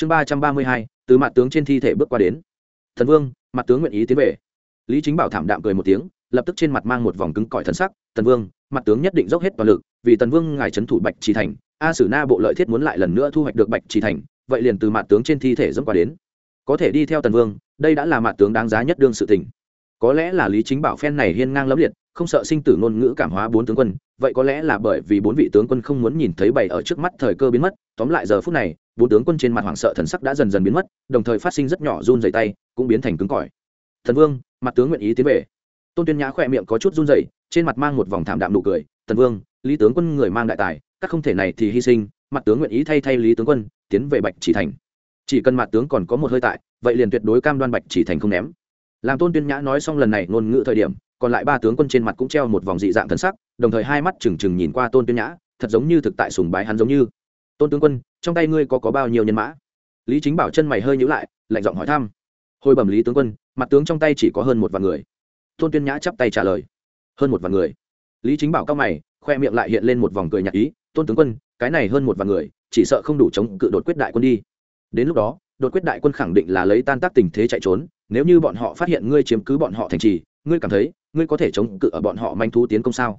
chương ba trăm ba mươi hai, từ mặt tướng trên thi thể bước qua đến. Thần vương, mặt tướng nguyện ý tiến về. Lý chính bảo thảm đạm cười một tiếng, lập tức trên mặt mang một vòng cứng cỏi thân sắc. Tần vương, mặt tướng nhất định dốc hết toàn lực, vì tần vương ngài trấn thủ bạch trì thành. A sử na bộ lợi thiết muốn lại lần nữa thu hoạch được bạch trì thành, vậy liền từ mặt tướng trên thi thể dẫm qua đến. Có thể đi theo tần vương, đây đã là mặt tướng đáng giá nhất đương sự tình. Có lẽ là lý chính bảo phen này hiên ngang lẫm liệt, không sợ sinh tử ngôn ngữ cảm hóa bốn tướng quân, vậy có lẽ là bởi vì bốn vị tướng quân không muốn nhìn thấy bày ở trước mắt thời cơ biến mất, tóm lại giờ phút này bốn tướng quân trên mặt hoảng sợ thần sắc đã dần dần biến mất, đồng thời phát sinh rất nhỏ run dày tay, cũng biến thành cứng cỏi. Thần vương, mặt tướng nguyện ý tiến về. Tôn tuyên nhã khỏe miệng có chút run dày trên mặt mang một vòng thảm đạm nụ cười, thần vương, lý tướng quân người mang đại tài, các không thể này thì hy sinh, mặt tướng nguyện ý thay thay lý tướng quân, tiến về bạch chỉ thành. Chỉ cần mặt tướng còn có một hơi tại, vậy liền tuyệt đối cam đoan bạch chỉ thành không ném. Làm tôn tuyên nhã nói xong lần này ngôn ngữ thời điểm, còn lại ba tướng quân trên mặt cũng treo một vòng dị dạng thần sắc, đồng thời hai mắt trừng trừng nhìn qua tôn tuyên nhã, thật giống như thực tại sùng bái hắn giống như tôn tướng quân, trong tay ngươi có có bao nhiêu nhân mã? Lý chính bảo chân mày hơi nhữ lại, lạnh giọng hỏi thăm. Hồi bẩm lý tướng quân, mặt tướng trong tay chỉ có hơn một vạn người. Tôn tuyên nhã chắp tay trả lời. Hơn một vạn người. Lý chính bảo cao mày, khoe miệng lại hiện lên một vòng cười nhạc ý. Tôn tướng quân, cái này hơn một vạn người, chỉ sợ không đủ chống cự đột quyết đại quân đi. Đến lúc đó, đột quyết đại quân khẳng định là lấy tan tác tình thế chạy trốn. Nếu như bọn họ phát hiện ngươi chiếm cứ bọn họ thành trì, ngươi cảm thấy, ngươi có thể chống cự ở bọn họ manh thú tiến công sao?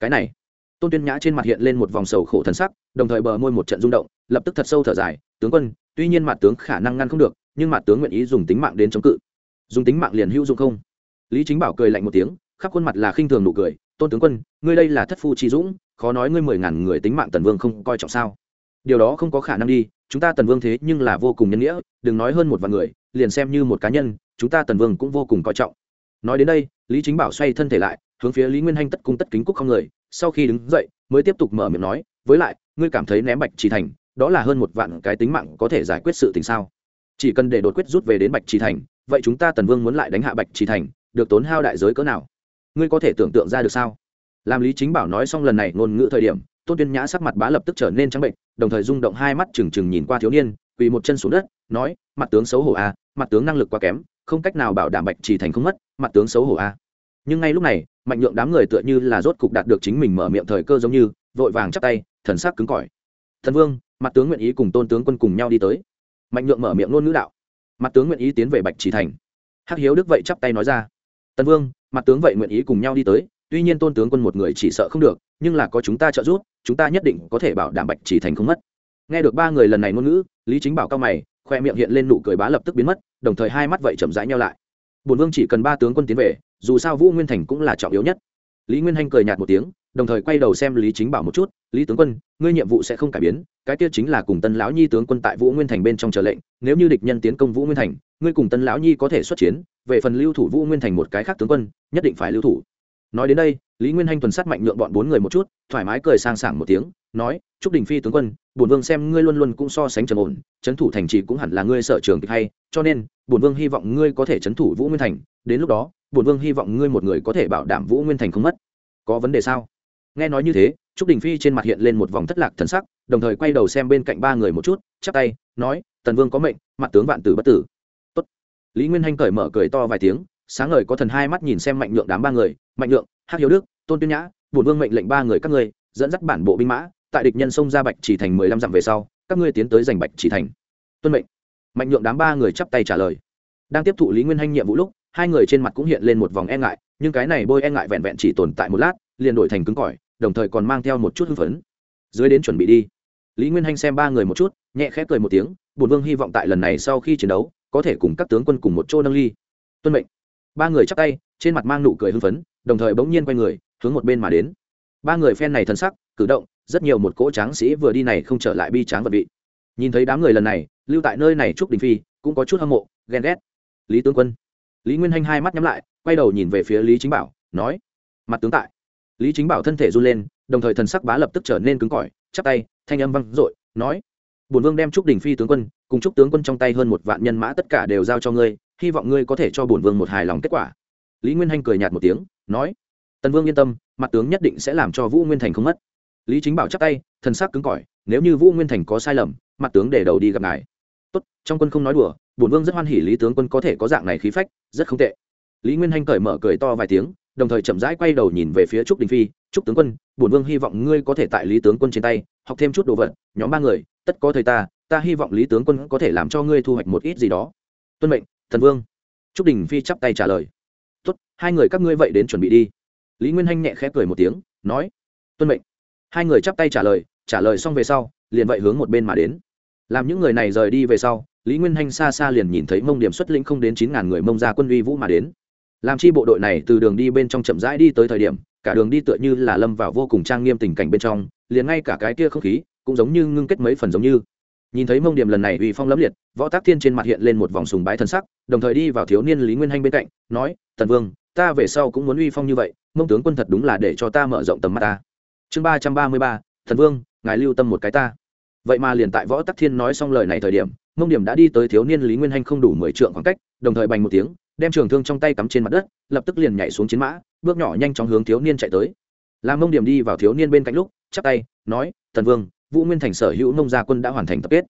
Cái này tôn tuyên nhã trên mặt hiện lên một vòng sầu khổ thần sắc, đồng thời bờ môi một trận rung động, lập tức thật sâu thở dài, tướng quân, tuy nhiên mặt tướng khả năng ngăn không được, nhưng mặt tướng nguyện ý dùng tính mạng đến chống cự. Dùng tính mạng liền hữu dụng không? Lý chính bảo cười lạnh một tiếng, khắp khuôn mặt là khinh thường nụ cười, tôn tướng quân, ngươi đây là thất phu trí dũng, khó nói ngươi mười ngàn người tính mạng tần vương không coi trọng sao? Điều đó không có khả năng đi, chúng ta tần vương thế nhưng là vô cùng nhân nghĩa, đừng nói hơn một vạn người, liền xem như một cá nhân, chúng ta tần vương cũng vô cùng coi trọng. Nói đến đây, lý chính bảo xoay thân thể lại, hướng phía lý nguyên hanh tất cung tất kính cúc không người sau khi đứng dậy, mới tiếp tục mở miệng nói, với lại, ngươi cảm thấy ném bạch chỉ thành, đó là hơn một vạn cái tính mạng có thể giải quyết sự tình sao? Chỉ cần để đột quyết rút về đến bạch chỉ thành, vậy chúng ta tần vương muốn lại đánh hạ bạch chỉ thành, được tốn hao đại giới cỡ nào? Ngươi có thể tưởng tượng ra được sao? Làm lý chính bảo nói xong lần này ngôn ngữ thời điểm, tôn tuyên nhã sắc mặt bá lập tức trở nên trắng bệnh, đồng thời rung động hai mắt trừng trừng nhìn qua thiếu niên, quỳ một chân xuống đất, nói, mặt tướng xấu hổ a mặt tướng năng lực quá kém, không cách nào bảo đảm bạch chỉ thành không mất, mặt tướng xấu hổ a nhưng ngay lúc này mạnh nhượng đám người tựa như là rốt cục đạt được chính mình mở miệng thời cơ giống như, vội vàng chắp tay, thần sắc cứng cỏi. Thần vương, mặt tướng nguyện ý cùng tôn tướng quân cùng nhau đi tới. Mạnh nhượng mở miệng ngôn ngữ đạo. Mặt tướng nguyện ý tiến về bạch chỉ thành. Hắc hiếu đức vậy chắp tay nói ra. Tần vương, mặt tướng vậy nguyện ý cùng nhau đi tới, tuy nhiên tôn tướng quân một người chỉ sợ không được, nhưng là có chúng ta trợ giúp, chúng ta nhất định có thể bảo đảm bạch chỉ thành không mất. Nghe được ba người lần này ngôn ngữ, lý chính bảo cao mày, khoe miệng hiện lên nụ cười bá lập tức biến mất, đồng thời hai mắt vậy chậm rãi nhau lại. Bổn vương chỉ cần ba tướng quân tiến về dù sao vũ nguyên thành cũng là trọng yếu nhất. Lý nguyên hanh cười nhạt một tiếng, đồng thời quay đầu xem lý chính bảo một chút, lý tướng quân, ngươi nhiệm vụ sẽ không cải biến, cái tiết chính là cùng tân lão nhi tướng quân tại vũ nguyên thành bên trong chờ lệnh, nếu như địch nhân tiến công vũ nguyên thành, ngươi cùng tân lão nhi có thể xuất chiến, về phần lưu thủ vũ nguyên thành một cái khác tướng quân, nhất định phải lưu thủ. Nói đến đây, lý nguyên hanh tuần sát mạnh nhượng bọn bốn người một chút, thoải mái cười sang sảng một tiếng nói chúc đình phi tướng quân, bổn vương xem ngươi luôn luôn cũng so sánh trầm ổn, trấn thủ thành trì cũng hẳn là ngươi sở trường kịch hay, cho nên, bổn vương hy vọng ngươi có thể trấn thủ vũ nguyên thành, đến lúc đó, bổn vương hy vọng ngươi một người có thể bảo đảm vũ nguyên thành không mất. Có vấn đề sao? Nghe nói như thế, trúc đình phi trên mặt hiện lên một vòng thất lạc thần sắc, đồng thời quay đầu xem bên cạnh ba người một chút, chắp tay, nói, tần vương có mệnh, mặt tướng vạn tử bất tử. Tốt. lý nguyên hanh cởi mở cười to vài tiếng, sáng ngời có thần hai mắt nhìn xem mạnh lượng đám ba người, mạnh lượng hắc hiếu đức, tôn tuyên nhã, bổn vương mệnh lệnh ba người các ngươi, dẫn dắt bản bộ binh mã tại địch nhân xông ra bạch chỉ thành mười lăm dặm về sau, các ngươi tiến tới giành bạch chỉ thành. Tuân mệnh. Mạnh nhượng đám ba người chắp tay trả lời. Đang tiếp thụ lý nguyên hanh nhiệm vụ lúc, hai người trên mặt cũng hiện lên một vòng e ngại, nhưng cái này bôi e ngại vẹn vẹn chỉ tồn tại một lát, liền đổi thành cứng cỏi, đồng thời còn mang theo một chút hưng phấn. Dưới đến chuẩn bị đi. Lý nguyên hanh xem ba người một chút, nhẹ khẽ cười một tiếng bùn vương hy vọng tại lần này sau khi chiến đấu, có thể cùng các tướng quân cùng một chỗ nâng ly. Tuân mệnh. Ba người chắp tay, trên mặt mang nụ cười hưng phấn, đồng thời bỗng nhiên quay người, hướng một bên mà đến. Ba người phen này thân sắc, cử động rất nhiều một cỗ tráng sĩ vừa đi này không trở lại bi tráng vật vị. Nhìn thấy đám người lần này, lưu tại nơi này trúc đình phi cũng có chút hâm mộ, ghen ghét. Lý tướng quân. Lý nguyên hanh hai mắt nhắm lại, quay đầu nhìn về phía lý chính bảo, nói, mặt tướng tại. Lý chính bảo thân thể run lên, đồng thời thần sắc bá lập tức trở nên cứng cỏi, chắp tay, thanh âm văng r ộ i nói bùn vương đem trúc đình phi tướng quân, cùng trúc tướng quân trong tay hơn một vạn nhân mã tất cả đều giao cho ngươi, hy vọng ngươi có thể cho bùn vương một hài lòng kết quả. Lý nguyên hanh cười nhạt một tiếng, nói, tần vương yên tâm, mặt tướng nhất định sẽ làm cho vũ nguyên thành không mất lý chính bảo chắc tay, thần sắc cứng cỏi, nếu như vũ nguyên thành có sai lầm, mặt tướng để đầu đi gặp ngài. Tốt, trong quân không nói đùa, bổn vương rất hoan hỉ lý tướng quân có thể có dạng này khí phách, rất không tệ. Lý nguyên hanh cởi mở cười to vài tiếng, đồng thời chậm rãi quay đầu nhìn về phía trúc đình phi, trúc tướng quân, bổn vương hy vọng ngươi có thể tại lý tướng quân trên tay, học thêm chút đồ vật, nhóm ba người, tất có thời ta ta hy vọng lý tướng quân có thể làm cho ngươi thu hoạch một ít gì đó. Tuân mệnh, thần vương. Trúc đình phi chắp tay trả lời. Tốt, hai người các ngươi vậy đến chuẩn bị đi. Lý nguyên hanh nhẹ khẽ cười một tiếng, nói, tuân mệnh hai người chắp tay trả lời trả lời xong về sau, liền vậy hướng một bên mà đến. Làm những người này rời đi về sau, lý nguyên hanh xa xa liền nhìn thấy mông điểm xuất lĩnh không đến chín ngàn người mông ra quân uy vũ mà đến. Làm chi bộ đội này từ đường đi bên trong chậm rãi đi tới thời điểm, cả đường đi tựa như là lâm vào vô cùng trang nghiêm tình cảnh bên trong, liền ngay cả cái kia không khí cũng giống như ngưng kết mấy phần giống như. Nhìn thấy mông điểm lần này uy phong lẫm liệt, võ tác thiên trên mặt hiện lên một vòng sùng bái thân sắc, đồng thời đi vào thiếu niên lý nguyên hanh bên cạnh, nói, tần vương, ta về sau cũng muốn uy phong như vậy, mông tướng quân thật đúng là để cho ta mở rộng tầm mắt ta chương ba trăm ba mươi ba, thần vương, ngài lưu tâm một cái ta. Vậy mà liền tại võ tắc thiên nói xong lời này thời điểm, mông điểm đã đi tới thiếu niên lý nguyên hanh không đủ mười trượng khoảng cách, đồng thời bành một tiếng, đem trường thương trong tay cắm trên mặt đất, lập tức liền nhảy xuống chiến mã, bước nhỏ nhanh chóng hướng thiếu niên chạy tới. Làm mông điểm đi vào thiếu niên bên cạnh lúc, chắp tay, nói, thần vương, vũ nguyên thành sở hữu nông gia quân đã hoàn thành tập kết.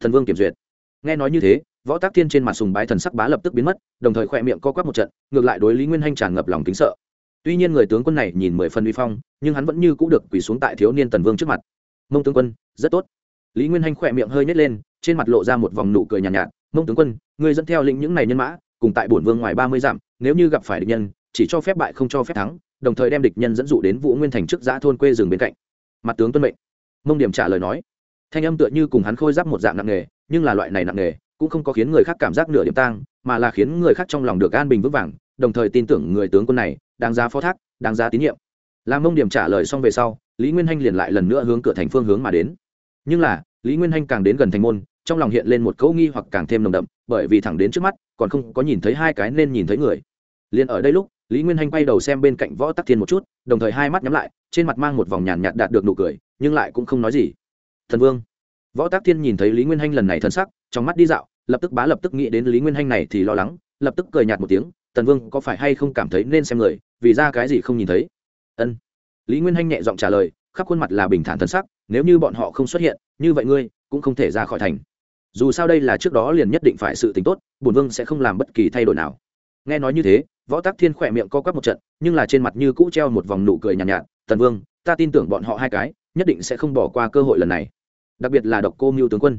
Thần vương kiểm duyệt. Nghe nói như thế, võ tác thiên trên mặt sùng bái thần sắc bá lập tức biến mất, đồng thời khỏe miệng co quắp một trận, ngược lại đối lý nguyên hanh tràn ngập lòng kính sợ tuy nhiên người tướng quân này nhìn mười phần uy phong nhưng hắn vẫn như c ũ được quỳ xuống tại thiếu niên tần vương trước mặt. Mông tướng quân rất tốt. Lý nguyên hanh khỏe miệng hơi nhét lên trên mặt lộ ra một vòng nụ cười nhàn nhạt, nhạt. Mông tướng quân người dẫn theo lĩnh những này nhân mã cùng tại bổn vương ngoài ba mươi dặm nếu như gặp phải địch nhân chỉ cho phép bại không cho phép thắng đồng thời đem địch nhân dẫn dụ đến vũ nguyên thành trước giã thôn quê rừng bên cạnh. Mặt tướng tuân mệnh. Mông điểm trả lời nói. Thanh âm tựa như cùng hắn khôi giáp một dạng nặng nghề, nhưng là loại này nặng nghề cũng không có khiến người khác cảm giác nửa điểm tang mà là khiến người khác trong lòng được an bình vững vàng đồng thời tin tưởng người tướng quân này đáng giá phó thác, đáng giá tín nhiệm. Làm mông điểm trả lời xong về sau, lý nguyên hanh liền lại lần nữa hướng cửa thành phương hướng mà đến. Nhưng là, lý nguyên hanh càng đến gần thành môn, trong lòng hiện lên một cấu nghi hoặc càng thêm nồng đậm, bởi vì thẳng đến trước mắt, còn không có nhìn thấy hai cái nên nhìn thấy người. Liền ở đây lúc, lý nguyên hanh quay đầu xem bên cạnh võ tắc thiên một chút, đồng thời hai mắt nhắm lại, trên mặt mang một vòng nhàn nhạt đạt được nụ cười, nhưng lại cũng không nói gì. Thần vương. Võ tắc thiên nhìn thấy lý nguyên hanh lần này thân sắc, trong mắt đi dạo, lập tức bá lập tức nghĩ đến lý nguyên hanh này thì lo lắng, lập tức cười nhạt một tiếng tần vương có phải hay không cảm thấy nên xem người vì ra cái gì không nhìn thấy. Ân. Lý nguyên hanh nhẹ giọng trả lời khắp khuôn mặt là bình thản thân sắc nếu như bọn họ không xuất hiện như vậy ngươi cũng không thể ra khỏi thành. Dù sao đây là trước đó liền nhất định phải sự tính tốt bổn vương sẽ không làm bất kỳ thay đổi nào. Nghe nói như thế võ tắc thiên khỏe miệng co quắp một trận nhưng là trên mặt như cũ treo một vòng nụ cười nhàn nhạt, nhạt tần vương ta tin tưởng bọn họ hai cái nhất định sẽ không bỏ qua cơ hội lần này. Đặc biệt là độc cô mưu tướng quân.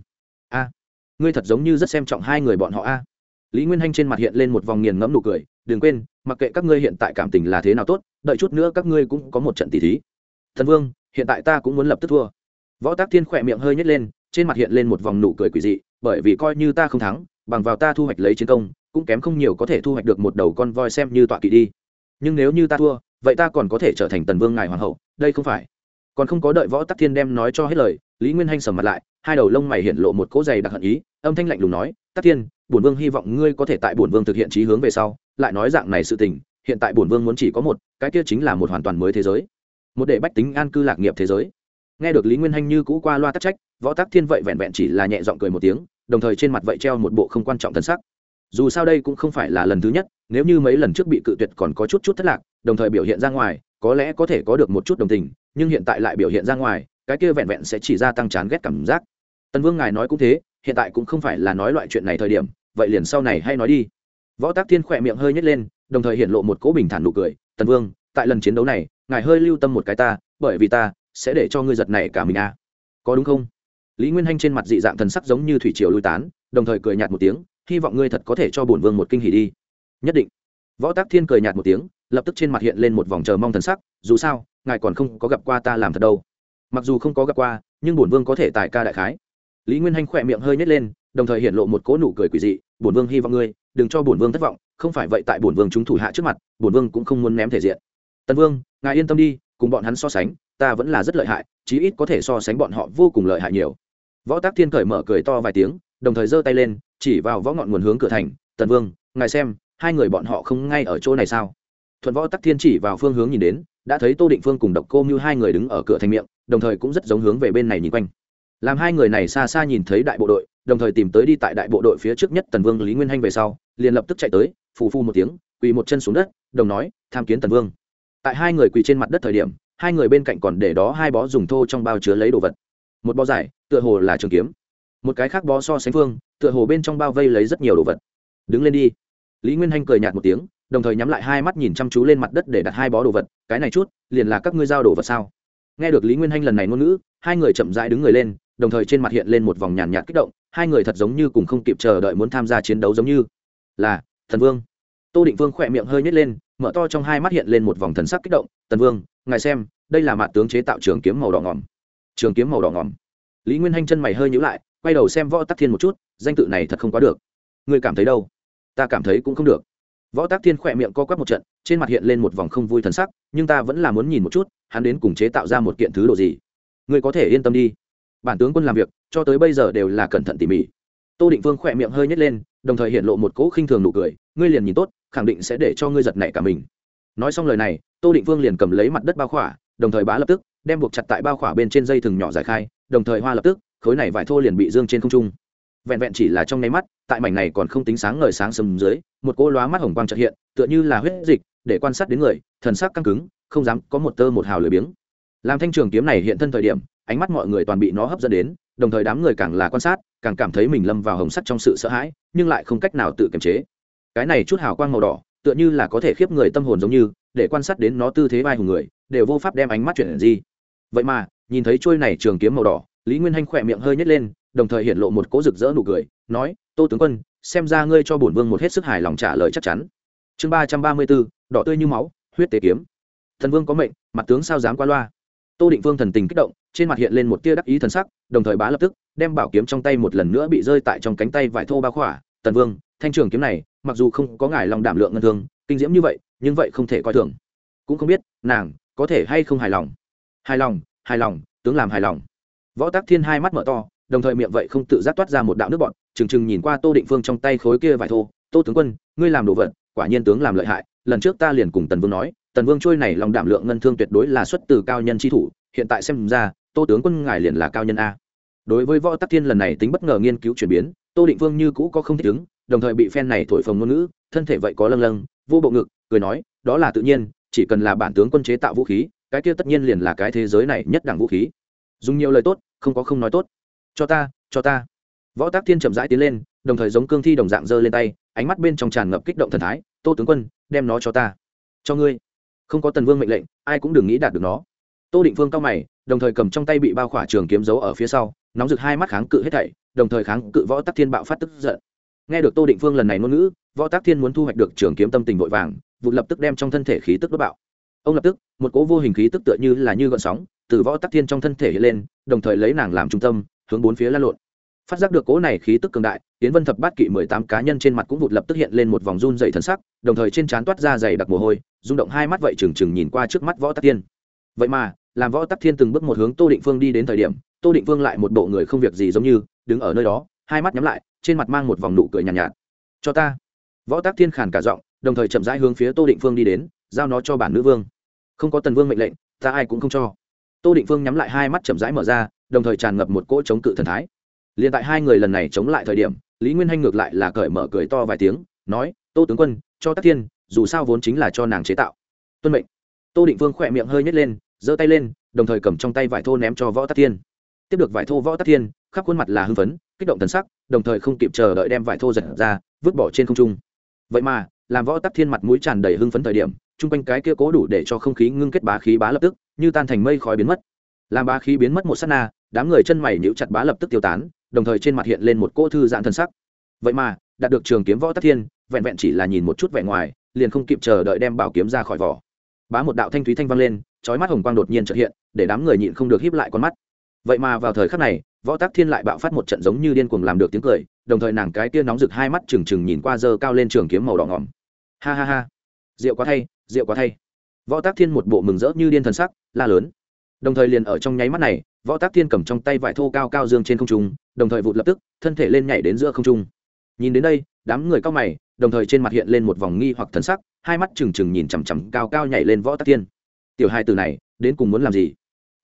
A ngươi thật giống như rất xem trọng hai người bọn họ a. Lý nguyên hanh trên mặt hiện lên một vòng nghiền ngẫm nụ cười đừng quên, mặc kệ các ngươi hiện tại cảm tình là thế nào tốt, đợi chút nữa các ngươi cũng có một trận tỷ thí. Thần vương, hiện tại ta cũng muốn lập tức thua. Võ tác thiên khỏe miệng hơi nhét lên, trên mặt hiện lên một vòng nụ cười quỷ dị, bởi vì coi như ta không thắng, bằng vào ta thu hoạch lấy chiến công, cũng kém không nhiều có thể thu hoạch được một đầu con voi xem như tọa kỵ đi. Nhưng nếu như ta thua, vậy ta còn có thể trở thành tần vương ngài hoàng hậu, đây không phải. Còn không có đợi võ tắc thiên đem nói cho hết lời, lý nguyên hanh sầm mặt lại, hai đầu lông mày hiện lộ một cỗ dày đặc hận ý, âm thanh lạnh lùng nói, tắc thiên, bổn vương hy vọng ngươi có thể tại bổn vương thực hiện trí hướng về sau lại nói dạng này sự tình, hiện tại bổn vương muốn chỉ có một, cái kia chính là một hoàn toàn mới thế giới. Một để bách tính an cư lạc nghiệp thế giới. Nghe được lý nguyên hanh như cũ qua loa tắc trách, võ tắc thiên vậy vẹn vẹn chỉ là nhẹ giọng cười một tiếng, đồng thời trên mặt vậy treo một bộ không quan trọng thân sắc. Dù sao đây cũng không phải là lần thứ nhất, nếu như mấy lần trước bị cự tuyệt còn có chút chút thất lạc, đồng thời biểu hiện ra ngoài, có lẽ có thể có được một chút đồng tình, nhưng hiện tại lại biểu hiện ra ngoài, cái kia vẹn vẹn sẽ chỉ ra tăng chán ghét cảm giác. Tân vương ngài nói cũng thế, hiện tại cũng không phải là nói loại chuyện này thời điểm, vậy liền sau này hay nói đi võ tác thiên khỏe miệng hơi nhét lên, đồng thời hiện lộ một cỗ bình thản nụ cười. Tần vương, tại lần chiến đấu này, ngài hơi lưu tâm một cái ta, bởi vì ta sẽ để cho ngươi giật này cả mình à. có đúng không? Lý nguyên hanh trên mặt dị dạng thần sắc giống như thủy triều lui tán, đồng thời cười nhạt một tiếng, hy vọng ngươi thật có thể cho bổn vương một kinh hỉ đi. Nhất định. Võ tác thiên cười nhạt một tiếng, lập tức trên mặt hiện lên một vòng chờ mong thần sắc, dù sao, ngài còn không có gặp qua ta làm thật đâu. Mặc dù không có gặp qua, nhưng bổn vương có thể tài ca đại khái. Lý nguyên hanh khỏe miệng hơi nhét lên, đồng thời hiện lộ một cỗ nụ cười quỷ dị, bổn vương hy vọng ngươi đừng cho bổn vương thất vọng, không phải vậy tại bổn vương chúng thủ hạ trước mặt, bổn vương cũng không muốn ném thể diện. Tần vương, ngài yên tâm đi, cùng bọn hắn so sánh, ta vẫn là rất lợi hại, chí ít có thể so sánh bọn họ vô cùng lợi hại nhiều. Võ tác thiên cởi mở cười to vài tiếng, đồng thời giơ tay lên, chỉ vào võ ngọn nguồn hướng cửa thành. Tần vương, ngài xem, hai người bọn họ không ngay ở chỗ này sao? Thuận võ tắc thiên chỉ vào phương hướng nhìn đến, đã thấy tô định phương cùng độc cô như hai người đứng ở cửa thành miệng, đồng thời cũng rất giống hướng về bên này nhìn quanh. Làm hai người này xa xa nhìn thấy đại bộ đội đồng thời tìm tới đi tại đại bộ đội phía trước nhất tần vương lý nguyên hanh về sau, liền lập tức chạy tới, phù phu một tiếng, quỳ một chân xuống đất, đồng nói, tham kiến tần vương. Tại hai người quỳ trên mặt đất thời điểm, hai người bên cạnh còn để đó hai bó dùng thô trong bao chứa lấy đồ vật. Một bó dài, tựa hồ là trường kiếm. Một cái khác bó so sánh phương, tựa hồ bên trong bao vây lấy rất nhiều đồ vật. Đứng lên đi. Lý nguyên hanh cười nhạt một tiếng, đồng thời nhắm lại hai mắt nhìn chăm chú lên mặt đất để đặt hai bó đồ vật, cái này chút, liền là các ngươi giao đồ vật sao? Nghe được lý nguyên hanh lần này ngôn ngữ, hai người chậm rãi đứng người lên đồng thời trên mặt hiện lên một vòng nhàn nhạt kích động, hai người thật giống như cùng không kịp chờ đợi muốn tham gia chiến đấu giống như. Là, thần vương. Tô định vương khỏe miệng hơi nhét lên, mở to trong hai mắt hiện lên một vòng thần sắc kích động tần vương, ngài xem, đây là mặt tướng chế tạo trường kiếm màu đỏ ngỏm. Trường kiếm màu đỏ ngỏm. Lý nguyên hanh chân mày hơi nhữ lại, quay đầu xem võ tắc thiên một chút, danh tự này thật không quá được. Ngươi cảm thấy đâu? Ta cảm thấy cũng không được. Võ tắc thiên khỏe miệng co quắp một trận, trên mặt hiện lên một vòng không vui thần sắc, nhưng ta vẫn là muốn nhìn một chút, hắn đến cùng chế tạo ra một kiện thứ đồ gì? Ngươi có thể yên tâm đi bản tướng quân làm việc, cho tới bây giờ đều là cẩn thận tỉ mỉ. Tô định vương khỏe miệng hơi nhét lên, đồng thời hiện lộ một cỗ khinh thường nụ cười, ngươi liền nhìn tốt, khẳng định sẽ để cho ngươi giật nảy cả mình. Nói xong lời này, tô định vương liền cầm lấy mặt đất bao khỏa, đồng thời bá lập tức, đem buộc chặt tại bao khỏa bên trên dây thừng nhỏ giải khai, đồng thời hoa lập tức, khối này vải thô liền bị dương trên không trung. Vẹn vẹn chỉ là trong nháy mắt, tại mảnh này còn không tính sáng ngời sáng sầm dưới, một cỗ lóa mắt hồng quang trật hiện, tựa như là huyết dịch, để quan sát đến người, thần sắc căng cứng, không dám có một tơ một hào lười biếng. Làm thanh trường kiếm này hiện thân thời điểm ánh mắt mọi người toàn bị nó hấp dẫn đến, đồng thời đám người càng là quan sát, càng cảm thấy mình lâm vào hồng sắt trong sự sợ hãi, nhưng lại không cách nào tự kiềm chế. Cái này chút hào quang màu đỏ, tựa như là có thể khiếp người tâm hồn giống như, để quan sát đến nó tư thế vai hùng người, đều vô pháp đem ánh mắt chuyển gì vậy mà, nhìn thấy trôi này trường kiếm màu đỏ, lý nguyên hanh khỏe miệng hơi nhét lên, đồng thời hiện lộ một cỗ rực rỡ nụ cười, nói, tô tướng quân, xem ra ngươi cho bổn vương một hết sức hài lòng trả lời chắc chắn. Chương ba trăm ba mươi bốn, đỏ tươi như máu, huyết tế kiếm. Thần vương có mệnh, mặt tướng sao dám qua loa? Tô định vương thần tình kích động, trên mặt hiện lên một tia đắc ý thần sắc, đồng thời bá lập tức, đem bảo kiếm trong tay một lần nữa bị rơi tại trong cánh tay vải thô bao khỏa. Tần vương, thanh trường kiếm này, mặc dù không có ngài lòng đảm lượng ngân thương, kinh diễm như vậy, nhưng vậy không thể coi thường. Cũng không biết, nàng, có thể hay không hài lòng? Hài lòng hài lòng, tướng làm hài lòng. Võ tác thiên hai mắt mở to, đồng thời miệng vậy không tự giác toát ra một đạo nước bọn trừng trừng nhìn qua tô định phương trong tay khối kia vải thô. Tô tướng quân, ngươi làm đồ vật, quả nhiên tướng làm lợi hại, lần trước ta liền cùng tần vương nói tần vương trôi này lòng đảm lượng ngân thương tuyệt đối là xuất từ cao nhân tri thủ, hiện tại xem ra, tô tướng quân ngài liền là cao nhân a. Đối với võ tắc thiên lần này tính bất ngờ nghiên cứu chuyển biến, tô định vương như cũ có không thích ứng, đồng thời bị phen này thổi phồng ngôn ngữ, thân thể vậy có lâng lâng, vô bộ ngực, cười nói, đó là tự nhiên, chỉ cần là bản tướng quân chế tạo vũ khí, cái kia tất nhiên liền là cái thế giới này nhất đẳng vũ khí. Dùng nhiều lời tốt, không có không nói tốt. Cho ta cho ta. Võ tác thiên chậm rãi tiến lên, đồng thời giống cương thi đồng dạng giơ lên tay, ánh mắt bên trong tràn ngập kích động thần thái, tô tướng quân, đem nó cho ta. Cho ngươi không có tần vương mệnh lệnh, ai cũng đừng nghĩ đạt được nó. Tô định phương cao mày, đồng thời cầm trong tay bị bao khỏa trường kiếm giấu ở phía sau, nóng rực hai mắt kháng cự hết thảy, đồng thời kháng cự võ tắc thiên bạo phát tức giận. Nghe được tô định phương lần này ngôn ngữ, võ tắc thiên muốn thu hoạch được trường kiếm tâm tình vội vàng, vụ lập tức đem trong thân thể khí tức đốt bạo. Ông lập tức, một cỗ vô hình khí tức tựa như là như gợn sóng, từ võ tắc thiên trong thân thể hiện lên, đồng thời lấy nàng làm trung tâm, hướng bốn phía lan lộn phát giác được cỗ này khí tức cường đại tiến vân thập bát kỵ mười tám cá nhân trên mặt cũng vụt lập tức hiện lên một vòng run dày thần sắc đồng thời trên trán toát ra dày đặc mồ hôi rung động hai mắt vậy trừng trừng nhìn qua trước mắt võ tắc thiên. Vậy mà làm võ tắc thiên từng bước một hướng tô định phương đi đến thời điểm tô định phương lại một bộ người không việc gì giống như đứng ở nơi đó hai mắt nhắm lại trên mặt mang một vòng nụ cười nhàn nhạt, nhạt. Cho ta. Võ tắc thiên khàn cả giọng đồng thời chậm rãi hướng phía tô định phương đi đến giao nó cho bản nữ vương. Không có tần vương mệnh lệnh ta ai cũng không cho. Tô định phương nhắm lại hai mắt chậm rãi mở ra đồng thời tràn ngập một cỗ chống cự thần thái liền tại hai người lần này chống lại thời điểm, lý nguyên hanh ngược lại là cởi mở cười to vài tiếng, nói, tô tướng quân, cho tắc thiên, dù sao vốn chính là cho nàng chế tạo. Tuân mệnh. Tô định vương khỏe miệng hơi nhét lên, giơ tay lên, đồng thời cầm trong tay vải thô ném cho võ tắc thiên. Tiếp được vải thô võ tắc thiên, khắp khuôn mặt là hưng phấn, kích động thần sắc, đồng thời không kịp chờ đợi đem vải thô giật ra, vứt bỏ trên không trung. Vậy mà, làm võ tắc thiên mặt mũi tràn đầy hưng phấn thời điểm, chung quanh cái kia cố đủ để cho không khí ngưng kết bá khí bá lập tức, như tan thành mây khói biến mất. Làm bá khí biến mất một s á t na, đám người chân mày níu chặt bá lập tức tiêu tán đồng thời trên mặt hiện lên một cỗ thư giãn thân sắc. Vậy mà, đạt được trường kiếm võ tắc thiên, vẹn vẹn chỉ là nhìn một chút vẻ ngoài, liền không kịp chờ đợi đem bảo kiếm ra khỏi vỏ. Bá một đạo thanh thúy thanh vang lên, chói mắt hồng quang đột nhiên trợ hiện, để đám người nhịn không được híp lại con mắt. Vậy mà vào thời khắc này, võ tắc thiên lại bạo phát một trận giống như điên cuồng làm được tiếng cười, đồng thời nàng cái tia nóng rực hai mắt trừng trừng nhìn qua dơ cao lên trường kiếm màu đỏ ngỏm. Ha ha ha. Rượu quá thay, rượu quá thay. Võ tác thiên một bộ mừng rỡ như điên thần sắc, la lớn. Đồng thời liền ở trong nháy mắt này võ tác thiên cầm trong tay vải thô cao cao dương trên không trung, đồng thời vụt lập tức, thân thể lên nhảy đến giữa không trung. Nhìn đến đây, đám người cao mày, đồng thời trên mặt hiện lên một vòng nghi hoặc thần sắc, hai mắt trừng trừng nhìn chằm chằm cao cao nhảy lên võ tác thiên. Tiểu hai từ này, đến cùng muốn làm gì?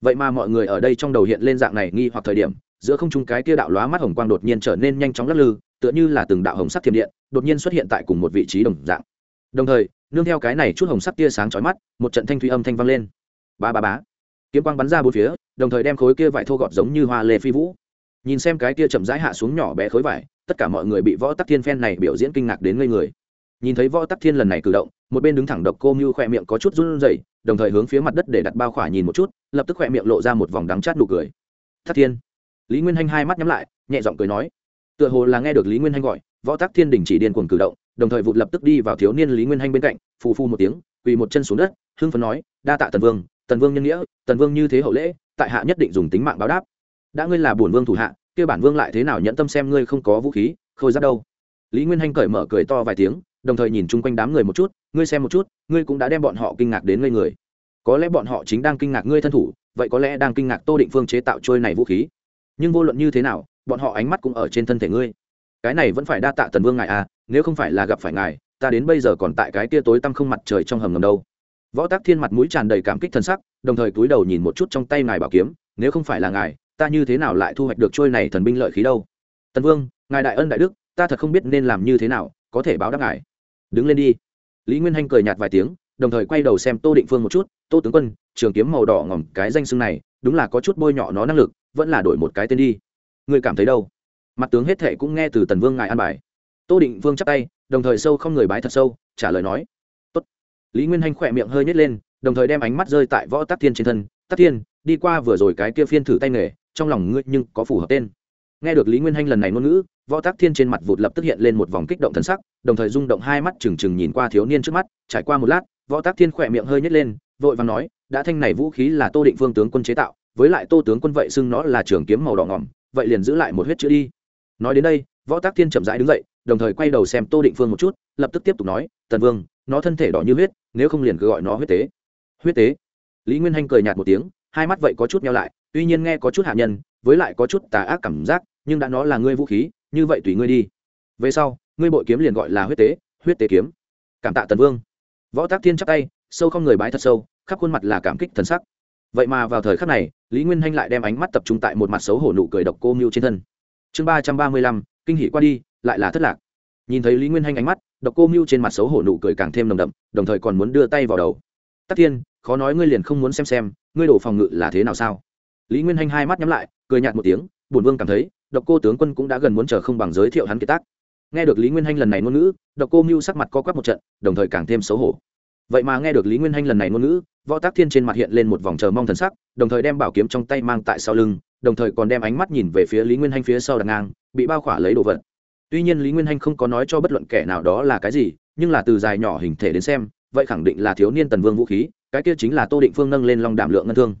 Vậy mà mọi người ở đây trong đầu hiện lên dạng này nghi hoặc thời điểm, giữa không trung cái kia đạo lóa mắt hồng quang đột nhiên trở nên nhanh chóng lắc lư, tựa như là từng đạo hồng sắc thiểm điện, đột nhiên xuất hiện tại cùng một vị trí đồng dạng. Đồng thời, nương theo cái này chút hồng sắc tia sáng chói mắt, một trận thanh thủy âm thanh vang lên. Ba ba bá kiếm quang bắn ra bốn phía, đồng thời đem khối kia vải thô gọt giống như hoa lê phi vũ. Nhìn xem cái kia chậm rãi hạ xuống nhỏ bé khối vải, tất cả mọi người bị võ tắc thiên phen này biểu diễn kinh ngạc đến ngây người. Nhìn thấy võ tắc thiên lần này cử động, một bên đứng thẳng độc cô mưu khỏe miệng có chút run rẩy, đồng thời hướng phía mặt đất để đặt bao khỏa nhìn một chút, lập tức khỏe miệng lộ ra một vòng đắng chát nụ cười. Tắc thiên. Lý nguyên hanh hai mắt nhắm lại, nhẹ giọng cười nói. Tựa hồ là nghe được lý nguyên hanh gọi, võ tắc thiên đình chỉ điên cuồng cử động, đồng thời vụt lập tức đi vào thiếu niên lý nguyên hanh bên cạnh, phù phu một tiếng, quỳ một chân xuống đất, hưng phấn nói, đa tạ tần vương tần vương nhân nghĩa, tần vương như thế hậu lễ, tại hạ nhất định dùng tính mạng báo đáp. Đã ngươi là bổn vương thủ hạ, kia bản vương lại thế nào nhẫn tâm xem ngươi không có vũ khí, khôi giáp đâu? Lý nguyên hanh cởi mở cười to vài tiếng, đồng thời nhìn chung quanh đám người một chút, ngươi xem một chút, ngươi cũng đã đem bọn họ kinh ngạc đến ngây người. Có lẽ bọn họ chính đang kinh ngạc ngươi thân thủ, vậy có lẽ đang kinh ngạc tô định phương chế tạo trôi này vũ khí. Nhưng vô luận như thế nào, bọn họ ánh mắt cũng ở trên thân thể ngươi. Cái này vẫn phải đa tạ tần vương ngài à nếu không phải là gặp phải ngài, ta đến bây giờ còn tại cái tia tối tăm không mặt trời trong hầm ngầm đâu võ tác thiên mặt mũi tràn đầy cảm kích thân sắc, đồng thời cúi đầu nhìn một chút trong tay ngài bảo kiếm, nếu không phải là ngài, ta như thế nào lại thu hoạch được trôi này thần binh lợi khí đâu? Tần vương, ngài đại ân đại đức, ta thật không biết nên làm như thế nào, có thể báo đáp ngài. Đứng lên đi. Lý nguyên hanh cười nhạt vài tiếng, đồng thời quay đầu xem tô định phương một chút. Tô tướng quân, trường kiếm màu đỏ ngỏm cái danh xưng này, đúng là có chút bôi nhọ nó năng lực, vẫn là đổi một cái tên đi. Ngươi cảm thấy đâu? Mặt tướng hết thệ cũng nghe từ tần vương ngài an bài. Tô định vương chắp tay, đồng thời sâu không người bái thật sâu, trả lời nói lý nguyên hanh khỏe miệng hơi nhét lên, đồng thời đem ánh mắt rơi tại võ tắc thiên trên thân. Tắc thiên, đi qua vừa rồi cái kia phiên thử tay nghề, trong lòng ngươi nhưng có phù hợp tên. Nghe được lý nguyên hanh lần này ngôn ngữ, võ tắc thiên trên mặt vụt lập tức hiện lên một vòng kích động thân sắc, đồng thời rung động hai mắt trừng trừng nhìn qua thiếu niên trước mắt. Trải qua một lát, võ tắc thiên khỏe miệng hơi nhét lên, vội và nói, đã thanh này vũ khí là tô định phương tướng quân chế tạo, với lại tô tướng quân vậy xưng nó là trường kiếm màu đỏ ngỏm, vậy liền giữ lại một huyết chữ đi. Nói đến đây, võ tắc thiên chậm rãi đứng dậy, đồng thời quay đầu xem tô định phương một chút, lập tức tiếp tục nói, tần vương nó thân thể đỏ như huyết, nếu không liền cứ gọi nó huyết tế. Huyết tế? Lý nguyên hanh cười nhạt một tiếng, hai mắt vậy có chút nhau lại, tuy nhiên nghe có chút hạ nhân, với lại có chút tà ác cảm giác, nhưng đã nó là ngươi vũ khí, như vậy tùy ngươi đi. Về sau, ngươi bội kiếm liền gọi là huyết tế huyết tế kiếm. Cảm tạ tần vương. Võ tác thiên chắc tay, sâu không người bái thật sâu, khắp khuôn mặt là cảm kích thần sắc. Vậy mà vào thời khắc này, lý nguyên hanh lại đem ánh mắt tập trung tại một mặt xấu hổ nụ cười độc cô mưu trên thân. Chương ba trăm ba mươi lăm, kinh hỷ qua đi, lại là thất lạc. Nhìn thấy lý nguyên hanh ánh mắt độc cô mưu trên mặt xấu hổ nụ cười càng thêm nồng đậm, đồng thời còn muốn đưa tay vào đầu. Tắc thiên, khó nói ngươi liền không muốn xem xem, ngươi đổ phòng ngự là thế nào sao? Lý nguyên hanh hai mắt nhắm lại, cười nhạt một tiếng, bổn vương cảm thấy, độc cô tướng quân cũng đã gần muốn chờ không bằng giới thiệu hắn kiệt tác. Nghe được lý nguyên hanh lần này ngôn ngữ, độc cô mưu sắc mặt co quắp một trận, đồng thời càng thêm xấu hổ. Vậy mà nghe được lý nguyên hanh lần này ngôn ngữ, võ tác thiên trên mặt hiện lên một vòng chờ mong thần sắc, đồng thời đem bảo kiếm trong tay mang tại sau lưng, đồng thời còn đem ánh mắt nhìn về phía lý nguyên hanh phía sau đằng ngang, bị bao khỏa lấy đồ vật tuy nhiên lý nguyên hanh không có nói cho bất luận kẻ nào đó là cái gì, nhưng là từ dài nhỏ hình thể đến xem, vậy khẳng định là thiếu niên tần vương vũ khí, cái kia chính là tô định phương nâng lên long đảm lượng ngân thương.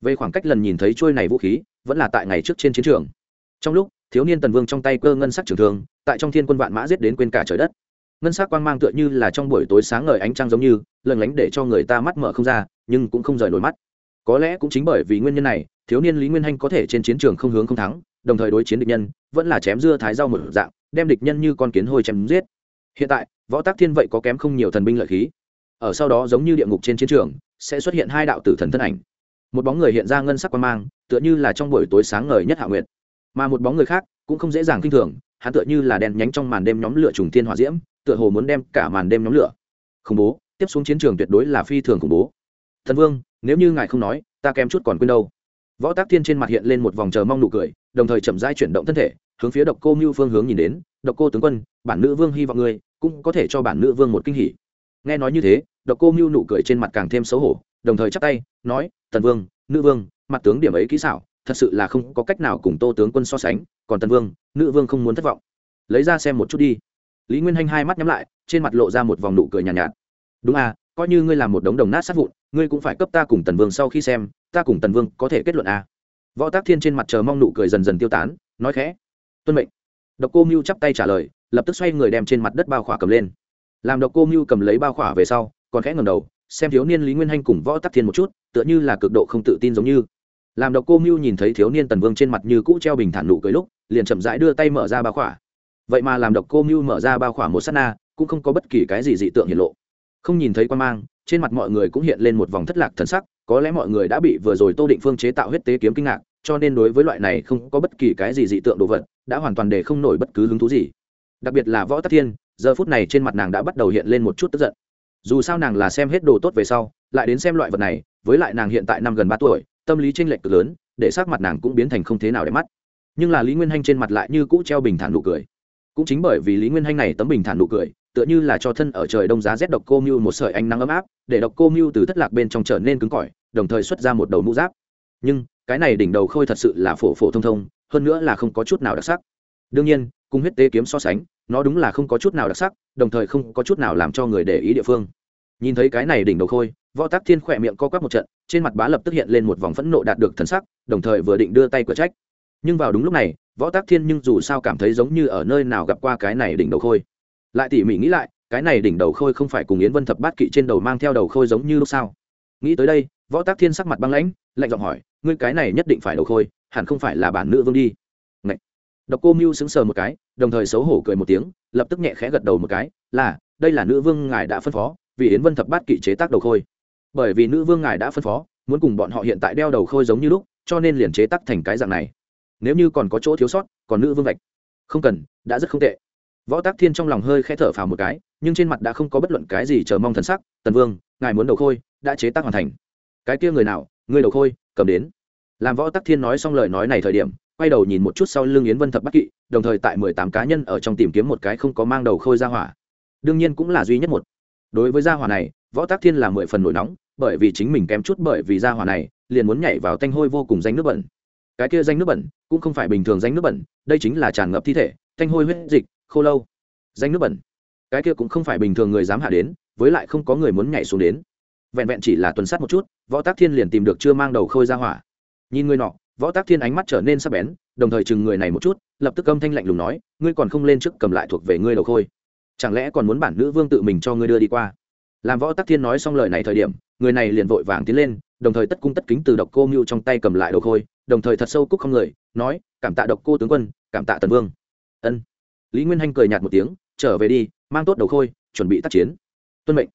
Về khoảng cách lần nhìn thấy trôi này vũ khí, vẫn là tại ngày trước trên chiến trường. Trong lúc, thiếu niên tần vương trong tay cơ ngân sắc trường thương, tại trong thiên quân vạn mã giết đến quên cả trời đất. Ngân sắc quang mang tựa như là trong buổi tối sáng ngời ánh trăng giống như lần lánh để cho người ta mắt mở không ra, nhưng cũng không rời nổi mắt. Có lẽ cũng chính bởi vì nguyên nhân này, thiếu niên lý nguyên hanh có thể trên chiến trường không hướng không thắng, đồng thời đối chiến địch nhân, vẫn là chém dưa thái rau một dạng đem địch nhân như con kiến hôi chém giết. Hiện tại, võ tác thiên vậy có kém không nhiều thần binh lợi khí. Ở sau đó giống như địa ngục trên chiến trường, sẽ xuất hiện hai đạo tử thần thân ảnh. Một bóng người hiện ra ngân sắc quan mang, tựa như là trong buổi tối sáng ngời nhất hạ nguyệt. Mà một bóng người khác cũng không dễ dàng kinh thường, hắn tựa như là đèn nhánh trong màn đêm nhóm lửa trùng thiên hỏa diễm, tựa hồ muốn đem cả màn đêm nhóm lửa khủng bố, tiếp xuống chiến trường tuyệt đối là phi thường khủng bố. Thần vương, nếu như ngài không nói, ta kém chút còn quên đâu. Võ tác thiên trên mặt hiện lên một vòng chờ mong nụ cười, đồng thời chậm rãi chuyển động thân thể hướng phía độc cô mưu phương hướng nhìn đến độc cô tướng quân bản nữ vương hy vọng ngươi cũng có thể cho bản nữ vương một kinh hỉ. Nghe nói như thế độc cô mưu nụ cười trên mặt càng thêm xấu hổ đồng thời chắp tay nói tần vương nữ vương mặt tướng điểm ấy kỹ xảo thật sự là không có cách nào cùng tô tướng quân so sánh còn tần vương nữ vương không muốn thất vọng. Lấy ra xem một chút đi. Lý nguyên hanh hai mắt nhắm lại trên mặt lộ ra một vòng nụ cười nhàn nhạt, nhạt. Đúng à coi như ngươi làm một đống đồng nát sát vụn ngươi cũng phải cấp ta cùng tần vương sau khi xem ta cùng tần vương có thể kết luận à. võ tác thiên trên mặt chờ mong nụ cười dần dần tiêu tán nói khẽ tuân mệnh. Độc cô mưu chắp tay trả lời, lập tức xoay người đem trên mặt đất bao khỏa cầm lên. Làm độc cô mưu cầm lấy bao khỏa về sau, còn khẽ ngầm đầu, xem thiếu niên lý nguyên hanh cùng võ tắc thiên một chút, tựa như là cực độ không tự tin giống như. Làm độc cô mưu nhìn thấy thiếu niên tần vương trên mặt như cũ treo bình thản nụ cười lúc, liền chậm rãi đưa tay mở ra bao khỏa. Vậy mà làm độc cô mưu mở ra bao khỏa một s á t na, cũng không có bất kỳ cái gì dị tượng hiện lộ. Không nhìn thấy quan mang, trên mặt mọi người cũng hiện lên một vòng thất lạc thần sắc, có lẽ mọi người đã bị vừa rồi tô định phương chế tạo huyết tế kiếm kinh ngạc cho nên đối với loại này không có bất kỳ cái gì dị tượng đồ vật, đã hoàn toàn để không nổi bất cứ hứng thú gì. Đặc biệt là võ tắc thiên, giờ phút này trên mặt nàng đã bắt đầu hiện lên một chút tức giận. Dù sao nàng là xem hết đồ tốt về sau, lại đến xem loại vật này, với lại nàng hiện tại năm gần ba tuổi, tâm lý tranh lệch cực lớn, để sắc mặt nàng cũng biến thành không thế nào để mắt. Nhưng là lý nguyên hanh trên mặt lại như cũ treo bình thản nụ cười. Cũng chính bởi vì lý nguyên hanh này tấm bình thản nụ cười, tựa như là cho thân ở trời đông giá rét độc cô mưu một sợi ánh nắng ấm áp, để độc cô mưu từ thất lạc bên trong trở nên cứng cỏi, đồng thời xuất ra một đầu mũ giáp. Nhưng cái này đỉnh đầu khôi thật sự là phổ phổ thông thông, hơn nữa là không có chút nào đặc sắc. Đương nhiên, cùng huyết tế kiếm so sánh, nó đúng là không có chút nào đặc sắc, đồng thời không có chút nào làm cho người để ý địa phương. Nhìn thấy cái này đỉnh đầu khôi, võ tác thiên khỏe miệng co quắp một trận, trên mặt bá lập tức hiện lên một vòng phẫn nộ đạt được thần sắc, đồng thời vừa định đưa tay cửa trách. Nhưng vào đúng lúc này, võ tác thiên nhưng dù sao cảm thấy giống như ở nơi nào gặp qua cái này đỉnh đầu khôi. Lại tỉ mỉ nghĩ lại, cái này đỉnh đầu khôi không phải cùng yến vân thập bát kỵ trên đầu mang theo đầu khôi giống như lúc sao nghĩ tới đây, võ tác thiên sắc mặt băng lãnh, lạnh giọng hỏi ngươi cái này nhất định phải đầu khôi, hẳn không phải là bản nữ vương đi. Ngậy. độc cô mưu sững sờ một cái, đồng thời xấu hổ cười một tiếng, lập tức nhẹ khẽ gật đầu một cái, là, đây là nữ vương ngài đã phân phó, vì yến vân thập bát kỵ chế tác đầu khôi. Bởi vì nữ vương ngài đã phân phó, muốn cùng bọn họ hiện tại đeo đầu khôi giống như lúc, cho nên liền chế tác thành cái dạng này. Nếu như còn có chỗ thiếu sót, còn nữ vương vạch. Không cần, đã rất không tệ. Võ tác thiên trong lòng hơi khẽ thở phào một cái, nhưng trên mặt đã không có bất luận cái gì chờ mong thần sắc, tần vương, ngài muốn đầu khôi, đã chế tác hoàn thành. Cái kia người nào, người đầu khôi cầm đến. Làm võ tắc thiên nói xong lời nói này thời điểm, quay đầu nhìn một chút sau lưng yến vân thập bắc kỵ, đồng thời tại mười tám cá nhân ở trong tìm kiếm một cái không có mang đầu khôi ra hỏa. Đương nhiên cũng là duy nhất một. Đối với gia hỏa này, võ tắc thiên là mười phần nổi nóng, bởi vì chính mình kém chút bởi vì gia hỏa này, liền muốn nhảy vào tanh hôi vô cùng danh nước bẩn. Cái kia danh nước bẩn, cũng không phải bình thường danh nước bẩn, đây chính là tràn ngập thi thể, tanh hôi huyết dịch, khô lâu. Danh nước bẩn. Cái kia cũng không phải bình thường người dám hạ đến, với lại không có người muốn nhảy xuống đến vẹn vẹn chỉ là tuần sát một chút, võ tác thiên liền tìm được chưa mang đầu khôi ra hỏa. Nhìn người nọ, võ tác thiên ánh mắt trở nên sắc bén, đồng thời chừng người này một chút, lập tức âm thanh lạnh lùng nói, ngươi còn không lên trước cầm lại thuộc về ngươi đầu khôi. Chẳng lẽ còn muốn bản nữ vương tự mình cho ngươi đưa đi qua? Làm võ tác thiên nói xong lời này thời điểm, người này liền vội vàng tiến lên, đồng thời tất cung tất kính từ độc cô mưu trong tay cầm lại đầu khôi, đồng thời thật sâu cúc không người nói, cảm tạ độc cô tướng quân, cảm tạ tần vương. Ân. Lý nguyên hanh cười nhạt một tiếng, trở về đi, mang tốt đầu khôi, chuẩn bị tác chiến. Tuân mệnh.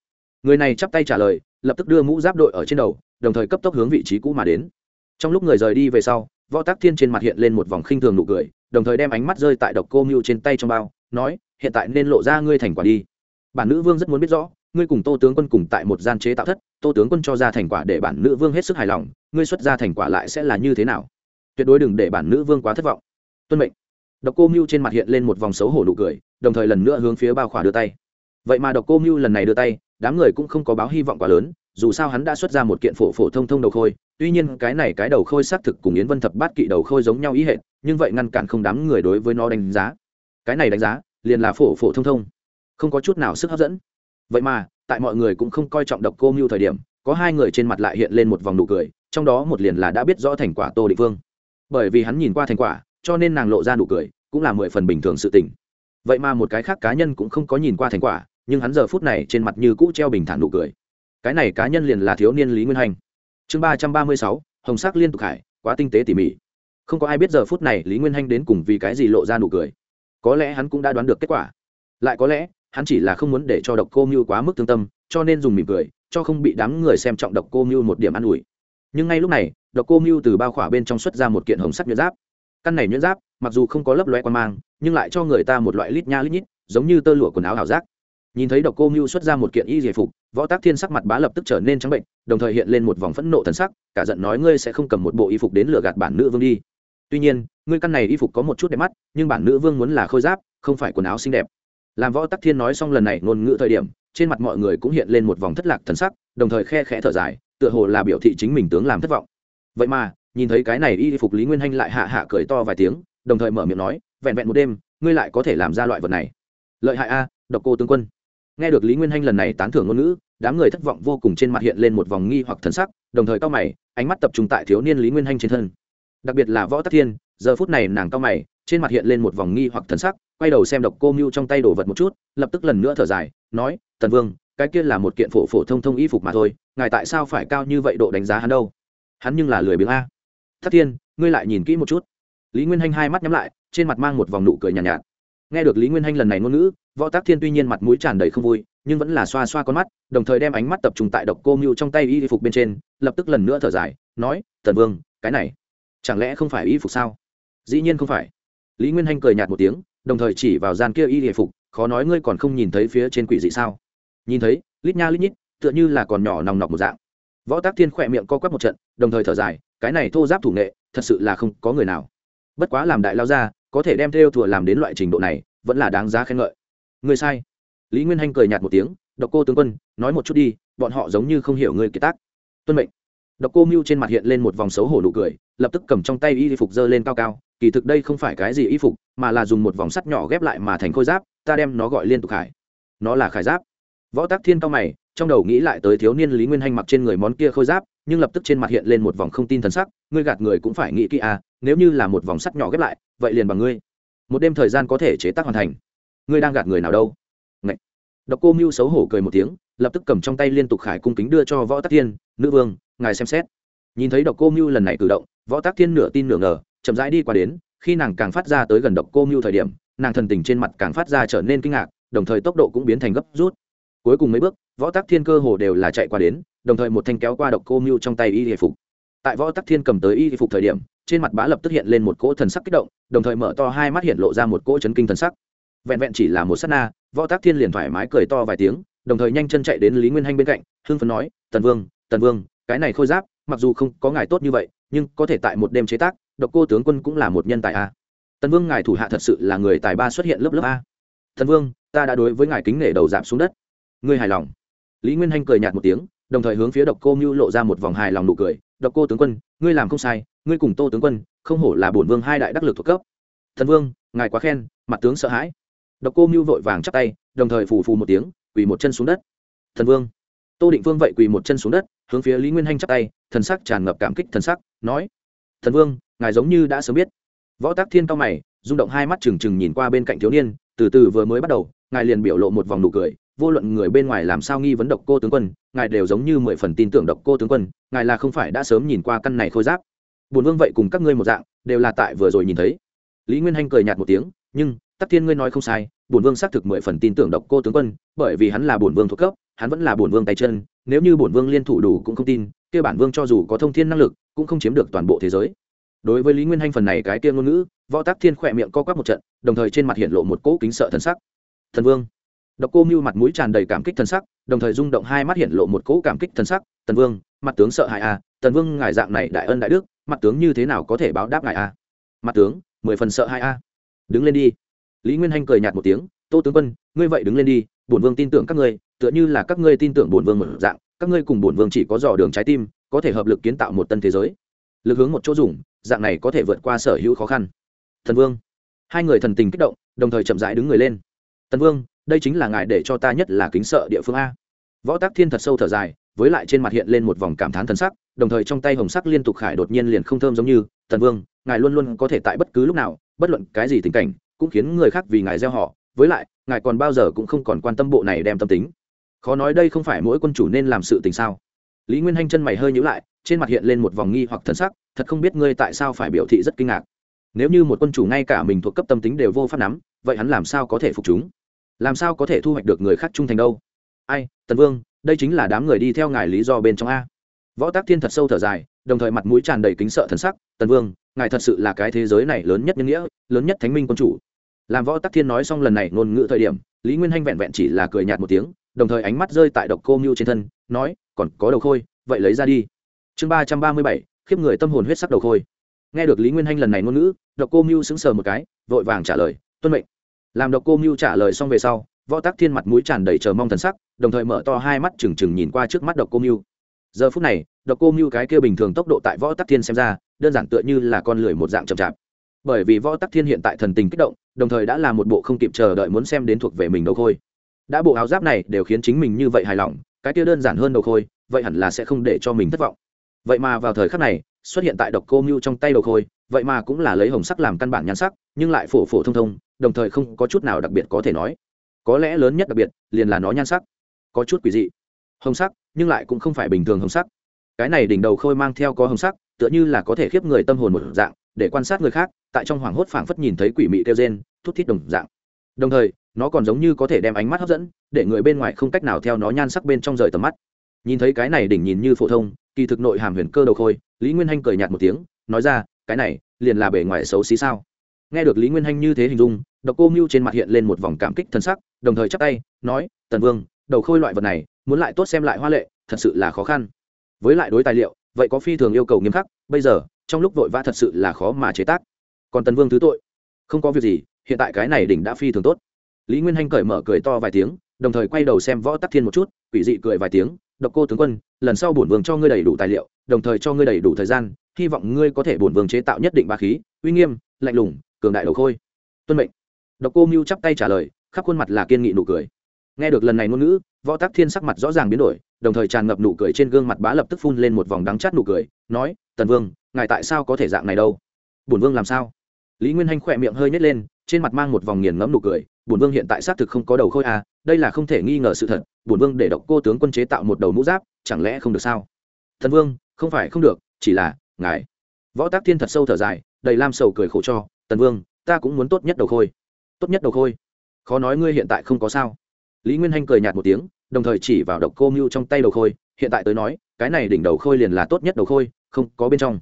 Người này chắp tay trả lời lập tức đưa mũ giáp đội ở trên đầu, đồng thời cấp tốc hướng vị trí cũ mà đến. Trong lúc người rời đi về sau, võ tác thiên trên mặt hiện lên một vòng khinh thường nụ cười, đồng thời đem ánh mắt rơi tại độc cô mưu trên tay trong bao, nói, hiện tại nên lộ ra ngươi thành quả đi. Bản nữ vương rất muốn biết rõ, ngươi cùng tô tướng quân cùng tại một gian chế tạo thất, tô tướng quân cho ra thành quả để bản nữ vương hết sức hài lòng, ngươi xuất ra thành quả lại sẽ là như thế nào? Tuyệt đối đừng để bản nữ vương quá thất vọng. Tuân mệnh. Độc cô mưu trên mặt hiện lên một vòng xấu hổ nụ cười, đồng thời lần nữa hướng phía bao khỏa đưa tay. Vậy mà độc cô mưu lần này đưa tay đám người cũng không có báo hy vọng quá lớn, dù sao hắn đã xuất ra một kiện phổ phổ thông thông đầu khôi, tuy nhiên cái này cái đầu khôi xác thực cùng yến vân thập bát kỵ đầu khôi giống nhau ý hệ nhưng vậy ngăn cản không đám người đối với nó đánh giá. Cái này đánh giá, liền là phổ phổ thông thông, không có chút nào sức hấp dẫn. Vậy mà, tại mọi người cũng không coi trọng độc cô mưu thời điểm, có hai người trên mặt lại hiện lên một vòng nụ cười, trong đó một liền là đã biết rõ thành quả tô định vương. Bởi vì hắn nhìn qua thành quả, cho nên nàng lộ ra nụ cười, cũng là mười phần bình thường sự tình. Vậy mà một cái khác cá nhân cũng không có nhìn qua thành quả nhưng hắn giờ phút này trên mặt như cũ treo bình thản nụ cười. Cái này cá nhân liền là thiếu niên lý nguyên hành. Chương ba trăm ba mươi sáu, hồng sắc liên tục hải, quá tinh tế tỉ mỉ. Không có ai biết giờ phút này lý nguyên hanh đến cùng vì cái gì lộ ra nụ cười. Có lẽ hắn cũng đã đoán được kết quả. Lại có lẽ, hắn chỉ là không muốn để cho độc cô mưu quá mức thương tâm, cho nên dùng mỉm cười, cho không bị đám người xem trọng độc cô mưu một điểm an ủi. Nhưng ngay lúc này, độc cô mưu từ bao khỏa bên trong xuất ra một kiện hồng sắc nhuyễn giáp. Căn này nhuyễn giáp, mặc dù không có lấp loe quan mang, nhưng lại cho người ta một loại lít nha lít nhít, giống như tơ lụa quần áo ảo giác nhìn thấy độc cô mưu xuất ra một kiện y giải phục, võ tác thiên sắc mặt bá lập tức trở nên trắng bệnh, đồng thời hiện lên một vòng phẫn nộ thần sắc, cả giận nói ngươi sẽ không cầm một bộ y phục đến lừa gạt bản nữ vương đi. Tuy nhiên, ngươi căn này y phục có một chút đẹp mắt, nhưng bản nữ vương muốn là khôi giáp, không phải quần áo xinh đẹp. Làm võ tắc thiên nói xong lần này ngôn ngữ thời điểm, trên mặt mọi người cũng hiện lên một vòng thất lạc thần sắc, đồng thời khe khẽ thở dài, tựa hồ là biểu thị chính mình tướng làm thất vọng. Vậy mà, nhìn thấy cái này y phục lý nguyên hanh lại hạ hạ cười to vài tiếng, đồng thời mở miệng nói, vẹn vẹn một đêm, ngươi lại có thể làm ra loại vật này. Lợi hại a, độc cô tướng quân nghe được lý nguyên hanh lần này tán thưởng ngôn ngữ đám người thất vọng vô cùng trên mặt hiện lên một vòng nghi hoặc thần sắc đồng thời cao mày ánh mắt tập trung tại thiếu niên lý nguyên hanh trên thân. Đặc biệt là võ tắc thiên giờ phút này nàng cao mày trên mặt hiện lên một vòng nghi hoặc thần sắc quay đầu xem độc cô mưu trong tay đồ vật một chút lập tức lần nữa thở dài nói tần vương cái kia là một kiện phổ phổ thông thông y phục mà thôi ngài tại sao phải cao như vậy độ đánh giá hắn đâu? Hắn nhưng là lười biếng a. Thất thiên ngươi lại nhìn kỹ một chút. Lý nguyên hanh hai mắt nhắm lại trên mặt mang một vòng nụ cười nhàn nhạt, nhạt. Nghe được lý nguyên hanh lần này ngôn ngữ võ tác thiên tuy nhiên mặt mũi tràn đầy không vui, nhưng vẫn là xoa xoa con mắt, đồng thời đem ánh mắt tập trung tại độc cô mưu trong tay y phục bên trên, lập tức lần nữa thở dài, nói, tần vương, cái này, chẳng lẽ không phải y phục sao? Dĩ nhiên không phải. Lý nguyên hanh cười nhạt một tiếng, đồng thời chỉ vào gian kia y phục, khó nói ngươi còn không nhìn thấy phía trên quỷ dị sao? Nhìn thấy, lít nha lít nhít, tựa như là còn nhỏ nòng nọc một dạng. Võ tác thiên khỏe miệng co quắp một trận, đồng thời thở dài, cái này thô giáp thủ nghệ, thật sự là không có người nào. Bất quá làm đại lao ra, có thể đem theo thừa làm đến loại trình độ này, vẫn là đáng giá khen ngợi người sai. Lý nguyên hanh cười nhạt một tiếng, độc cô tướng quân, nói một chút đi, bọn họ giống như không hiểu người kiệt tác. Tuân mệnh. Độc cô mưu trên mặt hiện lên một vòng xấu hổ nụ cười, lập tức cầm trong tay y phục dơ lên cao cao, kỳ thực đây không phải cái gì y phục, mà là dùng một vòng sắt nhỏ ghép lại mà thành khôi giáp, ta đem nó gọi liên tục khải. Nó là khải giáp. Võ tác thiên cao mày, trong đầu nghĩ lại tới thiếu niên lý nguyên hanh mặc trên người món kia khôi giáp, nhưng lập tức trên mặt hiện lên một vòng không tin thần sắc, ngươi gạt người cũng phải nghĩ kỹ à nếu như là một vòng sắt nhỏ ghép lại, vậy liền bằng ngươi. Một đêm thời gian có thể chế tác hoàn thành ngươi đang gạt người nào đâu? Ngậy. độc cô mưu xấu hổ cười một tiếng, lập tức cầm trong tay liên tục khải cung kính đưa cho võ tắc thiên, nữ vương, ngài xem xét. Nhìn thấy độc cô mưu lần này cử động, võ tắc thiên nửa tin nửa ngờ, chậm rãi đi qua đến, khi nàng càng phát ra tới gần độc cô mưu thời điểm, nàng thần tình trên mặt càng phát ra trở nên kinh ngạc, đồng thời tốc độ cũng biến thành gấp rút. Cuối cùng mấy bước, võ tắc thiên cơ hồ đều là chạy qua đến, đồng thời một thanh kéo qua độc cô mưu trong tay y hề phục. Tại võ tắc thiên cầm tới y hề phục thời điểm, trên mặt bá lập tức hiện lên một cỗ thần sắc kích động, đồng thời mở to hai mắt hiện lộ ra một cỗ chấn kinh thần sắc vẹn vẹn chỉ là một s á t na, võ tác thiên liền thoải mái cười to vài tiếng, đồng thời nhanh chân chạy đến lý nguyên hanh bên cạnh, hưng phấn nói, tần vương tần vương, cái này khôi giáp, mặc dù không có ngài tốt như vậy, nhưng có thể tại một đêm chế tác, độc cô tướng quân cũng là một nhân tài a. Tần vương, ngài thủ hạ thật sự là người tài ba xuất hiện lớp lớp a. Tần vương, ta đã đối với ngài kính nể đầu giảm xuống đất. Ngươi hài lòng. Lý nguyên hanh cười nhạt một tiếng, đồng thời hướng phía độc cô mưu lộ ra một vòng hài lòng nụ cười, độc cô tướng quân, ngươi làm không sai, ngươi cùng tô tướng quân, không hổ là bổn vương hai đại đắc lực thuộc cấp. Thần vương, ngài quá khen, mặt tướng sợ hãi độc cô mưu vội vàng chắp tay, đồng thời phù phù một tiếng, quỳ một chân xuống đất. Thần vương. Tô định vương vậy quỳ một chân xuống đất, hướng phía lý nguyên hanh chắp tay, thần sắc tràn ngập cảm kích thần sắc, nói, thần vương, ngài giống như đã sớm biết. Võ tác thiên cao mày, rung động hai mắt trừng trừng nhìn qua bên cạnh thiếu niên, từ từ vừa mới bắt đầu, ngài liền biểu lộ một vòng nụ cười, vô luận người bên ngoài làm sao nghi vấn độc cô tướng quân, ngài đều giống như mười phần tin tưởng độc cô tướng quân, ngài là không phải đã sớm nhìn qua căn này khôi giáp. Bùn vương vậy cùng các ngươi một dạng, đều là tại vừa rồi nhìn thấy. Lý nguyên hanh cười nhạt một tiếng, nhưng tắc thiên ngươi nói không sai bổn vương xác thực mười phần tin tưởng độc cô tướng quân bởi vì hắn là bổn vương thuộc cấp hắn vẫn là bổn vương tay chân nếu như bổn vương liên thủ đủ cũng không tin kia bản vương cho dù có thông thiên năng lực cũng không chiếm được toàn bộ thế giới. Đối với lý nguyên hanh phần này cái kia ngôn ngữ võ tác thiên khỏe miệng co quắp một trận đồng thời trên mặt hiện lộ một cỗ kính sợ thần sắc. Thần vương. Độc cô mưu mặt mũi tràn đầy cảm kích thần sắc đồng thời rung động hai mắt hiện lộ một cỗ cảm kích thần sắc tần vương mặt tướng sợ hại a à, tần vương ngài dạng này đại ân đại đức mặt tướng như thế nào có thể báo đáp ngài a à? mặt tướng mười phần sợ hại a à. đứng lên đi lý nguyên hanh cười nhạt một tiếng, tô tướng quân, ngươi vậy đứng lên đi, bổn vương tin tưởng các ngươi, tựa như là các ngươi tin tưởng bổn vương một dạng, các ngươi cùng bổn vương chỉ có dò đường trái tim, có thể hợp lực kiến tạo một tân thế giới. Lực hướng một chỗ dùng, dạng này có thể vượt qua sở hữu khó khăn. Thần vương. Hai người thần tình kích động, đồng thời chậm rãi đứng người lên. Tần vương, đây chính là ngài để cho ta nhất là kính sợ địa phương a. Võ tác thiên thật sâu thở dài, với lại trên mặt hiện lên một vòng cảm thán thần sắc, đồng thời trong tay hồng sắc liên tục khải đột nhiên liền không thơm giống như tần vương, ngài luôn luôn có thể tại bất cứ lúc nào, bất luận cái gì tình cảnh cũng khiến người khác vì ngài gieo họ, với lại, ngài còn bao giờ cũng không còn quan tâm bộ này đem tâm tính. Khó nói đây không phải mỗi quân chủ nên làm sự tình sao. Lý nguyên hanh chân mày hơi nhữ lại, trên mặt hiện lên một vòng nghi hoặc thân sắc, thật không biết ngươi tại sao phải biểu thị rất kinh ngạc. Nếu như một quân chủ ngay cả mình thuộc cấp tâm tính đều vô pháp nắm, vậy hắn làm sao có thể phục chúng? Làm sao có thể thu hoạch được người khác trung thành đâu? Ai, tần vương, đây chính là đám người đi theo ngài lý do bên trong a. Võ tác thiên thật sâu thở dài đồng thời mặt mũi tràn đầy kính sợ thần sắc, tần vương, ngài thật sự là cái thế giới này lớn nhất nhân nghĩa, lớn nhất thánh minh quân chủ. Làm võ tắc thiên nói xong lần này ngôn ngữ thời điểm, lý nguyên hanh vẹn vẹn chỉ là cười nhạt một tiếng, đồng thời ánh mắt rơi tại độc cô mưu trên thân, nói, còn có đầu khôi, vậy lấy ra đi. Chương ba trăm ba mươi bảy, khiếp người tâm hồn huyết sắc đầu khôi. Nghe được lý nguyên hanh lần này ngôn ngữ, độc cô mưu sững sờ một cái, vội vàng trả lời, tuân mệnh. Làm độc cô mưu trả lời xong về sau, võ tắc thiên mặt mũi tràn đầy chờ mong thần sắc, đồng thời mở to hai mắt trừng trừng nhìn qua trước mắt độc cô mưu giờ phút này, độc cô mưu cái kia bình thường tốc độ tại võ tắc thiên xem ra, đơn giản tựa như là con lười một dạng chậm chạp. Bởi vì võ tắc thiên hiện tại thần tình kích động, đồng thời đã là một bộ không kịp chờ đợi muốn xem đến thuộc về mình đầu khôi. Đã bộ áo giáp này đều khiến chính mình như vậy hài lòng, cái kia đơn giản hơn đầu khôi, vậy hẳn là sẽ không để cho mình thất vọng. Vậy mà vào thời khắc này, xuất hiện tại độc cô mưu trong tay đầu khôi, vậy mà cũng là lấy hồng sắc làm căn bản nhan sắc, nhưng lại phổ phổ thông thông, đồng thời không có chút nào đặc biệt có thể nói. Có lẽ lớn nhất đặc biệt, liền là nó nhan sắc. Có chút quỷ dị. Hồng sắc nhưng lại cũng không phải bình thường hồng sắc. Cái này đỉnh đầu khôi mang theo có hồng sắc tựa như là có thể khiếp người tâm hồn một dạng để quan sát người khác tại trong hoảng hốt phảng phất nhìn thấy quỷ mị kêu gen, thút thít đồng dạng. Đồng thời nó còn giống như có thể đem ánh mắt hấp dẫn để người bên ngoài không cách nào theo nó nhan sắc bên trong rời tầm mắt. Nhìn thấy cái này đỉnh nhìn như phổ thông kỳ thực nội hàm huyền cơ đầu khôi lý nguyên hanh cười nhạt một tiếng nói ra cái này liền là bề ngoài xấu xí sao? Nghe được lý nguyên hanh như thế hình dung độc cô mưu trên mặt hiện lên một vòng cảm kích thân sắc đồng thời chắp tay nói tần vương đầu khôi loại vật này muốn lại tốt xem lại hoa lệ, thật sự là khó khăn. Với lại đối tài liệu, vậy có phi thường yêu cầu nghiêm khắc, bây giờ, trong lúc vội vã thật sự là khó mà chế tác. Còn tần vương thứ tội, không có việc gì, hiện tại cái này đỉnh đã phi thường tốt. Lý nguyên hanh cởi mở cười to vài tiếng, đồng thời quay đầu xem võ tắc thiên một chút, quỷ dị cười vài tiếng, độc cô tướng quân, lần sau bổn vương cho ngươi đầy đủ tài liệu, đồng thời cho ngươi đầy đủ thời gian, hy vọng ngươi có thể bổn vương chế tạo nhất định ba khí, uy nghiêm, lạnh lùng, cường đại đầu khôi. Tuân mệnh. Độc cô mưu chắp tay trả lời, khắp khuôn mặt là kiên nghị nụ cười. Nghe được lần này ngôn ngữ võ tắc thiên sắc mặt rõ ràng biến đổi, đồng thời tràn ngập nụ cười trên gương mặt bá lập tức phun lên một vòng đắng chát nụ cười, nói, tần vương, ngài tại sao có thể dạng này đâu? Bổn vương làm sao? Lý nguyên hanh khỏe miệng hơi nhét lên, trên mặt mang một vòng nghiền ngẫm nụ cười, bổn vương hiện tại xác thực không có đầu khôi à đây là không thể nghi ngờ sự thật, bổn vương để độc cô tướng quân chế tạo một đầu mũ giáp, chẳng lẽ không được sao? Thần vương, không phải không được, chỉ là, ngài. Võ tác thiên thật sâu thở dài, đầy lam sầu cười khổ cho, tần vương, ta cũng muốn tốt nhất đầu khôi. Tốt nhất đầu khôi? Khó nói ngươi hiện tại không có sao lý nguyên hanh cười nhạt một tiếng, đồng thời chỉ vào độc cô mưu trong tay đầu khôi, hiện tại tới nói, cái này đỉnh đầu khôi liền là tốt nhất đầu khôi, không có bên trong.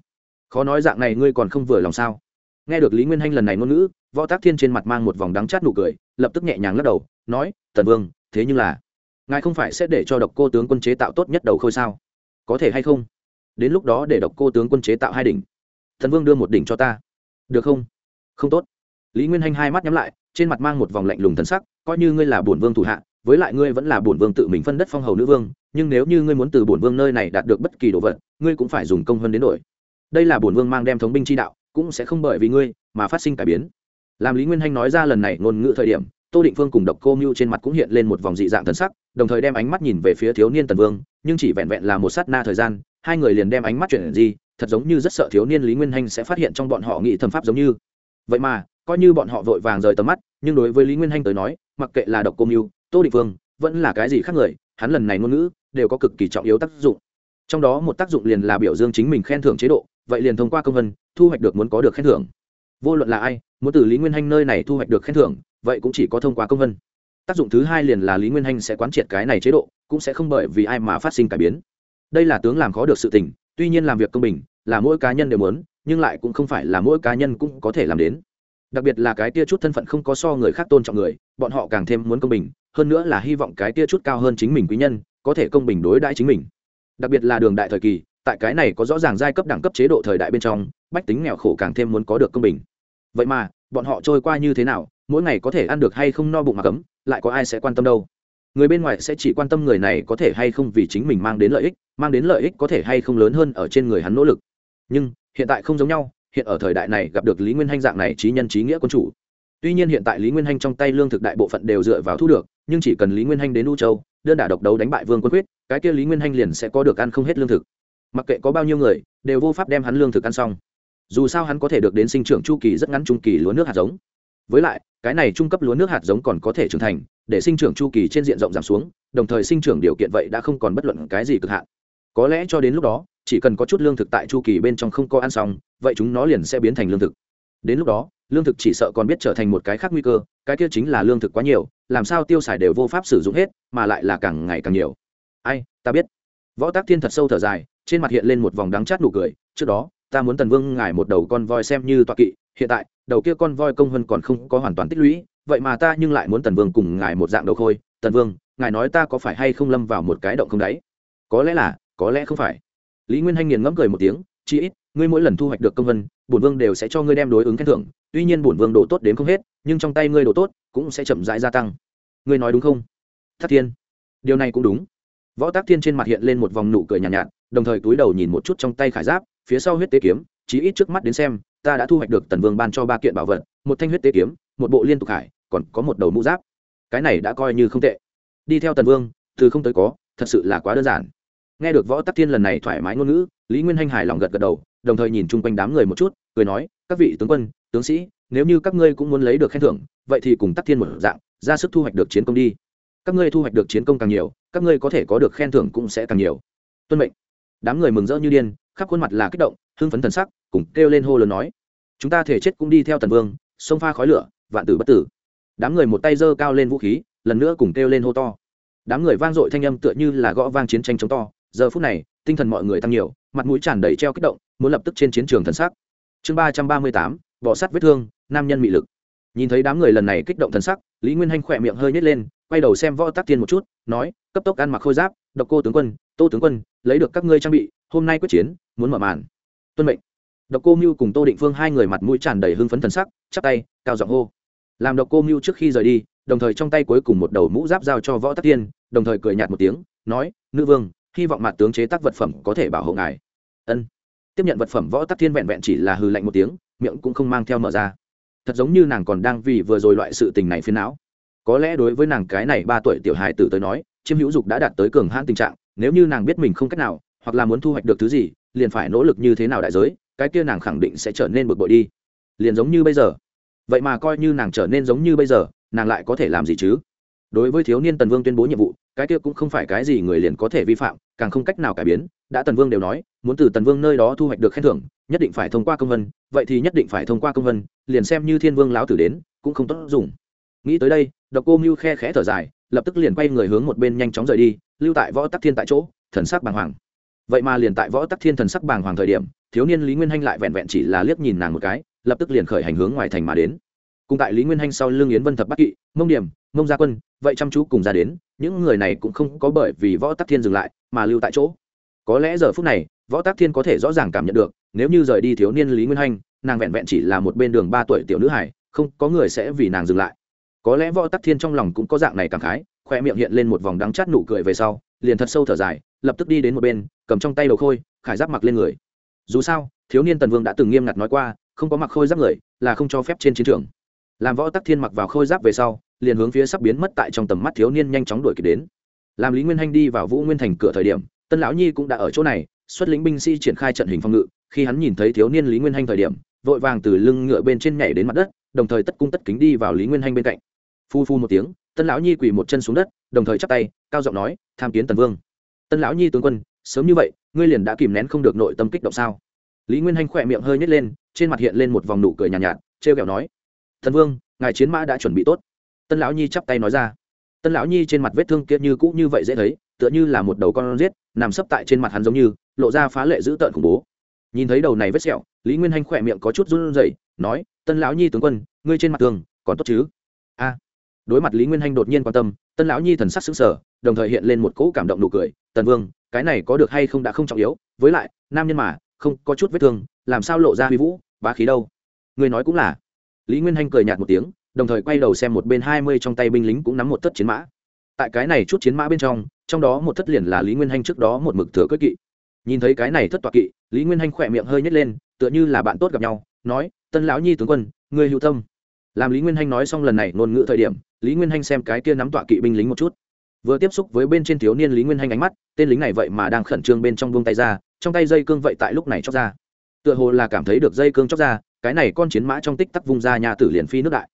Khó nói dạng này ngươi còn không vừa lòng sao? Nghe được lý nguyên hanh lần này ngôn ngữ, võ tác thiên trên mặt mang một vòng đắng chát nụ cười, lập tức nhẹ nhàng lắc đầu, nói, tần vương, thế nhưng là, ngài không phải sẽ để cho độc cô tướng quân chế tạo tốt nhất đầu khôi sao? Có thể hay không? Đến lúc đó để độc cô tướng quân chế tạo hai đỉnh. Thần vương đưa một đỉnh cho ta. Được không? Không tốt. Lý nguyên hanh hai mắt nhắm lại, trên mặt mang một vòng lạnh lùng thần sắc, coi như ngươi là bổn vương thủ hạ với lại ngươi vẫn là bổn vương tự mình phân đất phong hầu nữ vương, nhưng nếu như ngươi muốn từ bổn vương nơi này đạt được bất kỳ đồ vật, ngươi cũng phải dùng công hơn đến đổi. Đây là bổn vương mang đem thống binh chi đạo, cũng sẽ không bởi vì ngươi mà phát sinh cải biến. Làm lý nguyên hanh nói ra lần này ngôn ngữ thời điểm, tô định phương cùng độc cô mưu trên mặt cũng hiện lên một vòng dị dạng thần sắc, đồng thời đem ánh mắt nhìn về phía thiếu niên tần vương, nhưng chỉ vẹn vẹn là một sát na thời gian, hai người liền đem ánh mắt chuyển gì thật giống như rất sợ thiếu niên lý nguyên hanh sẽ phát hiện trong bọn họ nghị thầm pháp giống như. Vậy mà, coi như bọn họ vội vàng rời tầm mắt, nhưng đối với lý nguyên hanh tới nói, mặc kệ là độc cô mưu tô định phương vẫn là cái gì khác người, hắn lần này ngôn ngữ đều có cực kỳ trọng yếu tác dụng. Trong đó một tác dụng liền là biểu dương chính mình khen thưởng chế độ, vậy liền thông qua công vân, thu hoạch được muốn có được khen thưởng. Vô luận là ai, muốn từ lý nguyên hanh nơi này thu hoạch được khen thưởng, vậy cũng chỉ có thông qua công vân. Tác dụng thứ hai liền là lý nguyên hanh sẽ quán triệt cái này chế độ, cũng sẽ không bởi vì ai mà phát sinh cải biến. Đây là tướng làm khó được sự tình, tuy nhiên làm việc công bình, là mỗi cá nhân đều muốn, nhưng lại cũng không phải là mỗi cá nhân cũng có thể làm đến. Đặc biệt là cái tia chút thân phận không có so người khác tôn trọng người bọn họ càng thêm muốn công bình, hơn nữa là hy vọng cái tia chút cao hơn chính mình quý nhân có thể công bình đối đãi chính mình. Đặc biệt là đường đại thời kỳ, tại cái này có rõ ràng giai cấp đẳng cấp chế độ thời đại bên trong, bách tính nghèo khổ càng thêm muốn có được công bình. Vậy mà, bọn họ trôi qua như thế nào, mỗi ngày có thể ăn được hay không no bụng mà cấm, lại có ai sẽ quan tâm đâu? Người bên ngoài sẽ chỉ quan tâm người này có thể hay không vì chính mình mang đến lợi ích, mang đến lợi ích có thể hay không lớn hơn ở trên người hắn nỗ lực. Nhưng, hiện tại không giống nhau, hiện ở thời đại này gặp được lý nguyên hanh dạng này trí nhân trí nghĩa quân chủ tuy nhiên hiện tại lý nguyên hanh trong tay lương thực đại bộ phận đều dựa vào thu được, nhưng chỉ cần lý nguyên hanh đến u châu, đơn đả độc đấu đánh bại vương quân quyết, cái kia lý nguyên hanh liền sẽ có được ăn không hết lương thực. Mặc kệ có bao nhiêu người, đều vô pháp đem hắn lương thực ăn xong. Dù sao hắn có thể được đến sinh trưởng chu kỳ rất ngắn trung kỳ lúa nước hạt giống. Với lại, cái này trung cấp lúa nước hạt giống còn có thể trưởng thành, để sinh trưởng chu kỳ trên diện rộng giảm xuống, đồng thời sinh trưởng điều kiện vậy đã không còn bất luận cái gì cực hạn. Có lẽ cho đến lúc đó, chỉ cần có chút lương thực tại chu kỳ bên trong không có ăn xong, vậy chúng nó liền sẽ biến thành lương thực đến lúc đó, lương thực chỉ sợ còn biết trở thành một cái khác nguy cơ, cái kia chính là lương thực quá nhiều, làm sao tiêu xài đều vô pháp sử dụng hết, mà lại là càng ngày càng nhiều. Ai, ta biết. Võ tác thiên thật sâu thở dài, trên mặt hiện lên một vòng đắng chát nụ cười, trước đó, ta muốn tần vương ngài một đầu con voi xem như toa kỵ, hiện tại, đầu kia con voi công hơn còn không có hoàn toàn tích lũy, vậy mà ta nhưng lại muốn tần vương cùng ngài một dạng đầu khôi. Tần vương, ngài nói ta có phải hay không lâm vào một cái động không đáy? Có lẽ là, có lẽ không phải. Lý nguyên hanh nghiền ngẫm cười một tiếng chi ít ngươi mỗi lần thu hoạch được công vân bổn vương đều sẽ cho ngươi đem đối ứng khen thưởng. Tuy nhiên bổn vương đồ tốt đến không hết nhưng trong tay ngươi đồ tốt cũng sẽ chậm rãi gia tăng. Ngươi nói đúng không? Thất thiên. Điều này cũng đúng. Võ tác thiên trên mặt hiện lên một vòng nụ cười nhàn nhạt, nhạt đồng thời túi đầu nhìn một chút trong tay khải giáp phía sau huyết tế kiếm chí ít trước mắt đến xem ta đã thu hoạch được tần vương ban cho ba kiện bảo vật một thanh huyết tế kiếm một bộ liên tục khải còn có một đầu mũ giáp. Cái này đã coi như không tệ. Đi theo tần vương từ không tới có thật sự là quá đơn giản nghe được võ tắc thiên lần này thoải mái ngôn ngữ, lý nguyên hanh hài lòng gật gật đầu, đồng thời nhìn chung quanh đám người một chút, cười nói, các vị tướng quân, tướng sĩ, nếu như các ngươi cũng muốn lấy được khen thưởng, vậy thì cùng tắc thiên một dạng, ra sức thu hoạch được chiến công đi. Các ngươi thu hoạch được chiến công càng nhiều, các ngươi có thể có được khen thưởng cũng sẽ càng nhiều. Tuân mệnh. Đám người mừng rỡ như điên, khắp khuôn mặt là kích động, hưng phấn thần sắc, cùng kêu lên hô lớn nói, chúng ta thể chết cũng đi theo tần vương, sông pha khói lửa, vạn tử bất tử. Đám người một tay giơ cao lên vũ khí, lần nữa cùng kêu lên hô to. Đám người vang dội thanh âm tựa như là gõ vang chiến tranh chống to giờ phút này, tinh thần mọi người tăng nhiều, mặt mũi tràn đầy treo kích động, muốn lập tức trên chiến trường thần sắc. Chương ba trăm ba mươi tám, bỏ sắt vết thương, nam nhân mị lực. Nhìn thấy đám người lần này kích động thần sắc, lý nguyên hanh khỏe miệng hơi nhét lên, quay đầu xem võ tắc tiên một chút, nói, cấp tốc ăn mặc khôi giáp, độc cô tướng quân, tô tướng quân, lấy được các ngươi trang bị, hôm nay quyết chiến, muốn mở màn. Tuân mệnh. Độc cô mưu cùng tô định phương hai người mặt mũi tràn đầy hưng phấn thần sắc, chắp tay, cao giọng hô. Làm độc cô mưu trước khi rời đi, đồng thời trong tay cuối cùng một đầu mũ giáp giao cho võ tắc tiên đồng thời cười nhạt một tiếng, nói, nữ vương hy vọng mặt tướng chế tác vật phẩm có thể bảo hộ ngài. Ân. Tiếp nhận vật phẩm võ tắc thiên vẹn vẹn chỉ là hư lạnh một tiếng, miệng cũng không mang theo mở ra. Thật giống như nàng còn đang vì vừa rồi loại sự tình này phiền não. Có lẽ đối với nàng cái này ba tuổi tiểu hài tử tới nói, chiêm hữu dục đã đạt tới cường hãn tình trạng, nếu như nàng biết mình không cách nào, hoặc là muốn thu hoạch được thứ gì, liền phải nỗ lực như thế nào đại giới, cái kia nàng khẳng định sẽ trở nên bực bội đi. Liền giống như bây giờ. Vậy mà coi như nàng trở nên giống như bây giờ, nàng lại có thể làm gì chứ? Đối với thiếu niên tần vương tuyên bố nhiệm vụ, cái kia cũng không phải cái gì người liền có thể vi phạm, càng không cách nào cải biến, đã tần vương đều nói, muốn từ tần vương nơi đó thu hoạch được khen thưởng, nhất định phải thông qua công vân, vậy thì nhất định phải thông qua công vân, liền xem như thiên vương lão tử đến, cũng không tốt dùng. Nghĩ tới đây, độc cô mưu khe khẽ thở dài, lập tức liền quay người hướng một bên nhanh chóng rời đi, lưu tại võ tắc thiên tại chỗ, thần sắc bàng hoàng. Vậy mà liền tại võ tắc thiên thần sắc bàng hoàng thời điểm, thiếu niên lý nguyên hanh lại vẹn vẹn chỉ là liếc nhìn nàng một cái, lập tức liền khởi hành hướng ngoài thành mà đến. Cùng tại lý nguyên hanh sau lưng yến vân thập bắc kỵ, mông điểm mông gia quân, vậy chăm chú cùng ra đến, những người này cũng không có bởi vì võ tắc thiên dừng lại mà lưu tại chỗ. Có lẽ giờ phút này, võ tắc thiên có thể rõ ràng cảm nhận được, nếu như rời đi thiếu niên lý nguyên hanh nàng vẹn vẹn chỉ là một bên đường ba tuổi tiểu nữ hải không có người sẽ vì nàng dừng lại. Có lẽ võ tắc thiên trong lòng cũng có dạng này cảm khái, khoe miệng hiện lên một vòng đắng chát nụ cười về sau, liền thật sâu thở dài, lập tức đi đến một bên, cầm trong tay đầu khôi, khải giáp mặc lên người. Dù sao, thiếu niên tần vương đã từng nghiêm ngặt nói qua, không có mặc khôi giáp người là không cho phép trên chiến trường. Làm võ tắc thiên mặc vào khôi giáp về sau liền hướng phía sắp biến mất tại trong tầm mắt thiếu niên nhanh chóng đuổi kịp đến. Làm lý nguyên hanh đi vào vũ nguyên thành cửa thời điểm tân lão nhi cũng đã ở chỗ này xuất lĩnh binh sĩ triển khai trận hình phòng ngự. Khi hắn nhìn thấy thiếu niên lý nguyên hanh thời điểm vội vàng từ lưng ngựa bên trên nhảy đến mặt đất đồng thời tất cung tất kính đi vào lý nguyên hanh bên cạnh. Phu phu một tiếng tân lão nhi quỳ một chân xuống đất đồng thời chắp tay cao giọng nói tham kiến tần vương. Tân lão nhi tướng quân sớm như vậy ngươi liền đã kìm nén không được nội tâm kích động sao? Lý nguyên hanh khỏe miệng hơi nhét lên trên mặt hiện lên một vòng nụ cười nhàn nhạt, nhạt trêu kẹo nói thần vương ngài chiến mã đã chuẩn bị tốt tân lão nhi chắp tay nói ra. Tân lão nhi trên mặt vết thương kia như cũ như vậy dễ thấy, tựa như là một đầu con rết nằm sấp tại trên mặt hắn giống như, lộ ra phá lệ dữ tợn khủng bố. Nhìn thấy đầu này vết sẹo, lý nguyên hanh khỏe miệng có chút run rẩy, nói, tân lão nhi tướng quân, ngươi trên mặt tường, còn tốt chứ? A. Đối mặt lý nguyên hanh đột nhiên quan tâm, tân lão nhi thần sắc xứng sở đồng thời hiện lên một cỗ cảm động nụ cười, tần vương, cái này có được hay không đã không trọng yếu, với lại, nam nhân mà, không, có chút vết thương, làm sao lộ ra huy vũ, bá khí đâu? Người nói cũng là. Lý nguyên hanh cười nhạt một tiếng đồng thời quay đầu xem một bên hai mươi trong tay binh lính cũng nắm một thất chiến mã. Tại cái này chút chiến mã bên trong trong đó một thất liền là lý nguyên hanh trước đó một mực thừa cất kỵ. Nhìn thấy cái này thất toạc kỵ, lý nguyên hanh khỏe miệng hơi nhét lên, tựa như là bạn tốt gặp nhau, nói, tân lão nhi tướng quân người hữu tâm. Làm lý nguyên hanh nói xong lần này ngôn ngữ thời điểm, lý nguyên hanh xem cái kia nắm tọa kỵ binh lính một chút. Vừa tiếp xúc với bên trên thiếu niên lý nguyên hanh ánh mắt, tên lính này vậy mà đang khẩn trương bên trong buông tay ra, trong tay dây cương vậy tại lúc này chóc ra. Tựa hồ là cảm thấy được dây cương chóc ra, cái này con chiến mã trong tích tắc vung ra nhà tử liền phi nước đại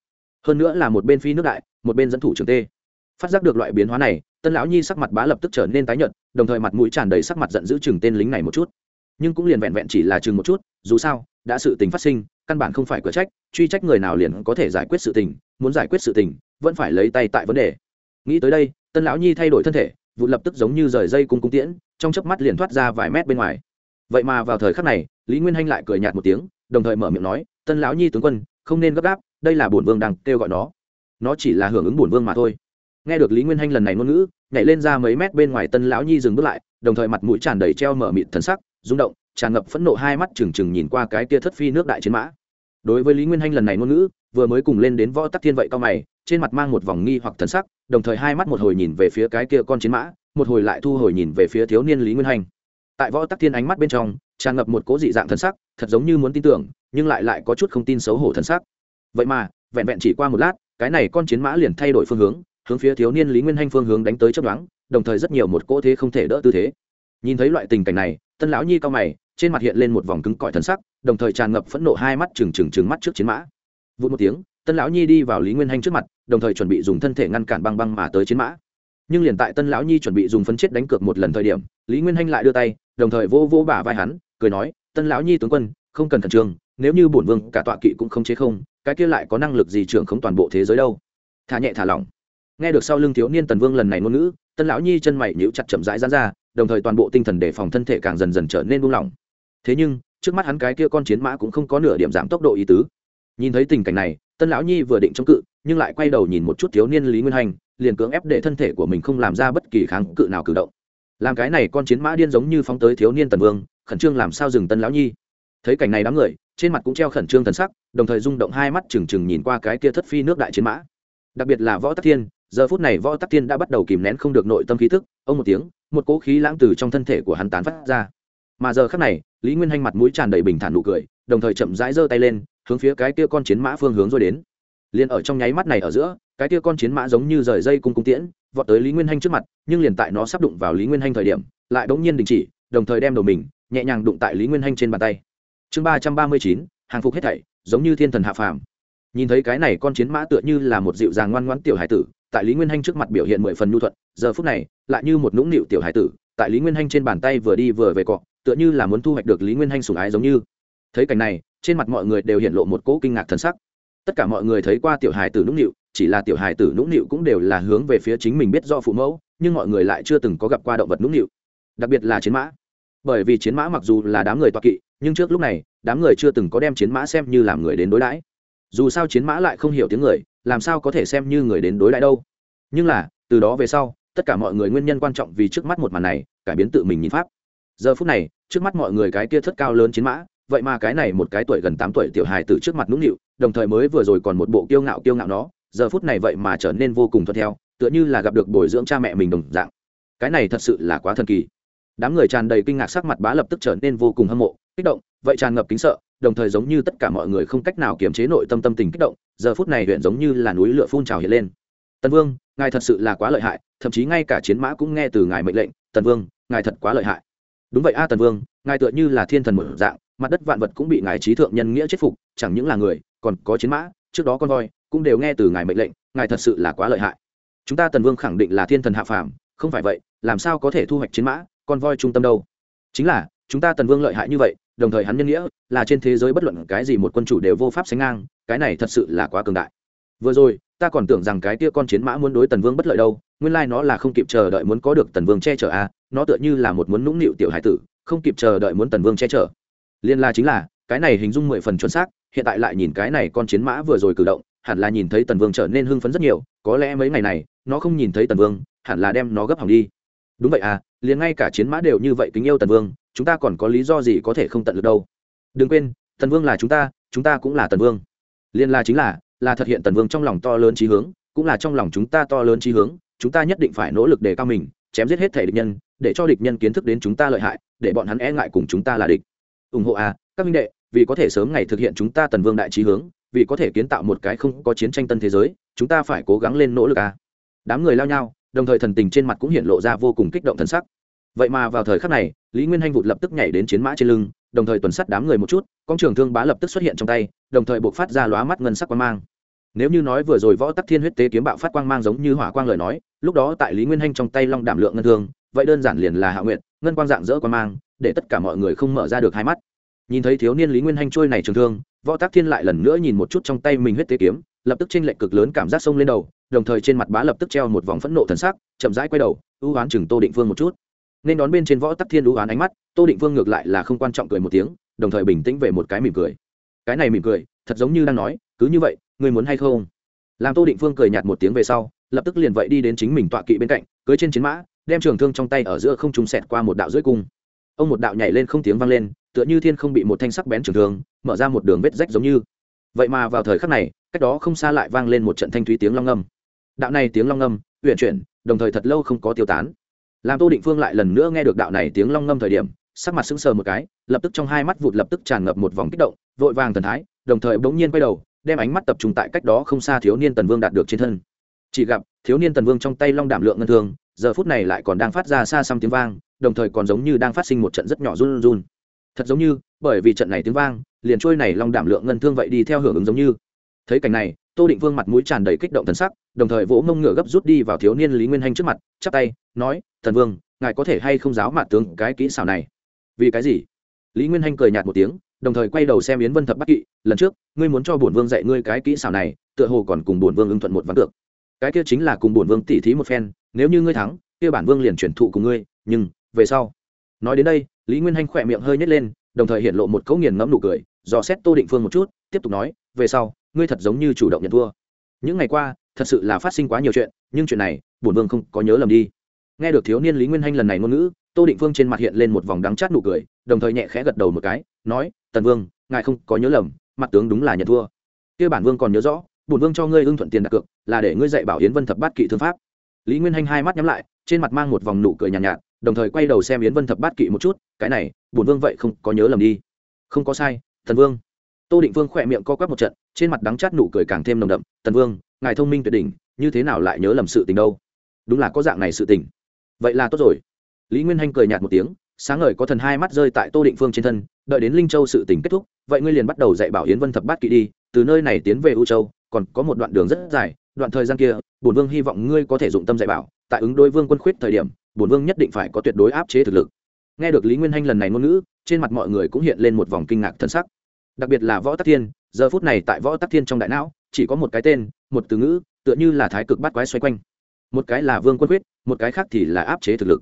hơn nữa là một bên phi nước đại, một bên dẫn thủ trường tê phát giác được loại biến hóa này, tân lão nhi sắc mặt bá lập tức trở nên tái nhợt, đồng thời mặt mũi tràn đầy sắc mặt giận dữ chừng tên lính này một chút. Nhưng cũng liền vẹn vẹn chỉ là chừng một chút, dù sao, đã sự tình phát sinh, căn bản không phải cửa trách, truy trách người nào liền có thể giải quyết sự tình, muốn giải quyết sự tình, vẫn phải lấy tay tại vấn đề. Nghĩ tới đây, tân lão nhi thay đổi thân thể, vụ lập tức giống như rời dây cung cung tiễn, trong chớp mắt liền thoát ra vài mét bên ngoài. Vậy mà vào thời khắc này, lý nguyên hanh lại cười nhạt một tiếng, đồng thời mở miệng nói, tân lão nhi tướng quân không nên gấp gáp, đây là bổn vương đang kêu gọi nó. Nó chỉ là hưởng ứng bổn vương mà thôi. Nghe được lý nguyên hanh lần này ngôn ngữ, nhảy lên ra mấy mét bên ngoài tân lão nhi dừng bước lại, đồng thời mặt mũi tràn đầy treo mở mịt thần sắc, rung động, tràn ngập phẫn nộ hai mắt trừng trừng nhìn qua cái tia thất phi nước đại chiến mã. Đối với lý nguyên hanh lần này ngôn ngữ, vừa mới cùng lên đến võ tắc thiên vậy cao mày, trên mặt mang một vòng nghi hoặc thần sắc, đồng thời hai mắt một hồi nhìn về phía cái kia con chiến mã, một hồi lại thu hồi nhìn về phía thiếu niên lý nguyên hanh. Tại võ tắc thiên ánh mắt bên trong, tràn ngập một cố dị dạng thần sắc, thật giống như muốn tin tưởng nhưng lại lại có chút không tin xấu hổ thần sắc vậy mà, vẹn vẹn chỉ qua một lát, cái này con chiến mã liền thay đổi phương hướng hướng phía thiếu niên lý nguyên hanh phương hướng đánh tới chấp đoán đồng thời rất nhiều một cỗ thế không thể đỡ tư thế. Nhìn thấy loại tình cảnh này, tân lão nhi cao mày, trên mặt hiện lên một vòng cứng cỏi thần sắc, đồng thời tràn ngập phẫn nộ hai mắt trừng trừng trừng mắt trước chiến mã. Vụt một tiếng, tân lão nhi đi vào lý nguyên hanh trước mặt, đồng thời chuẩn bị dùng thân thể ngăn cản băng băng mà tới chiến mã. Nhưng liền tại tân lão nhi chuẩn bị dùng phấn chết đánh cược một lần thời điểm, lý nguyên hanh lại đưa tay, đồng thời vô vô bả vai hắn, cười nói, tân lão nhi tướng quân, không cần khẩn trương nếu như bổn vương cả tọa kỵ cũng không chế không, cái kia lại có năng lực gì trưởng không toàn bộ thế giới đâu? Thả nhẹ thả lỏng. Nghe được sau lưng thiếu niên tần vương lần này ngôn ngữ, tân lão nhi chân mày nhíu chặt chậm rãi dán ra, đồng thời toàn bộ tinh thần đề phòng thân thể càng dần dần trở nên buông lỏng. Thế nhưng, trước mắt hắn cái kia con chiến mã cũng không có nửa điểm giảm tốc độ ý tứ. Nhìn thấy tình cảnh này, tân lão nhi vừa định chống cự, nhưng lại quay đầu nhìn một chút thiếu niên lý nguyên hành, liền cưỡng ép để thân thể của mình không làm ra bất kỳ kháng cự nào cử động. Làm cái này con chiến mã điên giống như phóng tới thiếu niên tần vương, khẩn trương làm sao dừng tân lão nhi? Thấy cảnh này đám người trên mặt cũng treo khẩn trương thần sắc, đồng thời rung động hai mắt trừng trừng nhìn qua cái kia thất phi nước đại chiến mã. Đặc biệt là võ tắc thiên, giờ phút này võ tắc thiên đã bắt đầu kìm nén không được nội tâm khí thức ông một tiếng, một cỗ khí lãng từ trong thân thể của hắn tán phát ra. Mà giờ khắc này, lý nguyên hanh mặt mũi tràn đầy bình thản nụ cười, đồng thời chậm rãi giơ tay lên, hướng phía cái kia con chiến mã phương hướng rồi đến. Liền ở trong nháy mắt này ở giữa, cái kia con chiến mã giống như rời dây cung cung tiễn, vọt tới lý nguyên hanh trước mặt, nhưng liền tại nó sắp đụng vào lý nguyên hanh thời điểm, lại bỗng nhiên đình chỉ, đồng thời đem đầu mình, nhẹ nhàng đụng tại lý nguyên hanh trên bàn tay chương ba trăm ba mươi chín, hàng phục hết thảy, giống như thiên thần hạ phàm. Nhìn thấy cái này con chiến mã tựa như là một dịu dàng ngoan ngoãn tiểu hải tử, tại lý nguyên hanh trước mặt biểu hiện mười phần nhu thuận, giờ phút này, lại như một nũng nịu tiểu hải tử, tại lý nguyên hanh trên bàn tay vừa đi vừa về cọ, tựa như là muốn thu hoạch được lý nguyên hanh sủng ái giống như. Thấy cảnh này, trên mặt mọi người đều hiện lộ một cỗ kinh ngạc thân sắc. Tất cả mọi người thấy qua tiểu hài tử nũng nịu, chỉ là tiểu hài tử nũng nịu cũng đều là hướng về phía chính mình biết do phụ mẫu, nhưng mọi người lại chưa từng có gặp qua động vật nũng nịu. Đặc biệt là chiến mã. Bởi vì chiến mã mặc dù là đám người toa kỵ nhưng trước lúc này, đám người chưa từng có đem chiến mã xem như làm người đến đối đãi. Dù sao chiến mã lại không hiểu tiếng người, làm sao có thể xem như người đến đối đãi đâu. Nhưng là, từ đó về sau, tất cả mọi người nguyên nhân quan trọng vì trước mắt một màn này, cải biến tự mình nhìn pháp. Giờ phút này, trước mắt mọi người cái kia thất cao lớn chiến mã, vậy mà cái này một cái tuổi gần tám tuổi tiểu hài từ trước mặt nũng nịu, đồng thời mới vừa rồi còn một bộ kiêu ngạo kiêu ngạo nó, giờ phút này vậy mà trở nên vô cùng thuận theo, tựa như là gặp được bồi dưỡng cha mẹ mình đồng dạng. Cái này thật sự là quá thần kỳ. Đám người tràn đầy kinh ngạc sắc mặt bá lập tức trở nên vô cùng hâm mộ kích động, vậy tràn ngập kính sợ, đồng thời giống như tất cả mọi người không cách nào kiềm chế nội tâm tâm tình kích động, giờ phút này huyện giống như là núi lửa phun trào hiện lên. Tần vương, ngài thật sự là quá lợi hại, thậm chí ngay cả chiến mã cũng nghe từ ngài mệnh lệnh, tần vương, ngài thật quá lợi hại. Đúng vậy a, tần vương, ngài tựa như là thiên thần một dạng, mặt đất vạn vật cũng bị ngài trí thượng nhân nghĩa chết phục, chẳng những là người, còn có chiến mã, trước đó con voi cũng đều nghe từ ngài mệnh lệnh, ngài thật sự là quá lợi hại. Chúng ta tần vương khẳng định là thiên thần hạ phàm, không phải vậy, làm sao có thể thu hoạch chiến mã, con voi trung tâm đâu? Chính là, chúng ta tần vương lợi hại như vậy đồng thời hắn nhân nghĩa là trên thế giới bất luận cái gì một quân chủ đều vô pháp sánh ngang cái này thật sự là quá cường đại. Vừa rồi ta còn tưởng rằng cái tia con chiến mã muốn đối tần vương bất lợi đâu nguyên lai nó là không kịp chờ đợi muốn có được tần vương che chở a à, nó tựa như là một muốn nũng nịu tiểu hải tử không kịp chờ đợi muốn tần vương che chở. Liên la chính là cái này hình dung mười phần chuẩn xác hiện tại lại nhìn cái này con chiến mã vừa rồi cử động hẳn là nhìn thấy tần vương trở nên hưng phấn rất nhiều có lẽ mấy ngày này nó không nhìn thấy tần vương hẳn là đem nó gấp hỏng đi đúng vậy à liền ngay cả chiến mã đều như vậy kính yêu tần vương, chúng ta còn có lý do gì có thể không tận được đâu? Đừng quên, tần vương là chúng ta chúng ta cũng là tần vương. Liên la chính là là thực hiện tần vương trong lòng to lớn trí hướng, cũng là trong lòng chúng ta to lớn trí hướng, chúng ta nhất định phải nỗ lực để cao mình, chém giết hết thể địch nhân, để cho địch nhân kiến thức đến chúng ta lợi hại, để bọn hắn e ngại cùng chúng ta là địch. Ủng hộ à các minh đệ, vì có thể sớm ngày thực hiện chúng ta tần vương đại trí hướng, vì có thể kiến tạo một cái không có chiến tranh tân thế giới, chúng ta phải cố gắng lên nỗ lực à. Đám người lao nhau đồng thời thần tình trên mặt cũng hiện lộ ra vô cùng kích động thần sắc. Vậy mà vào thời khắc này, lý nguyên hanh vụt lập tức nhảy đến chiến mã trên lưng, đồng thời tuần sắt đám người một chút, con trường thương bá lập tức xuất hiện trong tay, đồng thời buộc phát ra lóa mắt ngân sắc quang mang. Nếu như nói vừa rồi võ tắc thiên huyết tế kiếm bạo phát quang mang giống như hỏa quang lời nói, lúc đó tại lý nguyên hanh trong tay long đảm lượng ngân thương, vậy đơn giản liền là hạ nguyện ngân quang dạng dỡ quang mang, để tất cả mọi người không mở ra được hai mắt. Nhìn thấy thiếu niên lý nguyên hanh trôi này trường thương, võ tắc thiên lại lần nữa nhìn một chút trong tay mình huyết tế kiếm, lập tức t r lệch cực lớn cảm giác sông lên đầu đồng thời trên mặt bá lập tức treo một vòng phẫn nộ thần sắc, chậm rãi quay đầu, ưu oán chừng tô định phương một chút. Nên đón bên trên võ tắc thiên ưu oán ánh mắt, tô định phương ngược lại là không quan trọng cười một tiếng, đồng thời bình tĩnh về một cái mỉm cười. Cái này mỉm cười, thật giống như đang nói, cứ như vậy người muốn hay không? Làm tô định phương cười nhạt một tiếng về sau, lập tức liền vậy đi đến chính mình tọa kỵ bên cạnh, cưới trên chiến mã, đem trường thương trong tay ở giữa không trùng xẹt qua một đạo dưới cung. Ông một đạo nhảy lên không tiếng vang lên, tựa như thiên không bị một thanh sắc bén trường thương, mở ra một đường vết rách giống như. Vậy mà vào thời khắc này, cách đó không xa lại vang lên một trận thanh thúy tiếng long âm đạo này tiếng long ngâm, uyển chuyển, đồng thời thật lâu không có tiêu tán. Làm tô định phương lại lần nữa nghe được đạo này tiếng long ngâm thời điểm, sắc mặt sững sờ một cái, lập tức trong hai mắt vụt lập tức tràn ngập một vòng kích động, vội vàng thần thái, đồng thời bỗng nhiên quay đầu, đem ánh mắt tập trung tại cách đó không xa thiếu niên tần vương đạt được trên thân. Chỉ gặp, thiếu niên tần vương trong tay long đảm lượng ngân thương, giờ phút này lại còn đang phát ra xa xăm tiếng vang, đồng thời còn giống như đang phát sinh một trận rất nhỏ run run. Thật giống như, bởi vì trận này tiếng vang, liền trôi này long đảm lượng ngân thương vậy đi theo hưởng ứng giống như. Thấy cảnh này tô định vương mặt mũi tràn đầy kích động thần sắc, đồng thời vỗ mông ngựa gấp rút đi vào thiếu niên lý nguyên hanh trước mặt, chắp tay, nói, thần vương, ngài có thể hay không giáo mạ tướng cái kỹ xảo này? Vì cái gì? Lý nguyên hanh cười nhạt một tiếng, đồng thời quay đầu xem yến vân thập bắc kỵ, lần trước, ngươi muốn cho bổn vương dạy ngươi cái kỹ xảo này, tựa hồ còn cùng bổn vương ưng thuận một ván cược. Cái kia chính là cùng bổn vương tỉ thí một phen, nếu như ngươi thắng, kia bản vương liền chuyển thụ cùng ngươi, nhưng, về sau. Nói đến đây, lý nguyên hanh khỏe miệng hơi nhét lên, đồng thời hiện lộ một cấu nghiền ngẫm nụ cười, dò xét tô định phương một chút, tiếp tục nói, về sau ngươi thật giống như chủ động nhận thua. Những ngày qua thật sự là phát sinh quá nhiều chuyện nhưng chuyện này bổn vương không có nhớ lầm đi. Nghe được thiếu niên lý nguyên hanh lần này ngôn ngữ tô định phương trên mặt hiện lên một vòng đắng chát nụ cười đồng thời nhẹ khẽ gật đầu một cái nói tần vương ngài không có nhớ lầm mặt tướng đúng là nhận thua. Kia bản vương còn nhớ rõ bổn vương cho ngươi ưng thuận tiền đặt cược là để ngươi dạy bảo yến vân thập bát kỵ thương pháp. Lý nguyên hanh hai mắt nhắm lại trên mặt mang một vòng nụ cười nhàn nhạt, nhạt đồng thời quay đầu xem yến vân thập bát kỵ một chút cái này bổn vương vậy không có nhớ lầm đi. Không có sai thần vương. Tô định vương khỏe miệng co quắp một trận trên mặt đắng chát nụ cười càng thêm nồng đậm, tần vương, ngài thông minh tuyệt đỉnh, như thế nào lại nhớ lầm sự tình đâu? Đúng là có dạng này sự tình. Vậy là tốt rồi. Lý nguyên hanh cười nhạt một tiếng, sáng ngời có thần hai mắt rơi tại tô định phương trên thân, đợi đến linh châu sự tình kết thúc, vậy ngươi liền bắt đầu dạy bảo yến vân thập bát kỵ đi, từ nơi này tiến về u châu, còn có một đoạn đường rất dài, đoạn thời gian kia, bổn vương hy vọng ngươi có thể dụng tâm dạy bảo, tại ứng đối vương quân khuyết thời điểm, bổn vương nhất định phải có tuyệt đối áp chế thực lực. Nghe được lý nguyên hanh lần này ngôn ngữ, trên mặt mọi người cũng hiện lên một vòng kinh ngạc thân sắc. Đặc biệt là võ tắc thiên giờ phút này tại võ tắc thiên trong đại não, chỉ có một cái tên, một từ ngữ, tựa như là thái cực bắt quái xoay quanh. Một cái là vương quân quyết, một cái khác thì là áp chế thực lực.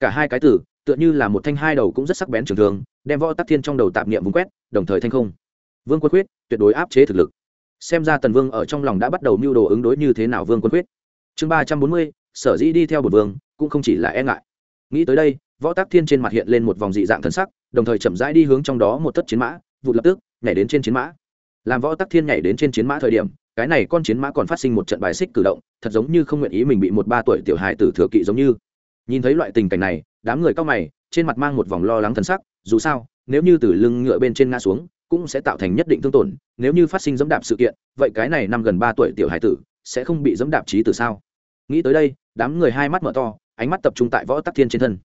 Cả hai cái từ, tựa như là một thanh hai đầu cũng rất sắc bén trường thường, đem võ tắc thiên trong đầu tạp niệm vùng quét, đồng thời thanh không. Vương quân quyết, tuyệt đối áp chế thực lực. Xem ra tần vương ở trong lòng đã bắt đầu mưu đồ ứng đối như thế nào vương quân quyết. Chương ba trăm bốn mươi, sở dĩ đi theo bột vương, cũng không chỉ là e ngại. Nghĩ tới đây, võ tắc thiên trên mặt hiện lên một vòng dị dạng thần sắc, đồng thời chậm rãi đi hướng trong đó một tất chiến mã, vụt lập tức, nhảy đến trên chiến mã làm võ tắc thiên nhảy đến trên chiến mã thời điểm, cái này con chiến mã còn phát sinh một trận bài xích cử động, thật giống như không nguyện ý mình bị một ba tuổi tiểu hài tử thừa kỵ giống như. Nhìn thấy loại tình cảnh này, đám người cao mày, trên mặt mang một vòng lo lắng thần sắc, dù sao, nếu như từ lưng ngựa bên trên ngã xuống, cũng sẽ tạo thành nhất định thương tổn, nếu như phát sinh dẫm đạp sự kiện, vậy cái này năm gần ba tuổi tiểu hài tử sẽ không bị dẫm đạp trí từ sao? Nghĩ tới đây, đám người hai mắt mở to, ánh mắt tập trung tại võ tắc thiên trên thân.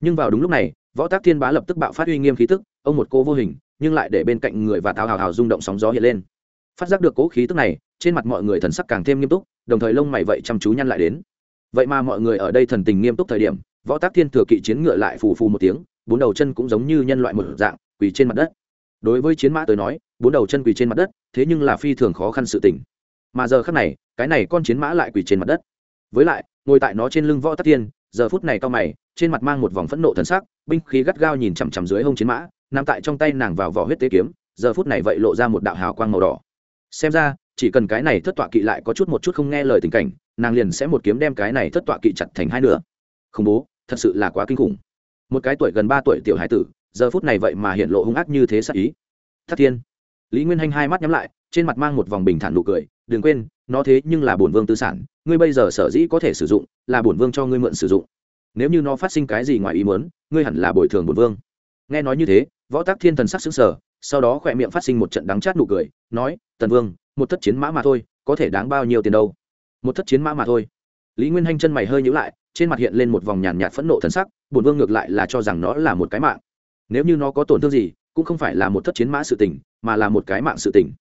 Nhưng vào đúng lúc này, võ tắc thiên bá lập tức bạo phát uy nghiêm khí tức, ông một cô vô hình nhưng lại để bên cạnh người và thao hào hào rung động sóng gió hiện lên. Phát giác được cố khí tức này, trên mặt mọi người thần sắc càng thêm nghiêm túc, đồng thời lông mày vậy chăm chú nhăn lại đến. Vậy mà mọi người ở đây thần tình nghiêm túc thời điểm, võ tác thiên thừa kỵ chiến ngựa lại phù phù một tiếng, bốn đầu chân cũng giống như nhân loại một dạng, quỳ trên mặt đất. Đối với chiến mã tới nói, bốn đầu chân quỳ trên mặt đất, thế nhưng là phi thường khó khăn sự tỉnh mà giờ khác này, cái này con chiến mã lại quỳ trên mặt đất. Với lại, ngồi tại nó trên lưng võ tác thiên, giờ phút này cao mày, trên mặt mang một vòng phẫn nộ thần sắc, binh khí gắt gao nhìn chằm chằm dưới hông chiến mã nằm tại trong tay nàng vào vỏ huyết tế kiếm, giờ phút này vậy lộ ra một đạo hào quang màu đỏ. Xem ra, chỉ cần cái này thất tọa kỵ lại có chút một chút không nghe lời tình cảnh, nàng liền sẽ một kiếm đem cái này thất tọa kỵ chặt thành hai nửa. Khủng bố, thật sự là quá kinh khủng. Một cái tuổi gần ba tuổi tiểu hải tử, giờ phút này vậy mà hiện lộ hung ác như thế sắc ý. Thất thiên. Lý nguyên hanh hai mắt nhắm lại, trên mặt mang một vòng bình thản nụ cười, đừng quên, nó thế nhưng là bổn vương tư sản, ngươi bây giờ sở dĩ có thể sử dụng, là bổn vương cho ngươi mượn sử dụng. Nếu như nó phát sinh cái gì ngoài ý muốn, ngươi hẳn là bồi thường bổn vương. Nghe nói như thế võ tác thiên thần sắc xứng sở sau đó khỏe miệng phát sinh một trận đắng chát nụ cười, nói, tần vương, một thất chiến mã mà thôi, có thể đáng bao nhiêu tiền đâu? Một thất chiến mã mà thôi. Lý nguyên hanh chân mày hơi nhữ lại, trên mặt hiện lên một vòng nhàn nhạt phẫn nộ thần sắc, bổn vương ngược lại là cho rằng nó là một cái mạng. Nếu như nó có tổn thương gì, cũng không phải là một thất chiến mã sự tình, mà là một cái mạng sự tình.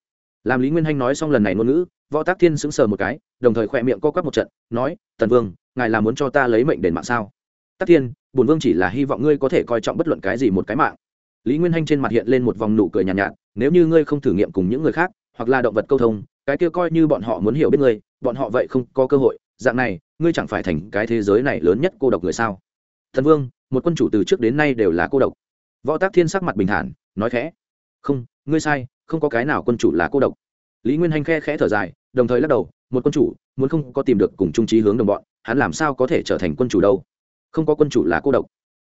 Làm lý nguyên hanh nói xong lần này ngôn ngữ, võ tác thiên sững sờ một cái, đồng thời khỏe miệng co quắp một trận, nói, tần vương, ngài là muốn cho ta lấy mệnh đền mạng sao? Tác thiên, bổn vương chỉ là hy vọng ngươi có thể coi trọng bất luận cái gì một cái mạng lý nguyên hanh trên mặt hiện lên một vòng nụ cười nhàn nhạt, nhạt nếu như ngươi không thử nghiệm cùng những người khác hoặc là động vật câu thông cái kia coi như bọn họ muốn hiểu biết ngươi bọn họ vậy không có cơ hội dạng này ngươi chẳng phải thành cái thế giới này lớn nhất cô độc người sao? Thần vương một quân chủ từ trước đến nay đều là cô độc. Võ tác thiên sắc mặt bình thản nói khẽ. Không ngươi sai không có cái nào quân chủ là cô độc. Lý nguyên hanh khe khẽ thở dài đồng thời lắc đầu một quân chủ muốn không có tìm được cùng trung trí hướng đồng bọn hắn làm sao có thể trở thành quân chủ đâu? Không có quân chủ là cô độc.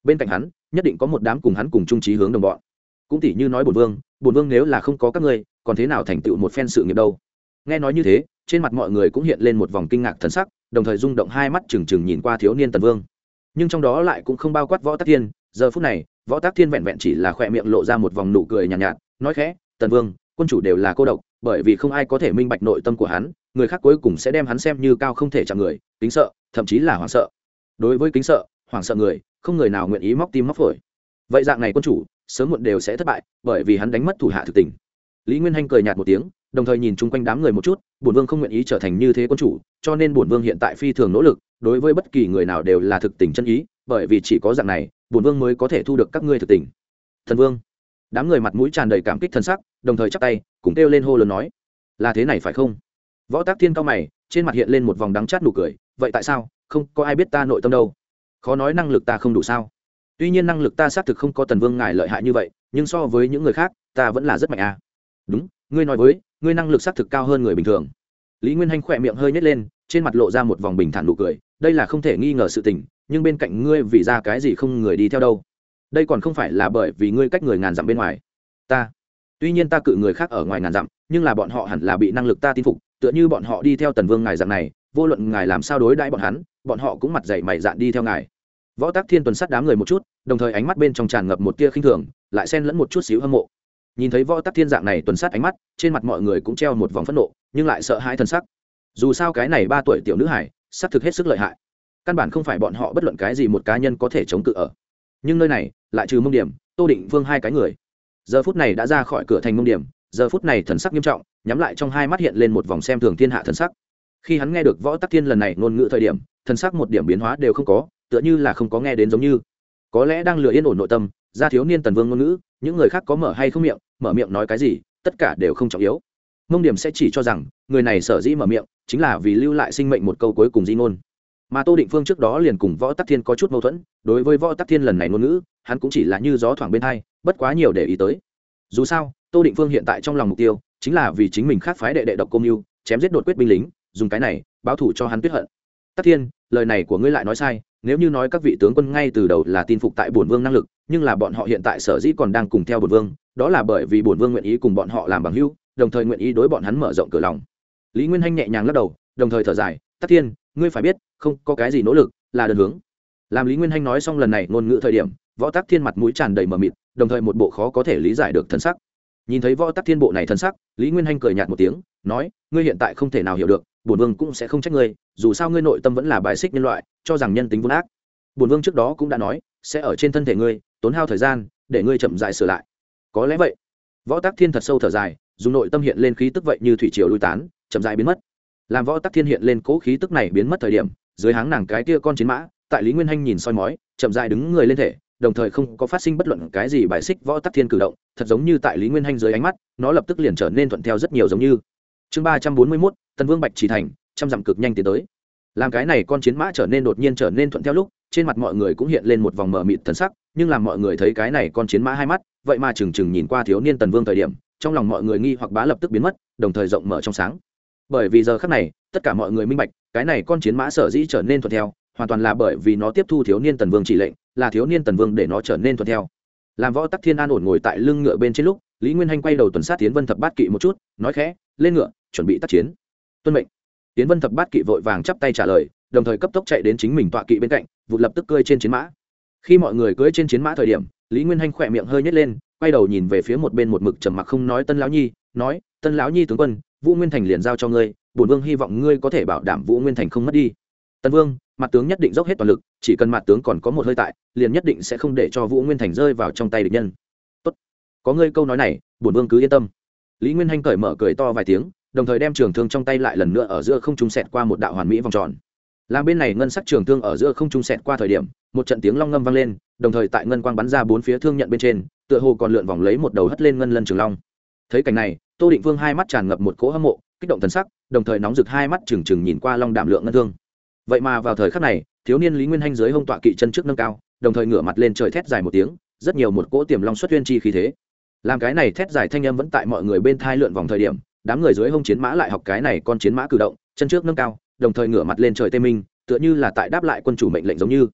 Bên cạnh hắn nhất định có một đám cùng hắn cùng trung trí hướng đồng bọn. Cũng tỷ như nói bổn vương bổn vương nếu là không có các ngươi còn thế nào thành tựu một phen sự nghiệp đâu? Nghe nói như thế trên mặt mọi người cũng hiện lên một vòng kinh ngạc thần sắc đồng thời rung động hai mắt trừng trừng nhìn qua thiếu niên tần vương. Nhưng trong đó lại cũng không bao quát võ tác thiên giờ phút này võ tác thiên vẹn vẹn chỉ là khỏe miệng lộ ra một vòng nụ cười nhàn nhạt, nhạt nói khẽ tần vương quân chủ đều là cô độc bởi vì không ai có thể minh bạch nội tâm của hắn người khác cuối cùng sẽ đem hắn xem như cao không thể chạm người kính sợ thậm chí là hoảng sợ. Đối với kính sợ hoảng sợ người không người nào nguyện ý móc tim móc phổi. Vậy dạng này quân chủ, sớm muộn đều sẽ thất bại, bởi vì hắn đánh mất thủ hạ thực tình. Lý nguyên hanh cười nhạt một tiếng, đồng thời nhìn chung quanh đám người một chút, bổn vương không nguyện ý trở thành như thế quân chủ, cho nên bổn vương hiện tại phi thường nỗ lực, đối với bất kỳ người nào đều là thực tình chân ý, bởi vì chỉ có dạng này, bổn vương mới có thể thu được các ngươi thực tình. Thần vương. Đám người mặt mũi tràn đầy cảm kích thân sắc, đồng thời chắp tay, cùng kêu lên hô lớn nói, là thế này phải không? Võ tác thiên cao mày, trên mặt hiện lên một vòng đắng chát nụ cười, vậy tại sao? Không có ai biết ta nội tâm đâu khó nói năng lực ta không đủ sao. Tuy nhiên năng lực ta xác thực không có tần vương ngài lợi hại như vậy, nhưng so với những người khác, ta vẫn là rất mạnh à. đúng, ngươi nói với, ngươi năng lực xác thực cao hơn người bình thường. Lý nguyên hanh khỏe miệng hơi nhét lên, trên mặt lộ ra một vòng bình thản nụ cười, đây là không thể nghi ngờ sự tình, nhưng bên cạnh ngươi vì ra cái gì không người đi theo đâu. Đây còn không phải là bởi vì ngươi cách người ngàn dặm bên ngoài. Ta, tuy nhiên ta cự người khác ở ngoài ngàn dặm, nhưng là bọn họ hẳn là bị năng lực ta tin phục, tựa như bọn họ đi theo tần vương ngài dặm này vô luận ngài làm sao đối đãi bọn hắn, bọn họ cũng mặt dày mày dạn đi theo ngài. Võ tác thiên tuần sát đám người một chút, đồng thời ánh mắt bên trong tràn ngập một tia khinh thường, lại xen lẫn một chút xíu hâm mộ. Nhìn thấy võ tắc thiên dạng này tuần sát ánh mắt, trên mặt mọi người cũng treo một vòng phẫn nộ, nhưng lại sợ hãi thân sắc. Dù sao cái này ba tuổi tiểu nữ hải xác thực hết sức lợi hại. Căn bản không phải bọn họ bất luận cái gì một cá nhân có thể chống cự ở. Nhưng nơi này, lại trừ mông điểm, tô định vương hai cái người. Giờ phút này đã ra khỏi cửa thành mông điểm, giờ phút này thần sắc nghiêm trọng, nhắm lại trong hai mắt hiện lên một vòng xem thường thiên hạ thần sắc khi hắn nghe được võ tắc thiên lần này ngôn ngữ thời điểm thần sắc một điểm biến hóa đều không có, tựa như là không có nghe đến giống như. Có lẽ đang lừa yên ổn nội tâm ra thiếu niên tần vương ngôn ngữ, những người khác có mở hay không miệng, mở miệng nói cái gì, tất cả đều không trọng yếu. Mông điểm sẽ chỉ cho rằng, người này sở dĩ mở miệng, chính là vì lưu lại sinh mệnh một câu cuối cùng di ngôn. Mà tô định phương trước đó liền cùng võ tắc thiên có chút mâu thuẫn, đối với võ tắc thiên lần này ngôn ngữ, hắn cũng chỉ là như gió thoảng bên hai, bất quá nhiều để ý tới. Dù sao, tô định phương hiện tại trong lòng mục tiêu, chính là vì chính mình khác phái đệ đệ độc công mưu, chém giết đột quyết binh lính dùng cái này, báo thủ cho hắn tuyết hận. Tắc thiên, lời này của ngươi lại nói sai, nếu như nói các vị tướng quân ngay từ đầu là tin phục tại bổn vương năng lực, nhưng là bọn họ hiện tại sở dĩ còn đang cùng theo bổn vương, đó là bởi vì bổn vương nguyện ý cùng bọn họ làm bằng hữu, đồng thời nguyện ý đối bọn hắn mở rộng cửa lòng. Lý nguyên hanh nhẹ nhàng lắc đầu, đồng thời thở dài tắc thiên, ngươi phải biết, không có cái gì nỗ lực là đơn hướng. Làm lý nguyên hanh nói xong lần này ngôn ngữ thời điểm, võ tắc thiên mặt mũi tràn đầy mờ mịt, đồng thời một bộ khó có thể lý giải được thân sắc. Nhìn thấy võ tắc thiên bộ này thân sắc, lý nguyên hanh cười nhạt một tiếng, nói, ngươi hiện tại không thể nào hiểu được bổn vương cũng sẽ không trách ngươi, dù sao ngươi nội tâm vẫn là bài xích nhân loại, cho rằng nhân tính vốn ác. Bổn vương trước đó cũng đã nói, sẽ ở trên thân thể ngươi, tốn hao thời gian, để ngươi chậm dài sửa lại. Có lẽ vậy. Võ tắc thiên thật sâu thở dài, dùng nội tâm hiện lên khí tức vậy như thủy triều lui tán, chậm dài biến mất. Làm võ tắc thiên hiện lên cố khí tức này biến mất thời điểm, dưới háng nàng cái kia con chiến mã, tại lý nguyên hanh nhìn soi mói, chậm dài đứng người lên thể, đồng thời không có phát sinh bất luận cái gì bài xích võ tắc thiên cử động, thật giống như tại lý nguyên hanh dưới ánh mắt, nó lập tức liền trở nên thuận theo rất nhiều giống như chương ba trăm bốn mươi mốt, tần vương bạch chỉ thành, trăm dặm cực nhanh tiến tới. Làm cái này con chiến mã trở nên đột nhiên trở nên thuận theo lúc, trên mặt mọi người cũng hiện lên một vòng mờ mịt thần sắc, nhưng làm mọi người thấy cái này con chiến mã hai mắt, vậy mà trừng trừng nhìn qua thiếu niên tần vương thời điểm, trong lòng mọi người nghi hoặc bá lập tức biến mất, đồng thời rộng mở trong sáng. Bởi vì giờ khác này, tất cả mọi người minh bạch, cái này con chiến mã sở dĩ trở nên thuận theo, hoàn toàn là bởi vì nó tiếp thu thiếu niên tần vương chỉ lệnh, là thiếu niên tần vương để nó trở nên thuận theo. Làm võ tắc thiên an ổn ngồi tại lưng ngựa bên trên lúc, lý nguyên hanh quay đầu tuần sát tiến vân thập bát kỵ một chút, nói khẽ lên ngựa, chuẩn bị tác chiến. Tuân mệnh. Tiến vân thập bát kỵ vội vàng chắp tay trả lời, đồng thời cấp tốc chạy đến chính mình tọa kỵ bên cạnh, vụt lập tức cơi trên chiến mã. Khi mọi người cưỡi trên chiến mã thời điểm, lý nguyên hanh khỏe miệng hơi nhét lên, quay đầu nhìn về phía một bên một mực trầm mặc không nói tân lão nhi, nói, tân lão nhi tướng quân, vũ nguyên thành liền giao cho ngươi, bổn vương hy vọng ngươi có thể bảo đảm vũ nguyên thành không mất đi. Tân vương, mặt tướng nhất định dốc hết toàn lực, chỉ cần mặt tướng còn có một hơi tại, liền nhất định sẽ không để cho vũ nguyên thành rơi vào trong tay địch nhân. Tốt. có ngươi câu nói này, bổn vương cứ yên tâm lý nguyên hanh cởi mở cười to vài tiếng, đồng thời đem trường thương trong tay lại lần nữa ở giữa không trung sẹt qua một đạo hoàn mỹ vòng tròn. Làm bên này ngân sắc trường thương ở giữa không trung sẹt qua thời điểm, một trận tiếng long ngâm vang lên, đồng thời tại ngân quang bắn ra bốn phía thương nhận bên trên, tựa hồ còn lượn vòng lấy một đầu hất lên ngân lân trường long. Thấy cảnh này, tô định vương hai mắt tràn ngập một cỗ hâm mộ, kích động thần sắc, đồng thời nóng rực hai mắt trừng trừng nhìn qua long đảm lượng ngân thương. Vậy mà vào thời khắc này, thiếu niên lý nguyên hanh dưới hông tọa kỵ chân trước nâng cao, đồng thời ngửa mặt lên trời thét dài một tiếng, rất nhiều một cỗ tiềm long xuất huyên chi khí thế làm cái này thét dài thanh âm vẫn tại mọi người bên thai lượn vòng thời điểm, đám người dưới hông chiến mã lại học cái này con chiến mã cử động, chân trước nâng cao, đồng thời ngửa mặt lên trời tê minh, tựa như là tại đáp lại quân chủ mệnh lệnh giống như.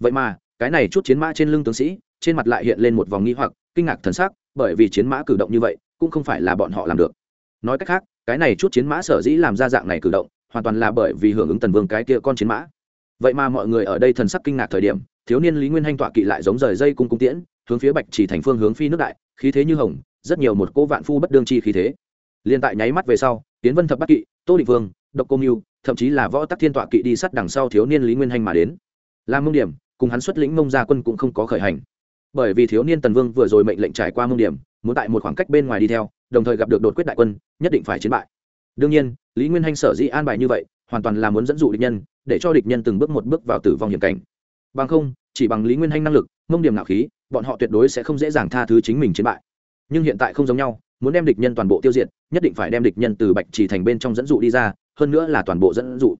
Vậy mà, cái này chút chiến mã trên lưng tướng sĩ, trên mặt lại hiện lên một vòng nghi hoặc, kinh ngạc thần sắc, bởi vì chiến mã cử động như vậy, cũng không phải là bọn họ làm được. Nói cách khác, cái này chút chiến mã sở dĩ làm ra dạng này cử động, hoàn toàn là bởi vì hưởng ứng tần vương cái kia con chiến mã. Vậy mà mọi người ở đây thần sắc kinh ngạc thời điểm, thiếu niên lý nguyên hanh tọa kỵ lại giống rời dây cung cung tiễn, hướng phía bạch chỉ thành phương hướng phi nước đại khí thế như hồng, rất nhiều một cô vạn phu bất đương chi khí thế. Liên tại nháy mắt về sau, tiến vân thập bắc kỵ, tô định vương, độc cô mưu thậm chí là võ tắc thiên tọa kỵ đi sát đằng sau thiếu niên lý nguyên hanh mà đến. Làm mông điểm, cùng hắn xuất lĩnh mông gia quân cũng không có khởi hành. Bởi vì thiếu niên tần vương vừa rồi mệnh lệnh trải qua mông điểm, muốn tại một khoảng cách bên ngoài đi theo, đồng thời gặp được đột quyết đại quân, nhất định phải chiến bại. Đương nhiên, lý nguyên hanh sở dĩ an bài như vậy, hoàn toàn là muốn dẫn dụ địch nhân, để cho địch nhân từng bước một bước vào tử vong hiểm cảnh. Bằng không, chỉ bằng lý nguyên hanh năng lực, mông điểm nạo khí bọn họ tuyệt đối sẽ không dễ dàng tha thứ chính mình chiến bại. Nhưng hiện tại không giống nhau, muốn đem địch nhân toàn bộ tiêu diệt, nhất định phải đem địch nhân từ bạch chỉ thành bên trong dẫn dụ đi ra, hơn nữa là toàn bộ dẫn dụ.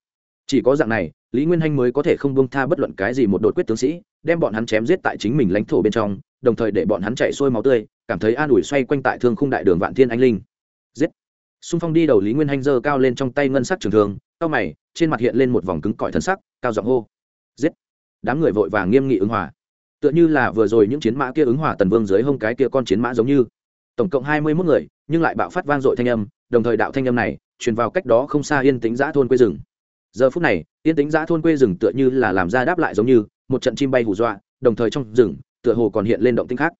Chỉ có dạng này, lý nguyên hanh mới có thể không bông tha bất luận cái gì một đột quyết tướng sĩ, đem bọn hắn chém giết tại chính mình lãnh thổ bên trong, đồng thời để bọn hắn chạy sôi máu tươi, cảm thấy an ủi xoay quanh tại thương khung đại đường vạn thiên anh linh. Giết! Xung phong đi đầu lý nguyên hanh giơ cao lên trong tay ngân sắc trường thường cao mày, trên mặt hiện lên một vòng cứng cỏi thân sắc, cao giọng hô. Giết! Đám người vội vàng nghiêm nghị ứng hòa tựa như là vừa rồi những chiến mã kia ứng hòa tần vương dưới hông cái kia con chiến mã giống như. Tổng cộng hai mươi mốt người, nhưng lại bạo phát vang dội thanh âm, đồng thời đạo thanh âm này truyền vào cách đó không xa yên tĩnh giã thôn quê rừng. Giờ phút này, yên tĩnh giã thôn quê rừng tựa như là làm ra đáp lại giống như một trận chim bay hù dọa, đồng thời trong rừng, tựa hồ còn hiện lên động tĩnh khác.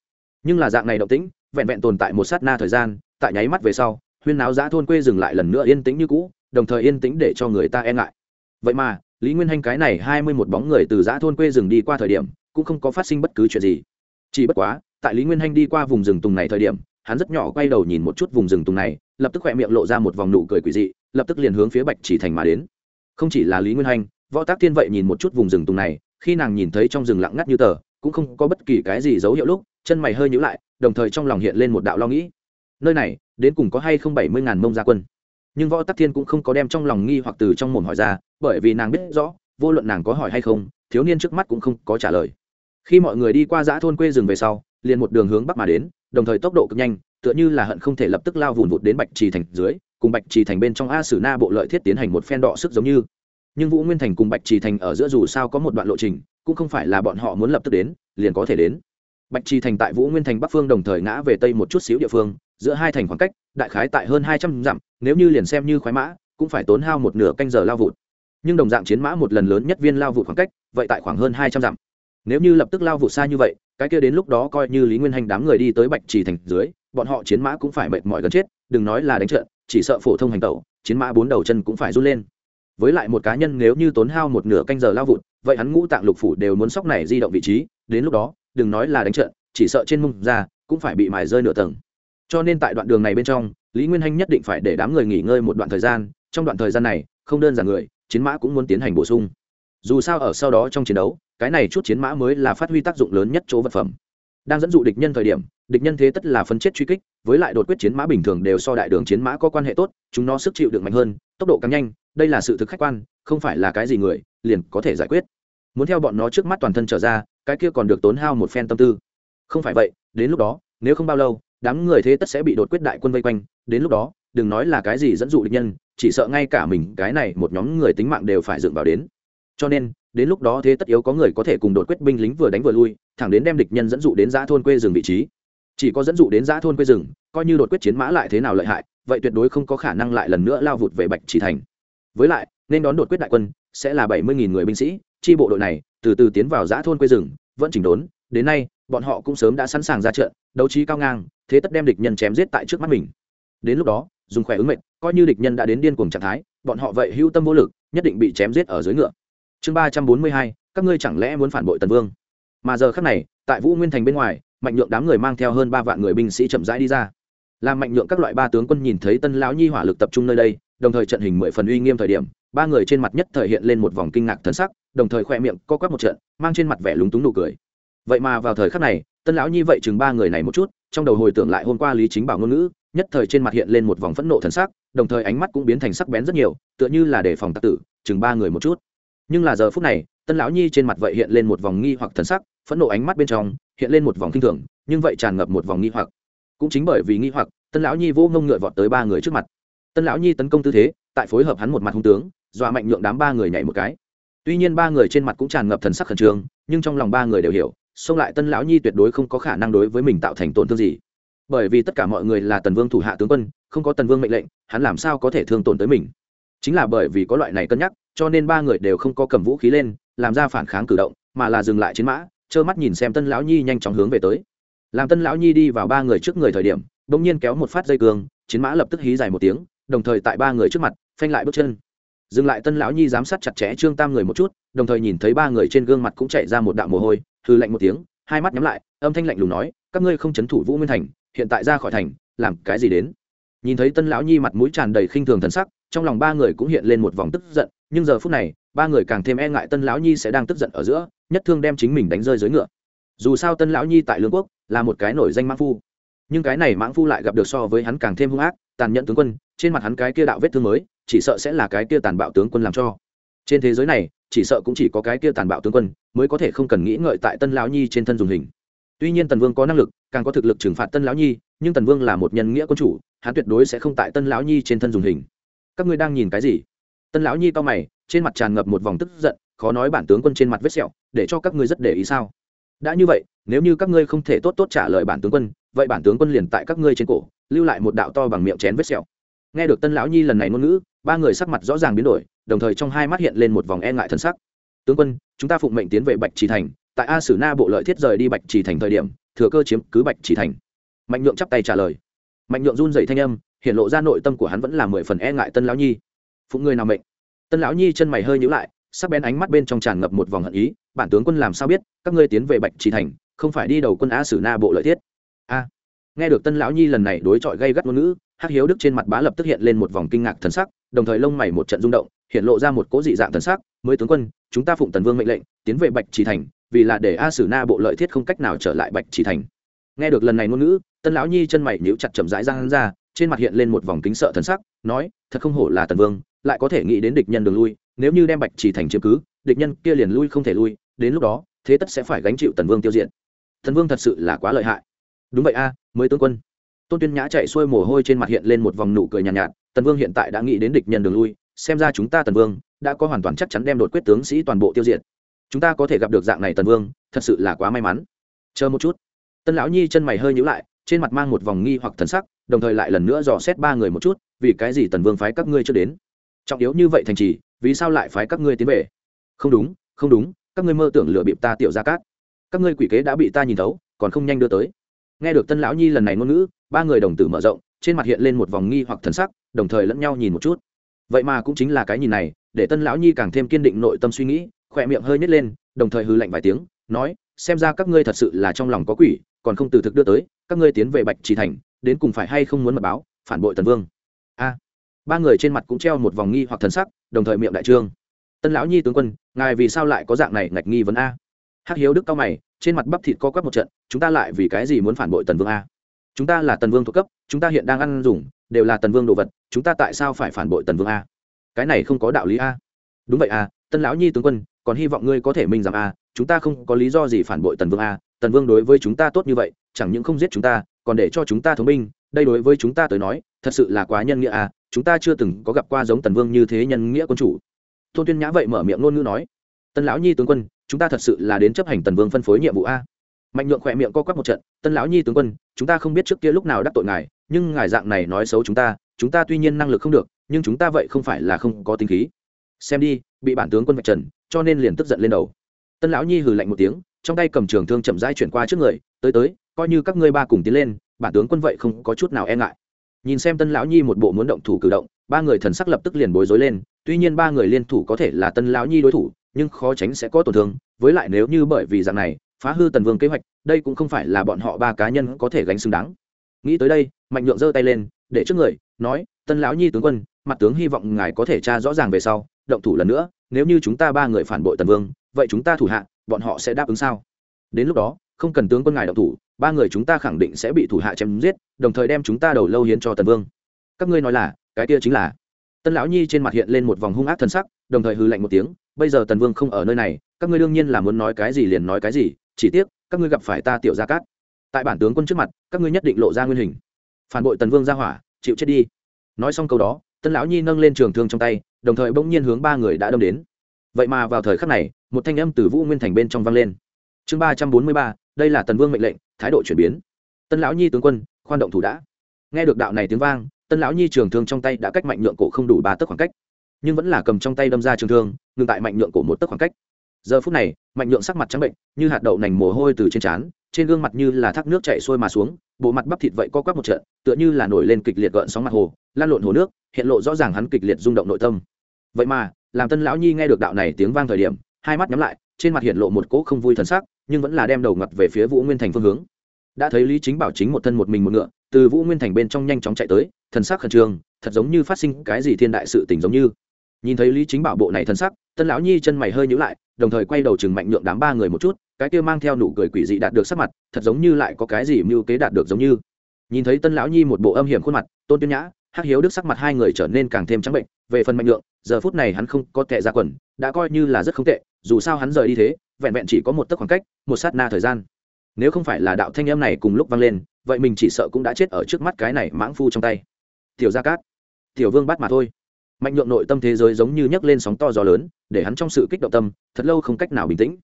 Nhưng là dạng này động tĩnh, vẹn vẹn tồn tại một sát na thời gian, tại nháy mắt về sau, huyên náo giã thôn quê rừng lại lần nữa yên tĩnh như cũ, đồng thời yên tĩnh để cho người ta e ngại. Vậy mà, lý nguyên hanh cái này hai mươi một bóng người từ giã thôn quê rừng đi qua thời điểm cũng không có phát sinh bất cứ chuyện gì. Chỉ bất quá, tại lý nguyên hanh đi qua vùng rừng tùng này thời điểm, hắn rất nhỏ quay đầu nhìn một chút vùng rừng tùng này, lập tức khoe miệng lộ ra một vòng nụ cười quỷ dị, lập tức liền hướng phía bạch chỉ thành mà đến. Không chỉ là lý nguyên hanh, võ tác thiên vậy nhìn một chút vùng rừng tùng này, khi nàng nhìn thấy trong rừng lặng ngắt như tờ, cũng không có bất kỳ cái gì dấu hiệu lúc, chân mày hơi nhữ lại, đồng thời trong lòng hiện lên một đạo lo nghĩ. Nơi này, đến cùng có hay không bảy mươi ngàn mông gia quân? Nhưng võ tắc thiên cũng không có đem trong lòng nghi hoặc từ trong mồm hỏi ra, bởi vì nàng biết rõ, vô luận nàng có hỏi hay không, thiếu niên trước mắt cũng không có trả lời khi mọi người đi qua dã thôn quê rừng về sau, liền một đường hướng bắc mà đến, đồng thời tốc độ cực nhanh, tựa như là hận không thể lập tức lao vùn vụt đến bạch trì thành dưới, cùng bạch trì thành bên trong a sử na bộ lợi thiết tiến hành một phen đọ sức giống như. Nhưng vũ nguyên thành cùng bạch trì thành ở giữa dù sao có một đoạn lộ trình, cũng không phải là bọn họ muốn lập tức đến, liền có thể đến. Bạch trì thành tại vũ nguyên thành bắc phương đồng thời ngã về tây một chút xíu địa phương, giữa hai thành khoảng cách, đại khái tại hơn hai trăm dặm, nếu như liền xem như khoái mã, cũng phải tốn hao một nửa canh giờ lao vụt. Nhưng đồng dạng chiến mã một lần lớn nhất viên lao vụt khoảng cách, vậy tại khoảng hơn hai trăm dặm nếu như lập tức lao vụ xa như vậy, cái kia đến lúc đó coi như lý nguyên hành đám người đi tới bạch trì thành dưới, bọn họ chiến mã cũng phải mệt mỏi gần chết, đừng nói là đánh trận, chỉ sợ phổ thông hành tẩu, chiến mã bốn đầu chân cũng phải run lên. Với lại một cá nhân nếu như tốn hao một nửa canh giờ lao vụt, vậy hắn ngũ tạng lục phủ đều muốn sóc này di động vị trí, đến lúc đó, đừng nói là đánh trận, chỉ sợ trên mông ra, cũng phải bị mài rơi nửa tầng. Cho nên tại đoạn đường này bên trong, lý nguyên hanh nhất định phải để đám người nghỉ ngơi một đoạn thời gian, trong đoạn thời gian này, không đơn giản người, chiến mã cũng muốn tiến hành bổ sung. Dù sao ở sau đó trong chiến đấu cái này chút chiến mã mới là phát huy tác dụng lớn nhất chỗ vật phẩm. Đang dẫn dụ địch nhân thời điểm, địch nhân thế tất là phân chết truy kích, với lại đột quyết chiến mã bình thường đều so đại đường chiến mã có quan hệ tốt, chúng nó sức chịu được mạnh hơn, tốc độ càng nhanh, đây là sự thực khách quan, không phải là cái gì người, liền có thể giải quyết. Muốn theo bọn nó trước mắt toàn thân trở ra, cái kia còn được tốn hao một phen tâm tư. Không phải vậy, đến lúc đó, nếu không bao lâu, đám người thế tất sẽ bị đột quyết đại quân vây quanh, đến lúc đó, đừng nói là cái gì dẫn dụ địch nhân, chỉ sợ ngay cả mình, cái này một nhóm người tính mạng đều phải dựng vào đến. Cho nên đến lúc đó thế tất yếu có người có thể cùng đột quyết binh lính vừa đánh vừa lui, thẳng đến đem địch nhân dẫn dụ đến giã thôn quê rừng vị trí. Chỉ có dẫn dụ đến giã thôn quê rừng, coi như đột quyết chiến mã lại thế nào lợi hại, vậy tuyệt đối không có khả năng lại lần nữa lao vụt về bạch chỉ thành. Với lại, nên đón đột quyết đại quân sẽ là bảy mươi nghìn người binh sĩ, chi bộ đội này từ từ tiến vào giã thôn quê rừng, vẫn chỉnh đốn, đến nay, bọn họ cũng sớm đã sẵn sàng ra trận, đấu trí cao ngang, thế tất đem địch nhân chém giết tại trước mắt mình. Đến lúc đó, dùng khỏe ứng mệnh, coi như địch nhân đã đến điên cuồng trạng thái, bọn họ vậy hữu tâm vô lực, nhất định bị chém giết ở dưới ngựa chương ba trăm bốn mươi hai, các ngươi chẳng lẽ muốn phản bội tần vương? Mà giờ khắc này, tại vũ nguyên thành bên ngoài, mạnh nhượng đám người mang theo hơn ba vạn người binh sĩ chậm rãi đi ra. Làm mạnh nhượng các loại ba tướng quân nhìn thấy tân lão nhi hỏa lực tập trung nơi đây, đồng thời trận hình mười phần uy nghiêm thời điểm, ba người trên mặt nhất thời hiện lên một vòng kinh ngạc thần sắc, đồng thời khoe miệng co quắp một trận, mang trên mặt vẻ lúng túng nụ cười. Vậy mà vào thời khắc này, tân lão nhi vậy chừng ba người này một chút, trong đầu hồi tưởng lại hôm qua lý chính bảo ngôn ngữ, nhất thời trên mặt hiện lên một vòng phẫn nộ thần sắc, đồng thời ánh mắt cũng biến thành sắc bén rất nhiều, tựa như là đề phòng tạc tử, chừng ba người một chút nhưng là giờ phút này, tân lão nhi trên mặt vậy hiện lên một vòng nghi hoặc thần sắc, phẫn nộ ánh mắt bên trong, hiện lên một vòng kinh thường, nhưng vậy tràn ngập một vòng nghi hoặc. Cũng chính bởi vì nghi hoặc, tân lão nhi vô ngông ngựa vọt tới ba người trước mặt. Tân lão nhi tấn công tư thế, tại phối hợp hắn một mặt hung tướng, dọa mạnh nhượng đám ba người nhảy một cái. Tuy nhiên ba người trên mặt cũng tràn ngập thần sắc khẩn trương, nhưng trong lòng ba người đều hiểu, xông lại tân lão nhi tuyệt đối không có khả năng đối với mình tạo thành tổn thương gì. Bởi vì tất cả mọi người là tần vương thủ hạ tướng quân, không có tần vương mệnh lệnh, hắn làm sao có thể thương tổn tới mình? Chính là bởi vì có loại này cân nhắc cho nên ba người đều không có cầm vũ khí lên, làm ra phản kháng cử động, mà là dừng lại chiến mã, trơ mắt nhìn xem tân lão nhi nhanh chóng hướng về tới. Làm tân lão nhi đi vào ba người trước người thời điểm đ ỗ n g nhiên kéo một phát dây cương, chiến mã lập tức hí dài một tiếng, đồng thời tại ba người trước mặt, phanh lại bước chân. Dừng lại tân lão nhi giám sát chặt chẽ trương tam người một chút, đồng thời nhìn thấy ba người trên gương mặt cũng chạy ra một đạo mồ hôi hư lạnh một tiếng, hai mắt nhắm lại, âm thanh lạnh lùng nói, các ngươi không c h ấ n thủ vũ nguyên thành, hiện tại ra khỏi thành, làm cái gì đến? Nhìn thấy tân lão nhi mặt mũi tràn đầy khinh thường thần sắc, trong lòng ba người cũng hiện lên một vòng tức giận nhưng giờ phút này, ba người càng thêm e ngại tân lão nhi sẽ đang tức giận ở giữa, nhất thương đem chính mình đánh rơi dưới ngựa. Dù sao tân lão nhi tại lương quốc là một cái nổi danh mãng phu, nhưng cái này mãng phu lại gặp được so với hắn càng thêm hung ác, tàn nhẫn tướng quân, trên mặt hắn cái kia đạo vết thương mới, chỉ sợ sẽ là cái kia tàn bạo tướng quân làm cho. Trên thế giới này, chỉ sợ cũng chỉ có cái kia tàn bạo tướng quân mới có thể không cần nghĩ ngợi tại tân lão nhi trên thân dùng hình. Tuy nhiên tần vương có năng lực, càng có thực lực trừng phạt tân lão nhi, nhưng tần vương là một nhân nghĩa quân chủ, hắn tuyệt đối sẽ không tại tân lão nhi trên thân dùng hình. Các ngươi đang nhìn cái gì? Tân lão nhi to mày, trên mặt tràn ngập một vòng tức giận, khó nói bản tướng quân trên mặt vết sẹo, để cho các ngươi rất để ý sao? Đã như vậy, nếu như các ngươi không thể tốt tốt trả lời bản tướng quân, vậy bản tướng quân liền tại các ngươi trên cổ, lưu lại một đạo to bằng miệng chén vết sẹo. Nghe được tân lão nhi lần này ngôn ngữ, ba người sắc mặt rõ ràng biến đổi, đồng thời trong hai mắt hiện lên một vòng e ngại thân sắc. Tướng quân, chúng ta phụng mệnh tiến về bạch trì thành, tại a sử na bộ lợi thiết rời đi bạch trì thành thời điểm, thừa cơ chiếm cứ bạch trì thành. Mạnh nhượng chắp tay trả lời. Mạnh nhượng run dậy thanh âm, hiện lộ ra nội tâm của hắn vẫn là mười phần e ngại tân lão nhi phụng người nào mệnh? Tân lão nhi chân mày hơi nhữ lại, sắc bén ánh mắt bên trong tràn ngập một vòng hận ý, bản tướng quân làm sao biết, các ngươi tiến về bạch trì thành, không phải đi đầu quân á sử na bộ lợi thiết? A. Nghe được tân lão nhi lần này đối chọi gây gắt ngôn ngữ, hắc hiếu đức trên mặt bá lập tức hiện lên một vòng kinh ngạc thần sắc, đồng thời lông mày một trận rung động, hiện lộ ra một cố dị dạng thần sắc, mới tướng quân, chúng ta phụng tần vương mệnh lệnh, tiến về bạch trì thành, vì là để a sử na bộ lợi thiết không cách nào trở lại bạch trì thành. Nghe được lần này ngôn ngữ, tân lão nhi chân mày nhíu chặt chậm rãi ra hắn ra, trên mặt hiện lên một vòng kính sợ thần sắc, nói, thật không hổ là tần vương lại có thể nghĩ đến địch nhân đường lui nếu như đem bạch chỉ thành chiếm cứ địch nhân kia liền lui không thể lui đến lúc đó thế tất sẽ phải gánh chịu tần vương tiêu diệt. Tần vương thật sự là quá lợi hại. Đúng vậy a mới tướng quân. Tôn tuyên nhã chạy xuôi mồ hôi trên mặt hiện lên một vòng nụ cười nhàn nhạt, nhạt tần vương hiện tại đã nghĩ đến địch nhân đường lui xem ra chúng ta tần vương đã có hoàn toàn chắc chắn đem đột quyết tướng sĩ toàn bộ tiêu diệt. Chúng ta có thể gặp được dạng này tần vương thật sự là quá may mắn. Chờ một chút. Tân lão nhi chân mày hơi nhíu lại trên mặt mang một vòng nghi hoặc thần sắc đồng thời lại lần nữa dò xét ba người một chút vì cái gì tần vương phái các ngươi chưa đến? Trọng yếu như vậy thành trì, vì sao lại phái các ngươi tiến về? Không đúng không đúng, các ngươi mơ tưởng lừa bịp ta tiểu ra cát. Các ngươi quỷ kế đã bị ta nhìn thấu, còn không nhanh đưa tới. Nghe được tân lão nhi lần này ngôn ngữ, ba người đồng tử mở rộng, trên mặt hiện lên một vòng nghi hoặc thần sắc, đồng thời lẫn nhau nhìn một chút. Vậy mà cũng chính là cái nhìn này, để tân lão nhi càng thêm kiên định nội tâm suy nghĩ, khỏe miệng hơi nhét lên, đồng thời hư lạnh vài tiếng, nói, xem ra các ngươi thật sự là trong lòng có quỷ, còn không từ thực đưa tới, các ngươi tiến về bạch trì thành, đến cùng phải hay không muốn mật báo, phản bội tần vương. A ba người trên mặt cũng treo một vòng nghi hoặc thần sắc, đồng thời miệng đại trương. Tân lão nhi tướng quân, ngài vì sao lại có dạng này ngạch nghi vấn a? Hắc hiếu đức cao mày, trên mặt bắp thịt co quắp một trận, chúng ta lại vì cái gì muốn phản bội tần vương a? Chúng ta là tần vương thuộc cấp, chúng ta hiện đang ăn dùng, đều là tần vương đồ vật, chúng ta tại sao phải phản bội tần vương a? Cái này không có đạo lý a. Đúng vậy a, tân lão nhi tướng quân, còn hy vọng ngươi có thể minh rằng a, chúng ta không có lý do gì phản bội tần vương a. Tần vương đối với chúng ta tốt như vậy, chẳng những không giết chúng ta, còn để cho chúng ta thống binh. Đây đối với chúng ta tới nói, thật sự là quá nhân nghĩa a chúng ta chưa từng có gặp qua giống tần vương như thế nhân nghĩa quân chủ. Tôn tuyên nhã vậy mở miệng ngôn ngữ nói tân lão nhi tướng quân, chúng ta thật sự là đến chấp hành tần vương phân phối nhiệm vụ a. Mạnh nhượng khỏe miệng co quắp một trận tân lão nhi tướng quân, chúng ta không biết trước kia lúc nào đắc tội ngài, nhưng ngài dạng này nói xấu chúng ta chúng ta tuy nhiên năng lực không được, nhưng chúng ta vậy không phải là không có tính khí. Xem đi, bị bản tướng quân vạch trần, cho nên liền tức giận lên đầu. Tân lão nhi hừ lạnh một tiếng, trong tay cầm trường thương chậm rãi chuyển qua trước người, tới tới, coi như các ngươi ba cùng tiến lên, bản tướng quân vậy không có chút nào e ngại nhìn xem tân lão nhi một bộ muốn động thủ cử động, ba người thần sắc lập tức liền bối rối lên, tuy nhiên ba người liên thủ có thể là tân lão nhi đối thủ, nhưng khó tránh sẽ có tổn thương, với lại nếu như bởi vì dạng này, phá hư tần vương kế hoạch, đây cũng không phải là bọn họ ba cá nhân có thể gánh xứng đáng. Nghĩ tới đây, mạnh nhượng giơ tay lên, để trước người, nói, tân lão nhi tướng quân, mặt tướng hy vọng ngài có thể tra rõ ràng về sau, động thủ lần nữa, nếu như chúng ta ba người phản bội tần vương, vậy chúng ta thủ hạ, bọn họ sẽ đáp ứng sao? Đến lúc đó không cần tướng quân ngài động thủ, ba người chúng ta khẳng định sẽ bị thủ hạ chém giết, đồng thời đem chúng ta đầu lâu hiến cho tần vương. Các ngươi nói là, cái kia chính là. Tân lão nhi trên mặt hiện lên một vòng hung ác thần sắc, đồng thời hư lạnh một tiếng, bây giờ tần vương không ở nơi này, các ngươi đương nhiên là muốn nói cái gì liền nói cái gì, chỉ tiếc, các ngươi gặp phải ta tiểu gia cát. Tại bản tướng quân trước mặt, các ngươi nhất định lộ ra nguyên hình. Phản bội tần vương ra hỏa, chịu chết đi. Nói xong câu đó, tân lão nhi nâng lên trường thương trong tay, đồng thời bỗng nhiên hướng ba người đã đâm đến. Vậy mà vào thời khắc này, một thanh âm từ vũ nguyên thành bên trong vang lên. Chương ba trăm bốn mươi ba đây là tần vương mệnh lệnh, thái độ chuyển biến. Tân lão nhi tướng quân, khoan động thủ đã. Nghe được đạo này tiếng vang, tân lão nhi trường thương trong tay đã cách mạnh nhượng cổ không đủ ba tấc khoảng cách. Nhưng vẫn là cầm trong tay đâm ra trường thương, ngừng tại mạnh nhượng cổ một tấc khoảng cách. Giờ phút này, mạnh nhượng sắc mặt trắng bệnh, như hạt đậu nành mồ hôi từ trên trán, trên gương mặt như là thác nước chạy xuôi mà xuống, bộ mặt bắp thịt vậy co quắp một trận, tựa như là nổi lên kịch liệt gợn sóng mặt hồ, lan lộn hồ nước, hiện lộ rõ ràng hắn kịch liệt rung động nội tâm. Vậy mà, làm tân lão nhi nghe được đạo này tiếng vang thời điểm, hai mắt nhắm lại, trên mặt hiện lộ một cỗ không vui thần sắc nhưng vẫn là đem đầu ngặt về phía vũ nguyên thành phương hướng. Đã thấy lý chính bảo chính một thân một mình một ngựa, từ vũ nguyên thành bên trong nhanh chóng chạy tới, thần sắc khẩn trương, thật giống như phát sinh cái gì thiên đại sự tình giống như. Nhìn thấy lý chính bảo bộ này thần sắc, tân lão nhi chân mày hơi nhíu lại, đồng thời quay đầu chừng mạnh nhượng đám ba người một chút, cái kia mang theo nụ cười quỷ dị đạt được sắc mặt, thật giống như lại có cái gì mưu kế đạt được giống như. Nhìn thấy tân lão nhi một bộ âm hiểm khuôn mặt, tôn tuyên nhã, hắc hiếu đức sắc mặt hai người trở nên càng thêm trắng bệnh, về phần mạnh nhượng, giờ phút này hắn không có tệ ra quần, đã coi như là rất không tệ, dù sao hắn rời đi thế vẹn vẹn chỉ có một tấc khoảng cách, một sát na thời gian. Nếu không phải là đạo thanh âm này cùng lúc vang lên, vậy mình chỉ sợ cũng đã chết ở trước mắt cái này mãng phu trong tay. Tiểu gia cát, tiểu vương bắt mà thôi. Mạnh nhượng nội tâm thế giới giống như nhấc lên sóng to gió lớn, để hắn trong sự kích động tâm, thật lâu không cách nào bình tĩnh.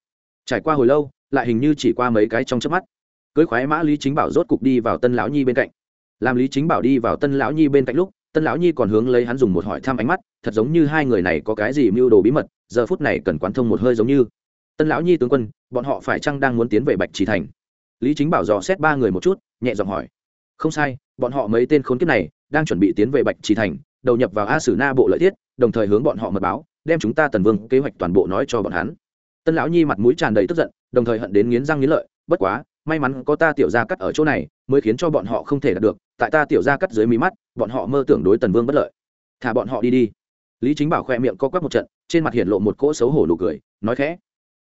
Trải qua hồi lâu, lại hình như chỉ qua mấy cái trong chớp mắt. Cưới khoái mã lý chính bảo rốt cục đi vào tân lão nhi bên cạnh. Làm lý chính bảo đi vào tân lão nhi bên cạnh lúc, tân lão nhi còn hướng lấy hắn dùng một hỏi thăm ánh mắt, thật giống như hai người này có cái gì mưu đồ bí mật, giờ phút này cần quán thông một hơi giống như tân lão nhi tướng quân, bọn họ phải chăng đang muốn tiến về bạch trì thành? Lý chính bảo dò xét ba người một chút, nhẹ giọng hỏi. Không sai, bọn họ mấy tên khốn kiếp này đang chuẩn bị tiến về bạch trì thành, đầu nhập vào a sử na bộ lợi thiết, đồng thời hướng bọn họ mật báo, đem chúng ta tần vương kế hoạch toàn bộ nói cho bọn hắn. Tân lão nhi mặt mũi tràn đầy tức giận, đồng thời hận đến nghiến răng nghiến lợi, bất quá, may mắn có ta tiểu ra cắt ở chỗ này, mới khiến cho bọn họ không thể đạt được, tại ta tiểu ra cắt dưới mí mắt, bọn họ mơ tưởng đối tần vương bất lợi. Thả bọn họ đi đi. Lý chính bảo khoe miệng co quắp một trận, trên mặt hiện lộ một cỗ xấu hổ nụ cười, nói khẽ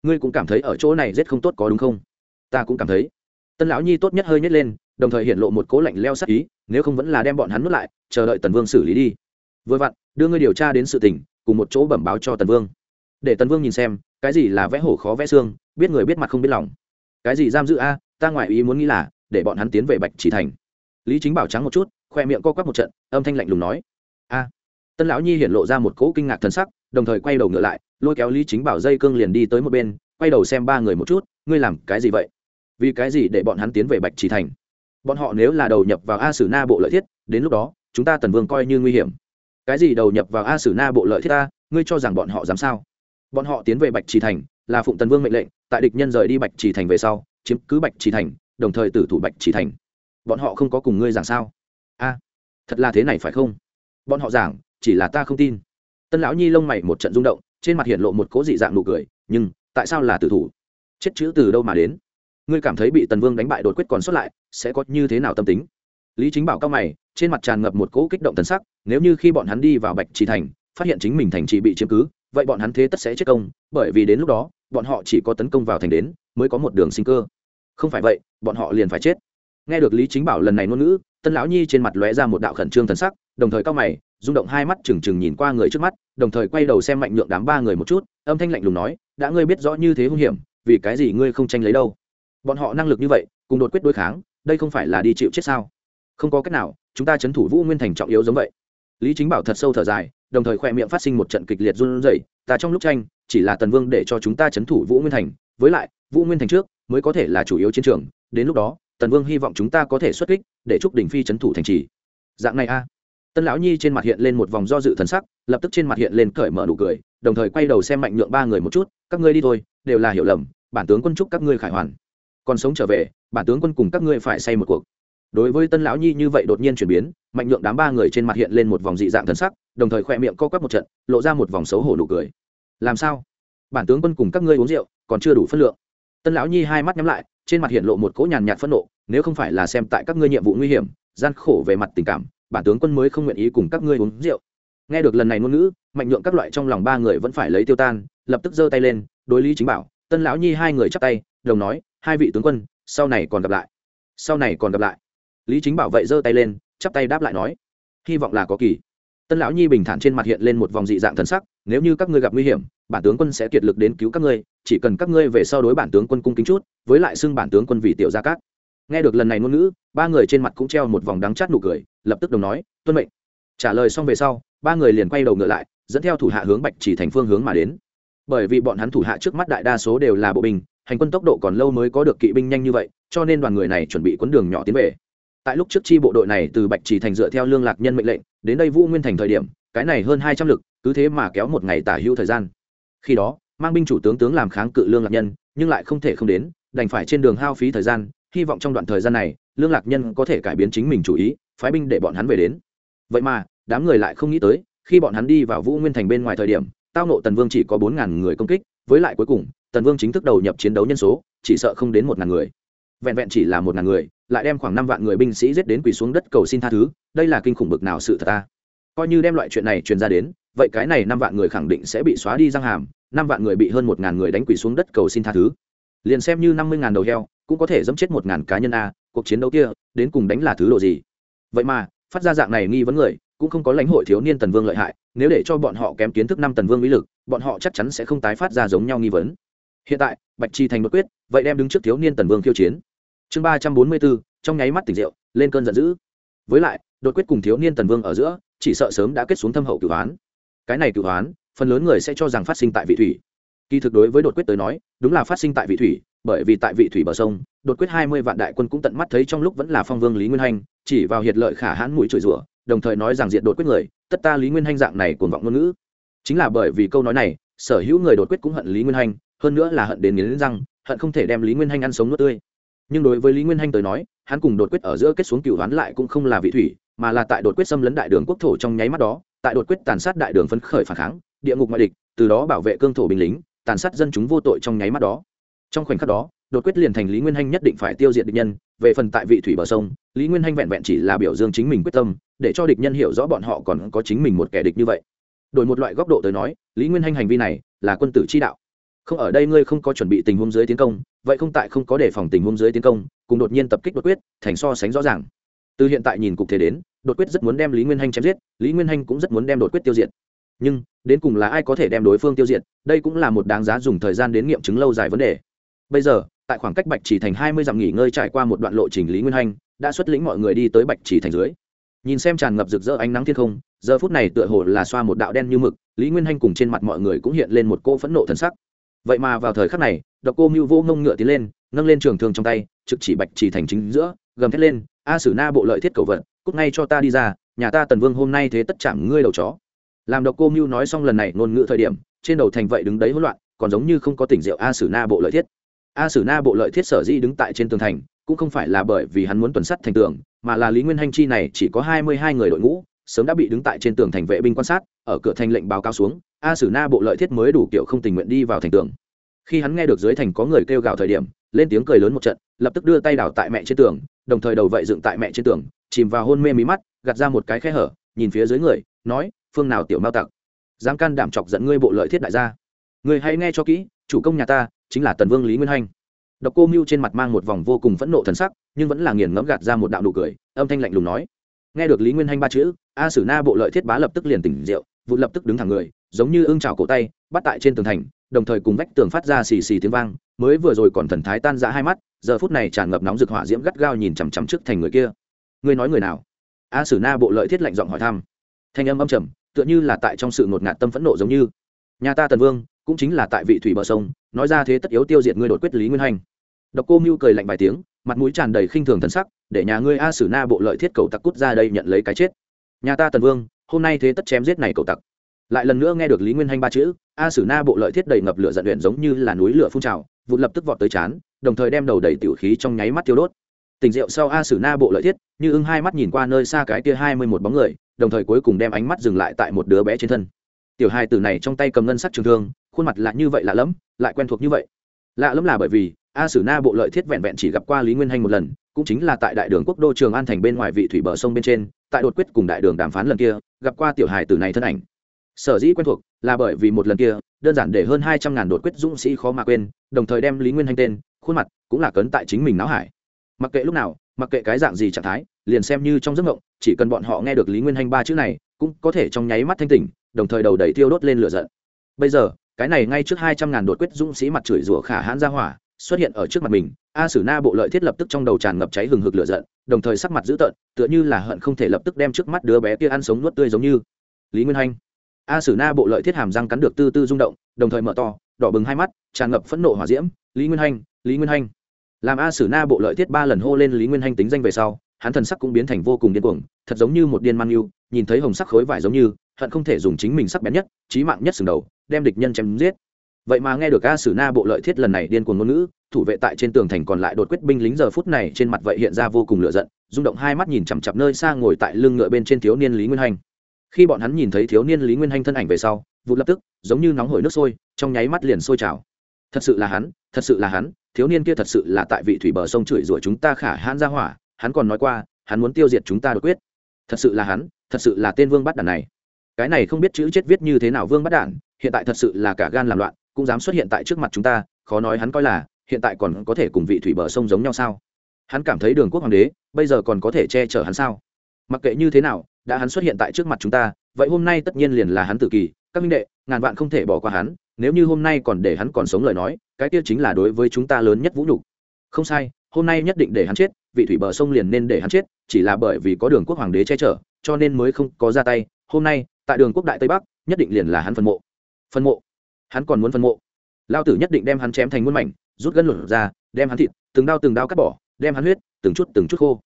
ngươi cũng cảm thấy ở chỗ này rất không tốt có đúng không? Ta cũng cảm thấy. Tân lão nhi tốt nhất hơi nhét lên, đồng thời hiện lộ một cỗ lạnh leo sắc ý, nếu không vẫn là đem bọn hắn nuốt lại, chờ đợi tần vương xử lý đi. Vừa vặn, đưa ngươi điều tra đến sự tình, cùng một chỗ bẩm báo cho tần vương. Để tần vương nhìn xem, cái gì là vẽ hổ khó vẽ xương, biết người biết mặt không biết lòng. Cái gì giam giữ a, ta ngoại ý muốn nghĩ là, để bọn hắn tiến về bạch chỉ thành. Lý chính bảo trắng một chút, khoe miệng co quắp một trận, âm thanh lạnh lùng nói. A. Tân lão nhi hiện lộ ra một cỗ kinh ngạc thần sắc đồng thời quay đầu ngựa lại, lôi kéo lý chính bảo dây cương liền đi tới một bên, quay đầu xem ba người một chút, ngươi làm cái gì vậy? Vì cái gì để bọn hắn tiến về bạch chỉ thành? Bọn họ nếu là đầu nhập vào a sử na bộ lợi thiết, đến lúc đó, chúng ta tần vương coi như nguy hiểm. Cái gì đầu nhập vào a sử na bộ lợi thiết ta, ngươi cho rằng bọn họ dám sao? Bọn họ tiến về bạch trì thành, là phụng tần vương mệnh lệnh, tại địch nhân rời đi bạch trì thành về sau, chiếm cứ bạch trì thành, đồng thời tử thủ bạch trì thành. Bọn họ không có cùng ngươi giảng sao? A, thật là thế này phải không? Bọn họ giảng, chỉ là ta không tin tân lão nhi lông mày một trận rung động, trên mặt hiện lộ một cố dị dạng nụ cười, nhưng, tại sao là tử thủ? Chết chữ từ đâu mà đến? Ngươi cảm thấy bị tần vương đánh bại đột quyết còn xuất lại, sẽ có như thế nào tâm tính? Lý chính bảo cao mày, trên mặt tràn ngập một cỗ kích động tần sắc, nếu như khi bọn hắn đi vào bạch trì thành, phát hiện chính mình thành trì bị chiếm cứ, vậy bọn hắn thế tất sẽ chết công, bởi vì đến lúc đó, bọn họ chỉ có tấn công vào thành đến, mới có một đường sinh cơ. Không phải vậy, bọn họ liền phải chết nghe được lý chính bảo lần này ngôn ngữ, tân lão nhi trên mặt lóe ra một đạo khẩn trương thần sắc, đồng thời cao mày, rung động hai mắt trừng trừng nhìn qua người trước mắt, đồng thời quay đầu xem mạnh nhượng đám ba người một chút, âm thanh lạnh lùng nói, đã ngươi biết rõ như thế hung hiểm, vì cái gì ngươi không tranh lấy đâu? Bọn họ năng lực như vậy, cùng đột quyết đối kháng, đây không phải là đi chịu chết sao? Không có cách nào, chúng ta chấn thủ vũ nguyên thành trọng yếu giống vậy. Lý chính bảo thật sâu thở dài, đồng thời khoe miệng phát sinh một trận kịch liệt run rẩy, ta trong lúc tranh, chỉ là tần vương để cho chúng ta chấn thủ vũ nguyên thành, với lại, vũ nguyên thành trước mới có thể là chủ yếu chiến trường, đến lúc đó tần vương hy vọng chúng ta có thể xuất kích, để chúc đình phi chấn thủ thành trì. Dạng này a. Tân lão nhi trên mặt hiện lên một vòng do dự thần sắc, lập tức trên mặt hiện lên cởi mở nụ cười, đồng thời quay đầu xem mạnh nhượng ba người một chút, các ngươi đi thôi, đều là hiểu lầm, bản tướng quân chúc các ngươi khải hoàn. Còn sống trở về, bản tướng quân cùng các ngươi phải say một cuộc. Đối với tân lão nhi như vậy đột nhiên chuyển biến, mạnh nhượng đám ba người trên mặt hiện lên một vòng dị dạng thần sắc, đồng thời khoe miệng co quắp một trận, lộ ra một vòng xấu hổ nụ cười. Làm sao? Bản tướng quân cùng các ngươi uống rượu, còn chưa đủ phân lượng. Tân lão nhi hai mắt nhắm lại trên mặt hiện lộ một cỗ nhàn nhạt phẫn nộ, nếu không phải là xem tại các ngươi nhiệm vụ nguy hiểm, gian khổ về mặt tình cảm, bản tướng quân mới không nguyện ý cùng các ngươi uống rượu. Nghe được lần này ngôn ngữ, mạnh nhượng các loại trong lòng ba người vẫn phải lấy tiêu tan, lập tức giơ tay lên, đối lý chính bảo, tân lão nhi hai người chắp tay, đồng nói, hai vị tướng quân, sau này còn gặp lại. Sau này còn gặp lại. Lý chính bảo vậy giơ tay lên, chắp tay đáp lại nói, hy vọng là có kỳ. Tân lão nhi bình thản trên mặt hiện lên một vòng dị dạng thần sắc nếu như các ngươi gặp nguy hiểm, bản tướng quân sẽ kiệt lực đến cứu các ngươi, chỉ cần các ngươi về sau đối bản tướng quân cung kính chút, với lại xưng bản tướng quân vì tiểu gia cát. Nghe được lần này ngôn ngữ, ba người trên mặt cũng treo một vòng đắng chát nụ cười, lập tức đồng nói, tuân mệnh. Trả lời xong về sau, ba người liền quay đầu ngựa lại, dẫn theo thủ hạ hướng bạch chỉ thành phương hướng mà đến. Bởi vì bọn hắn thủ hạ trước mắt đại đa số đều là bộ binh, hành quân tốc độ còn lâu mới có được kỵ binh nhanh như vậy, cho nên đoàn người này chuẩn bị quấn đường nhỏ tiến về. Tại lúc trước chi bộ đội này từ bạch chỉ thành dựa theo lương lạc nhân mệnh lệnh, đến đây vũ nguyên thành thời điểm, cái này hơn hai trăm lực cứ thế mà kéo một ngày tả hữu thời gian. Khi đó, mang binh chủ tướng tướng làm kháng cự lương lạc nhân, nhưng lại không thể không đến, đành phải trên đường hao phí thời gian, hy vọng trong đoạn thời gian này, lương lạc nhân có thể cải biến chính mình chủ ý, phái binh để bọn hắn về đến. Vậy mà, đám người lại không nghĩ tới, khi bọn hắn đi vào vũ nguyên thành bên ngoài thời điểm, tao nộ tần vương chỉ có bốn ngàn người công kích, với lại cuối cùng, tần vương chính thức đầu nhập chiến đấu nhân số, chỉ sợ không đến một ngàn người. Vẹn vẹn chỉ là một ngàn người, lại đem khoảng năm vạn người binh sĩ giết đến quỳ xuống đất cầu xin tha thứ, đây là kinh khủng bực nào sự thật ta. Coi như đem loại chuyện này truyền ra đến vậy cái này năm vạn người khẳng định sẽ bị xóa đi răng hàm, năm vạn người bị hơn một ngàn người đánh quỳ xuống đất cầu xin tha thứ. Liền xem như năm mươi ngàn đầu heo, cũng có thể dẫm chết một ngàn cá nhân a, cuộc chiến đấu kia, đến cùng đánh là thứ độ gì? Vậy mà, phát ra dạng này nghi vấn người, cũng không có lãnh hội thiếu niên tần vương lợi hại, nếu để cho bọn họ kém kiến thức năm tần vương mỹ lực, bọn họ chắc chắn sẽ không tái phát ra giống nhau nghi vấn. Hiện tại, bạch chi thành bất quyết, vậy đem đứng trước thiếu niên tần vương khiêu chiến. Chương ba trăm bốn mươi bốn, trong nháy mắt tỉnh rượu, lên cơn giận dữ. Với lại, đột quyết cùng thiếu niên tần vương ở giữa, chỉ sợ sớm đã kết xuống thâm hậu cửu án cái này cửu hoán, phần lớn người sẽ cho rằng phát sinh tại vị thủy. Kỳ thực đối với đột quyết tới nói, đúng là phát sinh tại vị thủy, bởi vì tại vị thủy bờ sông, đột quyết hai mươi vạn đại quân cũng tận mắt thấy trong lúc vẫn là phong vương lý nguyên hanh, chỉ vào hiệt lợi khả hãn mũi chửi rủa, đồng thời nói rằng diện đột quyết người, tất ta lý nguyên hanh dạng này cuồng vọng ngôn ngữ. Chính là bởi vì câu nói này, sở hữu người đột quyết cũng hận lý nguyên hanh, hơn nữa là hận đến nghiến răng, hận không thể đem lý nguyên hanh ăn sống nuốt tươi. Nhưng đối với lý nguyên hanh tới nói, hắn cùng đột quyết ở giữa kết xuống cựu đoán lại cũng không là vị thủy, mà là tại đột quyết xâm lấn đại đường quốc thổ trong nháy mắt đó tại đột quyết tàn sát đại đường phấn khởi phản kháng, địa ngục ngoại địch, từ đó bảo vệ cương thổ binh lính, tàn sát dân chúng vô tội trong nháy mắt đó. Trong khoảnh khắc đó, đột quyết liền thành lý nguyên hanh nhất định phải tiêu diệt địch nhân, về phần tại vị thủy bờ sông, lý nguyên hanh vẹn vẹn chỉ là biểu dương chính mình quyết tâm, để cho địch nhân hiểu rõ bọn họ còn có chính mình một kẻ địch như vậy. Đổi một loại góc độ tới nói, lý nguyên hanh hành vi này là quân tử chi đạo. Không ở đây ngươi không có chuẩn bị tình huống dưới tiến công, vậy không tại không có đề phòng tình huống dưới tiến công, cùng đột nhiên tập kích đột quyết, thành so sánh rõ ràng. Từ hiện tại nhìn cục thế đến đột quyết rất muốn đem lý nguyên hanh chém giết, lý nguyên hanh cũng rất muốn đem đột quyết tiêu diệt. Nhưng, đến cùng là ai có thể đem đối phương tiêu diệt, đây cũng là một đáng giá dùng thời gian đến nghiệm chứng lâu dài vấn đề. Bây giờ, tại khoảng cách bạch chỉ thành hai mươi dặm nghỉ ngơi trải qua một đoạn lộ trình lý nguyên hanh đã xuất lĩnh mọi người đi tới bạch chỉ thành dưới. Nhìn xem tràn ngập rực rỡ ánh nắng thiên không, giờ phút này tựa hồ là xoa một đạo đen như mực, lý nguyên hanh cùng trên mặt mọi người cũng hiện lên một cô phẫn nộ thần sắc. Vậy mà vào thời khắc này, độc cô mưu vô ngông ngựa tiến lên, nâng lên trường thương trong tay, trực chỉ bạch chỉ thành chính giữa, gầm thét lên, a sử na bộ lợi thiết cầu vật cút ngay cho ta đi ra, nhà ta tần vương hôm nay thế tất chạm ngươi đầu chó. Làm độc cô mưu nói xong lần này ngôn ngữ thời điểm, trên đầu thành vậy đứng đấy hỗn loạn, còn giống như không có tỉnh rượu a sử na bộ lợi thiết. A sử na bộ lợi thiết sở di đứng tại trên tường thành, cũng không phải là bởi vì hắn muốn tuần sắt thành tường, mà là lý nguyên hanh chi này chỉ có hai mươi hai người đội ngũ, sớm đã bị đứng tại trên tường thành vệ binh quan sát, ở cửa thành lệnh báo cáo xuống, a sử na bộ lợi thiết mới đủ kiểu không tình nguyện đi vào thành tường. Khi hắn nghe được dưới thành có người kêu gào thời điểm, lên tiếng cười lớn một trận, lập tức đưa tay đảo tại mẹ trên tường, đồng thời đầu vậy dựng tại mẹ trên tường chìm vào hôn mê mí mắt, gạt ra một cái khe hở, nhìn phía dưới người, nói, phương nào tiểu mao tặc? Dám can đảm chọc dẫn ngươi bộ lợi thiết đại gia. Người hãy nghe cho kỹ, chủ công nhà ta chính là tần vương lý nguyên hanh. Độc cô mưu trên mặt mang một vòng vô cùng phẫn nộ thần sắc, nhưng vẫn là nghiền ngẫm gạt ra một đạo nụ cười, âm thanh lạnh lùng nói, nghe được lý nguyên hanh ba chữ, a sử na bộ lợi thiết bá lập tức liền tỉnh rượu vụ lập tức đứng thẳng người, giống như ưng trào cổ tay, bắt tại trên tường thành, đồng thời cùng vách tường phát ra xì xì tiếng vang, mới vừa rồi còn thần thái tan ra hai mắt, giờ phút này tràn ngập nóng rực hỏa diễm gắt gao nhìn chằm chằm trước thành người kia ngươi nói người nào? A sử na bộ lợi thiết lạnh giọng hỏi thăm. Thanh âm âm trầm, tựa như là tại trong sự ngột ngạt tâm phẫn nộ giống như. Nhà ta tần vương, cũng chính là tại vị thủy bờ sông, nói ra thế tất yếu tiêu diệt ngươi đột quyết lý nguyên hành. Độc cô mưu cười lạnh vài tiếng, mặt mũi tràn đầy khinh thường thần sắc, để nhà ngươi a sử na bộ lợi thiết cầu tặc cút ra đây nhận lấy cái chết. Nhà ta tần vương, hôm nay thế tất chém giết này cầu tặc. Lại lần nữa nghe được lý nguyên hanh ba chữ, a sử na bộ lợi thiết đầy ngập lửa giận luyện giống như là núi lửa phun trào, vụt lập tức vọt tới chán, đồng thời đem đầu đầy tiểu khí trong nháy mắt tiêu đốt tình rượu sau a sử na bộ lợi thiết, như ưng hai mắt nhìn qua nơi xa cái kia hai mươi một bóng người, đồng thời cuối cùng đem ánh mắt dừng lại tại một đứa bé trên thân. Tiểu hai từ này trong tay cầm ngân sắc trường thương, khuôn mặt lạ như vậy lạ lẫm, lại quen thuộc như vậy. Lạ lẫm là bởi vì, a sử na bộ lợi thiết vẹn vẹn chỉ gặp qua lý nguyên hanh một lần, cũng chính là tại đại đường quốc đô trường an thành bên ngoài vị thủy bờ sông bên trên, tại đột quyết cùng đại đường đàm phán lần kia, gặp qua tiểu hài từ này thân ảnh. Sở dĩ quen thuộc, là bởi vì một lần kia, đơn giản để hơn hai trăm ngàn đột quyết dũng sĩ khó mà quên, đồng thời đem lý nguyên hanh tên, khuôn mặt cũng là cấn tại chính mình náo hải mặc kệ lúc nào, mặc kệ cái dạng gì trạng thái, liền xem như trong giấc mộng, chỉ cần bọn họ nghe được lý nguyên hanh ba chữ này, cũng có thể trong nháy mắt thanh tỉnh, đồng thời đầu đẩy tiêu đốt lên lửa giận. Bây giờ, cái này ngay trước hai trăm ngàn đột quyết dũng sĩ mặt chửi rủa khả hãn ra hỏa, xuất hiện ở trước mặt mình, a sử na bộ lợi thiết lập tức trong đầu tràn ngập cháy hừng hực lửa giận, đồng thời sắc mặt dữ tợn, tựa như là hận không thể lập tức đem trước mắt đứa bé kia ăn sống nuốt tươi giống như. Lý nguyên hanh. A sử na bộ lợi thiết hàm răng cắn được tư tư rung động, đồng thời mở to, đỏ bừng hai mắt, tràn ngập phẫn nộ hỏa diễm. Lý nguyên hanh, lý nguyên hanh làm a sử na bộ lợi thiết ba lần hô lên lý nguyên hanh tính danh về sau, hắn thần sắc cũng biến thành vô cùng điên cuồng, thật giống như một điên mang yêu, nhìn thấy hồng sắc khối vải giống như, hận không thể dùng chính mình sắc bén nhất trí mạng nhất sừng đầu, đem địch nhân chém giết. Vậy mà nghe được a sử na bộ lợi thiết lần này điên cuồng ngôn ngữ, thủ vệ tại trên tường thành còn lại đột quyết binh lính giờ phút này trên mặt vậy hiện ra vô cùng lửa giận, rung động hai mắt nhìn chằm chặp nơi xa ngồi tại lưng ngựa bên trên thiếu niên lý nguyên hanh. Khi bọn hắn nhìn thấy thiếu niên lý nguyên hanh thân ảnh về sau, vụ lập tức, giống như nóng hổi nước sôi, trong nháy mắt liền sôi trào. Thật sự là hắn, thật sự là hắn thiếu niên kia thật sự là tại vị thủy bờ sông chửi rủa chúng ta khả hãn ra hỏa, hắn còn nói qua, hắn muốn tiêu diệt chúng ta đột quyết. Thật sự là hắn, thật sự là tên vương bắt đản này. Cái này không biết chữ chết viết như thế nào vương bắt đản, hiện tại thật sự là cả gan làm loạn, cũng dám xuất hiện tại trước mặt chúng ta, khó nói hắn coi là, hiện tại còn có thể cùng vị thủy bờ sông giống nhau sao? Hắn cảm thấy đường quốc hoàng đế, bây giờ còn có thể che chở hắn sao? Mặc kệ như thế nào, đã hắn xuất hiện tại trước mặt chúng ta, vậy hôm nay tất nhiên liền là hắn tự kỳ, các minh đệ, ngàn vạn không thể bỏ qua hắn nếu như hôm nay còn để hắn còn sống lời nói, cái kia chính là đối với chúng ta lớn nhất vũ nhục. Không sai, hôm nay nhất định để hắn chết, vị thủy bờ sông liền nên để hắn chết, chỉ là bởi vì có đường quốc hoàng đế che chở, cho nên mới không có ra tay. Hôm nay, tại đường quốc đại tây bắc, nhất định liền là hắn phân mộ. Phân mộ? Hắn còn muốn phân mộ? Lao tử nhất định đem hắn chém thành muôn mảnh, rút gân luận ra đem hắn thịt, từng đao từng đao cắt bỏ, đem hắn huyết, từng chút từng chút khô.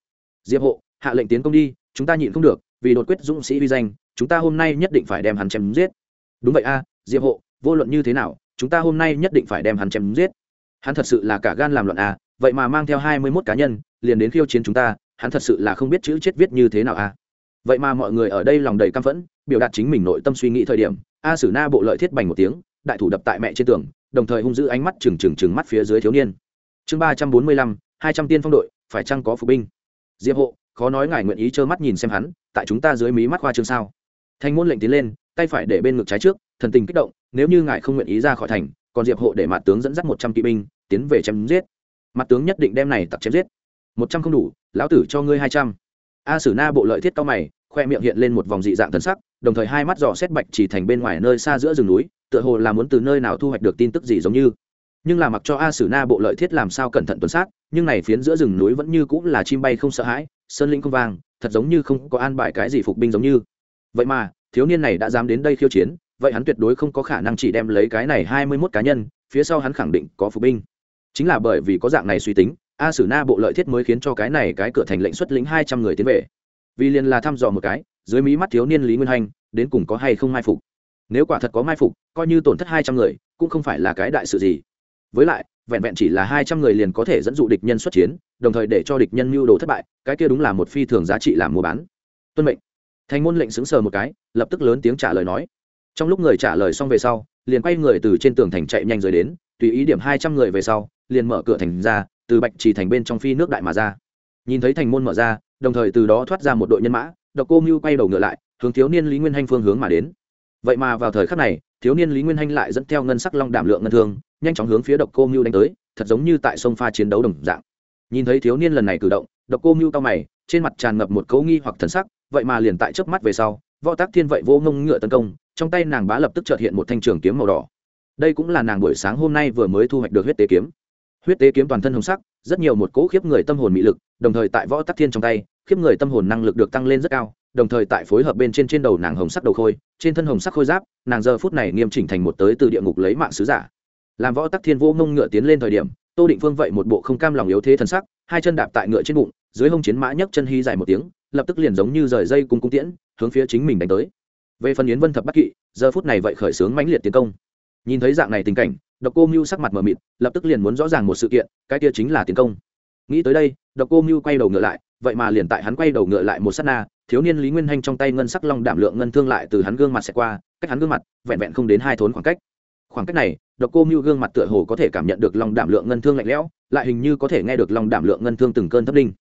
Diệp hộ, hạ lệnh tiến công đi, chúng ta nhịn không được, vì đột quyết dũng sĩ vi danh, chúng ta hôm nay nhất định phải đem hắn chém giết. Đúng vậy a, diệp hộ vô luận như thế nào, chúng ta hôm nay nhất định phải đem hắn chém giết hắn thật sự là cả gan làm loạn à? vậy mà mang theo hai mươi mốt cá nhân, liền đến khiêu chiến chúng ta, hắn thật sự là không biết chữ chết viết như thế nào à? vậy mà mọi người ở đây lòng đầy căm phẫn, biểu đạt chính mình nội tâm suy nghĩ thời điểm, a sử na bộ lợi thiết bành một tiếng, đại thủ đập tại mẹ trên tường, đồng thời hung giữ ánh mắt trừng trừng trừng mắt phía dưới thiếu niên chương ba trăm bốn mươi lăm, hai trăm tiên phong đội, phải chăng có phụ binh diệp hộ, khó nói ngài nguyện ý trơ mắt nhìn xem hắn, tại chúng ta dưới mí mắt khoa trương sao thành môn lệnh tiến lên, tay phải để bên ngực trái trước thần tình kích động nếu như ngài không nguyện ý ra khỏi thành còn diệp hộ để mặt tướng dẫn dắt một trăm kỵ binh tiến về chém giết. Mặt tướng nhất định đem này tặc chém giết. Một trăm không đủ lão tử cho ngươi hai trăm. A sử na bộ lợi thiết cao mày khoe miệng hiện lên một vòng dị dạng thần sắc đồng thời hai mắt dò xét bạch chỉ thành bên ngoài nơi xa giữa rừng núi tựa hồ là muốn từ nơi nào thu hoạch được tin tức gì giống như. Nhưng là mặc cho a sử na bộ lợi thiết làm sao cẩn thận tuần sát nhưng này phiến giữa rừng núi vẫn như cũng là chim bay không sợ hãi sơn linh không vàng, thật giống như không có an bài cái gì phục binh giống như. Vậy mà thiếu niên này đã dám đến đây khiêu chiến vậy hắn tuyệt đối không có khả năng chỉ đem lấy cái này hai mươi mốt cá nhân, phía sau hắn khẳng định có phục binh. Chính là bởi vì có dạng này suy tính, a sử na bộ lợi thiết mới khiến cho cái này cái cửa thành lệnh xuất lĩnh hai trăm người tiến về. Vì liền là thăm dò một cái, dưới mí mắt thiếu niên lý nguyên hanh đến cùng có hay không mai phục. Nếu quả thật có mai phục, coi như tổn thất hai trăm người, cũng không phải là cái đại sự gì. Với lại, vẹn vẹn chỉ là hai trăm người liền có thể dẫn dụ địch nhân xuất chiến, đồng thời để cho địch nhân mưu đồ thất bại, cái kia đúng là một phi thường giá trị làm mua bán. Tuân mệnh. Thành môn lệnh xứng sờ một cái, lập tức lớn tiếng trả lời nói trong lúc người trả lời xong về sau, liền quay người từ trên tường thành chạy nhanh rời đến, tùy ý điểm hai trăm người về sau, liền mở cửa thành ra, từ bạch trì thành bên trong phi nước đại mà ra. Nhìn thấy thành môn mở ra, đồng thời từ đó thoát ra một đội nhân mã, độc cô mưu quay đầu ngựa lại, hướng thiếu niên lý nguyên hanh phương hướng mà đến. Vậy mà vào thời khắc này, thiếu niên lý nguyên hanh lại dẫn theo ngân sắc long đảm lượng ngân thương, nhanh chóng hướng phía độc cô mưu đánh tới, thật giống như tại sông pha chiến đấu đồng dạng. Nhìn thấy thiếu niên lần này cử động, độc cô mưu cao mày, trên mặt tràn ngập một cấu nghi hoặc thần sắc, vậy mà liền tại chớp mắt về sau, võ tác thiên vậy vô ngông ngựa tấn công trong tay nàng bá lập tức trợt hiện một thanh trường kiếm màu đỏ. Đây cũng là nàng buổi sáng hôm nay vừa mới thu hoạch được huyết tế kiếm. Huyết tế kiếm toàn thân hồng sắc, rất nhiều một cỗ khiếp người tâm hồn mị lực, đồng thời tại võ tắc thiên trong tay, khiếp người tâm hồn năng lực được tăng lên rất cao, đồng thời tại phối hợp bên trên trên đầu nàng hồng sắc đầu khôi, trên thân hồng sắc khôi giáp, nàng giờ phút này nghiêm chỉnh thành một tới từ địa ngục lấy mạng sứ giả. Làm võ tắc thiên vô mông ngựa tiến lên thời điểm, tô định phương vậy một bộ không cam lòng yếu thế thân sắc, hai chân đạp tại ngựa trên bụng, dưới hông chiến mã nhấc chân hy dài một tiếng, lập tức liền giống như rời dây cung cung tiễn, hướng phía chính mình đánh tới về phần yến vân thập bắc kỵ, giờ phút này vậy khởi xướng mãnh liệt tiến công. Nhìn thấy dạng này tình cảnh, độc cô mưu sắc mặt mờ mịt, lập tức liền muốn rõ ràng một sự kiện, cái kia chính là tiến công. Nghĩ tới đây, độc cô mưu quay đầu ngựa lại, vậy mà liền tại hắn quay đầu ngựa lại một s á t na, thiếu niên lý nguyên hanh trong tay ngân sắc long đảm lượng ngân thương lại từ hắn gương mặt xẹt qua, cách hắn gương mặt vẹn vẹn không đến hai thốn khoảng cách. Khoảng cách này, độc cô mưu gương mặt tựa hồ có thể cảm nhận được long đảm lượng ngân thương lạnh lẽo, lại hình như có thể nghe được long đảm lượng ngân thương từng cơn thấp đinh.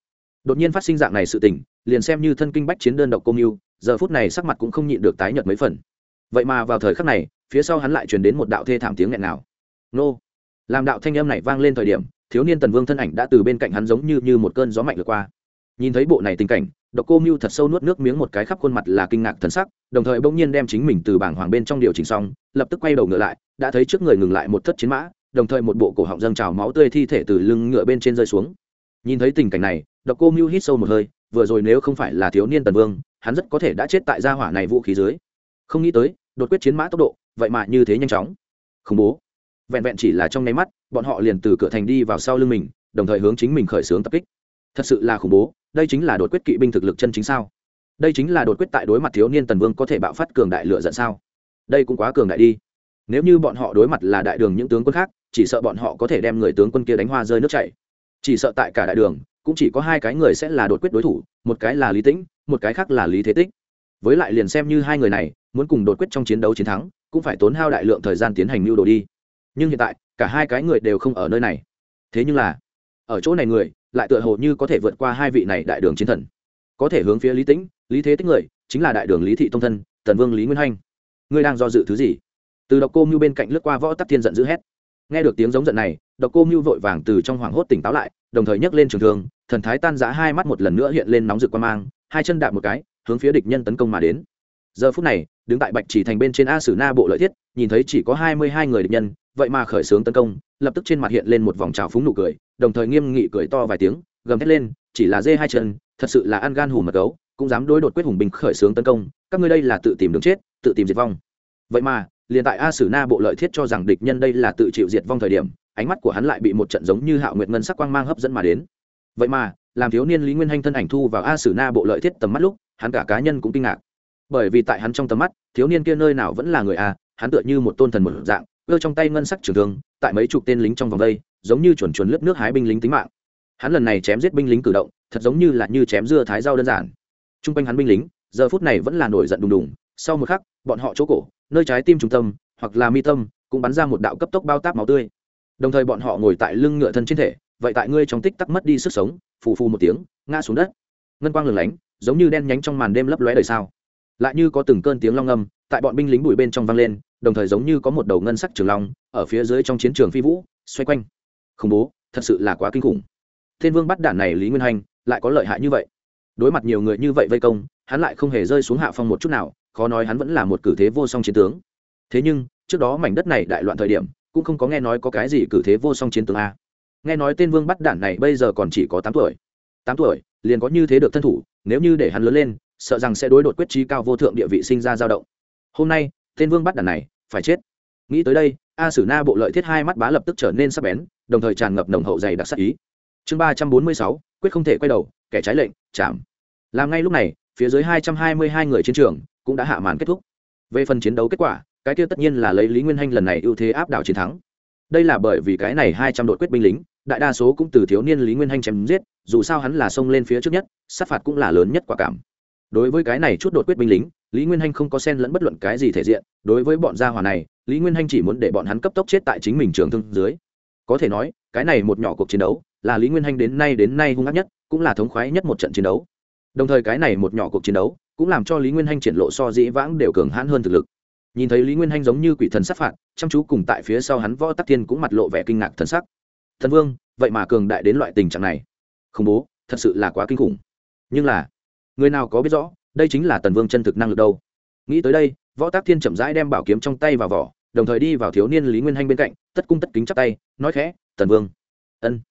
Đột nhiên phát sinh dạng này sự tình, liền xem như thân kinh bách chiến đơn độc cô mưu giờ phút này sắc mặt cũng không nhịn được tái nhợt mấy phần. Vậy mà vào thời khắc này, phía sau hắn lại truyền đến một đạo thê thảm tiếng nghẹn nào nô! Làm đạo thanh âm này vang lên thời điểm, thiếu niên tần vương thân ảnh đã từ bên cạnh hắn giống như như một cơn gió mạnh lướt qua. Nhìn thấy bộ này tình cảnh, độc cô mưu thật sâu nuốt nước miếng một cái khắp khuôn mặt là kinh ngạc thần sắc, đồng thời bỗng nhiên đem chính mình từ bảng hoàng bên trong điều chỉnh xong, lập tức quay đầu ngựa lại, đã thấy trước người ngừng lại một thất chiến mã, đồng thời một bộ cổ họng dâng trào máu tươi thi thể từ lưng ngựa bên trên rơi xuống. Nhìn thấy tình cảnh này, độc cô mưu hít sâu một hơi, vừa rồi nếu không phải là thiếu niên tần vương hắn rất có thể đã chết tại gia hỏa này vũ khí dưới. Không nghĩ tới, đột quyết chiến mã tốc độ, vậy mà như thế nhanh chóng. Khủng bố. Vẹn vẹn chỉ là trong nháy mắt, bọn họ liền từ cửa thành đi vào sau lưng mình, đồng thời hướng chính mình khởi xướng tập kích. Thật sự là khủng bố, đây chính là đột quyết kỵ binh thực lực chân chính sao? Đây chính là đột quyết tại đối mặt thiếu niên tần vương có thể bạo phát cường đại lựa dẫn sao? Đây cũng quá cường đại đi. Nếu như bọn họ đối mặt là đại đường những tướng quân khác, chỉ sợ bọn họ có thể đem người tướng quân kia đánh hoa rơi nước chảy. Chỉ sợ tại cả đại đường, cũng chỉ có hai cái người sẽ là đột quyết đối thủ, một cái là lý tĩnh một cái khác là lý thế tích. Với lại liền xem như hai người này, muốn cùng đột quyết trong chiến đấu chiến thắng, cũng phải tốn hao đại lượng thời gian tiến hành mưu đồ đi. Nhưng hiện tại, cả hai cái người đều không ở nơi này. Thế nhưng là, ở chỗ này người, lại tựa hồ như có thể vượt qua hai vị này đại đường chiến thần. Có thể hướng phía lý tĩnh, lý thế tích người, chính là đại đường lý thị tông thân, tần vương lý nguyên hanh. Ngươi đang do dự thứ gì? Từ độc cô mưu bên cạnh lướt qua võ tắc thiên giận dữ hét. Nghe được tiếng giống giận này, độc cô mưu vội vàng từ trong hoảng hốt tỉnh táo lại, đồng thời nhấc lên trường thương, thần thái tan giã hai mắt một lần nữa hiện lên nóng rực quan mang hai chân đạp một cái, hướng phía địch nhân tấn công mà đến. Giờ phút này, đứng tại bạch chỉ thành bên trên a sử na bộ lợi thiết, nhìn thấy chỉ có hai mươi hai người địch nhân, vậy mà khởi xướng tấn công, lập tức trên mặt hiện lên một vòng trào phúng nụ cười, đồng thời nghiêm nghị cười to vài tiếng, gầm thét lên, chỉ là dê hai chân, thật sự là ăn gan hùm mật gấu, cũng dám đối đột quyết hùng binh khởi xướng tấn công, các ngươi đây là tự tìm đường chết, tự tìm diệt vong. Vậy mà, liền tại a sử na bộ lợi thiết cho rằng địch nhân đây là tự chịu diệt vong thời điểm, ánh mắt của hắn lại bị một trận giống như hạo nguyệt ngân sắc quang mang hấp dẫn mà đến. Vậy mà làm thiếu niên lý nguyên hanh thân ảnh thu vào a sử na bộ lợi thiết tầm mắt lúc, hắn cả cá nhân cũng kinh ngạc. Bởi vì tại hắn trong tầm mắt, thiếu niên kia nơi nào vẫn là người a, hắn tựa như một tôn thần một dạng ưa trong tay ngân sắc trường thương, tại mấy chục tên lính trong vòng đây, giống như chuẩn chuẩn lướt nước hái binh lính tính mạng. Hắn lần này chém giết binh lính cử động, thật giống như là như chém dưa thái rau đơn giản. T r u n g quanh hắn binh lính, giờ phút này vẫn là nổi giận đùng đùng, sau một khắc, bọn họ chỗ cổ, nơi trái tim trung tâm, hoặc là mi tâm, cũng bắn ra một đạo cấp tốc bao táp máu tươi. Đồng thời bọn họ ngồi tại lưng ngựa thân trên thể, vậy tại ngươi trong tích tắc mất đi sức sống phù phù một tiếng, ngã xuống đất. Ngân quang lửng lánh, giống như đen nhánh trong màn đêm lấp lóe đời sao. Lại như có từng cơn tiếng long âm, tại bọn binh lính bụi bên trong vang lên, đồng thời giống như có một đầu ngân sắc trường long, ở phía dưới trong chiến trường phi vũ, xoay quanh. Khủng bố, thật sự là quá kinh khủng. Thiên vương bắt đạn này lý nguyên hành, lại có lợi hại như vậy. Đối mặt nhiều người như vậy vây công, hắn lại không hề rơi xuống hạ phong một chút nào, khó nói hắn vẫn là một cử thế vô song chiến tướng. Thế nhưng, trước đó mảnh đất này đại loạn thời điểm, cũng không có nghe nói có cái gì cử thế vô song chiến tướng a nghe nói tên vương bắt đản này bây giờ còn chỉ có tám tuổi. Tám tuổi, liền có như thế được thân thủ, nếu như để hắn lớn lên, sợ rằng sẽ đối đột quyết trí cao vô thượng địa vị sinh ra dao động. Hôm nay, tên vương bắt đản này, phải chết. Nghĩ tới đây, a sử na bộ lợi thiết hai mắt bá lập tức trở nên sắc bén, đồng thời tràn ngập nồng hậu dày đặc sắc ý. Chương ba trăm bốn mươi sáu, quyết không thể quay đầu, kẻ trái lệnh, chạm. Làm ngay lúc này, phía dưới hai trăm hai mươi hai người chiến trường cũng đã hạ màn kết thúc. Về phần chiến đấu kết quả, cái kia tất nhiên là lấy lý nguyên hanh lần này ưu thế áp đảo chiến thắng. Đây là bởi vì cái này hai trăm đội quyết binh lính đại đa số cũng từ thiếu niên lý nguyên hanh chém giết, dù sao hắn là xông lên phía trước nhất, sát phạt cũng là lớn nhất quả cảm. Đối với cái này chút đột quyết binh lính, lý nguyên hanh không có sen lẫn bất luận cái gì thể diện, đối với bọn gia hòa này, lý nguyên hanh chỉ muốn để bọn hắn cấp tốc chết tại chính mình trường thương dưới. Có thể nói, cái này một nhỏ cuộc chiến đấu, là lý nguyên hanh đến nay đến nay hung ác nhất, cũng là thống khoái nhất một trận chiến đấu. Đồng thời cái này một nhỏ cuộc chiến đấu, cũng làm cho lý nguyên hanh triển lộ so dĩ vãng đều cường hãn hơn thực lực. Nhìn thấy lý nguyên hanh giống như quỷ thần sát phạt, chăm chú cùng tại phía sau hắn võ tắc thiên cũng mặt lộ vẻ kinh ngạc thần sắc thần vương, vậy mà cường đại đến loại tình trạng này. Khủng bố, thật sự là quá kinh khủng. Nhưng là, người nào có biết rõ, đây chính là tần vương chân thực năng lực đâu. Nghĩ tới đây, võ tác thiên chậm rãi đem bảo kiếm trong tay vào vỏ, đồng thời đi vào thiếu niên lý nguyên hanh bên cạnh, tất cung tất kính chắp tay, nói khẽ, tần vương. Ân.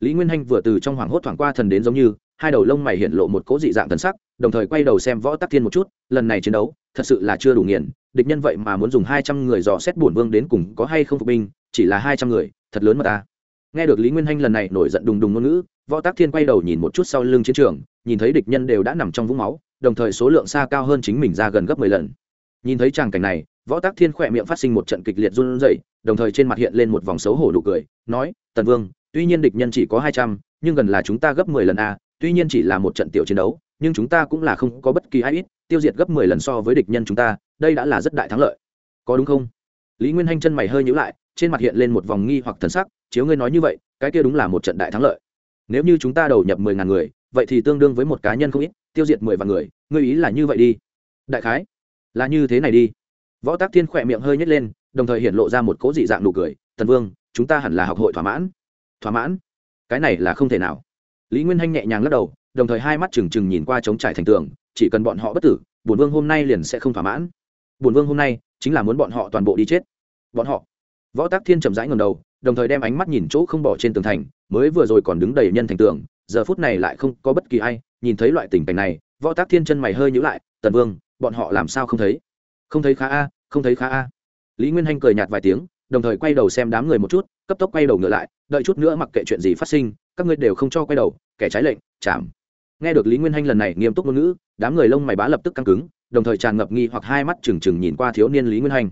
Lý nguyên hanh vừa từ trong hoảng hốt thoảng qua thần đến giống như, hai đầu lông mày hiện lộ một cố dị dạng thần sắc, đồng thời quay đầu xem võ tắc thiên một chút, lần này chiến đấu, thật sự là chưa đủ nghiền, địch nhân vậy mà muốn dùng hai trăm người dò xét bổn vương đến cùng có hay không phục binh, chỉ là hai trăm người, thật lớn mà ta nghe được lý nguyên hanh lần này nổi giận đùng đùng ngôn ngữ, võ tác thiên quay đầu nhìn một chút sau lưng chiến trường, nhìn thấy địch nhân đều đã nằm trong vũng máu, đồng thời số lượng xa cao hơn chính mình ra gần gấp mười lần. Nhìn thấy tràng cảnh này, võ tác thiên khỏe miệng phát sinh một trận kịch liệt run rẩy, đồng thời trên mặt hiện lên một vòng xấu hổ nụ cười, nói, tần vương, tuy nhiên địch nhân chỉ có hai trăm, nhưng gần là chúng ta gấp mười lần a, tuy nhiên chỉ là một trận tiểu chiến đấu, nhưng chúng ta cũng là không có bất kỳ ai ít, tiêu diệt gấp mười lần so với địch nhân chúng ta, đây đã là rất đại thắng lợi. Có đúng không? Lý nguyên hanh chân mày hơi nhữ lại, trên mặt hiện lên một vòng nghi hoặc thần sắc chiếu ngươi nói như vậy, cái kia đúng là một trận đại thắng lợi. Nếu như chúng ta đầu nhập mười ngàn người, vậy thì tương đương với một cá nhân không ít, tiêu diệt mười vạn người, ngươi ý là như vậy đi. Đại khái, là như thế này đi. Võ tác thiên khỏe miệng hơi nhét lên, đồng thời hiện lộ ra một cố dị dạng nụ cười, tần vương, chúng ta hẳn là học hội thỏa mãn. Thỏa mãn? Cái này là không thể nào. Lý nguyên hanh nhẹ nhàng lắc đầu, đồng thời hai mắt trừng trừng nhìn qua trống trải thành tường, chỉ cần bọn họ bất tử, bổn vương hôm nay liền sẽ không thỏa mãn. Bổn vương hôm nay chính là muốn bọn họ toàn bộ đi chết. Bọn họ? Võ tác thiên chậm rãi ngầm đầu đồng thời đem ánh mắt nhìn chỗ không bỏ trên tường thành, mới vừa rồi còn đứng đầy nhân thành tường, giờ phút này lại không có bất kỳ ai, nhìn thấy loại tình cảnh này, võ tác thiên chân mày hơi nhữ lại, tần vương, bọn họ làm sao không thấy? Không thấy khá a, không thấy khá a. Lý nguyên hanh cười nhạt vài tiếng, đồng thời quay đầu xem đám người một chút, cấp tốc quay đầu ngựa lại, đợi chút nữa mặc kệ chuyện gì phát sinh, các ngươi đều không cho quay đầu, kẻ trái lệnh, chạm. Nghe được lý nguyên hanh lần này nghiêm túc ngôn ngữ, đám người lông mày bá lập tức căng cứng, đồng thời tràn ngập nghi hoặc hai mắt trừng trừng nhìn qua thiếu niên lý nguyên hanh.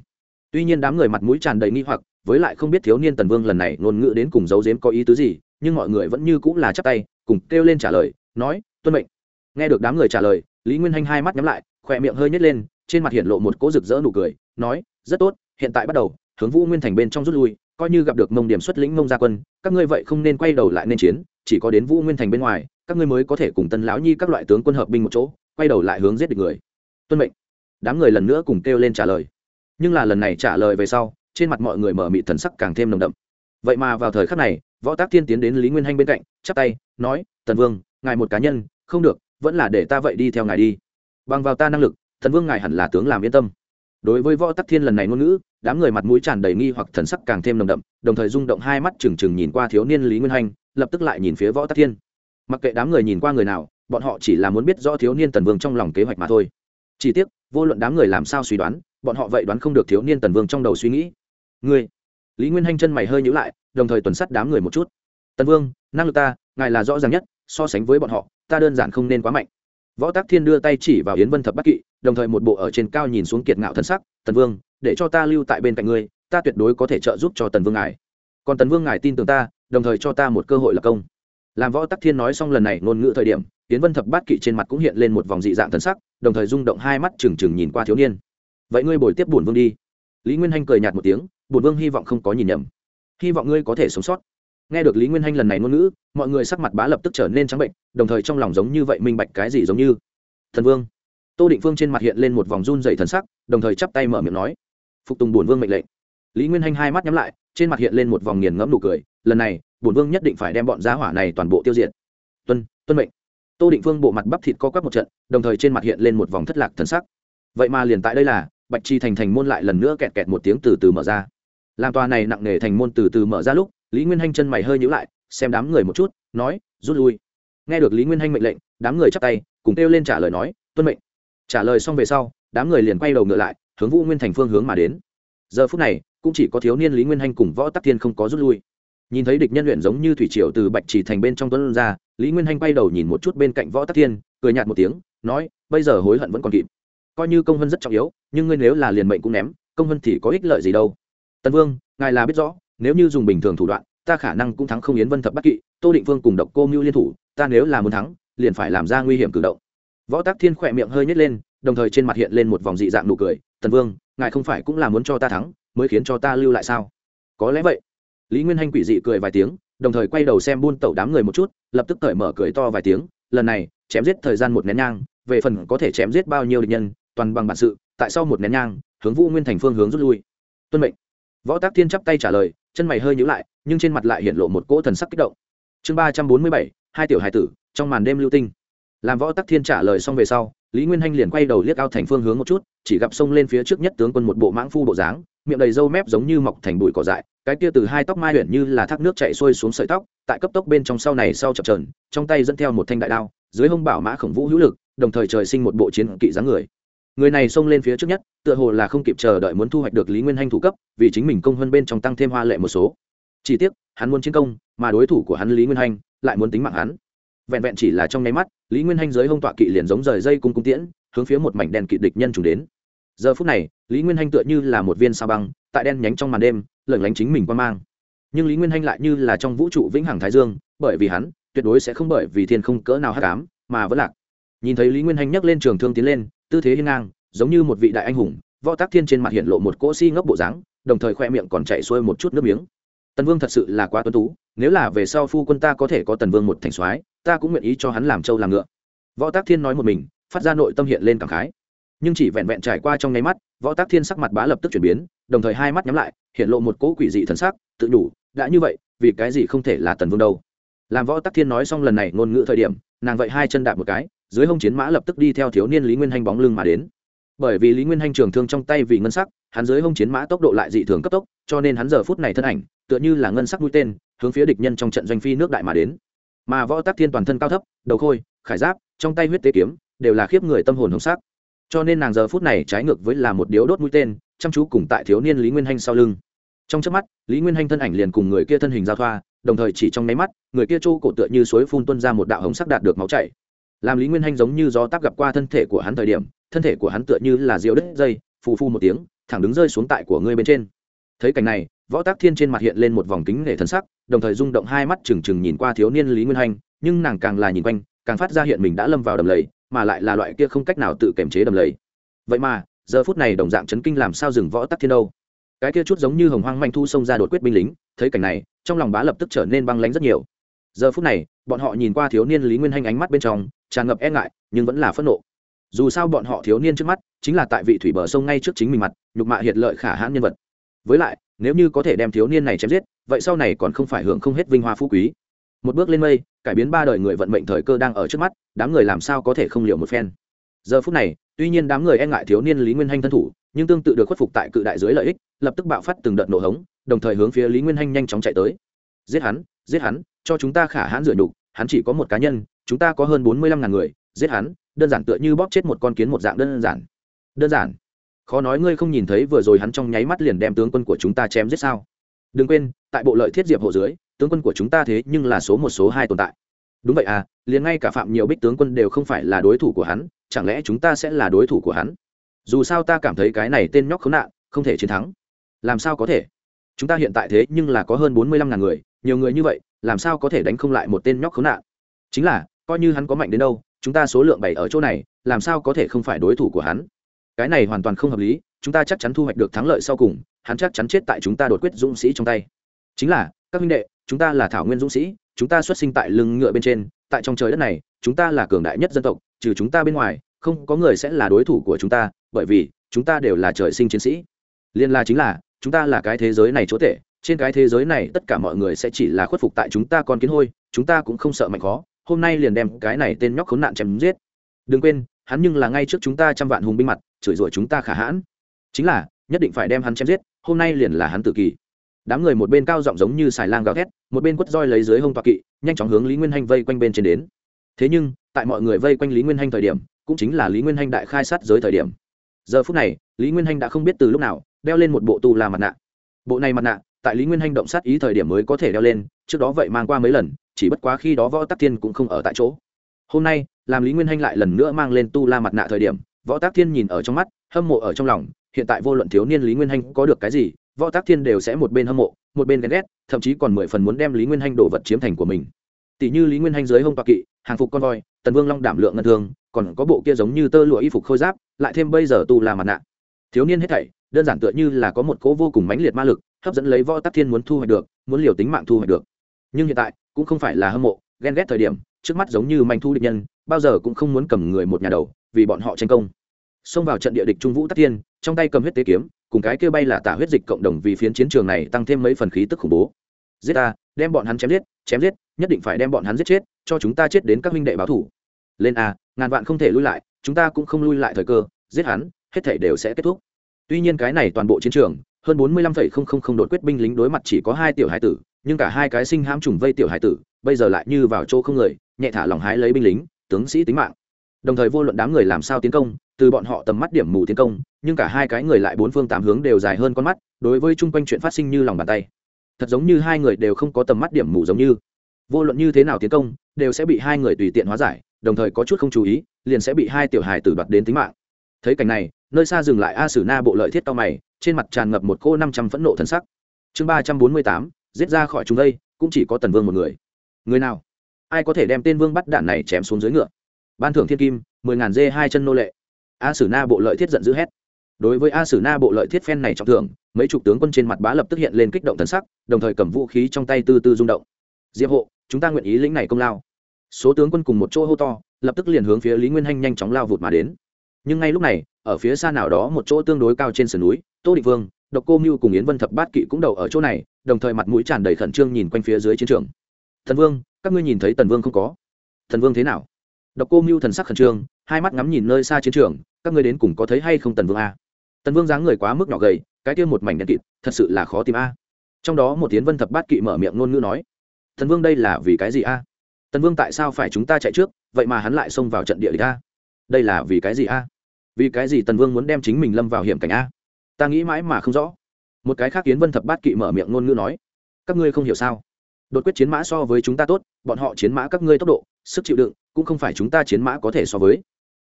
Tuy nhiên đám người mặt mũi tràn đầy nghi hoặc với lại không biết thiếu niên tần vương lần này ngôn ngữ đến cùng giấu giếm có ý tứ gì, nhưng mọi người vẫn như cũng là chắp tay, cùng kêu lên trả lời, nói, tuân mệnh. Nghe được đám người trả lời, lý nguyên hanh hai mắt nhắm lại, khỏe miệng hơi nhét lên, trên mặt hiện lộ một cỗ rực rỡ nụ cười, nói, rất tốt, hiện tại bắt đầu, hướng vũ nguyên thành bên trong rút lui, coi như gặp được mông điểm xuất lĩnh mông gia quân, các ngươi vậy không nên quay đầu lại nên chiến, chỉ có đến vũ nguyên thành bên ngoài, các ngươi mới có thể cùng tân lão nhi các loại tướng quân hợp binh một chỗ, quay đầu lại hướng giết địch người. Tuân mệnh. Đám người lần nữa cùng kêu lên trả lời. Nhưng là lần này trả lời về sau trên mặt mọi người mở mị thần sắc càng thêm nồng đậm. Vậy mà vào thời khắc này, võ tác thiên tiến đến lý nguyên hanh bên cạnh, chắp tay, nói tần vương, ngài một cá nhân, không được, vẫn là để ta vậy đi theo ngài đi. Bằng vào ta năng lực, thần vương ngài hẳn là tướng làm yên tâm. Đối với võ tắc thiên lần này ngôn ngữ, đám người mặt mũi tràn đầy nghi hoặc thần sắc càng thêm nồng đậm, đồng thời rung động hai mắt trừng trừng nhìn qua thiếu niên lý nguyên hanh, lập tức lại nhìn phía võ tắc thiên. Mặc kệ đám người nhìn qua người nào, bọn họ chỉ là muốn biết rõ thiếu niên tần vương trong lòng kế hoạch mà thôi. Chỉ tiếc, vô luận đám người làm sao suy đoán, bọn họ vậy đoán không được thiếu niên tần vương trong đầu suy nghĩ ngươi. Lý nguyên hanh chân mày hơi nhữ lại, đồng thời tuần sắt đám người một chút. Tần vương, năng lực ta, ngài là rõ ràng nhất, so sánh với bọn họ, ta đơn giản không nên quá mạnh. Võ tác thiên đưa tay chỉ vào yến vân thập bắc kỵ, đồng thời một bộ ở trên cao nhìn xuống kiệt ngạo thân sắc, tần vương, để cho ta lưu tại bên cạnh ngươi, ta tuyệt đối có thể trợ giúp cho tần vương ngài. Còn tần vương ngài tin tưởng ta, đồng thời cho ta một cơ hội là công. Làm võ tắc thiên nói xong lần này ngôn ngữ thời điểm tiến vân thập bát kỵ trên mặt cũng hiện lên một vòng dị dạng thần sắc, đồng thời rung động hai mắt trừng trừng nhìn qua thiếu niên. Vậy ngươi bồi tiếp bổn vương đi. Lý nguyên hanh cười nhạt một tiếng bổn vương hy vọng không có nhìn nhầm. Hy vọng ngươi có thể sống sót. Nghe được lý nguyên hanh lần này ngôn ngữ, mọi người sắc mặt bá lập tức trở nên trắng bệnh, đồng thời trong lòng giống như vậy minh bạch cái gì giống như. Thần vương. Tô định phương trên mặt hiện lên một vòng run dày thần sắc, đồng thời chắp tay mở miệng nói. Phục tùng bổn vương mệnh lệnh. Lý nguyên hanh hai mắt nhắm lại, trên mặt hiện lên một vòng nghiền ngẫm nụ cười. Lần này, bổn vương nhất định phải đem bọn giá hỏa này toàn bộ tiêu diệt. Tuân tuân mệnh. Tô định phương bộ mặt bắp thịt co quắp một trận, đồng thời trên mặt hiện lên một vòng thất lạc thần sắc. Vậy mà liền tại đây là, bạch chi thành thành môn lại lần nữa kẹt kẹt một tiếng từ từ mở ra làm tòa này nặng nề thành môn từ từ mở ra lúc, lý nguyên hanh chân mày hơi nhữ lại, xem đám người một chút, nói, rút lui. Nghe được lý nguyên hanh mệnh lệnh, đám người chắp tay, cùng kêu lên trả lời nói, tuân mệnh. Trả lời xong về sau, đám người liền quay đầu ngựa lại, hướng vũ nguyên thành phương hướng mà đến. Giờ phút này, cũng chỉ có thiếu niên lý nguyên hanh cùng võ tắc thiên không có rút lui. Nhìn thấy địch nhân luyện giống như thủy triều từ bạch chỉ thành bên trong tuấn ra, lý nguyên hanh quay đầu nhìn một chút bên cạnh võ tắc thiên, cười nhạt một tiếng, nói, bây giờ hối hận vẫn còn kịp. Coi như công vân rất trọng yếu, nhưng ngươi nếu là liền mệnh cũng ném, công vân thì có ích lợi gì đâu tần vương, ngài là biết rõ, nếu như dùng bình thường thủ đoạn, ta khả năng cũng thắng không yến vân thập bắc kỵ, tô định vương cùng độc cô mưu liên thủ, ta nếu là muốn thắng, liền phải làm ra nguy hiểm cử động. Võ tác thiên khỏe miệng hơi nhét lên, đồng thời trên mặt hiện lên một vòng dị dạng nụ cười, tần vương, ngài không phải cũng là muốn cho ta thắng, mới khiến cho ta lưu lại sao? Có lẽ vậy. Lý nguyên hanh quỷ dị cười vài tiếng, đồng thời quay đầu xem buôn tẩu đám người một chút, lập tức cởi mở cười to vài tiếng, lần này, chém giết thời gian một nén nhang, về phần có thể chém giết bao nhiêu địch nhân, toàn bằng bản sự, tại sau một nén nhang, hướng vũ nguyên thành phương hướng rút lui. Tuân mệnh võ tác thiên chắp tay trả lời, chân mày hơi nhíu lại, nhưng trên mặt lại hiện lộ một cỗ thần sắc kích động. Chương ba trăm bốn mươi bảy, hai tiểu hải tử, trong màn đêm lưu tinh. Làm võ tắc thiên trả lời xong về sau, lý nguyên hanh liền quay đầu liếc ao thành phương hướng một chút, chỉ gặp sông lên phía trước nhất tướng quân một bộ mãng phu bộ dáng, miệng đầy râu mép giống như mọc thành bụi cỏ dại, cái kia từ hai tóc mai huyện như là thác nước chạy xuôi xuống sợi tóc, tại cấp tốc bên trong sau này sau chập trờn trong tay dẫn theo một thanh đại đao, dưới hông bảo mã khổng vũ hữu lực, đồng thời trời sinh một bộ chiến kỵ dáng người người này xông lên phía trước nhất, tựa hồ là không kịp chờ đợi muốn thu hoạch được lý nguyên hanh thủ cấp, vì chính mình công hơn bên trong tăng thêm hoa lệ một số. Chỉ tiếc, hắn muốn chiến công, mà đối thủ của hắn lý nguyên hanh lại muốn tính mạng hắn. Vẹn vẹn chỉ là trong nháy mắt, lý nguyên hanh dưới hông tọa kỵ liền giống rời dây cung cung tiễn, hướng phía một mảnh đèn kỵ địch nhân trùng đến. Giờ phút này, lý nguyên hanh tựa như là một viên sao băng, tại đen nhánh trong màn đêm lẩn lánh chính mình qua mang. Nhưng lý nguyên hanh lại như là trong vũ trụ vĩnh hằng thái dương, bởi vì hắn, tuyệt đối sẽ không bởi vì thiên không cỡ nào hát cám mà vẫn lạc. Nhìn thấy lý nguyên hanh nhấc lên trường thương tiến lên tư thế hiên ngang, giống như một vị đại anh hùng, võ tác thiên trên mặt hiện lộ một cỗ si ngốc bộ dáng, đồng thời khoe miệng còn chạy xuôi một chút nước miếng. Tần vương thật sự là quá tuân tú, nếu là về sau phu quân ta có thể có tần vương một thành soái, ta cũng nguyện ý cho hắn làm trâu làm ngựa. Võ tác thiên nói một mình, phát ra nội tâm hiện lên cảm khái. Nhưng chỉ vẹn vẹn trải qua trong nháy mắt, võ tác thiên sắc mặt bá lập tức chuyển biến, đồng thời hai mắt nhắm lại, hiện lộ một cỗ quỷ dị thần sắc, tự đủ đã như vậy, vì cái gì không thể là tần vương đâu. Làm võ tác thiên nói xong lần này ngôn ngữ thời điểm, nàng vậy hai chân đạp một cái dưới hông chiến mã lập tức đi theo thiếu niên lý nguyên hanh bóng lưng mà đến. Bởi vì lý nguyên hanh trường thương trong tay vì ngân sắc, hắn dưới hông chiến mã tốc độ lại dị thường cấp tốc, cho nên hắn giờ phút này thân ảnh, tựa như là ngân sắc mũi tên, hướng phía địch nhân trong trận doanh phi nước đại mà đến. Mà võ tác thiên toàn thân cao thấp, đầu khôi, khải giáp, trong tay huyết tế kiếm, đều là khiếp người tâm hồn hồng sắc. Cho nên nàng giờ phút này trái ngược với là một điếu đốt mũi tên, chăm chú cùng tại thiếu niên lý nguyên hanh sau lưng. Trong trước mắt, lý nguyên hanh thân ảnh liền cùng người kia thân hình giao thoa, đồng thời chỉ trong nháy mắt, người kia trô cổ tựa như suối phun tuân ra một đạo hồng sắc đạt được máu chảy làm lý nguyên hanh giống như gió táp gặp qua thân thể của hắn thời điểm, thân thể của hắn tựa như là rượu đứt dây, phù phu một tiếng, thẳng đứng rơi xuống tại của ngươi bên trên. Thấy cảnh này, võ tác thiên trên mặt hiện lên một vòng kính nể thân sắc, đồng thời rung động hai mắt trừng trừng nhìn qua thiếu niên lý nguyên hanh, nhưng nàng càng là nhìn quanh, càng phát ra hiện mình đã lâm vào đầm lầy, mà lại là loại kia không cách nào tự kiềm chế đầm lầy. Vậy mà, giờ phút này đồng dạng chấn kinh làm sao dừng võ tắc thiên đâu? Cái kia chút giống như hồng hoang manh thu xông ra đột quyết binh lính, thấy cảnh này, trong lòng bá lập tức trở nên băng lánh rất nhiều. Giờ phút này, bọn họ nhìn qua thiếu niên lý nguyên hanh ánh mắt bên trong tràn ngập e ngại, nhưng vẫn là phẫn nộ. Dù sao bọn họ thiếu niên trước mắt, chính là tại vị thủy bờ sông ngay trước chính mình mặt, nhục mạ hiệt lợi khả hãn nhân vật. Với lại, nếu như có thể đem thiếu niên này chém giết, vậy sau này còn không phải hưởng không hết vinh hoa phú quý. Một bước lên mây, cải biến ba đời người vận mệnh thời cơ đang ở trước mắt, đám người làm sao có thể không liều một phen. Giờ phút này, tuy nhiên đám người e ngại thiếu niên lý nguyên hanh thân thủ, nhưng tương tự được khuất phục tại cự đại dưới lợi ích, lập tức bạo phát từng đợt nổ hống, đồng thời hướng phía lý nguyên hanh nhanh chóng chạy tới. Giết hắn giết hắn, cho chúng ta khả hãn dựa nhục, hắn chỉ có một cá nhân chúng ta có hơn bốn mươi lăm ngàn người, giết hắn, đơn giản tựa như bóp chết một con kiến một dạng đơn giản. Đơn giản. Khó nói ngươi không nhìn thấy vừa rồi hắn trong nháy mắt liền đem tướng quân của chúng ta chém giết sao? Đừng quên, tại bộ lợi thiết diệp hộ dưới, tướng quân của chúng ta thế nhưng là số một, số hai tồn tại. Đúng vậy à liền ngay cả phạm nhiều bích tướng quân đều không phải là đối thủ của hắn, chẳng lẽ chúng ta sẽ là đối thủ của hắn? Dù sao ta cảm thấy cái này tên nhóc khốn nạn, không thể chiến thắng. Làm sao có thể? Chúng ta hiện tại thế nhưng là có hơn bốn mươi lăm ngàn người, nhiều người như vậy, làm sao có thể đánh không lại một tên nhóc khốn nạn? Chính là coi như hắn có mạnh đến đâu chúng ta số lượng bảy ở chỗ này làm sao có thể không phải đối thủ của hắn cái này hoàn toàn không hợp lý chúng ta chắc chắn thu hoạch được thắng lợi sau cùng hắn chắc chắn chết tại chúng ta đột quyết dũng sĩ trong tay chính là các huynh đệ chúng ta là thảo nguyên dũng sĩ chúng ta xuất sinh tại lưng ngựa bên trên tại trong trời đất này chúng ta là cường đại nhất dân tộc trừ chúng ta bên ngoài không có người sẽ là đối thủ của chúng ta bởi vì chúng ta đều là trời sinh chiến sĩ liên la chính là chúng ta là cái thế giới này chỗ tệ trên cái thế giới này tất cả mọi người sẽ chỉ là khuất phục tại chúng ta còn kiến hôi chúng ta cũng không sợ mạnh khó hôm nay liền đem cái này tên nhóc khốn nạn chém giết. Đừng quên, hắn nhưng là ngay trước chúng ta trăm vạn hùng binh mặt, chửi rủa chúng ta khả hãn. Chính là, nhất định phải đem hắn chém giết, hôm nay liền là hắn tự kỳ. Đám người một bên cao giọng giống như xài lang gào thét, một bên quất roi lấy dưới hông toa kỵ, nhanh chóng hướng lý nguyên hanh vây quanh bên trên đến. Thế nhưng, tại mọi người vây quanh lý nguyên hanh thời điểm, cũng chính là lý nguyên hanh đại khai sát giới thời điểm. Giờ phút này, lý nguyên hanh đã không biết từ lúc nào, đeo lên một bộ tu la mặt nạ. Bộ này mặt nạ, tại lý nguyên hanh động sát ý thời điểm mới có thể đeo lên, trước đó vậy mang qua mấy lần chỉ bất quá khi đó võ tắc thiên cũng không ở tại chỗ. Hôm nay, làm lý nguyên hanh lại lần nữa mang lên tu la mặt nạ thời điểm, võ tắc thiên nhìn ở trong mắt, hâm mộ ở trong lòng. Hiện tại vô luận thiếu niên lý nguyên hanh có được cái gì, võ tắc thiên đều sẽ một bên hâm mộ, một bên ghen ghét, thậm chí còn mười phần muốn đem lý nguyên hanh đổ vật chiếm thành của mình. Tỷ như lý nguyên hanh dưới hông toạc kỵ, hàng phục con voi, tần vương long đảm lượng ngân thương, còn có bộ kia giống như tơ lụa y phục khôi giáp, lại thêm bây giờ tu là mặt nạ. Thiếu niên hết thảy, đơn giản tựa như là có một cỗ vô cùng mãnh liệt ma lực, hấp dẫn lấy võ tắc thiên muốn thu hoạch được, muốn liều tính mạng thu hoạch được nhưng hiện tại cũng không phải là hâm mộ, ghen ghét thời điểm, trước mắt giống như manh thu địch nhân, bao giờ cũng không muốn cầm người một nhà đầu, vì bọn họ tranh công. Xông vào trận địa địch trung vũ tắc thiên, trong tay cầm huyết tế kiếm, cùng cái kia bay là tả huyết dịch cộng đồng vì phiến chiến trường này tăng thêm mấy phần khí tức khủng bố. Giết ta, đem bọn hắn chém giết chém giết, nhất định phải đem bọn hắn giết chết, cho chúng ta chết đến các huynh đệ báo thủ. Lên a, ngàn vạn không thể lui lại, chúng ta cũng không lui lại thời cơ, giết hắn, hết thể đều sẽ kết thúc. Tuy nhiên cái này toàn bộ chiến trường hơn bốn mươi lăm phẩy không không không đột quyết binh lính đối mặt chỉ có hai tiểu hải tử, nhưng cả hai cái sinh hãm trùng vây tiểu hải tử, bây giờ lại như vào chỗ không người, nhẹ thả lòng hái lấy binh lính, tướng sĩ tính mạng. Đồng thời vô luận đám người làm sao tiến công, từ bọn họ tầm mắt điểm mù tiến công, nhưng cả hai cái người lại bốn phương tám hướng đều dài hơn con mắt, đối với chung quanh chuyện phát sinh như lòng bàn tay. Thật giống như hai người đều không có tầm mắt điểm mù giống như. Vô luận như thế nào tiến công, đều sẽ bị hai người tùy tiện hóa giải, đồng thời có chút không chú ý, liền sẽ bị hai tiểu hài tử đoạt đến tính mạng. Thấy cảnh này, nơi xa dừng lại a sử na bộ lợi thiết tao mày trên mặt tràn ngập một cô năm trăm phẫn nộ thân sắc. Chương ba trăm bốn mươi tám, giết ra khỏi chúng đây, cũng chỉ có tần vương một người. Người nào? Ai có thể đem tên vương bắt đạn này chém xuống dưới ngựa? Ban thưởng thiên kim, mười ngàn dê hai chân nô lệ. A sử na bộ lợi thiết giận dữ hét. Đối với a sử na bộ lợi thiết phen này trọng thưởng, mấy chục tướng quân trên mặt bá lập tức hiện lên kích động thần sắc, đồng thời cầm vũ khí trong tay tư tư rung động. Diệp hộ, chúng ta nguyện ý lĩnh này công lao. Số tướng quân cùng một chỗ hô to, lập tức liền hướng phía lý nguyên hanh nhanh chóng lao vụt mà đến. Nhưng ngay lúc này, ở phía xa nào đó một chỗ tương đối cao trên sườn núi tô định vương, độc cô mưu cùng yến vân thập bát kỵ cũng đầu ở chỗ này, đồng thời mặt mũi tràn đầy khẩn trương nhìn quanh phía dưới chiến trường. Thần vương, các ngươi nhìn thấy tần vương không có? Thần vương thế nào? Độc cô mưu thần sắc khẩn trương, hai mắt ngắm nhìn nơi xa chiến trường, các ngươi đến cùng có thấy hay không tần vương a? Tần vương dáng người quá mức nhỏ gầy, cái kia một mảnh đen kịt, thật sự là khó tìm a. Trong đó một tiến vân thập bát kỵ mở miệng ngôn ngữ nói, Thần vương đây là vì cái gì a? Tần vương tại sao phải chúng ta chạy trước, vậy mà hắn lại xông vào trận địa địch a? Đây là vì cái gì a? Vì cái gì tần vương muốn đem chính mình lâm vào hiểm cảnh a? Ta nghĩ mãi mà không rõ. Một cái khác kiến vân thập bát kỵ mở miệng ngôn ngữ nói, các ngươi không hiểu sao? Đột quyết chiến mã so với chúng ta tốt, bọn họ chiến mã các ngươi tốc độ, sức chịu đựng, cũng không phải chúng ta chiến mã có thể so với.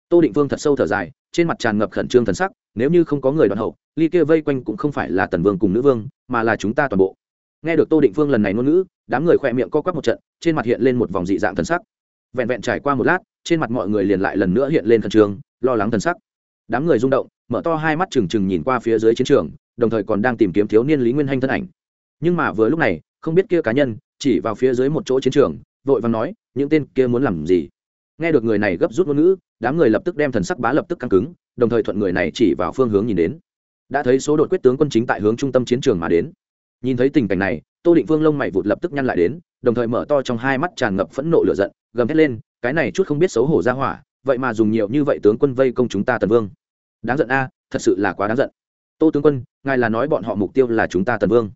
Tô định vương thật sâu thở dài, trên mặt tràn ngập khẩn trương thần sắc, nếu như không có người đoàn hậu, ly kia vây quanh cũng không phải là tần vương cùng nữ vương, mà là chúng ta toàn bộ. Nghe được tô định vương lần này ngôn ngữ, đám người khỏe miệng co quắp một trận, trên mặt hiện lên một vòng dị dạng thần sắc. Vẹn vẹn trải qua một lát, trên mặt mọi người liền lại lần nữa hiện lên khẩn trương, lo lắng thần sắc đám người rung động, mở to hai mắt trừng trừng nhìn qua phía dưới chiến trường, đồng thời còn đang tìm kiếm thiếu niên lý nguyên hanh thân ảnh. Nhưng mà vừa lúc này, không biết kia cá nhân chỉ vào phía dưới một chỗ chiến trường, vội vàng nói, những tên kia muốn làm gì? Nghe được người này gấp rút ngôn ngữ, đám người lập tức đem thần sắc bá lập tức căng cứng, đồng thời thuận người này chỉ vào phương hướng nhìn đến. Đã thấy số đội quyết tướng quân chính tại hướng trung tâm chiến trường mà đến. Nhìn thấy tình cảnh này, tô định vương lông mày vụt lập tức nhăn lại đến, đồng thời mở to trong hai mắt tràn ngập phẫn nộ lửa giận, gầm hét lên, cái này chút không biết xấu hổ ra hỏa vậy mà dùng nhiều như vậy tướng quân vây công chúng ta tần vương. Đáng giận a, thật sự là quá đáng giận. Tô tướng quân, ngài là nói bọn họ mục tiêu là chúng ta tần vương.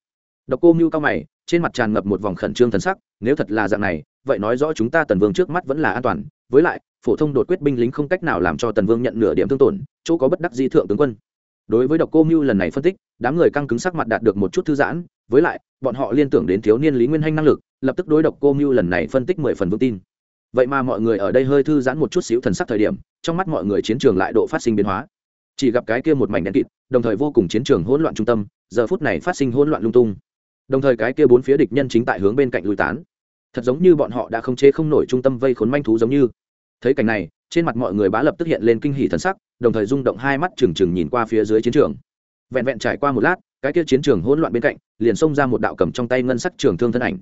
Độc cô mưu cao mày, trên mặt tràn ngập một vòng khẩn trương thần sắc, nếu thật là dạng này, vậy nói rõ chúng ta tần vương trước mắt vẫn là an toàn. Với lại, phổ thông đột quyết binh lính không cách nào làm cho tần vương nhận nửa điểm thương tổn, chỗ có bất đắc di thượng tướng quân. Đối với độc cô mưu lần này phân tích, đám người căng cứng sắc mặt đạt được một chút thư giãn, với lại, bọn họ liên tưởng đến thiếu niên lý nguyên hanh năng lực, lập tức đối độc cô mưu lần này phân tích mười phần vững tin vậy mà mọi người ở đây hơi thư giãn một chút xíu thần sắc thời điểm, trong mắt mọi người chiến trường lại độ phát sinh biến hóa. Chỉ gặp cái kia một mảnh đen kịt, đồng thời vô cùng chiến trường hỗn loạn trung tâm, giờ phút này phát sinh hỗn loạn lung tung. Đồng thời cái kia bốn phía địch nhân chính tại hướng bên cạnh lùi tán. Thật giống như bọn họ đã không chế không nổi trung tâm vây khốn manh thú giống như. Thấy cảnh này, trên mặt mọi người bá lập tức hiện lên kinh hỉ thần sắc, đồng thời rung động hai mắt trừng trừng nhìn qua phía dưới chiến trường. Vẹn vẹn trải qua một lát, cái kia chiến trường hỗn loạn bên cạnh, liền xông ra một đạo cầm trong tay ngân sắc trường thương thân ảnh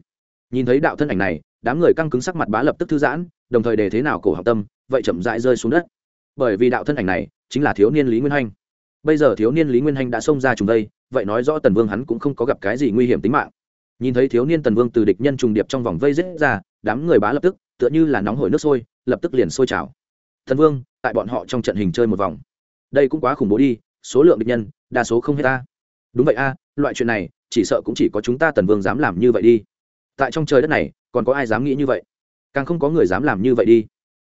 nhìn thấy đạo thân ảnh này, đám người căng cứng sắc mặt bá lập tức thư giãn, đồng thời để thế nào cổ học tâm, vậy chậm rãi rơi xuống đất. Bởi vì đạo thân ảnh này chính là thiếu niên lý nguyên hanh. Bây giờ thiếu niên lý nguyên hanh đã xông ra trùng đây, vậy nói rõ tần vương hắn cũng không có gặp cái gì nguy hiểm tính mạng. Nhìn thấy thiếu niên tần vương từ địch nhân trùng điệp trong vòng vây rết ra, đám người bá lập tức, tựa như là nóng hổi nước sôi, lập tức liền sôi trào. Tần vương, tại bọn họ trong trận hình chơi một vòng. Đây cũng quá khủng bố đi, số lượng địch nhân, đa số không hết ta. Đúng vậy a, loại chuyện này, chỉ sợ cũng chỉ có chúng ta tần vương dám làm như vậy đi tại trong trời đất này, còn có ai dám nghĩ như vậy? Càng không có người dám làm như vậy đi.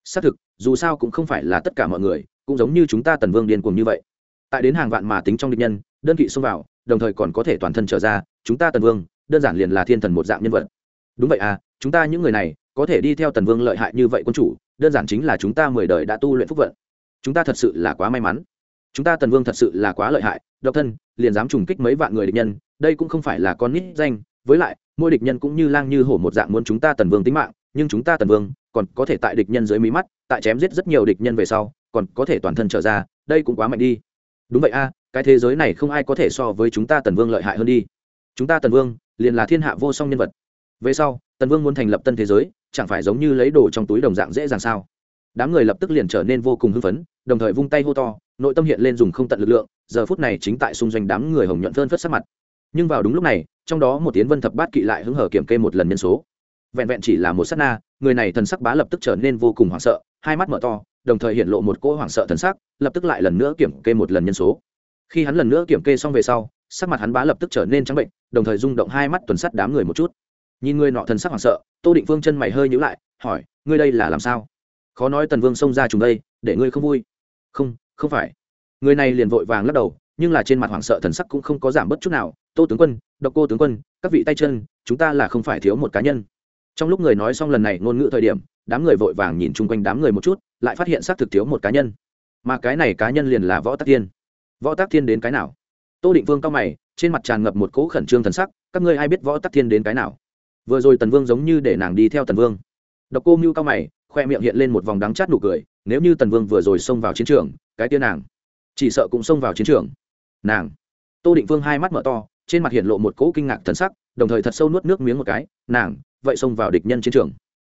Xác thực, dù sao cũng không phải là tất cả mọi người, cũng giống như chúng ta tần vương điên cuồng như vậy. Tại đến hàng vạn mà tính trong địch nhân, đơn vị xông vào, đồng thời còn có thể toàn thân trở ra, chúng ta tần vương, đơn giản liền là thiên thần một dạng nhân vật. Đúng vậy à chúng ta những người này, có thể đi theo tần vương lợi hại như vậy quân chủ, đơn giản chính là chúng ta mười đời đã tu luyện phúc vận. Chúng ta thật sự là quá may mắn. Chúng ta tần vương thật sự là quá lợi hại, độc thân, liền dám trùng kích mấy vạn người địch nhân, đây cũng không phải là con nít danh, với lại mỗi địch nhân cũng như lang như hổ một dạng muốn chúng ta tần vương tính mạng, nhưng chúng ta tần vương còn có thể tại địch nhân dưới mí mắt, tại chém giết rất nhiều địch nhân về sau, còn có thể toàn thân trở ra, đây cũng quá mạnh đi. Đúng vậy a, cái thế giới này không ai có thể so với chúng ta tần vương lợi hại hơn đi. Chúng ta tần vương liền là thiên hạ vô song nhân vật. Về sau, tần vương muốn thành lập tân thế giới, chẳng phải giống như lấy đồ trong túi đồng dạng dễ dàng sao? Đám người lập tức liền trở nên vô cùng hưng phấn, đồng thời vung tay hô to, nội tâm hiện lên dùng không tận lực lượng, giờ phút này chính tại xung doanh đám người hồng nhuận phơn phất sắc mặt nhưng vào đúng lúc này, trong đó một tiến vân thập bát kỵ lại hứng hở kiểm kê một lần nhân số. Vẹn vẹn chỉ là một sát na, người này thần sắc bá lập tức trở nên vô cùng hoảng sợ, hai mắt mở to, đồng thời hiện lộ một cỗ hoảng sợ thần sắc, lập tức lại lần nữa kiểm kê một lần nhân số. Khi hắn lần nữa kiểm kê xong về sau, sắc mặt hắn bá lập tức trở nên trắng bệnh, đồng thời rung động hai mắt tuần sắt đám người một chút. Nhìn người nọ thần sắc hoảng sợ, tô định phương chân mày hơi nhữ lại, hỏi, ngươi đây là làm sao? Khó nói tần vương xông ra chúng đây, để ngươi không vui. Không không phải. Người này liền vội vàng lắc đầu, nhưng là trên mặt hoảng sợ thần sắc cũng không có giảm bớt chút nào tô tướng quân, độc cô tướng quân, các vị tay chân, chúng ta là không phải thiếu một cá nhân. Trong lúc người nói xong lần này ngôn ngữ thời điểm, đám người vội vàng nhìn chung quanh đám người một chút, lại phát hiện xác thực thiếu một cá nhân. Mà cái này cá nhân liền là võ tắc thiên. Võ tắc thiên đến cái nào? Tô định vương cao mày, trên mặt tràn ngập một cỗ khẩn trương thần sắc, các ngươi ai biết võ tắc thiên đến cái nào? Vừa rồi tần vương giống như để nàng đi theo tần vương. Độc cô mưu cao mày, khoe miệng hiện lên một vòng đắng chát nụ cười, nếu như tần vương vừa rồi xông vào chiến trường, cái tia nàng, chỉ sợ cũng xông vào chiến trường. Nàng. Tô định vương hai mắt mở to trên mặt hiện lộ một cỗ kinh ngạc thần sắc, đồng thời thật sâu nuốt nước miếng một cái, nàng, vậy xông vào địch nhân chiến trường.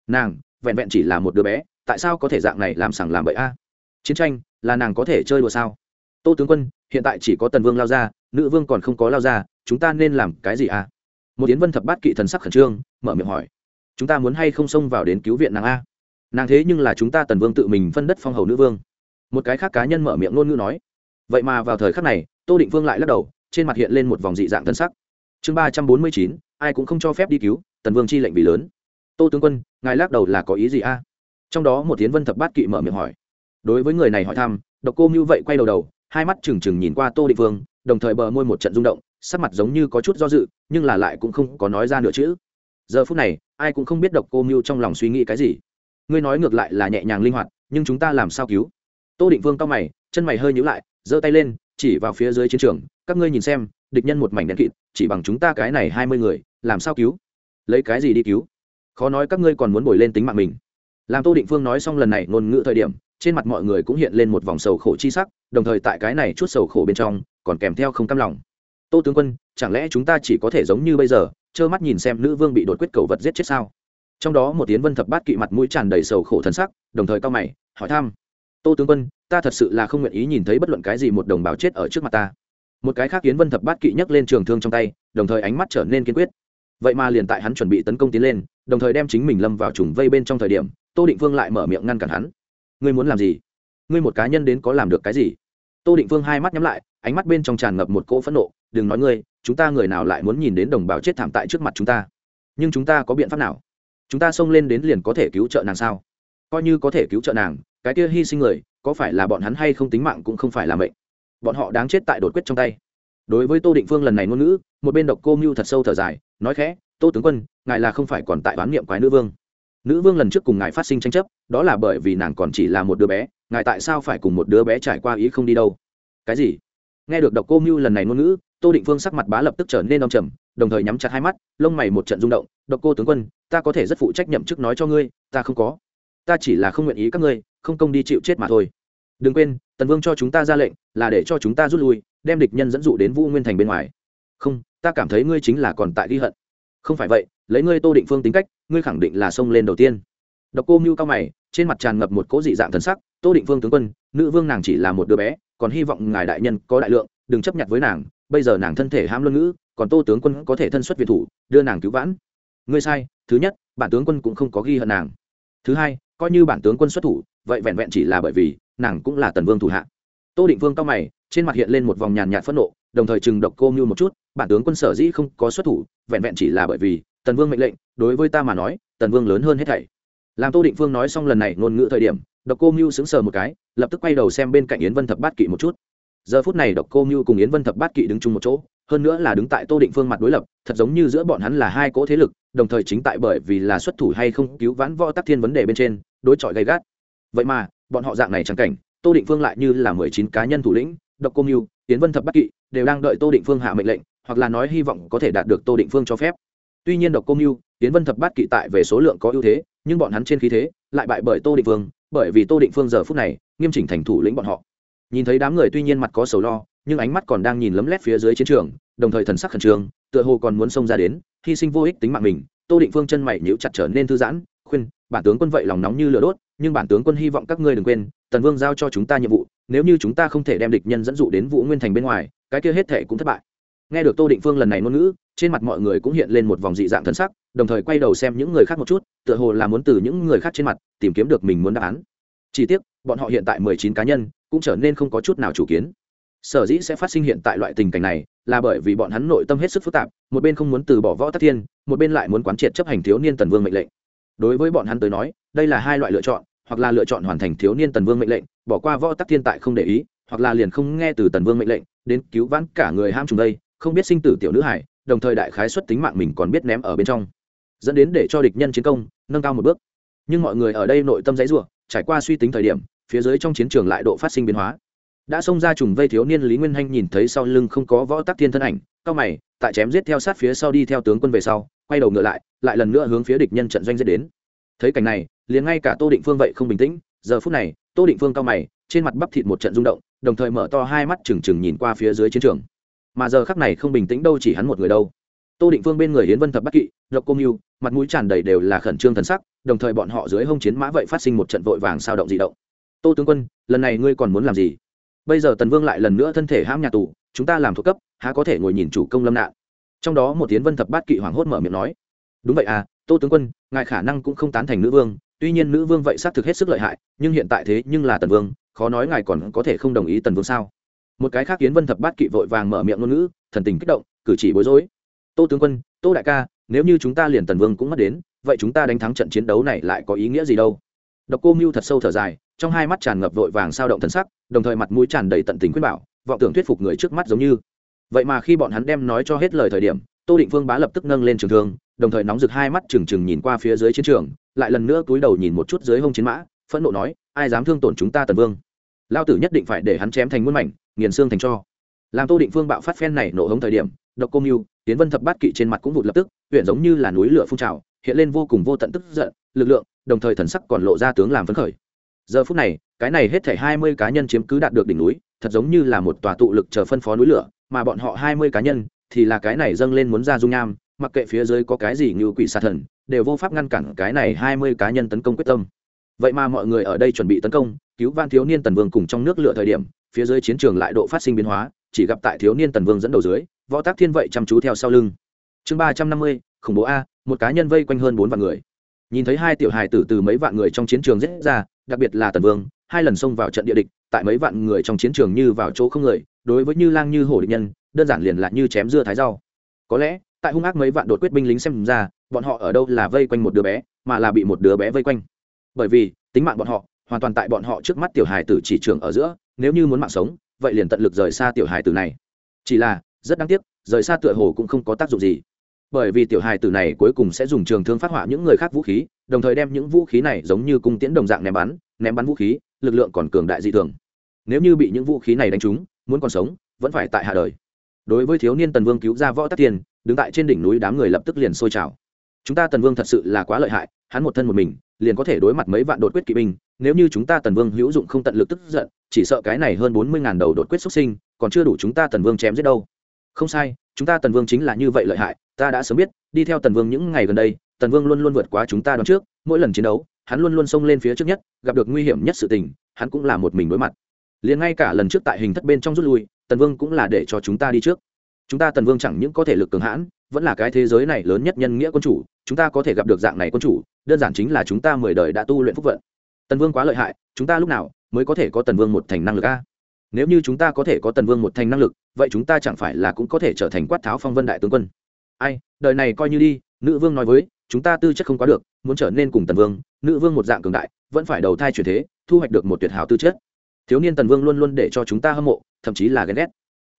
Nàng, vẹn vẹn chỉ là một đứa bé, tại sao có thể dạng này làm sằng làm bậy a? Chiến tranh là nàng có thể chơi đùa sao? Tô tướng quân, hiện tại chỉ có tần vương lao ra, nữ vương còn không có lao ra, chúng ta nên làm cái gì a? Một tiến vân thập bát kỵ thần sắc khẩn trương, mở miệng hỏi, chúng ta muốn hay không xông vào đến cứu viện nàng a? Nàng thế nhưng là chúng ta tần vương tự mình phân đất phong hầu nữ vương. Một cái khác cá nhân mở miệng ngôn ngữ nói, vậy mà vào thời khắc này, tô định vương lại lắc đầu trên mặt hiện lên một vòng dị dạng thân sắc. Chương ba trăm bốn mươi chín, ai cũng không cho phép đi cứu, tần vương chi lệnh vì lớn. Tô tướng quân, ngài lắc đầu là có ý gì a? Trong đó một tiến vân thập bát kỵ mở miệng hỏi. Đối với người này hỏi thăm, độc cô như vậy quay đầu đầu, hai mắt trừng trừng nhìn qua tô định vương, đồng thời bờ môi một trận rung động, sắc mặt giống như có chút do dự, nhưng là lại cũng không có nói ra nửa chữ. Giờ phút này, ai cũng không biết độc cô mưu trong lòng suy nghĩ cái gì. Ngươi nói ngược lại là nhẹ nhàng linh hoạt, nhưng chúng ta làm sao cứu? Tô định vương cao mày, chân mày hơi nhíu lại, giơ tay lên, chỉ vào phía dưới chiến trường các ngươi nhìn xem, địch nhân một mảnh đen kịt, chỉ bằng chúng ta cái này hai mươi người, làm sao cứu? Lấy cái gì đi cứu? Khó nói các ngươi còn muốn bồi lên tính mạng mình. Làm tô định phương nói xong lần này ngôn ngữ thời điểm, trên mặt mọi người cũng hiện lên một vòng sầu khổ chi sắc, đồng thời tại cái này chút sầu khổ bên trong, còn kèm theo không cam lòng. Tô tướng quân, chẳng lẽ chúng ta chỉ có thể giống như bây giờ, trơ mắt nhìn xem nữ vương bị đột quyết cầu vật giết chết sao? Trong đó một tiến vân thập bát kỵ mặt mũi tràn đầy sầu khổ thân sắc, đồng thời cao mày, hỏi thăm. Tô tướng quân, ta thật sự là không nguyện ý nhìn thấy bất luận cái gì một đồng bào chết ở trước mặt ta một cái khác yến vân thập bát kỵ nhấc lên trường thương trong tay, đồng thời ánh mắt trở nên kiên quyết. Vậy mà liền tại hắn chuẩn bị tấn công tiến lên, đồng thời đem chính mình lâm vào trùng vây bên trong thời điểm, tô định phương lại mở miệng ngăn cản hắn. Ngươi muốn làm gì? Ngươi một cá nhân đến có làm được cái gì? Tô định phương hai mắt nhắm lại, ánh mắt bên trong tràn ngập một cỗ phẫn nộ, đừng nói ngươi, chúng ta người nào lại muốn nhìn đến đồng bào chết thảm tại trước mặt chúng ta? Nhưng chúng ta có biện pháp nào? Chúng ta xông lên đến liền có thể cứu trợ nàng sao? Coi như có thể cứu trợ nàng, cái kia hy sinh người, có phải là bọn hắn hay không tính mạng cũng không phải là mệnh bọn họ đáng chết tại đột quyết trong tay. Đối với tô định phương lần này ngôn ngữ, một bên độc cô mưu thật sâu thở dài, nói khẽ, tô tướng quân, ngài là không phải còn tại bán niệm quái nữ vương. Nữ vương lần trước cùng ngài phát sinh tranh chấp, đó là bởi vì nàng còn chỉ là một đứa bé, ngài tại sao phải cùng một đứa bé trải qua ý không đi đâu? Cái gì? Nghe được độc cô mưu lần này ngôn ngữ, tô định phương sắc mặt bá lập tức trở nên đông trầm, đồng thời nhắm chặt hai mắt, lông mày một trận rung động, độc cô tướng quân, ta có thể rất phụ trách nhậm chức nói cho ngươi, ta không có. Ta chỉ là không nguyện ý các ngươi, không công đi chịu chết mà thôi. Đừng quên, tần vương cho chúng ta ra lệnh là để cho chúng ta rút lui, đem địch nhân dẫn dụ đến vũ nguyên thành bên ngoài. Không, ta cảm thấy ngươi chính là còn tại ghi hận. Không phải vậy, lấy ngươi tô định phương tính cách, ngươi khẳng định là xông lên đầu tiên. Độc cô mưu cao mày, trên mặt tràn ngập một cỗ dị dạng thần sắc, tô định phương tướng quân, nữ vương nàng chỉ là một đứa bé, còn hy vọng ngài đại nhân có đại lượng, đừng chấp nhận với nàng, bây giờ nàng thân thể ham luân ngữ, còn tô tướng quân có thể thân xuất việt thủ, đưa nàng cứu vãn. Ngươi sai, thứ nhất, bản tướng quân cũng không có ghi hận nàng. Thứ hai, coi như bản tướng quân xuất thủ, vậy vẹn vẹn chỉ là bởi vì nàng cũng là tần vương thủ hạ tô định vương cao mày, trên mặt hiện lên một vòng nhàn nhạt phẫn nộ, đồng thời chừng độc cô mưu một chút, bản tướng quân sở dĩ không có xuất thủ, vẹn vẹn chỉ là bởi vì tần vương mệnh lệnh, đối với ta mà nói, tần vương lớn hơn hết thảy. Làm tô định vương nói xong lần này ngôn ngữ thời điểm, độc cô mưu sững sờ một cái, lập tức quay đầu xem bên cạnh yến vân thập bát kỵ một chút. Giờ phút này độc cô mưu cùng yến vân thập bát kỵ đứng chung một chỗ, hơn nữa là đứng tại tô định phương mặt đối lập, thật giống như giữa bọn hắn là hai cỗ thế lực, đồng thời chính tại bởi vì là xuất thủ hay không cứu vãn võ tắc thiên vấn đề bên trên, đối chọi gay gắt. Vậy mà, bọn họ dạng này chẳng cảnh tô định phương lại như là mười chín cá nhân thủ lĩnh, độc công mưu tiến vân thập bắc kỵ đều đang đợi tô định phương hạ mệnh lệnh, hoặc là nói hy vọng có thể đạt được tô định phương cho phép. Tuy nhiên độc công mưu tiến vân thập bát kỵ tại về số lượng có ưu thế, nhưng bọn hắn trên khí thế lại bại bởi tô định phương, bởi vì tô định phương giờ phút này nghiêm chỉnh thành thủ lĩnh bọn họ. Nhìn thấy đám người tuy nhiên mặt có sầu lo, nhưng ánh mắt còn đang nhìn lấm lét phía dưới chiến trường, đồng thời thần sắc khẩn trương, tựa hồ còn muốn xông ra đến, hy sinh vô ích tính mạng mình, tô định phương chân mày nhíu chặt trở nên thư giãn, khuyên, bản tướng quân vậy lòng nóng như lửa đốt, nhưng bản tướng quân hy vọng các ngươi đừng quên tần vương giao cho chúng ta nhiệm vụ, nếu như chúng ta không thể đem địch nhân dẫn dụ đến vũ nguyên thành bên ngoài, cái kia hết thể cũng thất bại. Nghe được tô định phương lần này ngôn ngữ, trên mặt mọi người cũng hiện lên một vòng dị dạng thân sắc, đồng thời quay đầu xem những người khác một chút, tựa hồ là muốn từ những người khác trên mặt tìm kiếm được mình muốn đáp án. Chỉ tiếc, bọn họ hiện tại mười chín cá nhân, cũng trở nên không có chút nào chủ kiến. Sở dĩ sẽ phát sinh hiện tại loại tình cảnh này, là bởi vì bọn hắn nội tâm hết sức phức tạp, một bên không muốn từ bỏ võ tắc thiên, một bên lại muốn quán triệt chấp hành thiếu niên tần vương mệnh lệnh. Đối với bọn hắn tới nói, đây là hai loại lựa chọn hoặc là lựa chọn hoàn thành thiếu niên tần vương mệnh lệnh, bỏ qua võ tắc thiên tại không để ý, hoặc là liền không nghe từ tần vương mệnh lệnh, đến cứu vãn cả người ham trùng đây, không biết sinh tử tiểu nữ hải, đồng thời đại khái xuất tính mạng mình còn biết ném ở bên trong. Dẫn đến để cho địch nhân chiến công, nâng cao một bước. Nhưng mọi người ở đây nội tâm dãy rủa, trải qua suy tính thời điểm, phía dưới trong chiến trường lại độ phát sinh biến hóa. Đã xông ra trùng vây thiếu niên lý nguyên hanh nhìn thấy sau lưng không có võ tắc thiên thân ảnh cao mày, tại chém giết theo sát phía sau đi theo tướng quân về sau, quay đầu ngựa lại lại lần nữa hướng phía địch nhân trận doanh giết đến. Thấy cảnh này liền ngay cả tô định phương vậy không bình tĩnh. Giờ phút này, tô định phương cao mày, trên mặt bắp thịt một trận rung động, đồng thời mở to hai mắt trừng trừng nhìn qua phía dưới chiến trường. Mà giờ khắc này không bình tĩnh đâu chỉ hắn một người đâu. Tô định phương bên người hiến vân thập bắc kỵ độc công mưu mặt mũi tràn đầy đều là khẩn trương thần sắc, đồng thời bọn họ dưới hông chiến mã vậy phát sinh một trận vội vàng sao động dị động. Tô tướng quân, lần này ngươi còn muốn làm gì? Bây giờ tần vương lại lần nữa thân thể hãm nhà tù, chúng ta làm thuộc cấp, há có thể ngồi nhìn chủ công lâm nạn? Trong đó một tiến vân thập bát kỵ hoảng hốt mở miệng nói. Đúng vậy à tô tướng quân, ngài khả năng cũng không tán thành nữ vương tuy nhiên nữ vương vậy xác thực hết sức lợi hại, nhưng hiện tại thế nhưng là tần vương, khó nói ngài còn có thể không đồng ý tần vương sao? Một cái khác kiến vân thập bát kỵ vội vàng mở miệng ngôn ngữ, thần tình kích động, cử chỉ bối rối. Tô tướng quân, tô đại ca, nếu như chúng ta liền tần vương cũng mất đến, vậy chúng ta đánh thắng trận chiến đấu này lại có ý nghĩa gì đâu? Độc cô mưu thật sâu thở dài, trong hai mắt tràn ngập vội vàng sao động thần sắc, đồng thời mặt mũi tràn đầy tận tình khuyên bảo, vọng tưởng thuyết phục người trước mắt giống như. Vậy mà khi bọn hắn đem nói cho hết lời thời điểm, tô định phương bá lập tức nâng lên trường thương đồng thời nóng rực hai mắt trừng trừng nhìn qua phía dưới chiến trường, lại lần nữa cúi đầu nhìn một chút dưới hông chiến mã, phẫn nộ nói, ai dám thương tổn chúng ta tần vương? Lao tử nhất định phải để hắn chém thành muôn mảnh, nghiền xương thành cho. Làm tô định phương bạo phát phen này nổ hống thời điểm, độc cô mưu tiến vân thập bát kỵ trên mặt cũng vụt lập tức, huyện giống như là núi lửa phun trào, hiện lên vô cùng vô tận tức giận, lực lượng, đồng thời thần sắc còn lộ ra tướng làm phấn khởi. Giờ phút này, cái này hết thảy hai mươi cá nhân chiếm cứ đạt được đỉnh núi, thật giống như là một tòa tụ lực chờ phân phó núi lửa, mà bọn họ hai mươi cá nhân thì là cái này dâng lên muốn ra dung nham mặc kệ phía dưới có cái gì như quỷ sát thần, đều vô pháp ngăn cản cái này hai mươi cá nhân tấn công quyết tâm. Vậy mà mọi người ở đây chuẩn bị tấn công, cứu van thiếu niên tần vương cùng trong nước lựa thời điểm, phía dưới chiến trường lại độ phát sinh biến hóa, chỉ gặp tại thiếu niên tần vương dẫn đầu dưới, võ tác thiên vậy chăm chú theo sau lưng. Chương ba trăm năm mươi, khủng bố a, một cá nhân vây quanh hơn bốn vạn người. Nhìn thấy hai tiểu hài tử từ mấy vạn người trong chiến trường giết ra, đặc biệt là tần vương, hai lần xông vào trận địa địch, tại mấy vạn người trong chiến trường như vào chỗ không người, đối với như lang như hổ địch nhân, đơn giản liền là như chém dưa thái rau. Có lẽ tại hung ác mấy vạn đột quyết binh lính xem ra, bọn họ ở đâu là vây quanh một đứa bé, mà là bị một đứa bé vây quanh. Bởi vì, tính mạng bọn họ, hoàn toàn tại bọn họ trước mắt tiểu hài tử chỉ trường ở giữa, nếu như muốn mạng sống, vậy liền tận lực rời xa tiểu hài tử này. Chỉ là, rất đáng tiếc, rời xa tựa hồ cũng không có tác dụng gì. Bởi vì tiểu hài tử này cuối cùng sẽ dùng trường thương phát họa những người khác vũ khí, đồng thời đem những vũ khí này giống như cung tiễn đồng dạng ném bắn ném bắn vũ khí, lực lượng còn cường đại dị thường. Nếu như bị những vũ khí này đánh trúng, muốn còn sống, vẫn phải tại hạ đời. Đối với thiếu niên tần vương cứu ra võ tắc tiền đứng tại trên đỉnh núi đám người lập tức liền sôi trào. Chúng ta tần vương thật sự là quá lợi hại, hắn một thân một mình, liền có thể đối mặt mấy vạn đột quyết kỵ binh, nếu như chúng ta tần vương hữu dụng không tận lực tức giận, chỉ sợ cái này hơn bốn mươi ngàn đầu đột quyết xuất sinh, còn chưa đủ chúng ta tần vương chém giết đâu. Không sai, chúng ta tần vương chính là như vậy lợi hại, ta đã sớm biết, đi theo tần vương những ngày gần đây, tần vương luôn luôn vượt quá chúng ta đón trước, mỗi lần chiến đấu, hắn luôn luôn xông lên phía trước nhất, gặp được nguy hiểm nhất sự tình, hắn cũng là một mình đối mặt. Liền ngay cả lần trước tại hình thất bên trong rút lui, tần vương cũng là để cho chúng ta đi trước chúng ta tần vương chẳng những có thể lực cường hãn, vẫn là cái thế giới này lớn nhất nhân nghĩa quân chủ, chúng ta có thể gặp được dạng này quân chủ, đơn giản chính là chúng ta mười đời đã tu luyện phúc vận. Tần vương quá lợi hại, chúng ta lúc nào mới có thể có tần vương một thành năng lực a? Nếu như chúng ta có thể có tần vương một thành năng lực, vậy chúng ta chẳng phải là cũng có thể trở thành quát tháo phong vân đại tướng quân? Ai, đời này coi như đi, nữ vương nói với, chúng ta tư chất không quá được, muốn trở nên cùng tần vương, nữ vương một dạng cường đại, vẫn phải đầu thai chuyển thế, thu hoạch được một tuyệt hảo tư chất. Thiếu niên tần vương luôn luôn để cho chúng ta hâm mộ, thậm chí là ghen ghét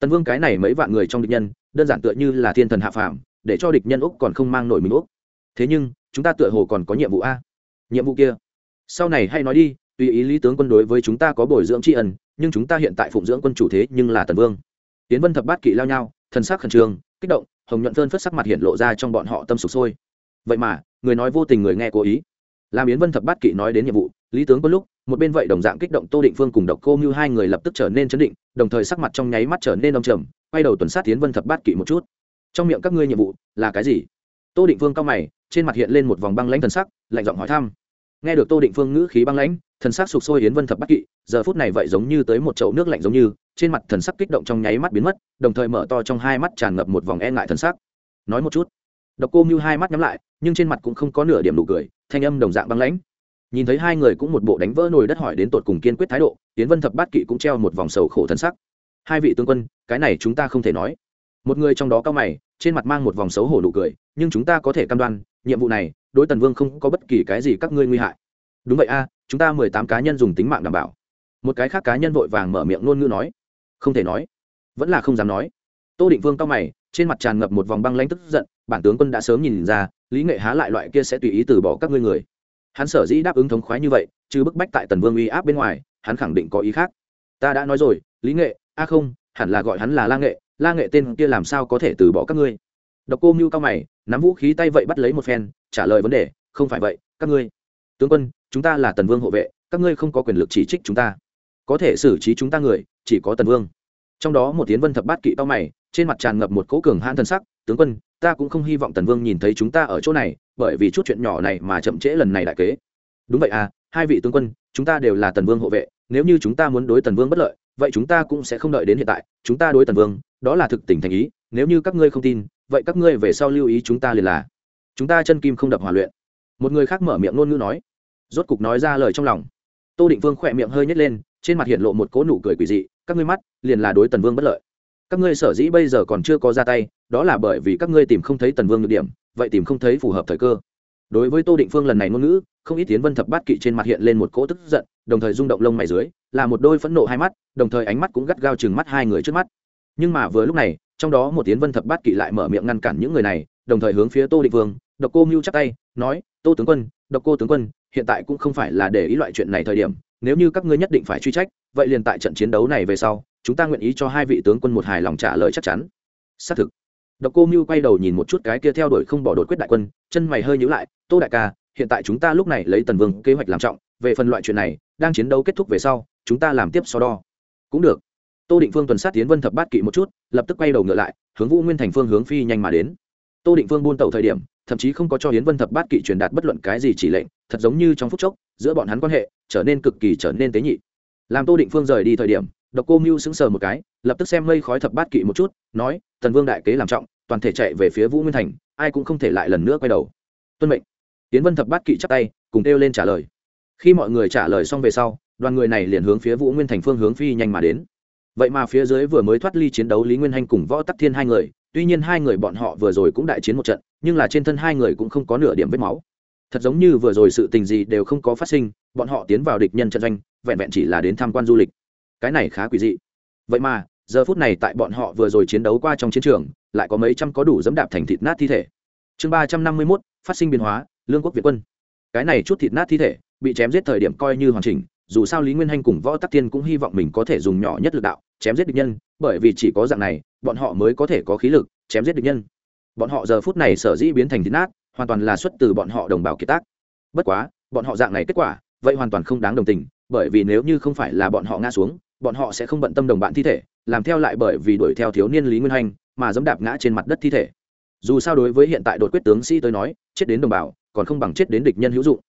tần vương cái này mấy vạn người trong địch nhân, đơn giản tựa như là thiên thần hạ phàm, để cho địch nhân úc còn không mang nổi mình úc. Thế nhưng, chúng ta tựa hồ còn có nhiệm vụ a. Nhiệm vụ kia. Sau này hay nói đi, tùy ý lý tướng quân đối với chúng ta có bồi dưỡng tri ân, nhưng chúng ta hiện tại phụng dưỡng quân chủ thế nhưng là tần vương. Tiến vân thập bát kỵ lao nhau, thần sắc khẩn trương, kích động, hồng nhuận phơn phất sắc mặt hiện lộ ra trong bọn họ tâm sụp sôi. Vậy mà, người nói vô tình người nghe cố ý làm yến vân thập bát kỵ nói đến nhiệm vụ, lý tướng có lúc, một bên vậy đồng dạng kích động tô định phương cùng độc cô như hai người lập tức trở nên chấn định, đồng thời sắc mặt trong nháy mắt trở nên đông trầm, quay đầu tuần sát tiến vân thập bát kỵ một chút. Trong miệng các ngươi nhiệm vụ là cái gì? Tô định phương cao mày, trên mặt hiện lên một vòng băng lãnh thần sắc, lạnh giọng hỏi thăm. Nghe được tô định phương ngữ khí băng lãnh, thần sắc sụp sôi yến vân thập bát kỵ, giờ phút này vậy giống như tới một chậu nước lạnh giống như, trên mặt thần sắc kích động trong nháy mắt biến mất, đồng thời mở to trong hai mắt tràn ngập một vòng e ngại thần sắc. Nói một chút. Độc cô mưu hai mắt nhắm lại nhưng trên mặt cũng không có nửa điểm nụ cười, thanh âm đồng dạng băng lãnh. Nhìn thấy hai người cũng một bộ đánh vỡ nồi đất hỏi đến tột cùng kiên quyết thái độ tiến vân thập bát kỵ cũng treo một vòng sầu khổ thân sắc. Hai vị tướng quân, cái này chúng ta không thể nói. Một người trong đó cao mày, trên mặt mang một vòng xấu hổ nụ cười, nhưng chúng ta có thể cam đoan, nhiệm vụ này, đối tần vương không có bất kỳ cái gì các ngươi nguy hại. Đúng vậy a, chúng ta mười tám cá nhân dùng tính mạng đảm bảo. Một cái khác cá nhân vội vàng mở miệng ngôn ngữ nói. Không thể nói. Vẫn là không dám nói. Tô định vương cao mày, trên mặt tràn ngập một vòng băng lãnh tức giận, bản tướng quân đã sớm nhìn ra lý nghệ há lại loại kia sẽ tùy ý từ bỏ các ngươi người. Hắn sở dĩ đáp ứng thống khoái như vậy chứ bức bách tại tần vương uy áp bên ngoài, hắn khẳng định có ý khác. Ta đã nói rồi, lý nghệ, a không, hẳn là gọi hắn là la nghệ la nghệ tên kia làm sao có thể từ bỏ các ngươi? Độc cô mưu cao mày, nắm vũ khí tay vậy bắt lấy một phen, trả lời vấn đề, không phải vậy, các ngươi. Tướng quân, chúng ta là tần vương hộ vệ, các ngươi không có quyền lực chỉ trích chúng ta. Có thể xử trí chúng ta người, chỉ có tần vương. Trong đó một tiến vân thập bát kỵ cao mày, trên mặt tràn ngập một cỗ cường hãn thân sắc, tướng quân ta cũng không hy vọng tần vương nhìn thấy chúng ta ở chỗ này, bởi vì chút chuyện nhỏ này mà chậm trễ lần này đại kế. Đúng vậy à hai vị tướng quân, chúng ta đều là tần vương hộ vệ, nếu như chúng ta muốn đối tần vương bất lợi, vậy chúng ta cũng sẽ không đợi đến hiện tại, chúng ta đối tần vương, đó là thực tình thành ý, nếu như các ngươi không tin, vậy các ngươi về sau lưu ý chúng ta liền là. Chúng ta chân kim không đập hòa luyện. Một người khác mở miệng ngôn ngữ nói. Rốt cục nói ra lời trong lòng. Tô định vương khỏe miệng hơi nhét lên, trên mặt hiện lộ một cỗ nụ cười quỷ dị, các ngươi mắt liền là đối tần vương bất lợi. Các ngươi sở dĩ bây giờ còn chưa có ra tay đó là bởi vì các ngươi tìm không thấy tần vương nhược điểm, vậy tìm không thấy phù hợp thời cơ. Đối với tô định phương lần này ngôn ngữ, không ít tiến vân thập bát kỵ trên mặt hiện lên một cỗ tức giận, đồng thời rung động lông mày dưới, là một đôi phẫn nộ hai mắt, đồng thời ánh mắt cũng gắt gao chừng mắt hai người trước mắt. Nhưng mà vừa lúc này, trong đó một tiến vân thập bát kỵ lại mở miệng ngăn cản những người này, đồng thời hướng phía tô định vương độc cô mưu chắc tay, nói, tô tướng quân, độc cô tướng quân, hiện tại cũng không phải là để ý loại chuyện này thời điểm, nếu như các ngươi nhất định phải truy trách, vậy liền tại trận chiến đấu này về sau, chúng ta nguyện ý cho hai vị tướng quân một hài lòng trả lời chắc chắn. Xác thực độc cô mưu quay đầu nhìn một chút cái kia theo đuổi không bỏ đột quyết đại quân, chân mày hơi nhíu lại, tô đại ca, hiện tại chúng ta lúc này lấy tần vương kế hoạch làm trọng, về phần loại chuyện này, đang chiến đấu kết thúc về sau, chúng ta làm tiếp so đo. Cũng được. Tô định phương tuần sát tiến vân thập bát kỵ một chút, lập tức quay đầu ngựa lại, hướng vũ nguyên thành phương hướng phi nhanh mà đến. Tô định phương buôn tàu thời điểm, thậm chí không có cho yến vân thập bát kỵ truyền đạt bất luận cái gì chỉ lệnh, thật giống như trong phút chốc, giữa bọn hắn quan hệ trở nên cực kỳ trở nên tế nhị. Làm tô định phương rời đi thời điểm độc cô mưu sững sờ một cái, lập tức xem mây khói thập bát kỵ một chút, nói, tần vương đại kế làm trọng, toàn thể chạy về phía vũ nguyên thành, ai cũng không thể lại lần nữa quay đầu. Tuân mệnh. Tiến vân thập bát kỵ chắp tay, cùng kêu lên trả lời. Khi mọi người trả lời xong về sau, đoàn người này liền hướng phía vũ nguyên thành phương hướng phi nhanh mà đến. Vậy mà phía dưới vừa mới thoát ly chiến đấu lý nguyên hanh cùng võ tắc thiên hai người, tuy nhiên hai người bọn họ vừa rồi cũng đại chiến một trận, nhưng là trên thân hai người cũng không có nửa điểm vết máu. Thật giống như vừa rồi sự tình gì đều không có phát sinh, bọn họ tiến vào địch nhân trận doanh, vẹn vẹn chỉ là đến tham quan du lịch cái này khá quỷ dị. Vậy mà, giờ phút này tại bọn họ vừa rồi chiến đấu qua trong chiến trường, lại có mấy trăm có đủ dẫm đạp thành thịt nát thi thể. Chương ba trăm năm mươi mốt, phát sinh biến hóa, lương quốc việt quân. Cái này chút thịt nát thi thể, bị chém giết thời điểm coi như hoàn chỉnh, dù sao lý nguyên hanh cùng võ tắc tiên cũng hy vọng mình có thể dùng nhỏ nhất lực đạo, chém giết địch nhân, bởi vì chỉ có dạng này, bọn họ mới có thể có khí lực, chém giết địch nhân. Bọn họ giờ phút này sở dĩ biến thành thịt nát, hoàn toàn là xuất từ bọn họ đồng bào kiệt tác. Bất quá, bọn họ dạng này kết quả, vậy hoàn toàn không đáng đồng tình, bởi vì nếu như không phải là bọn họ ngã xuống bọn họ sẽ không bận tâm đồng bạn thi thể, làm theo lại bởi vì đuổi theo thiếu niên lý nguyên hành mà dẫm đạp ngã trên mặt đất thi thể. Dù sao đối với hiện tại đột quyết tướng sĩ tới nói, chết đến đồng bào, còn không bằng chết đến địch nhân hữu dụng.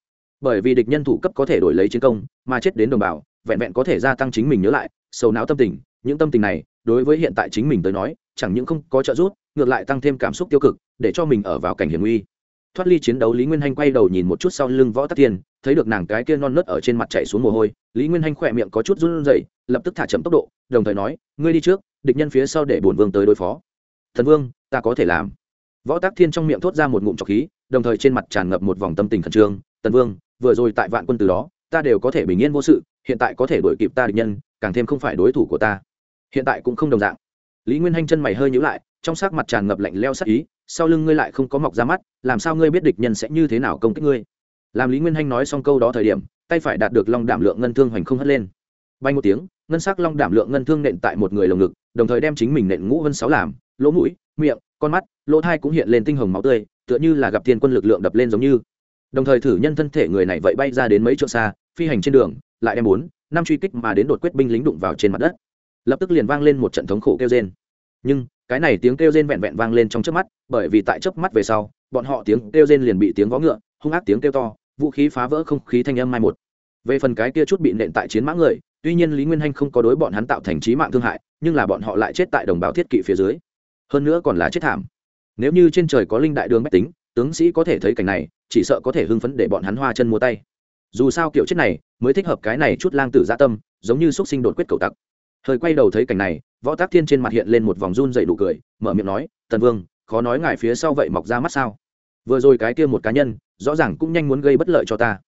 Bởi vì địch nhân thủ cấp có thể đổi lấy chiến công, mà chết đến đồng bào, vẹn vẹn có thể gia tăng chính mình nhớ lại, sầu não tâm tình, những tâm tình này, đối với hiện tại chính mình tới nói, chẳng những không có trợ giúp, ngược lại tăng thêm cảm xúc tiêu cực, để cho mình ở vào cảnh hiểm nguy thoát ly chiến đấu, lý nguyên hanh quay đầu nhìn một chút sau lưng võ tắc thiên, thấy được nàng cái kia non nớt ở trên mặt chạy xuống mồ hôi, lý nguyên hanh khỏe miệng có chút run rẩy, lập tức thả chậm tốc độ, đồng thời nói, ngươi đi trước, địch nhân phía sau để bổn vương tới đối phó. Thần vương, ta có thể làm. Võ tắc thiên trong miệng thốt ra một ngụm trọc khí, đồng thời trên mặt tràn ngập một vòng tâm tình khẩn trương, tần vương, vừa rồi tại vạn quân từ đó, ta đều có thể bình yên vô sự, hiện tại có thể đuổi kịp ta địch nhân, càng thêm không phải đối thủ của ta. Hiện tại cũng không đồng dạng. Lý nguyên hanh chân mày hơi nhữ lại trong sắc mặt tràn ngập lạnh leo sắc ý, sau lưng ngươi lại không có mọc ra mắt, làm sao ngươi biết địch nhân sẽ như thế nào công kích ngươi? Làm lý nguyên hanh nói xong câu đó thời điểm, tay phải đạt được long đảm lượng ngân thương hoành không hất lên. Bay một tiếng, ngân sắc long đảm lượng ngân thương nện tại một người lồng ngực, đồng thời đem chính mình nện ngũ vân sáu làm, lỗ mũi, miệng, con mắt, lỗ thai cũng hiện lên tinh hồng máu tươi, tựa như là gặp thiên quân lực lượng đập lên giống như. Đồng thời thử nhân thân thể người này vậy bay ra đến mấy chỗ xa, phi hành trên đường, lại đem bốn, năm truy kích mà đến đột quyết binh lính đụng vào trên mặt đất. Lập tức liền vang lên một trận thống khổ kêu trên nhưng cái này tiếng kêu rên vẹn vẹn vang lên trong chớp mắt, bởi vì tại chớp mắt về sau, bọn họ tiếng kêu rên liền bị tiếng vó ngựa, hung ác tiếng kêu to, vũ khí phá vỡ không khí thanh âm mai một. Về phần cái kia chút bị nện tại chiến mã người, tuy nhiên lý nguyên hanh không có đối bọn hắn tạo thành trí mạng thương hại, nhưng là bọn họ lại chết tại đồng bào thiết kỵ phía dưới. Hơn nữa còn là chết thảm. Nếu như trên trời có linh đại đường bách tính, tướng sĩ có thể thấy cảnh này, chỉ sợ có thể hưng phấn để bọn hắn hoa chân mua tay. Dù sao kiểu chết này, mới thích hợp cái này chút lang tử gia tâm, giống như xúc sinh đột quyết cầu tặc thời quay đầu thấy cảnh này, võ tác thiên trên mặt hiện lên một vòng run dậy đủ cười, mở miệng nói, tần vương, khó nói ngài phía sau vậy mọc ra mắt sao? Vừa rồi cái kia một cá nhân, rõ ràng cũng nhanh muốn gây bất lợi cho ta.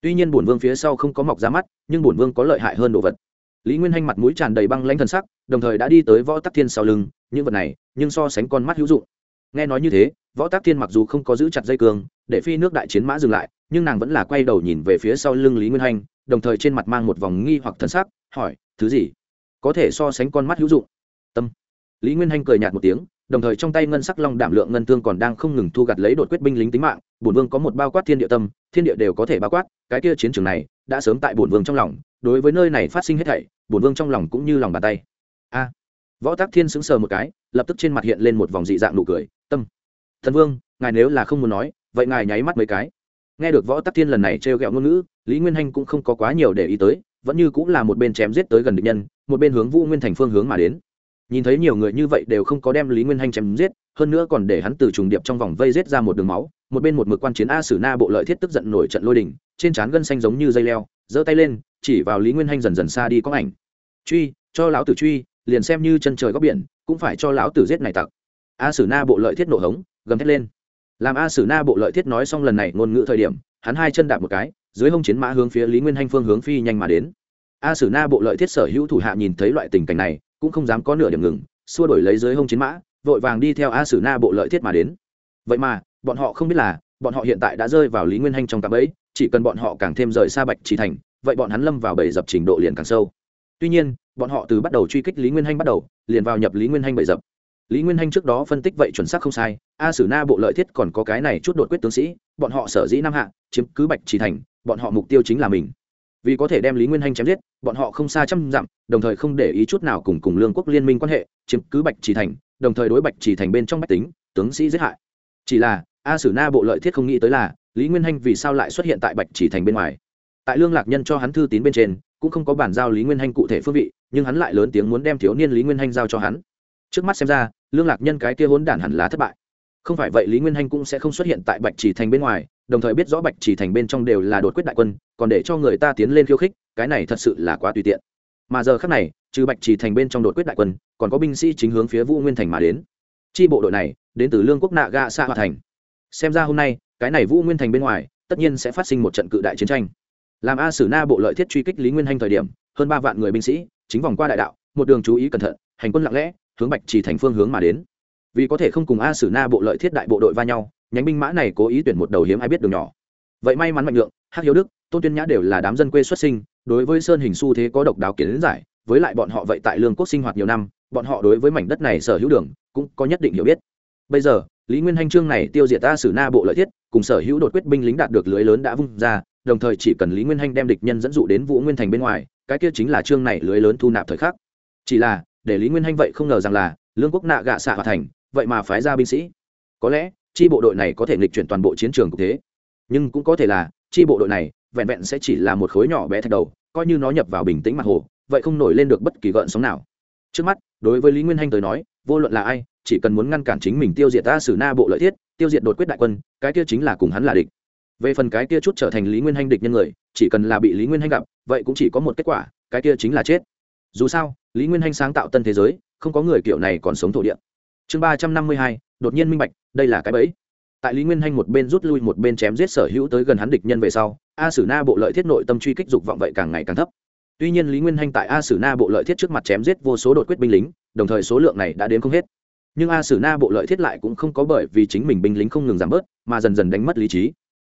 Tuy nhiên bổn vương phía sau không có mọc ra mắt, nhưng bổn vương có lợi hại hơn đồ vật. Lý nguyên hanh mặt mũi tràn đầy băng lãnh thần sắc, đồng thời đã đi tới võ tắc thiên sau lưng, những vật này, nhưng so sánh con mắt hữu dụng. Nghe nói như thế, võ tắc thiên mặc dù không có giữ chặt dây cường để phi nước đại chiến mã dừng lại, nhưng nàng vẫn là quay đầu nhìn về phía sau lưng lý nguyên hanh, đồng thời trên mặt mang một vòng nghi hoặc thần sắc, hỏi, thứ gì? Có thể so sánh con mắt hữu dụng. Tâm. Lý nguyên hanh cười nhạt một tiếng, đồng thời trong tay ngân sắc long đảm lượng ngân thương còn đang không ngừng thu gặt lấy đột quyết binh lính tính mạng, bổn vương có một bao quát thiên địa tâm, thiên địa đều có thể bao quát, cái kia chiến trường này đã sớm tại bổn vương trong lòng, đối với nơi này phát sinh hết thảy, bổn vương trong lòng cũng như lòng bàn tay. A. Võ tác thiên sững sờ một cái, lập tức trên mặt hiện lên một vòng dị dạng nụ cười, tâm, thần vương, ngài nếu là không muốn nói, vậy ngài nháy mắt mấy cái. Nghe được võ tắc thiên lần này trêu ghẹo ngôn ngữ, lý nguyên hanh cũng không có quá nhiều để ý tới vẫn như cũng là một bên chém giết tới gần địch nhân, một bên hướng vũ nguyên thành phương hướng mà đến. Nhìn thấy nhiều người như vậy đều không có đem lý nguyên hanh chém giết, hơn nữa còn để hắn từ trùng điệp trong vòng vây giết ra một đường máu, một bên một mực quan chiến a sử na bộ lợi thiết tức giận nổi trận lôi đình, trên trán gân xanh giống như dây leo, giơ tay lên, chỉ vào lý nguyên hanh dần dần xa đi có ảnh. Truy, cho lão tử truy, liền xem như chân trời góc biển, cũng phải cho lão tử giết này tặc. A sử na bộ lợi thiết nổ hống, gầm thét lên. Làm a sử na bộ lợi thiết nói xong lần này ngôn ngữ thời điểm, hắn hai chân đạp một cái dưới hông chiến mã hướng phía lý nguyên hanh phương hướng phi nhanh mà đến. A sử na bộ lợi thiết sở hữu thủ hạ nhìn thấy loại tình cảnh này, cũng không dám có nửa điểm ngừng, xua đổi lấy dưới hông chiến mã, vội vàng đi theo a sử na bộ lợi thiết mà đến. Vậy mà, bọn họ không biết là, bọn họ hiện tại đã rơi vào lý nguyên hanh trong cạm ấy chỉ cần bọn họ càng thêm rời xa bạch trì thành, vậy bọn hắn lâm vào bầy dập trình độ liền càng sâu. Tuy nhiên, bọn họ từ bắt đầu truy kích lý nguyên hanh bắt đầu, liền vào nhập lý nguyên hanh bầy dập. Lý nguyên hanh trước đó phân tích vậy chuẩn xác không sai, a sử na bộ lợi thiết còn có cái này chút đột quyết tướng sĩ, bọn họ sở dĩ nam hạ, chiếm cứ bạch trì thành bọn họ mục tiêu chính là mình. Vì có thể đem lý nguyên hanh chém giết, bọn họ không xa trăm dặm, đồng thời không để ý chút nào cùng cùng lương quốc liên minh quan hệ, chiếm cứ bạch trì thành, đồng thời đối bạch trì thành bên trong bách tính, tướng sĩ giết hại. Chỉ là, a sử na bộ lợi thiết không nghĩ tới là, lý nguyên hanh vì sao lại xuất hiện tại bạch trì thành bên ngoài? Tại lương lạc nhân cho hắn thư tín bên trên, cũng không có bản giao lý nguyên hanh cụ thể phương vị, nhưng hắn lại lớn tiếng muốn đem thiếu niên lý nguyên hanh giao cho hắn. Trước mắt xem ra, lương lạc nhân cái kia hốn đản hẳn là thất bại. Không phải vậy lý nguyên hanh cũng sẽ không xuất hiện tại bạch chỉ thành bên ngoài đồng thời biết rõ bạch chỉ thành bên trong đều là đột quyết đại quân, còn để cho người ta tiến lên khiêu khích, cái này thật sự là quá tùy tiện. Mà giờ khác này, trừ bạch chỉ thành bên trong đột quyết đại quân, còn có binh sĩ chính hướng phía vũ nguyên thành mà đến. Chi bộ đội này, đến từ lương quốc nạ ga xa hòa thành. Xem ra hôm nay, cái này vũ nguyên thành bên ngoài, tất nhiên sẽ phát sinh một trận cự đại chiến tranh. Làm a sử na bộ lợi thiết truy kích lý nguyên hanh thời điểm, hơn ba vạn người binh sĩ, chính vòng qua đại đạo, một đường chú ý cẩn thận, hành quân lặng lẽ, hướng bạch chỉ thành phương hướng mà đến. Vì có thể không cùng a sử na bộ lợi thiết đại bộ đội va nhau nhánh binh mã này cố ý tuyển một đầu hiếm ai biết đường nhỏ. Vậy may mắn mạnh lượng hắc hiếu đức, tôn tuyên nhã đều là đám dân quê xuất sinh, đối với sơn hình xu thế có độc đáo kiến giải, với lại bọn họ vậy tại lương quốc sinh hoạt nhiều năm, bọn họ đối với mảnh đất này sở hữu đường cũng có nhất định hiểu biết. Bây giờ, lý nguyên hanh trương này tiêu diệt ta sử na bộ lợi thiết, cùng sở hữu đột quyết binh lính đạt được lưới lớn đã vung ra, đồng thời chỉ cần lý nguyên hanh đem địch nhân dẫn dụ đến vũ nguyên thành bên ngoài, cái kia chính là trương này lưới lớn thu nạp thời khắc. Chỉ là, để lý nguyên hanh vậy không ngờ rằng là, lương quốc nạ gạ xạ hòa thành, vậy mà phái ra binh sĩ. Có lẽ chi bộ đội này có thể nghịch chuyển toàn bộ chiến trường cục thế. Nhưng cũng có thể là, chi bộ đội này vẹn vẹn sẽ chỉ là một khối nhỏ bé thạch đầu, coi như nó nhập vào bình tĩnh mặt hồ, vậy không nổi lên được bất kỳ gợn sóng nào. Trước mắt, đối với lý nguyên hanh tới nói, vô luận là ai, chỉ cần muốn ngăn cản chính mình tiêu diệt ta xử na bộ lợi thiết, tiêu diệt đột quyết đại quân, cái kia chính là cùng hắn là địch. Về phần cái kia chút trở thành lý nguyên hanh địch nhân người, chỉ cần là bị lý nguyên hanh gặp, vậy cũng chỉ có một kết quả, cái kia chính là chết. Dù sao, lý nguyên hanh sáng tạo tân thế giới, không có người kiểu này còn sống thổ địa chương ba trăm năm mươi hai, đột nhiên minh bạch, đây là cái bẫy. Tại lý nguyên hanh một bên rút lui, một bên chém giết sở hữu tới gần hắn địch nhân về sau, a sử na bộ lợi thiết nội tâm truy kích dục vọng vậy càng ngày càng thấp. Tuy nhiên lý nguyên hanh tại a sử na bộ lợi thiết trước mặt chém giết vô số đột quyết binh lính, đồng thời số lượng này đã đến không hết. Nhưng a sử na bộ lợi thiết lại cũng không có bởi vì chính mình binh lính không ngừng giảm bớt, mà dần dần đánh mất lý trí.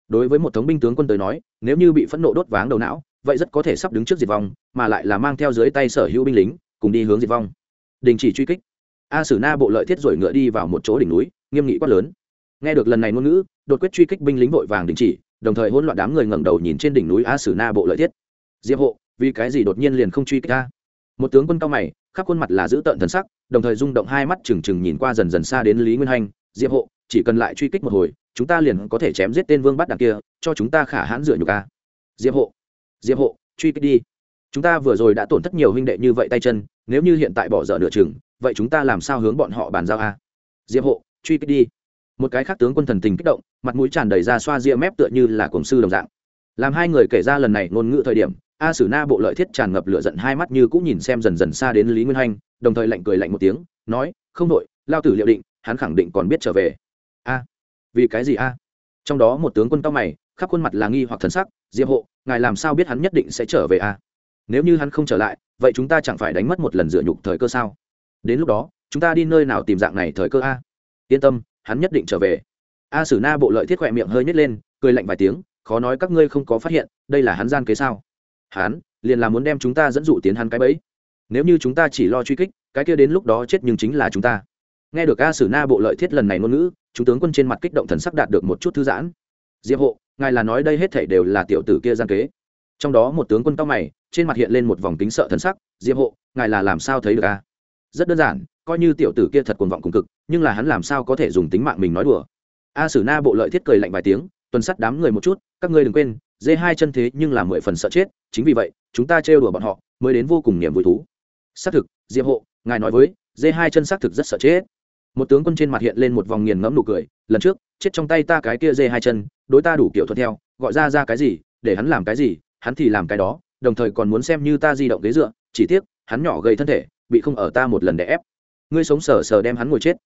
Đối với một thống binh tướng quân tới nói, nếu như bị phẫn nộ đốt váng đầu não, vậy rất có thể sắp đứng trước diệt vong, mà lại là mang theo dưới tay sở hữu binh lính, cùng đi hướng diệt vong. Đình chỉ truy kích a sử na bộ lợi thiết rồi ngựa đi vào một chỗ đỉnh núi, nghiêm nghị quát lớn. Nghe được lần này ngôn ngữ, đột quyết truy kích binh lính vội vàng đình chỉ, đồng thời hỗn loạn đám người ngẩng đầu nhìn trên đỉnh núi a sử na bộ lợi thiết. Diệp hộ, vì cái gì đột nhiên liền không truy kích ta? Một tướng quân cao mày, khắp khuôn mặt là giữ tợn thần sắc, đồng thời rung động hai mắt trừng trừng nhìn qua dần dần xa đến lý nguyên hành. Diệp hộ, chỉ cần lại truy kích một hồi, chúng ta liền có thể chém giết tên vương bắt đằng kia, cho chúng ta khả hãn dựa nhục a. Diệp hộ diệp hộ, truy kích đi. Chúng ta vừa rồi đã tổn thất nhiều huynh đệ như vậy tay chân, nếu như hiện tại bỏ dở nửa chừng vậy chúng ta làm sao hướng bọn họ bàn giao a? Diệp hộ, truy kích đi. Một cái khác tướng quân thần tình kích động, mặt mũi tràn đầy ra xoa ria mép tựa như là cổng sư đồng dạng. Làm hai người kể ra lần này ngôn ngữ thời điểm, a sử na bộ lợi thiết tràn ngập lửa giận hai mắt như cũng nhìn xem dần dần xa đến lý nguyên hanh, đồng thời lạnh cười lạnh một tiếng, nói, không đội lao tử liệu định, hắn khẳng định còn biết trở về. A, vì cái gì a? Trong đó một tướng quân cao mày, khắp khuôn mặt là nghi hoặc thần sắc, diệp hộ, ngài làm sao biết hắn nhất định sẽ trở về a? Nếu như hắn không trở lại, vậy chúng ta chẳng phải đánh mất một lần dựa nhục thời cơ sao? Đến lúc đó, chúng ta đi nơi nào tìm dạng này thời cơ a? Yên tâm, hắn nhất định trở về. A sử na bộ lợi thiết khỏe miệng hơi nhét lên, cười lạnh vài tiếng, khó nói các ngươi không có phát hiện, đây là hắn gian kế sao? Hắn, liền là muốn đem chúng ta dẫn dụ tiến hắn cái bẫy. Nếu như chúng ta chỉ lo truy kích, cái kia đến lúc đó chết nhưng chính là chúng ta. Nghe được a sử na bộ lợi thiết lần này ngôn ngữ, chúng tướng quân trên mặt kích động thần sắc đạt được một chút thư giãn. Diệp hộ, ngài là nói đây hết thảy đều là tiểu tử kia gian kế. Trong đó một tướng quân cao mày, trên mặt hiện lên một vòng kính sợ thần sắc. Diệp hộ, ngài là làm sao thấy được a? Rất đơn giản, coi như tiểu tử kia thật cuồng vọng cùng cực, nhưng là hắn làm sao có thể dùng tính mạng mình nói đùa. A sử na bộ lợi thiết cười lạnh vài tiếng, tuần sắt đám người một chút, các ngươi đừng quên, dê hai chân thế nhưng là mười phần sợ chết, chính vì vậy, chúng ta trêu đùa bọn họ, mới đến vô cùng niềm vui thú. Xác thực, diệp hộ, ngài nói với, dê hai chân xác thực rất sợ chết. Một tướng quân trên mặt hiện lên một vòng nghiền ngẫm nụ cười, lần trước, chết trong tay ta cái kia dê hai chân, đối ta đủ kiểu thuận theo, gọi ra ra cái gì, để hắn làm cái gì, hắn thì làm cái đó, đồng thời còn muốn xem như ta di động ghế dựa, chỉ tiếc, hắn nhỏ gây thân thể bị không ở ta một lần để ép. Ngươi sống sờ sờ đem hắn ngồi chết.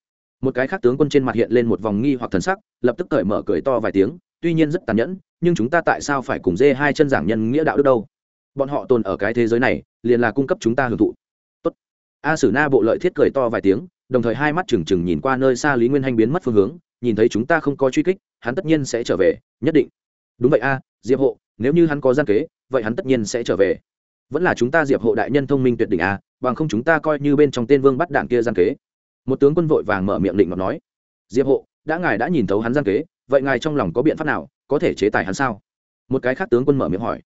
Một cái khác tướng quân trên mặt hiện lên một vòng nghi hoặc thần sắc, lập tức cởi mở cười to vài tiếng, tuy nhiên rất tàn nhẫn, nhưng chúng ta tại sao phải cùng dê hai chân giảng nhân nghĩa đạo đức đâu? Bọn họ tồn ở cái thế giới này, liền là cung cấp chúng ta hưởng thụ. Tốt. A sử na bộ lợi thiết cười to vài tiếng, đồng thời hai mắt trừng trừng nhìn qua nơi xa lý nguyên hanh biến mất phương hướng, nhìn thấy chúng ta không có truy kích, hắn tất nhiên sẽ trở về, nhất định. Đúng vậy a, diệp hộ, nếu như hắn có gian kế, vậy hắn tất nhiên sẽ trở về. Vẫn là chúng ta diệp hộ đại nhân thông minh tuyệt đỉnh a bằng không chúng ta coi như bên trong tên vương bắt đạn kia gian kế. Một tướng quân vội vàng mở miệng định mà nói, diệp hộ, đã ngài đã nhìn thấu hắn gian kế, vậy ngài trong lòng có biện pháp nào, có thể chế tài hắn sao? Một cái khác tướng quân mở miệng hỏi,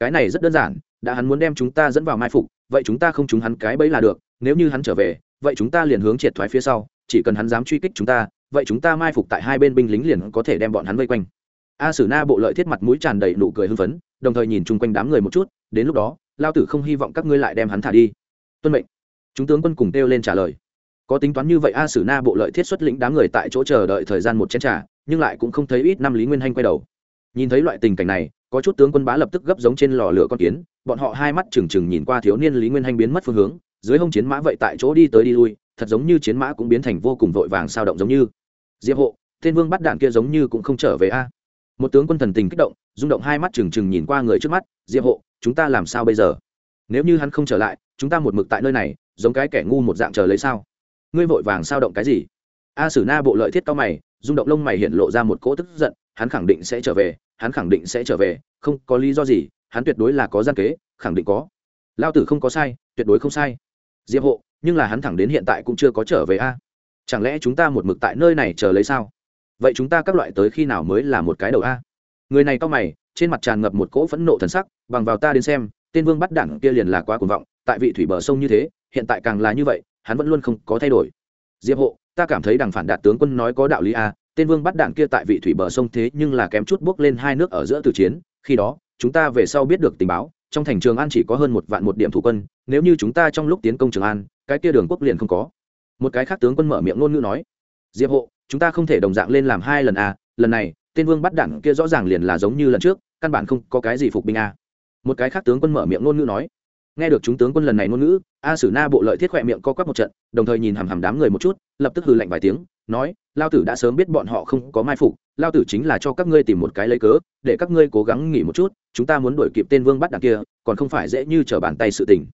cái này rất đơn giản, đã hắn muốn đem chúng ta dẫn vào mai phục, vậy chúng ta không trúng hắn cái bẫy là được, nếu như hắn trở về, vậy chúng ta liền hướng triệt thoái phía sau, chỉ cần hắn dám truy kích chúng ta, vậy chúng ta mai phục tại hai bên binh lính liền có thể đem bọn hắn vây quanh. A sử na bộ lợi thiết mặt mũi tràn đầy nụ cười hưng phấn, đồng thời nhìn chung quanh đám người một chút, đến lúc đó, lao tử không hy vọng các ngươi lại đem hắn thả đi tuân mệnh. Chúng tướng quân cùng kêu lên trả lời. Có tính toán như vậy, a sử na bộ lợi thiết xuất lĩnh đám người tại chỗ chờ đợi thời gian một chén trả nhưng lại cũng không thấy ít năm lý nguyên hanh quay đầu. Nhìn thấy loại tình cảnh này, có chút tướng quân bá lập tức gấp giống trên lò lửa con kiến, bọn họ hai mắt trừng trừng nhìn qua thiếu niên lý nguyên hanh biến mất phương hướng, dưới hông chiến mã vậy tại chỗ đi tới đi lui, thật giống như chiến mã cũng biến thành vô cùng vội vàng sao động giống như. Diệp hộ, Thiên vương bắt đạn kia giống như cũng không trở về a. Một tướng quân thần tình kích động, rung động hai mắt trừng trừng nhìn qua người trước mắt, diệp hộ, chúng ta làm sao bây giờ? Nếu như hắn không trở lại chúng ta một mực tại nơi này, giống cái kẻ ngu một dạng chờ lấy sao? Ngươi vội vàng sao động cái gì? A sử na bộ lợi thiết cao mày, rung động lông mày hiện lộ ra một cỗ tức giận, hắn khẳng định sẽ trở về, hắn khẳng định sẽ trở về, không có lý do gì, hắn tuyệt đối là có gian kế, khẳng định có. Lao tử không có sai, tuyệt đối không sai. Diệp hộ, nhưng là hắn thẳng đến hiện tại cũng chưa có trở về a. Chẳng lẽ chúng ta một mực tại nơi này chờ lấy sao? Vậy chúng ta các loại tới khi nào mới là một cái đầu a? Người này cao mày, trên mặt tràn ngập một cỗ phẫn nộ thần sắc, bằng vào ta đến xem, tên vương bắt đảng kia liền là quá cuồng vọng tại vị thủy bờ sông như thế, hiện tại càng là như vậy, hắn vẫn luôn không có thay đổi. Diệp hộ, ta cảm thấy đằng phản đạt tướng quân nói có đạo lý a, tên vương bắt đạn kia tại vị thủy bờ sông thế nhưng là kém chút bước lên hai nước ở giữa từ chiến, khi đó, chúng ta về sau biết được tình báo, trong thành trường an chỉ có hơn một vạn một điểm thủ quân, nếu như chúng ta trong lúc tiến công trường an, cái kia đường quốc liền không có. Một cái khác tướng quân mở miệng ngôn ngữ nói, diệp hộ, chúng ta không thể đồng dạng lên làm hai lần a, lần này, tên vương bắt đạn kia rõ ràng liền là giống như lần trước, căn bản không có cái gì phục binh a. Một cái khác tướng quân mở miệng ngôn ngữ nói nghe được chúng tướng quân lần này ngôn ngữ, a sử na bộ lợi thiết khỏe miệng co quắp một trận, đồng thời nhìn hằm hằm đám người một chút, lập tức hừ lạnh vài tiếng, nói, lao tử đã sớm biết bọn họ không có mai phục, lao tử chính là cho các ngươi tìm một cái lấy cớ, để các ngươi cố gắng nghỉ một chút, chúng ta muốn đuổi kịp tên vương bắt đằng kia, còn không phải dễ như t r ở bàn tay sự tình.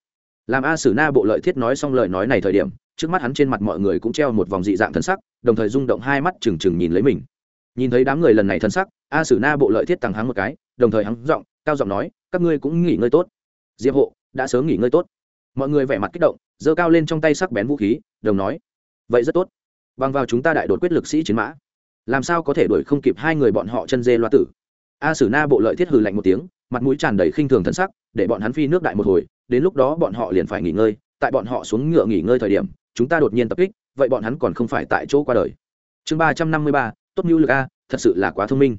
Làm a sử na bộ lợi thiết nói xong lời nói này thời điểm, trước mắt hắn trên mặt mọi người cũng treo một vòng dị dạng thân sắc, đồng thời rung động hai mắt trừng trừng nhìn lấy mình. Nhìn thấy đám người lần này thân sắc, a sử na bộ lợi thiết tăng hắng một cái, đồng thời hắn giọng, cao giọng nói, các ngươi cũng nghỉ ngơi tốt. Diệp hộ đã sớm nghỉ ngơi tốt. Mọi người vẻ mặt kích động, giơ cao lên trong tay sắc bén vũ khí, đồng nói, vậy rất tốt. Bằng vào chúng ta đại đột quyết lực sĩ chiến mã, làm sao có thể đuổi không kịp hai người bọn họ chân dê loa tử? A sử na bộ lợi thiết hừ lạnh một tiếng, mặt mũi tràn đầy khinh thường thân sắc, để bọn hắn phi nước đại một hồi, đến lúc đó bọn họ liền phải nghỉ ngơi, tại bọn họ xuống ngựa nghỉ ngơi thời điểm, chúng ta đột nhiên tập kích, vậy bọn hắn còn không phải tại chỗ qua đời. Chương ba trăm năm mươi ba, tốt mưu lực a, thật sự là quá thông minh.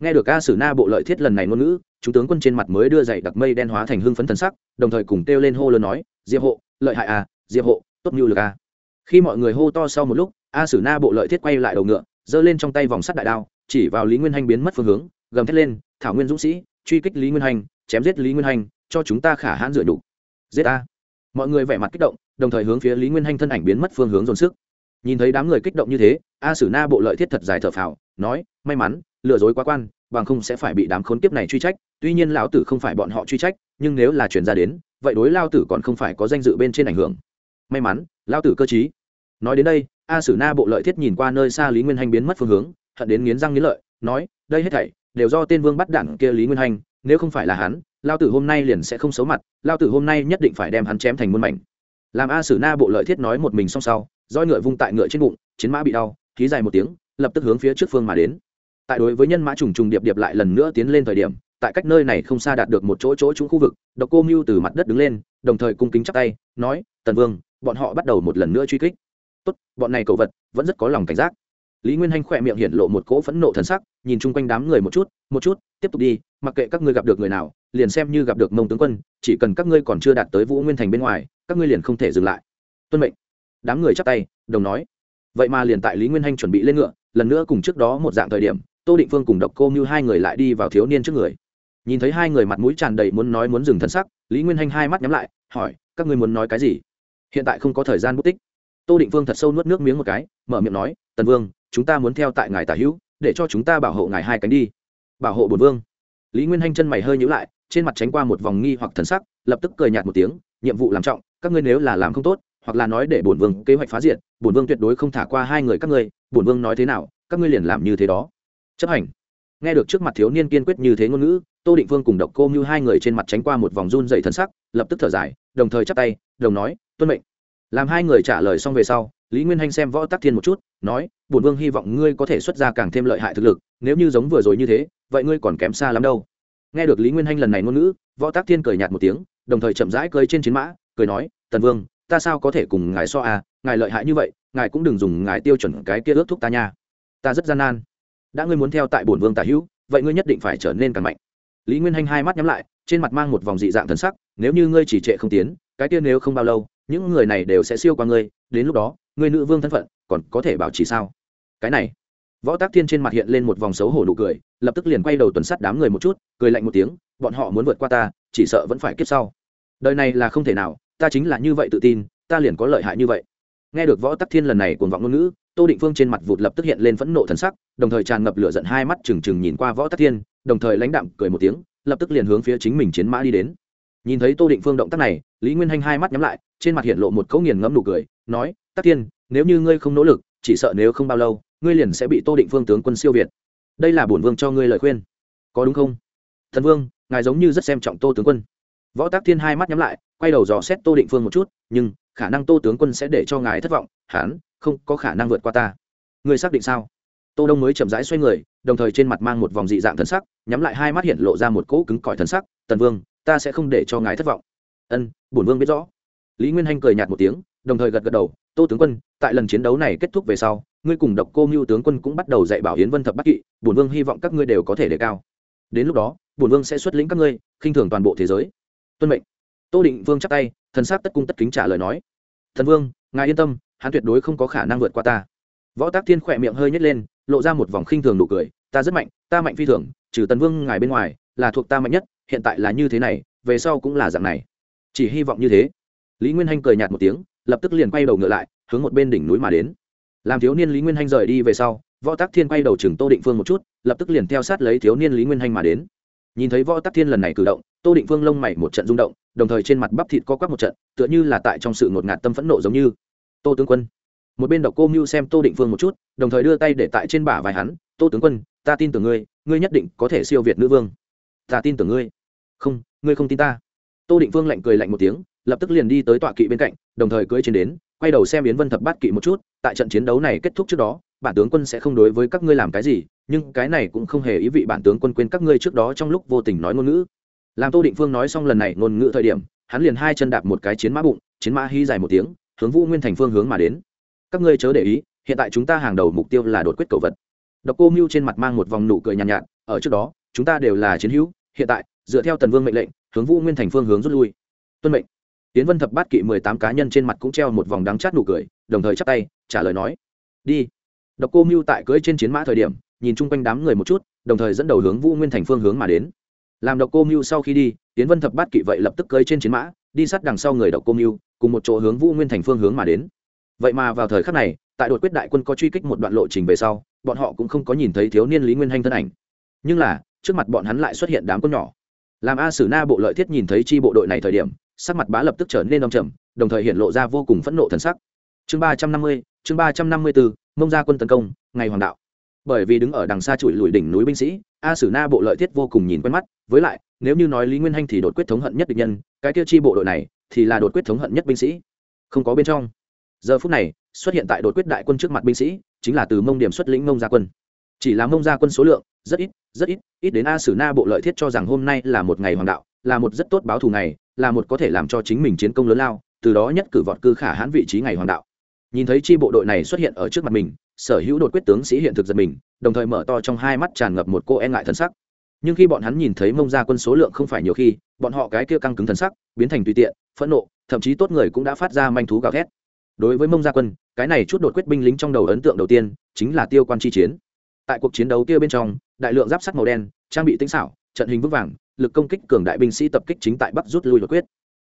Nghe được a sử na bộ lợi thiết lần này ngôn ngữ chúng tướng quân trên mặt mới đưa dậy đặc mây đen hóa thành hưng phấn thần sắc, đồng thời cùng kêu lên hô lớn nói, diệp hộ, lợi hại à? diệp hộ, tốt như lực a khi mọi người hô to sau một lúc, a sử na bộ lợi thiết quay lại đầu ngựa, giơ lên trong tay vòng sắt đại đao, chỉ vào lý nguyên hanh biến mất phương hướng, gầm thét lên, thảo nguyên dũng sĩ, truy kích lý nguyên hanh chém giết lý nguyên hanh cho chúng ta khả hãn dựa đủ giết a mọi người vẻ mặt kích động, đồng thời hướng phía lý nguyên hanh thân ảnh biến mất phương hướng dồn sức. Nhìn thấy đám người kích động như thế, a sử na bộ lợi thiết thật dài thở phào, nói, may mắn, lừa dối quá quan, bằng không sẽ phải bị đám khốn kiếp này truy trách tuy nhiên lão tử không phải bọn họ truy trách nhưng nếu là chuyển ra đến vậy đối lao tử còn không phải có danh dự bên trên ảnh hưởng. May mắn lao tử cơ t nói đến đây a sử na bộ lợi thiết nhìn qua nơi xa lý nguyên Hành biến mất phương hướng hận đến nghiến răng nghiến lợi nói đây hết thảy đều do tên vương bắt đảng kia lý nguyên Hành, nếu không phải là hắn lao tử hôm nay liền sẽ không xấu mặt lao tử hôm nay nhất định phải đem hắn chém thành muôn mảnh. Làm a sử na bộ lợi thiết nói một mình song sau roi ngựa vung tại ngựa trên bụng chiến mã bị đau khí dài một tiếng lập tức hướng phía trước phương mà đến. Tại đối với nhân mã trùng trùng điệp điệp lại lần nữa tiến lên thời điểm tại cách nơi này không xa đạt được một chỗ chỗ trúng khu vực, độc cô mưu từ mặt đất đứng lên, đồng thời cung kính chắp tay, nói, tần vương, bọn họ bắt đầu một lần nữa truy kích. Tốt, bọn này cầu vật, vẫn rất có lòng cảnh giác. Lý nguyên hanh khỏe miệng hiện lộ một cỗ phẫn nộ thần sắc, nhìn chung quanh đám người một chút một chút, tiếp tục đi, mặc kệ các ngươi gặp được người nào, liền xem như gặp được mông tướng quân, chỉ cần các ngươi còn chưa đạt tới vũ nguyên thành bên ngoài, các ngươi liền không thể dừng lại. Tuân mệnh. Đám người chắp tay, đồng nói. Vậy mà liền tại lý nguyên hanh chuẩn bị lên ngựa, lần nữa cùng trước đó một dạng thời điểm, tô định phương cùng độc cô như hai người lại đi vào thiếu niên trước người nhìn thấy hai người mặt mũi tràn đầy muốn nói muốn dừng thân sắc, lý nguyên hanh hai mắt nhắm lại, hỏi, các ngươi muốn nói cái gì? Hiện tại không có thời gian bút tích. Tô định Vương thật sâu nuốt nước miếng một cái, mở miệng nói, tần vương, chúng ta muốn theo tại ngài tả hữu, để cho chúng ta bảo hộ ngài hai cánh đi. Bảo hộ bổn vương. Lý nguyên hanh chân mày hơi nhữ lại, trên mặt tránh qua một vòng nghi hoặc thần sắc, lập tức cười nhạt một tiếng, nhiệm vụ làm trọng, các ngươi nếu là làm không tốt, hoặc là nói để bổn vương kế hoạch phá diện bổn vương tuyệt đối không thả qua hai người các ngươi, bổn vương nói thế nào, các ngươi liền làm như thế đó. Chấp hành. Nghe được trước mặt thiếu niên kiên quyết như thế ngôn ngữ tô định phương cùng độc cô như hai người trên mặt tránh qua một vòng run dày thân sắc, lập tức thở dài, đồng thời chắp tay, đồng nói, tuân mệnh. Làm hai người trả lời xong về sau, lý nguyên hanh xem võ tắc thiên một chút, nói, bổn vương hy vọng ngươi có thể xuất ra càng thêm lợi hại thực lực, nếu như giống vừa rồi như thế, vậy ngươi còn kém xa lắm đâu. Nghe được lý nguyên hanh lần này ngôn ngữ, võ tắc thiên cười nhạt một tiếng, đồng thời chậm rãi cơi trên chiến mã, cười nói, tần vương, ta sao có thể cùng ngài so à ngài lợi hại như vậy, ngài cũng đừng dùng ngài tiêu chuẩn cái kia ước thúc ta nha. Ta rất gian nan. Đã ngươi muốn theo tại bổn vương tả hữu, vậy ngươi nhất định phải trở nên càng mạnh lý nguyên hanh hai mắt nhắm lại, trên mặt mang một vòng dị dạng thần sắc, nếu như ngươi chỉ trệ không tiến, cái tiên nếu không bao lâu, những người này đều sẽ siêu qua ngươi, đến lúc đó, ngươi nữ vương thân phận còn có thể bảo trì sao? Cái này, võ tác thiên trên mặt hiện lên một vòng xấu hổ nụ cười, lập tức liền quay đầu tuần sắt đám người một chút, cười lạnh một tiếng, bọn họ muốn vượt qua ta, chỉ sợ vẫn phải kiếp sau. Đời này là không thể nào, ta chính là như vậy tự tin, ta liền có lợi hại như vậy. Nghe được võ tắc thiên lần này cuồng vọng ngôn ngữ tô định phương trên mặt vụt lập tức hiện lên phẫn nộ thần sắc, đồng thời tràn ngập lửa giận hai mắt trừng trừng nhìn qua võ tắc thiên, đồng thời lãnh đạm cười một tiếng, lập tức liền hướng phía chính mình chiến mã đi đến. Nhìn thấy tô định phương động tác này, lý nguyên hanh hai mắt nhắm lại, trên mặt hiện lộ một cấu nghiền ngẫm nụ cười, nói, tắc thiên, nếu như ngươi không nỗ lực, chỉ sợ nếu không bao lâu, ngươi liền sẽ bị tô định phương tướng quân siêu việt. Đây là bổn vương cho ngươi lời khuyên. Có đúng không? Thần vương, ngài giống như rất xem trọng tô tướng quân. Võ tác thiên hai mắt nhắm lại, quay đầu dò xét tô định phương một chút, nhưng, khả năng tô tướng quân sẽ để cho ngài thất vọng hán không có khả năng vượt qua ta. Ngươi xác định sao? Tô đông mới chậm rãi xoay người, đồng thời trên mặt mang một vòng dị dạng thần sắc, nhắm lại hai mắt hiện lộ ra một cỗ cứng cỏi thần sắc, tần vương, ta sẽ không để cho ngài thất vọng. Ân, bổn vương biết rõ. Lý nguyên hanh cười nhạt một tiếng, đồng thời gật gật đầu, tô tướng quân, tại lần chiến đấu này kết thúc về sau, ngươi cùng độc cô mưu tướng quân cũng bắt đầu dạy bảo hiến vân thập bắc kỵ, bổn vương hy vọng các ngươi đều có thể đề cao. Đến lúc đó, bổn vương sẽ xuất lĩnh các ngươi, khinh thường toàn bộ thế giới. Tuân mệnh. Tô định vương chắp tay, thần sắc tất cung tất kính trả lời nói. Thần vương, ngài yên tâm hắn tuyệt đối không có khả năng vượt qua ta. Võ tác thiên khỏe miệng hơi nhét lên, lộ ra một vòng khinh thường nụ cười, ta rất mạnh, ta mạnh phi thường, trừ tần vương ngài bên ngoài, là thuộc ta mạnh nhất, hiện tại là như thế này, về sau cũng là dạng này. Chỉ hy vọng như thế. Lý nguyên hanh cười nhạt một tiếng, lập tức liền quay đầu ngựa lại, hướng một bên đỉnh núi mà đến. Làm thiếu niên lý nguyên hanh rời đi về sau, võ Tác thiên quay đầu chừng tô định phương một chút, lập tức liền theo sát lấy thiếu niên lý nguyên hanh mà đến. Nhìn thấy võ tắc thiên lần này cử động, tô định phương lông mày một trận rung động, đồng thời trên mặt bắp thịt co quắp một trận, tựa như là tại trong sự ngột ngạt tâm phẫn nộ giống như tô tướng quân. Một bên độc cô mưu xem tô định phương một chút, đồng thời đưa tay để tại trên bả vai hắn, tô tướng quân, ta tin tưởng ngươi ngươi nhất định có thể siêu việt nữ vương. Ta tin tưởng ngươi. Không ngươi không tin ta. Tô định phương lạnh cười lạnh một tiếng, lập tức liền đi tới tọa kỵ bên cạnh, đồng thời cưỡi trên đến, quay đầu xem yến vân thập bát kỵ một chút, tại trận chiến đấu này kết thúc trước đó, bản tướng quân sẽ không đối với các ngươi làm cái gì, nhưng cái này cũng không hề ý vị bản tướng quân quên các ngươi trước đó trong lúc vô tình nói ngôn ngữ. Làm tô định phương nói xong lần này ngôn ngữ thời điểm, hắn liền hai chân đạp một cái chiến mã bụng, chiến mã hy dài một tiếng hướng vũ nguyên thành phương hướng mà đến. Các ngươi chớ để ý hiện tại chúng ta hàng đầu mục tiêu là đột quyết cầu vật. Độc cô mưu trên mặt mang một vòng nụ cười nhàn nhạt, nhạt ở trước đó chúng ta đều là chiến hữu hiện tại dựa theo tần vương mệnh lệnh hướng vũ nguyên thành phương hướng rút lui. Tuân mệnh. Tiến vân thập bát kỵ mười tám cá nhân trên mặt cũng treo một vòng đắng chát nụ cười đồng thời chắp tay trả lời nói đi. Độc cô mưu tại cưỡi trên chiến mã thời điểm nhìn chung quanh đám người một chút đồng thời dẫn đầu hướng vũ nguyên thành phương hướng mà đến. Làm độc cô mưu sau khi đi tiến vân thập bát kỵ vậy lập tức cưỡi trên chiến mã đi sát đằng sau người độc cô mưu cùng một chỗ hướng vũ nguyên thành phương hướng mà đến. Vậy mà vào thời khắc này, tại đột quyết đại quân có truy kích một đoạn lộ trình về sau, bọn họ cũng không có nhìn thấy thiếu niên lý nguyên hanh thân ảnh. Nhưng là, trước mặt bọn hắn lại xuất hiện đám con nhỏ. Làm a sử na bộ lợi thiết nhìn thấy chi bộ đội này thời điểm, sắc mặt bá lập tức trở nên đông trầm, đồng thời hiện lộ ra vô cùng phẫn nộ thần sắc. Chương ba trăm năm mươi, chương ba trăm năm mươi bốn mông gia quân tấn công, ngày hoàng đạo. Bởi vì đứng ở đằng xa chùi lùi đỉnh núi binh sĩ, a sử na bộ lợi thiết vô cùng nhìn quen mắt, với lại nếu như nói lý nguyên hanh thì đột quyết thống hận nhất địch nhân, cái tiêu chi bộ đội này thì là đột quyết thống hận nhất binh sĩ. Không có bên trong. Giờ phút này, xuất hiện tại đột quyết đại quân trước mặt binh sĩ, chính là từ mông điểm xuất lĩnh mông gia quân. Chỉ là mông gia quân số lượng rất ít rất ít ít đến a sử na bộ lợi thiết cho rằng hôm nay là một ngày hoàng đạo, là một rất tốt báo thù ngày, là một có thể làm cho chính mình chiến công lớn lao, từ đó nhất cử vọt cư khả hãn vị trí ngày hoàng đạo. Nhìn thấy chi bộ đội này xuất hiện ở trước mặt mình, sở hữu đột quyết tướng sĩ hiện thực giật mình, đồng thời mở to trong hai mắt tràn ngập một cô e ngại thân sắc nhưng khi bọn hắn nhìn thấy mông gia quân số lượng không phải nhiều khi, bọn họ cái kia căng cứng thân sắc, biến thành tùy tiện, phẫn nộ, thậm chí tốt người cũng đã phát ra manh thú gào thét. Đối với mông gia quân, cái này chút đột quyết binh lính trong đầu ấn tượng đầu tiên chính là tiêu quan chi chiến. Tại cuộc chiến đấu kia bên trong, đại lượng giáp sắt màu đen, trang bị tinh xảo, trận hình vững vàng, lực công kích cường đại binh sĩ tập kích chính tại bắc rút lui đột quyết.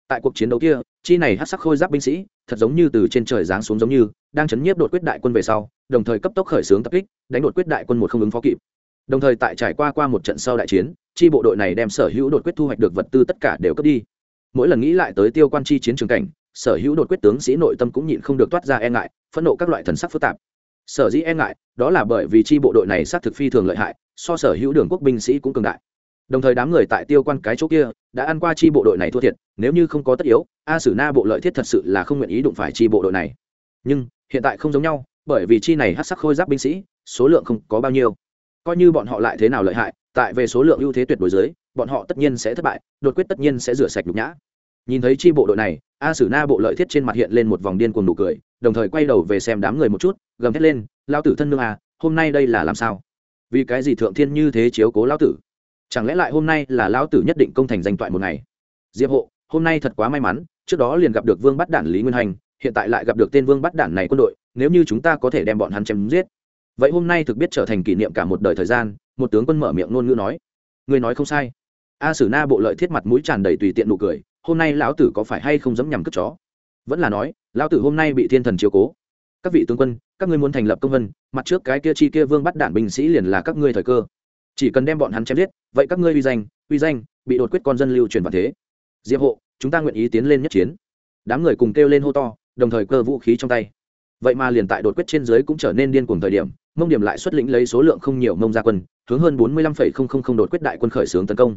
Tại cuộc chiến đấu kia, chi này hát sắc khôi giáp binh sĩ, thật giống như từ trên trời giáng xuống giống như, đang chấn nhiếp đột quyết đại quân về sau, đồng thời cấp tốc khởi xướng tập kích, đánh đột quyết đại quân một không ứng phó kịp đồng thời tại trải qua qua một trận sau đại chiến, chi bộ đội này đem sở hữu đột quyết thu hoạch được vật tư tất cả đều cướp đi. Mỗi lần nghĩ lại tới tiêu quan chi chiến trường cảnh, sở hữu đột quyết tướng sĩ nội tâm cũng nhịn không được toát ra e ngại, phẫn nộ các loại thần sắc phức tạp. Sở dĩ e ngại, đó là bởi vì chi bộ đội này xác thực phi thường lợi hại, so sở hữu đường quốc binh sĩ cũng cường đại. Đồng thời đám người tại tiêu quan cái chỗ kia, đã ăn qua chi bộ đội này thua thiệt, nếu như không có tất yếu, a sử na bộ lợi thiết thật sự là không nguyện ý đụng phải chi bộ đội này. Nhưng, hiện tại không giống nhau, bởi vì chi này hát sắc khôi giáp binh sĩ, số lượng không có bao nhiêu coi như bọn họ lại thế nào lợi hại, tại về số lượng ưu thế tuyệt đối dưới, bọn họ tất nhiên sẽ thất bại, đột quyết tất nhiên sẽ rửa sạch nhục nhã. Nhìn thấy chi bộ đội này, a sử na bộ lợi thiết trên mặt hiện lên một vòng điên cuồng nụ cười, đồng thời quay đầu về xem đám người một chút, gầm thét lên lao tử thân nương à hôm nay đây là làm sao? Vì cái gì thượng thiên như thế chiếu cố lao tử? Chẳng lẽ lại hôm nay là lão tử nhất định công thành danh toại một ngày? Diệp hộ, hôm nay thật quá may mắn, trước đó liền gặp được vương bắt đản lý nguyên hành, hiện tại lại gặp được tên vương bắt đản này quân đội, nếu như chúng ta có thể đem bọn hắn chém giết vậy hôm nay thực biết trở thành kỷ niệm cả một đời thời gian, một tướng quân mở miệng ngôn ngữ nói. Người nói không sai. A sử na bộ lợi thiết mặt mũi tràn đầy tùy tiện nụ cười, hôm nay lão tử có phải hay không dám nhằm cất chó? Vẫn là nói, lão tử hôm nay bị thiên thần chiếu cố. Các vị tướng quân, các ngươi muốn thành lập công vân, mặt trước cái kia chi kia vương bắt đản binh sĩ liền là các ngươi thời cơ. Chỉ cần đem bọn hắn chém giết, vậy các ngươi uy danh uy danh, bị đột quyết con dân lưu truyền vào thế. Diệp hộ, chúng ta nguyện ý tiến lên nhất chiến. Đám người cùng kêu lên hô to, đồng thời cơ vũ khí trong tay vậy mà liền tại đột quyết trên dưới cũng trở nên điên cuồng thời điểm, mông điểm lại xuất lĩnh lấy số lượng không nhiều mông gia quân, hướng hơn bốn mươi lăm phẩy không không không đột quyết đại quân khởi xướng tấn công.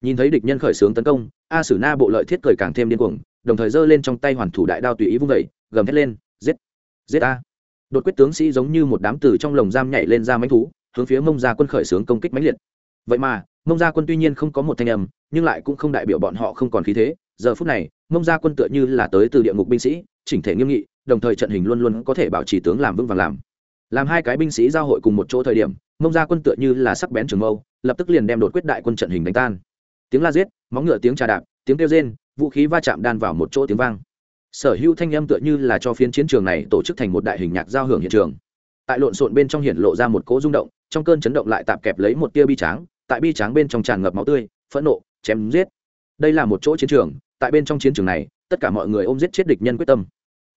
Nhìn thấy địch nhân khởi xướng tấn công, a sử na bộ lợi thiết cười càng thêm điên cuồng, đồng thời giơ lên trong tay hoàn thủ đại đao tùy ý vung vẩy, gầm hét lên, giết! Giết a đột quyết tướng sĩ giống như một đám từ trong lồng giam nhảy lên ra mánh thú, hướng phía mông gia quân khởi xướng công kích mãnh liệt. Vậy mà, mông gia quân tuy nhiên không có một thanh âm, nhưng lại cũng không đại biểu bọn họ không còn khí thế. Giờ phút này, mông gia quân tựa như là tới từ địa ngục binh sĩ, chỉnh thể nghiêm nghị đồng thời trận hình luôn luôn có thể bảo trì tướng làm vững vàng làm. Làm hai cái binh sĩ giao hội cùng một chỗ thời điểm, mông ra quân tựa như là sắc bén trường mâu, lập tức liền đem đột quyết đại quân trận hình đánh tan. Tiếng la giết, móng ngựa tiếng trà đạp, tiếng kêu rên, vũ khí va chạm đan vào một chỗ tiếng vang. Sở hữu thanh âm tựa như là cho phiến chiến trường này tổ chức thành một đại hình nhạc giao hưởng hiện trường. Tại lộn xộn bên trong hiện lộ ra một cỗ rung động, trong cơn chấn động lại tạm kẹp lấy một tia bi tráng, tại bi tráng bên trong tràn ngập máu tươi, phẫn nộ, chém giết. Đây là một chỗ chiến trường, tại bên trong chiến trường này, tất cả mọi người ôm giết chết địch nhân quyết tâm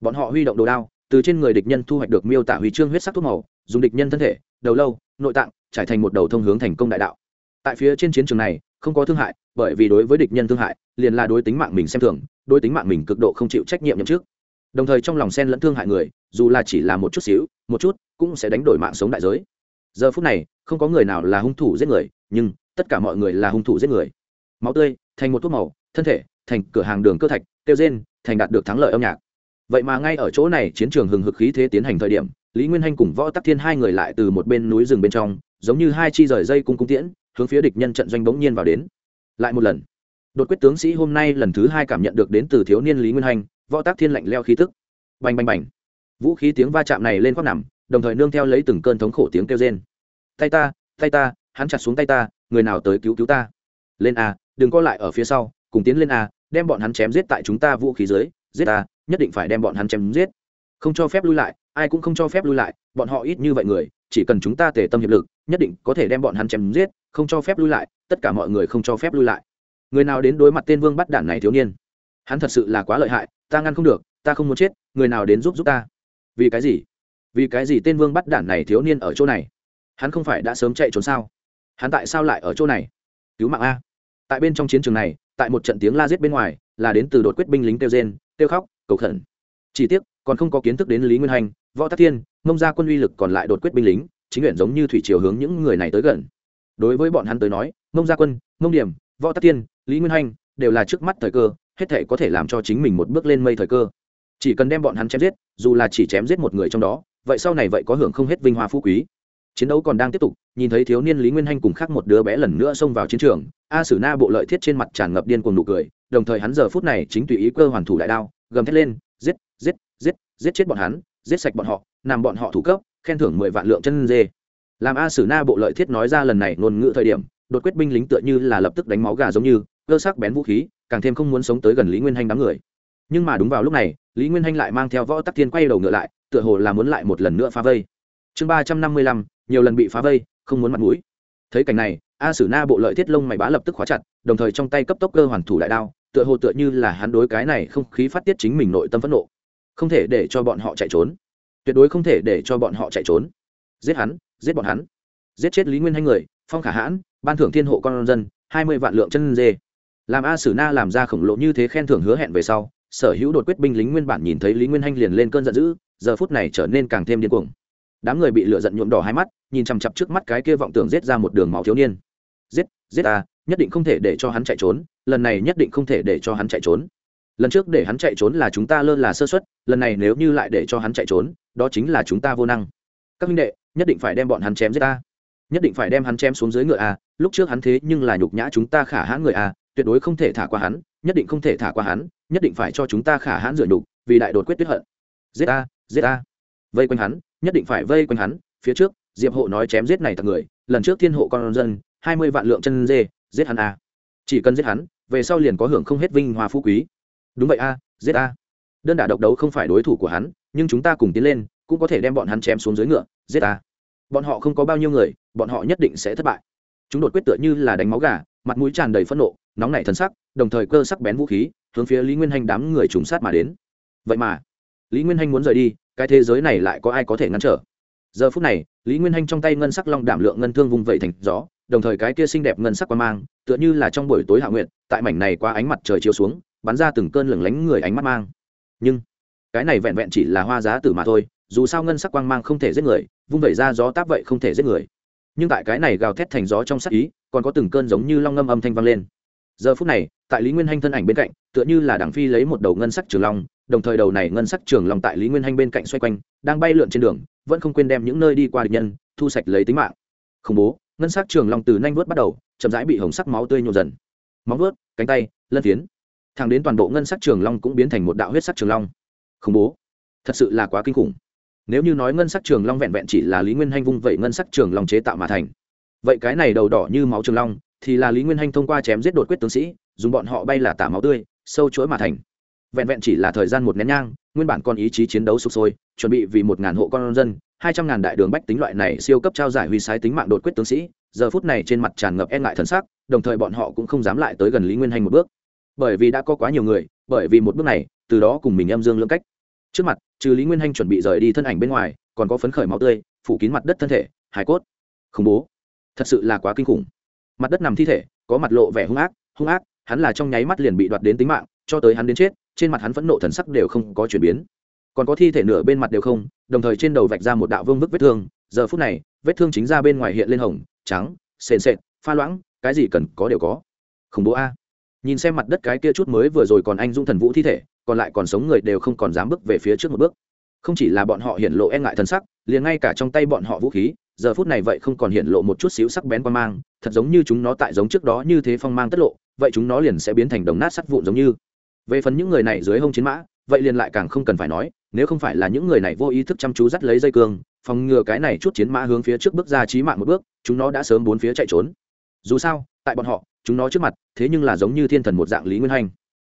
bọn họ huy động đồ đao, từ trên người địch nhân thu hoạch được miêu tả huy chương huyết sắc thuốc màu, dùng địch nhân thân thể, đầu lâu, nội tạng, trải thành một đầu thông hướng thành công đại đạo. Tại phía trên chiến trường này, không có thương hại, bởi vì đối với địch nhân thương hại, liền là đối tính mạng mình xem thường, đối tính mạng mình cực độ không chịu trách nhiệm nhậm trước đồng thời trong lòng sen lẫn thương hại người, dù là chỉ là một chút xíu, một chút, cũng sẽ đánh đổi mạng sống đại giới. Giờ phút này, không có người nào là hung thủ giết người, nhưng tất cả mọi người là hung thủ giết người. Máu tươi, thành một thuốc màu, thân thể, thành cửa hàng đường cơ thạch tiêu rên, thành đạt được thắng lợi âm nhạc vậy mà ngay ở chỗ này, chiến trường hừng hực khí thế tiến hành thời điểm, lý nguyên hanh cùng võ tắc thiên hai người lại từ một bên núi rừng bên trong, giống như hai chi rời dây cung cung tiễn, hướng phía địch nhân trận doanh bỗng nhiên vào đến. Lại một lần. Đột quyết tướng sĩ hôm nay lần thứ hai cảm nhận được đến từ thiếu niên lý nguyên hanh, võ tác thiên lạnh leo khí tức. Bành bành bành. Vũ khí tiếng va chạm này lên khoác nằm, đồng thời nương theo lấy từng cơn thống khổ tiếng kêu rên. Tay ta tay ta, hắn chặt xuống tay ta, người nào tới cứu cứu ta? Lên a, đừng co lại ở phía sau, cùng tiến lên a, đem bọn hắn chém giết tại chúng ta vũ khí dưới, giết ta nhất định phải đem bọn hắn chém giết. Không cho phép lui lại, ai cũng không cho phép lui lại, bọn họ ít như vậy người, chỉ cần chúng ta tề tâm hiệp lực, nhất định có thể đem bọn hắn chém giết, không cho phép lui lại, tất cả mọi người không cho phép lui lại. Người nào đến đối mặt tên vương bắt đản này thiếu niên? Hắn thật sự là quá lợi hại, ta ngăn không được, ta không muốn chết, người nào đến giúp giúp ta? Vì cái gì? Vì cái gì tên vương bắt đản này thiếu niên ở chỗ này? Hắn không phải đã sớm chạy trốn sao? Hắn tại sao lại ở chỗ này? Cứu mạng a. Tại bên trong chiến trường này, tại một trận tiếng la giết bên ngoài, là đến từ đột quyết binh lính kêu rên, kêu khóc cầu khẩn. Chỉ tiếc, còn không có kiến thức đến lý nguyên hành, võ tắc thiên, mông ra quân uy lực còn lại đột quyết binh lính, chính nguyện giống như thủy chiều hướng những người này tới gần. Đối với bọn hắn tới nói, mông gia quân, mông điểm, võ tắc tiên lý nguyên hanh đều là trước mắt thời cơ, hết thể có thể làm cho chính mình một bước lên mây thời cơ. Chỉ cần đem bọn hắn chém giết, dù là chỉ chém giết một người trong đó, vậy sau này vậy có hưởng không hết vinh hoa phú quý. Chiến đấu còn đang tiếp tục, nhìn thấy thiếu niên lý nguyên hanh cùng khác một đứa bé lần nữa xông vào chiến trường, a sử na bộ lợi thiết trên mặt tràn ngập điên cuồng nụ cười, đồng thời hắn giờ phút này chính tùy ý cơ hoàn thủ đại đao gầm thét lên, giết giết giết giết chết bọn hắn, giết sạch bọn họ làm bọn họ thủ cấp, khen thưởng mười vạn lượng chân dê. Làm a sử na bộ lợi thiết nói ra lần này ngôn ngữ thời điểm, đột quyết binh lính tựa như là lập tức đánh máu gà giống như, cơ sắc bén vũ khí, càng thêm không muốn sống tới gần lý nguyên hanh đám người. Nhưng mà đúng vào lúc này, lý nguyên hanh lại mang theo võ tắc thiên quay đầu ngựa lại, tựa hồ là muốn lại một lần nữa phá vây. Chương ba trăm năm mươi lăm, nhiều lần bị phá vây, không muốn mặt mũi. Thấy cảnh này, a sử na bộ lợi thiết lông mày bá lập tức khóa chặt, đồng thời trong tay cấp tốc cơ hoàn thủ đại đao tựa hồ tựa như là hắn đối cái này không khí phát tiết chính mình nội tâm phẫn nộ. Không thể để cho bọn họ chạy trốn. Tuyệt đối không thể để cho bọn họ chạy trốn. Giết hắn, giết bọn hắn. Giết chết lý nguyên hai người, phong khả hãn, ban thưởng thiên hộ con dân, hai mươi vạn lượng chân dê. Làm a sử na làm ra khổng lồ như thế khen thưởng hứa hẹn về sau, sở hữu đột quyết binh lính nguyên bản nhìn thấy lý nguyên hanh liền lên cơn giận dữ, giờ phút này trở nên càng thêm điên cuồng. Đám người bị lựa giận nhuộm đỏ hai mắt, nhìn chằm chặp trước mắt cái kia vọng tưởng giết ra một đường máu thiếu niên. Giết giết a nhất định không thể để cho hắn chạy trốn lần này nhất định không thể để cho hắn chạy trốn. Lần trước để hắn chạy trốn là chúng ta lơ là sơ xuất lần này nếu như lại để cho hắn chạy trốn, đó chính là chúng ta vô năng. Các minh đệ, nhất định phải đem bọn hắn chém giết ta. Nhất định phải đem hắn chém xuống dưới ngựa a lúc trước hắn thế nhưng là nhục nhã chúng ta khả hãn người a tuyệt đối không thể thả qua hắn, nhất định không thể thả qua hắn, nhất định phải cho chúng ta khả hãn rửa nhục, vì đại đột quyết tuyết hận. Giết a giết a vây quanh hắn, nhất định phải vây quanh hắn, phía trước, diệp hộ nói chém giết này tặc người, lần trước thiên hộ con dân, hai mươi vạn lượng chân dê, giết hắn a chỉ cần giết hắn về sau liền có hưởng không hết vinh hoa phú quý. Đúng vậy a, giết a. Đơn đả độc đấu không phải đối thủ của hắn, nhưng chúng ta cùng tiến lên, cũng có thể đem bọn hắn chém xuống dưới ngựa, giết a. Bọn họ không có bao nhiêu người, bọn họ nhất định sẽ thất bại. Chúng đột quyết tựa như là đánh máu gà, mặt mũi tràn đầy phẫn nộ, nóng nảy thân sắc, đồng thời cơ sắc bén vũ khí, hướng phía lý nguyên hanh đám người trùng sát mà đến. Vậy mà, lý nguyên hanh muốn rời đi, cái thế giới này lại có ai có thể ngăn trở? Giờ phút này, lý nguyên hanh trong tay ngân sắc long đảm lượng ngân thương vung vẩy thành gió, đồng thời cái kia xinh đẹp ngân sắc qua mang, tựa như là trong buổi tối hạ nguyện tại mảnh này qua ánh mặt trời chiếu xuống, bắn ra từng cơn lửng lánh người ánh mắt mang. Nhưng, cái này vẹn vẹn chỉ là hoa giá tử mà thôi, dù sao ngân sắc quang mang không thể giết người, vung vẩy ra gió táp vậy không thể giết người. Nhưng tại cái này gào thét thành gió trong sắc ý, còn có từng cơn giống như long ngâm âm thanh vang lên. Giờ phút này, tại lý nguyên hanh thân ảnh bên cạnh, tựa như là đảng phi lấy một đầu ngân sắc trường long, đồng thời đầu này ngân sắc trường long tại lý nguyên hanh bên cạnh xoay quanh, đang bay lượn trên đường, vẫn không quên đem những nơi đi qua địch nhân, thu sạch lấy tính mạng. Khủng bố, ngân sắc trường long từ nanh vớt bắt đầu, chậm rãi bị hồng sắc máu tươi nhộn dần móng vuốt, cánh tay lân phiến. Thẳng đến toàn bộ ngân sắc trường long cũng biến thành một đạo huyết sắc trường long. Khủng bố. Thật sự là quá kinh khủng. Nếu như nói ngân sắc trường long vẹn vẹn chỉ là lý nguyên hanh vung vậy ngân sắc trường long chế tạo mà thành. Vậy cái này đầu đỏ như máu trường long thì là lý nguyên hanh thông qua chém giết đột quyết tướng sĩ dùng bọn họ bay là tả máu tươi sâu chuỗi mà thành. Vẹn vẹn chỉ là thời gian một nén nhang nguyên bản con ý chí chiến đấu sụp sôi chuẩn bị vì một ngàn hộ con dân hai trăm ngàn đại đường bách tính loại này siêu cấp trao giải huy sái tính mạng đột quyết tướng sĩ giờ phút này trên mặt tràn ngập e ngại thần sắc đồng thời bọn họ cũng không dám lại tới gần lý nguyên hanh một bước. Bởi vì đã có quá nhiều người, bởi vì một bước này, từ đó cùng mình âm dương lưỡng cách. Trước mặt, trừ lý nguyên hanh chuẩn bị rời đi thân ảnh bên ngoài, còn có phấn khởi máu tươi, phủ kín mặt đất thân thể hải cốt. Khủng bố. Thật sự là quá kinh khủng. Mặt đất nằm thi thể, có mặt lộ vẻ hung ác hung ác, hắn là trong nháy mắt liền bị đoạt đến tính mạng, cho tới hắn đến chết, trên mặt hắn phẫn nộ thần sắc đều không có chuyển biến. Còn có thi thể nửa bên mặt đều không, đồng thời trên đầu vạch ra một đạo vương vức vết thương. Giờ phút này, vết thương chính ra bên ngoài hiện lên hồng trắng, sền sệt, pha loãng, cái gì cần có đều có. Khủng bố a. Nhìn xem mặt đất cái kia chút mới vừa rồi còn anh dung thần vũ thi thể, còn lại còn sống người đều không còn dám bước về phía trước một bước. Không chỉ là bọn họ hiện lộ e ngại thần sắc, liền ngay cả trong tay bọn họ vũ khí, giờ phút này vậy không còn hiện lộ một chút xíu sắc bén qua mang, thật giống như chúng nó tại giống trước đó như thế phong mang tất lộ, vậy chúng nó liền sẽ biến thành đồng nát sắt vụn giống như. Về phần những người này dưới hông chiến mã, vậy liền lại càng không cần phải nói nếu không phải là những người này vô ý thức chăm chú dắt lấy dây cương, phòng ngừa cái này chút chiến mã hướng phía trước bước ra trí mạng một bước, chúng nó đã sớm bốn phía chạy trốn. Dù sao, tại bọn họ, chúng nó trước mặt, thế nhưng là giống như thiên thần một dạng lý nguyên hành.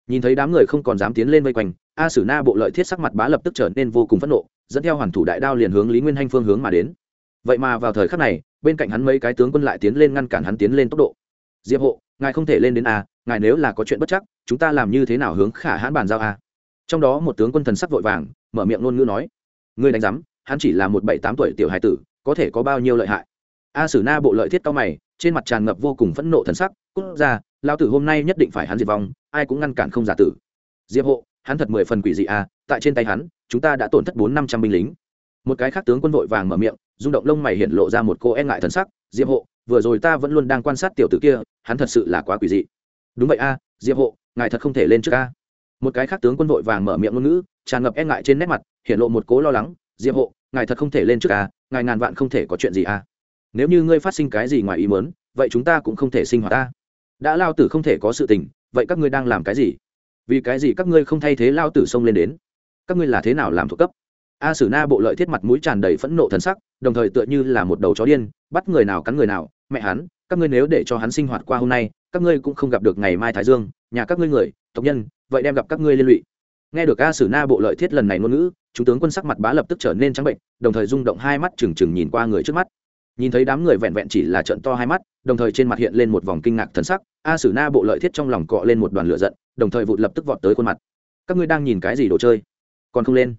Nhìn thấy đám người không còn dám tiến lên vây quanh, a sử na bộ lợi thiết sắc mặt bá lập tức trở nên vô cùng phẫn nộ, dẫn theo hoàn thủ đại đao liền hướng lý nguyên hanh phương hướng mà đến. Vậy mà vào thời khắc này, bên cạnh hắn mấy cái tướng quân lại tiến lên ngăn cản hắn tiến lên tốc độ. Diệp hộ, ngài không thể lên đến a, ngài nếu là có chuyện bất chắc, chúng ta làm như thế nào hướng khả hãn bàn giao a? Trong đó một tướng quân thần sắc vội vàng, mở miệng ngôn ngữ nói, ngươi đánh giám, hắn chỉ là một bảy tám tuổi tiểu hài tử, có thể có bao nhiêu lợi hại? A sử na bộ lợi thiết cao mày, trên mặt tràn ngập vô cùng phẫn nộ thần sắc, cút ra lao tử hôm nay nhất định phải hắn diệt vong, ai cũng ngăn cản không giả tử. Diệp hộ, hắn thật mười phần quỷ dị a, tại trên tay hắn, chúng ta đã tổn thất bốn năm trăm binh lính. Một cái khác tướng quân vội vàng mở miệng, rung động lông mày hiện lộ ra một cô e ngại thần sắc, diệp hộ, vừa rồi ta vẫn luôn đang quan sát tiểu tử kia, hắn thật sự là quá quỷ dị. Đúng vậy a, diệp hộ, ngài thật không thể lên trước a một cái khác tướng quân vội vàng mở miệng ngôn ngữ, tràn ngập e ngại trên nét mặt, hiện lộ một cố lo lắng, diệp hộ, ngài thật không thể lên trước à ngài ngàn vạn không thể có chuyện gì à. Nếu như ngươi phát sinh cái gì ngoài ý mớn vậy chúng ta cũng không thể sinh hoạt ta. Đã lao tử không thể có sự tình, vậy các ngươi đang làm cái gì? Vì cái gì các ngươi không thay thế lao tử xông lên đến? Các ngươi là thế nào làm thuộc cấp? A sử na bộ lợi thiết mặt mũi tràn đầy phẫn nộ thần sắc, đồng thời tựa như là một đầu chó điên, bắt người nào cắn người nào, mẹ hắn, các ngươi nếu để cho hắn sinh hoạt qua hôm nay, các ngươi cũng không gặp được ngày mai thái dương, nhà các ngươi người tộc nhân, vậy đem gặp các ngươi liên lụy. Nghe được a sử na bộ lợi thiết lần này ngôn ngữ, chúng tướng quân sắc mặt bá lập tức trở nên trắng bệnh, đồng thời rung động hai mắt trừng trừng nhìn qua người trước mắt. Nhìn thấy đám người vẹn vẹn chỉ là trận to hai mắt, đồng thời trên mặt hiện lên một vòng kinh ngạc thần sắc, a sử na bộ lợi thiết trong lòng cọ lên một đoàn lửa giận, đồng thời vụt lập tức vọt tới khuôn mặt. Các ngươi đang nhìn cái gì đồ chơi? Còn không lên.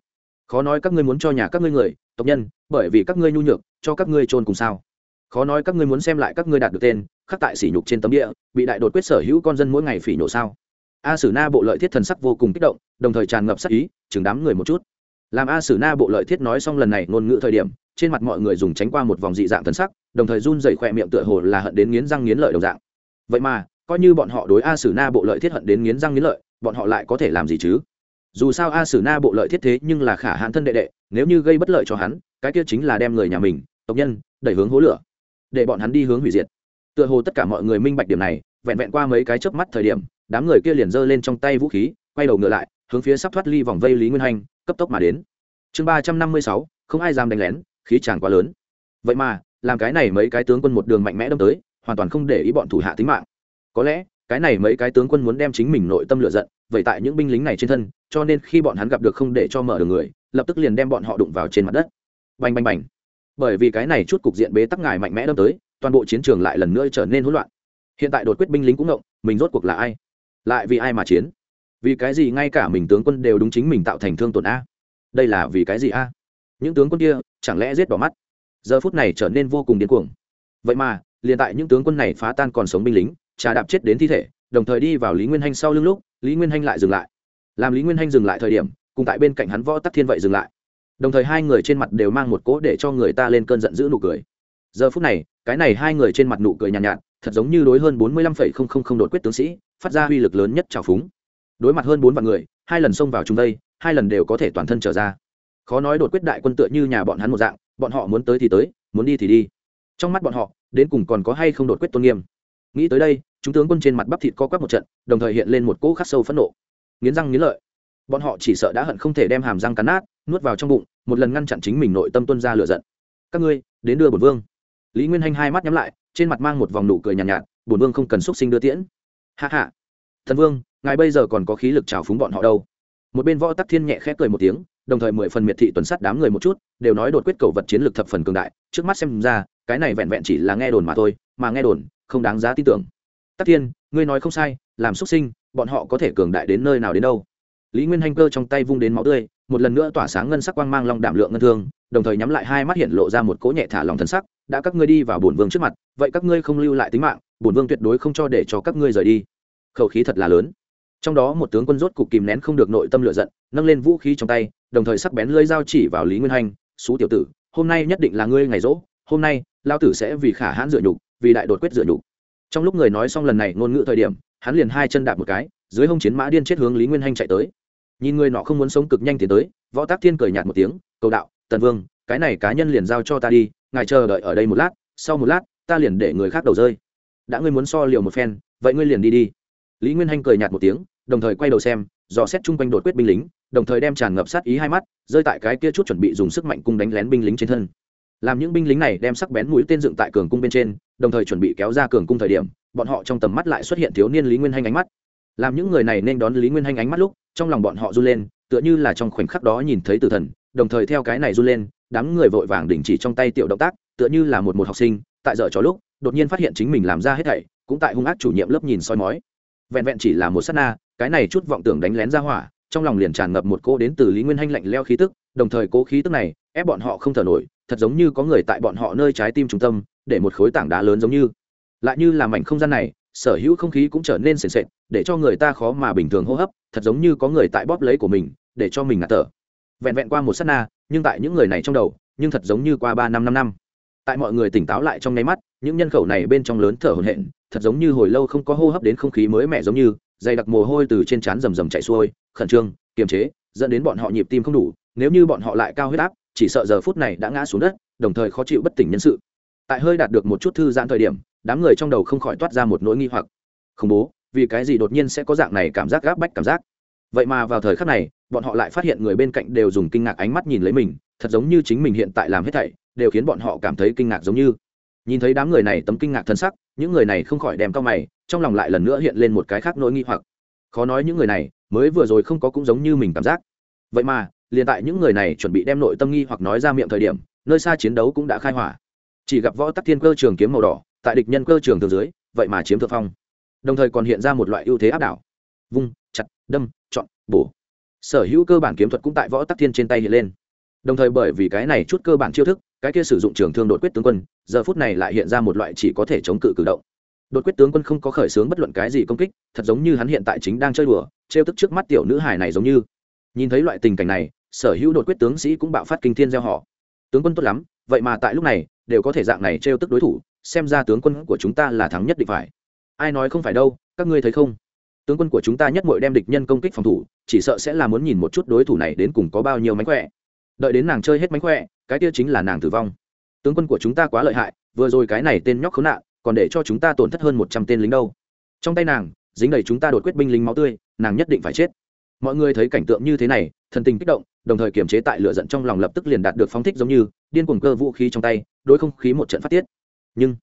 Khó nói các ngươi muốn cho nhà các ngươi người, tộc nhân, bởi vì các ngươi nhu nhược, cho các ngươi trôn cùng sao. Khó nói các ngươi muốn xem lại các ngươi đạt được tên, khắc tại sỉ nhục trên tấm địa, bị đại đột quyết sở hữu con dân mỗi ngày phỉ nhổ sao? A sử na bộ lợi thiết thần sắc vô cùng kích động, đồng thời tràn ngập sắc ý, chừng đám người một chút. Làm a sử na bộ lợi thiết nói xong lần này ngôn ngữ thời điểm, trên mặt mọi người dùng tránh qua một vòng dị dạng thần sắc, đồng thời run dày khỏe miệng tựa hồ là hận đến nghiến răng nghiến lợi đồng dạng. Vậy mà, coi như bọn họ đối a sử na bộ lợi thiết hận đến nghiến răng nghiến lợi, bọn họ lại có thể làm gì chứ? Dù sao a sử na bộ lợi thiết thế nhưng là khả hãn thân đệ đệ, nếu như gây bất lợi cho hắn, cái kia chính là đem người nhà mình, tộc nhân, đẩy hướng hố lửa, để bọn hắn đi hướng hủy diệt. Tựa hồ tất cả mọi người minh bạch điểm này, vẹn vẹn qua mấy cái chớp mắt thời điểm đám người kia liền giơ lên trong tay vũ khí, quay đầu ngựa lại, hướng phía sắp thoát ly vòng vây lý nguyên hành, cấp tốc mà đến. Chương ba trăm năm mươi sáu, không ai dám đánh lén, khí tràn quá lớn. Vậy mà, làm cái này mấy cái tướng quân một đường mạnh mẽ đâm tới, hoàn toàn không để ý bọn thủ hạ tính mạng. Có lẽ, cái này mấy cái tướng quân muốn đem chính mình nội tâm lựa giận, vậy tại những binh lính này trên thân, cho nên khi bọn hắn gặp được không để cho mở đường người, lập tức liền đem bọn họ đụng vào trên mặt đất. Bành bành bành. Bởi vì cái này chút cục diện bế tắc ngài mạnh mẽ đâm tới, toàn bộ chiến trường lại lần nữa trở nên hỗn loạn. Hiện tại đột quyết binh lính cũng ngộng, mình rốt cuộc là ai? Lại vì ai mà chiến? Vì cái gì ngay cả mình tướng quân đều đúng chính mình tạo thành thương tổn a? Đây là vì cái gì a? Những tướng quân kia chẳng lẽ giết đỏ mắt? Giờ phút này trở nên vô cùng điên cuồng. Vậy mà liền tại những tướng quân này phá tan còn sống binh lính trà đạp chết đến thi thể đồng thời đi vào lý nguyên hanh sau lưng lúc lý nguyên hanh lại dừng lại. Làm lý nguyên hanh dừng lại thời điểm cùng tại bên cạnh hắn võ tắc thiên vậy dừng lại. Đồng thời hai người trên mặt đều mang một cỗ để cho người ta lên cơn giận dữ nụ cười. Giờ phút này cái này hai người trên mặt nụ cười nhàn nhạt, nhạt thật giống như đối hơn bốn mươi lăm phẩy không không không đột quyết tướng sĩ phát ra uy lực lớn nhất trào phúng. Đối mặt hơn bốn vạn người hai lần xông vào trung tây hai lần đều có thể toàn thân trở ra. Khó nói đột quyết đại quân tựa như nhà bọn hắn một dạng bọn họ muốn tới thì tới muốn đi thì đi. Trong mắt bọn họ đến cùng còn có hay không đột quyết tôn nghiêm? Nghĩ tới đây chúng tướng quân trên mặt bắp thịt co quắp một trận đồng thời hiện lên một cỗ khắc sâu phẫn nộ. Nghiến răng nghiến lợi. Bọn họ chỉ sợ đã hận không thể đem hàm răng cắn nát nuốt vào trong bụng một lần ngăn chặn chính mình nội tâm tuân ra lựa giận. Các ngươi đến đưa bổn vương. Lý nguyên hanh hai mắt nhắm lại trên mặt mang một vòng nụ cười nhàn nhạt, nhạt bổn vương không cần xúc sinh đưa tiễn hạ hạ thần vương, ngài bây giờ còn có khí lực trào phúng bọn họ đâu. Một bên võ tắc thiên nhẹ khẽ cười một tiếng, đồng thời mười phần miệt thị tuần sát đám người một chút, đều nói đột quyết cầu vật chiến lược thập phần cường đại. Trước mắt xem ra, cái này vẹn vẹn chỉ là nghe đồn mà thôi, mà nghe đồn, không đáng giá tin tưởng. Tắc thiên, ngươi nói không sai, làm xuất sinh, bọn họ có thể cường đại đến nơi nào đến đâu? Lý nguyên hanh cơ trong tay vung đến máu tươi một lần nữa tỏa sáng ngân sắc quang mang long đảm lượng ngân thương, đồng thời nhắm lại hai mắt hiện lộ ra một cỗ nhẹ thả lòng thân sắc, đã các ngươi đi vào bổn vương trước mặt, vậy các ngươi không lưu lại tính mạng, bổn vương tuyệt đối không cho để cho các ngươi rời đi. Khẩu khí thật là lớn. Trong đó một tướng quân rốt cục kìm nén không được nội tâm lửa giận, nâng lên vũ khí trong tay, đồng thời sắc bén lưỡi dao chỉ vào lý nguyên Hành, xú tiểu tử, hôm nay nhất định là ngươi ngày rỗ, hôm nay lao tử sẽ vì khả hãn dựa nhục, vì đại đột quyết dựa nhục. Trong lúc người nói xong lần này ngôn ngữ thời điểm, hắn liền hai chân đạp một cái, dưới hông chiến mã điên chết hướng lý nguyên hanh chạy tới nhìn người nọ không muốn sống cực nhanh tiến tới, võ tác thiên cười nhạt một tiếng, cầu đạo, tần vương, cái này cá nhân liền giao cho ta đi, ngài chờ đợi ở đây một lát, sau một lát, ta liền để người khác đầu rơi. Đã ngươi muốn so liều một phen, vậy ngươi liền đi đi. Lý nguyên hanh cười nhạt một tiếng, đồng thời quay đầu xem, dò xét chung quanh đột quyết binh lính, đồng thời đem tràn ngập sát ý hai mắt, rơi tại cái kia chút chuẩn bị dùng sức mạnh cung đánh lén binh lính trên thân. Làm những binh lính này đem sắc bén mũi tên dựng tại cường cung bên trên, đồng thời chuẩn bị kéo ra cường cung thời điểm, bọn họ trong tầm mắt lại xuất hiện thiếu niên lý nguyên hanh ánh mắt. Làm những người này nên đón lý nguyên hanh ánh mắt lúc trong lòng bọn họ run lên, tựa như là trong khoảnh khắc đó nhìn thấy tử thần, đồng thời theo cái này run lên, đám người vội vàng đình chỉ trong tay tiểu động tác, tựa như là một một học sinh, tại giờ cho lúc, đột nhiên phát hiện chính mình làm ra hết thảy, cũng tại hung ác chủ nhiệm lớp nhìn soi mói. Vẹn vẹn chỉ là một sát na, cái này chút vọng tưởng đánh lén ra hỏa, trong lòng liền tràn ngập một cô đến từ lý nguyên hanh lạnh leo khí tức, đồng thời cố khí tức này, ép bọn họ không thở nổi, thật giống như có người tại bọn họ nơi trái tim trung tâm, để một khối tảng đá lớn giống như. Lại như là mảnh không gian này sở hữu không khí cũng trở nên sền sệt, để cho người ta khó mà bình thường hô hấp, thật giống như có người tại bóp lấy của mình, để cho mình ngạt thở. Vẹn vẹn qua một s á t na, nhưng tại những người này trong đầu, nhưng thật giống như qua ba năm năm năm. Tại mọi người tỉnh táo lại trong nháy mắt, những nhân khẩu này bên trong lớn thở hổn hển, thật giống như hồi lâu không có hô hấp đến không khí mới mẻ giống như, dày đặc mồ hôi từ trên trán rầm rầm chạy xuôi, khẩn trương, kiềm chế, dẫn đến bọn họ nhịp tim không đủ, nếu như bọn họ lại cao huyết áp, chỉ sợ giờ phút này đã ngã xuống đất, đồng thời khó chịu bất tỉnh nhân sự. Tại hơi đạt được một chút thư giãn thời điểm đám người trong đầu không khỏi toát ra một nỗi nghi hoặc. Khủng bố, vì cái gì đột nhiên sẽ có dạng này cảm giác gáp bách cảm giác? Vậy mà vào thời khắc này, bọn họ lại phát hiện người bên cạnh đều dùng kinh ngạc ánh mắt nhìn lấy mình, thật giống như chính mình hiện tại làm hết thảy, đều khiến bọn họ cảm thấy kinh ngạc giống như. Nhìn thấy đám người này tấm kinh ngạc thân sắc, những người này không khỏi đem cao mày, trong lòng lại lần nữa hiện lên một cái khác nỗi nghi hoặc. Khó nói những người này, mới vừa rồi không có cũng giống như mình cảm giác. Vậy mà, liền tại những người này chuẩn bị đem nội tâm nghi hoặc nói ra miệng thời điểm, nơi xa chiến đấu cũng đã khai hỏa. Chỉ gặp võ tắc thiên cơ trường kiếm màu đỏ tại địch nhân cơ trường từ dưới, vậy mà chiếm thượng phong. Đồng thời còn hiện ra một loại ưu thế áp đảo. Vung, chặt, đâm, chọn, bổ. Sở hữu cơ bản kiếm thuật cũng tại võ tắc thiên trên tay hiện lên. Đồng thời bởi vì cái này chút cơ bản chiêu thức, cái kia sử dụng trường thương đột quyết tướng quân, giờ phút này lại hiện ra một loại chỉ có thể chống cự cử động. Đột quyết tướng quân không có khởi xướng bất luận cái gì công kích, thật giống như hắn hiện tại chính đang chơi đùa, trêu tức trước mắt tiểu nữ hài này giống như. Nhìn thấy loại tình cảnh này, sở hữu đột quyết tướng sĩ cũng bạo phát kinh thiên gieo họ. Tướng quân tốt lắm, vậy mà tại lúc này, đều có thể dạng này trêu tức đối thủ xem ra tướng quân của chúng ta là thắng nhất định phải. Ai nói không phải đâu, các ngươi thấy không? Tướng quân của chúng ta nhất mội đem địch nhân công kích phòng thủ, chỉ sợ sẽ là muốn nhìn một chút đối thủ này đến cùng có bao nhiêu mánh khỏe. Đợi đến nàng chơi hết mánh khỏe, cái kia chính là nàng tử vong. Tướng quân của chúng ta quá lợi hại, vừa rồi cái này tên nhóc khốn nạn, còn để cho chúng ta tổn thất hơn một trăm tên lính đâu. Trong tay nàng, dính đầy chúng ta đột quyết binh lính máu tươi, nàng nhất định phải chết. Mọi người thấy cảnh tượng như thế này, thần tình kích động, đồng thời kiềm chế tại lửa giận trong lòng lập tức liền đạt được phóng thích giống như điên cuồng cơ vũ khí trong tay, đối không khí một trận phát tiết nhưng,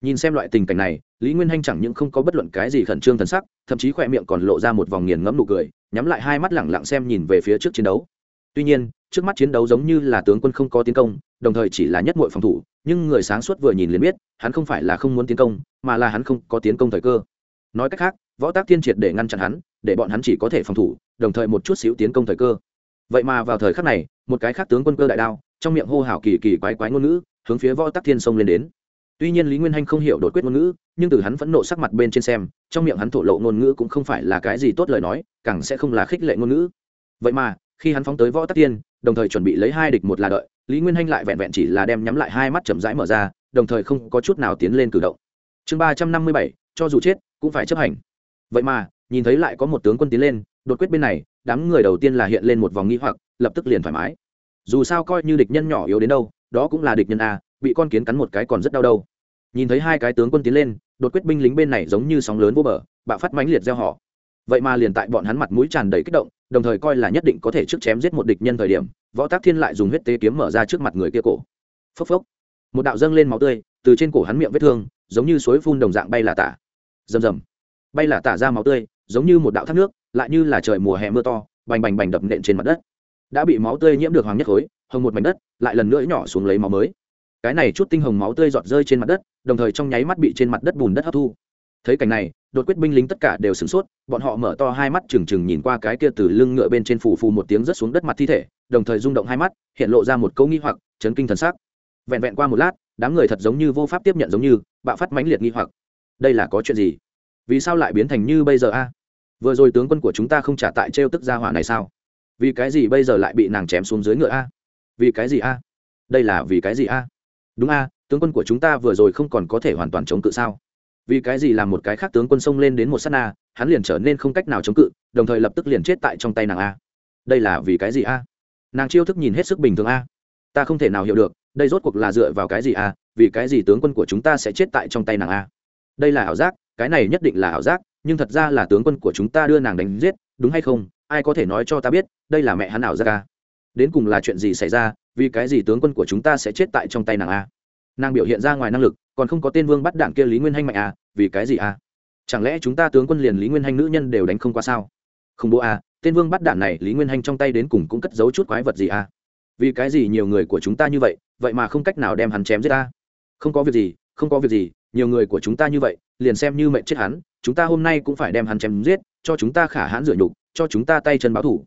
nhìn xem loại tình cảnh này, lý nguyên hanh chẳng những không có bất luận cái gì khẩn trương thần sắc, thậm chí khỏe miệng còn lộ ra một vòng nghiền ngẫm nụ cười, nhắm lại hai mắt lẳng lặng xem nhìn về phía trước chiến đấu. Tuy nhiên, trước mắt chiến đấu giống như là tướng quân không có tiến công, đồng thời chỉ là nhất mội phòng thủ, nhưng người sáng suốt vừa nhìn liền biết, hắn không phải là không muốn tiến công, mà là hắn không có tiến công thời cơ. Nói cách khác, võ tác tiên triệt để ngăn chặn hắn, để bọn hắn chỉ có thể phòng thủ, đồng thời một chút xíu tiến công thời cơ. Vậy mà vào thời khắc này, một cái khác tướng quân cơ đại đao, trong miệng hô hào kỳ kỳ quái quái ngôn ngữ, hướng phía võ tác thiên sông lên đến tuy nhiên lý nguyên hanh không hiểu đột quyết ngôn ngữ, nhưng từ hắn phẫn nộ sắc mặt bên trên xem, trong miệng hắn thổ lộ ngôn ngữ cũng không phải là cái gì tốt lời nói, càng sẽ không là khích lệ ngôn ngữ. Vậy mà, khi hắn phóng tới võ tắc tiên, đồng thời chuẩn bị lấy hai địch một là đợi, lý nguyên hanh lại vẹn vẹn chỉ là đem nhắm lại hai mắt chậm rãi mở ra, đồng thời không có chút nào tiến lên cử động. Chương ba trăm năm mươi bảy, cho dù chết, cũng phải chấp hành. Vậy mà, nhìn thấy lại có một tướng quân tiến lên, đột quyết bên này, đám người đầu tiên là hiện lên một vòng nghi hoặc, lập tức liền thoải mái. Dù sao coi như địch nhân nhỏ yếu đến đâu, đó cũng là địch nhân a, bị con kiến cắn một cái còn rất đau đâu nhìn thấy hai cái tướng quân tiến lên, đột quyết binh lính bên này giống như sóng lớn vô bờ, bạo phát mãnh liệt gieo họ. Vậy mà liền tại bọn hắn mặt mũi tràn đầy kích động, đồng thời coi là nhất định có thể trước chém giết một địch nhân thời điểm, võ tác thiên lại dùng huyết tế kiếm mở ra trước mặt người kia cổ. Phốc phốc. Một đạo dâng lên máu tươi, từ trên cổ hắn miệng vết thương, giống như suối phun đồng dạng bay là tả. Rầm rầm. Bay là tả ra máu tươi, giống như một đạo thác nước, lại như là trời mùa hè mưa to, bành bành bành đập nện trên mặt đất. Đã bị máu tươi nhiễm được hoàng nhất khối, hồng một mảnh đất, lại lần nữa nhỏ xuống lấy máu mới. Cái này chút tinh hồng máu tươi giọt rơi trên mặt đất đồng thời trong nháy mắt bị trên mặt đất bùn đất hấp thu. Thấy cảnh này, đột quyết binh lính tất cả đều sửng sốt, bọn họ mở to hai mắt trừng trừng nhìn qua cái kia từ lưng ngựa bên trên phủ phù một tiếng rớt xuống đất mặt thi thể, đồng thời rung động hai mắt, hiện lộ ra một câu nghi hoặc, chấn kinh thần sắc. Vẹn vẹn qua một lát, đám người thật giống như vô pháp tiếp nhận giống như, bạo phát mãnh liệt nghi hoặc. Đây là có chuyện gì? Vì sao lại biến thành như bây giờ a? Vừa rồi tướng quân của chúng ta không trả tại trêu tức gia hỏa này sao? Vì cái gì bây giờ lại bị nàng chém xuống dưới ngựa a? Vì cái gì a? Đây là vì cái gì a? Đúng a tướng quân của chúng ta vừa rồi không còn có thể hoàn toàn chống cự sao? Vì cái gì làm một cái khác tướng quân xông lên đến một s á t na, hắn liền trở nên không cách nào chống cự, đồng thời lập tức liền chết tại trong tay nàng a. Đây là vì cái gì a? Nàng chiêu thức nhìn hết sức bình thường a. Ta không thể nào hiểu được, đây rốt cuộc là dựa vào cái gì a, vì cái gì tướng quân của chúng ta sẽ chết tại trong tay nàng a? Đây là ảo giác, cái này nhất định là ảo giác, nhưng thật ra là tướng quân của chúng ta đưa nàng đánh giết, đúng hay không? Ai có thể nói cho ta biết, đây là mẹ hắn ảo giác a. Đến cùng là chuyện gì xảy ra, vì cái gì tướng quân của chúng ta sẽ chết tại trong tay nàng a? Nàng biểu hiện ra ngoài năng lực, còn không có tên vương bắt đảng kia lý nguyên hanh mạnh à vì cái gì à? Chẳng lẽ chúng ta tướng quân liền lý nguyên hanh nữ nhân đều đánh không qua sao? Không bố à tên vương bắt đạn này lý nguyên hanh trong tay đến cùng cũng cất giấu chút quái vật gì à? Vì cái gì nhiều người của chúng ta như vậy vậy mà không cách nào đem hắn chém giết ta không có việc gì, không có việc gì, nhiều người của chúng ta như vậy, liền xem như mệnh chết hắn, chúng ta hôm nay cũng phải đem hắn chém giết, cho chúng ta khả hãn rửa nhục, cho chúng ta tay chân báo thủ.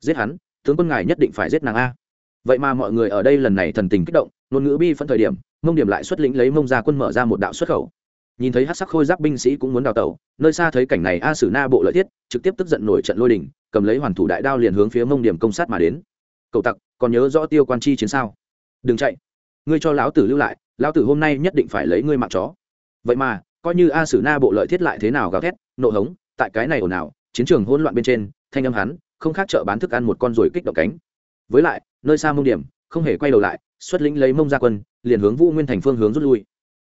Giết hắn, tướng quân ngài nhất định phải giết nàng a vậy mà mọi người ở đây lần này thần tình kích động, ngôn ngữ bi phân thời điểm, mông điểm lại xuất lĩnh lấy mông ra quân mở ra một đạo xuất khẩu. Nhìn thấy hát sắc khôi giáp binh sĩ cũng muốn đào tẩu, nơi xa thấy cảnh này a sử na bộ lợi thiết, trực tiếp tức giận nổi trận lôi đình, cầm lấy hoàn thủ đại đao liền hướng phía mông điểm công sát mà đến. Cậu tặc, còn nhớ rõ tiêu quan chi chiến sao? Đừng chạy. Ngươi cho lão tử lưu lại, lão tử hôm nay nhất định phải lấy ngươi mạng chó. Vậy mà, coi như a sử na bộ lợi thiết lại thế nào gào thét, nộ hống, tại cái này ồn ào, chiến trường hỗn loạn bên trên, thanh âm hắn, không khác chợ bán thức ăn một con ruồi kích động cánh với lại, nơi xa mông điểm, không hề quay đầu lại, xuất lĩnh lấy mông ra quân, liền hướng vũ nguyên thành phương hướng rút lui.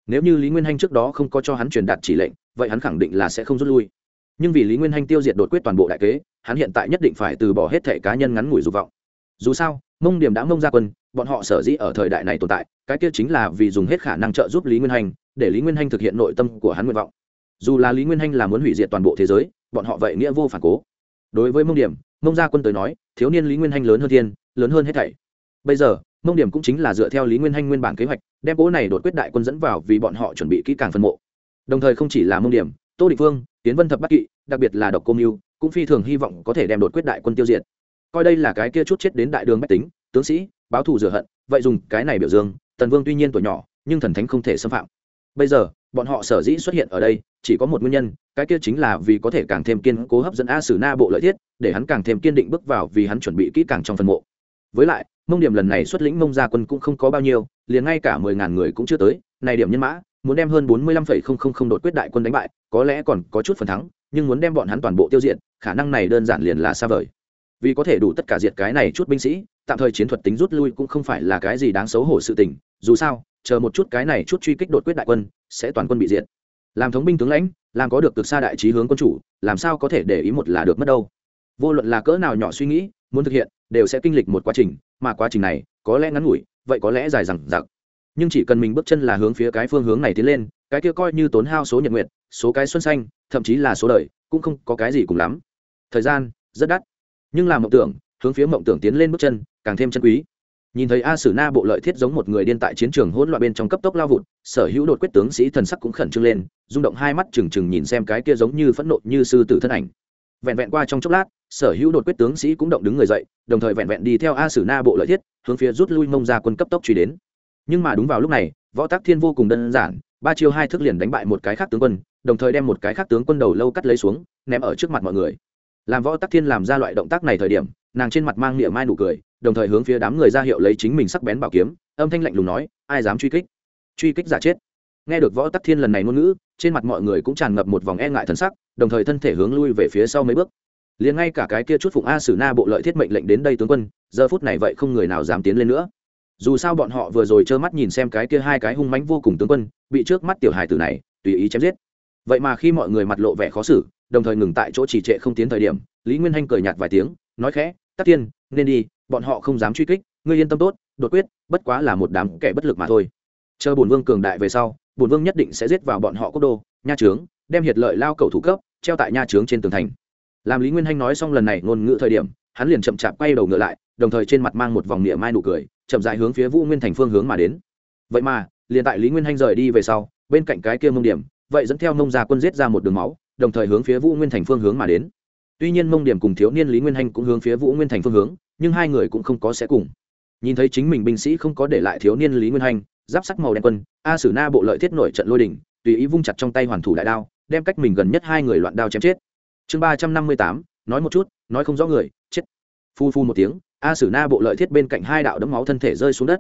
Nếu như lý nguyên hanh trước đó không có cho hắn truyền đạt chỉ lệnh, vậy hắn khẳng định là sẽ không rút lui. Nhưng vì lý nguyên hanh tiêu diệt đột quyết toàn bộ đại kế, hắn hiện tại nhất định phải từ bỏ hết thẻ cá nhân ngắn ngủi dục vọng. Dù sao, mông điểm đã mông ra quân, bọn họ sở dĩ ở thời đại này tồn tại, cái kia chính là vì dùng hết khả năng trợ giúp lý nguyên hanh, để lý nguyên hanh thực hiện nội tâm của hắn nguyện vọng. Dù là lý nguyên hanh là muốn hủy diệt toàn bộ thế giới, bọn họ vậy nghĩa vô phản cố. Đối với mông điểm, mông gia quân tới nói, thiếu niên lý nguyên hanh lớn hơn thiên lớn hơn hết thảy. Bây giờ, mông điểm cũng chính là dựa theo lý nguyên hanh nguyên bản kế hoạch, đem cỗ này đột quyết đại quân dẫn vào vì bọn họ chuẩn bị kỹ càng phân mộ. Đồng thời không chỉ là mông điểm, tô định phương tiến vân thập bắc kỵ, đặc biệt là độc cô mưu cũng phi thường hy vọng có thể đem đột quyết đại quân tiêu diệt. Coi đây là cái kia chút chết đến đại đường bách tính, tướng sĩ, báo thù rửa hận, vậy dùng cái này biểu dương, tần vương tuy nhiên tuổi nhỏ, nhưng thần thánh không thể xâm phạm. Bây giờ, bọn họ sở dĩ xuất hiện ở đây, chỉ có một nguyên nhân, cái kia chính là vì có thể càng thêm kiên cố hấp dẫn a sử na bộ lợi thiết, để hắn càng thêm kiên định bước vào vì hắn chuẩn bị kỹ càng trong phần mộ với lại, mông điểm lần này xuất lĩnh mông gia quân cũng không có bao nhiêu, liền ngay cả mười ngàn người cũng chưa tới, này điểm nhân mã, muốn đem hơn bốn mươi lăm phẩy không không không đột quyết đại quân đánh bại, có lẽ còn có chút phần thắng, nhưng muốn đem bọn hắn toàn bộ tiêu diệt, khả năng này đơn giản liền là xa vời. Vì có thể đủ tất cả diệt cái này chút binh sĩ, tạm thời chiến thuật tính rút lui cũng không phải là cái gì đáng xấu hổ sự tình, dù sao, chờ một chút cái này chút truy kích đột quyết đại quân, sẽ toàn quân bị diệt. Làm thống binh tướng lãnh, làm có được cực xa đại trí hướng quân chủ, làm sao có thể để ý một là được mất đâu? Vô luận là cỡ nào nhỏ suy nghĩ muốn thực hiện, đều sẽ kinh lịch một quá trình, mà quá trình này, có lẽ ngắn ngủi, vậy có lẽ dài dằng dặc. Nhưng chỉ cần mình bước chân là hướng phía cái phương hướng này tiến lên, cái kia coi như tốn hao số nhật nguyện số cái xuân xanh, thậm chí là số đời, cũng không có cái gì cùng lắm. Thời gian, rất đắt. Nhưng làm mộng tưởng, hướng phía mộng tưởng tiến lên bước chân, càng thêm chân quý. Nhìn thấy a sử na bộ lợi thiết giống một người điên tại chiến trường hỗn loạn bên trong cấp tốc lao vụt, sở hữu đột quyết tướng sĩ thần sắc cũng khẩn trương lên, rung động hai mắt trừng trừng nhìn xem cái kia giống như phẫn nộ như sư tử thân ảnh vẹn vẹn qua trong chốc lát, sở hữu đột quyết tướng sĩ cũng động đứng người dậy, đồng thời vẹn vẹn đi theo a sử na bộ lợi thiết, hướng phía rút lui mông ra quân cấp tốc truy đến. Nhưng mà đúng vào lúc này, võ tác thiên vô cùng đơn giản, ba chiêu hai thức liền đánh bại một cái khác tướng quân, đồng thời đem một cái khác tướng quân đầu lâu cắt lấy xuống, ném ở trước mặt mọi người. Làm võ tác thiên làm ra loại động tác này thời điểm, nàng trên mặt mang niệm mai nụ cười, đồng thời hướng phía đám người ra hiệu lấy chính mình sắc bén bảo kiếm, âm thanh lạnh lùng nói, ai dám truy kích? Truy kích giả chết. Nghe được võ tắc thiên lần này ngôn ngữ, trên mặt mọi người cũng tràn ngập một vòng e ngại thân sắc đồng thời thân thể hướng lui về phía sau mấy bước. Liền ngay cả cái kia chút phụng a sử na bộ lợi thiết mệnh lệnh đến đây tướng quân, giờ phút này vậy không người nào dám tiến lên nữa. Dù sao bọn họ vừa rồi trơ mắt nhìn xem cái kia hai cái hung mãnh vô cùng tướng quân, bị trước mắt tiểu hài tử này tùy ý chém giết. Vậy mà khi mọi người mặt lộ vẻ khó xử, đồng thời ngừng tại chỗ trì trệ không tiến thời điểm, lý nguyên hanh cười nhạt vài tiếng, nói khẽ, tắc tiên, nên đi, bọn họ không dám truy kích, ngươi yên tâm tốt, đột quyết, bất quá là một đám kẻ bất lực mà thôi. Chờ bổn vương cường đại về sau, bổn vương nhất định sẽ giết vào bọn họ quốc đô, nha trướng đem hiệt lợi lao cầu thủ cấp, treo tại nha trướng trên tường thành. Làm lý nguyên hanh nói xong lần này ngôn ngữ thời điểm, hắn liền chậm chạp quay đầu ngựa lại, đồng thời trên mặt mang một vòng niệm mai nụ cười, chậm dại hướng phía vũ nguyên thành phương hướng mà đến. Vậy mà, liền tại lý nguyên hanh rời đi về sau, bên cạnh cái kia mông điểm, vậy dẫn theo mông gia quân giết ra một đường máu, đồng thời hướng phía vũ nguyên thành phương hướng mà đến. Tuy nhiên mông điểm cùng thiếu niên lý nguyên hanh cũng hướng phía vũ nguyên thành phương hướng, nhưng hai người cũng không có sẽ cùng. Nhìn thấy chính mình binh sĩ không có để lại thiếu niên lý nguyên hanh, giáp sắc màu đen quân, a sử na bộ lợi thiết nổi trận lôi đỉnh tùy ý vung chặt trong tay hoàn thủ đại đao đem cách mình gần nhất hai người loạn đao chém chết. Chương ba trăm năm mươi tám, nói một chút, nói không rõ người, chết. Phu phu một tiếng, a sử na bộ lợi thiết bên cạnh hai đạo đấm máu thân thể rơi xuống đất.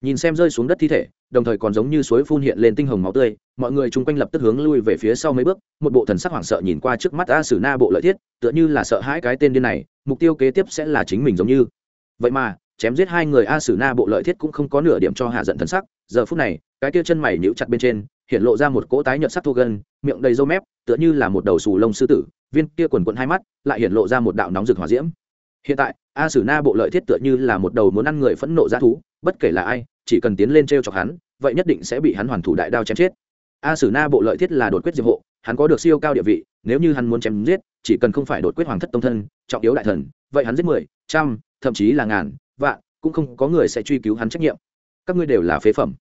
Nhìn xem rơi xuống đất thi thể, đồng thời còn giống như suối phun hiện lên tinh hồng máu tươi, mọi người chung quanh lập tức hướng lui về phía sau mấy bước, một bộ thần sắc hoảng sợ nhìn qua trước mắt a sử na bộ lợi thiết, tựa như là sợ hãi cái tên điên này, mục tiêu kế tiếp sẽ là chính mình giống như. Vậy mà, chém giết hai người a sử na bộ lợi thiết cũng không có nửa điểm cho hạ giận thần sắc giờ phút này, cái kia chân mày nhíu chặt bên trên, hiện lộ ra một cỗ tái nhợt sắc thô gân, miệng đầy râu mép, tựa như là một đầu sù lông sư tử, viên kia quần quận hai mắt, lại hiện lộ ra một đạo nóng rực hỏa diễm. Hiện tại, a sử na bộ lợi thiết tựa như là một đầu muốn ăn người phẫn nộ ra thú, bất kể là ai, chỉ cần tiến lên t r e o chọc hắn, vậy nhất định sẽ bị hắn hoàn thủ đại đao chém chết. A sử na bộ lợi thiết là đột quyết diệp hộ, hắn có được siêu cao địa vị, nếu như hắn muốn chém giết, chỉ cần không phải đột quyết hoàng thất tông thân, trọng yếu đại thần, vậy hắn giết mười, trăm, thậm chí là ngàn, vạn, cũng không có người sẽ truy cứu hắn trách nhiệm. Các ngươi đều là phế phẩm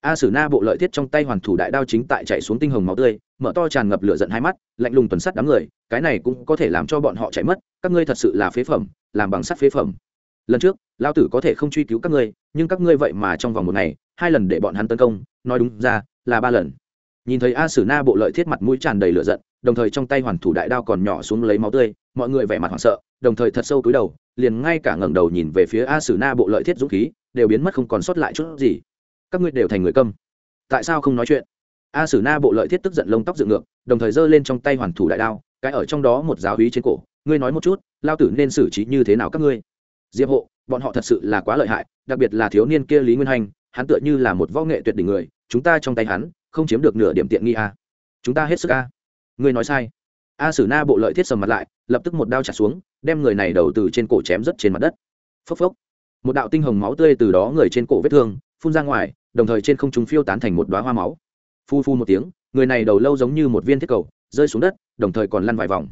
a sử na bộ lợi thiết trong tay hoàn thủ đại đao chính tại chạy xuống tinh hồng máu tươi, mở to tràn ngập lửa giận hai mắt, lạnh lùng tuần sắt đám người, cái này cũng có thể làm cho bọn họ chạy mất, các ngươi thật sự là phế phẩm, làm bằng sắt phế phẩm. Lần trước lao tử có thể không truy cứu các ngươi, nhưng các ngươi vậy mà trong vòng một ngày, hai lần để bọn hắn tấn công, nói đúng ra, là ba lần. Nhìn thấy a sử na bộ lợi thiết mặt mũi tràn đầy lửa giận, đồng thời trong tay hoàn thủ đại đao còn nhỏ xuống lấy máu tươi, mọi người vẻ mặt hoảng sợ, đồng thời thật sâu túi đầu, liền ngay cả ngẩng đầu nhìn về phía a sử na bộ lợi thiết dũng khí, đều biến mất không còn sót lại chút gì các ngươi đều thành người câm. Tại sao không nói chuyện? A sử na bộ lợi thiết tức giận lông tóc dựng ngược, đồng thời giơ lên trong tay hoàn thủ đại đao, cái ở trong đó một giáo hí trên cổ. Ngươi nói một chút, lao tử nên xử trí như thế nào các ngươi? Diệp hộ, bọn họ thật sự là quá lợi hại, đặc biệt là thiếu niên kia lý nguyên hành, hắn tựa như là một võ nghệ tuyệt đỉnh người, chúng ta trong tay hắn, không chiếm được nửa điểm tiện nghi a. Chúng ta hết sức a. Ngươi nói sai. A sử na bộ lợi thiết sầm mặt lại, lập tức một đao trả xuống, đem người này đầu từ trên cổ chém rất trên mặt đất. Phốc phốc. Một đạo tinh hồng máu tươi từ đó người trên cổ vết thương phun ra ngoài, đồng thời trên không trung phiêu tán thành một đoá hoa máu. Phu phu một tiếng, người này đầu lâu giống như một viên thiết cầu, rơi xuống đất, đồng thời còn lăn vài vòng.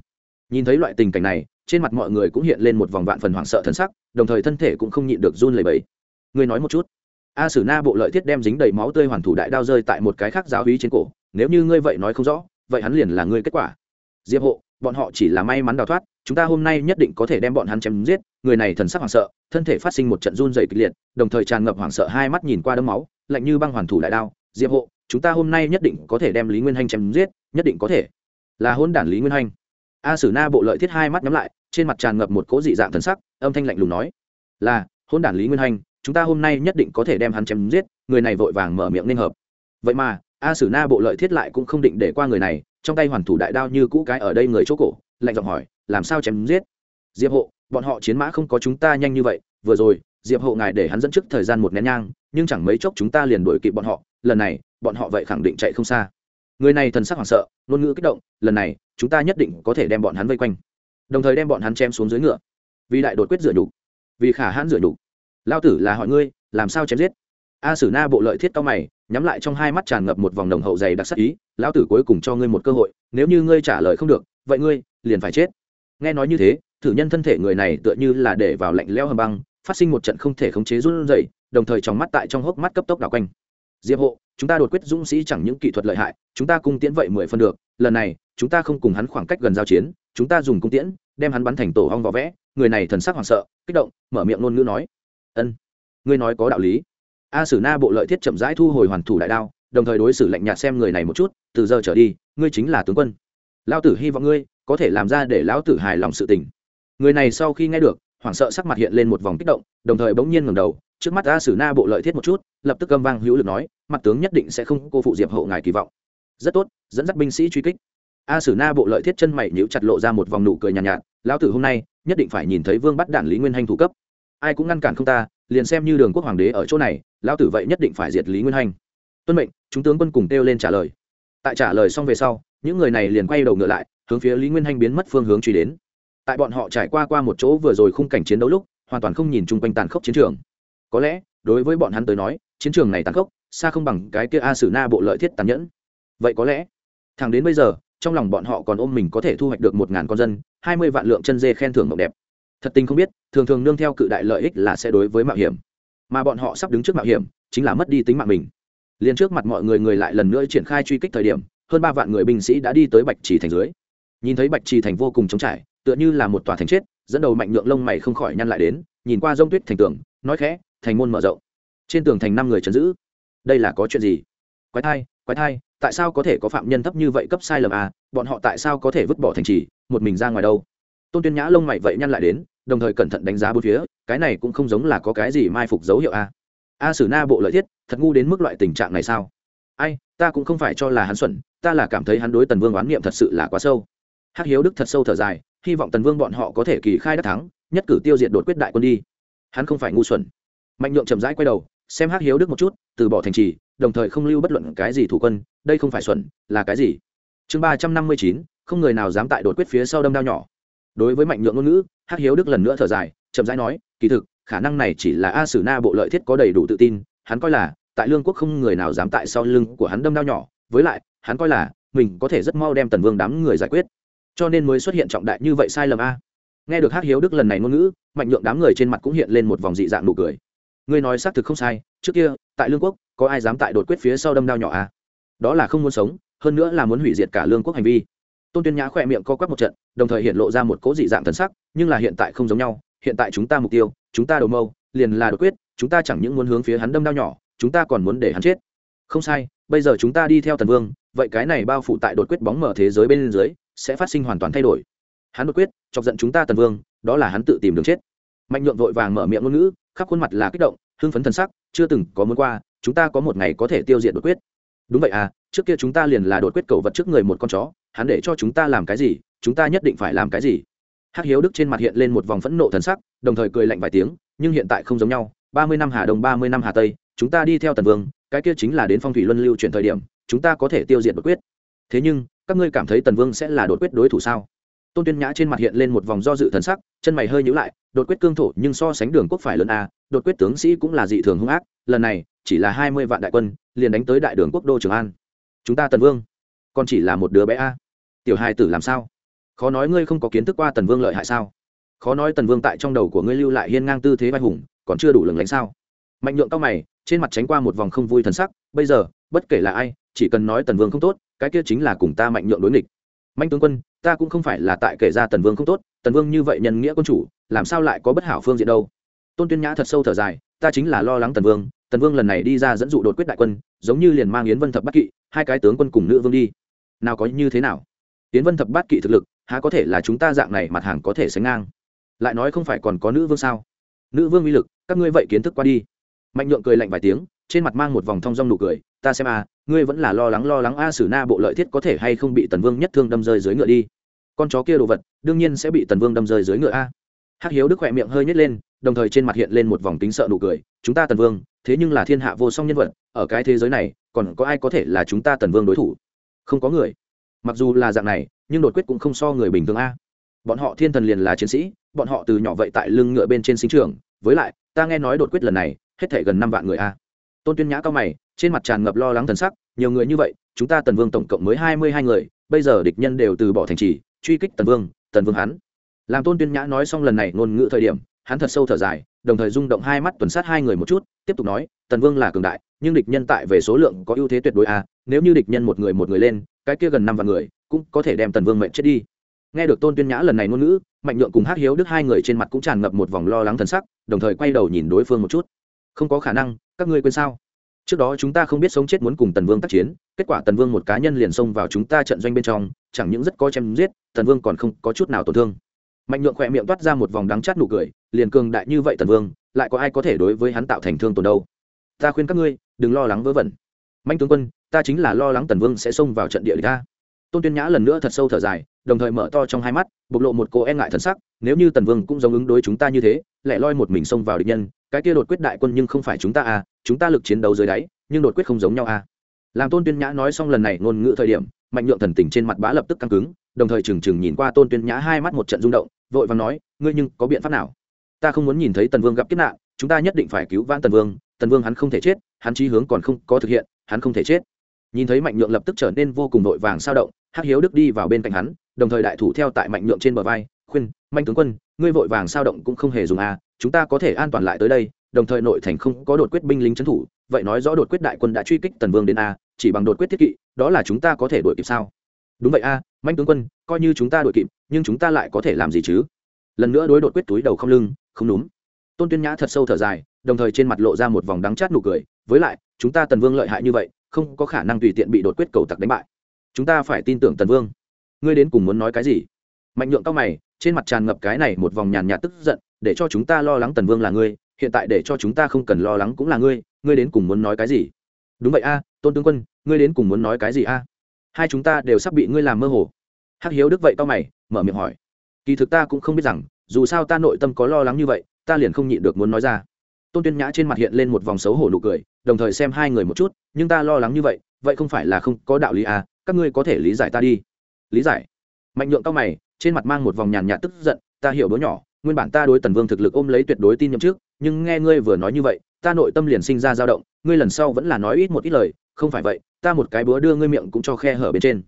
Nhìn thấy loại tình cảnh này, trên mặt mọi người cũng hiện lên một vòng vạn phần hoảng sợ thân sắc, đồng thời thân thể cũng không nhịn được run lẩy bẩy. Ngươi nói một chút. A sử na bộ lợi thiết đem dính đầy máu tươi hoàn thủ đại đao rơi tại một cái khác giáo hí trên cổ, nếu như ngươi vậy nói không rõ, vậy hắn liền là ngươi kết quả. Diệp hộ bọn họ chỉ là may mắn đào thoát, chúng ta hôm nay nhất định có thể đem bọn hắn chém giết. Người này thần sắc hoảng sợ, thân thể phát sinh một trận run dày kịch liệt, đồng thời tràn ngập hoảng sợ hai mắt nhìn qua đấm máu, lạnh như băng hoàn thủ đại đao. Diệp hộ, chúng ta hôm nay nhất định có thể đem lý nguyên hanh chém giết, nhất định có thể. Là hôn đản lý nguyên hanh. A sử na bộ lợi thiết hai mắt nhắm lại, trên mặt tràn ngập một cố dị dạng thần sắc, âm thanh lạnh lùng nói, là, hôn đản lý nguyên hanh, chúng ta hôm nay nhất định có thể đem hắn chém giết. Người này vội vàng mở miệng nên hợp. Vậy mà, a sử na bộ lợi thiết lại cũng không định để qua người này trong tay hoàn thủ đại đao như cũ cái ở đây người chỗ cổ, lạnh giọng hỏi, làm sao chém giết? Diệp hộ, bọn họ chiến mã không có chúng ta nhanh như vậy, vừa rồi, diệp hộ ngài để hắn dẫn trước thời gian một nén nhang, nhưng chẳng mấy chốc chúng ta liền đuổi kịp bọn họ, lần này, bọn họ vậy khẳng định chạy không xa. Người này thần sắc hoảng sợ, ngôn ngữ kích động, lần này, chúng ta nhất định có thể đem bọn hắn vây quanh. Đồng thời đem bọn hắn chém xuống dưới ngựa. Vì đại đột quyết rửa nhục. Vì khả hãn rửa nhục. Lao tử là hỏi ngươi, làm sao chém giết? A sử na bộ lợi thiết cao mày, nhắm lại trong hai mắt tràn ngập một vòng đồng hậu dày đặc sắc ý, lão tử cuối cùng cho ngươi một cơ hội, nếu như ngươi trả lời không được, vậy ngươi liền phải chết. Nghe nói như thế, thử nhân thân thể người này tựa như là để vào lạnh leo hầm băng, phát sinh một trận không thể khống chế run rẩy, đồng thời trong mắt tại trong hốc mắt cấp tốc đảo quanh. Diệp hộ, chúng ta đột quyết dũng sĩ chẳng những kỹ thuật lợi hại, chúng ta cung tiễn vậy mười phân được, lần này, chúng ta không cùng hắn khoảng cách gần giao chiến, chúng ta dùng cung tiễn, đem hắn bắn thành tổ hong vỏ vẽ. Người này thần sắc hoảng sợ, kích động, mở miệng ngôn ngữ nói, ân, ngươi nói có đạo lý a sử na bộ lợi thiết chậm rãi thu hồi hoàn thủ đại đao đồng thời đối xử lạnh nhạt xem người này một chút từ giờ trở đi ngươi chính là tướng quân. Lao tử hy vọng ngươi có thể làm ra để lão tử hài lòng sự tình. Người này sau khi nghe được hoảng sợ sắc mặt hiện lên một vòng kích động đồng thời bỗng nhiên ngẩng đầu trước mắt a sử na bộ lợi thiết một chút lập tức âm vang hữu lực nói mặt tướng nhất định sẽ không cô phụ diệp hậu ngài kỳ vọng. Rất tốt dẫn dắt binh sĩ truy kích. A sử na bộ lợi thiết chân mày nhíu chặt lộ ra một vòng nụ cười nhàn nhạt, nhạt lão tử hôm nay nhất định phải nhìn thấy vương bắt đản lý nguyên hanh thủ cấp. Ai cũng ngăn cản không ta liền xem như đường quốc hoàng đế ở chỗ này, lão tử vậy nhất định phải diệt lý nguyên hanh. Tuân mệnh, chúng tướng quân cùng kêu lên trả lời. Tại trả lời xong về sau, những người này liền quay đầu ngựa lại, hướng phía lý nguyên hanh biến mất phương hướng truy đến. Tại bọn họ trải qua qua một chỗ vừa rồi khung cảnh chiến đấu lúc, hoàn toàn không nhìn chung quanh tàn khốc chiến trường. Có lẽ, đối với bọn hắn tới nói, chiến trường này tàn khốc, xa không bằng cái kia a sử na bộ lợi thiết tàn nhẫn. Vậy có lẽ, thẳng đến bây giờ, trong lòng bọn họ còn ôm mình có thể thu hoạch được một ngàn con dân, hai mươi vạn lượng chân dê khen thưởng mộng đẹp thật tình không biết, thường thường nương theo cự đại lợi ích là sẽ đối với mạo hiểm. Mà bọn họ sắp đứng trước mạo hiểm, chính là mất đi tính mạng mình. Liền trước mặt mọi người người lại lần nữa triển khai truy kích thời điểm, hơn ba vạn người binh sĩ đã đi tới bạch trì thành dưới. Nhìn thấy bạch trì thành vô cùng trống trải, tựa như là một tòa thành chết, dẫn đầu mạnh nhượng lông mày không khỏi nhăn lại đến, nhìn qua rông tuyết thành tường, nói khẽ, thành môn mở rộng. Trên tường thành năm người chấn giữ. Đây là có chuyện gì? Quái thai quái thai, tại sao có thể có phạm nhân thấp như vậy cấp sai lầm à? Bọn họ tại sao có thể vứt bỏ thành trì, một mình ra ngoài đâu? Tôn tuyên nhã lông mày vậy nhăn lại đến đồng thời cẩn thận đánh giá bốn phía, cái này cũng không giống là có cái gì mai phục dấu hiệu a. A sử na bộ lợi thiết, thật ngu đến mức loại tình trạng này sao? Ai, ta cũng không phải cho là hắn xuẩn, ta là cảm thấy hắn đối tần vương oán niệm thật sự là quá sâu. Hắc hiếu đức thật sâu thở dài, hy vọng tần vương bọn họ có thể kỳ khai đắc thắng, nhất cử tiêu diệt đột quyết đại quân đi. Hắn không phải ngu xuẩn. Mạnh nhượng chậm rãi quay đầu, xem hắc hiếu đức một chút, từ bỏ thành trì, đồng thời không lưu bất luận cái gì thủ quân, đây không phải xuẩn, là cái gì? Chương ba trăm năm mươi chín, không người nào dám tại đột quyết phía sau đâm đao nhỏ. Đối với mạnh nhượng ngôn ngữ hắc hiếu đức lần nữa thở dài, chậm rãi nói, kỳ thực, khả năng này chỉ là a sử na bộ lợi thiết có đầy đủ tự tin, hắn coi là, tại lương quốc không người nào dám tại sau lưng của hắn đâm đao nhỏ, với lại, hắn coi là, mình có thể rất mau đem tần vương đám người giải quyết. Cho nên mới xuất hiện trọng đại như vậy sai lầm a. Nghe được hắc hiếu đức lần này ngôn ngữ, mạnh nhượng đám người trên mặt cũng hiện lên một vòng dị dạng nụ cười. Ngươi nói xác thực không sai, trước kia, tại lương quốc, có ai dám tại đột quyết phía sau đâm đao nhỏ a? Đó là không muốn sống, hơn nữa là muốn hủy diệt cả lương quốc hành vi tôn tuyên nhã khỏe miệng co quắp một trận, đồng thời hiện lộ ra một cố dị dạng thần sắc, nhưng là hiện tại không giống nhau, hiện tại chúng ta mục tiêu, chúng ta đầu mâu, liền là đột quyết, chúng ta chẳng những muốn hướng phía hắn đâm đau nhỏ, chúng ta còn muốn để hắn chết. Không sai, bây giờ chúng ta đi theo tần vương, vậy cái này bao phủ tại đột quyết bóng mở thế giới bên dưới, sẽ phát sinh hoàn toàn thay đổi. Hắn đột quyết, chọc giận chúng ta tần vương, đó là hắn tự tìm đường chết. Mạnh nhượng vội vàng mở miệng ngôn ngữ, khắp khuôn mặt là kích động, hưng phấn thần sắc, chưa từng có muốn qua, chúng ta có một ngày có thể tiêu diệt đột quyết. Đúng vậy à trước kia chúng ta liền là đột quyết cầu vật trước người một con chó, hắn để cho chúng ta làm cái gì, chúng ta nhất định phải làm cái gì? Hắc hiếu đức trên mặt hiện lên một vòng phẫn nộ thần sắc, đồng thời cười lạnh vài tiếng, nhưng hiện tại không giống nhau, ba mươi năm hà đông, ba mươi năm hà tây, chúng ta đi theo tần vương, cái kia chính là đến phong thủy luân lưu chuyển thời điểm, chúng ta có thể tiêu diệt đột quyết. Thế nhưng, các ngươi cảm thấy tần vương sẽ là đột quyết đối thủ sao? Tôn tuyên nhã trên mặt hiện lên một vòng do dự thần sắc, chân mày hơi nhữ lại, đột quyết cương thổ nhưng so sánh đường quốc phải lớn a đột quyết tướng sĩ cũng là dị thường hung ác, lần này chỉ là hai mươi vạn đại quân, liền đánh tới đại đường quốc đô trường an chúng ta tần vương, còn chỉ là một đứa bé a. Tiểu hai tử làm sao? Khó nói ngươi không có kiến thức qua tần vương lợi hại sao? Khó nói tần vương tại trong đầu của ngươi lưu lại hiên ngang tư thế vai hùng, còn chưa đủ lừng lánh sao? Mạnh nhượng cao mày, trên mặt tránh qua một vòng không vui thần sắc, bây giờ, bất kể là ai, chỉ cần nói tần vương không tốt, cái kia chính là cùng ta mạnh nhượng đối nghịch. Mạnh tướng quân, ta cũng không phải là tại kể ra tần vương không tốt, tần vương như vậy nhân nghĩa quân chủ, làm sao lại có bất hảo phương diện đâu? Tôn tuyên nhã thật sâu thở dài, ta chính là lo lắng tần vương tần vương lần này đi ra dẫn dụ đột quyết đại quân, giống như liền mang yến vân thập bát kỵ, hai cái tướng quân cùng nữ vương đi. Nào có như thế nào? Yến vân thập bát kỵ thực lực, há có thể là chúng ta dạng này mặt hàng có thể sánh ngang? Lại nói không phải còn có nữ vương sao? Nữ vương uy lực, các ngươi vậy kiến thức qua đi. Mạnh nhượng cười lạnh vài tiếng, trên mặt mang một vòng thong dong nụ cười, ta xem a ngươi vẫn là lo lắng lo lắng a sử na bộ lợi thiết có thể hay không bị tần vương nhất thương đâm rơi dưới ngựa đi. Con chó kia đồ vật, đương nhiên sẽ bị tần vương đâm rơi dưới ngựa a. Hắc hiếu đức khỏe miệng hơi nhét lên đồng thời trên mặt hiện lên một vòng tính sợ nụ cười, chúng ta tần vương, thế nhưng là thiên hạ vô song nhân vật, ở cái thế giới này, còn có ai có thể là chúng ta tần vương đối thủ? Không có người. Mặc dù là dạng này, nhưng đột quyết cũng không so người bình thường a. Bọn họ thiên thần liền là chiến sĩ, bọn họ từ nhỏ vậy tại lưng ngựa bên trên sinh trường với lại, ta nghe nói đột quyết lần này, hết thể gần năm vạn người a. Tôn tuyên nhã cao mày, trên mặt tràn ngập lo lắng thần sắc, nhiều người như vậy, chúng ta tần vương tổng cộng mới hai mươi hai người, bây giờ địch nhân đều từ bỏ thành trì, truy kích tần vương tần vương hắn. Làm tôn tuyên nhã nói xong lần này ngôn ngữ thời điểm hắn thật sâu thở dài, đồng thời rung động hai mắt tuần sát hai người một chút, tiếp tục nói, tần vương là cường đại, nhưng địch nhân tại về số lượng có ưu thế tuyệt đối a, nếu như địch nhân một người một người lên, cái kia gần năm vạn người, cũng có thể đem tần vương mệnh chết đi. Nghe được tôn tuyên nhã lần này ngôn ngữ, mạnh nhượng cùng hát hiếu đức hai người trên mặt cũng tràn ngập một vòng lo lắng thần sắc, đồng thời quay đầu nhìn đối phương một chút. Không có khả năng, các ngươi quên sao? Trước đó chúng ta không biết sống chết muốn cùng tần vương tác chiến, kết quả tần vương một cá nhân liền xông vào chúng ta trận doanh bên trong, chẳng những rất có chém giết, tần vương còn không có chút nào tổn thương mạnh nhượng khỏe miệng toát ra một vòng đắng chát nụ cười, liền cường đại như vậy tần vương, lại có ai có thể đối với hắn tạo thành thương tổn đâu? Ta khuyên các ngươi, đừng lo lắng vớ vẩn. Mạnh tướng quân, ta chính là lo lắng tần vương sẽ xông vào trận địa ta tôn tuyên nhã lần nữa thật sâu thở dài, đồng thời mở to trong hai mắt, bộc lộ một cô e ngại thần sắc, nếu như tần vương cũng giống ứng đối chúng ta như thế, lại loi một mình xông vào địch nhân, cái kia đột quyết đại quân nhưng không phải chúng ta à chúng ta lực chiến đấu dưới đáy, nhưng đột quyết không giống nhau à. Làm tôn tuyên nhã nói xong lần này ngôn ngữ thời điểm, mạnh nhượng thần tình trên mặt bá lập tức căng cứng, đồng thời trừng trừng nhìn qua tôn tuyên nhã hai mắt một trận rung động vội vàng nói, ngươi nhưng có biện pháp nào? Ta không muốn nhìn thấy tần vương gặp kiếp nạn, chúng ta nhất định phải cứu vãn tần vương tần vương hắn không thể chết, hắn chí hướng còn không có thực hiện, hắn không thể chết. Nhìn thấy mạnh nhượng lập tức trở nên vô cùng vội vàng sao động, hắc hiếu đức đi vào bên cạnh hắn, đồng thời đại thủ theo tại mạnh nhượng trên bờ vai, khuyên, mạnh tướng quân, ngươi vội vàng sao động cũng không hề dùng à chúng ta có thể an toàn lại tới đây, đồng thời nội thành không có đột quyết binh lính trấn thủ, vậy nói rõ đột quyết đại quân đã truy kích tần vương đến a chỉ bằng đột quyết thiết kỵ, đó là chúng ta có thể đuổi kịp sao? Đúng vậy a mạnh tướng quân, coi như chúng ta đuổi kịp, nhưng chúng ta lại có thể làm gì chứ? Lần nữa đối đột quyết túi đầu không lưng, không đúng tôn tuyên nhã thật sâu thở dài, đồng thời trên mặt lộ ra một vòng đắng chát nụ cười. Với lại, chúng ta tần vương lợi hại như vậy, không có khả năng tùy tiện bị đột quyết cầu tặc đánh bại. Chúng ta phải tin tưởng tần vương. Ngươi đến cùng muốn nói cái gì? Mạnh nhượng cao mày, trên mặt tràn ngập cái này một vòng nhàn nhạt tức giận, để cho chúng ta lo lắng tần vương là ngươi, hiện tại để cho chúng ta không cần lo lắng cũng là ngươi ngươi đến cùng muốn nói cái gì? Đúng vậy a, tôn tướng quân, ngươi đến cùng muốn nói cái gì a? Hai chúng ta đều sắp bị ngươi làm mơ hồ hắc hiếu đức vậy tao mày, mở miệng hỏi. Kỳ thực ta cũng không biết rằng, dù sao ta nội tâm có lo lắng như vậy, ta liền không nhịn được muốn nói ra. Tôn tuyên nhã trên mặt hiện lên một vòng xấu hổ nụ cười, đồng thời xem hai người một chút, nhưng ta lo lắng như vậy vậy không phải là không có đạo lý à các ngươi có thể lý giải ta đi. Lý giải. Mạnh nhượng to mày, trên mặt mang một vòng nhàn nhạt tức giận, ta hiểu đứa nhỏ, nguyên bản ta đối tần vương thực lực ôm lấy tuyệt đối tin nhậm trước, nhưng nghe ngươi vừa nói như vậy, ta nội tâm liền sinh ra dao động, ngươi lần sau vẫn là nói ít một ít lời, không phải vậy, ta một cái búa đưa ngươi miệng cũng cho khe hở bên trên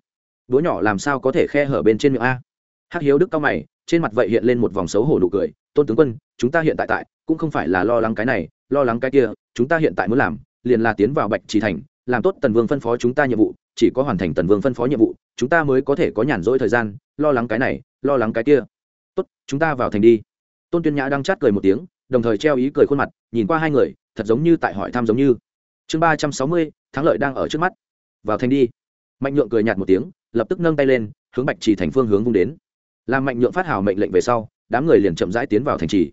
búa nhỏ làm sao có thể khe hở bên trên miệng a? Hắc hiếu đức cao mày, trên mặt vậy hiện lên một vòng xấu hổ nụ cười. Tôn tướng quân, chúng ta hiện tại tại, cũng không phải là lo lắng cái này, lo lắng cái kia, chúng ta hiện tại muốn làm, liền là tiến vào bạch trì thành, làm tốt tần vương phân phó chúng ta nhiệm vụ, chỉ có hoàn thành tần vương phân phó nhiệm vụ, chúng ta mới có thể có nhàn rỗi thời gian, lo lắng cái này, lo lắng cái kia. Tốt, chúng ta vào thành đi. Tôn tuyên nhã đang chát cười một tiếng, đồng thời treo ý cười khuôn mặt, nhìn qua hai người, thật giống như tại hỏi thăm giống như. Chương ba trăm sáu mươi, thắng lợi đang ở trước mắt. Vào thành đi. Mạnh nhượng cười nhạt một tiếng lập tức nâng tay lên, hướng bạch trì thành phương hướng vung đến. Làm mạnh nhượng phát hào mệnh lệnh về sau, đám người liền chậm rãi tiến vào thành trì.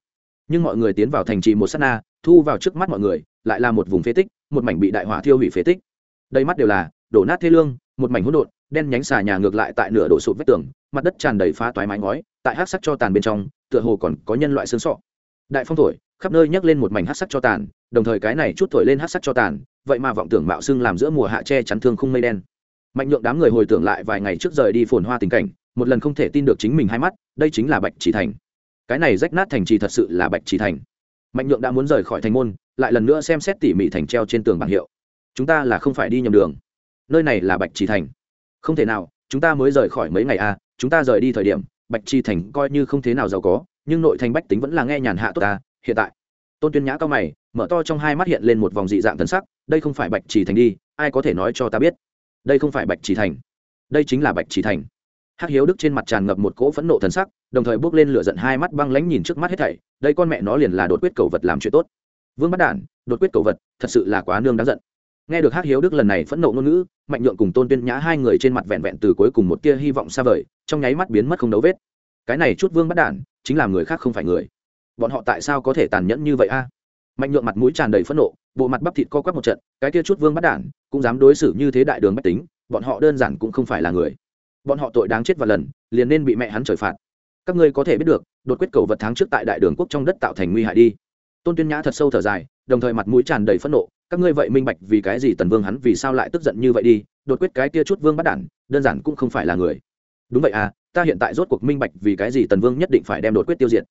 Nhưng mọi người tiến vào thành trì một s á t na, thu vào trước mắt mọi người, lại là một vùng phế tích, một mảnh bị đại hỏa thiêu hủy phế tích. Đây mắt đều là đổ nát thế lương, một mảnh hỗn độn, đen nhánh xà nhà ngược lại tại nửa đổ sụt vách tường, mặt đất tràn đầy phá toái mái ngói, tại hát sắc cho tàn bên trong, tựa hồ còn có nhân loại xương sọ. Đại phong thổi, khắp nơi nhấc lên một mảnh hát sắc cho tàn, đồng thời cái này chút thổi lên hát sắc cho tàn, vậy mà vọng tưởng mạo xưng làm giữa mùa hạ che chắn thương khung mây đen mạnh nhượng đám người hồi tưởng lại vài ngày trước rời đi phồn hoa tình cảnh, một lần không thể tin được chính mình hai mắt, đây chính là bạch chỉ thành. Cái này rách nát thành trì thật sự là bạch chỉ thành. Mạnh nhượng đã muốn rời khỏi thành môn, lại lần nữa xem xét tỉ mỉ thành treo trên tường bảng hiệu. Chúng ta là không phải đi nhầm đường. Nơi này là bạch chỉ thành. Không thể nào, chúng ta mới rời khỏi mấy ngày à chúng ta rời đi thời điểm, bạch chi thành coi như không thế nào giàu có, nhưng nội thành bách tính vẫn là nghe nhàn hạ tốt ta, hiện tại. Tôn tuyên nhã cao mày, mở to trong hai mắt hiện lên một vòng dị dạng thần sắc, đây không phải bạch chỉ thành đi, ai có thể nói cho ta biết? Đây không phải bạch chỉ thành. Đây chính là bạch chỉ thành. Hắc hiếu đức trên mặt tràn ngập một cỗ phẫn nộ thần sắc, đồng thời bước lên lửa giận hai mắt băng lãnh nhìn trước mắt hết thảy, đây con mẹ nó liền là đột quyết cầu vật làm chuyện tốt. Vương bắt đản, đột quyết cầu vật, thật sự là quá nương đáng giận. Nghe được hắc hiếu đức lần này phẫn nộ ngôn ngữ, mạnh nhượng cùng tôn tuyên nhã hai người trên mặt vẹn vẹn từ cuối cùng một tia hy vọng xa vời, trong nháy mắt biến mất không đấu vết. Cái này chút vương bắt đản, chính là người khác không phải người. Bọn họ tại sao có thể tàn nhẫn như vậy a? Mạnh nhượng mặt mũi tràn đầy phẫn nộ, bộ mặt bắp thịt co quắp một trận, cái kia chút vương bắt đản, cũng dám đối xử như thế đại đường bách tính, bọn họ đơn giản cũng không phải là người. Bọn họ tội đáng chết và lần, liền nên bị mẹ hắn trời phạt. Các ngươi có thể biết được, đột quyết cầu vật tháng trước tại đại đường quốc trong đất tạo thành nguy hại đi. Tôn tuyên nhã thật sâu thở dài, đồng thời mặt mũi tràn đầy phẫn nộ, các ngươi vậy minh bạch vì cái gì tần vương hắn vì sao lại tức giận như vậy đi, đột quyết cái kia chút vương bắt đản, đơn giản cũng không phải là người. Đúng vậy à ta hiện tại rốt cuộc minh bạch vì cái gì tần vương nhất định phải đem đột quyết tiêu diệt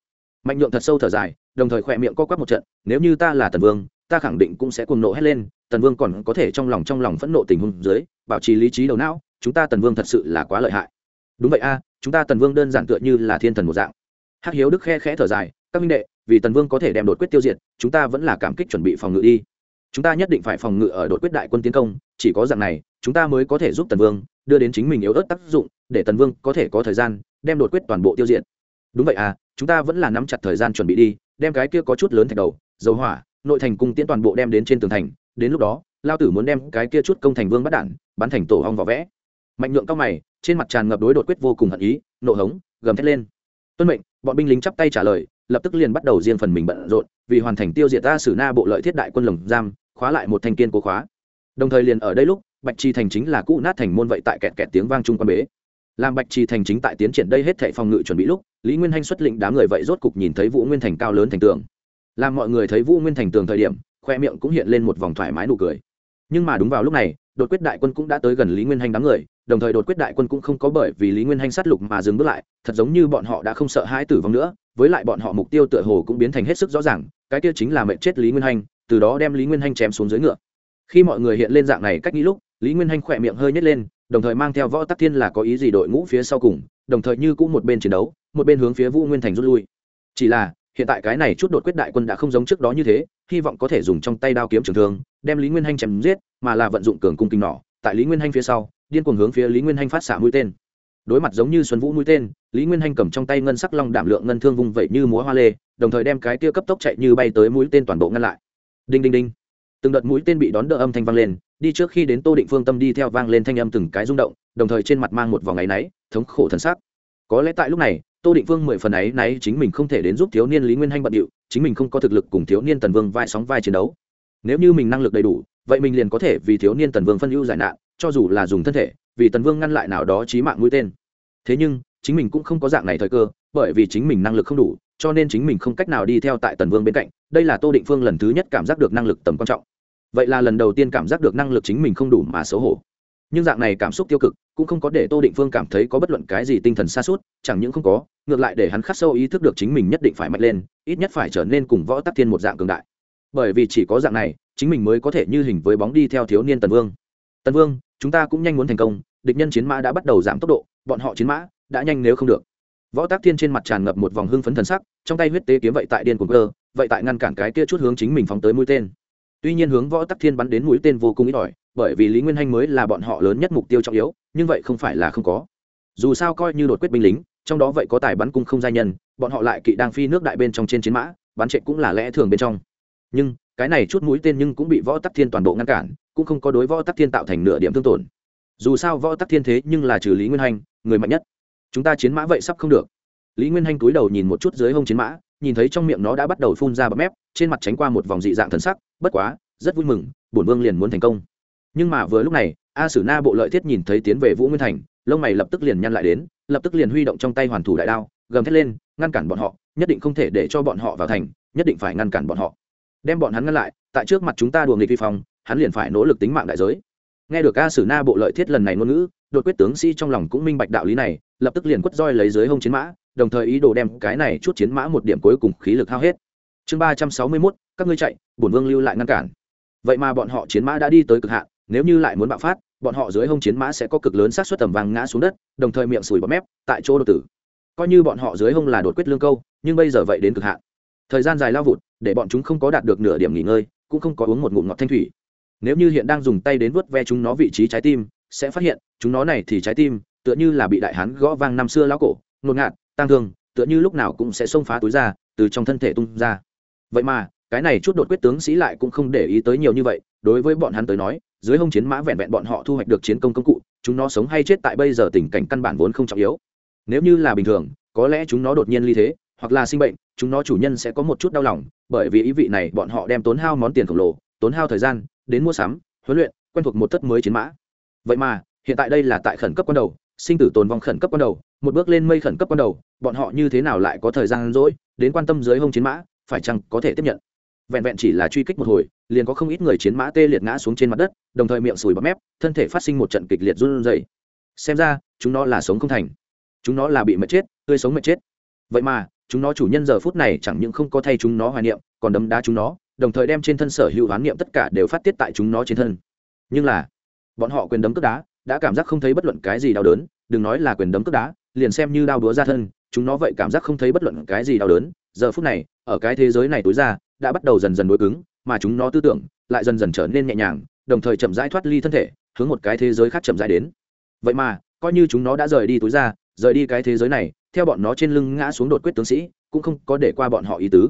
mạnh nhượng thật sâu thở dài, đồng thời khỏe miệng co quắp một trận, nếu như ta là tần vương, ta khẳng định cũng sẽ cuồng nộ hét lên, tần vương còn có thể trong lòng trong lòng phẫn nộ tình huống dưới, bảo trì lý trí đầu não, chúng ta tần vương thật sự là quá lợi hại. Đúng vậy a, chúng ta tần vương đơn giản tựa như là thiên thần một dạng. Hắc hiếu đức khe khẽ thở dài, các minh đệ, vì tần vương có thể đem đột quyết tiêu diệt, chúng ta vẫn là cảm kích chuẩn bị phòng ngự đi. Chúng ta nhất định phải phòng ngự ở đột quyết đại quân tiến công, chỉ có dạng này, chúng ta mới có thể giúp tần vương đưa đến chính mình yếu ớt tác dụng, để tần vương có thể có thời gian đem đột quyết toàn bộ tiêu diệt đúng vậy à chúng ta vẫn là nắm chặt thời gian chuẩn bị đi, đem cái kia có chút lớn thạch đầu, dầu hỏa, nội thành cung tiễn toàn bộ đem đến trên tường thành, đến lúc đó, lao tử muốn đem cái kia chút công thành vương bắt đản bắn thành tổ hong vỏ vẽ. Mạnh nhượng cao mày, trên mặt tràn ngập đối đột quyết vô cùng hận ý, nộ hống, gầm thét lên. Tuân mệnh, bọn binh lính chắp tay trả lời, lập tức liền bắt đầu riêng phần mình bận rộn, vì hoàn thành tiêu diệt ta xử na bộ lợi thiết đại quân lồng giam, khóa lại một thanh kiên cố khóa. Đồng thời liền ở đây lúc, bạch chi thành chính là cũ nát thành môn vậy tại kẹt kẹt tiếng vang chung quan bế làm bạch trì thành chính tại tiến triển đây hết thệ phòng ngự chuẩn bị lúc, lý nguyên hanh xuất lĩnh đám người vậy rốt cục nhìn thấy vũ nguyên thành cao lớn thành tường. Làm mọi người thấy vũ nguyên thành tường thời điểm, khoe miệng cũng hiện lên một vòng thoải mái nụ cười. Nhưng mà đúng vào lúc này, đột quyết đại quân cũng đã tới gần lý nguyên hanh đám người, đồng thời đột quyết đại quân cũng không có bởi vì lý nguyên hanh sát lục mà dừng bước lại, thật giống như bọn họ đã không sợ hãi tử vong nữa, với lại bọn họ mục tiêu tựa hồ cũng biến thành hết sức rõ ràng, cái kia chính là mệnh chết lý nguyên hanh, từ đó đem lý nguyên hanh chém xuống dưới ngựa. Khi mọi người hiện lên dạng này cách nghĩ lúc lý nguyên hanh khỏe miệng hơi nhét lên, đồng thời mang theo võ tắc thiên là có ý gì đội ngũ phía sau cùng, đồng thời như cũng một bên chiến đấu, một bên hướng phía vũ nguyên thành rút lui. Chỉ là, hiện tại cái này chút đột quyết đại quân đã không giống trước đó như thế, hy vọng có thể dùng trong tay đao kiếm trường thương, đem lý nguyên hanh chém giết, mà là vận dụng cường cung kinh nỏ. Tại lý nguyên hanh phía sau, điên cuồng hướng phía lý nguyên hanh phát xạ mũi tên. Đối mặt giống như xuân vũ mũi tên, lý nguyên hanh cầm trong tay ngân sắc long đảm lượng ngân thương vùng vẩy như múa hoa lê, đồng thời đem cái tia cấp tốc chạy như bay tới mũi tên toàn bộ ngăn lại. Đinh đinh đinh. Từng đợt mũi tên bị đón đỡ âm thanh vang lên đi trước khi đến tô định phương tâm đi theo vang lên thanh âm từng cái rung động, đồng thời trên mặt mang một vòng áy náy, thống khổ thân xác có lẽ tại lúc này, tô định phương mười phần ấy náy chính mình không thể đến giúp thiếu niên lý nguyên hanh bận điệu, chính mình không có thực lực cùng thiếu niên tần vương vai sóng vai chiến đấu. Nếu như mình năng lực đầy đủ, vậy mình liền có thể vì thiếu niên tần vương phân ưu giải nạn, cho dù là dùng thân thể, vì tần vương ngăn lại nào đó trí mạng mũi tên. Thế nhưng, chính mình cũng không có dạng này thời cơ, bởi vì chính mình năng lực không đủ, cho nên chính mình không cách nào đi theo tại tần vương bên cạnh. Đây là tô định phương lần thứ nhất cảm giác được năng lực tầm quan trọng vậy là lần đầu tiên cảm giác được năng lực chính mình không đủ mà xấu hổ. Nhưng dạng này cảm xúc tiêu cực cũng không có để tô định phương cảm thấy có bất luận cái gì tinh thần xa suốt chẳng những không có, ngược lại để hắn khắc sâu ý thức được chính mình nhất định phải mạnh lên, ít nhất phải trở nên cùng võ tắc thiên một dạng cường đại. Bởi vì chỉ có dạng này, chính mình mới có thể như hình với bóng đi theo thiếu niên tần vương. Tần vương, chúng ta cũng nhanh muốn thành công, địch nhân chiến mã đã bắt đầu giảm tốc độ, bọn họ chiến mã đã nhanh nếu không được. Võ tác thiên trên mặt tràn ngập một vòng hưng phấn thần sắc, trong tay huyết tế kiếm vậy tại điên cuồng cơ, vậy tại ngăn cản cái kia chút hướng chính mình phóng tới mũi tên tuy nhiên hướng võ tắc thiên bắn đến mũi tên vô cùng ít ỏi, bởi vì lý nguyên hanh mới là bọn họ lớn nhất mục tiêu trọng yếu, nhưng vậy không phải là không có. Dù sao coi như đột quyết binh lính, trong đó vậy có tài bắn cung không gia nhân, bọn họ lại kỵ đang phi nước đại bên trong trên chiến mã, bắn chạy cũng là lẽ thường bên trong. Nhưng, cái này chút mũi tên nhưng cũng bị võ tắc thiên toàn bộ ngăn cản, cũng không có đối võ tắc thiên tạo thành nửa điểm thương tổn. Dù sao võ tắc thiên thế nhưng là trừ lý nguyên hanh, người mạnh nhất. Chúng ta chiến mã vậy sắp không được. Lý nguyên hanh cúi đầu nhìn một chút dưới hông chiến mã nhìn thấy trong miệng nó đã bắt đầu phun ra bấm mép, trên mặt tránh qua một vòng dị dạng thần sắc, bất quá, rất vui mừng, bổn vương liền muốn thành công. Nhưng mà vừa lúc này, a sử na bộ lợi thiết nhìn thấy tiến về vũ nguyên thành, lông mày lập tức liền nhăn lại đến, lập tức liền huy động trong tay hoàn thủ đại đao, gầm thét lên, ngăn cản bọn họ, nhất định không thể để cho bọn họ vào thành, nhất định phải ngăn cản bọn họ. Đem bọn hắn ngăn lại, tại trước mặt chúng ta đùa nghịch vi phong, hắn liền phải nỗ lực tính mạng đại giới. Nghe được a sử na bộ lợi thiết lần này ngôn ngữ, đột quyết tướng sĩ trong lòng cũng minh bạch đạo lý này, lập tức liền quất roi lấy dưới hông chiến mã đồng thời ý đồ đem cái này chút chiến mã một điểm cuối cùng khí lực hao hết. Chương ba trăm sáu mươi mốt, các ngươi chạy, bổn vương lưu lại ngăn cản. Vậy mà bọn họ chiến mã đã đi tới cực hạn, nếu như lại muốn bạo phát, bọn họ dưới hông chiến mã sẽ có cực lớn sát suất tầm vàng ngã xuống đất, đồng thời miệng sùi bọt mép, tại chỗ đột tử. Coi như bọn họ dưới hông là đột quyết lương câu, nhưng bây giờ vậy đến cực hạn. Thời gian dài lao vụt, để bọn chúng không có đạt được nửa điểm nghỉ ngơi, cũng không có uống một ngụm ngọt thanh thủy. Nếu như hiện đang dùng tay đến vớt ve chúng nó vị trí trái tim, sẽ phát hiện, chúng nó này thì trái tim, tựa như là bị đại hán gõ vang năm xưa lão cổ, ngột ngạt tăng thương, tựa như lúc nào cũng sẽ xông phá túi ra, từ trong thân thể tung ra. Vậy mà, cái này chút đột quyết tướng sĩ lại cũng không để ý tới nhiều như vậy, đối với bọn hắn tới nói, dưới hông chiến mã vẹn vẹn bọn họ thu hoạch được chiến công công cụ, chúng nó sống hay chết tại bây giờ tình cảnh căn bản vốn không trọng yếu. Nếu như là bình thường, có lẽ chúng nó đột nhiên ly thế, hoặc là sinh bệnh, chúng nó chủ nhân sẽ có một chút đau lòng, bởi vì ý vị này bọn họ đem tốn hao món tiền khổng lồ, tốn hao thời gian, đến mua sắm, huấn luyện, quen thuộc một thất mới chiến mã. Vậy mà, hiện tại đây là tại khẩn cấp ban đầu, sinh tử tồn vong khẩn cấp ban đầu một bước lên mây khẩn cấp ban đầu, bọn họ như thế nào lại có thời gian rỗi, đến quan tâm dưới hông chiến mã, phải chăng có thể tiếp nhận? Vẹn vẹn chỉ là truy kích một hồi, liền có không ít người chiến mã tê liệt ngã xuống trên mặt đất, đồng thời miệng sùi bọt mép, thân thể phát sinh một trận kịch liệt run rẩy. Xem ra, chúng nó là sống không thành. Chúng nó là bị mệt chết, tươi sống mệt chết. Vậy mà, chúng nó chủ nhân giờ phút này chẳng những không có thay chúng nó hoài niệm, còn đấm đá chúng nó, đồng thời đem trên thân sở hữu hoán niệm tất cả đều phát tiết tại chúng nó trên thân. Nhưng là, bọn họ quyền đấm cướp đá, đã cảm giác không thấy bất luận cái gì đau đớn, đừng nói là quyền đấm cướp đá liền xem như đau đúa ra thân, chúng nó vậy cảm giác không thấy bất luận cái gì đau đớn. Giờ phút này, ở cái thế giới này tối ra, đã bắt đầu dần dần đối cứng, mà chúng nó tư tưởng lại dần dần trở nên nhẹ nhàng, đồng thời chậm rãi thoát ly thân thể, hướng một cái thế giới khác chậm rãi đến. Vậy mà, coi như chúng nó đã rời đi tối ra, rời đi cái thế giới này, theo bọn nó trên lưng ngã xuống đột quyết tướng sĩ, cũng không có để qua bọn họ ý tứ.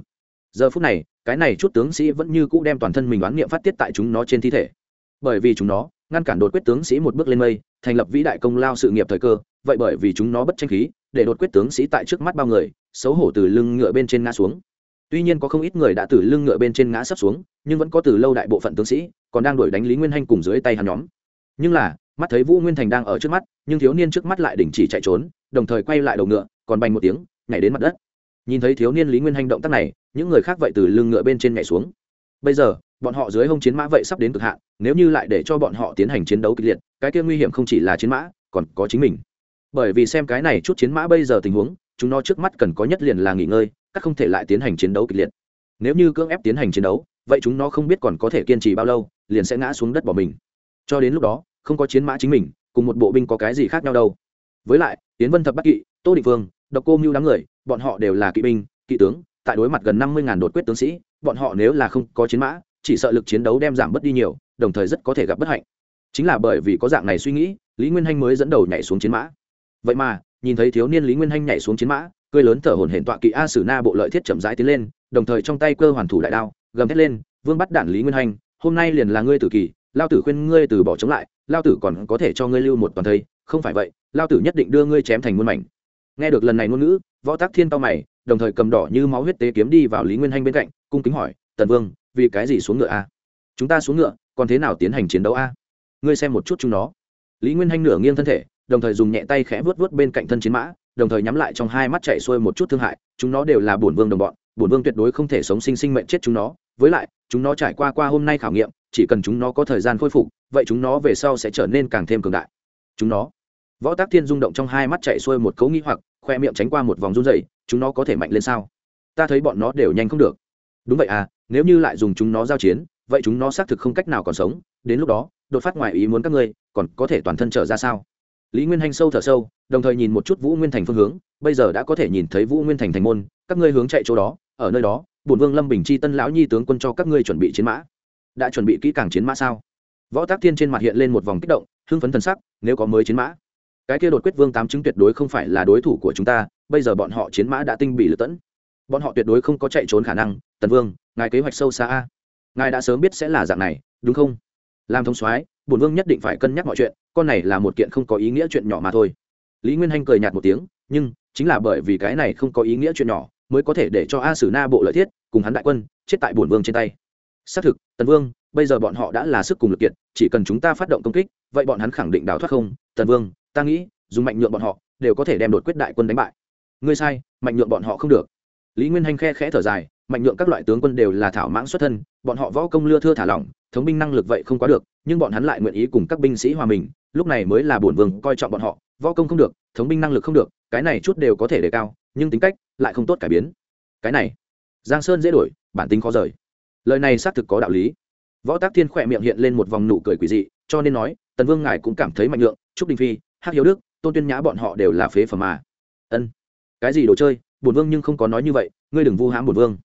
Giờ phút này, cái này chút tướng sĩ vẫn như cũ đem toàn thân mình đoán niệm phát tiết tại chúng nó trên thi thể. Bởi vì chúng nó ngăn cản đột quyết tướng sĩ một bước lên mây, thành lập vĩ đại công lao sự nghiệp thời cơ, vậy bởi vì chúng nó bất tranh khí, để đột quyết tướng sĩ tại trước mắt bao người, xấu hổ từ lưng ngựa bên trên ngã xuống. Tuy nhiên có không ít người đã từ lưng ngựa bên trên ngã sắp xuống, nhưng vẫn có từ lâu đại bộ phận tướng sĩ, còn đang đuổi đánh lý nguyên hanh cùng dưới tay hắn nhóm. Nhưng là, mắt thấy vũ nguyên thành đang ở trước mắt, nhưng thiếu niên trước mắt lại đình chỉ chạy trốn, đồng thời quay lại đầu ngựa, còn bành một tiếng, nhảy đến mặt đất. Nhìn thấy thiếu niên lý nguyên hành động tác này, những người khác vậy từ lưng ngựa bên trên nhảy xuống. Bây giờ bọn họ dưới hông chiến mã vậy sắp đến cực hạn, nếu như lại để cho bọn họ tiến hành chiến đấu kịch liệt, cái kia nguy hiểm không chỉ là chiến mã, còn có chính mình. Bởi vì xem cái này chút chiến mã bây giờ tình huống, chúng nó trước mắt cần có nhất liền là nghỉ ngơi, các không thể lại tiến hành chiến đấu kịch liệt. Nếu như cưỡng ép tiến hành chiến đấu, vậy chúng nó không biết còn có thể kiên trì bao lâu, liền sẽ ngã xuống đất bỏ mình. Cho đến lúc đó, không có chiến mã chính mình, cùng một bộ binh có cái gì khác nhau đâu. Với lại tiến vân thập bắc kỵ, tô định vương, độc cô mưu đám người, bọn họ đều là kỵ binh, kỵ tướng, tại đối mặt gần năm mươi ngàn đột quyết tướng sĩ, bọn họ nếu là không có chiến mã chỉ sợ lực chiến đấu đem giảm bớt đi nhiều, đồng thời rất có thể gặp bất hạnh. Chính là bởi vì có dạng này suy nghĩ, lý nguyên hanh mới dẫn đầu nhảy xuống chiến mã. Vậy mà, nhìn thấy thiếu niên lý nguyên hanh nhảy xuống chiến mã, cười lớn thở hổn hển tọa kỵ a sử na bộ lợi thiết chậm rãi tiến lên, đồng thời trong tay cơ hoàn thủ đại đao, gầm thét lên, vương bắt đản lý nguyên hanh, hôm nay liền là ngươi tử kỳ, lao tử khuyên ngươi từ bỏ chống lại, lao tử còn có thể cho ngươi lưu một toàn thây. Không phải vậy, lao tử nhất định đưa ngươi chém thành muôn mảnh. Nghe được lần này ngôn ngữ, võ tác thiên to mày, đồng thời cầm đỏ như máu huyết tế kiếm đi vào lý nguyên hanh bên cạnh, cung kính hỏi, tần vương vì cái gì xuống ngựa a? Chúng ta xuống ngựa, còn thế nào tiến hành chiến đấu a? Ngươi xem một chút chúng nó. Lý nguyên hanh nửa nghiêng thân thể, đồng thời dùng nhẹ tay khẽ vớt vớt bên cạnh thân chiến mã, đồng thời nhắm lại trong hai mắt chạy xuôi một chút thương hại. Chúng nó đều là bổn vương đồng bọn, bổn vương tuyệt đối không thể sống sinh sinh mệnh chết chúng nó. Với lại, chúng nó trải qua qua hôm nay khảo nghiệm, chỉ cần chúng nó có thời gian khôi phục, vậy chúng nó về sau sẽ trở nên càng thêm cường đại. Chúng nó. Võ tác thiên rung động trong hai mắt chạy xuôi một cấu nghĩ hoặc, khoe miệng tránh qua một vòng run dày chúng nó có thể mạnh lên sao? Ta thấy bọn nó đều nhanh không được đúng vậy à nếu như lại dùng chúng nó giao chiến, vậy chúng nó xác thực không cách nào còn sống. Đến lúc đó, đột phát ngoài ý muốn các ngươi, còn có thể toàn thân trở ra sao? Lý nguyên hanh sâu thở sâu, đồng thời nhìn một chút vũ nguyên thành phương hướng, bây giờ đã có thể nhìn thấy vũ nguyên thành thành môn, các ngươi hướng chạy chỗ đó, ở nơi đó, bổn vương lâm bình chi tân lão nhi tướng quân cho các ngươi chuẩn bị chiến mã. Đã chuẩn bị kỹ càng chiến mã sao? Võ tác thiên trên mặt hiện lên một vòng kích động, hưng phấn thần sắc, nếu có mới chiến mã. Cái kia đột quyết vương tám chứng tuyệt đối không phải là đối thủ của chúng ta, bây giờ bọn họ chiến mã đã tinh bị lựa tẫn bọn họ tuyệt đối không có chạy trốn khả năng. Tần vương, ngài kế hoạch sâu xa a. Ngài đã sớm biết sẽ là dạng này, đúng không? Làm thông soái, bổn vương nhất định phải cân nhắc mọi chuyện, con này là một kiện không có ý nghĩa chuyện nhỏ mà thôi. Lý nguyên hanh cười nhạt một tiếng, nhưng, chính là bởi vì cái này không có ý nghĩa chuyện nhỏ, mới có thể để cho a sử na bộ lợi thiết, cùng hắn đại quân, chết tại bổn vương trên tay. Xác thực, tần vương, bây giờ bọn họ đã là sức cùng lực kiệt, chỉ cần chúng ta phát động công kích, vậy bọn hắn khẳng định đào thoát không? Tần vương, ta nghĩ, dùng mạnh nhượng bọn họ, đều có thể đem đột quyết đại quân đánh bại. Ngươi sai, mạnh nhượng bọn họ không được lý nguyên hanh khe khẽ thở dài, mạnh nhượng các loại tướng quân đều là thảo mãng xuất thân, bọn họ võ công lưa thưa thả lỏng, thống binh năng lực vậy không quá được, nhưng bọn hắn lại nguyện ý cùng các binh sĩ hòa mình, lúc này mới là bổn vương coi trọng bọn họ, võ công không được, thống binh năng lực không được, cái này chút đều có thể đề cao, nhưng tính cách lại không tốt cải biến. Cái này, giang sơn dễ đổi, bản tính khó rời. Lời này xác thực có đạo lý. Võ tác thiên khỏe miệng hiện lên một vòng nụ cười quỷ dị, cho nên nói, tần vương ngài cũng cảm thấy mạnh lượng trúc đình phi, hắc hiếu đức, tôn tuyên nhã bọn họ đều là phế phẩm mà. Ân, cái gì đồ chơi? Bổn vương nhưng không có nói như vậy, ngươi đừng vu hãm bổn vương.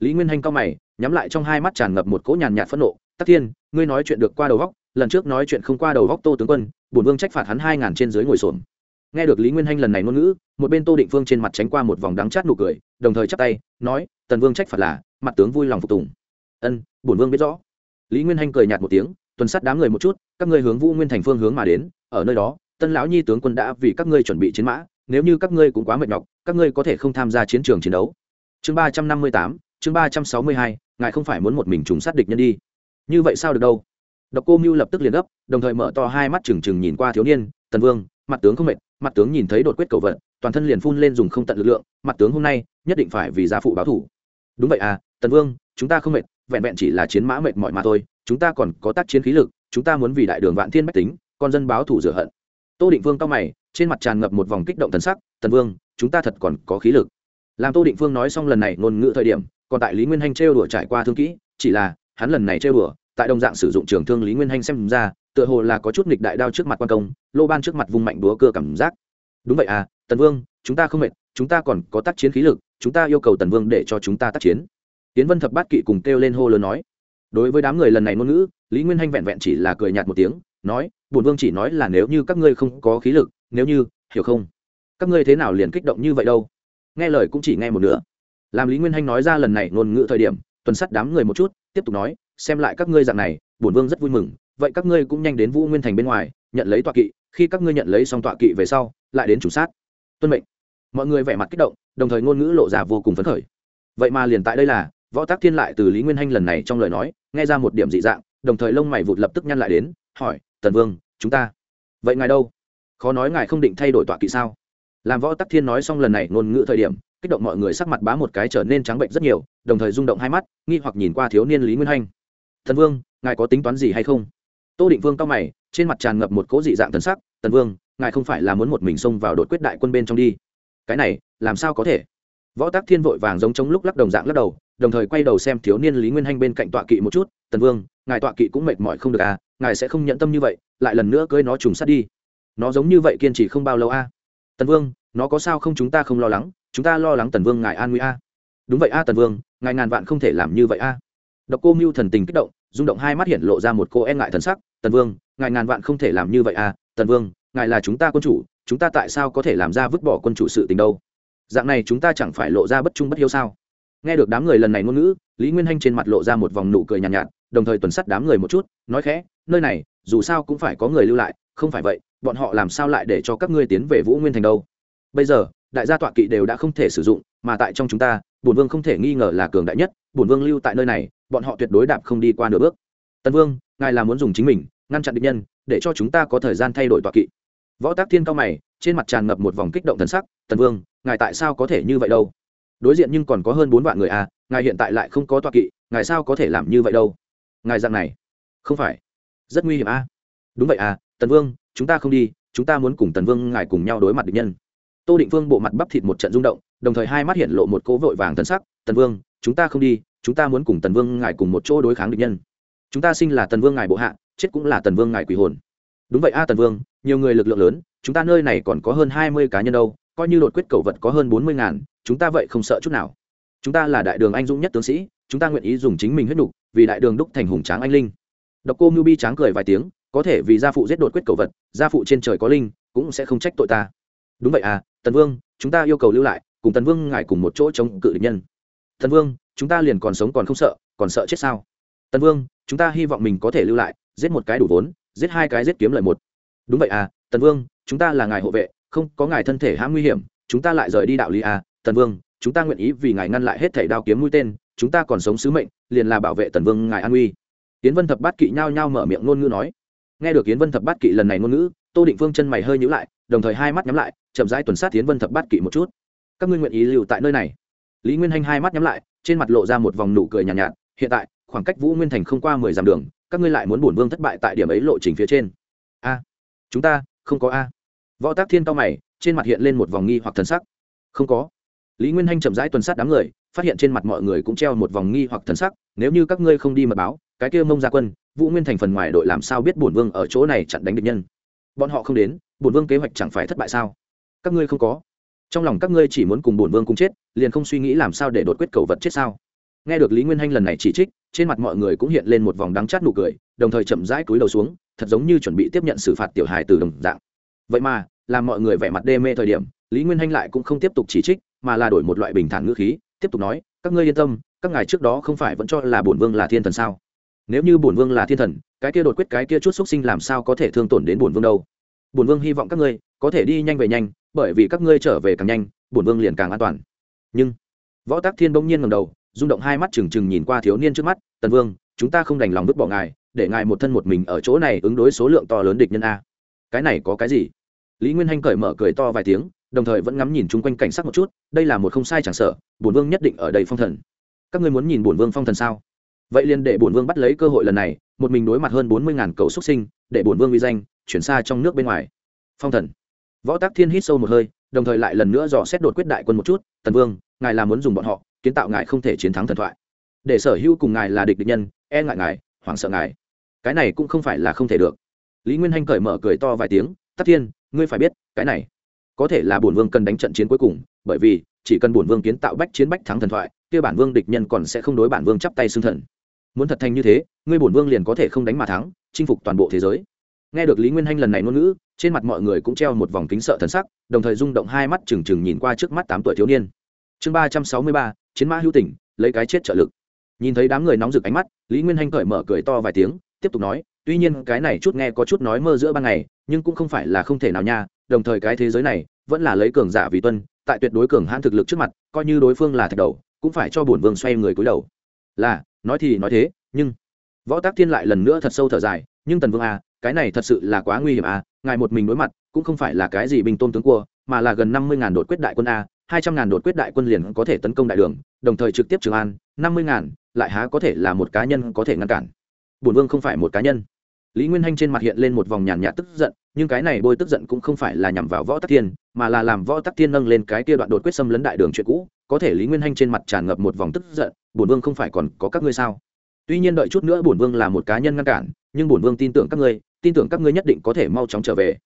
Lý nguyên hanh cao mày, nhắm lại trong hai mắt tràn ngập một cỗ nhàn nhạt phẫn nộ. Tắc thiên, ngươi nói chuyện được qua đầu góc, lần trước nói chuyện không qua đầu góc tô tướng quân, bổn vương trách phạt hắn hai ngàn trên dưới ngồi xổm. Nghe được lý nguyên hanh lần này ngôn ngữ, một bên tô định phương trên mặt tránh qua một vòng đắng chát nụ cười, đồng thời chắp tay, nói, tần vương trách phạt là, mặt tướng vui lòng phục tùng. Ân, bổn vương biết rõ. Lý nguyên hanh cười nhạt một tiếng, tuần sát đám người một chút, các ngươi hướng vũ nguyên thành phương hướng mà đến, ở nơi đó, tân lão nhi tướng quân đã vì các ngươi chuẩn bị chiến mã, nếu như các ngươi cũng quá mệt nhọc các ngươi có thể không tham gia chiến trường chiến đấu. Chương ba trăm năm mươi tám, chương ba trăm sáu mươi hai, ngài không phải muốn một mình trùng sát địch nhân đi. Như vậy sao được đâu? Độc cô mưu lập tức liền gấp, đồng thời mở to hai mắt trừng trừng nhìn qua thiếu niên, tần vương, mặt tướng không mệt, mặt tướng nhìn thấy đột quyết cầu vận, toàn thân liền phun lên dùng không tận lực lượng, mặt tướng hôm nay nhất định phải vì gia phụ báo thủ. Đúng vậy à tần vương, chúng ta không mệt, vẹn vẹn chỉ là chiến mã mệt mỏi mà thôi, chúng ta còn có tác chiến khí lực, chúng ta muốn vì đại đường vạn thiên bách tính, con dân báo thủ rửa hận tô định vương cao mày, trên mặt tràn ngập một vòng kích động thần sắc, tần vương, chúng ta thật còn có khí lực. Làm tô định vương nói xong lần này ngôn ngữ thời điểm, còn tại lý nguyên hanh trêu đùa trải qua thương kỹ, chỉ là, hắn lần này trêu đùa, tại đồng dạng sử dụng trường thương lý nguyên hanh xem ra, tựa hồ là có chút nghịch đại đao trước mặt quan công, lô ban trước mặt vùng mạnh búa cơ cảm giác. Đúng vậy à tần vương, chúng ta không mệt, chúng ta còn có tác chiến khí lực, chúng ta yêu cầu tần vương để cho chúng ta tác chiến. Tiến vân thập bát kỵ cùng kêu lên hô lớn nói. Đối với đám người lần này ngôn ngữ, lý nguyên hanh vẹn vẹn chỉ là cười nhạt một tiếng, nói Bổn vương chỉ nói là nếu như các ngươi không có khí lực, nếu như, hiểu không? Các ngươi thế nào liền kích động như vậy đâu? Nghe lời cũng chỉ nghe một nửa. Làm lý nguyên hanh nói ra lần này ngôn ngữ thời điểm, tuần sắt đám người một chút, tiếp tục nói, xem lại các ngươi dạng này, bổn vương rất vui mừng. Vậy các ngươi cũng nhanh đến vũ nguyên thành bên ngoài, nhận lấy tọa kỵ, khi các ngươi nhận lấy xong tọa kỵ về sau, lại đến chủ sát. Tuân mệnh. Mọi người vẻ mặt kích động, đồng thời ngôn ngữ lộ ra vô cùng phấn khởi. Vậy mà liền tại đây là, võ tác thiên lại từ lý nguyên hanh lần này trong lời nói, nghe ra một điểm dị dạng, đồng thời lông mày vụt lập tức nhăn lại đến, hỏi tần vương, chúng ta. Vậy ngài đâu? Khó nói ngài không định thay đổi tọa kỵ sao? Làm võ tắc thiên nói xong lần này ngôn ngữ thời điểm, kích động mọi người sắc mặt bá một cái trở nên trắng bệnh rất nhiều, đồng thời rung động hai mắt, nghi hoặc nhìn qua thiếu niên lý nguyên hanh. Thần vương, ngài có tính toán gì hay không? Tô định vương cao mày, trên mặt tràn ngập một cỗ dị dạng thần sắc, tần vương, ngài không phải là muốn một mình xông vào đột quyết đại quân bên trong đi. Cái này, làm sao có thể? Võ tác thiên vội vàng giống chống lúc lắc đồng dạng lắc đầu đồng thời quay đầu xem thiếu niên lý nguyên hanh bên cạnh tọa kỵ một chút, tần vương, ngài tọa kỵ cũng mệt mỏi không được à ngài sẽ không nhận tâm như vậy, lại lần nữa cưới nó trùng sát đi. Nó giống như vậy kiên trì không bao lâu a à. tần vương, nó có sao không chúng ta không lo lắng, chúng ta lo lắng tần vương ngài an nguy a đúng vậy a tần vương, ngài ngàn vạn không thể làm như vậy a độc cô mưu thần tình kích động, rung động hai mắt hiện lộ ra một cô e ngại thần sắc, tần vương, ngài ngàn vạn không thể làm như vậy a tần vương, ngài là chúng ta quân chủ, chúng ta tại sao có thể làm ra vứt bỏ quân chủ sự tình đâu? Dạng này chúng ta chẳng phải lộ ra bất trung bất hiếu sao? Nghe được đám người lần này ngôn ngữ lý nguyên hanh trên mặt lộ ra một vòng nụ cười nhàn nhạt, nhạt đồng thời tuần sắt đám người một chút nói khẽ nơi này dù sao cũng phải có người lưu lại không phải vậy bọn họ làm sao lại để cho các ngươi tiến về vũ nguyên thành đâu? Bây giờ đại gia tọa kỵ đều đã không thể sử dụng mà tại trong chúng ta bổn vương không thể nghi ngờ là cường đại nhất bổn vương lưu tại nơi này bọn họ tuyệt đối đạp không đi qua nửa bước. Tần vương ngài là muốn dùng chính mình ngăn chặn địch nhân để cho chúng ta có thời gian thay đổi tọa kỵ. Võ tác thiên cao mày trên mặt tràn ngập một vòng kích động thần sắc tần vương ngài tại sao có thể như vậy đâu? Đối diện nhưng còn có hơn bốn vạn người à ngài hiện tại lại không có tọa kỵ, ngài sao có thể làm như vậy đâu? Ngài dạng này, không phải, rất nguy hiểm à. Đúng vậy à tần vương, chúng ta không đi, chúng ta muốn cùng tần vương ngài cùng nhau đối mặt địch nhân. Tô định vương bộ mặt bắp thịt một trận rung động, đồng thời hai mắt hiện lộ một cố vội vàng tân sắc, tần vương, chúng ta không đi, chúng ta muốn cùng tần vương ngài cùng một chỗ đối kháng địch nhân. Chúng ta sinh là tần vương ngài bộ hạ, chết cũng là tần vương ngài quỷ hồn. Đúng vậy a tần vương, nhiều người lực lượng lớn, chúng ta nơi này còn có hơn hai mươi cá nhân đâu coi như đột quyết cầu vật có hơn bốn mươi ngàn, chúng ta vậy không sợ chút nào. Chúng ta là đại đường anh dũng nhất tướng sĩ, chúng ta nguyện ý dùng chính mình huyết nục vì đại đường đúc thành hùng tráng anh linh. Độc cô Bi tráng cười vài tiếng, có thể vì gia phụ giết đột quyết cầu vật, gia phụ trên trời có linh, cũng sẽ không trách tội ta. Đúng vậy à tần vương, chúng ta yêu cầu lưu lại, cùng tần vương ngài cùng một chỗ chống cự địch nhân. Tần vương, chúng ta liền còn sống còn không sợ, còn sợ chết sao? Tần vương, chúng ta hy vọng mình có thể lưu lại, giết một cái đủ vốn, giết hai cái giết kiếm lợi một. Đúng vậy à tần vương, chúng ta là ngài hộ vệ không có ngài thân thể hãm nguy hiểm chúng ta lại rời đi đạo lý à tần vương chúng ta nguyện ý vì ngài ngăn lại hết thảy đao kiếm mũi tên chúng ta còn sống sứ mệnh liền là bảo vệ tần vương ngài an nguy. Yến vân thập bát kỵ nhao nhao mở miệng ngôn ngữ nói. Nghe được yến vân thập bát kỵ lần này ngôn ngữ tô định vương chân mày hơi nhíu lại đồng thời hai mắt nhắm lại chậm rãi tuần sát yến vân thập bát kỵ một chút. Các ngươi nguyện ý lưu tại nơi này? Lý nguyên hanh hai mắt nhắm lại trên mặt lộ ra một vòng nụ cười nhàn nhạt, nhạt hiện tại khoảng cách vũ nguyên thành không qua mười dặm đường các ngươi lại muốn bổn vương thất bại tại điểm ấy lộ trình phía trên. A chúng ta không có a võ tác thiên cao mày, trên mặt hiện lên một vòng nghi hoặc thần sắc. Không có. Lý nguyên hanh chậm rãi tuần sát đám người, phát hiện trên mặt mọi người cũng treo một vòng nghi hoặc thần sắc, nếu như các ngươi không đi mật báo, cái kia mông ra quân, vũ nguyên thành phần ngoài đội làm sao biết bổn vương ở chỗ này chặn đánh địch nhân? Bọn họ không đến, bổn vương kế hoạch chẳng phải thất bại sao? Các ngươi không có. Trong lòng các ngươi chỉ muốn cùng bổn vương cùng chết, liền không suy nghĩ làm sao để đột quyết cầu vật chết sao? Nghe được lý nguyên hanh lần này chỉ trích, trên mặt mọi người cũng hiện lên một vòng đắng chát nụ cười, đồng thời chậm rãi cúi đầu xuống, thật giống như chuẩn bị tiếp nhận xử phạt tiểu hài từ đồng dạng vậy mà, làm mọi người vẻ mặt đê mê thời điểm, lý nguyên hanh lại cũng không tiếp tục chỉ trích, mà là đổi một loại bình thản ngữ khí, tiếp tục nói, các ngươi yên tâm, các ngài trước đó không phải vẫn cho là bổn vương là thiên thần sao? Nếu như bổn vương là thiên thần, cái kia đột quyết cái kia chút xúc sinh làm sao có thể thương tổn đến bổn vương đâu? Bổn vương hy vọng các ngươi có thể đi nhanh về nhanh, bởi vì các ngươi trở về càng nhanh, bổn vương liền càng an toàn. Nhưng, võ tác thiên bỗng nhiên ngầm đầu, rung động hai mắt trừng trừng nhìn qua thiếu niên trước mắt, tần vương, chúng ta không đành lòng vứt bỏ ngài, để ngài một thân một mình ở chỗ này ứng đối số lượng to lớn địch nhân a cái này có cái gì? Lý nguyên hanh cởi mở cười to vài tiếng, đồng thời vẫn ngắm nhìn chung quanh cảnh sắc một chút, đây là một không sai chẳng sợ, bổn vương nhất định ở đây phong thần. Các ngươi muốn nhìn bổn vương phong thần sao? Vậy liền để bổn vương bắt lấy cơ hội lần này, một mình đối mặt hơn bốn mươi ngàn cầu xuất sinh, để bổn vương uy danh chuyển xa trong nước bên ngoài. Phong thần. Võ tác thiên hít sâu một hơi, đồng thời lại lần nữa dò xét đột quyết đại quân một chút, tần vương, ngài là muốn dùng bọn họ, kiến tạo ngài không thể chiến thắng thần thoại. Để sở hữu cùng ngài là địch địch nhân e ngại ngài, hoảng sợ ngài. Cái này cũng không phải là không thể được lý nguyên hanh cởi mở cười to vài tiếng, tắc thiên, ngươi phải biết, cái này có thể là bổn vương cần đánh trận chiến cuối cùng, bởi vì chỉ cần bổn vương kiến tạo bách chiến bách thắng thần thoại, kia bản vương địch nhân còn sẽ không đối bản vương chắp tay xưng thần. Muốn thật thành như thế, ngươi bổn vương liền có thể không đánh mà thắng, chinh phục toàn bộ thế giới. Nghe được lý nguyên hanh lần này ngôn ngữ, trên mặt mọi người cũng treo một vòng kính sợ thần sắc, đồng thời rung động hai mắt trừng trừng nhìn qua trước mắt tám tuổi thiếu niên. Chương ba trăm sáu mươi ba, chiến mã hữu tỉnh lấy cái chết trợ lực. Nhìn thấy đám người nóng rực ánh mắt, lý nguyên hanh cởi mở cười to vài tiếng, tiếp tục nói tuy nhiên cái này chút nghe có chút nói mơ giữa ban ngày, nhưng cũng không phải là không thể nào nha, đồng thời cái thế giới này vẫn là lấy cường giả vì tuân, tại tuyệt đối cường hãn thực lực trước mặt, coi như đối phương là thạch đầu, cũng phải cho bổn vương xoay người cúi đầu. Là, nói thì nói thế, nhưng võ tác thiên lại lần nữa thật sâu thở dài, nhưng tần vương à cái này thật sự là quá nguy hiểm à ngài một mình đối mặt, cũng không phải là cái gì bình tôn tướng cua, mà là gần năm mươi ngàn đột quyết đại quân a, hai trăm ngàn đột quyết đại quân liền có thể tấn công đại đường, đồng thời trực tiếp trường an, năm mươi ngàn, lại há có thể là một cá nhân có thể ngăn cản. Bổn vương không phải một cá nhân lý nguyên hanh trên mặt hiện lên một vòng nhàn nhạt tức giận, nhưng cái này bôi tức giận cũng không phải là nhằm vào võ tắc thiên, mà là làm võ tắc thiên nâng lên cái kia đoạn đột quyết xâm lấn đại đường chuyện cũ, có thể lý nguyên hanh trên mặt tràn ngập một vòng tức giận, bổn vương không phải còn có các ngươi sao? Tuy nhiên đợi chút nữa bổn vương là một cá nhân ngăn cản, nhưng bổn vương tin tưởng các ngươi, tin tưởng các ngươi nhất định có thể mau chóng trở về.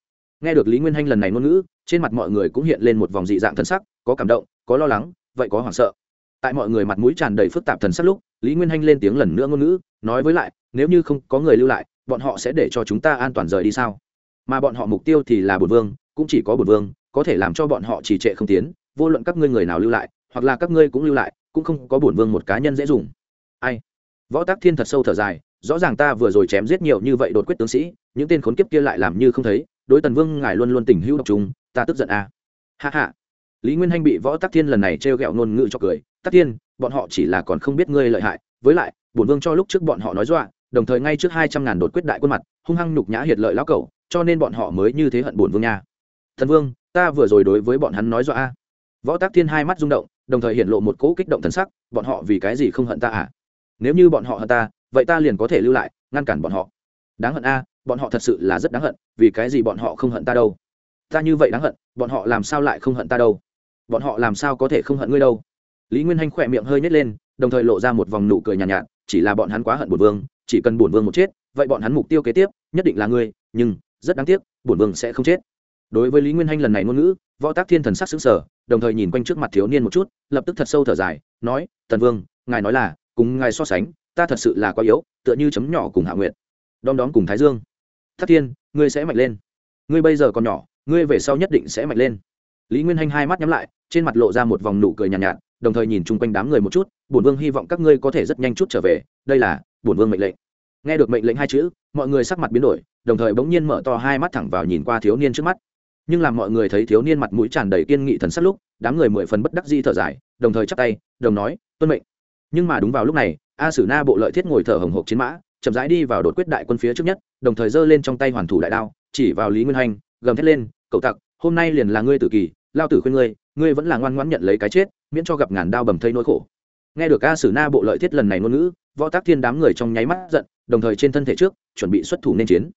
Nghe được lý nguyên hanh lần này ngôn ngữ, trên mặt mọi người cũng hiện lên một vòng dị dạng thân sắc, có cảm động, có lo lắng, vậy có hoảng sợ. Tại mọi người mặt mũi tràn đầy phức tạp thần sắc lúc, lý nguyên hanh lên tiếng lần nữa ngôn ngữ, nói với lại, nếu như không có người lưu lại bọn họ sẽ để cho chúng ta an toàn rời đi sao? Mà bọn họ mục tiêu thì là bổn vương, cũng chỉ có bổn vương, có thể làm cho bọn họ trì trệ không tiến, vô luận các ngươi người nào lưu lại, hoặc là các ngươi cũng lưu lại, cũng không có bổn vương một cá nhân dễ dùng. Ai? Võ tác thiên thật sâu thở dài, rõ ràng ta vừa rồi chém giết nhiều như vậy đột quyết tướng sĩ, những tên khốn kiếp kia lại làm như không thấy, đối tần vương ngài luôn luôn tình hữu độc chúng ta tức giận à. hạ hạ lý nguyên hanh bị võ tắc thiên lần này t r e o g ẹ o ngôn ngữ cho cười. Tắc thiên, bọn họ chỉ là còn không biết ngươi lợi hại, với lại, bổn vương cho lúc trước bọn họ nói dọa đồng thời ngay trước hai trăm ngàn đột quyết đại quân mặt hung hăng nhục nhã hiệt lợi lão cẩu cho nên bọn họ mới như thế hận bổn vương nha. Thần vương ta vừa rồi đối với bọn hắn nói dọa a. Võ tắc thiên hai mắt rung động đồng thời hiện lộ một cỗ kích động thần sắc bọn họ vì cái gì không hận ta à? Nếu như bọn họ hận ta vậy ta liền có thể lưu lại ngăn cản bọn họ. Đáng hận a bọn họ thật sự là rất đáng hận vì cái gì bọn họ không hận ta đâu? Ta như vậy đáng hận bọn họ làm sao lại không hận ta đâu? Bọn họ làm sao có thể không hận ngươi đâu? Lý nguyên hanh khỏe miệng hơi nhét lên đồng thời lộ ra một vòng nụ cười nhàn nhạt, nhạt chỉ là bọn hắn quá hận bổn vương chỉ cần bổn vương một chết vậy bọn hắn mục tiêu kế tiếp nhất định là ngươi nhưng rất đáng tiếc bổn vương sẽ không chết. Đối với lý nguyên hanh lần này ngôn ngữ võ tác thiên thần sắc xứng sở đồng thời nhìn quanh trước mặt thiếu niên một chút lập tức thật sâu thở dài nói tần vương ngài nói là cùng ngài so sánh ta thật sự là quá yếu tựa như chấm nhỏ cùng hạ nguyện đom đóm cùng thái dương. Thất thiên ngươi sẽ mạnh lên. Ngươi bây giờ còn nhỏ ngươi về sau nhất định sẽ mạnh lên. Lý nguyên hanh hai mắt nhắm lại trên mặt lộ ra một vòng nụ cười nhàn nhạt, nhạt đồng thời nhìn chung quanh đám người một chút, bổn vương hy vọng các ngươi có thể rất nhanh chút trở về, đây là bổn vương mệnh lệnh. Nghe được mệnh lệnh hai chữ, mọi người sắc mặt biến đổi, đồng thời bỗng nhiên mở to hai mắt thẳng vào nhìn qua thiếu niên trước mắt. Nhưng làm mọi người thấy thiếu niên mặt mũi tràn đầy kiên nghị thần sắc lúc, đám người mười phần bất đắc di thở dài, đồng thời chắp tay, đồng nói, tuân mệnh. Nhưng mà đúng vào lúc này, a sử na bộ lợi thiết ngồi thở hồng hộc chiến mã, chậm rãi đi vào đột quyết đại quân phía trước nhất, đồng thời giơ lên trong tay hoàn thủ đại đao, chỉ vào lý nguyên hành gầm thét lên, cậu tặc, hôm nay liền là ngươi tử kỳ, lao tử khuyên ngươi ngươi vẫn là ngoan ngoãn nhận lấy cái chết miễn cho gặp ngàn đao bầm thây nỗi khổ. Nghe được A sử na bộ lợi thiết lần này ngôn ngữ, võ tác thiên đám người trong nháy mắt giận, đồng thời trên thân thể trước, chuẩn bị xuất thủ nên chiến.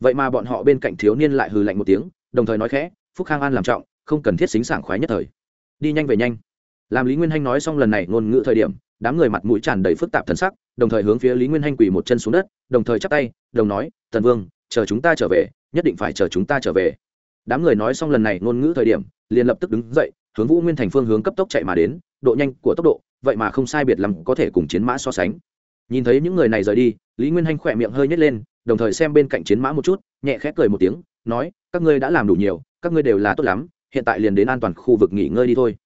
Vậy mà bọn họ bên cạnh thiếu niên lại hừ lạnh một tiếng, đồng thời nói khẽ, phúc khang an làm trọng, không cần thiết xính sảng khoái nhất thời. Đi nhanh về nhanh. Làm lý nguyên hanh nói xong lần này ngôn ngữ thời điểm, đám người mặt mũi tràn đầy phức tạp thần sắc, đồng thời hướng phía lý nguyên hanh quỳ một chân xuống đất, đồng thời chắp tay, đồng nói, tần vương, chờ chúng ta trở về, nhất định phải chờ chúng ta trở về. Đám người nói xong lần này ngôn ngữ thời điểm, liền lập tức đứng dậy hướng vũ nguyên thành phương hướng cấp tốc chạy mà đến, độ nhanh của tốc độ, vậy mà không sai biệt lắm có thể cùng chiến mã so sánh. Nhìn thấy những người này rời đi, lý nguyên hanh khỏe miệng hơi nhét lên, đồng thời xem bên cạnh chiến mã một chút, nhẹ khẽ cười một tiếng, nói, các ngươi đã làm đủ nhiều, các ngươi đều là tốt lắm, hiện tại liền đến an toàn khu vực nghỉ ngơi đi thôi.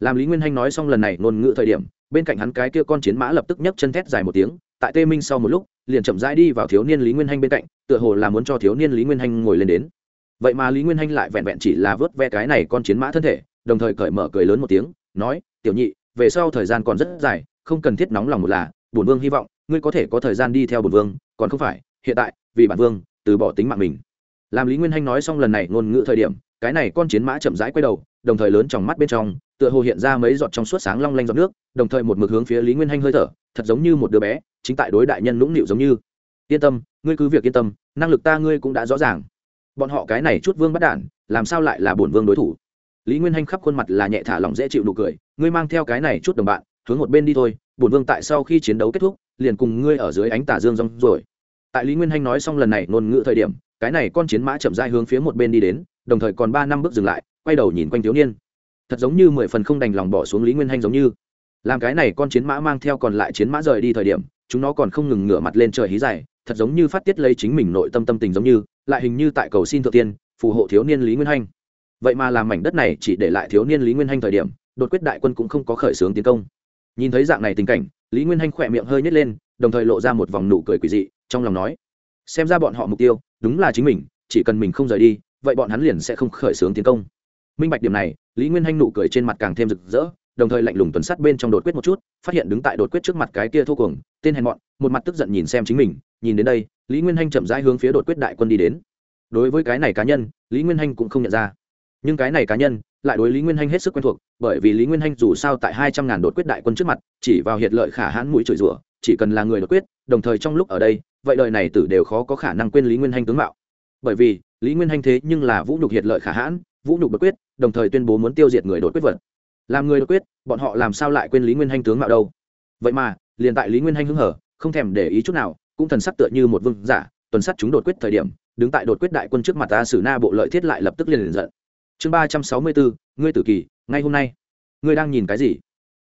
Làm lý nguyên hanh nói xong lần này ngôn ngữ thời điểm, bên cạnh hắn cái kia con chiến mã lập tức nhấc chân thét dài một tiếng, tại tê minh sau một lúc, liền chậm rãi đi vào thiếu niên lý nguyên hanh bên cạnh, tựa hồ là muốn cho thiếu niên lý nguyên hanh ngồi lên đến. Vậy mà lý nguyên hanh lại vẹn vẹn chỉ là vớt ve cái này con chiến mã thân thể đồng thời cởi mở cười lớn một tiếng, nói, tiểu nhị, về sau thời gian còn rất dài, không cần thiết nóng lòng một là, bổn vương hy vọng, ngươi có thể có thời gian đi theo bổn vương, còn không phải, hiện tại, vì bản vương, từ bỏ tính mạng mình. Làm lý nguyên hanh nói xong lần này ngôn ngữ thời điểm, cái này con chiến mã chậm rãi quay đầu, đồng thời lớn trong mắt bên trong, tựa hồ hiện ra mấy giọt trong suốt sáng long lanh giọt nước, đồng thời một mực hướng phía lý nguyên hanh hơi thở, thật giống như một đứa bé, chính tại đối đại nhân lũng nịu giống như. Yên tâm, ngươi cứ việc yên tâm, năng lực ta ngươi cũng đã rõ ràng. Bọn họ cái này chút vương bắt đản, làm sao lại là bổn vương đối thủ? Lý nguyên hanh khắp khuôn mặt là nhẹ thả lỏng dễ chịu nụ cười, ngươi mang theo cái này chút đồng bạn, hướng một bên đi thôi, bổn vương tại sau khi chiến đấu kết thúc, liền cùng ngươi ở dưới ánh tà dương rong rồi. Tại lý nguyên hanh nói xong lần này ngôn ngữ thời điểm, cái này con chiến mã chậm dai hướng phía một bên đi đến, đồng thời còn ba năm bước dừng lại, quay đầu nhìn quanh thiếu niên. Thật giống như mười phần không đành lòng bỏ xuống lý nguyên hanh giống như. Làm cái này con chiến mã mang theo còn lại chiến mã rời đi thời điểm, chúng nó còn không ngừng ngửa mặt lên trời hí dài, thật giống như phát tiết lấy chính mình nội tâm tâm tình giống như, lại hình như tại cầu xin thượng tiên, phù hộ thiếu niên lý nguyên hanh vậy mà làm mảnh đất này chỉ để lại thiếu niên lý nguyên hanh thời điểm, đột quyết đại quân cũng không có khởi xướng tiến công. Nhìn thấy dạng này tình cảnh, lý nguyên hanh khỏe miệng hơi nhét lên, đồng thời lộ ra một vòng nụ cười quỷ dị, trong lòng nói, xem ra bọn họ mục tiêu, đúng là chính mình, chỉ cần mình không rời đi, vậy bọn hắn liền sẽ không khởi xướng tiến công. Minh bạch điểm này, lý nguyên hanh nụ cười trên mặt càng thêm rực rỡ, đồng thời lạnh lùng tuần sát bên trong đột quyết một chút, phát hiện đứng tại đột quyết trước mặt cái kia thô cuồng, tên hèn mọn, một mặt tức giận nhìn xem chính mình, nhìn đến đây, lý nguyên hanh chậm rãi hướng phía đột quyết đại quân đi đến. Đối với cái này cá nhân, lý nguyên hanh cũng không nhận ra nhưng cái này cá nhân lại đối lý nguyên hanh hết sức quen thuộc, bởi vì lý nguyên hanh dù sao tại hai trăm ngàn đột quyết đại quân trước mặt, chỉ vào hiện lợi khả hãn mũi chửi rủa, chỉ cần là người đột quyết, đồng thời trong lúc ở đây, vậy đời này tử đều khó có khả năng quên lý nguyên hanh tướng mạo. Bởi vì, lý nguyên hanh thế nhưng là vũ nhục hiện lợi khả hãn, vũ nhục đột quyết, đồng thời tuyên bố muốn tiêu diệt người đột quyết vật. Làm người đột quyết, bọn họ làm sao lại quên lý nguyên hanh tướng mạo đâu? Vậy mà, liền tại lý nguyên hanh hứng hở, không thèm để ý chút nào, cũng thần sắc tựa như một vương giả, tuần sắt chúng đột quyết thời điểm, đứng tại đột quyết đại quân trước mặt ta sử na bộ lợi thiết lại lập tức liền liền giận chương ba trăm sáu mươi bốn ngươi tử kỳ, ngay hôm nay. Ngươi đang nhìn cái gì?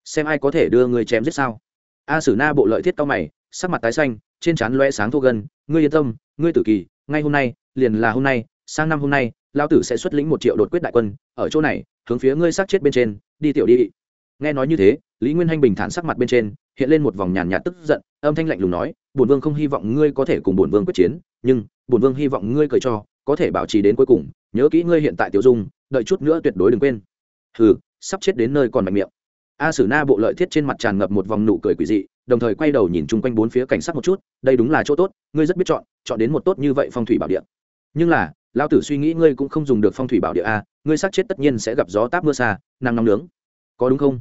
Xem ai có thể đưa ngươi chém giết sao? A sử na bộ lợi thiết cao mày, sắc mặt tái xanh, trên trán loe sáng thô gân. Ngươi yên tâm, ngươi tử kỳ, ngay hôm nay, liền là hôm nay, sang năm hôm nay lao tử sẽ xuất lĩnh một triệu đột quyết đại quân. Ở chỗ này, hướng phía ngươi sát chết bên trên, đi tiểu đi. Nghe nói như thế, lý nguyên hanh bình thản sắc mặt bên trên, hiện lên một vòng nhàn nhạt tức giận, âm thanh lạnh lùng nói, bổn vương không hy vọng ngươi có thể cùng bổn vương quyết chiến, nhưng bổn vương hy vọng ngươi cởi cho, có thể bảo trì đến cuối cùng. Nhớ kỹ ngươi hiện tại tiểu dung đợi chút nữa tuyệt đối đừng quên. Hừ sắp chết đến nơi còn mạnh miệng. A sử na bộ lợi thiết trên mặt tràn ngập một vòng nụ cười quỷ dị đồng thời quay đầu nhìn chung quanh bốn phía cảnh sát một chút đây đúng là chỗ tốt ngươi rất biết chọn chọn đến một tốt như vậy phong thủy bảo địa. Nhưng là lao tử suy nghĩ ngươi cũng không dùng được phong thủy bảo địa a ngươi xác chết tất nhiên sẽ gặp gió táp mưa xa nắng nóng nướng. Có đúng không?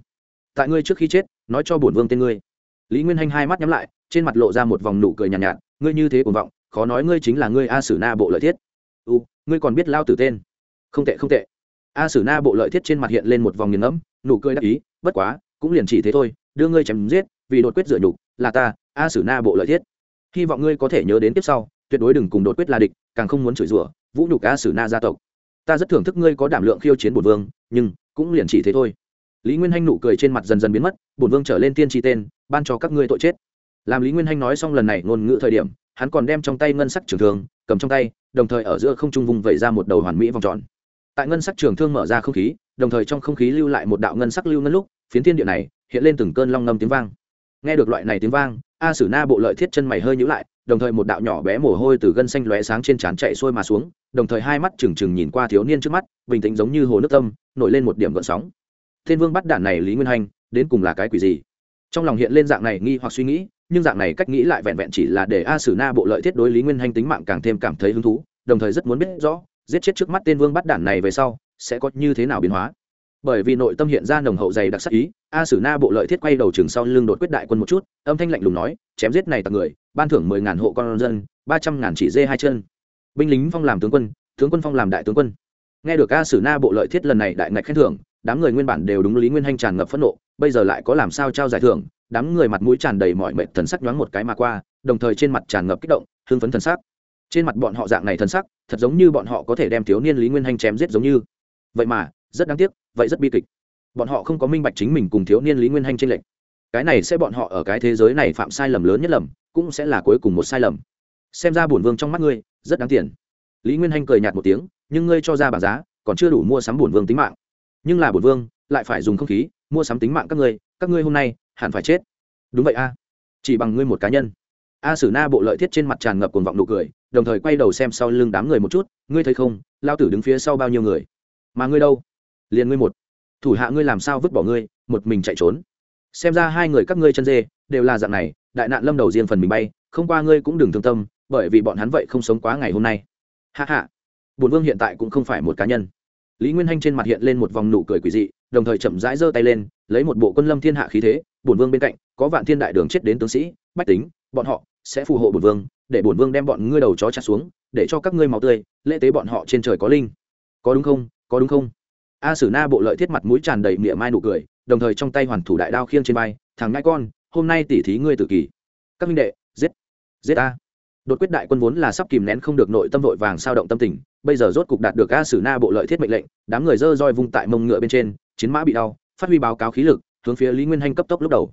Tại ngươi trước khi chết nói cho bổn vương tên ngươi. Lý nguyên hanh hai mắt nhắm lại trên mặt lộ ra một vòng nụ cười nhàn nhạt, nhạt ngươi như thế cuồng vọng khó nói ngươi chính là ngươi a sử na bộ lợi thiết. U ngươi còn biết lao tử tên? Không tệ không tệ a sử na bộ lợi thiết trên mặt hiện lên một vòng nghiền ngẫm, nụ cười đắc ý, bất quá, cũng liền chỉ thế thôi, đưa ngươi chém giết, vì đột quyết dựa nhục, là ta, a sử na bộ lợi thiết. Hy vọng ngươi có thể nhớ đến tiếp sau, tuyệt đối đừng cùng đột quyết là địch, càng không muốn chửi rủa, vũ nhục a sử na gia tộc. Ta rất thưởng thức ngươi có đảm lượng khiêu chiến bổn vương, nhưng cũng liền chỉ thế thôi. Lý nguyên hanh nụ cười trên mặt dần dần biến mất, bổn vương trở lên tiên tri tên, ban cho các ngươi tội chết. Làm lý nguyên hanh nói xong lần này ngôn ngữ thời điểm, hắn còn đem trong tay ngân sắc trường thương, cầm trong tay, đồng thời ở giữa không trung vùng vẩy ra một đầu hoàn mỹ vòng tròn tại ngân sắc trường thương mở ra không khí, đồng thời trong không khí lưu lại một đạo ngân sắc lưu ngân lúc, phiến thiên địa này hiện lên từng cơn long ngâm tiếng vang. Nghe được loại này tiếng vang, a sử na bộ lợi thiết chân mày hơi nhữ lại, đồng thời một đạo nhỏ bé mồ hôi từ gân xanh lóe sáng trên trán chạy xuôi mà xuống, đồng thời hai mắt trừng trừng nhìn qua thiếu niên trước mắt, bình tĩnh giống như hồ nước tâm, nổi lên một điểm gợn sóng. Thiên vương bắt đạn này lý nguyên hành, đến cùng là cái quỷ gì? Trong lòng hiện lên dạng này nghi hoặc suy nghĩ, nhưng dạng này cách nghĩ lại vẹn vẹn chỉ là để a sử na bộ lợi thiết đối lý nguyên hành tính mạng càng thêm cảm thấy hứng thú, đồng thời rất muốn biết rõ giết chết trước mắt tên vương bắt đản này về sau, sẽ có như thế nào biến hóa? Bởi vì nội tâm hiện ra nồng hậu dày đặc sắc ý, a sử na bộ lợi thiết quay đầu chừng sau lưng đột quyết đại quân một chút, âm thanh lạnh lùng nói, chém giết này tặc người, ban thưởng mười ngàn hộ con dân, ba trăm ngàn chỉ dê hai chân. Binh lính phong làm tướng quân tướng quân phong làm đại tướng quân. Nghe được a sử na bộ lợi thiết lần này đại ngạch khen thưởng, đám người nguyên bản đều đúng lý nguyên hanh tràn ngập phẫn nộ, bây giờ lại có làm sao trao giải thưởng, đám người mặt mũi tràn đầy mọi mệt thần sắc nhoáng một cái mà qua, đồng thời trên mặt tràn ngập kích động, hưng phấn thần sắc trên mặt bọn họ dạng này thần sắc, thật giống như bọn họ có thể đem thiếu niên lý nguyên hanh chém giết giống như. Vậy mà, rất đáng tiếc, vậy rất bi kịch. Bọn họ không có minh bạch chính mình cùng thiếu niên lý nguyên hanh trên lệnh cái này sẽ bọn họ ở cái thế giới này phạm sai lầm lớn nhất lầm, cũng sẽ là cuối cùng một sai lầm. Xem ra bổn vương trong mắt ngươi, rất đáng tiền. Lý nguyên hanh cười nhạt một tiếng, nhưng ngươi cho ra bảng giá, còn chưa đủ mua sắm bổn vương tính mạng. Nhưng là bổn vương, lại phải dùng không khí, mua sắm tính mạng các ngươi các ngươi hôm nay, hẳn phải chết. Đúng vậy a. Chỉ bằng ngươi một cá nhân. A sử na bộ lợi thiết trên mặt tràn ngập cuồng vọng nụ cười đồng thời quay đầu xem sau lưng đám người một chút, ngươi thấy không? Lao tử đứng phía sau bao nhiêu người? Mà ngươi đâu? Liền ngươi một. Thủ hạ ngươi làm sao vứt bỏ ngươi, một mình chạy trốn? Xem ra hai người các ngươi chân dê, đều là dạng này, đại nạn lâm đầu riêng phần mình bay, không qua ngươi cũng đừng thương tâm, bởi vì bọn hắn vậy không sống quá ngày hôm nay. Hạ hạ bùn vương hiện tại cũng không phải một cá nhân. Lý nguyên hanh trên mặt hiện lên một vòng nụ cười quỷ dị, đồng thời chậm rãi giơ tay lên, lấy một bộ quân lâm thiên hạ khí thế bùn vương bên cạnh, có vạn thiên đại đường chết đến tướng sĩ, bách tính, bọn họ sẽ phù hộ bùn vương để bổn vương đem bọn ngươi đầu chó chặt xuống, để cho các ngươi máu tươi, lễ tế bọn họ trên trời có linh. Có đúng không? Có đúng không? A sử na bộ lợi thiết mặt mũi tràn đầy mỉa mai nụ cười, đồng thời trong tay hoàn thủ đại đao khiêng trên vai, thằng ngai con, hôm nay tỉ thí ngươi tự kỷ các minh đệ, giết giết a đột quyết đại quân vốn là sắp kìm nén không được nội tâm vội vàng sao động tâm tình, bây giờ rốt cục đạt được a sử na bộ lợi thiết mệnh lệnh, đám người dơ roi vung tại mông ngựa bên trên, chiến mã bị đau, phát huy báo cáo khí lực, hướng phía lý nguyên hanh cấp tốc lúc đầu.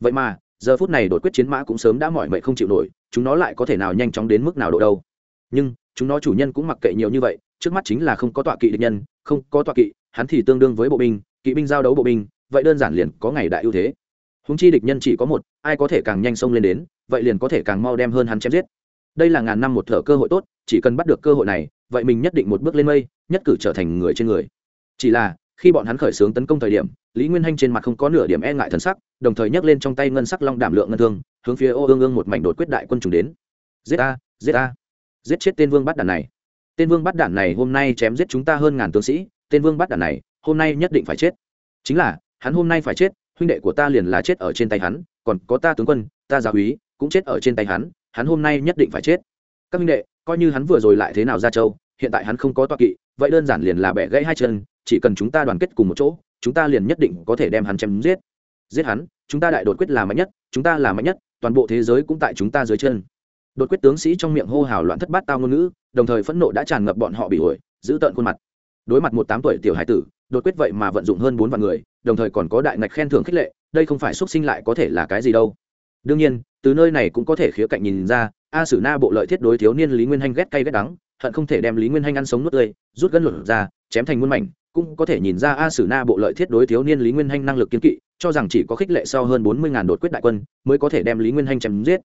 Vậy mà giờ phút này đột quyết chiến mã cũng sớm đã mỏi mệt không chịu nổi, chúng nó lại có thể nào nhanh chóng đến mức nào độ đâu. Nhưng, chúng nó chủ nhân cũng mặc kệ nhiều như vậy, trước mắt chính là không có tọa kỵ địch nhân, không có tọa kỵ, hắn thì tương đương với bộ binh, kỵ binh giao đấu bộ binh, vậy đơn giản liền có ngày đại ưu thế. Húng chi địch nhân chỉ có một, ai có thể càng nhanh xông lên đến, vậy liền có thể càng mau đem hơn hắn chém giết. Đây là ngàn năm một thở cơ hội tốt, chỉ cần bắt được cơ hội này, vậy mình nhất định một bước lên mây, nhất cử trở thành người trên người. Chỉ là, khi bọn hắn khởi xướng tấn công thời điểm lý nguyên hanh trên mặt không có nửa điểm e ngại thần sắc, đồng thời nhấc lên trong tay ngân sắc long đảm lượng ngân thương, hướng phía ô ương ương một mảnh đột quyết đại quân trùng đến. Giết a giết ta. Giết chết tên vương bắt đàn này. Tên vương bắt đản này hôm nay chém giết chúng ta hơn ngàn tướng sĩ, tên vương bắt đản này, hôm nay nhất định phải chết. Chính là, hắn hôm nay phải chết, huynh đệ của ta liền là chết ở trên tay hắn, còn có ta tướng quân, ta gia úy, cũng chết ở trên tay hắn hắn hôm nay nhất định phải chết. Các huynh đệ, coi như hắn vừa rồi lại thế nào ra châu, hiện tại hắn không có toa kỵ, vậy đơn giản liền là bẻ gãy hai chân chỉ cần chúng ta đoàn kết cùng một chỗ, chúng ta liền nhất định có thể đem hắn chém giết. Giết hắn, chúng ta đại đột quyết là mạnh nhất, chúng ta là mạnh nhất, toàn bộ thế giới cũng tại chúng ta dưới chân. Đột quyết tướng sĩ trong miệng hô hào loạn thất bát tao ngôn ngữ, đồng thời phẫn nộ đã tràn ngập bọn họ bị ổi giữ tợn khuôn mặt. Đối mặt một tám tuổi tiểu hải tử, đột quyết vậy mà vận dụng hơn bốn vạn người, đồng thời còn có đại ngạch khen thưởng khích lệ, đây không phải x sinh lại có thể là cái gì đâu. Đương nhiên, từ nơi này cũng có thể khía cạnh nhìn ra, a sử na bộ lợi thiết đối thiếu niên lý nguyên hanh ghét cay ghét đắng, hận không thể đem lý nguyên hanh ăn sống nuốt tươi, rút gân lột ra chém thành muôn mảnh cũng có thể nhìn ra a sử na bộ lợi thiết đối thiếu niên lý nguyên hanh năng lực kiên kỵ, cho rằng chỉ có khích lệ sau hơn bốn mươi ngàn đột quyết đại quân mới có thể đem lý nguyên hanh chém giết.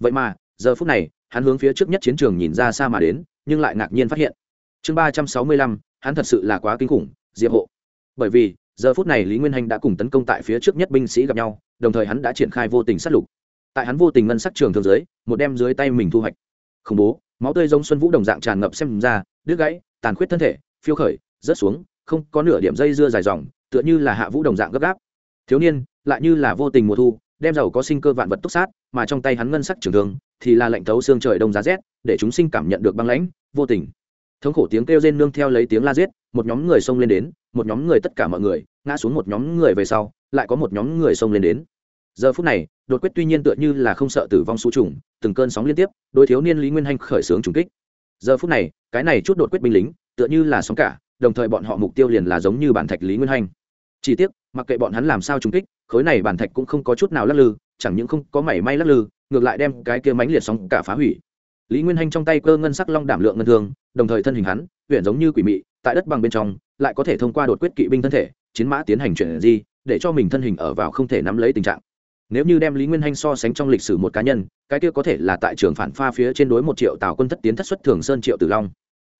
Vậy mà, giờ phút này, hắn hướng phía trước nhất chiến trường nhìn ra xa mà đến, nhưng lại ngạc nhiên phát hiện. Chương ba trăm sáu mươi lăm, hắn thật sự là quá kinh khủng, diệp hộ. Bởi vì, giờ phút này lý nguyên hanh đã cùng tấn công tại phía trước nhất binh sĩ gặp nhau, đồng thời hắn đã triển khai vô tình sát lục. Tại hắn vô tình ngân sắc trường thường dưới, một đem dưới tay mình thu hoạch. Khủng bố, máu tươi giống xuân vũ đồng dạng tràn ngập xem ra, đứt gãy, tàn khuyết thân thể, phiêu khởi, rớt xuống không có nửa điểm dây dưa dài dòng, tựa như là hạ vũ đồng dạng gấp gáp. Thiếu niên, lại như là vô tình mùa thu, đem giàu có sinh cơ vạn vật túc sát, mà trong tay hắn ngân sắc trường thương thì là lệnh thấu xương trời đông giá rét, để chúng sinh cảm nhận được băng lãnh, vô tình. Thống khổ tiếng kêu rên nương theo lấy tiếng la giết, một nhóm người xông lên đến, một nhóm người tất cả mọi người, ngã xuống một nhóm người về sau, lại có một nhóm người xông lên đến. Giờ phút này, đột quyết tuy nhiên tựa như là không sợ tử vong số trùng, từng cơn sóng liên tiếp đôi thiếu niên lý nguyên hanh khởi xướng trùng kích. Giờ phút này, cái này chút đột quyết binh lính, tựa như là sóng cả đồng thời bọn họ mục tiêu liền là giống như bản thạch lý nguyên hanh chỉ tiếc, mặc kệ bọn hắn làm sao trúng kích, khối này bản thạch cũng không có chút nào lắc lư, chẳng những không có mảy may lắc lư, ngược lại đem cái kia mánh liệt sóng cả phá hủy. Lý nguyên hanh trong tay cơ ngân sắc long đảm lượng ngân thương, đồng thời thân hình hắn huyện giống như quỷ mị, tại đất bằng bên trong, lại có thể thông qua đột quyết kỵ binh thân thể, chiến mã tiến hành chuyển di, để cho mình thân hình ở vào không thể nắm lấy tình trạng. Nếu như đem lý nguyên hanh so sánh trong lịch sử một cá nhân, cái kia có thể là tại trường phản pha phía trên đối một triệu tào quân thất tiến thất xuất thường sơn triệu tử long.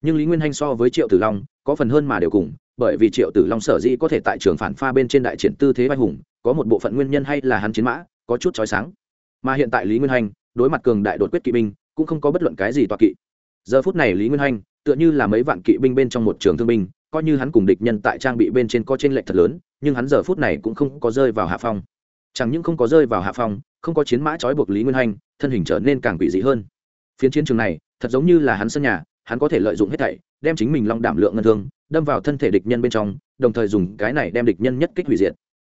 Nhưng lý nguyên hanh so với triệu tử long có phần hơn mà đều cùng, bởi vì triệu tử long sở dĩ có thể tại trường phản pha bên trên đại triển tư thế vai hùng, có một bộ phận nguyên nhân hay là hắn chiến mã, có chút trói sáng. Mà hiện tại lý nguyên hanh đối mặt cường đại đột quyết kỵ binh, cũng không có bất luận cái gì toa kỵ. Giờ phút này lý nguyên hanh tựa như là mấy vạn kỵ binh bên trong một trường thương binh, coi như hắn cùng địch nhân tại trang bị bên trên có trên lệch thật lớn, nhưng hắn giờ phút này cũng không có rơi vào hạ phong. Chẳng những không có rơi vào hạ phong, không có chiến mã trói buộc lý nguyên hanh thân hình trở nên càng quỷ dị hơn. Phiến chiến trường này, thật giống như là hắn sân nhà hắn có thể lợi dụng hết thảy, đem chính mình long đảm lượng ngân thương, đâm vào thân thể địch nhân bên trong, đồng thời dùng cái này đem địch nhân nhất kích hủy diệt.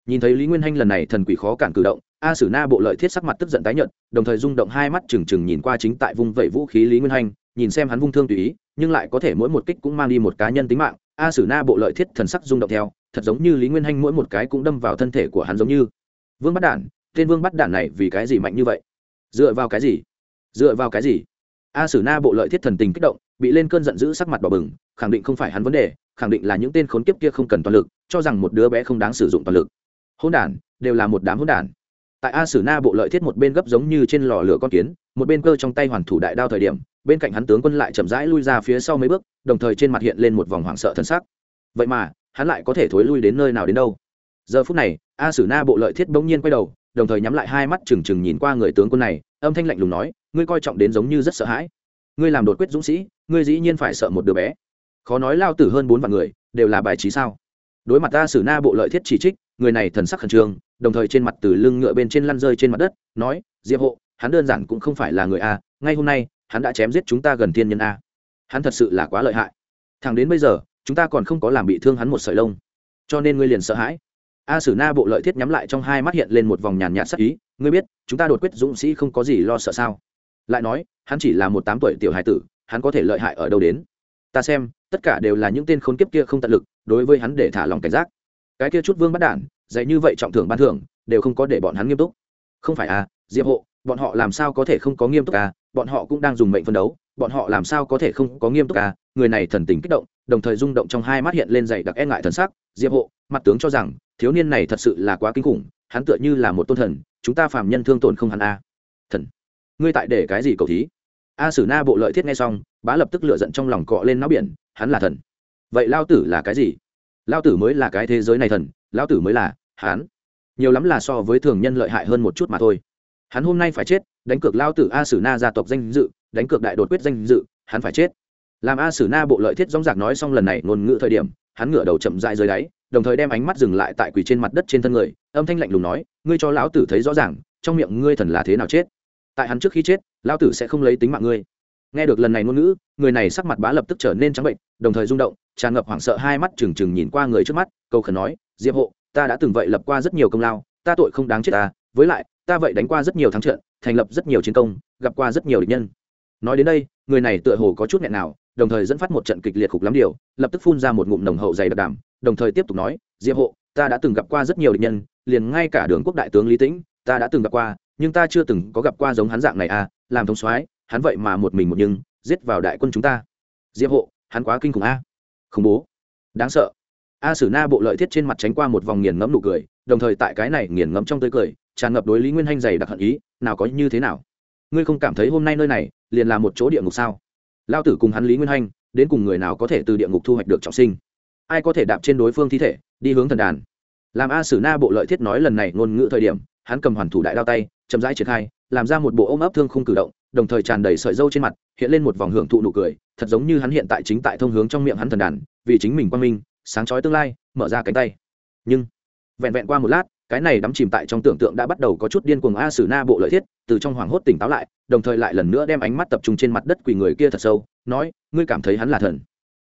Nhìn thấy lý nguyên hanh lần này thần quỷ khó cản cử động, a sử na bộ lợi thiết sắc mặt tức giận tái nhợt, đồng thời rung động hai mắt trừng trừng nhìn qua chính tại vung vẩy vũ khí lý nguyên hanh, nhìn xem hắn vung thương tùy ý, nhưng lại có thể mỗi một kích cũng mang đi một cá nhân tính mạng. A sử na bộ lợi thiết thần sắc rung động theo, thật giống như lý nguyên hanh mỗi một cái cũng đâm vào thân thể của hắn giống như. Vương bắt đản, tên vương bắt đản này vì cái gì mạnh như vậy? Dựa vào cái gì? Dựa vào cái gì? A sử na bộ lợi thiết thần tình kích động bị lên cơn giận dữ sắc mặt bỏ bừng, khẳng định không phải hắn vấn đề, khẳng định là những tên khốn kiếp kia không cần toàn lực, cho rằng một đứa bé không đáng sử dụng toàn lực. Hôn đản, đều là một đám hôn đản. Tại a sử na bộ lợi thiết một bên gấp giống như trên lò lửa con kiến, một bên cơ trong tay hoàn thủ đại đao thời điểm, bên cạnh hắn tướng quân lại chậm rãi lui ra phía sau mấy bước, đồng thời trên mặt hiện lên một vòng hoảng sợ thân sắc. Vậy mà, hắn lại có thể thối lui đến nơi nào đến đâu? Giờ phút này, a sử na bộ lợi thiết bỗng nhiên quay đầu, đồng thời nhắm lại hai mắt trừng trừng nhìn qua người tướng quân này, âm thanh lạnh lùng nói, ngươi coi trọng đến giống như rất sợ hãi. Ngươi làm đột quyết dũng sĩ ngươi dĩ nhiên phải sợ một đứa bé. Khó nói lao tử hơn bốn vạn người, đều là bài trí sao? Đối mặt ta xử na bộ lợi thiết chỉ trích, người này thần sắc khẩn trương, đồng thời trên mặt từ lưng ngựa bên trên lăn rơi trên mặt đất, nói, diệp hộ, hắn đơn giản cũng không phải là người a, ngay hôm nay, hắn đã chém giết chúng ta gần thiên nhân a. Hắn thật sự là quá lợi hại. Thằng đến bây giờ, chúng ta còn không có làm bị thương hắn một sợi lông. Cho nên ngươi liền sợ hãi. A sử na bộ lợi thiết nhắm lại trong hai mắt hiện lên một vòng nhàn nhạt sắc ý, ngươi biết, chúng ta đột quyết dũng sĩ không có gì lo sợ sao? Lại nói, hắn chỉ là một tám tuổi tiểu hài tử hắn có thể lợi hại ở đâu đến. Ta xem, tất cả đều là những tên khốn kiếp kia không tận lực, đối với hắn để thả lòng cảnh giác. Cái kia chút vương bắt đản, dạy như vậy trọng thưởng ban thưởng, đều không có để bọn hắn nghiêm túc. Không phải à diệp hộ, bọn họ làm sao có thể không có nghiêm túc à? Bọn họ cũng đang dùng mệnh phân đấu, bọn họ làm sao có thể không có nghiêm túc à? Người này thần tình kích động, đồng thời rung động trong hai mắt hiện lên dày đặc e ngại thần sắc. Diệp hộ, mặt tướng cho rằng, thiếu niên này thật sự là quá kinh khủng, hắn tựa như là một tôn thần, chúng ta phàm nhân thương tổn không hắn a thần, ngươi tại để cái gì cầu thí? A sử na bộ lợi thiết nghe xong, bá lập tức lựa giận trong lòng cọ lên náo biển, hắn là thần. Vậy lao tử là cái gì? Lao tử mới là cái thế giới này thần, lao tử mới là hắn. Nhiều lắm là so với thường nhân lợi hại hơn một chút mà thôi. Hắn hôm nay phải chết, đánh cược lao tử a sử na gia tộc danh dự, đánh cược đại đột quyết danh dự, hắn phải chết. Làm a sử na bộ lợi thiết dóng dạc nói xong lần này ngôn ngữ thời điểm, hắn ngửa đầu chậm dại dưới đáy, đồng thời đem ánh mắt dừng lại tại quỳ trên mặt đất trên thân người, âm thanh lạnh lùng nói, ngươi cho lão tử thấy rõ ràng, trong miệng ngươi thần là thế nào chết? Tại hắn trước khi chết, lão tử sẽ không lấy tính mạng ngươi. Nghe được lần này ngôn ngữ, người này sắc mặt bá lập tức trở nên trắng bệnh, đồng thời rung động, tràn ngập hoảng sợ hai mắt trừng trừng nhìn qua người trước mắt câu khẩn nói, diệp hộ, ta đã từng vậy lập qua rất nhiều công lao, ta tội không đáng chết ta, với lại, ta vậy đánh qua rất nhiều thắng trận, thành lập rất nhiều chiến công, gặp qua rất nhiều địch nhân. Nói đến đây, người này tựa hồ có chút nghẹn nào, đồng thời dẫn phát một trận kịch liệt khục lắm điều, lập tức phun ra một ngụm nồng hậu dày đặc đảm đồng thời tiếp tục nói, diệp hộ, ta đã từng gặp qua rất nhiều địch nhân, liền ngay cả đường quốc đại tướng lý tĩnh, ta đã từng gặp qua nhưng ta chưa từng có gặp qua giống hắn dạng này à làm thống soái, hắn vậy mà một mình một nhưng, giết vào đại quân chúng ta. Diệp hộ, hắn quá kinh khủng a. Khủng bố. Đáng sợ. A sử na bộ lợi thiết trên mặt tránh qua một vòng nghiền ngẫm nụ cười, đồng thời tại cái này nghiền ngẫm trong tươi cười, tràn ngập đối lý nguyên hanh dày đặc hận ý, nào có như thế nào. Ngươi không cảm thấy hôm nay nơi này, liền là một chỗ địa ngục sao? Lao tử cùng hắn lý nguyên hanh, đến cùng người nào có thể từ địa ngục thu hoạch được trọng sinh? Ai có thể đạp trên đối phương thi thể, đi hướng thần đàn? Làm a sử na bộ lợi thiết nói lần này ngôn ngữ thời điểm, hắn cầm hoàn thủ đại đao tay chậm rãi triển khai, làm ra một bộ ôm ấp thương không cử động, đồng thời tràn đầy sợi dâu trên mặt, hiện lên một vòng hưởng thụ nụ cười, thật giống như hắn hiện tại chính tại thông hướng trong miệng hắn thần đàn, vì chính mình quan minh, sáng chói tương lai, mở ra cánh tay. Nhưng, vẹn vẹn qua một lát, cái này đắm chìm tại trong tưởng tượng đã bắt đầu có chút điên cuồng a sử na bộ lợi thiết, từ trong hoảng hốt tỉnh táo lại, đồng thời lại lần nữa đem ánh mắt tập trung trên mặt đất quỳ người kia thật sâu, nói, ngươi cảm thấy hắn là thần.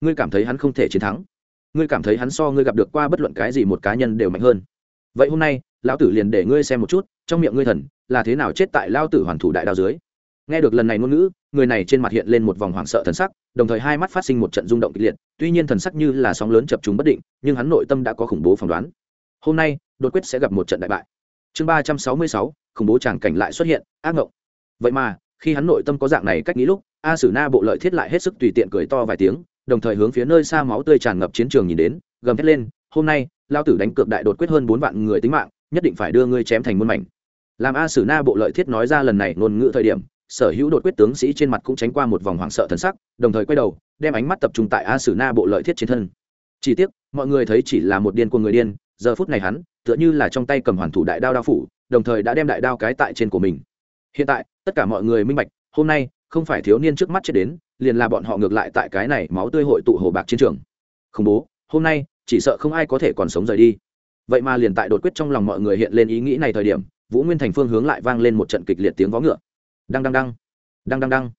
Ngươi cảm thấy hắn không thể chiến thắng. Ngươi cảm thấy hắn so ngươi gặp được qua bất luận cái gì một cá nhân đều mạnh hơn. Vậy hôm nay, lão tử liền để ngươi xem một chút, trong miệng ngươi thần là thế nào chết tại lao tử hoàn thủ đại đao dưới? Nghe được lần này ngôn ngữ, người này trên mặt hiện lên một vòng hoảng sợ thần sắc, đồng thời hai mắt phát sinh một trận rung động kịch liệt, tuy nhiên thần sắc như là sóng lớn chập chúng bất định, nhưng hắn nội tâm đã có khủng bố phỏng đoán. Hôm nay, đột quyết sẽ gặp một trận đại bại. Chương ba trăm sáu mươi sáu, khủng bố tràng cảnh lại xuất hiện, ác ngộng. Vậy mà, khi hắn nội tâm có dạng này cách nghĩ lúc, a sử na bộ lợi thiết lại hết sức tùy tiện cười to vài tiếng, đồng thời hướng phía nơi xa máu tươi tràn ngập chiến trường nhìn đến, gầm thét lên, hôm nay, lao tử đánh cược đại đột quyết hơn bốn vạn người tính mạng, nhất định phải đưa ngươi chém thành muôn mảnh làm a sử na bộ lợi thiết nói ra lần này ngôn ngữ thời điểm, sở hữu đột quyết tướng sĩ trên mặt cũng tránh qua một vòng hoảng sợ thần sắc, đồng thời quay đầu, đem ánh mắt tập trung tại a sử na bộ lợi thiết trên thân. Chỉ tiếc, mọi người thấy chỉ là một điên của người điên, giờ phút này hắn, tựa như là trong tay cầm hoàn thủ đại đao đao phủ, đồng thời đã đem đại đao cái tại trên của mình. Hiện tại, tất cả mọi người minh bạch, hôm nay, không phải thiếu niên trước mắt chết đến, liền là bọn họ ngược lại tại cái này máu tươi hội tụ hồ bạc chiến trường. Khủng bố, hôm nay, chỉ sợ không ai có thể còn sống rời đi. Vậy mà liền tại đột quyết trong lòng mọi người hiện lên ý nghĩ này thời điểm vũ nguyên thành phương hướng lại vang lên một trận kịch liệt tiếng vó ngựa. Đăng đăng đăng. Đăng đăng đăng.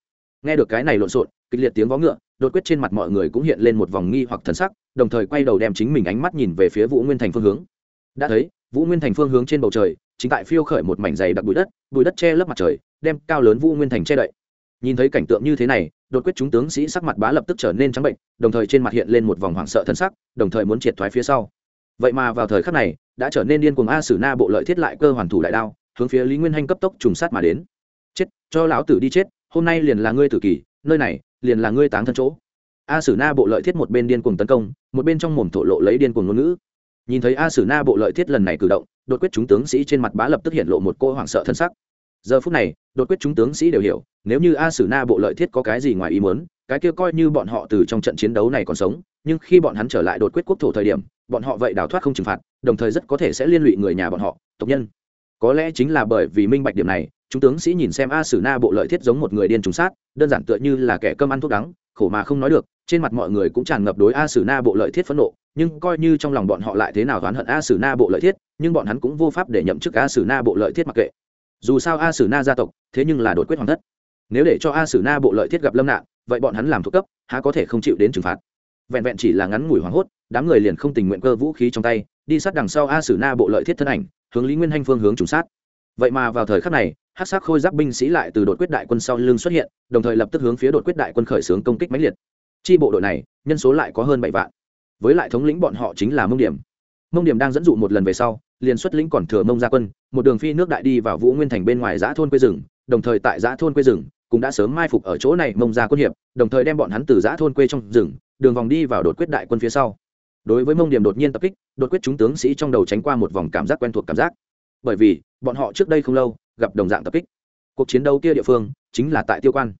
Nghe được cái này lộn xộn, kịch liệt tiếng vó ngựa, đột quyết trên mặt mọi người cũng hiện lên một vòng nghi hoặc thần sắc, đồng thời quay đầu đem chính mình ánh mắt nhìn về phía vũ nguyên thành phương hướng. Đã thấy, vũ nguyên thành phương hướng trên bầu trời, chính tại phiêu khởi một mảnh dày đặc bụi đất bụi đất che lấp mặt trời, đem cao lớn vũ nguyên thành che đậy. Nhìn thấy cảnh tượng như thế này, đột quyết chúng tướng sĩ sắc mặt bá lập tức trở nên trắng bệnh, đồng thời trên mặt hiện lên một vòng hoảng sợ thân sắc, đồng thời muốn triệt thoái phía sau. Vậy mà vào thời khắc này đã trở nên điên cuồng a sử na bộ lợi thiết lại cơ hoàn thủ đại đao, hướng phía lý nguyên hanh cấp tốc trùng sát mà đến. Chết, cho lão tử đi chết, hôm nay liền là ngươi tử kỳ, nơi này, liền là ngươi táng thân chỗ. A sử na bộ lợi thiết một bên điên cuồng tấn công, một bên trong mồm thổ lộ lấy điên cuồng ngôn ngữ. Nhìn thấy a sử na bộ lợi thiết lần này cử động, đột quyết chúng tướng sĩ trên mặt bá lập tức hiện lộ một cô hoảng sợ thân sắc. Giờ phút này, đột quyết chúng tướng sĩ đều hiểu, nếu như a sử na bộ lợi thiết có cái gì ngoài ý muốn, cái kia coi như bọn họ từ trong trận chiến đấu này còn sống nhưng khi bọn hắn trở lại đột quyết quốc thổ thời điểm, bọn họ vậy đào thoát không trừng phạt, đồng thời rất có thể sẽ liên lụy người nhà bọn họ, tộc nhân. Có lẽ chính là bởi vì minh bạch điểm này, chúng tướng sĩ nhìn xem a sử na bộ lợi thiết giống một người điên trùng sát, đơn giản tựa như là kẻ cơm ăn thuốc đắng, khổ mà không nói được, trên mặt mọi người cũng tràn ngập đối a sử na bộ lợi thiết phẫn nộ, nhưng coi như trong lòng bọn họ lại thế nào oán hận a sử na bộ lợi thiết, nhưng bọn hắn cũng vô pháp để nhậm chức a sử na bộ lợi thiết mặc kệ. Dù sao a sử na gia tộc, thế nhưng là đột quyết hoàng thất. Nếu để cho a sử na bộ lợi thiết gặp lâm nạn, vậy bọn hắn làm thuộc cấp, há có thể không chịu đến trừng phạt vẹn vẹn chỉ là ngắn ngủi hoảng hốt, đám người liền không tình nguyện cơ vũ khí trong tay, đi sát đằng sau a sử na bộ lợi thiết thân ảnh, hướng lý nguyên hanh phương hướng trùng sát. Vậy mà vào thời khắc này hát sắc khôi giáp binh sĩ lại từ đột quyết đại quân sau lưng xuất hiện, đồng thời lập tức hướng phía đột quyết đại quân khởi xướng công kích mãnh liệt. Chi bộ đội này, nhân số lại có hơn bảy vạn. Với lại thống lĩnh bọn họ chính là mông điểm. Mông điểm đang dẫn dụ một lần về sau, liền xuất lĩnh còn thừa mông gia quân, một đường phi nước đại đi vào vũ nguyên thành bên ngoài giã thôn quê rừng, đồng thời tại giã thôn quê rừng, cũng đã sớm mai phục ở chỗ này mông gia quân hiệp, đồng thời đem bọn hắn từ giã thôn quê trong rừng đường vòng đi vào đột quyết đại quân phía sau. Đối với mông điểm đột nhiên tập kích, đột quyết chúng tướng sĩ trong đầu tránh qua một vòng cảm giác quen thuộc cảm giác. Bởi vì, bọn họ trước đây không lâu, gặp đồng dạng tập kích. Cuộc chiến đấu kia địa phương, chính là tại tiêu quan.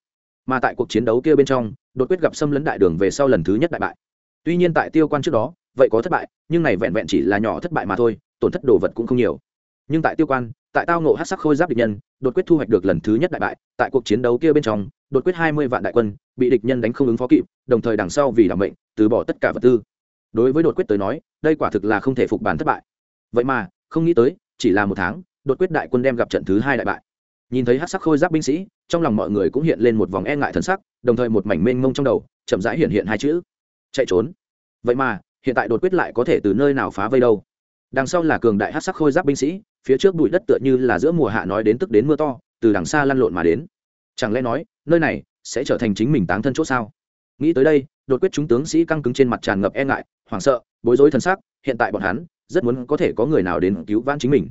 Mà tại cuộc chiến đấu kia bên trong, đột quyết gặp xâm lấn đại đường về sau lần thứ nhất đại bại. Tuy nhiên tại tiêu quan trước đó, vậy có thất bại, nhưng này vẹn vẹn chỉ là nhỏ thất bại mà thôi, tổn thất đồ vật cũng không nhiều. Nhưng tại tiêu quan tại tao nộ hát sắc khôi giáp địch nhân, đột quyết thu hoạch được lần thứ nhất đại bại, tại cuộc chiến đấu kia bên trong, đột quyết hai mươi vạn đại quân, bị địch nhân đánh không ứng phó kịp, đồng thời đằng sau vì đảm mệnh, từ bỏ tất cả vật tư. Đối với đột quyết tới nói, đây quả thực là không thể phục bản thất bại. Vậy mà, không nghĩ tới, chỉ là một tháng, đột quyết đại quân đem gặp trận thứ hai đại bại. Nhìn thấy hát sắc khôi giáp binh sĩ, trong lòng mọi người cũng hiện lên một vòng e ngại thân sắc, đồng thời một mảnh mênh mông trong đầu, chậm rãi hiện hiện hai chữ, chạy trốn. Vậy mà, hiện tại đột quyết lại có thể từ nơi nào phá vây đâu? Đằng sau là cường đại hát sắc khôi giáp binh sĩ, phía trước bụi đất tựa như là giữa mùa hạ nói đến tức đến mưa to, từ đằng xa lăn lộn mà đến. Chẳng lẽ nói, nơi này sẽ trở thành chính mình táng thân c h ỗ sao? Nghĩ tới đây, đột quyết chúng tướng sĩ căng cứng trên mặt tràn ngập e ngại, hoảng sợ, bối rối thân xác hiện tại bọn hắn rất muốn có thể có người nào đến cứu vãn chính mình.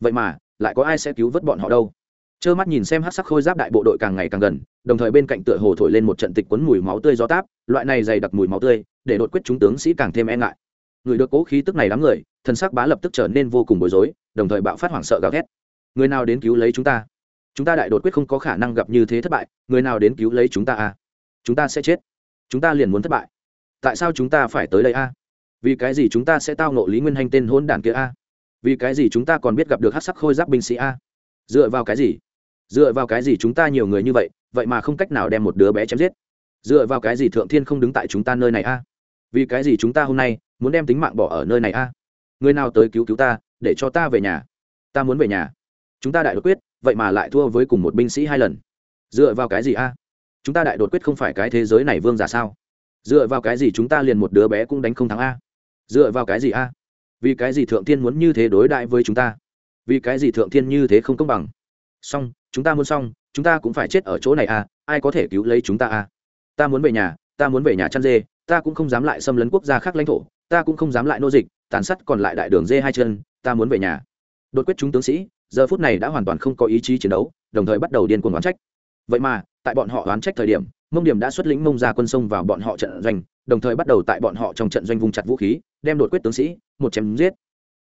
Vậy mà, lại có ai sẽ cứu vớt bọn họ đâu? Trơ mắt nhìn xem hát sắc khôi giáp đại bộ đội càng ngày càng gần, đồng thời bên cạnh tựa hồ thổi lên một trận tịch quấn mùi máu tươi gió táp, loại này dày đặc mùi máu tươi, để đột quyết chúng tướng sĩ càng thêm e ngại. Người được cố khí tức này đám người thần sắc bá lập tức trở nên vô cùng bối rối, đồng thời bạo phát hoảng sợ gào thét. Người nào đến cứu lấy chúng ta? Chúng ta đại đột quyết không có khả năng gặp như thế thất bại, người nào đến cứu lấy chúng ta à? Chúng ta sẽ chết. Chúng ta liền muốn thất bại. Tại sao chúng ta phải tới đây a? À? vì cái gì chúng ta sẽ tao nộ lý nguyên hành tên hôn đản kia a? À? vì cái gì chúng ta còn biết gặp được hát sắc khôi giáp binh sĩ a? À? dựa vào cái gì? Dựa vào cái gì chúng ta nhiều người như vậy vậy mà không cách nào đem một đứa bé chém giết? Dựa vào cái gì thượng thiên không đứng tại chúng ta nơi này a? Vì cái gì chúng ta hôm nay muốn đem tính mạng bỏ ở nơi này a? Người nào tới cứu cứu ta, để cho ta về nhà. Ta muốn về nhà. Chúng ta đại đột quyết, vậy mà lại thua với cùng một binh sĩ hai lần. Dựa vào cái gì a? Chúng ta đại đột quyết không phải cái thế giới này vương giả sao? Dựa vào cái gì chúng ta liền một đứa bé cũng đánh không thắng a? Dựa vào cái gì a? Vì cái gì thượng thiên muốn như thế đối đại với chúng ta? Vì cái gì thượng thiên như thế không công bằng? Xong, chúng ta muốn xong, chúng ta cũng phải chết ở chỗ này à ai có thể cứu lấy chúng ta à ta muốn về nhà, ta muốn về nhà chăn dê, ta cũng không dám lại xâm lấn quốc gia khác lãnh thổ ta cũng không dám lại nô dịch, tàn sắt còn lại đại đường dê hai chân, ta muốn về nhà. Đột quyết chúng tướng sĩ, giờ phút này đã hoàn toàn không có ý chí chiến đấu, đồng thời bắt đầu điên cuồng oán trách. Vậy mà, tại bọn họ oán trách thời điểm, mông điểm đã xuất lĩnh mông ra quân sông vào bọn họ trận doanh, đồng thời bắt đầu tại bọn họ trong trận doanh vùng chặt vũ khí, đem đột quyết tướng sĩ, một chém giết.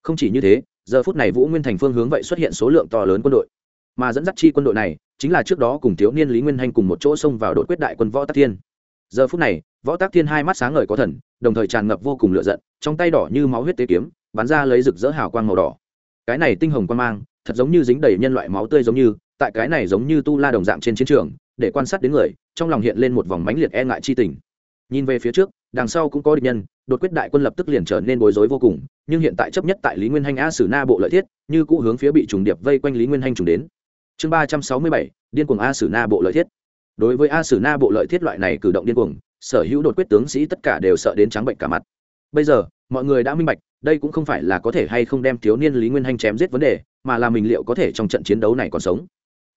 Không chỉ như thế, giờ phút này vũ nguyên thành phương hướng vậy xuất hiện số lượng to lớn quân đội. Mà dẫn dắt chi quân đội này, chính là trước đó cùng thiếu niên lý nguyên hanh cùng một chỗ xông vào đội quyết đại quân võ tắc thiên giờ phút này, võ tác thiên hai mắt sáng ngời có thần, đồng thời tràn ngập vô cùng lựa giận, trong tay đỏ như máu huyết tế kiếm, bắn ra lấy rực rỡ hào quang màu đỏ. Cái này tinh hồng quan mang, thật giống như dính đầy nhân loại máu tươi giống như, tại cái này giống như tu la đồng dạng trên chiến trường, để quan sát đến người, trong lòng hiện lên một vòng mãnh liệt e ngại chi tình. Nhìn về phía trước, đằng sau cũng có địch nhân, đột quyết đại quân lập tức liền trở nên bối rối vô cùng, nhưng hiện tại chấp nhất tại lý nguyên hanh a sử na bộ lợi thiết, như cũ hướng phía bị trùng điệp vây quanh lý nguyên hanh trùng đến. Chương ba trăm sáu mươi bảy, điên cuồng a sử na bộ lợi thiết đối với a sử na bộ lợi thiết loại này cử động điên cuồng, sở hữu đột quyết tướng sĩ tất cả đều sợ đến trắng bệnh cả mặt. Bây giờ, mọi người đã minh bạch, đây cũng không phải là có thể hay không đem thiếu niên lý nguyên hanh chém giết vấn đề, mà là mình liệu có thể trong trận chiến đấu này còn sống.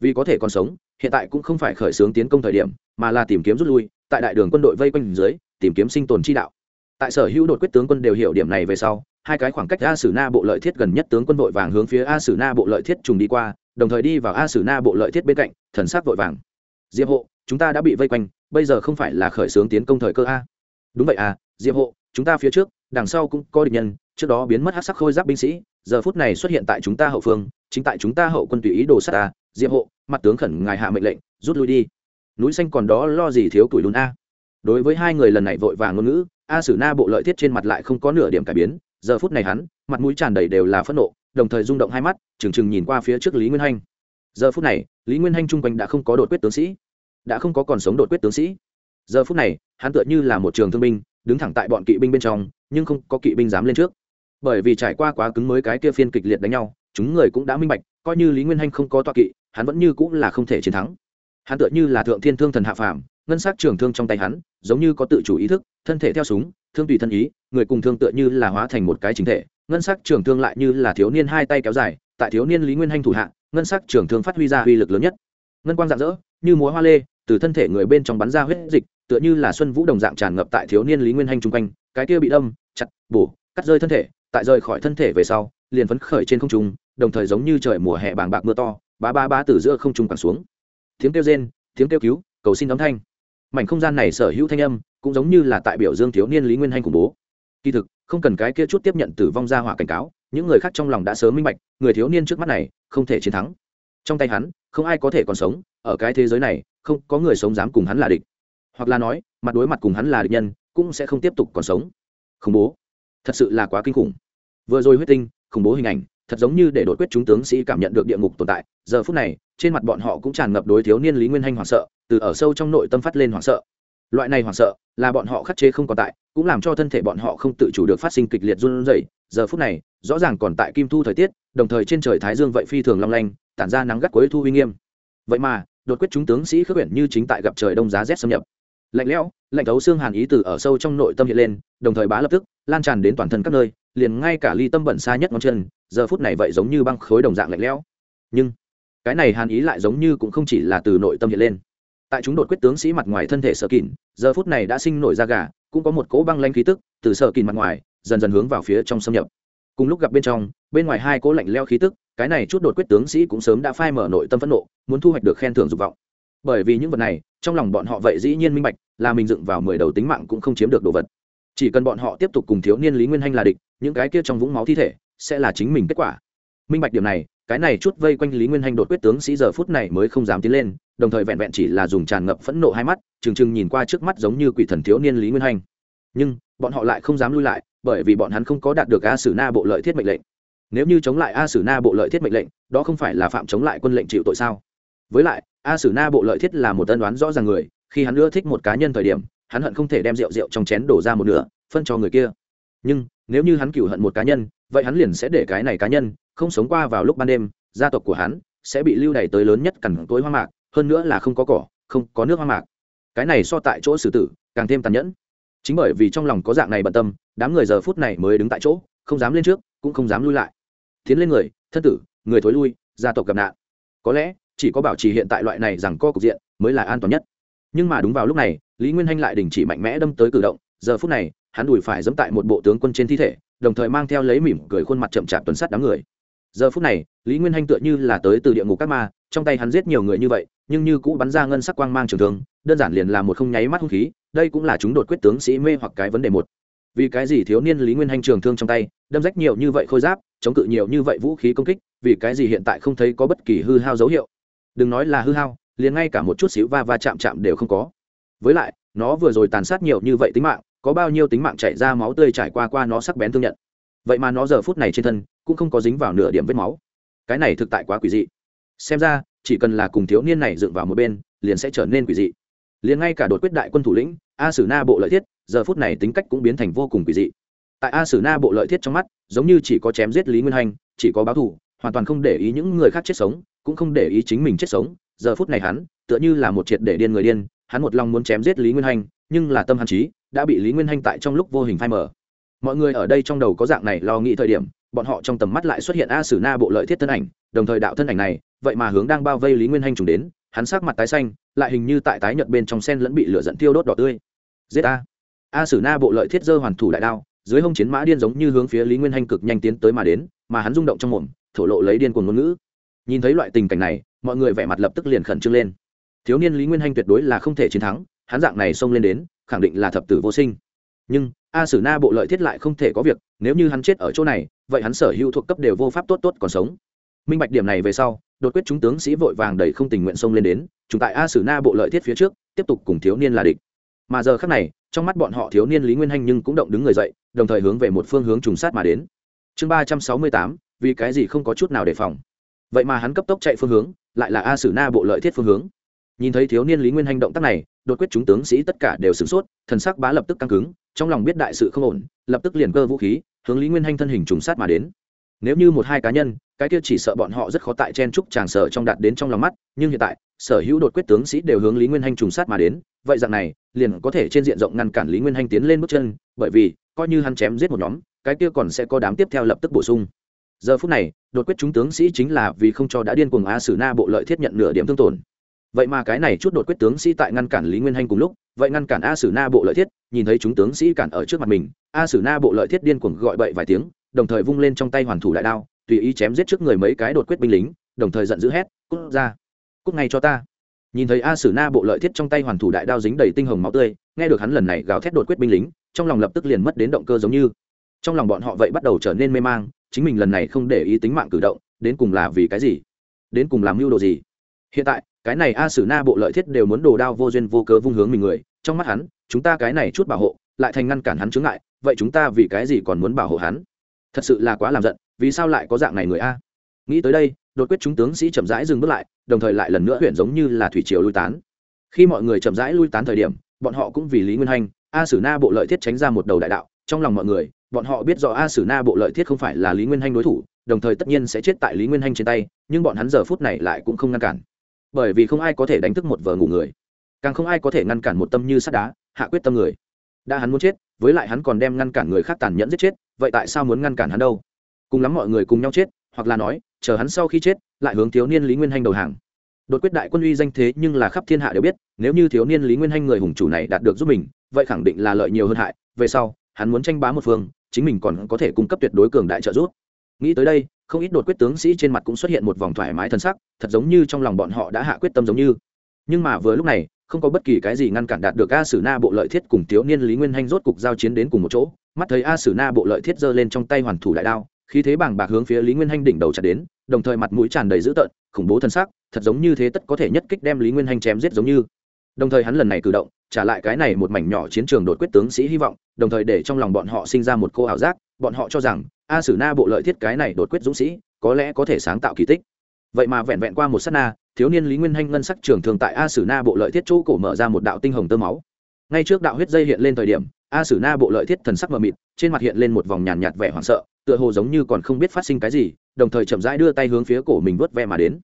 Vì có thể còn sống, hiện tại cũng không phải khởi xướng tiến công thời điểm, mà là tìm kiếm rút lui, tại đại đường quân đội vây quanh dưới, tìm kiếm sinh tồn chi đạo. Tại sở hữu đột quyết tướng quân đều hiểu điểm này về sau, hai cái khoảng cách a sử na bộ lợi thiết gần nhất tướng quân vội vàng hướng phía a sử na bộ lợi thiết trùng đi qua, đồng thời đi vào a sử na bộ lợi thiết bên cạnh, thần sắc vội vàng. Diệp hộ chúng ta đã bị vây quanh, bây giờ không phải là khởi xướng tiến công thời cơ a? Đúng vậy à diệp hộ, chúng ta phía trước, đằng sau cũng có địch nhân, trước đó biến mất hát sắc khôi giáp binh sĩ, giờ phút này xuất hiện tại chúng ta hậu phương, chính tại chúng ta hậu quân tùy ý đồ sát ta diệp hộ, mặt tướng khẩn ngài hạ mệnh lệnh, rút lui đi. Núi xanh còn đó lo gì thiếu tuổi lùn a? Đối với hai người lần này vội vàng ngôn ngữ, a sử na bộ lợi thiết trên mặt lại không có nửa điểm cải biến, giờ phút này hắn, mặt mũi tràn đầy đều là phẫn nộ, đồng thời rung động hai mắt, trừng trừng nhìn qua phía trước lý nguyên hanh. Giờ phút này, lý nguyên hanh chung quanh đã không có đột quyết tướng sĩ đã không có còn sống đột quyết tướng sĩ. Giờ phút này, hắn tựa như là một trường thương binh, đứng thẳng tại bọn kỵ binh bên trong, nhưng không có kỵ binh dám lên trước. Bởi vì trải qua quá cứng mới cái kia phiên kịch liệt đánh nhau, chúng người cũng đã minh bạch, coi như lý nguyên hanh không có toa kỵ, hắn vẫn như cũng là không thể chiến thắng. Hắn tựa như là thượng thiên thương thần hạ phàm, ngân s á c trường thương trong tay hắn, giống như có tự chủ ý thức, thân thể theo súng, thương tùy thân ý, người cùng thương tựa như là hóa thành một cái chính thể, ngân s c trường thương lại như là thiếu niên hai tay kéo dài, tại thiếu niên lý nguyên hanh thủ hạ, ngân s c trường thương phát huy ra uy lực lớn nhất. Ngân quang rạng rỡ, như múa hoa lê từ thân thể người bên trong bắn ra huyết dịch, tựa như là xuân vũ đồng dạng tràn ngập tại thiếu niên lý nguyên hanh chung quanh, cái kia bị đâm, chặt, bổ, cắt rơi thân thể, tại rời khỏi thân thể về sau, liền phấn khởi trên không trung, đồng thời giống như trời mùa hè bàng bạc mưa to ba ba ba từ giữa không trung quẳng xuống. Tiếng kêu rên, tiếng kêu cứu, cầu xin âm thanh. Mảnh không gian này sở hữu thanh âm, cũng giống như là tại biểu dương thiếu niên lý nguyên hanh khủng bố. Kỳ thực, không cần cái kia chút tiếp nhận tử vong ra hỏa cảnh cáo, những người khác trong lòng đã sớm minh bạch, người thiếu niên trước mắt này, không thể chiến thắng. Trong tay hắn, không ai có thể còn sống, ở cái thế giới này không có người sống dám cùng hắn là địch. Hoặc là nói, mặt đối mặt cùng hắn là địch nhân, cũng sẽ không tiếp tục còn sống. Khủng bố. Thật sự là quá kinh khủng. Vừa rồi huyết tinh, khủng bố hình ảnh, thật giống như để đột quyết chúng tướng sĩ cảm nhận được địa ngục tồn tại. Giờ phút này, trên mặt bọn họ cũng tràn ngập đối thiếu niên lý nguyên hanh hoảng sợ, từ ở sâu trong nội tâm phát lên hoảng sợ. Loại này hoảng sợ, là bọn họ khắc chế không còn tại, cũng làm cho thân thể bọn họ không tự chủ được phát sinh kịch liệt run rẩy. Giờ phút này, rõ ràng còn tại kim thu thời tiết, đồng thời trên trời thái dương vậy phi thường long lanh, tản ra nắng gắt cuối thu uy nghiêm. Vậy mà đột quyết chúng tướng sĩ khước quyển như chính tại gặp trời đông giá rét xâm nhập. Lạnh lẽo, lạnh thấu xương hàn ý từ ở sâu trong nội tâm hiện lên, đồng thời bá lập tức, lan tràn đến toàn thân các nơi, liền ngay cả ly tâm bẩn xa nhất ngón chân, giờ phút này vậy giống như băng khối đồng dạng lạnh lẽo. Nhưng, cái này hàn ý lại giống như cũng không chỉ là từ nội tâm hiện lên. Tại chúng đột quyết tướng sĩ mặt ngoài thân thể sợ kín giờ phút này đã sinh nổi ra gà, cũng có một cỗ băng lanh khí tức từ sợ kín mặt ngoài, dần dần hướng vào phía trong xâm nhập. Cùng lúc gặp bên trong, bên ngoài hai cỗ lạnh leo khí tức cái này chút đột quyết tướng sĩ cũng sớm đã phai mở nội tâm phẫn nộ, muốn thu hoạch được khen thưởng dục vọng. Bởi vì những vật này, trong lòng bọn họ vậy dĩ nhiên minh bạch, là mình dựng vào mười đầu tính mạng cũng không chiếm được đồ vật. Chỉ cần bọn họ tiếp tục cùng thiếu niên lý nguyên hanh là địch, những cái kia trong vũng máu thi thể, sẽ là chính mình kết quả. Minh bạch điểm này, cái này chút vây quanh lý nguyên hanh đột quyết tướng sĩ giờ phút này mới không dám tiến lên, đồng thời vẹn vẹn chỉ là dùng tràn ngập phẫn nộ hai mắt, trừng trừng nhìn qua trước mắt giống như quỷ thần thiếu niên lý nguyên hanh. Nhưng, bọn họ lại không dám lui lại, bởi vì bọn hắn không có đạt được a sử na bộ lợi thiết mệnh lệnh nếu như chống lại a sử na bộ lợi thiết mệnh lệnh, đó không phải là phạm chống lại quân lệnh chịu tội sao? Với lại, a sử na bộ lợi thiết là một tân đoán rõ ràng người, khi hắn ưa thích một cá nhân thời điểm, hắn hận không thể đem rượu rượu trong chén đổ ra một nửa, phân cho người kia. Nhưng, nếu như hắn cựu hận một cá nhân, vậy hắn liền sẽ để cái này cá nhân không sống qua vào lúc ban đêm, gia tộc của hắn sẽ bị lưu đày tới lớn nhất cằn tối hoang mạc, hơn nữa là không có cỏ, không có nước hoang mạc. Cái này so tại chỗ xử tử, càng thêm tàn nhẫn. Chính bởi vì trong lòng có dạng này bận tâm, đám người giờ phút này mới đứng tại chỗ, không dám lên trước, cũng không dám lui lại tiến lên người, thân tử, người thối lui, gia tộc gặp nạn. Có lẽ, chỉ có bảo trì hiện tại loại này rằng co cục diện mới là an toàn nhất. Nhưng mà đúng vào lúc này, lý nguyên hanh lại đình chỉ mạnh mẽ đâm tới cử động. Giờ phút này, hắn đùi phải dẫm tại một bộ tướng quân trên thi thể, đồng thời mang theo lấy mỉm cười khuôn mặt chậm chạp tuần sát đám người. Giờ phút này, lý nguyên hanh tựa như là tới từ địa ngục các ma, trong tay hắn giết nhiều người như vậy, nhưng như cũ bắn ra ngân sắc quang mang trường thương, đơn giản liền là một không nháy mắt hung khí, đây cũng là chúng đột quyết tướng sĩ mê hoặc cái vấn đề một vì cái gì thiếu niên lý nguyên hanh trường thương trong tay, đâm rách nhiều như vậy khôi giáp, chống cự nhiều như vậy vũ khí công kích, vì cái gì hiện tại không thấy có bất kỳ hư hao dấu hiệu? Đừng nói là hư hao, liền ngay cả một chút xíu va va chạm chạm đều không có. Với lại, nó vừa rồi tàn sát nhiều như vậy tính mạng, có bao nhiêu tính mạng chảy ra máu tươi trải qua qua nó sắc bén thương nhận. Vậy mà nó giờ phút này trên thân, cũng không có dính vào nửa điểm vết máu. Cái này thực tại quá quỷ dị. Xem ra, chỉ cần là cùng thiếu niên này dựng vào một bên, liền sẽ trở nên quỷ dị. Liền ngay cả đột quyết đại quân thủ lĩnh, a sử na bộ lợi thiết giờ phút này tính cách cũng biến thành vô cùng kỳ dị. Tại a sử na bộ lợi thiết trong mắt, giống như chỉ có chém giết lý nguyên hành, chỉ có báo thù, hoàn toàn không để ý những người khác chết sống, cũng không để ý chính mình chết sống. Giờ phút này hắn, tựa như là một triệt để điên người điên, hắn một lòng muốn chém giết lý nguyên hành, nhưng là tâm hắn trí đã bị lý nguyên hành tại trong lúc vô hình phai mờ. mọi người ở đây trong đầu có dạng này lo nghĩ thời điểm, bọn họ trong tầm mắt lại xuất hiện a sử na bộ lợi thiết thân ảnh, đồng thời đạo thân ảnh này, vậy mà hướng đang bao vây lý nguyên hành trùng đến, hắn sắc mặt tái xanh, lại hình như tại tái nhợt bên trong sen lẫn bị lửa dẫn tiêu đốt đỏ tươi. Giết a a sử na bộ lợi thiết dơ hoàn thủ đại đao, dưới hông chiến mã điên giống như hướng phía lý nguyên hành cực nhanh tiến tới mà đến, mà hắn rung động trong mồm, thổ lộ lấy điên cuồng ngôn ngữ. Nhìn thấy loại tình cảnh này, mọi người vẻ mặt lập tức liền khẩn trương lên. Thiếu niên lý nguyên hanh tuyệt đối là không thể chiến thắng, hắn dạng này xông lên đến, khẳng định là thập tử vô sinh. Nhưng, a sử na bộ lợi thiết lại không thể có việc, nếu như hắn chết ở chỗ này, vậy hắn sở hữu thuộc cấp đều vô pháp tốt tốt còn sống. Minh bạch điểm này về sau, đột quyết chúng tướng sĩ vội vàng đầy không tình nguyện xông lên đến, chúng tại a sử na bộ lợi thiết phía trước, tiếp tục cùng thiếu niên là địch mà giờ khác này, trong mắt bọn họ thiếu niên lý nguyên hanh nhưng cũng động đứng người dậy, đồng thời hướng về một phương hướng trùng sát mà đến. Chương ba trăm sáu mươi tám, vì cái gì không có chút nào đề phòng? Vậy mà hắn cấp tốc chạy phương hướng, lại là a sử na bộ lợi thiết phương hướng. Nhìn thấy thiếu niên lý nguyên hành động tác này, đột quyết chúng tướng sĩ tất cả đều sửng sốt, thần sắc bá lập tức căng cứng, trong lòng biết đại sự không ổn, lập tức liền cơ vũ khí, hướng lý nguyên hành thân hình trùng sát mà đến nếu như một hai cá nhân, cái kia chỉ sợ bọn họ rất khó tại chen trúc tràng sở trong đạt đến trong lòng mắt, nhưng hiện tại, sở hữu đột quyết tướng sĩ đều hướng lý nguyên hành trùng sát mà đến, vậy dạng này, liền có thể trên diện rộng ngăn cản lý nguyên hành tiến lên bước chân, bởi vì, coi như hắn chém giết một nhóm, cái kia còn sẽ có đám tiếp theo lập tức bổ sung. Giờ phút này, đột quyết chúng tướng sĩ chính là vì không cho đã điên cuồng a sử na bộ lợi thiết nhận nửa điểm thương tổn. Vậy mà cái này chút đột quyết tướng sĩ tại ngăn cản lý nguyên hanh cùng lúc, vậy ngăn cản a sử na bộ lợi thiết, nhìn thấy chúng tướng sĩ cản ở trước mặt mình, a sử na bộ lợi thiết điên cuồng gọi bậy vài tiếng đồng thời vung lên trong tay hoàn thủ đại đao, tùy ý chém giết trước người mấy cái đột quyết binh lính, đồng thời giận dữ hét, cút ra! Cút ngay cho ta! Nhìn thấy a sử na bộ lợi thiết trong tay hoàn thủ đại đao dính đầy tinh hồng máu tươi, nghe được hắn lần này gào thét đột quyết binh lính, trong lòng lập tức liền mất đến động cơ giống như. Trong lòng bọn họ vậy bắt đầu trở nên mê mang, chính mình lần này không để ý tính mạng cử động, đến cùng là vì cái gì? Đến cùng làm mưu đồ gì? Hiện tại, cái này a sử na bộ lợi thiết đều muốn đồ đao vô duyên vô cớ vung hướng mình người, trong mắt hắn, chúng ta cái này chút bảo hộ, lại thành ngăn cản hắn chướng ngại, vậy chúng ta vì cái gì còn muốn bảo hộ hắn? Thật sự là quá làm giận, vì sao lại có dạng này người a? Nghĩ tới đây, đột quyết chúng tướng sĩ chậm rãi dừng bước lại, đồng thời lại lần nữa huyện giống như là thủy triều lui tán. Khi mọi người chậm rãi lui tán thời điểm, bọn họ cũng vì lý nguyên hanh a sử na bộ lợi thiết tránh ra một đầu đại đạo, trong lòng mọi người, bọn họ biết rõ a sử na bộ lợi thiết không phải là lý nguyên hanh đối thủ, đồng thời tất nhiên sẽ chết tại lý nguyên hanh trên tay, nhưng bọn hắn giờ phút này lại cũng không ngăn cản. Bởi vì không ai có thể đánh thức một vợ ngủ người, càng không ai có thể ngăn cản một tâm như sắt đá, hạ quyết tâm người. Đã hắn muốn chết với lại hắn còn đem ngăn cản người khác tàn nhẫn giết chết, vậy tại sao muốn ngăn cản hắn đâu? Cùng lắm mọi người cùng nhau chết, hoặc là nói, chờ hắn sau khi chết, lại hướng thiếu niên lý nguyên hanh đầu hàng. Đột quyết đại quân uy danh thế nhưng là khắp thiên hạ đều biết, nếu như thiếu niên lý nguyên hanh người hùng chủ này đạt được giúp mình, vậy khẳng định là lợi nhiều hơn hại, về sau, hắn muốn tranh bá một phương, chính mình còn có thể cung cấp tuyệt đối cường đại trợ giúp. Nghĩ tới đây, không ít đột quyết tướng sĩ trên mặt cũng xuất hiện một vòng thoải mái thân sắc, thật giống như trong lòng bọn họ đã hạ quyết tâm giống như. Nhưng mà vừa lúc này không có bất kỳ cái gì ngăn cản đạt được a sử na bộ lợi thiết cùng thiếu niên lý nguyên hanh rốt cục giao chiến đến cùng một chỗ. Mắt thấy a sử na bộ lợi thiết giơ lên trong tay hoàn thủ đại đao, khí thế bàng bạc hướng phía lý nguyên hanh đỉnh đầu chặt đến, đồng thời mặt mũi tràn đầy dữ tợn, khủng bố thân xác thật giống như thế tất có thể nhất kích đem lý nguyên hanh chém giết giống như. Đồng thời hắn lần này cử động, trả lại cái này một mảnh nhỏ chiến trường đột quyết tướng sĩ hy vọng, đồng thời để trong lòng bọn họ sinh ra một cô ảo giác, bọn họ cho rằng, a sử na bộ lợi thiết cái này đột quyết dũng sĩ, có lẽ có thể sáng tạo kỳ tích. Vậy mà vẹn vẹn qua một s á t na thiếu niên lý nguyên hanh ngân sắc trường thường tại a sử na bộ lợi thiết chỗ cổ mở ra một đạo tinh hồng tơ máu. Ngay trước đạo huyết dây hiện lên thời điểm, a sử na bộ lợi thiết thần sắc mờ mịt, trên mặt hiện lên một vòng nhàn nhạt vẻ hoảng sợ, tựa hồ giống như còn không biết phát sinh cái gì, đồng thời chậm rãi đưa tay hướng phía cổ mình vớt ve mà đến.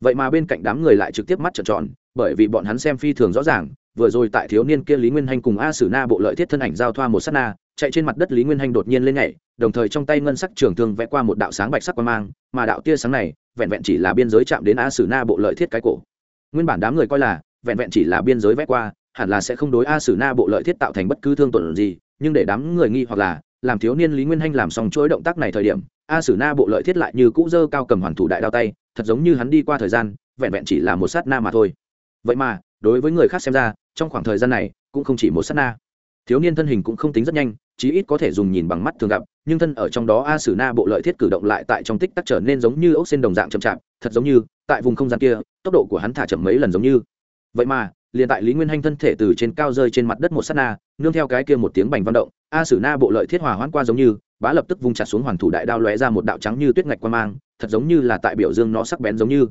Vậy mà bên cạnh đám người lại trực tiếp mắt trợn tròn, bởi vì bọn hắn xem phi thường rõ ràng, vừa rồi tại thiếu niên kia lý nguyên hanh cùng a sử na bộ lợi thiết thân ảnh giao thoa một s á t na chạy trên mặt đất lý nguyên hanh đột nhiên lên nhảy, đồng thời trong tay ngân sắc trường thương vẽ qua một đạo sáng bạch sắc quan mang, mà đạo tia sáng này, vẹn vẹn chỉ là biên giới chạm đến a sử na bộ lợi thiết cái cổ. Nguyên bản đám người coi là, vẹn vẹn chỉ là biên giới vẽ qua, hẳn là sẽ không đối a sử na bộ lợi thiết tạo thành bất cứ thương tổn gì, nhưng để đám người nghi hoặc là, làm thiếu niên lý nguyên hanh làm xong chuỗi động tác này thời điểm a sử na bộ lợi thiết lại như cũ dơ cao cầm hoàn thủ đại đao tay, thật giống như hắn đi qua thời gian, vẹn vẹn chỉ là một sát na mà thôi. Vậy mà, đối với người khác xem ra, trong khoảng thời gian này, cũng không chỉ một sát na. Thiếu niên thân hình cũng không tính rất nhanh chí ít có thể dùng nhìn bằng mắt thường gặp, nhưng thân ở trong đó a sử na bộ lợi thiết cử động lại tại trong tích tắc trở nên giống như ốc xên đồng dạng chậm chạp, thật giống như, tại vùng không gian kia, tốc độ của hắn thả chậm mấy lần giống như. Vậy mà, liền tại lý nguyên hanh thân thể từ trên cao rơi trên mặt đất một s á t na, nương theo cái kia một tiếng bành văn động, a sử na bộ lợi thiết hòa hoãn qua giống như, bá lập tức vung chặt xuống hoàn thủ đại đao lóe ra một đạo trắng như tuyết ngạch qua mang, thật giống như là tại biểu dương nó sắc bén giống như.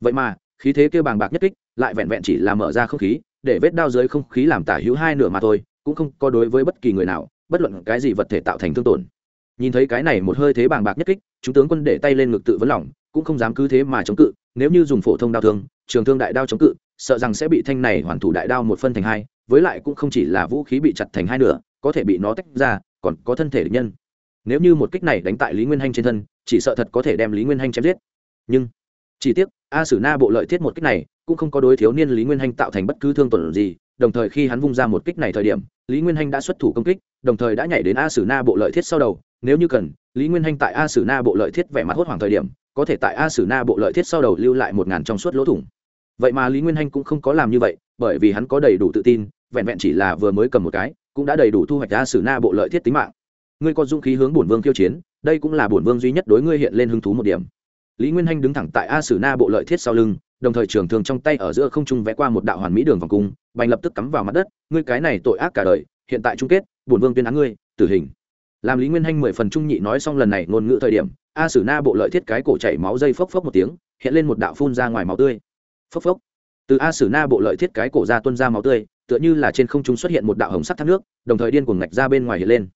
Vậy mà, khí thế kia bàng bạc nhất kích, lại vẹn vẹn chỉ là mở ra không khí, để vết đao dưới không khí làm tả hữu hai nửa mà thôi, cũng không có đối với bất kỳ người nào bất luận cái gì vật thể tạo thành thương tổn. Nhìn thấy cái này một hơi thế bàng bạc nhất kích, chúng tướng quân để tay lên ngực tự vấn lòng, cũng không dám cứ thế mà chống cự, nếu như dùng phổ thông đao thương, trường thương đại đao chống cự, sợ rằng sẽ bị thanh này hoàn thủ đại đao một phân thành hai, với lại cũng không chỉ là vũ khí bị chặt thành hai nửa, có thể bị nó tách ra, còn có thân thể địch nhân. Nếu như một kích này đánh tại lý nguyên hanh trên thân, chỉ sợ thật có thể đem lý nguyên hanh chém giết. Nhưng, chỉ tiếc, a sử na bộ lợi thiết một kích này, cũng không có đối thiếu niên lý nguyên hanh tạo thành bất cứ thương tổn gì đồng thời khi hắn vung ra một kích này thời điểm, lý nguyên hanh đã xuất thủ công kích, đồng thời đã nhảy đến a sử na bộ lợi thiết sau đầu. Nếu như cần, lý nguyên hanh tại a sử na bộ lợi thiết vẻ mặt hốt hoảng thời điểm, có thể tại a sử na bộ lợi thiết sau đầu lưu lại một ngàn trong suốt lỗ thủng. Vậy mà lý nguyên hanh cũng không có làm như vậy, bởi vì hắn có đầy đủ tự tin, vẹn vẹn chỉ là vừa mới cầm một cái, cũng đã đầy đủ thu hoạch a sử na bộ lợi thiết tính mạng. Ngươi có dũng khí hướng bổn vương khiêu chiến, đây cũng là bổn vương duy nhất đối ngươi hiện lên hứng thú một điểm. Lý nguyên hanh đứng thẳng tại a sử na bộ lợi thiết sau lưng đồng thời trường thường trong tay ở giữa không trung vẽ qua một đạo hoàn mỹ đường vòng cung, bành lập tức cắm vào mặt đất, ngươi cái này tội ác cả đời, hiện tại chung kết, bổn vương tuyên án ngươi, tử hình. Làm lý nguyên hanh mười phần trung nhị nói xong lần này ngôn ngữ thời điểm, a sử na bộ lợi thiết cái cổ chảy máu dây phốc phốc một tiếng, hiện lên một đạo phun ra ngoài máu tươi. Phốc phốc. Từ a sử na bộ lợi thiết cái cổ ra tuân ra máu tươi, tựa như là trên không trung xuất hiện một đạo hồng sắt thác nước, đồng thời điên cuồng ngạch ra bên ngoài hiện lên.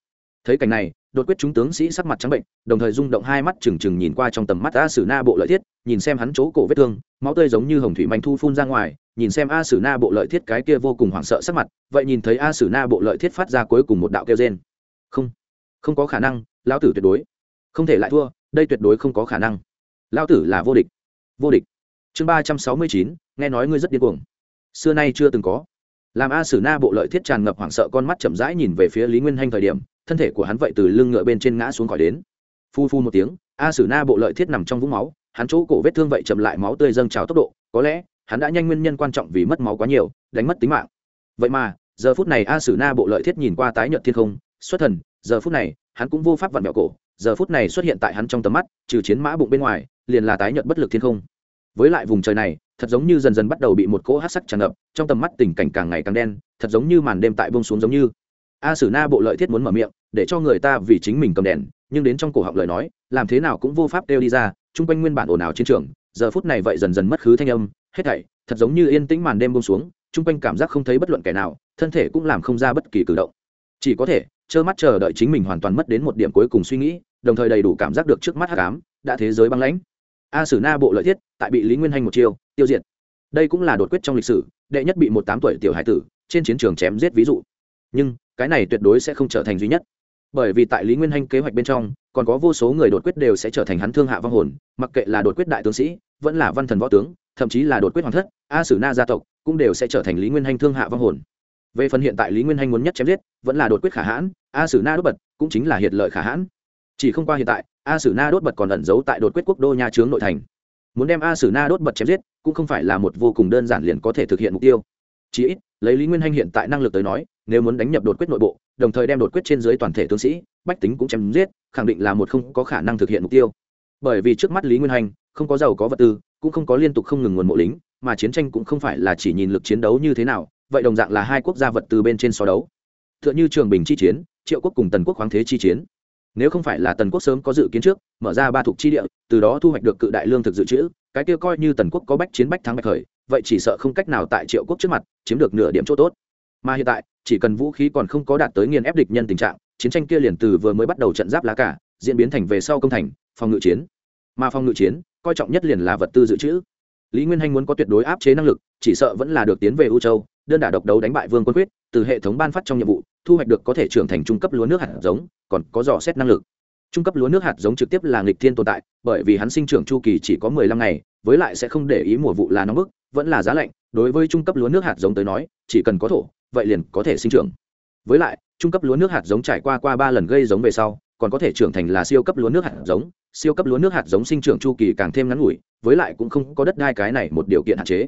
Thấy cảnh này, đột quyết chúng tướng sĩ sắc mặt trắng bệnh, đồng thời rung động hai mắt trừng trừng nhìn qua trong tầm mắt a sử na bộ lợi thiết nhìn xem hắn chỗ cổ vết thương, máu tươi giống như hồng thủy manh thu phun ra ngoài, nhìn xem a sử na bộ lợi thiết cái kia vô cùng hoảng sợ sắc mặt, vậy nhìn thấy a sử na bộ lợi thiết phát ra cuối cùng một đạo kêu trên không không có khả năng, lão tử tuyệt đối không thể lại thua, đây tuyệt đối không có khả năng. Lão tử là vô địch vô địch. Chương ba trăm sáu mươi chín, nghe nói ngươi rất điên cuồng. Xưa nay chưa từng có. Làm a sử na bộ lợi thiết tràn ngập hoảng sợ con mắt chậm rãi nhìn về phía lý nguyên hanh thời điểm, thân thể của hắn vậy từ lưng ngựa bên trên ngã xuống khỏi đến. Phu phu một tiếng, a sử na bộ lợi thiết nằm trong vũng máu hắn chỗ cổ vết thương vậy chậm lại máu tươi dâng trào tốc độ, có lẽ, hắn đã nhanh nguyên nhân quan trọng vì mất máu quá nhiều, đánh mất tính mạng. Vậy mà, giờ phút này a sử na bộ lợi thiết nhìn qua tái nhợt thiên không, xuất thần, giờ phút này, hắn cũng vô pháp vặn vẹo cổ, giờ phút này xuất hiện tại hắn trong tầm mắt, trừ chiến mã bụng bên ngoài, liền là tái nhợt bất lực thiên không. Với lại vùng trời này, thật giống như dần dần bắt đầu bị một cỗ hát sắc tràn ngập, trong tầm mắt tình cảnh càng ngày càng đen, thật giống như màn đêm tại bông xuống giống như. A sử na bộ lợi thiết muốn mở miệng, để cho người ta vì chính mình cầm đèn nhưng đến trong cổ họng lời nói, làm thế nào cũng vô pháp đeo đi ra, chung quanh nguyên bản ồn ào chiến trường, giờ phút này vậy dần dần mất khứ thanh âm, hết thảy, thật giống như yên tĩnh màn đêm bông xuống, chung quanh cảm giác không thấy bất luận kẻ nào, thân thể cũng làm không ra bất kỳ cử động. Chỉ có thể, trơ mắt chờ đợi chính mình hoàn toàn mất đến một điểm cuối cùng suy nghĩ, đồng thời đầy đủ cảm giác được trước mắt hắc ám, đã thế giới băng lãnh. A sử na bộ lợi thiết, tại bị lý nguyên hành một chiêu, tiêu diệt. Đây cũng là đột quyết trong lịch sử, đệ nhất bị một tám tuổi tiểu hải tử, trên chiến trường chém giết ví dụ. Nhưng, cái này tuyệt đối sẽ không trở thành duy nhất bởi vì tại lý nguyên hanh kế hoạch bên trong, còn có vô số người đột quyết đều sẽ trở thành hắn thương hạ vong hồn, mặc kệ là đột quyết đại tướng sĩ, vẫn là văn thần võ tướng, thậm chí là đột quyết hoàng thất, a sử na gia tộc cũng đều sẽ trở thành lý nguyên hanh thương hạ vong hồn. Về phần hiện tại lý nguyên hanh muốn nhất chém giết, vẫn là đột quyết khả hãn, a sử na đốt bật cũng chính là hiệt lợi khả hãn. Chỉ không qua hiện tại, a sử na đốt bật còn ẩn giấu tại đột quyết quốc đô nha trướng nội thành. Muốn đem a sử na đốt bật chém giết, cũng không phải là một vô cùng đơn giản liền có thể thực hiện mục tiêu. Chí ít, lấy lý nguyên hanh hiện tại năng lực tới nói nếu muốn đánh nhập đột quyết nội bộ, đồng thời đem đột quyết trên dưới toàn thể tướng sĩ, bách tính cũng chém giết, khẳng định là một không có khả năng thực hiện mục tiêu. Bởi vì trước mắt lý nguyên hành, không có giàu có vật tư, cũng không có liên tục không ngừng nguồn mộ lính, mà chiến tranh cũng không phải là chỉ nhìn lực chiến đấu như thế nào, vậy đồng dạng là hai quốc gia vật tư bên trên so đấu. T h ư ợ n h ư trường bình chi chiến, triệu quốc cùng tần quốc khoáng thế chi chiến. Nếu không phải là tần quốc sớm có dự kiến trước, mở ra ba thuộc chi địa, từ đó thu hoạch được cự đại lương thực dự trữ, cái kia coi như tần quốc có bách chiến bách thắng bách khởi, vậy chỉ sợ không cách nào tại triệu quốc trước mặt chiếm được nửa điểm chỗ tốt. Mà hiện tại chỉ cần vũ khí còn không có đạt tới nghiền ép địch nhân tình trạng, chiến tranh kia liền từ vừa mới bắt đầu trận giáp lá cả, diễn biến thành về sau công thành, phòng ngự chiến. Mà phòng ngự chiến, coi trọng nhất liền là vật tư dự trữ. Lý nguyên hanh muốn có tuyệt đối áp chế năng lực, chỉ sợ vẫn là được tiến về u châu, đơn đả độc đấu đánh bại vương quân quyết, từ hệ thống ban phát trong nhiệm vụ, thu hoạch được có thể trưởng thành trung cấp lúa nước hạt giống, còn có dò xét năng lực. Trung cấp lúa nước hạt giống trực tiếp là nghịch thiên tồn tại, bởi vì hắn sinh trưởng chu kỳ chỉ có mười lăm ngày, với lại sẽ không để ý mùa vụ là nóng bức, vẫn là giá lạnh. Đối với trung cấp lúa nước hạt giống tới nói, chỉ cần có thổ vậy liền có thể sinh trưởng. Với lại, trung cấp lúa nước hạt giống trải qua qua ba lần gây giống về sau, còn có thể trưởng thành là siêu cấp lúa nước hạt giống, siêu cấp lúa nước hạt giống sinh trưởng chu kỳ càng thêm ngắn ngủi, với lại cũng không có đất đai cái này một điều kiện hạn chế.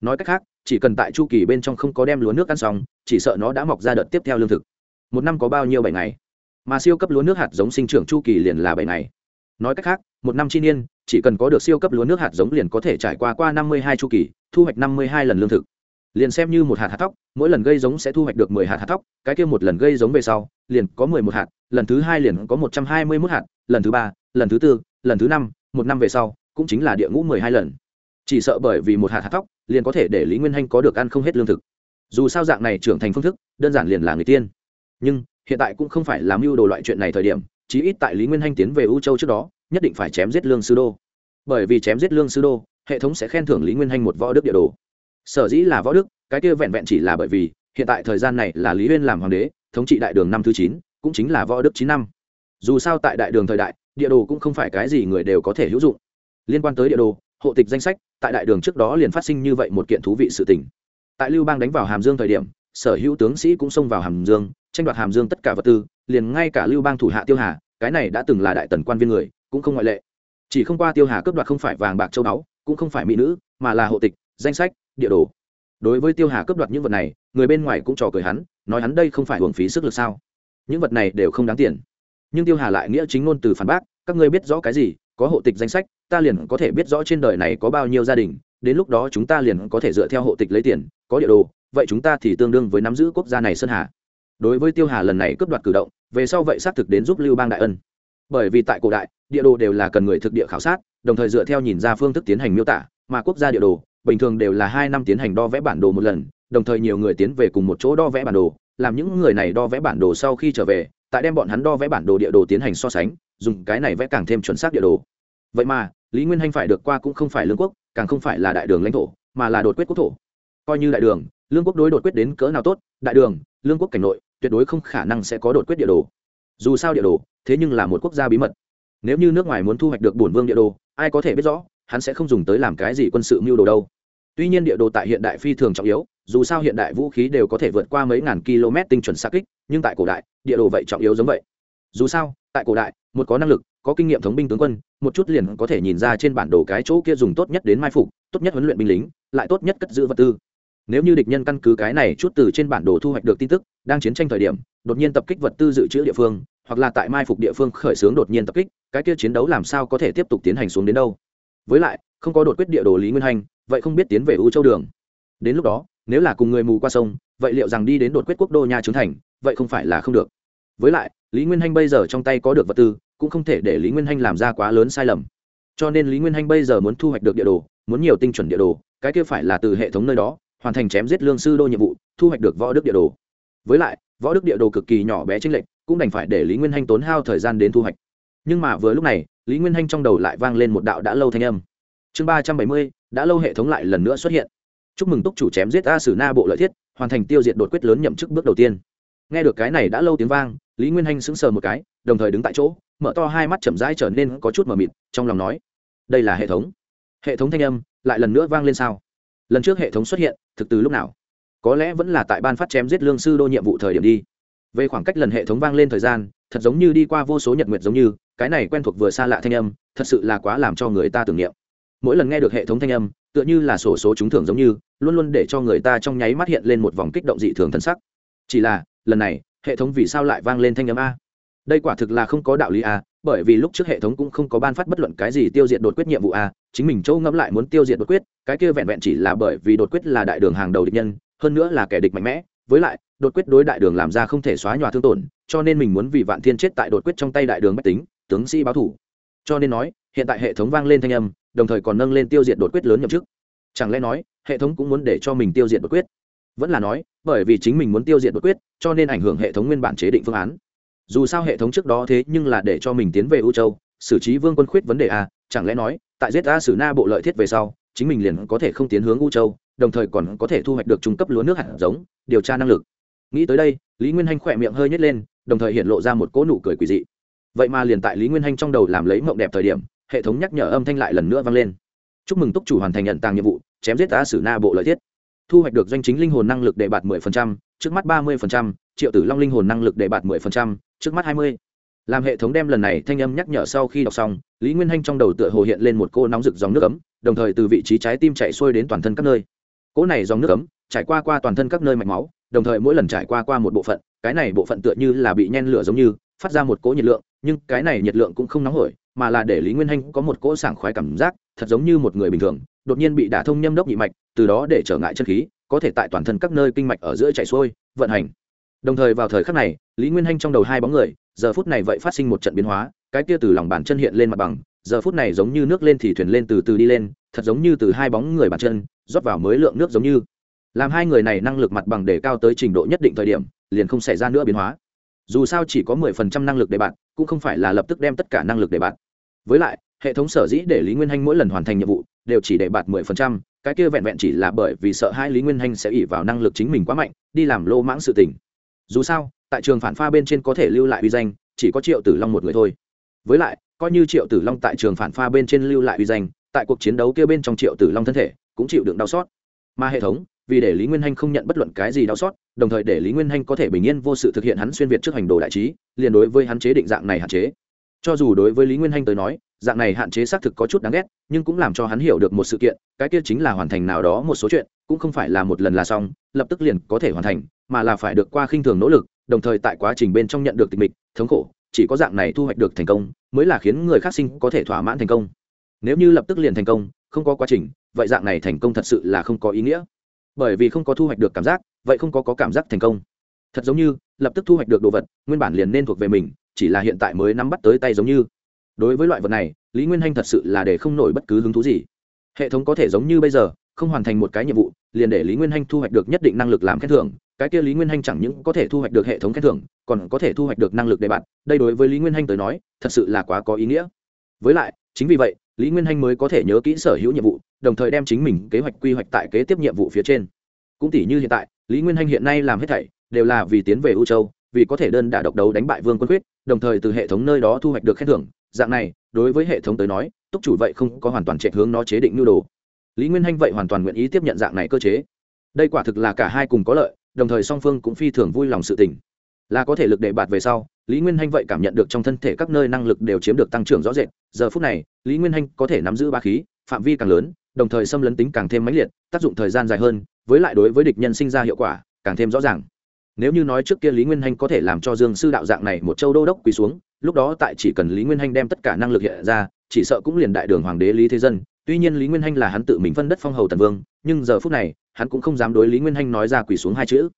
Nói cách khác, chỉ cần tại chu kỳ bên trong không có đem lúa nước ăn xong, chỉ sợ nó đã mọc ra đợt tiếp theo lương thực. Một năm có bao nhiêu bảy ngày? Mà siêu cấp lúa nước hạt giống sinh trưởng chu kỳ liền là bảy ngày. Nói cách khác, một năm chi niên, chỉ cần có được siêu cấp lúa nước hạt giống liền có thể trải qua qua năm mươi hai chu kỳ, thu hoạch năm mươi hai lần lương thực liền xem như một hạt hạt thóc, mỗi lần gây giống sẽ thu hoạch được mười hạt hạt thóc, cái kia một lần gây giống về sau, liền có mười một hạt, lần thứ hai liền có một trăm hai mươi mốt hạt, lần thứ ba, lần thứ tư, lần thứ năm, một năm về sau, cũng chính là địa ngũ mười hai lần. Chỉ sợ bởi vì một hạt hạt thóc, liền có thể để lý nguyên hanh có được ăn không hết lương thực. Dù sao dạng này trưởng thành phương thức, đơn giản liền là người tiên. Nhưng, hiện tại cũng không phải làm mưu đồ loại chuyện này thời điểm, chí ít tại lý nguyên hanh tiến về u châu trước đó, nhất định phải chém giết lương sư đô. Bởi vì chém giết lương sư đô, hệ thống sẽ khen thưởng lý nguyên hanh một võ đức địa đồ sở dĩ là võ đức, cái kia vẹn vẹn chỉ là bởi vì, hiện tại thời gian này là lý huyên làm hoàng đế, thống trị đại đường năm thứ chín, cũng chính là võ đức chín năm. Dù sao tại đại đường thời đại, địa đồ cũng không phải cái gì người đều có thể hữu dụng. Liên quan tới địa đồ, hộ tịch danh sách, tại đại đường trước đó liền phát sinh như vậy một kiện thú vị sự tình. Tại lưu bang đánh vào hàm dương thời điểm, sở hữu tướng sĩ cũng xông vào hàm dương, tranh đoạt hàm dương tất cả vật tư, liền ngay cả lưu bang thủ hạ tiêu hà, cái này đã từng là đại tần quan viên người, cũng không ngoại lệ. Chỉ không qua tiêu hà cướp đoạt không phải vàng bạc châu báu, cũng không phải mỹ nữ, mà là hộ tịch, danh sách địa đồ. Đối với tiêu hà cướp đoạt những vật này, người bên ngoài cũng trò cười hắn, nói hắn đây không phải hưởng phí sức lực sao? Những vật này đều không đáng tiền. Nhưng tiêu hà lại nghĩa chính ngôn từ phản bác, các ngươi biết rõ cái gì, có hộ tịch danh sách, ta liền có thể biết rõ trên đời này có bao nhiêu gia đình, đến lúc đó chúng ta liền có thể dựa theo hộ tịch lấy tiền, có địa đồ, vậy chúng ta thì tương đương với nắm giữ quốc gia này sơn hà. Đối với tiêu hà lần này cướp đoạt cử động, về sau vậy xác thực đến giúp lưu bang đại ân. Bởi vì tại cổ đại, địa đồ đều là cần người thực địa khảo sát, đồng thời dựa theo nhìn ra phương thức tiến hành miêu tả, mà quốc gia địa đồ bình thường đều là hai năm tiến hành đo vẽ bản đồ một lần, đồng thời nhiều người tiến về cùng một chỗ đo vẽ bản đồ, làm những người này đo vẽ bản đồ sau khi trở về, tại đem bọn hắn đo vẽ bản đồ địa đồ tiến hành so sánh, dùng cái này vẽ càng thêm chuẩn xác địa đồ. Vậy mà, lý nguyên hanh phải được qua cũng không phải lương quốc, càng không phải là đại đường lãnh thổ, mà là đột quyết quốc thổ. Coi như đại đường, lương quốc đối đột quyết đến cỡ nào tốt, đại đường, lương quốc cảnh nội, tuyệt đối không khả năng sẽ có đột quyết địa đồ. Dù sao địa đồ, thế nhưng là một quốc gia bí mật. Nếu như nước ngoài muốn thu hoạch được bổn vương địa đồ, ai có thể biết rõ? Hắn sẽ không dùng tới làm cái gì quân sự mưu đồ đâu. Tuy nhiên địa đồ tại hiện đại phi thường trọng yếu, dù sao hiện đại vũ khí đều có thể vượt qua mấy ngàn km tinh chuẩn xa kích, nhưng tại cổ đại, địa đồ vậy trọng yếu giống vậy. Dù sao, tại cổ đại, một có năng lực, có kinh nghiệm thống binh tướng quân, một chút liền có thể nhìn ra trên bản đồ cái chỗ kia dùng tốt nhất đến mai phục, tốt nhất huấn luyện binh lính, lại tốt nhất cất giữ vật tư. Nếu như địch nhân căn cứ cái này chút từ trên bản đồ thu hoạch được tin tức, đang chiến tranh thời điểm, đột nhiên tập kích vật tư dự trữ địa phương, hoặc là tại mai phục địa phương khởi xướng đột nhiên tập kích, cái kia chiến đấu làm sao có thể tiếp tục tiến hành xuống đến đâu? Với lại, không có đột quyết địa đồ lý nguyên hành, vậy không biết tiến về u châu đường. Đến lúc đó, nếu là cùng người mù qua sông, vậy liệu rằng đi đến đột quyết quốc đô nha trướng thành, vậy không phải là không được. Với lại, lý nguyên hanh bây giờ trong tay có được vật tư, cũng không thể để lý nguyên hanh làm ra quá lớn sai lầm. Cho nên lý nguyên hanh bây giờ muốn thu hoạch được địa đồ, muốn nhiều tinh chuẩn địa đồ, cái kia phải là từ hệ thống nơi đó, hoàn thành chém giết lương sư đô nhiệm vụ, thu hoạch được võ đức địa đồ. Với lại, võ đức địa đồ cực kỳ nhỏ bé tranh lệch, cũng đành phải để lý nguyên hanh tốn hao thời gian đến thu hoạch. Nhưng mà vừa lúc này lý nguyên hanh trong đầu lại vang lên một đạo đã lâu thanh âm. Chương ba trăm bảy mươi, đã lâu hệ thống lại lần nữa xuất hiện. Chúc mừng túc chủ chém giết a sử na bộ lợi thiết, hoàn thành tiêu diệt đột quyết lớn nhậm chức bước đầu tiên. Nghe được cái này đã lâu tiếng vang, lý nguyên hanh sững sờ một cái, đồng thời đứng tại chỗ, mở to hai mắt chậm rãi trở nên có chút mờ mịt, trong lòng nói, đây là hệ thống. Hệ thống thanh âm lại lần nữa vang lên sao? Lần trước hệ thống xuất hiện, thực từ lúc nào? Có lẽ vẫn là tại ban phát chém giết lương sư đô nhiệm vụ thời điểm đi. Về khoảng cách lần hệ thống vang lên thời gian, thật giống như đi qua vô số nhật nguyệt giống như cái này quen thuộc vừa xa lạ thanh âm, thật sự là quá làm cho người ta tưởng niệm. Mỗi lần nghe được hệ thống thanh âm, tựa như là sổ số trúng thưởng giống như, luôn luôn để cho người ta trong nháy mắt hiện lên một vòng kích động dị thường thân sắc. Chỉ là, lần này, hệ thống vì sao lại vang lên thanh âm a? Đây quả thực là không có đạo lý a, bởi vì lúc trước hệ thống cũng không có ban phát bất luận cái gì tiêu diệt đột quyết nhiệm vụ a, chính mình châu ngẫm lại muốn tiêu diệt đột quyết, cái kia vẹn vẹn chỉ là bởi vì đột quyết là đại đường hàng đầu địch nhân, hơn nữa là kẻ địch mạnh mẽ, với lại, đột quyết đối đại đường làm ra không thể xóa nhòa thương tổn, cho nên mình muốn vì vạn thiên chết tại đột quyết trong tay đại đường bách tính tướng sĩ báo thủ. Cho nên nói, hiện tại hệ thống vang lên thanh âm, đồng thời còn nâng lên tiêu diệt đột quyết lớn nhậm chức. Chẳng lẽ nói, hệ thống cũng muốn để cho mình tiêu diệt đột quyết? Vẫn là nói, bởi vì chính mình muốn tiêu diệt đột quyết, cho nên ảnh hưởng hệ thống nguyên bản chế định phương án. Dù sao hệ thống trước đó thế nhưng là để cho mình tiến về u châu, xử trí vương quân khuyết vấn đề a, chẳng lẽ nói, tại giết a sử na bộ lợi thiết về sau, chính mình liền có thể không tiến hướng u châu, đồng thời còn có thể thu hoạch được trung cấp lúa nước hạt giống, điều tra năng lực. Nghĩ tới đây, lý nguyên hanh khỏe miệng hơi nhét lên, đồng thời hiện lộ ra một cỗ nụ cười quỳ dị vậy mà liền tại lý nguyên hanh trong đầu làm lấy mộng đẹp thời điểm hệ thống nhắc nhở âm thanh lại lần nữa vang lên. Chúc mừng túc chủ hoàn thành nhận tàng nhiệm vụ chém giết ta sử na bộ lợi thiết. Thu hoạch được doanh chính linh hồn năng lực để bạt 10%, trước mắt 30%, triệu tử long linh hồn năng lực để bạt 10%, trước mắt 20. làm hệ thống đem lần này thanh âm nhắc nhở sau khi đọc xong lý nguyên hanh trong đầu tựa hồ hiện lên một cô nóng rực dòng nước ấm đồng thời từ vị trí trái tim chạy xuôi đến toàn thân các nơi. Cỗ này dòng nước ấm trải qua qua toàn thân các nơi mạch máu đồng thời mỗi lần trải qua qua một bộ phận cái này bộ phận tựa như là bị nhen lửa giống như phát ra một cỗ nhiệt lượng nhưng cái này nhiệt lượng cũng không nóng hổi, mà là để lý nguyên hanh có một cỗ sảng khoái cảm giác, thật giống như một người bình thường, đột nhiên bị đả thông nhâm đốc nhị mạch, từ đó để trở ngại chân khí, có thể tại toàn thân các nơi kinh mạch ở giữa chạy xuôi, vận hành. Đồng thời vào thời khắc này, lý nguyên hanh trong đầu hai bóng người, giờ phút này vậy phát sinh một trận biến hóa, cái kia từ lòng bàn chân hiện lên mặt bằng, giờ phút này giống như nước lên thì thuyền lên từ từ đi lên, thật giống như từ hai bóng người bàn chân, rót vào mới lượng nước giống như. Làm hai người này năng lực mặt bằng để cao tới trình độ nhất định thời điểm, liền không xảy ra nữa biến hóa dù sao chỉ có mười phần trăm năng lực để bạn cũng không phải là lập tức đem tất cả năng lực để bạn với lại, hệ thống sở dĩ để lý nguyên hanh mỗi lần hoàn thành nhiệm vụ, đều chỉ để bạt mười phần trăm, cái kia vẹn vẹn chỉ là bởi vì sợ hai lý nguyên hanh sẽ ỉ vào năng lực chính mình quá mạnh, đi làm lô mãng sự tình. Dù sao, tại trường phản pha bên trên có thể lưu lại uy danh, chỉ có triệu tử long một người thôi. Với lại, coi như triệu tử long tại trường phản pha bên trên lưu lại uy danh, tại cuộc chiến đấu kia bên trong triệu tử long thân thể cũng chịu đựng đau xót. Mà hệ thống vì để lý nguyên hanh không nhận bất luận cái gì đau xót đồng thời để lý nguyên hanh có thể bình yên vô sự thực hiện hắn xuyên việt trước hành đồ đại trí liền đối với hắn chế định dạng này hạn chế cho dù đối với lý nguyên hanh tới nói dạng này hạn chế xác thực có chút đáng ghét nhưng cũng làm cho hắn hiểu được một sự kiện cái kia chính là hoàn thành nào đó một số chuyện cũng không phải là một lần là xong lập tức liền có thể hoàn thành mà là phải được qua khinh thường nỗ lực đồng thời tại quá trình bên trong nhận được tịch mịch thống khổ chỉ có dạng này thu hoạch được thành công mới là khiến người khác sinh có thể thỏa mãn thành công nếu như lập tức liền thành công không có quá trình vậy dạng này thành công thật sự là không có ý nghĩa bởi vì không có thu hoạch được cảm giác vậy không có, có cảm giác thành công. Thật giống như lập tức thu hoạch được đồ vật nguyên bản liền nên thuộc về mình chỉ là hiện tại mới nắm bắt tới tay giống như. Đối với loại vật này lý nguyên hanh thật sự là để không nổi bất cứ hứng thú gì. Hệ thống có thể giống như bây giờ không hoàn thành một cái nhiệm vụ liền để lý nguyên hanh thu hoạch được nhất định năng lực làm khen thưởng cái kia lý nguyên hanh chẳng những có thể thu hoạch được hệ thống khen thưởng còn có thể thu hoạch được năng lực đề bạt đây đối với lý nguyên hanh tới nói thật sự là quá có ý nghĩa. Với lại chính vì vậy lý nguyên hanh mới có thể nhớ kỹ sở hữu nhiệm vụ đồng thời đem chính mình kế hoạch quy hoạch tại kế tiếp nhiệm vụ phía trên. Cũng tỷ như hiện tại, lý nguyên hanh hiện nay làm hết thảy đều là vì tiến về u châu, vì có thể đơn đả độc đấu đánh bại vương quân quyết, đồng thời từ hệ thống nơi đó thu hoạch được khen thưởng. Dạng này, đối với hệ thống tới nói, túc chủ vậy không có hoàn toàn chạy hướng nó chế định nhu đồ. Lý nguyên hanh vậy hoàn toàn nguyện ý tiếp nhận dạng này cơ chế. Đây quả thực là cả hai cùng có lợi, đồng thời song phương cũng phi thường vui lòng sự tình. Là có thể lực để bạt về sau, lý nguyên hanh vậy cảm nhận được trong thân thể các nơi năng lực đều chiếm được tăng trưởng rõ rệt. Giờ phút này, lý nguyên hanh có thể nắm giữ ba khí, phạm vi càng lớn đồng thời xâm lấn tính càng thêm mãnh liệt, tác dụng thời gian dài hơn, với lại đối với địch nhân sinh ra hiệu quả, càng thêm rõ ràng. Nếu như nói trước kia lý nguyên hanh có thể làm cho dương sư đạo dạng này một châu đô đốc quỳ xuống, lúc đó tại chỉ cần lý nguyên hanh đem tất cả năng lực hiện ra, chỉ sợ cũng liền đại đường hoàng đế lý thế dân. Tuy nhiên lý nguyên hanh là hắn tự mình phân đất phong hầu tần vương, nhưng giờ phút này, hắn cũng không dám đối lý nguyên hanh nói ra quỳ xuống hai chữ.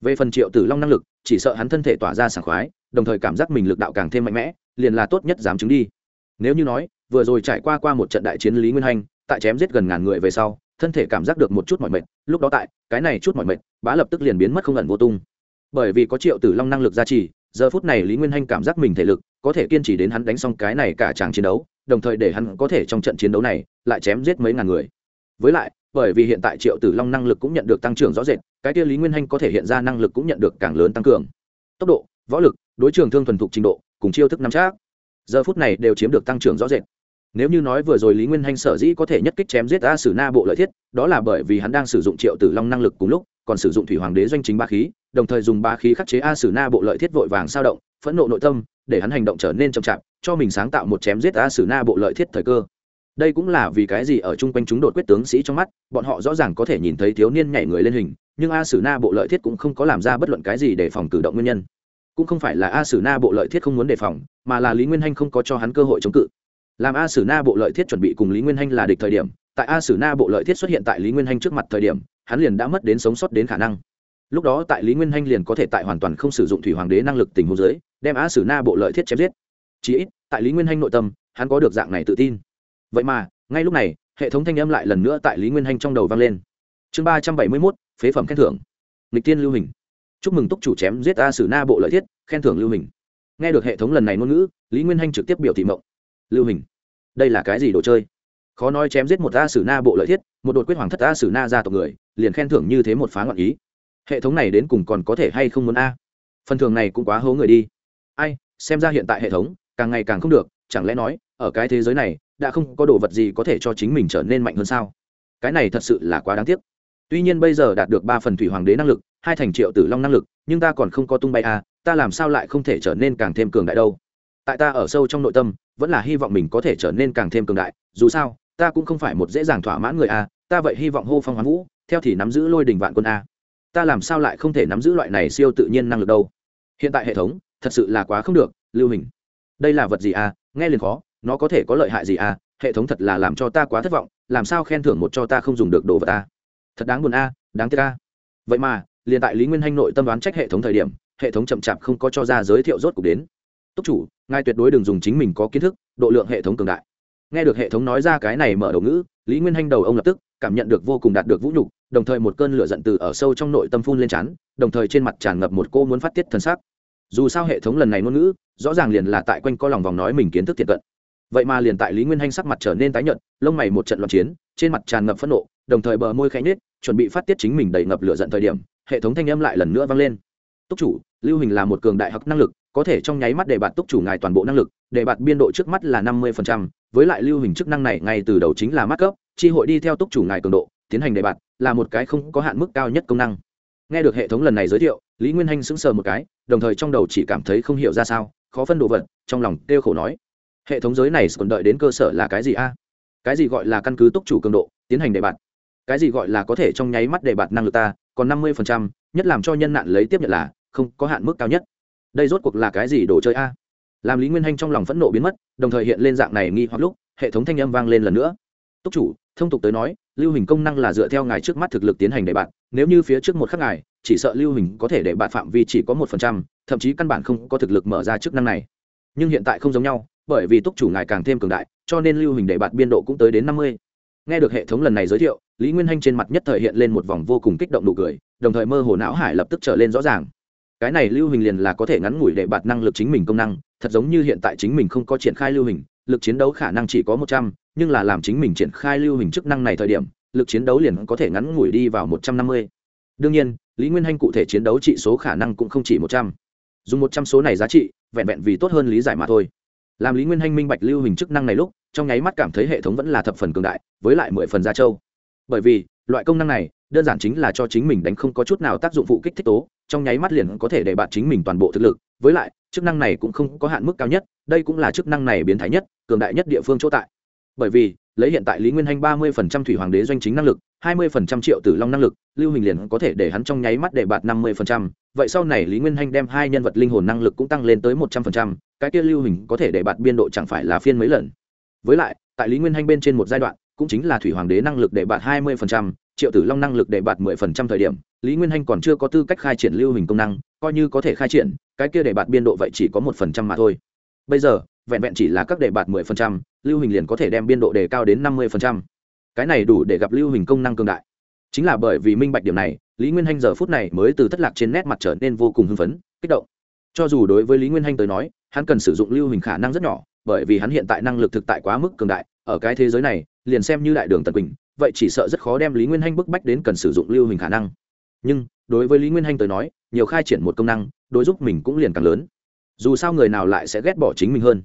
Về phần triệu tử long năng lực, chỉ sợ hắn thân thể tỏa ra sảng khoái, đồng thời cảm giác mình lực đạo càng thêm mạnh mẽ, liền là tốt nhất dám chứng đi. Nếu như nói, vừa rồi trải qua qua một trận đại chiến lý nguyên hanh tại chém giết gần ngàn người về sau, thân thể cảm giác được một chút mọi mệt, lúc đó tại, cái này chút mọi mệt, bá lập tức liền biến mất không ẩn vô tung. Bởi vì có triệu tử long năng lực gia trì, giờ phút này lý nguyên hanh cảm giác mình thể lực có thể kiên trì đến hắn đánh xong cái này cả tràng chiến đấu, đồng thời để hắn có thể trong trận chiến đấu này lại chém giết mấy ngàn người. Với lại, bởi vì hiện tại triệu tử long năng lực cũng nhận được tăng trưởng rõ rệt, cái kia lý nguyên hanh có thể hiện ra năng lực cũng nhận được càng lớn tăng cường. Tốc độ, võ lực, đối trường thương thuần thục trình độ, cùng chiêu thức nắm chắc, giờ phút này đều chiếm được tăng trưởng rõ rệt nếu như nói vừa rồi lý nguyên hanh sở dĩ có thể nhất kích chém giết a sử na bộ lợi thiết, đó là bởi vì hắn đang sử dụng triệu tử long năng lực cùng lúc, còn sử dụng thủy hoàng đế doanh chính ba khí, đồng thời dùng ba khí khắc chế a sử na bộ lợi thiết vội vàng sao động, phẫn nộ nội tâm, để hắn hành động trở nên chậm chạp, cho mình sáng tạo một chém giết a sử na bộ lợi thiết thời cơ. Đây cũng là vì cái gì ở chung quanh chúng đột quyết tướng sĩ trong mắt, bọn họ rõ ràng có thể nhìn thấy thiếu niên nhảy người lên hình, nhưng a sử na bộ lợi thiết cũng không có làm ra bất luận cái gì để phòng cử động nguyên nhân. Cũng không phải là a sử na bộ lợi thiết không muốn đề phòng, mà là lý nguyên hanh không có cho hắn cơ hội chống cự làm a sử na bộ lợi thiết chuẩn bị cùng lý nguyên hanh là địch thời điểm, tại a sử na bộ lợi thiết xuất hiện tại lý nguyên hanh trước mặt thời điểm, hắn liền đã mất đến sống sót đến khả năng. Lúc đó tại lý nguyên hanh liền có thể tại hoàn toàn không sử dụng thủy hoàng đế năng lực tình hồ dưới, đem a sử na bộ lợi thiết chém giết. Chí ít, tại lý nguyên hanh nội tâm, hắn có được dạng này tự tin. Vậy mà, ngay lúc này, hệ thống thanh âm lại lần nữa tại lý nguyên hanh trong đầu vang lên. Chương ba trăm bảy mươi mốt, phế phẩm khen thưởng. Lịch tiên lưu hình. Chúc mừng túc chủ chém giết a sử na bộ lợi thiết, khen thưởng lưu hình. Nghe được hệ thống lần này ngôn ngữ, lý nguyên hanh trực tiếp biểu thị mộng lưu hình, đây là cái gì đồ chơi? Khó nói chém giết một a sử na bộ lợi thiết, một đột quyết hoàng thất a sử na ra tộc người, liền khen thưởng như thế một phá ngọn ý. Hệ thống này đến cùng còn có thể hay không muốn a? Phần thường này cũng quá hố người đi. Ai, xem ra hiện tại hệ thống, càng ngày càng không được, chẳng lẽ nói, ở cái thế giới này, đã không có đồ vật gì có thể cho chính mình trở nên mạnh hơn sao? Cái này thật sự là quá đáng tiếc. Tuy nhiên bây giờ đạt được ba phần thủy hoàng đế năng lực, hai thành triệu tử long năng lực, nhưng ta còn không có tung bay a, ta làm sao lại không thể trở nên càng thêm cường đại đâu? Tại ta ở sâu trong nội tâm, vẫn là hy vọng mình có thể trở nên càng thêm cường đại, dù sao, ta cũng không phải một dễ dàng thỏa mãn người a, ta vậy hy vọng hô phong hoán vũ, theo thì nắm giữ lôi đình vạn quân a. Ta làm sao lại không thể nắm giữ loại này siêu tự nhiên năng lực đâu? Hiện tại hệ thống, thật sự là quá không được, lưu hình. Đây là vật gì a? Nghe liền khó, nó có thể có lợi hại gì a? Hệ thống thật là làm cho ta quá thất vọng, làm sao khen thưởng một cho ta không dùng được đồ vật ta thật đáng buồn a, đáng tiếc a. Vậy mà, liền tại lý nguyên hanh nội tâm đoán trách hệ thống thời điểm, hệ thống chậm chạp không có cho ra giới thiệu rốt cuộc đến túc chủ, ngài tuyệt đối đừng dùng chính mình có kiến thức, độ lượng hệ thống cường đại. Nghe được hệ thống nói ra cái này mở đầu ngữ, lý nguyên hanh đầu ông lập tức cảm nhận được vô cùng đạt được vũ nhục, đồng thời một cơn lửa giận từ ở sâu trong nội tâm phun lên chán đồng thời trên mặt tràn ngập một cô muốn phát tiết thân xác. Dù sao hệ thống lần này ngôn ngữ, rõ ràng liền là tại quanh co lòng vòng nói mình kiến thức thiệt cận. Vậy mà liền tại lý nguyên hanh sắc mặt trở nên tái nhợt, lông mày một trận loạn chiến, trên mặt tràn ngập phẫn nộ, đồng thời bờ môi khẽ nhếch, chuẩn bị phát tiết chính mình đầy ngập lửa giận thời điểm, hệ thống thanh âm lại lần nữa vang lên. Túc chủ lưu hình là một cường đại học năng lực, có thể trong nháy mắt để bạn túc chủ ngài toàn bộ năng lực, để bạn biên độ trước mắt là năm mươi với lại lưu hình chức năng này ngay từ đầu chính là mắt cấp, chi hội đi theo túc chủ ngài cường độ, tiến hành đề bạt, là một cái không có hạn mức cao nhất công năng. Nghe được hệ thống lần này giới thiệu, lý nguyên hanh sững sờ một cái, đồng thời trong đầu chỉ cảm thấy không hiểu ra sao, khó phân đồ vật, trong lòng kêu khổ nói, hệ thống giới này còn đợi đến cơ sở là cái gì a? Cái gì gọi là căn cứ túc chủ cường độ, tiến hành đề bạt? Cái gì gọi là có thể trong nháy mắt đề bạt năng lực ta, còn năm mươi nhất làm cho nhân nạn lấy tiếp nhận là không có hạn mức cao nhất. Đây rốt cuộc là cái gì đồ chơi a? Làm lý nguyên hanh trong lòng phẫn nộ biến mất, đồng thời hiện lên dạng này nghi hoặc lúc, hệ thống thanh âm vang lên lần nữa. Túc chủ, thông tục tới nói, lưu hình công năng là dựa theo ngài trước mắt thực lực tiến hành để bạn, nếu như phía trước một khắc ngài, chỉ sợ lưu hình có thể để bạn phạm vi chỉ có một phần trăm, thậm chí căn bản không có thực lực mở ra chức năng này. Nhưng hiện tại không giống nhau, bởi vì túc chủ ngài càng thêm cường đại, cho nên lưu hình để bạn biên độ cũng tới đến năm mươi. Nghe được hệ thống lần này giới thiệu, lý nguyên hanh trên mặt nhất thời hiện lên một vòng vô cùng kích động nụ cười, đồng thời mơ hồ não hải lập tức trở lên rõ ràng cái này lưu hình liền là có thể ngắn ngủi để bạt năng lực chính mình công năng, thật giống như hiện tại chính mình không có triển khai lưu hình, lực chiến đấu khả năng chỉ có một trăm, nhưng là làm chính mình triển khai lưu hình chức năng này thời điểm, lực chiến đấu liền có thể ngắn ngủi đi vào một trăm năm mươi. Đương nhiên, lý nguyên hanh cụ thể chiến đấu trị số khả năng cũng không chỉ một trăm. Dùng một trăm số này giá trị, vẹn vẹn vì tốt hơn lý giải mà thôi. Làm lý nguyên hanh minh bạch lưu hình chức năng này lúc, trong nháy mắt cảm thấy hệ thống vẫn là thập phần cường đại, với lại mười phần gia châu bởi vì, loại công năng này, đơn giản chính là cho chính mình đánh không có chút nào tác dụng phụ kích thích tố trong nháy mắt liền có thể để bạn chính mình toàn bộ thực lực. Với lại, chức năng này cũng không có hạn mức cao nhất, đây cũng là chức năng này biến thái nhất, cường đại nhất địa phương chỗ tại. Bởi vì, lấy hiện tại lý nguyên hanh ba mươi phần trăm thủy hoàng đế doanh chính năng lực, hai mươi phần trăm triệu tử long năng lực, lưu hình liền có thể để hắn trong nháy mắt để bạt năm mươi phần trăm. Vậy sau này lý nguyên hanh đem hai nhân vật linh hồn năng lực cũng tăng lên tới một trăm phần trăm, cái kia lưu hình có thể để bạt biên độ chẳng phải là phiên mấy lần. Với lại, tại lý nguyên hanh bên trên một giai đoạn, cũng chính là thủy hoàng đế năng lực để bạt hai mươi phần trăm, triệu tử long năng lực để bạt mười phần trăm thời điểm lý nguyên hanh còn chưa có tư cách khai triển lưu hình công năng, coi như có thể khai triển, cái kia để bạt biên độ vậy chỉ có một phần trăm mà thôi. Bây giờ, vẹn vẹn chỉ là các đề bạt mười phần trăm, lưu hình liền có thể đem biên độ đề cao đến năm mươi phần trăm. Cái này đủ để gặp lưu hình công năng cường đại. Chính là bởi vì minh bạch điểm này, lý nguyên hanh giờ phút này mới từ thất lạc trên nét mặt trở nên vô cùng hưng phấn, kích động. Cho dù đối với lý nguyên hanh tới nói, hắn cần sử dụng lưu hình khả năng rất nhỏ, bởi vì hắn hiện tại năng lực thực tại quá mức cường đại, ở cái thế giới này, liền xem như đại đường tần quỳnh, vậy chỉ sợ rất khó đem lý nguyên hanh bức bách đến cần sử dụng lưu hình khả năng nhưng, đối với lý nguyên hanh tới nói, nhiều khai triển một công năng, đối giúp mình cũng liền càng lớn. Dù sao người nào lại sẽ ghét bỏ chính mình hơn?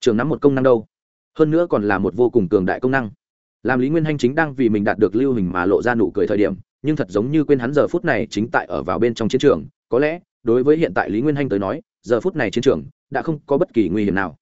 Trường nắm một công năng đâu? Hơn nữa còn là một vô cùng cường đại công năng. Làm lý nguyên hanh chính đang vì mình đạt được lưu hình mà lộ ra nụ cười thời điểm, nhưng thật giống như quên hắn giờ phút này chính tại ở vào bên trong chiến trường, có lẽ, đối với hiện tại lý nguyên hanh tới nói, giờ phút này chiến trường đã không có bất kỳ nguy hiểm nào.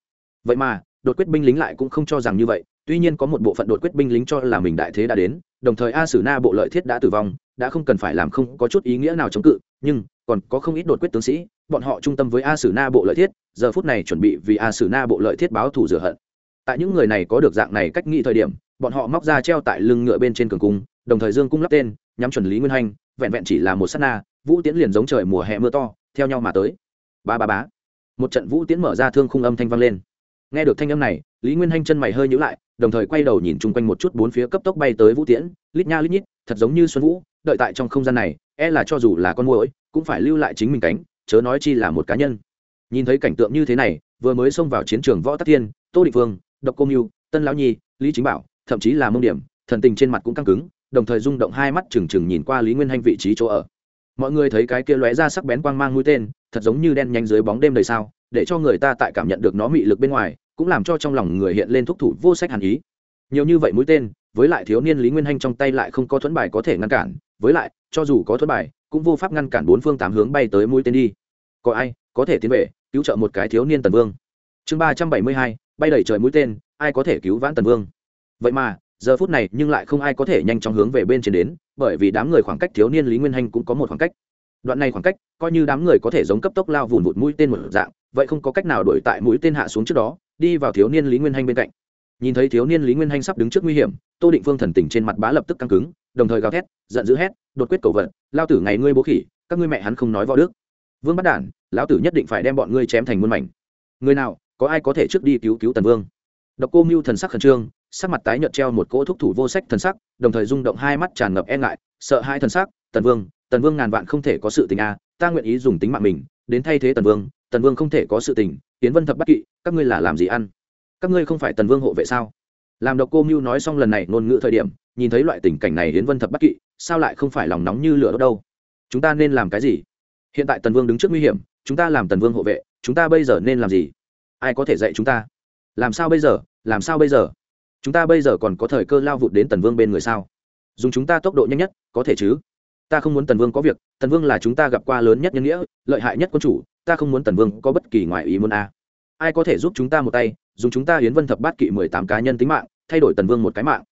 Vậy mà, đột quyết binh lính lại cũng không cho rằng như vậy, tuy nhiên có một bộ phận đột quyết binh lính cho là mình đại thế đã đến đồng thời a sử na bộ lợi thiết đã tử vong, đã không cần phải làm không có chút ý nghĩa nào chống cự, nhưng còn có không ít đột quyết tướng sĩ, bọn họ trung tâm với a sử na bộ lợi thiết, giờ phút này chuẩn bị vì a sử na bộ lợi thiết báo thù rửa hận. Tại những người này có được dạng này cách nghĩ thời điểm, bọn họ móc ra treo tại lưng ngựa bên trên cường cung, đồng thời dương cung lắp tên, nhắm chuẩn lý nguyên hanh vẹn vẹn chỉ là một s á t na, vũ tiễn liền giống trời mùa hè mưa to, theo nhau mà tới. Ba ba bá một trận vũ tiễn mở ra thương khung âm thanh vang lên. Nghe được thanh âm này, lý nguyên hanh chân mày hơi nhữ lại đồng thời quay đầu nhìn chung quanh một chút bốn phía cấp tốc bay tới vũ tiễn, lít nha lít nhít, thật giống như xuân vũ, đợi tại trong không gian này e là cho dù là con muỗi, cũng phải lưu lại chính mình cánh, chớ nói chi là một cá nhân. Nhìn thấy cảnh tượng như thế này, vừa mới xông vào chiến trường võ tắc thiên, tô định vương, độc cô mưu tân lão nhi, lý chính bảo, thậm chí là mông điểm, thần tình trên mặt cũng căng cứng, đồng thời rung động hai mắt trừng trừng nhìn qua lý nguyên hanh vị trí chỗ ở. Mọi người thấy cái kia lóe ra sắc bén quang mang mũi tên, thật giống như đen nhanh dưới bóng đêm đầy sao, để cho người ta tại cảm nhận được nó mị lực bên ngoài cũng làm cho trong lòng người hiện lên thúc thủ vô sách hàn ý. Nhiều như vậy mũi tên, với lại thiếu niên lý nguyên hanh trong tay lại không có thuẫn bài có thể ngăn cản, với lại, cho dù có thuẫn bài, cũng vô pháp ngăn cản bốn phương tám hướng bay tới mũi tên đi. Có ai có thể tiến về cứu trợ một cái thiếu niên tần vương? Chương ba trăm bảy mươi hai, bay đẩy trời mũi tên, ai có thể cứu vãn tần vương? Vậy mà, giờ phút này nhưng lại không ai có thể nhanh chóng hướng về bên trên đến, bởi vì đám người khoảng cách thiếu niên lý nguyên hanh cũng có một khoảng cách. Đoạn này khoảng cách, coi như đám người có thể giống cấp tốc lao vùn vụt mũi tên một dạng, vậy không có cách nào đổi tại mũi tên hạ xuống trước đó đi vào thiếu niên lý nguyên hanh bên cạnh nhìn thấy thiếu niên lý nguyên hanh sắp đứng trước nguy hiểm tô định phương thần tỉnh trên mặt bá lập tức căng cứng đồng thời gào thét giận dữ hét đột quyết cầu vận lao tử ngày ngươi bố khỉ các ngươi mẹ hắn không nói võ đức vương bắt đản lão tử nhất định phải đem bọn ngươi chém thành muôn mảnh người nào có ai có thể trước đi cứu cứu tần vương độc cô mưu thần sắc khẩn trương sắc mặt tái nhợt treo một cỗ thúc thủ vô sách thần sắc đồng thời rung động hai mắt tràn ngập e ngại sợ hai thần sắc tần vương tần vương ngàn vạn không thể có sự tình a ta nguyện ý dùng tính mạng mình đến thay thế tần vương tần vương không thể có sự tình tiến vân thập bắt kỵ, các ngươi là làm gì ăn? Các ngươi không phải tần vương hộ vệ sao? Làm độc cô mưu nói xong lần này ngôn ngữ thời điểm, nhìn thấy loại tình cảnh này hiến vân thập bắt kỵ, sao lại không phải lòng nóng như lửa đốt đâu? Chúng ta nên làm cái gì? Hiện tại tần vương đứng trước nguy hiểm, chúng ta làm tần vương hộ vệ, chúng ta bây giờ nên làm gì? Ai có thể dạy chúng ta? Làm sao bây giờ? Làm sao bây giờ? Chúng ta bây giờ còn có thời cơ lao vụt đến tần vương bên người sao? Dùng chúng ta tốc độ nhanh nhất, có thể chứ? Ta không muốn tần vương có việc, tần vương là chúng ta gặp qua lớn nhất nhân nghĩa, lợi hại nhất quân chủ ta không muốn tần vương có bất kỳ ngoại ý muốn a. Ai có thể giúp chúng ta một tay, dùng chúng ta hiến vân thập bát kỵ mười tám cá nhân tính mạng, thay đổi tần vương một cái mạng?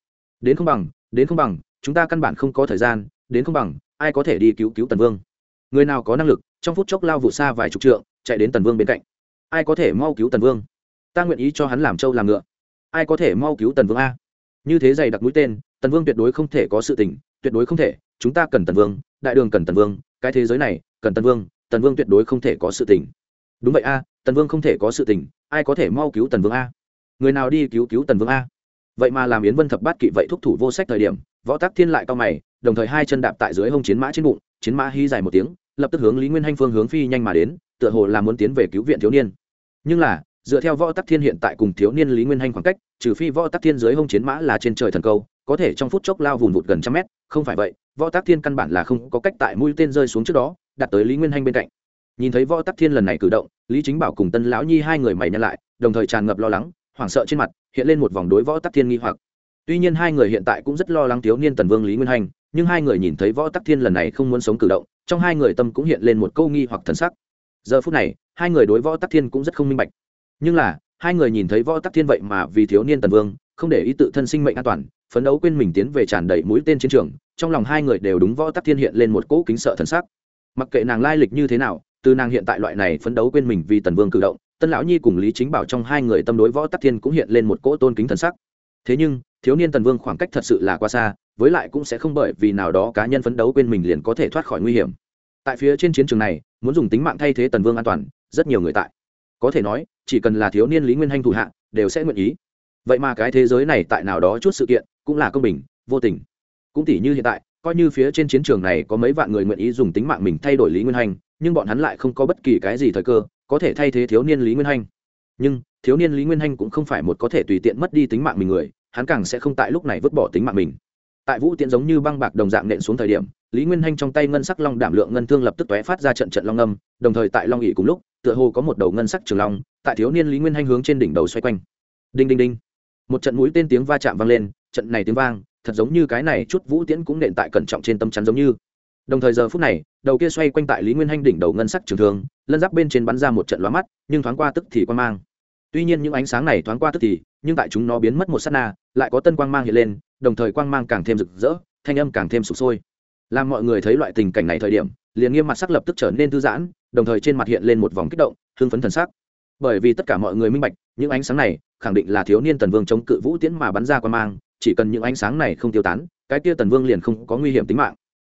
Đến không bằng, đến không bằng, chúng ta căn bản không có thời gian, đến không bằng, ai có thể đi cứu cứu tần vương? Người nào có năng lực, trong phút chốc lao vụ xa vài chục trượng, chạy đến tần vương bên cạnh. Ai có thể mau cứu tần vương? Ta nguyện ý cho hắn làm trâu làm ngựa. Ai có thể mau cứu tần vương a? Như thế dày đặc mũi tên, tần vương tuyệt đối không thể có sự tình, tuyệt đối không thể. Chúng ta cần tần vương, đại đường cần tần vương, cái thế giới này, cần tần vương tần vương tuyệt đối không thể có sự tình. Đúng vậy a, tần vương không thể có sự tình, ai có thể mau cứu tần vương a? Người nào đi cứu cứu tần vương a? Vậy mà làm yến vân thập bát kỵ vậy thúc thủ vô sách thời điểm, võ Tắc thiên lại cao mày, đồng thời hai chân đạp tại dưới hông chiến mã trên bụng, chiến mã hy dài một tiếng, lập tức hướng lý nguyên hanh phương hướng phi nhanh mà đến, tựa hồ là muốn tiến về cứu viện thiếu niên. Nhưng là, dựa theo võ tắc thiên hiện tại cùng thiếu niên lý nguyên hanh khoảng cách, trừ phi võ tắc thiên dưới hông chiến mã là trên trời thần câu, có thể trong phút chốc lao vùn vụt gần trăm mét, không phải vậy, võ tắc thiên căn bản là không có cách tại mũi tên rơi xuống trước đó đặt tới lý nguyên hanh bên cạnh. Nhìn thấy võ tắc thiên lần này cử động, lý chính bảo cùng tân lão nhi hai người mày nhăn lại, đồng thời tràn ngập lo lắng, hoảng sợ trên mặt, hiện lên một vòng đối võ tắc thiên nghi hoặc. Tuy nhiên hai người hiện tại cũng rất lo lắng thiếu niên tần vương lý nguyên hành nhưng hai người nhìn thấy võ tắc thiên lần này không muốn sống cử động, trong hai người tâm cũng hiện lên một câu nghi hoặc thần sắc. Giờ phút này, hai người đối võ tắc thiên cũng rất không minh bạch. Nhưng là, hai người nhìn thấy võ tắc thiên vậy mà vì thiếu niên tần vương, không để ý tự thân sinh mệnh an toàn, phấn đấu quên mình tiến về tràn đầy mũi tên chiến trường, trong lòng hai người đều đúng võ tắc thiên hiện lên một cỗ kính sợ thần sắc mặc kệ nàng lai lịch như thế nào, từ nàng hiện tại loại này phấn đấu quên mình vì tần vương cử động, tân lão nhi cùng lý chính bảo trong hai người tâm đối võ tắc thiên cũng hiện lên một cỗ tôn kính thần sắc. Thế nhưng, thiếu niên tần vương khoảng cách thật sự là quá xa, với lại cũng sẽ không bởi vì nào đó cá nhân phấn đấu quên mình liền có thể thoát khỏi nguy hiểm. Tại phía trên chiến trường này, muốn dùng tính mạng thay thế tần vương an toàn, rất nhiều người tại. Có thể nói, chỉ cần là thiếu niên lý nguyên hanh thủ hạ, đều sẽ nguyện ý. Vậy mà cái thế giới này tại nào đó chút sự kiện, cũng là công bình, vô tình. Cũng tỷ như hiện tại coi như phía trên chiến trường này có mấy vạn người nguyện ý dùng tính mạng mình thay đổi lý nguyên hành, nhưng bọn hắn lại không có bất kỳ cái gì thời cơ, có thể thay thế thiếu niên lý nguyên hành. Nhưng, thiếu niên lý nguyên hanh cũng không phải một có thể tùy tiện mất đi tính mạng mình người, hắn càng sẽ không tại lúc này vứt bỏ tính mạng mình. Tại vũ tiễn giống như băng bạc đồng dạng nện xuống thời điểm, lý nguyên hanh trong tay ngân sắc long đảm lượng ngân thương lập tức tóe phát ra trận trận long âm, đồng thời tại long ỉ cùng lúc, tựa hồ có một đầu ngân sắc trường long, tại thiếu niên lý nguyên hanh hướng trên đỉnh đầu xoay quanh. Đinh đinh đinh. Một trận mũi tên tiếng va chạm vang lên, trận này tiếng vang thật giống như cái này chút vũ tiễn cũng nện tại cẩn trọng trên tâm chắn giống như. Đồng thời giờ phút này, đầu kia xoay quanh tại lý nguyên hanh đỉnh đầu ngân sắc trường thương, lân giáp bên trên bắn ra một trận lóa mắt, nhưng thoáng qua tức thì quan mang. Tuy nhiên những ánh sáng này thoáng qua tức thì, nhưng tại chúng nó biến mất một s á t na, lại có tân quang mang hiện lên, đồng thời quang mang càng thêm rực rỡ, thanh âm càng thêm sụp sôi. Làm mọi người thấy loại tình cảnh này thời điểm, liền nghiêm mặt sắc lập tức trở nên thư giãn, đồng thời trên mặt hiện lên một vòng kích động, hưng phấn thần sắc. Bởi vì tất cả mọi người minh bạch, những ánh sáng này khẳng định là thiếu niên tần vương chống cự vũ tiễn mà bắn ra quan mang chỉ cần những ánh sáng này không tiêu tán, cái kia tần vương liền không có nguy hiểm tính mạng.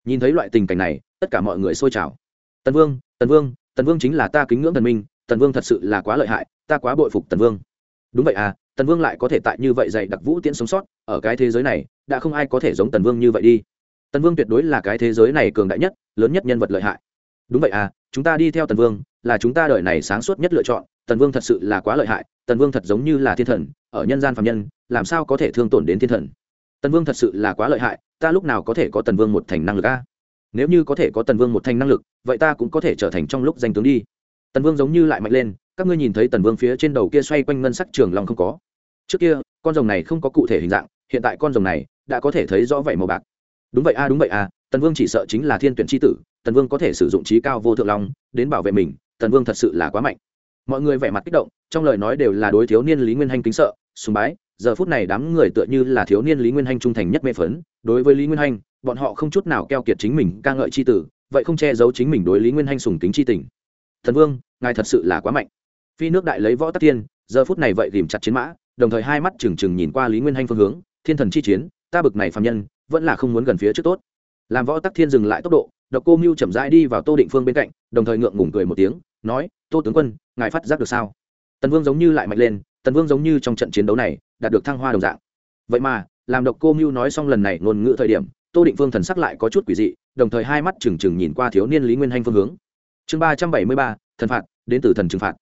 Nhìn thấy loại tình cảnh này, tất cả mọi người xôi trào. Tần vương tần vương tần vương chính là ta kính ngưỡng thần minh, tần vương thật sự là quá lợi hại, ta quá bội phục tần vương. Đúng vậy à tần vương lại có thể tại như vậy dạy đặc vũ tiễn sống sót, ở cái thế giới này, đã không ai có thể giống tần vương như vậy đi. Tần vương tuyệt đối là cái thế giới này cường đại nhất, lớn nhất nhân vật lợi hại. Đúng vậy à chúng ta đi theo tần vương, là chúng ta đợi này sáng suốt nhất lựa chọn, tần vương thật sự là quá lợi hại tần vương thật giống như là thiên thần, ở nhân gian phạm nhân, làm sao có thể thương tổn đến thiên thần? Tần vương thật sự là quá lợi hại, ta lúc nào có thể có tần vương một thành năng lực a? Nếu như có thể có tần vương một thành năng lực, vậy ta cũng có thể trở thành trong lúc danh tướng đi. Tần vương giống như lại mạnh lên, các ngươi nhìn thấy tần vương phía trên đầu kia xoay quanh ngân sắc trường long không có? Trước kia, con rồng này không có cụ thể hình dạng, hiện tại con rồng này đã có thể thấy rõ vậy màu bạc. Đúng vậy a, đúng vậy a, tần vương chỉ sợ chính là thiên tuyển tri tử, tần vương có thể sử dụng trí cao vô thượng long đến bảo vệ mình, tần vương thật sự là quá mạnh mọi người vẻ mặt kích động, trong lời nói đều là đối thiếu niên lý nguyên hanh kính sợ, sùng bái, giờ phút này đám người tựa như là thiếu niên lý nguyên hanh trung thành nhất mê phấn, đối với lý nguyên hanh, bọn họ không chút nào keo kiệt chính mình ca ngợi c h i tử, vậy không che giấu chính mình đối lý nguyên hanh sùng kính c h i tình. Thần vương, ngài thật sự là quá mạnh. Phi nước đại lấy võ tắc tiên giờ phút này vậy ghìm chặt chiến mã, đồng thời hai mắt trừng trừng nhìn qua lý nguyên hanh phương hướng, thiên thần chi chiến, ta bực này phạm nhân, vẫn là không muốn gần phía trước tốt. Làm võ tắc thiên dừng lại tốc độ, độc cô mưu chậm rãi đi vào tô định phương bên cạnh, đồng thời ngượng ngủng cười một tiếng nói, tô tướng quân, ngài phát giác được sao? Tần vương giống như lại mạnh lên, tần vương giống như trong trận chiến đấu này, đạt được thăng hoa đồng dạng. Vậy mà, làm độc cô mưu nói xong lần này ngôn ngữ thời điểm, tô định vương thần sắc lại có chút quỷ dị, đồng thời hai mắt trừng trừng nhìn qua thiếu niên lý nguyên hanh phương hướng. Chương ba trăm bảy mươi ba, thần phạt, đến từ thần trừng phạt.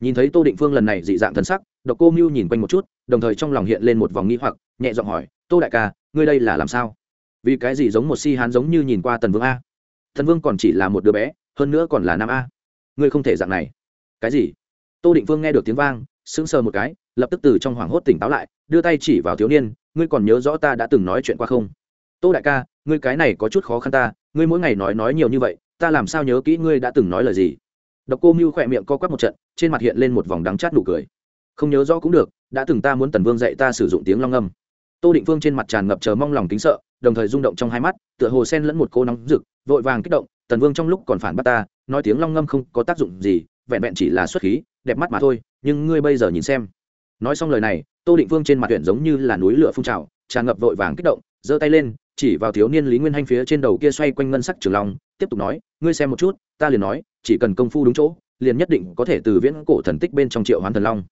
Nhìn thấy tô định phương lần này dị dạng thần sắc, độc cô mưu nhìn quanh một chút, đồng thời trong lòng hiện lên một vòng nghi hoặc, nhẹ giọng hỏi, tô đại ca, ngươi đây là làm sao? Vì cái gì giống một si hán giống như nhìn qua tần vương a? Tần vương còn chỉ là một đứa bé, hơn nữa còn là nam a ngươi không thể dạng này. Cái gì? Tô định vương nghe được tiếng vang, sững sờ một cái, lập tức từ trong hoảng hốt tỉnh táo lại, đưa tay chỉ vào thiếu niên, ngươi còn nhớ rõ ta đã từng nói chuyện qua không? Tô đại ca, ngươi cái này có chút khó khăn ta, ngươi mỗi ngày nói nói nhiều như vậy, ta làm sao nhớ kỹ ngươi đã từng nói lời gì? Độc cô mưu khỏe miệng co quắp một trận, trên mặt hiện lên một vòng đắng chát nụ cười. Không nhớ rõ cũng được, đã từng ta muốn tần vương dạy ta sử dụng tiếng long âm. Tô định vương trên mặt tràn ngập chờ mong lòng kính sợ, đồng thời rung động trong hai mắt, tựa hồ sen lẫn một cô nóng rực, vội vàng kích động, tần vương trong lúc còn phản bắt ta nói tiếng long ngâm không có tác dụng gì, vẹn vẹn chỉ là xuất khí, đẹp mắt mà thôi, nhưng ngươi bây giờ nhìn xem. Nói xong lời này, tô định vương trên mặt huyện giống như là núi lửa phun trào, tràn ngập vội vàng kích động, giơ tay lên, chỉ vào thiếu niên lý nguyên hanh phía trên đầu kia xoay quanh ngân sắc trường long, tiếp tục nói, ngươi xem một chút, ta liền nói, chỉ cần công phu đúng chỗ, liền nhất định có thể từ viễn cổ thần tích bên trong triệu hoán thần long.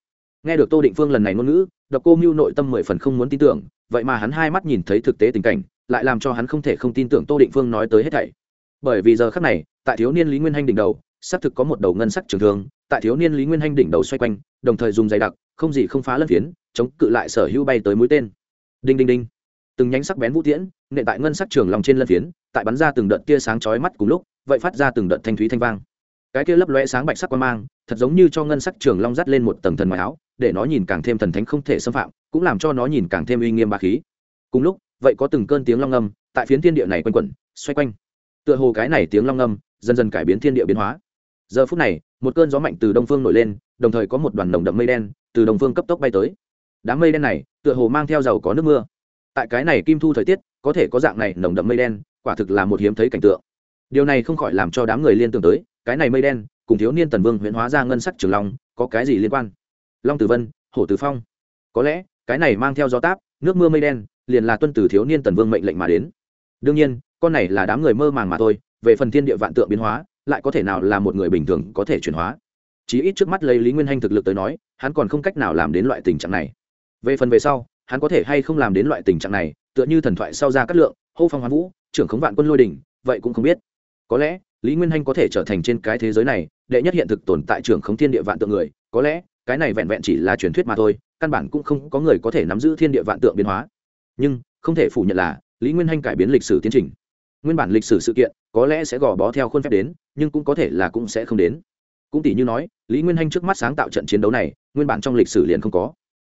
Nghe được tô định phương lần này ngôn ngữ, độc cô mưu nội tâm mười phần không muốn tin tưởng, vậy mà hắn hai mắt nhìn thấy thực tế tình cảnh, lại làm cho hắn không thể không tin tưởng tô định phương nói tới hết thảy. Bởi vì giờ khắc này tại thiếu niên lý nguyên hanh đỉnh đầu xác thực có một đầu ngân sắc trường thương tại thiếu niên lý nguyên hanh đỉnh đầu xoay quanh đồng thời dùng dày đặc không gì không phá lân phiến chống cự lại sở hữu bay tới mũi tên. Đinh đinh đinh. Từng nhánh sắc bén vũ tiễn nệ tại ngân sắc trường lòng trên lân phiến tại bắn ra từng đợt tia sáng chói mắt cùng lúc vậy phát ra từng đợt thanh thúy thanh vang. Cái kia lấp lóe sáng bạch sắc quan mang thật giống như cho ngân sắc trường long dắt lên một tầng thần ngoài áo để nó nhìn càng thêm thần thánh không thể xâm phạm cũng làm cho nó nhìn càng thêm uy nghiêm ba khí. Cùng lúc vậy có từng cơn tiếng long âm, tại phiến thiên địa này quanh quẩn xoay quanh. Tựa hồ cái này tiếng long âm dần dần cải biến thiên địa biến hóa. Giờ phút này, một cơn gió mạnh từ đông phương nổi lên, đồng thời có một đoàn nồng đậm mây đen từ đông phương cấp tốc bay tới. Đám mây đen này, tựa hồ mang theo dầu có nước mưa. Tại cái này kim thu thời tiết, có thể có dạng này nồng đậm mây đen, quả thực là một hiếm thấy cảnh tượng. Điều này không khỏi làm cho đám người liên tưởng tới, cái này mây đen, cùng thiếu niên tần vương huyễn hóa ra ngân sắc trường long, có cái gì liên quan? Long tử vân, hổ tử phong. Có lẽ, cái này mang theo gió táp, nước mưa mây đen, liền là tuân từ thiếu niên tần vương mệnh lệnh mà đến. Đương nhiên, con này là đám người mơ màng mà thôi về phần thiên địa vạn tượng biến hóa, lại có thể nào là một người bình thường có thể chuyển hóa? Chí ít trước mắt lấy lý nguyên hanh thực lực tới nói, hắn còn không cách nào làm đến loại tình trạng này. Về phần về sau, hắn có thể hay không làm đến loại tình trạng này, tựa như thần thoại sau ra cát lượng, hô phong hoán vũ, trưởng khống vạn quân lôi đình vậy cũng không biết. Có lẽ, lý nguyên hanh có thể trở thành trên cái thế giới này, đệ nhất hiện thực tồn tại trưởng khống thiên địa vạn tượng người. Có lẽ, cái này vẹn vẹn chỉ là truyền thuyết mà thôi, căn bản cũng không có người có thể nắm giữ thiên địa vạn tượng biến hóa. Nhưng, không thể phủ nhận là, lý nguyên hanh cải biến lịch sử tiến trình nguyên bản lịch sử sự kiện, có lẽ sẽ gò bó theo khuôn phép đến, nhưng cũng có thể là cũng sẽ không đến. Cũng tỷ như nói, lý nguyên hanh trước mắt sáng tạo trận chiến đấu này, nguyên bản trong lịch sử liền không có.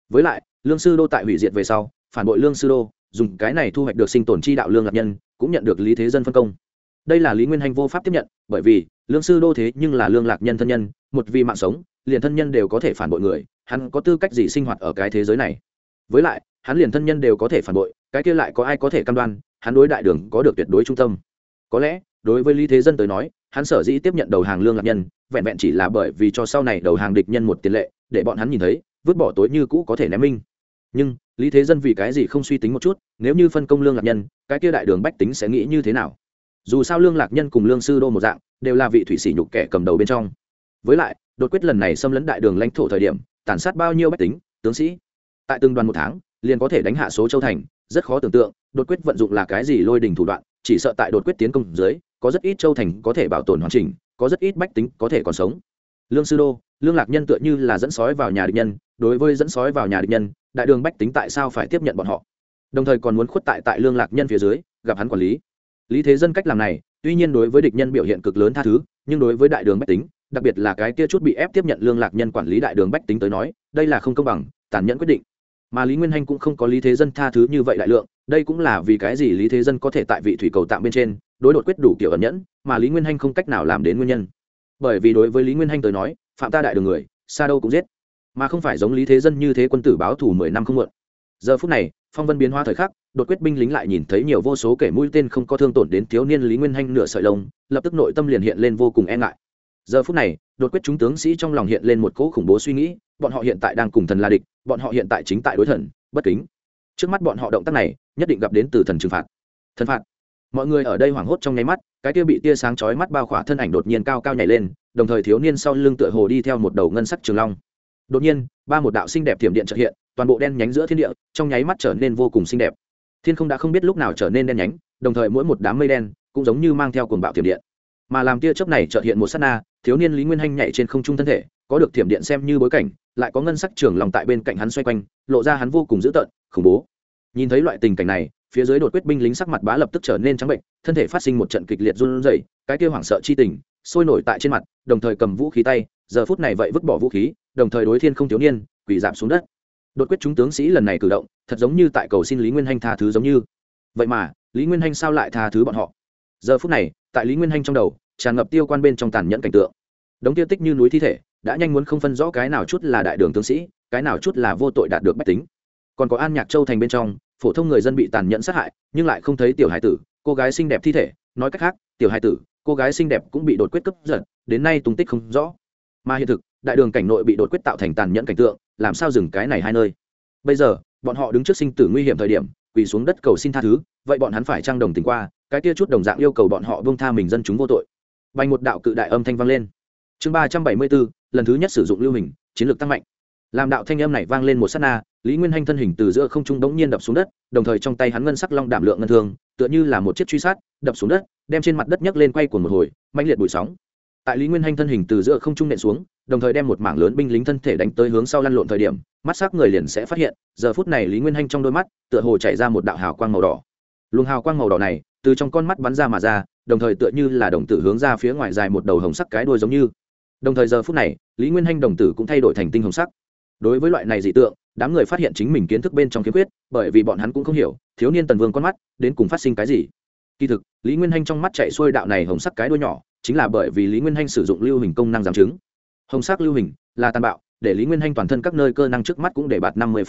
Với lại, lương sư đô tại hủy diệt về sau, phản bội lương sư đô, dùng cái này thu hoạch được sinh tồn chi đạo lương lạc nhân, cũng nhận được lý thế dân phân công. Đây là lý nguyên hanh vô pháp tiếp nhận, bởi vì, lương sư đô thế nhưng là lương lạc nhân thân nhân, một vì mạng sống, liền thân nhân đều có thể phản bội người, hắn có tư cách gì sinh hoạt ở cái thế giới này? Với lại, hắn liền thân nhân đều có thể phản bội, cái kia lại có ai có thể cam đoan hắn đối đại đường có được tuyệt đối trung tâm. Có lẽ, đối với lý thế dân tới nói, hắn sở dĩ tiếp nhận đầu hàng lương lạc nhân, vẹn vẹn chỉ là bởi vì cho sau này đầu hàng địch nhân một tiền lệ, để bọn hắn nhìn thấy, vứt bỏ tối như cũ có thể ném minh. Nhưng, lý thế dân vì cái gì không suy tính một chút, nếu như phân công lương lạc nhân, cái kia đại đường bách tính sẽ nghĩ như thế nào? Dù sao lương lạc nhân cùng lương sư đô một dạng, đều là vị thủy sĩ nhục kẻ cầm đầu bên trong. Với lại, đột quyết lần này xâm lấn đại đường lãnh thổ thời điểm, tàn sát bao nhiêu bách tính, tướng sĩ. Tại từng đoàn một tháng, liền có thể đánh hạ số châu thành rất khó tưởng tượng, đột quyết vận dụng là cái gì lôi đình thủ đoạn, chỉ sợ tại đột quyết tiến công dưới, có rất ít châu thành có thể bảo tồn hoàn chỉnh, có rất ít bách tính có thể còn sống. Lương sư đô, lương lạc nhân tựa như là dẫn sói vào nhà địch nhân, đối với dẫn sói vào nhà địch nhân, đại đường bách tính tại sao phải tiếp nhận bọn họ? Đồng thời còn muốn khuất tại tại lương lạc nhân phía dưới, gặp hắn quản lý. Lý thế dân cách làm này, tuy nhiên đối với địch nhân biểu hiện cực lớn tha thứ, nhưng đối với đại đường bách tính, đặc biệt là cái kia chút bị ép tiếp nhận lương lạc nhân quản lý đại đường bách tính tới nói, đây là không công bằng, tàn nhẫn quyết định mà lý nguyên hanh cũng không có lý thế dân tha thứ như vậy đại lượng, đây cũng là vì cái gì lý thế dân có thể tại vị thủy cầu tạm bên trên, đối đột quyết đủ kiểu ẩn nhẫn, mà lý nguyên hanh không cách nào làm đến nguyên nhân. Bởi vì đối với lý nguyên hanh tới nói, phạm ta đại đường người, xa đâu cũng giết. Mà không phải giống lý thế dân như thế quân tử báo thủ mười năm không muộn. Giờ phút này, phong vân biến hoa thời khắc, đột quyết binh lính lại nhìn thấy nhiều vô số kẻ mũi tên không có thương tổn đến thiếu niên lý nguyên hanh nửa sợi lông, lập tức nội tâm liền hiện lên vô cùng e ngại. Giờ phút này, đột quyết chúng tướng sĩ trong lòng hiện lên một cỗ khủng bố suy nghĩ bọn họ hiện tại đang cùng thần la địch, bọn họ hiện tại chính tại đối thần, bất kính. Trước mắt bọn họ động tác này, nhất định gặp đến từ thần trừng phạt. Thần phạt. Mọi người ở đây hoảng hốt trong nháy mắt, cái kia bị tia sáng chói mắt bao khỏa thân ảnh đột nhiên cao cao nhảy lên, đồng thời thiếu niên sau lưng tựa hồ đi theo một đầu ngân sắc trường long. Đột nhiên, ba một đạo xinh đẹp thiểm điện trợ hiện, toàn bộ đen nhánh giữa thiên địa, trong nháy mắt trở nên vô cùng xinh đẹp. Thiên không đã không biết lúc nào trở nên đen nhánh, đồng thời mỗi một đám mây đen cũng giống như mang theo cuồng bạo thiểm điện mà làm tia chớp này chợt hiện một sát na, thiếu niên lý nguyên hanh nhảy trên không trung thân thể, có được thiểm điện xem như bối cảnh, lại có ngân sắc trường lòng tại bên cạnh hắn xoay quanh, lộ ra hắn vô cùng dữ tợn, khủng bố. Nhìn thấy loại tình cảnh này, phía dưới đột quyết binh lính sắc mặt bá lập tức trở nên trắng bệnh, thân thể phát sinh một trận kịch liệt run rẩy, cái kia hoảng sợ chi tình sôi nổi tại trên mặt, đồng thời cầm vũ khí tay, giờ phút này vậy vứt bỏ vũ khí, đồng thời đối thiên không thiếu niên, quỳ giảm xuống đất. Đột quyết chúng tướng sĩ lần này cử động, thật giống như tại cầu xin lý nguyên hanh tha thứ giống như. Vậy mà, lý nguyên hanh sao lại tha thứ bọn họ? Giờ phút này, tại lý nguyên hanh trong đầu tràn ngập tiêu quan bên trong tàn nhẫn cảnh tượng. Đống tiêu tích như núi thi thể, đã nhanh muốn không phân rõ cái nào chút là đại đường tướng sĩ, cái nào chút là vô tội đạt được bách tính. Còn có an nhạc châu thành bên trong, phổ thông người dân bị tàn nhẫn sát hại, nhưng lại không thấy tiểu hải tử, cô gái xinh đẹp thi thể. Nói cách khác, tiểu hải tử, cô gái xinh đẹp cũng bị đột quyết cấp giật, đến nay tung tích không rõ. Mà hiện thực, đại đường cảnh nội bị đột quyết tạo thành tàn nhẫn cảnh tượng, làm sao dừng cái này hai nơi? Bây giờ, bọn họ đứng trước sinh tử nguy hiểm thời điểm, quỳ xuống đất cầu xin tha thứ, vậy bọn hắn phải trang đồng tình qua, cái kia chút đồng dạng yêu cầu bọn họ buông tha mình dân chúng vô tội bành một đạo cự đại âm thanh vang lên. Chương ba trăm bảy mươi bốn, lần thứ nhất sử dụng lưu hình, chiến lược tăng mạnh. Làm đạo thanh âm này vang lên một s á t na, lý nguyên hanh thân hình từ giữa không trung đống nhiên đập xuống đất, đồng thời trong tay hắn ngân sắc long đảm lượng ngân thương, tựa như là một chiếc truy sát, đập xuống đất, đem trên mặt đất nhấc lên quay của một hồi mạnh liệt bụi sóng. Tại lý nguyên hanh thân hình từ giữa không trung nện xuống, đồng thời đem một mảng lớn binh lính thân thể đánh tới hướng sau lăn lộn thời điểm, mắt s ắ c người liền sẽ phát hiện, giờ phút này lý nguyên hanh trong đôi mắt, tựa hồ chạy ra một đạo hào quang màu đỏ. Luồng hào quang màu đỏ này, từ trong con mắt bắn ra mà ra đồng thời tựa như là đồng tử hướng ra phía ngoài dài một đầu hồng sắc cái đuôi giống như. Đồng thời giờ phút này, lý nguyên hanh đồng tử cũng thay đổi thành tinh hồng sắc. Đối với loại này dị tượng, đám người phát hiện chính mình kiến thức bên trong khiếm khuyết, bởi vì bọn hắn cũng không hiểu, thiếu niên tần vương con mắt, đến cùng phát sinh cái gì. Kỳ thực, lý nguyên hanh trong mắt chạy xuôi đạo này hồng sắc cái đuôi nhỏ, chính là bởi vì lý nguyên hanh sử dụng lưu hình công năng giảm chứng. Hồng sắc lưu hình là tàn bạo, để lý nguyên hanh toàn thân các nơi cơ năng trước mắt cũng để bạt năm mươi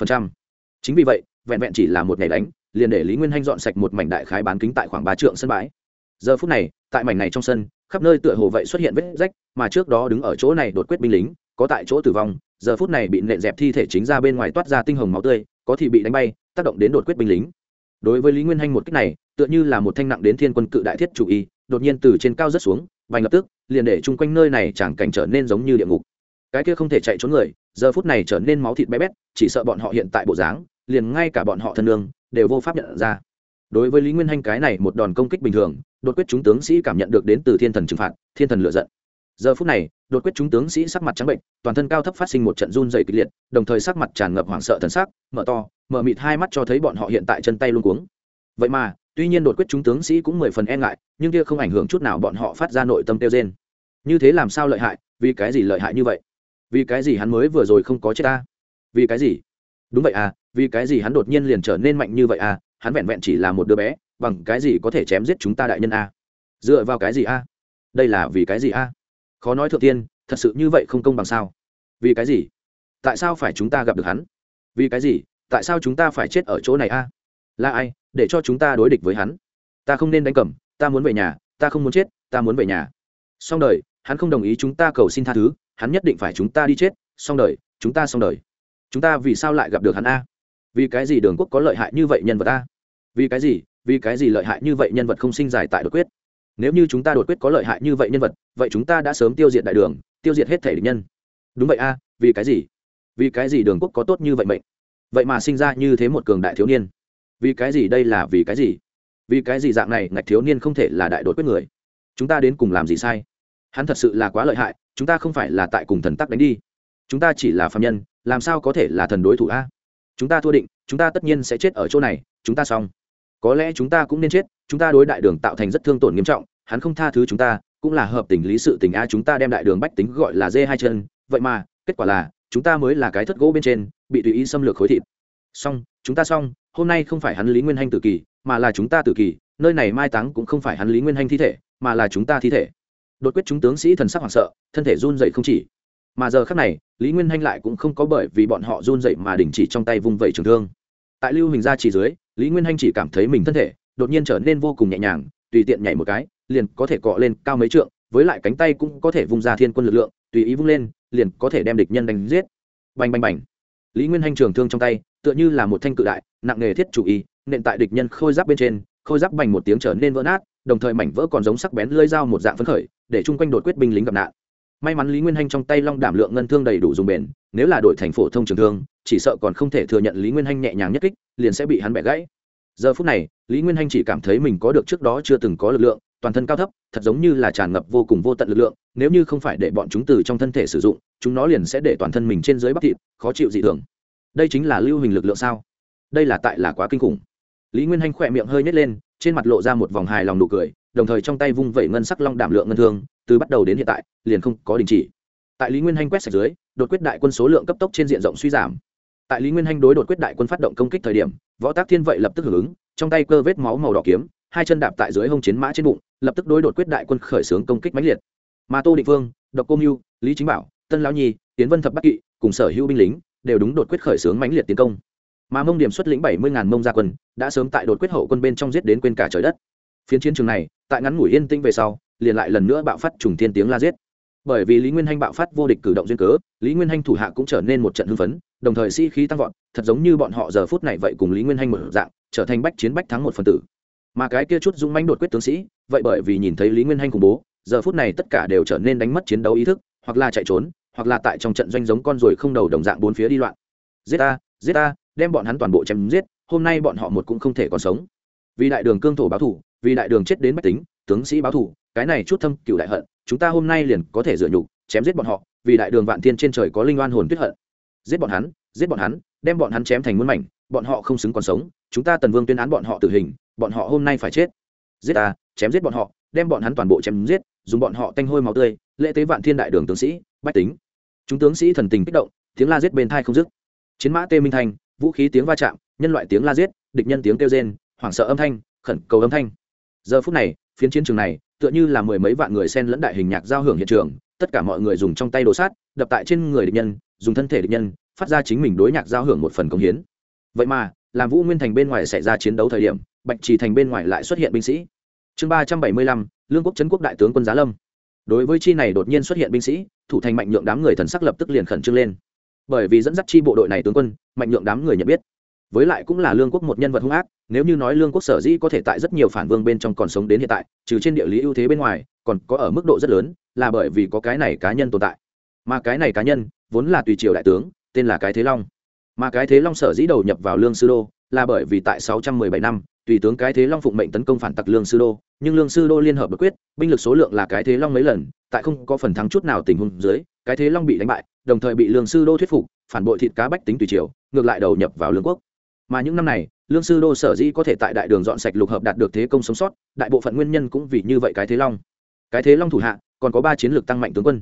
chính vì vậy, vẹn vẹn chỉ là một ngày đánh, liền để lý nguyên hanh dọn sạch một mảnh đại khái bán kính tại khoảng ba trượng sân bãi giờ phút này, tại mảnh này trong sân, khắp nơi tựa hồ vậy xuất hiện vết rách, mà trước đó đứng ở chỗ này đột quyết binh lính, có tại chỗ tử vong, giờ phút này bị nện dẹp thi thể chính ra bên ngoài toát ra tinh hồng máu tươi, có thì bị đánh bay, tác động đến đột quyết binh lính. Đối với lý nguyên hanh một cách này, tựa như là một thanh nặng đến thiên quân cự đại thiết chủ y, đột nhiên từ trên cao rất xuống và lập tức, liền để chung quanh nơi này chẳng cảnh trở nên giống như địa ngục. Cái kia không thể chạy trốn người, giờ phút này trở nên máu thịt bé bét, chỉ sợ bọn họ hiện tại bộ dáng, liền ngay cả bọn họ thân lương đều vô pháp nhận ra đối với lý nguyên hanh cái này một đòn công kích bình thường, đột quyết chúng tướng sĩ cảm nhận được đến từ thiên thần trừng phạt, thiên thần lựa giận. Giờ phút này, đột quyết chúng tướng sĩ sắc mặt trắng bệnh, toàn thân cao thấp phát sinh một trận run dày kịch liệt, đồng thời sắc mặt tràn ngập hoảng sợ thần sắc, mở to, mở mịt hai mắt cho thấy bọn họ hiện tại chân tay luôn cuống. Vậy mà, tuy nhiên đột quyết chúng tướng sĩ cũng mười phần e ngại, nhưng kia không ảnh hưởng chút nào bọn họ phát ra nội tâm tiêu trên như thế làm sao lợi hại, vì cái gì lợi hại như vậy? Vì cái gì hắn mới vừa rồi không có chết ta? Vì cái gì? Đúng vậy à vì cái gì hắn đột nhiên liền trở nên mạnh như vậy à? Hắn vẹn vẹn chỉ là một đứa bé, bằng cái gì có thể chém giết chúng ta đại nhân a? Dựa vào cái gì a? Đây là vì cái gì a? Khó nói thượng tiên, thật sự như vậy không công bằng sao? Vì cái gì? Tại sao phải chúng ta gặp được hắn? Vì cái gì? Tại sao chúng ta phải chết ở chỗ này a? Là ai, để cho chúng ta đối địch với hắn? Ta không nên đánh cầm ta muốn về nhà, ta không muốn chết, ta muốn về nhà. Xong đời, hắn không đồng ý chúng ta cầu xin tha thứ, hắn nhất định phải chúng ta đi chết. Xong đời, chúng ta xong đời. Chúng ta vì sao lại gặp được hắn a? Vì cái gì đường quốc có lợi hại như vậy nhân vật a? Vì cái gì, vì cái gì lợi hại như vậy nhân vật không sinh giải tại đột quyết? Nếu như chúng ta đột quyết có lợi hại như vậy nhân vật, vậy chúng ta đã sớm tiêu diệt đại đường, tiêu diệt hết thể địch nhân. Đúng vậy a, vì cái gì? Vì cái gì đường quốc có tốt như vậy mệnh? Vậy mà sinh ra như thế một cường đại thiếu niên. Vì cái gì đây là vì cái gì? Vì cái gì dạng này ngạch thiếu niên không thể là đại đột quyết người? Chúng ta đến cùng làm gì sai? Hắn thật sự là quá lợi hại, chúng ta không phải là tại cùng thần tắc đánh đi. Chúng ta chỉ là phạm nhân, làm sao có thể là thần đối thủ a? Chúng ta thua định, chúng ta tất nhiên sẽ chết ở chỗ này, chúng ta xong có lẽ chúng ta cũng nên chết, chúng ta đối đại đường tạo thành rất thương tổn nghiêm trọng, hắn không tha thứ chúng ta, cũng là hợp tình lý sự tình a, chúng ta đem đại đường bách tính gọi là dê hai chân. Vậy mà, kết quả là, chúng ta mới là cái thất gỗ bên trên, bị tùy ý xâm lược khối thịt. Xong, chúng ta xong, hôm nay không phải hắn lý nguyên hanh tử kỳ, mà là chúng ta tử kỳ, nơi này mai táng cũng không phải hắn lý nguyên hanh thi thể, mà là chúng ta thi thể. Đột quyết chúng tướng sĩ thần sắc hoảng sợ, thân thể run dậy không chỉ. Mà giờ khác này, lý nguyên hanh lại cũng không có bởi vì bọn họ run dậy mà đình chỉ trong tay vung vẩy trường thương tại lưu hình ra chỉ dưới, lý nguyên hanh chỉ cảm thấy mình thân thể đột nhiên trở nên vô cùng nhẹ nhàng, tùy tiện nhảy một cái, liền có thể cọ lên cao mấy trượng, với lại cánh tay cũng có thể vung ra thiên quân lực lượng, tùy ý vung lên, liền có thể đem địch nhân đánh giết. Bành bành bành. Lý nguyên hanh trường thương trong tay, tựa như là một thanh cự đại, nặng nghề thiết chủ y, nện tại địch nhân khôi giáp bên trên, khôi giáp bành một tiếng trở nên vỡ nát, đồng thời mảnh vỡ còn giống sắc bén lơi dao một dạng phấn khởi, để chung quanh đột quyết binh lính gặp nạn. May mắn lý nguyên hanh trong tay long đảm lượng ngân thương đầy đủ dùng bền nếu là đội thành phổ thông trường thương, chỉ sợ còn không thể thừa nhận lý nguyên hanh nhẹ nhàng nhất kích, liền sẽ bị hắn bẻ gãy. Giờ phút này, lý nguyên hanh chỉ cảm thấy mình có được trước đó chưa từng có lực lượng, toàn thân cao thấp, thật giống như là tràn ngập vô cùng vô tận lực lượng, nếu như không phải để bọn chúng từ trong thân thể sử dụng, chúng nó liền sẽ để toàn thân mình trên dưới bắp thịt, khó chịu dị thường. Đây chính là lưu hình lực lượng sao? Đây là tại là quá kinh khủng. Lý nguyên hanh khỏe miệng hơi nhét lên, trên mặt lộ ra một vòng hài lòng nụ cười, đồng thời trong tay vung vẩy ngân sắc long đảm lượng ngân thương, từ bắt đầu đến hiện tại, liền không có đình chỉ tại lý nguyên hanh quét sạch dưới, đột quyết đại quân số lượng cấp tốc trên diện rộng suy giảm. Tại lý nguyên hanh đối đột quyết đại quân phát động công kích thời điểm, võ tác thiên vậy lập tức hưởng ứng, trong tay cơ vết máu màu đỏ kiếm, hai chân đạp tại dưới hông chiến mã trên bụng, lập tức đối đột quyết đại quân khởi xướng công kích mãnh liệt. Mà tô định vương độc cô mưu, lý chính bảo, tân lão nhi tiến vân thập bắc kỵ cùng sở hữu binh lính đều đúng đột quyết khởi xướng mãnh liệt tiến công. Mà mông điểm xuất lĩnh bảy mươi ngàn mông gia quân đã sớm tại đột quyết hậu quân bên trong giết đến quên cả trời đất. Phiến chiến trường này, tại ngắn ngủi yên tĩnh về sau, liền lại lần nữa bạo phát trùng thiên tiếng la giết bởi vì lý nguyên hanh bạo phát vô địch cử động duyên cớ, lý nguyên hanh thủ hạ cũng trở nên một trận hưng phấn, đồng thời sĩ、si、khí tăng vọt, thật giống như bọn họ giờ phút này vậy cùng lý nguyên hanh một dạng, trở thành bách chiến bách thắng một phần tử. Mà cái kia chút dũng manh đột quyết tướng sĩ, vậy bởi vì nhìn thấy lý nguyên hanh khủng bố, giờ phút này tất cả đều trở nên đánh mất chiến đấu ý thức, hoặc là chạy trốn, hoặc là tại trong trận doanh giống con ruồi không đầu đồng dạng bốn phía đi loạn. Giết ta giết ta, đem bọn hắn toàn bộ chém giết, hôm nay bọn họ một cũng không thể còn sống. Vì đại đường cương thổ báo thủ, vì đại đường chết đến bách tính, tướng sĩ báo thủ, cái này chút thâm cựu đại hận chúng ta hôm nay liền có thể dựa nhục, chém giết bọn họ, vì đại đường vạn thiên trên trời có linh oan hồn tuyết hận. Giết bọn hắn, giết bọn hắn, đem bọn hắn chém thành muôn mảnh, bọn họ không xứng còn sống, chúng ta tần vương tuyên án bọn họ tử hình, bọn họ hôm nay phải chết. Giết ta, chém giết bọn họ, đem bọn hắn toàn bộ chém giết, dùng bọn họ tanh hôi máu tươi, lễ tế vạn thiên đại đường tướng sĩ, bách tính. Chúng tướng sĩ thần tình kích động, tiếng la giết bên thai không dứt. Chiến mã tê minh thanh, vũ khí tiếng va chạm, nhân loại tiếng la giết, địch nhân tiếng kêu rên, hoảng sợ âm thanh, khẩn cầu âm thanh. Giờ phút này phiến chiến trường này, tựa như là mười mấy vạn người xen lẫn đại hình nhạc giao hưởng hiện trường, tất cả mọi người dùng trong tay đồ sát, đập tại trên người địch nhân, dùng thân thể địch nhân, phát ra chính mình đối nhạc giao hưởng một phần công hiến. Vậy mà, làm vũ nguyên thành bên ngoài xảy ra chiến đấu thời điểm, bạch trì thành bên ngoài lại xuất hiện binh sĩ. Chương ba trăm bảy mươi lăm, lương quốc trấn quốc đại tướng quân giá lâm. Đối với chi này đột nhiên xuất hiện binh sĩ, thủ thành mạnh nhượng đám người thần sắc lập tức liền khẩn trương lên. Bởi vì dẫn dắt chi bộ đội này tướng quân, mạnh nhượng đám người nhận biết với lại cũng là lương quốc một nhân vật hung ác, nếu như nói lương quốc sở dĩ có thể tại rất nhiều phản vương bên trong còn sống đến hiện tại, trừ trên địa lý ưu thế bên ngoài, còn có ở mức độ rất lớn, là bởi vì có cái này cá nhân tồn tại. Mà cái này cá nhân, vốn là tùy triều đại tướng, tên là cái thế long. Mà cái thế long sở dĩ đầu nhập vào lương sư đô, là bởi vì tại 617 năm, tùy tướng cái thế long phụng mệnh tấn công phản tặc lương sư đô, nhưng lương sư đô liên hợp bất quyết, binh lực số lượng là cái thế long mấy lần, tại không có phần thắng chút nào tình huống dưới, cái thế long bị đánh bại, đồng thời bị lương sư đô thuyết phục, phản bội thịt cá bách tính tùy triều, ngược lại đầu nhập vào lương quốc mà những năm này, lương sư đô sở dĩ có thể tại đại đường dọn sạch lục hợp đạt được thế công sống sót, đại bộ phận nguyên nhân cũng vì như vậy cái thế long. Cái thế long thủ hạ, còn có ba chiến lược tăng mạnh tướng quân.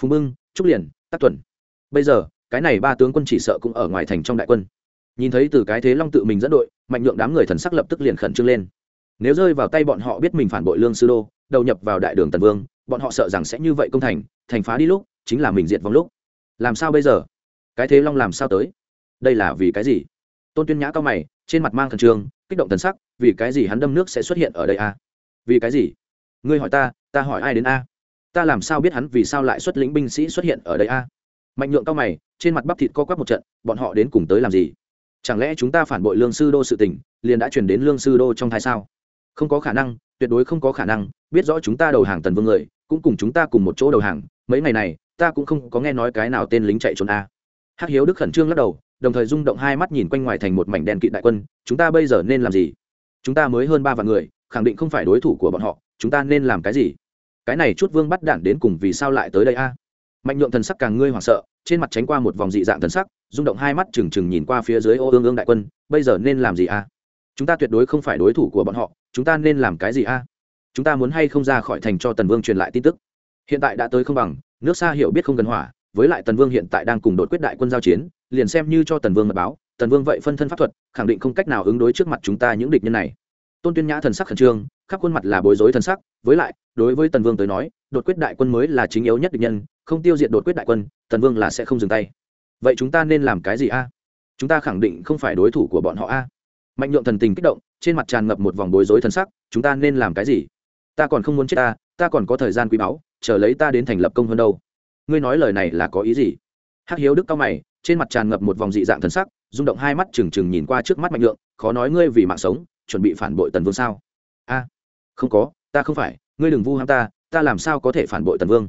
Phùng bưng, trúc liền, tắc tuần. Bây giờ, cái này ba tướng quân chỉ sợ cũng ở ngoài thành trong đại quân. Nhìn thấy từ cái thế long tự mình dẫn đội, mạnh nhượng đám người thần sắc lập tức liền khẩn trương lên. Nếu rơi vào tay bọn họ biết mình phản bội lương sư đô, đầu nhập vào đại đường tần vương, bọn họ sợ rằng sẽ như vậy công thành thành phá đi lúc, chính là mình diệt vong lúc. Làm sao bây giờ? Cái thế long làm sao tới? Đây là vì cái gì? Tôn tuyên nhã cao mày trên mặt mang thần trường, kích động thần sắc vì cái gì hắn đâm nước sẽ xuất hiện ở đây a? À? vì cái gì? Ngươi hỏi ta ta hỏi ai đến a? Ta làm sao biết hắn vì sao lại xuất lĩnh binh sĩ xuất hiện ở đây a? Mạnh nhượng cao mày trên mặt bắp thịt co quắp một trận bọn họ đến cùng tới làm gì? Chẳng lẽ chúng ta phản bội lương sư đô sự tình liền đã chuyển đến lương sư đô trong thai sao? Không có khả năng tuyệt đối không có khả năng biết rõ chúng ta đầu hàng tần vương người cũng cùng chúng ta cùng một chỗ đầu hàng mấy ngày này ta cũng không có nghe nói cái nào tên lính chạy trốn a. Hắc hiếu đức khẩn trương lắc đầu đồng thời rung động hai mắt nhìn quanh ngoài thành một mảnh đen kịt đại quân, chúng ta bây giờ nên làm gì? Chúng ta mới hơn ba vạn người, khẳng định không phải đối thủ của bọn họ, chúng ta nên làm cái gì? Cái này chút vương bắt đản đến cùng vì sao lại tới đây a? Mạnh nhượng thần sắc càng ngươi hoảng sợ, trên mặt tránh qua một vòng dị dạng thần sắc, rung động hai mắt trừng trừng nhìn qua phía dưới ô ương ương đại quân, bây giờ nên làm gì a? Chúng ta tuyệt đối không phải đối thủ của bọn họ, chúng ta nên làm cái gì a? Chúng ta muốn hay không ra khỏi thành cho tần vương truyền lại tin tức? Hiện tại đã tới không bằng, nước xa hiểu biết không gần hỏa, với lại tần vương hiện tại đang cùng đột quyết đại quân giao chiến liền xem như cho tần vương mật báo, tần vương vậy phân thân pháp thuật, khẳng định không cách nào ứng đối trước mặt chúng ta những địch nhân này. Tôn tuyên nhã thần sắc khẩn trương, khắp khuôn mặt là bối rối thần sắc, với lại, đối với tần vương tới nói, đột quyết đại quân mới là chính yếu nhất địch nhân, không tiêu diệt đột quyết đại quân, tần vương là sẽ không dừng tay. Vậy chúng ta nên làm cái gì a? Chúng ta khẳng định không phải đối thủ của bọn họ a. Mạnh nhượng thần tình kích động, trên mặt tràn ngập một vòng bối rối thần sắc, chúng ta nên làm cái gì? Ta còn không muốn chết ta ta còn có thời gian quý báu, chờ lấy ta đến thành lập công hơn đâu. Ngươi nói lời này là có ý gì? Hắc hiếu đức cao mày trên mặt tràn ngập một vòng dị dạng thần sắc, rung động hai mắt trừng trừng nhìn qua trước mắt mạnh lượng, khó nói ngươi vì mạng sống, chuẩn bị phản bội tần vương sao? A, không có, ta không phải, ngươi đừng vu ham ta ta làm sao có thể phản bội tần vương?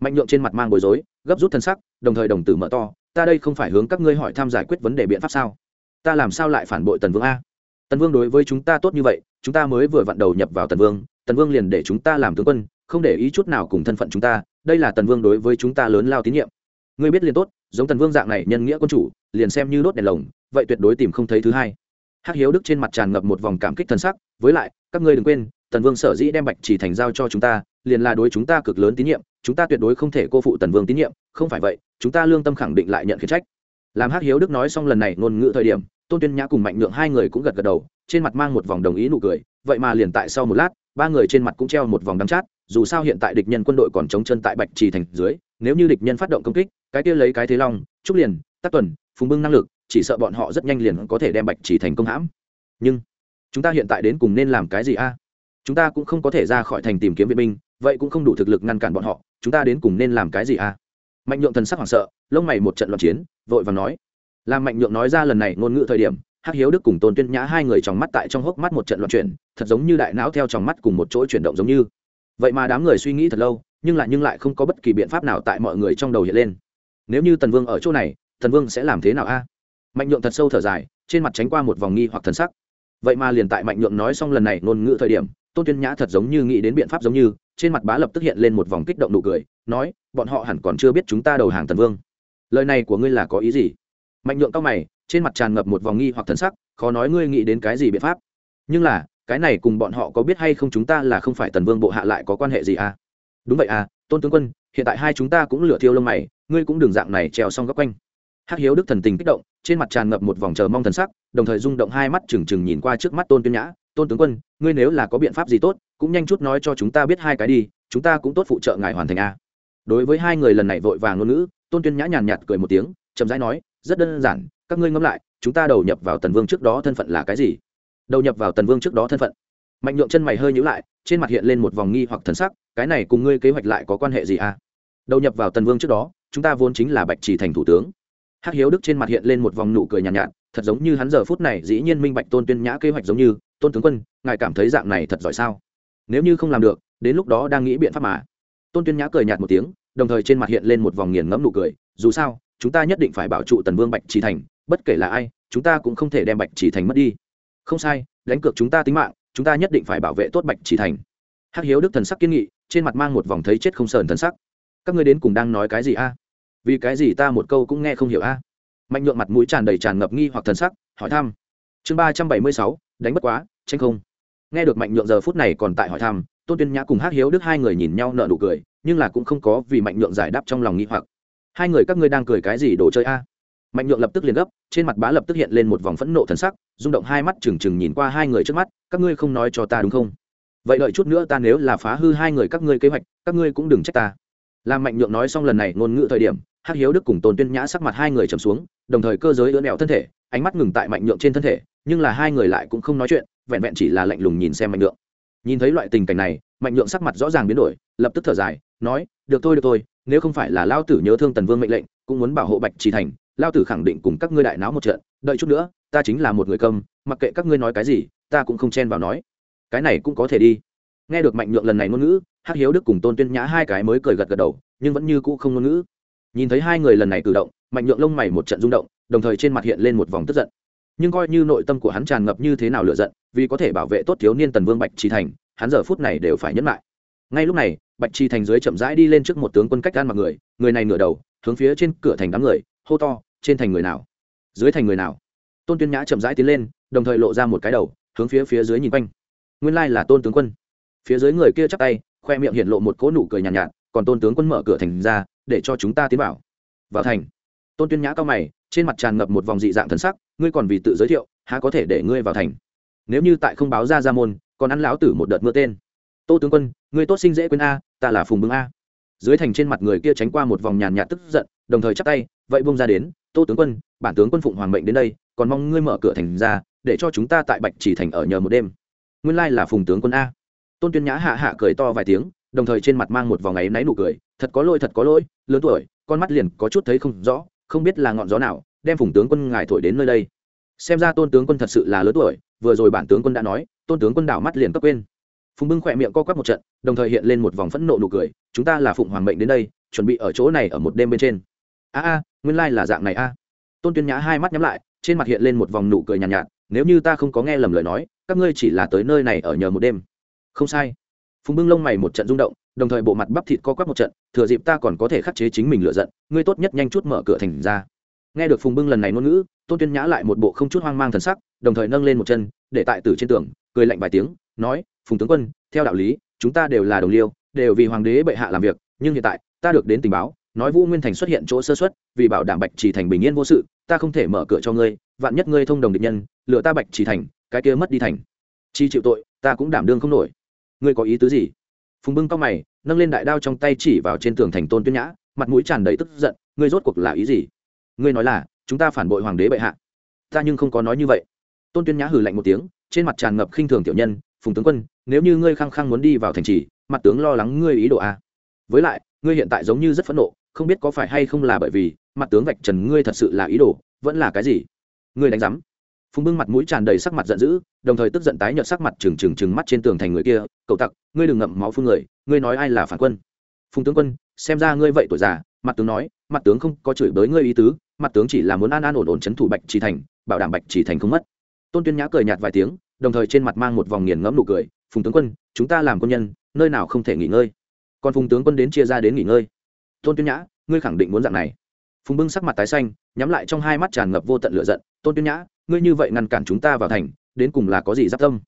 Mạnh nhượng trên mặt mang bối rối, gấp rút thân sắc, đồng thời đồng tử mở to, ta đây không phải hướng các ngươi hỏi tham giải quyết vấn đề biện pháp sao? Ta làm sao lại phản bội tần vương a? Tần vương đối với chúng ta tốt như vậy, chúng ta mới vừa vặn đầu nhập vào tần vương tần vương liền để chúng ta làm tướng quân, không để ý chút nào cùng thân phận chúng ta, đây là tần vương đối với chúng ta lớn lao tín nhiệm. Ngươi biết liền tốt giống tần vương dạng này nhân nghĩa quân chủ, liền xem như đốt đèn lồng, vậy tuyệt đối tìm không thấy thứ hai. Hắc hiếu đức trên mặt tràn ngập một vòng cảm kích thần sắc, với lại, các ngươi đừng quên, tần vương sở dĩ đem bạch chỉ thành giao cho chúng ta, liền là đối chúng ta cực lớn tín nhiệm, chúng ta tuyệt đối không thể cô phụ tần vương tín nhiệm, không phải vậy, chúng ta lương tâm khẳng định lại nhận khiển trách. Làm hắc hiếu đức nói xong lần này ngôn ngữ thời điểm, tôn tuyên nhã cùng mạnh lượng hai người cũng gật gật đầu, trên mặt mang một vòng đồng ý nụ cười, vậy mà liền tại sau một lát, ba người trên mặt cũng treo một vòng đắm chát, dù sao hiện tại địch nhân quân đội còn chống chân tại bạch trì thành dưới, nếu như địch nhân phát động công kích cái kia lấy cái thế long, trúc liền, tắc tuần, phùng bưng năng lực, chỉ sợ bọn họ rất nhanh liền có thể đem bạch chỉ thành công hãm. Nhưng, chúng ta hiện tại đến cùng nên làm cái gì a? Chúng ta cũng không có thể ra khỏi thành tìm kiếm viện binh, vậy cũng không đủ thực lực ngăn cản bọn họ, chúng ta đến cùng nên làm cái gì a? Mạnh nhượng thần sắc hoảng sợ, lông mày một trận loạn chiến, vội và nói. Làm mạnh nhượng nói ra lần này ngôn ngữ thời điểm, hắc hiếu đức cùng tôn tuyên nhã hai người trong mắt tại trong hốc mắt một trận loạn chuyển, thật giống như đại não theo trong mắt cùng một chỗ chuyển động giống như. Vậy mà đám người suy nghĩ thật lâu, nhưng lại nhưng lại không có bất kỳ biện pháp nào tại mọi người trong đầu hiện lên nếu như tần vương ở chỗ này, tần vương sẽ làm thế nào a? Mạnh nhượng thật sâu thở dài, trên mặt tránh qua một vòng nghi hoặc thần sắc. Vậy mà liền tại mạnh nhượng nói xong lần này ngôn ngữ thời điểm, tôn tuyên nhã thật giống như nghĩ đến biện pháp giống như, trên mặt bá lập tức hiện lên một vòng kích động nụ cười, nói, bọn họ hẳn còn chưa biết chúng ta đầu hàng tần vương. Lời này của ngươi là có ý gì? Mạnh nhượng cao mày, trên mặt tràn ngập một vòng nghi hoặc thần sắc, khó nói ngươi nghĩ đến cái gì biện pháp. Nhưng là, cái này cùng bọn họ có biết hay không chúng ta là không phải tần vương bộ hạ lại có quan hệ gì à? Đúng vậy à tôn tướng quân, hiện tại hai chúng ta cũng lửa thiêu lông mày, ngươi cũng đừng dạng này trèo xong góc quanh. Hắc hiếu đức thần tình kích động, trên mặt tràn ngập một vòng chờ mong thần sắc, đồng thời rung động hai mắt trừng trừng nhìn qua trước mắt tôn tuyên nhã. Tôn tướng quân, ngươi nếu là có biện pháp gì tốt, cũng nhanh chút nói cho chúng ta biết hai cái đi, chúng ta cũng tốt phụ trợ ngài hoàn thành a. Đối với hai người lần này vội vàng ngôn ngữ, tôn tuyên nhã nhàn nhạt cười một tiếng, chậm rãi nói, rất đơn giản, các ngươi ngẫm lại, chúng ta đầu nhập vào tần vương trước đó thân phận là cái gì? Đầu nhập vào tần vương trước đó thân phận. Mạnh nhượng chân mày hơi nhữ lại trên mặt hiện lên một vòng nghi hoặc thần sắc cái này cùng ngươi kế hoạch lại có quan hệ gì à? Đầu nhập vào tần vương trước đó chúng ta vốn chính là bạch trì thành thủ tướng. Hắc hiếu đức trên mặt hiện lên một vòng nụ cười nhàn nhạt, nhạt thật giống như hắn giờ phút này dĩ nhiên minh bạch tôn tuyên nhã kế hoạch giống như tôn tướng quân ngài cảm thấy dạng này thật giỏi sao? Nếu như không làm được đến lúc đó đang nghĩ biện pháp mà. Tôn tuyên nhã cười nhạt một tiếng đồng thời trên mặt hiện lên một vòng nghiền ngẫm nụ cười dù sao chúng ta nhất định phải bảo trụ tần vương bạch trì thành bất kể là ai chúng ta cũng không thể đem bạch trì thành mất đi. Không sai đánh cược chúng ta tính mạng chúng ta nhất định phải bảo vệ tốt bạch chỉ thành. Hắc hiếu đức thần sắc kiên nghị, trên mặt mang một vòng thấy chết không sờn thần sắc. Các ngươi đến cùng đang nói cái gì a? À? Vì cái gì ta một câu cũng nghe không hiểu a? À? Mạnh nhượng mặt mũi tràn đầy tràn ngập nghi hoặc thần sắc, hỏi thăm. Chương ba trăm bảy mươi sáu, đánh bất quá, tranh không. Nghe được mạnh nhượng giờ phút này còn tại hỏi thăm, tôn tuyên nhã cùng hắc hiếu đức hai người nhìn nhau nợ nụ cười, nhưng là cũng không có vì mạnh nhượng giải đáp trong lòng nghi hoặc. Hai người các ngươi đang cười cái gì đồ chơi a? À? Mạnh nhượng lập tức liền gấp, trên mặt bá lập tức hiện lên một vòng phẫn nộ thần sắc, rung động hai mắt trừng trừng nhìn qua hai người trước mắt, các ngươi không nói cho ta đúng không? Vậy đợi chút nữa ta nếu là phá hư hai người các ngươi kế hoạch, các ngươi cũng đừng trách ta. Làm mạnh nhượng nói xong lần này ngôn ngữ thời điểm, hắc hiếu đức cùng tôn tuyên nhã sắc mặt hai người trầm xuống, đồng thời cơ giới ưỡn ẹo thân thể, ánh mắt ngừng tại mạnh nhượng trên thân thể, nhưng là hai người lại cũng không nói chuyện, vẹn vẹn chỉ là lạnh lùng nhìn xem mạnh nhượng. Nhìn thấy loại tình cảnh này, mạnh nhượng sắc mặt rõ ràng biến đổi, lập tức thở dài, nói, được thôi được thôi nếu không phải là lao tử nhớ thương tần vương mệnh lệnh, cũng muốn bảo hộ bạch trì thành, lao tử khẳng định cùng các ngươi đại náo một trận, đợi chút nữa, ta chính là một người cầm mặc kệ các ngươi nói cái gì, ta cũng không chen vào nói. Cái này cũng có thể đi. Nghe được mạnh nhượng lần này ngôn ngữ, hắc hiếu đức cùng tôn tuyên nhã hai cái mới cười gật gật đầu, nhưng vẫn như cũ không ngôn ngữ. Nhìn thấy hai người lần này cử động, mạnh nhượng lông mày một trận rung động, đồng thời trên mặt hiện lên một vòng tức giận. Nhưng coi như nội tâm của hắn tràn ngập như thế nào lựa giận, vì có thể bảo vệ tốt thiếu niên tần vương bạch trì thành, hắn giờ phút này đều phải nhẫn lại ngay lúc này bạch trì thành dưới chậm rãi đi lên trước một tướng quân cách gan mặc người người này ngửa đầu hướng phía trên cửa thành đám người hô to trên thành người nào? Dưới thành người nào? Tôn tuyên nhã chậm rãi tiến lên đồng thời lộ ra một cái đầu hướng phía phía dưới nhìn quanh. Nguyên lai là tôn tướng quân. Phía dưới người kia chắp tay khoe miệng hiện lộ một cỗ nụ cười nhàn nhạt, nhạt còn tôn tướng quân mở cửa thành ra để cho chúng ta tiến vào. Vào thành. Tôn tuyên nhã cao mày trên mặt tràn ngập một vòng dị dạng thần sắc ngươi còn vì tự giới thiệu há có thể để ngươi vào thành? Nếu như tại không báo ra ra môn còn ăn lão tử một đợt mưa tên. Tô tướng quân ngươi tốt sinh dễ quên a, ta là phùng bưng a. Dưới thành trên mặt người kia tránh qua một vòng nhàn nhạt tức giận, đồng thời chắp tay, vậy bung ra đến, tô tướng quân, bản tướng quân phụng hoàng mệnh đến đây, còn mong ngươi mở cửa thành ra, để cho chúng ta tại bạch chỉ thành ở nhờ một đêm. Nguyên lai là phùng tướng quân a. Tôn tuyên nhã hạ hạ cười to vài tiếng, đồng thời trên mặt mang một vòng ấy náy nụ cười, thật có lỗi, thật có lỗi, lớn tuổi, con mắt liền có chút thấy không rõ, không biết là ngọn gió nào, đem phùng tướng quân ngài thổi đến nơi đây. Xem ra tôn tướng quân thật sự là lớn tuổi, vừa rồi bản tướng quân đã nói, tôn tướng quân đảo mắt liền cấp quên phùng bưng khỏe miệng co quắp một trận đồng thời hiện lên một vòng phẫn nộ nụ cười chúng ta là phụng hoàng mệnh đến đây chuẩn bị ở chỗ này ở một đêm bên trên. A a nguyên lai là dạng này a. Tôn tuyên nhã hai mắt nhắm lại trên mặt hiện lên một vòng nụ cười nhàn nhạt, nhạt nếu như ta không có nghe lầm lời nói các ngươi chỉ là tới nơi này ở nhờ một đêm. Không sai. Phùng bưng lông mày một trận rung động đồng thời bộ mặt bắp thịt co quắp một trận thừa dịp ta còn có thể khắc chế chính mình lựa giận ngươi tốt nhất nhanh chút mở cửa thành ra. Nghe được phùng bưng lần này ngôn ngữ tôn tuyên nhã lại một bộ không chút hoang mang thần sắc đồng thời nâng lên một chân để tại tử trên tường cười lạnh vài tiếng nói phùng tướng quân, theo đạo lý, chúng ta đều là đồng liêu, đều vì hoàng đế bệ hạ làm việc, nhưng hiện tại, ta được đến tình báo, nói vũ nguyên thành xuất hiện chỗ sơ xuất vì bảo đảm bạch chỉ thành bình yên vô sự, ta không thể mở cửa cho ngươi, vạn nhất ngươi thông đồng địch nhân lựa ta bạch chỉ thành, cái kia mất đi thành. Chi chịu tội, ta cũng đảm đương không nổi. Ngươi có ý tứ gì? Phùng bưng cao mày, nâng lên đại đao trong tay chỉ vào trên tường thành tôn tuyên nhã, mặt mũi tràn đầy tức giận, ngươi rốt cuộc là ý gì? Ngươi nói là, chúng ta phản bội hoàng đế bệ hạ. Ta nhưng không có nói như vậy. Tôn tuyên nhã hừ lạnh một tiếng, trên mặt tràn ngập khinh thường tiểu nhân phùng tướng quân, nếu như ngươi khăng khăng muốn đi vào thành trì, mặt tướng lo lắng ngươi ý đồ a. Với lại, ngươi hiện tại giống như rất phẫn nộ, không biết có phải hay không là bởi vì, mặt tướng vạch trần ngươi thật sự là ý đồ, vẫn là cái gì? Ngươi đánh giám. Phùng bưng mặt mũi tràn đầy sắc mặt giận dữ, đồng thời tức giận tái nhợt sắc mặt trừng trừng trừng mắt trên tường thành người kia, cậu tặc, ngươi đừng ngậm máu phương người, ngươi nói ai là phản quân? Phùng tướng quân, xem ra ngươi vậy tuổi già, mặt tướng nói, mặt tướng không có chửi bới ngươi ý tứ, mặt tướng chỉ là muốn an an ổn ổn chấn thủ bạch trì thành, bảo đảm bạch trì thành không mất. Tôn tuyên nhã cười nhạt vài tiếng đồng thời trên mặt mang một vòng nghiền ngẫm nụ cười, phùng tướng quân, chúng ta làm quân nhân, nơi nào không thể nghỉ ngơi? Còn phùng tướng quân đến chia ra đến nghỉ ngơi. Tôn tuyên nhã, ngươi khẳng định muốn dạng này. Phùng bưng sắc mặt tái xanh, nhắm lại trong hai mắt tràn ngập vô tận lửa giận, tôn tuyên nhã, ngươi như vậy ngăn cản chúng ta vào thành, đến cùng là có gì giáp tâm?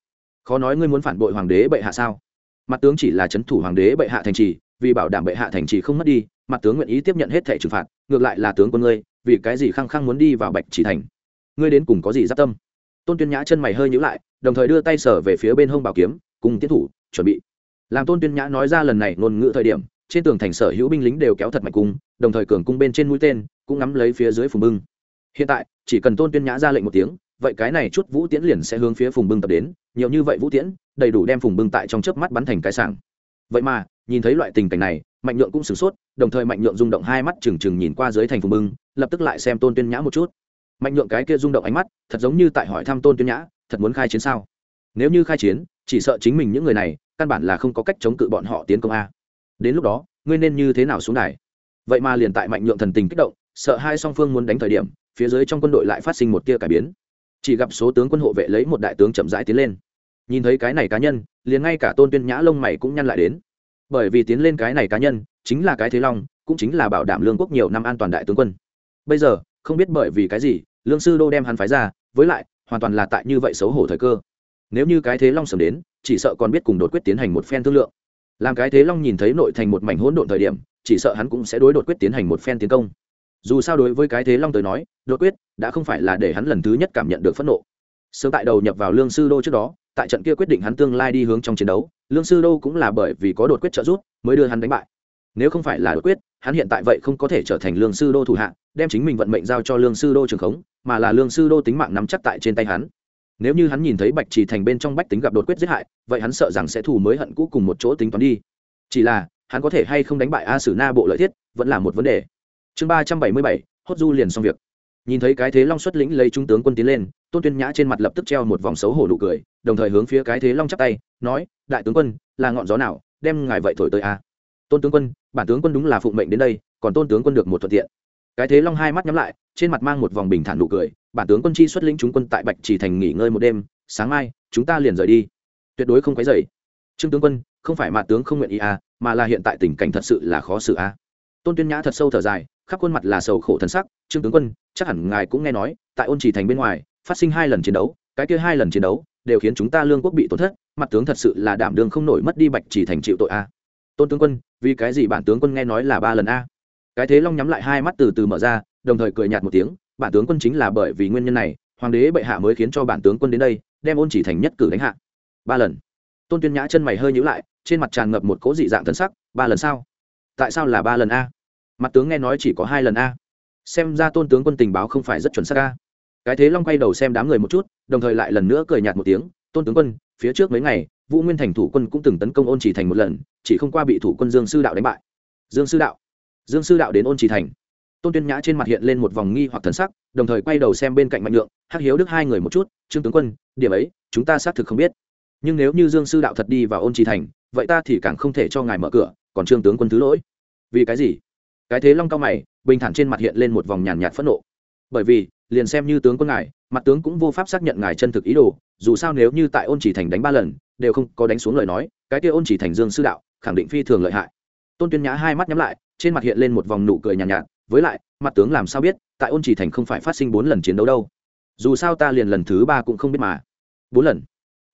Khó nói ngươi muốn phản bội hoàng đế bệ hạ sao? Mặt tướng chỉ là c h ấ n thủ hoàng đế bệ hạ thành trì, vì bảo đảm bệ hạ thành trì không mất đi, mặt tướng nguyện ý tiếp nhận hết thẻ trừng phạt, ngược lại là tướng quân ngươi, vì cái gì khăng khăng muốn đi vào bạch chỉ thành? Ngươi đến cùng có gì giáp tâm? Tôn tuyên nhã chân mày hơi nhữ lại, đồng thời đưa tay sở về phía bên hông bảo kiếm, cùng tiến thủ, chuẩn bị. Làm tôn tuyên nhã nói ra lần này ngôn ngữ thời điểm, trên tường thành sở hữu binh lính đều kéo thật mạnh cung, đồng thời cường cung bên trên mũi tên, cũng ngắm lấy phía dưới phùng bưng. Hiện tại, chỉ cần tôn tuyên nhã ra lệnh một tiếng, vậy cái này chút vũ tiễn liền sẽ hướng phía phùng bưng tập đến, nhiều như vậy vũ tiễn, đầy đủ đem phùng bưng tại trong chớp mắt bắn thành cái sảng. Vậy mà, nhìn thấy loại tình cảnh này, mạnh nhượng cũng sửng sốt, đồng thời mạnh nhượng rung động hai mắt trừng trừng nhìn qua dưới thành phùng bưng, lập tức lại xem tôn tuyên nhã một chút mạnh nhượng cái kia rung động ánh mắt, thật giống như tại hỏi thăm tôn tuyên nhã, thật muốn khai chiến sao? Nếu như khai chiến, chỉ sợ chính mình những người này, căn bản là không có cách chống cự bọn họ tiến công a. Đến lúc đó, ngươi nên như thế nào xuống đài? Vậy mà liền tại mạnh nhượng thần tình kích động, sợ hai song phương muốn đánh thời điểm, phía dưới trong quân đội lại phát sinh một tia cải biến. Chỉ gặp số tướng quân hộ vệ lấy một đại tướng chậm rãi tiến lên. Nhìn thấy cái này cá nhân, liền ngay cả tôn tuyên nhã lông mày cũng nhăn lại đến. Bởi vì tiến lên cái này cá nhân, chính là cái thế long, cũng chính là bảo đảm lương quốc nhiều năm an toàn đại tướng quân. Bây giờ không biết bởi vì cái gì, lương sư đô đem hắn phái ra, với lại, hoàn toàn là tại như vậy xấu hổ thời cơ. Nếu như cái thế long sớm đến, chỉ sợ còn biết cùng đột quyết tiến hành một phen thương lượng. Làm cái thế long nhìn thấy nội thành một mảnh hỗn độn thời điểm, chỉ sợ hắn cũng sẽ đối đột quyết tiến hành một phen tiến công. Dù sao đối với cái thế long tới nói, đột quyết đã không phải là để hắn lần thứ nhất cảm nhận được phẫn nộ. Sớm tại đầu nhập vào lương sư đô trước đó, tại trận kia quyết định hắn tương lai đi hướng trong chiến đấu, lương sư đô cũng là bởi vì có đột quyết trợ giúp, mới đưa hắn đánh bại. Nếu không phải là đột quyết, hắn hiện tại vậy không có thể trở thành lương sư đô thủ hạ đem chính mình vận mệnh giao cho lương sư đô trường khống, mà là lương sư đô tính mạng nắm chắc tại trên tay hắn. Nếu như hắn nhìn thấy bạch trì thành bên trong bách tính gặp đột quyết giết hại, vậy hắn sợ rằng sẽ thù mới hận cũ cùng một chỗ tính toán đi. Chỉ là, hắn có thể hay không đánh bại a sử na bộ lợi thiết, vẫn là một vấn đề. Chương ba trăm bảy mươi bảy, hốt du liền xong việc. Nhìn thấy cái thế long xuất lĩnh lấy trung tướng quân tiến lên, tôn tuyên nhã trên mặt lập tức treo một vòng xấu hổ nụ cười, đồng thời hướng phía cái thế long chắp tay, nói, đại tướng quân, là ngọn gió nào, đem ngài vậy thổi tới a? Tôn tướng quân, bản tướng quân đúng là phụng mệnh đến đây, còn tôn tướng quân được một thuận tiện cái thế long hai mắt nhắm lại, trên mặt mang một vòng bình thản nụ cười, bản tướng quân chi xuất lĩnh chúng quân tại bạch chỉ thành nghỉ ngơi một đêm, sáng mai, chúng ta liền rời đi. Tuyệt đối không quấy dày trương tướng quân, không phải mặt tướng không nguyện ý à mà là hiện tại tình cảnh thật sự là khó xử à. Tôn tuyên nhã thật sâu thở dài, khắp khuôn mặt là sầu khổ thân sắc, trương tướng quân, chắc hẳn ngài cũng nghe nói, tại ôn chỉ thành bên ngoài, phát sinh hai lần chiến đấu, cái kia hai lần chiến đấu, đều khiến chúng ta lương quốc bị tổn thất, mặt tướng thật sự là đảm đương không nổi mất đi bạch chỉ thành chịu tội a tôn tướng quân, vì cái gì bản tướng quân nghe nói là ba lần a cái thế long nhắm lại hai mắt từ từ mở ra, đồng thời cười nhạt một tiếng, bản tướng quân chính là bởi vì nguyên nhân này, hoàng đế bệ hạ mới khiến cho bản tướng quân đến đây, đem ôn chỉ thành nhất cử đánh hạ. Ba lần. Tôn tuyên nhã chân mày hơi nhữ lại, trên mặt tràn ngập một cố dị dạng thân sắc, ba lần sao? Tại sao là ba lần a? Mặt tướng nghe nói chỉ có hai lần a. Xem ra tôn tướng quân tình báo không phải rất chuẩn xác a. Cái thế long quay đầu xem đám người một chút, đồng thời lại lần nữa cười nhạt một tiếng, tôn tướng quân, phía trước mấy ngày, vũ nguyên thành thủ quân cũng từng tấn công ôn chỉ thành một lần, chỉ không qua bị thủ quân dương sư đạo đánh bại. Dương sư đạo dương sư đạo đến ôn chỉ thành. Tôn tuyên nhã trên mặt hiện lên một vòng nghi hoặc thần sắc, đồng thời quay đầu xem bên cạnh mạnh lượng hắc hiếu đức hai người một chút, trương tướng quân, điểm ấy, chúng ta xác thực không biết. Nhưng nếu như dương sư đạo thật đi vào ôn trì thành, vậy ta thì càng không thể cho ngài mở cửa, còn trương tướng quân thứ lỗi. Vì cái gì? Cái thế long cao mày, bình thản trên mặt hiện lên một vòng nhàn nhạt phẫn nộ. Bởi vì, liền xem như tướng quân ngài, mặt tướng cũng vô pháp xác nhận ngài chân thực ý đồ, dù sao nếu như tại ôn chỉ thành đánh ba lần, đều không có đánh xuống lời nói, cái kia ôn chỉ thành dương sư đạo khẳng định phi thường lợi hại. Tôn tuyên nhã hai mắt nhắm lại trên mặt hiện lên một vòng nụ cười nhàn nhạt, nhạt với lại mặt tướng làm sao biết tại ôn chỉ thành không phải phát sinh bốn lần chiến đấu đâu. Dù sao ta liền lần thứ ba cũng không biết mà. Bốn lần.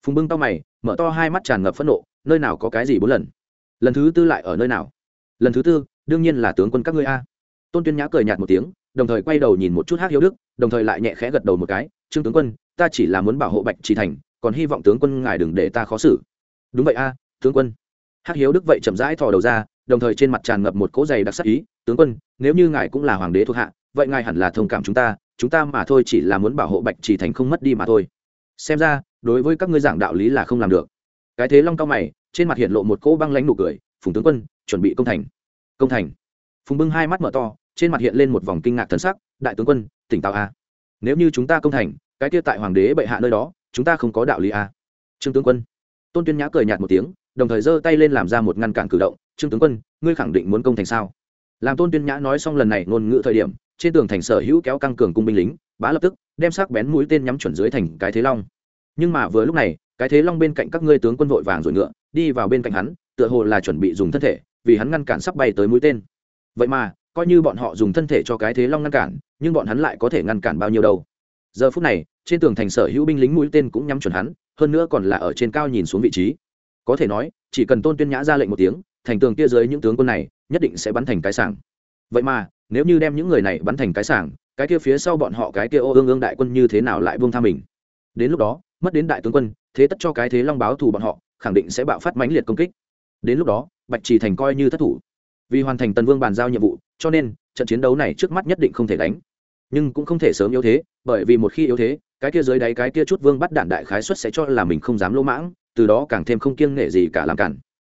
Phùng bưng to mày mở to hai mắt tràn ngập phẫn nộ nơi nào có cái gì bốn lần? Lần thứ tư lại ở nơi nào? Lần thứ tư đương nhiên là tướng quân các ngươi a. Tôn tuyên nhã cười nhạt một tiếng đồng thời quay đầu nhìn một chút hát hiếu đức đồng thời lại nhẹ khẽ gật đầu một cái trương tướng quân ta chỉ là muốn bảo hộ bạch trì thành còn hy vọng tướng quân ngài đừng để ta khó xử. Đúng vậy a tướng quân. Hát hiếu đức vậy chậm rãi thò đầu ra đồng thời trên mặt tràn ngập một cỗ dày đặc sắc ý, tướng quân, nếu như ngài cũng là hoàng đế thuộc hạ, vậy ngài hẳn là thông cảm chúng ta chúng ta mà thôi chỉ là muốn bảo hộ bạch chỉ thành không mất đi mà thôi. Xem ra, đối với các ngươi giảng đạo lý là không làm được. Cái thế long cao mày, trên mặt hiện lộ một cỗ băng lãnh nụ cười, phùng tướng quân, chuẩn bị công thành. Công thành? Phùng bưng hai mắt mở to, trên mặt hiện lên một vòng kinh ngạc thần sắc, đại tướng quân, tỉnh táo a. Nếu như chúng ta công thành, cái kia tại hoàng đế bệ hạ nơi đó, chúng ta không có đạo lý a. Trương tướng quân. Tôn tuyên nhã cười nhạt một tiếng, đồng thời giơ tay lên làm ra một ngăn cản cử động trương tướng quân, ngươi khẳng định muốn công thành sao? Làm tôn tuyên nhã nói xong lần này ngôn ngữ thời điểm, trên tường thành sở hữu kéo căng cường cung binh lính, bá lập tức, đem sắc bén mũi tên nhắm chuẩn dưới thành cái thế long. Nhưng mà vừa lúc này, cái thế long bên cạnh các ngươi tướng quân vội vàng rồi ngựa, đi vào bên cạnh hắn, tựa hồ là chuẩn bị dùng thân thể, vì hắn ngăn cản sắp bay tới mũi tên. Vậy mà, coi như bọn họ dùng thân thể cho cái thế long ngăn cản, nhưng bọn hắn lại có thể ngăn cản bao nhiêu đâu. Giờ phút này, trên tường thành sở hữu binh lính mũi tên cũng nhắm chuẩn hắn, hơn nữa còn là ở trên cao nhìn xuống vị trí. Có thể nói, chỉ cần tôn tuyên nhã ra lệnh một tiếng thành tường kia dưới những tướng quân này, nhất định sẽ bắn thành cái sảng. Vậy mà, nếu như đem những người này bắn thành cái sảng, cái kia phía sau bọn họ cái kia ô ương ương đại quân như thế nào lại buông tha mình? Đến lúc đó, mất đến đại tướng quân, thế tất cho cái thế long báo thù bọn họ, khẳng định sẽ bạo phát mãnh liệt công kích. Đến lúc đó, bạch trì thành coi như thất thủ. Vì hoàn thành tần vương bàn giao nhiệm vụ, cho nên, trận chiến đấu này trước mắt nhất định không thể đánh. Nhưng cũng không thể sớm yếu thế, bởi vì một khi yếu thế, cái kia dưới đáy cái kia chút vương bắt đạn đại khái xuất sẽ cho là mình không dám lỗ mãng, từ đó càng thêm không kiêng nghệ gì cả làm cản.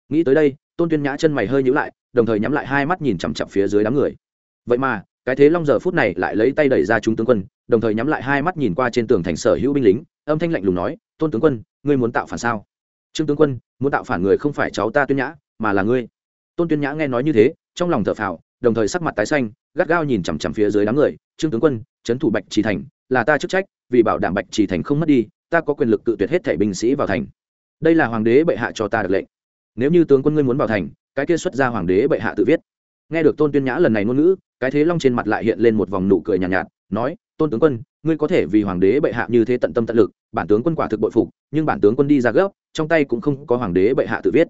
Nghĩ tới đây tôn tuyên nhã chân mày hơi nhữ lại, đồng thời nhắm lại hai mắt nhìn chằm chặp phía dưới đám người. Vậy mà, cái thế long giờ phút này lại lấy tay đẩy ra chúng tướng quân, đồng thời nhắm lại hai mắt nhìn qua trên tường thành sở hữu binh lính, âm thanh lạnh lùng nói, tôn tướng quân, ngươi muốn tạo phản sao? Trương tướng quân, muốn tạo phản người không phải cháu ta tuyên nhã, mà là ngươi. Tôn tuyên nhã nghe nói như thế, trong lòng thở phào, đồng thời sắc mặt tái xanh, gắt gao nhìn chằm chằm phía dưới đám người, trương tướng quân, trấn thủ bạch trì thành, là ta chức trách, vì bảo đảm bạch trì thành không mất đi, ta có quyền lực cự tuyệt hết thể binh sĩ vào thành. Đây là hoàng đế bệ hạ cho ta được lệnh nếu như tướng quân ngươi muốn vào thành cái kia xuất ra hoàng đế bệ hạ tự viết. Nghe được tôn tuyên nhã lần này ngôn ngữ cái thế long trên mặt lại hiện lên một vòng nụ cười nhàn nhạt, nhạt nói tôn tướng quân ngươi có thể vì hoàng đế bệ hạ như thế tận tâm tận lực bản tướng quân quả thực bội phục nhưng bản tướng quân đi ra gấp trong tay cũng không có hoàng đế bệ hạ tự viết.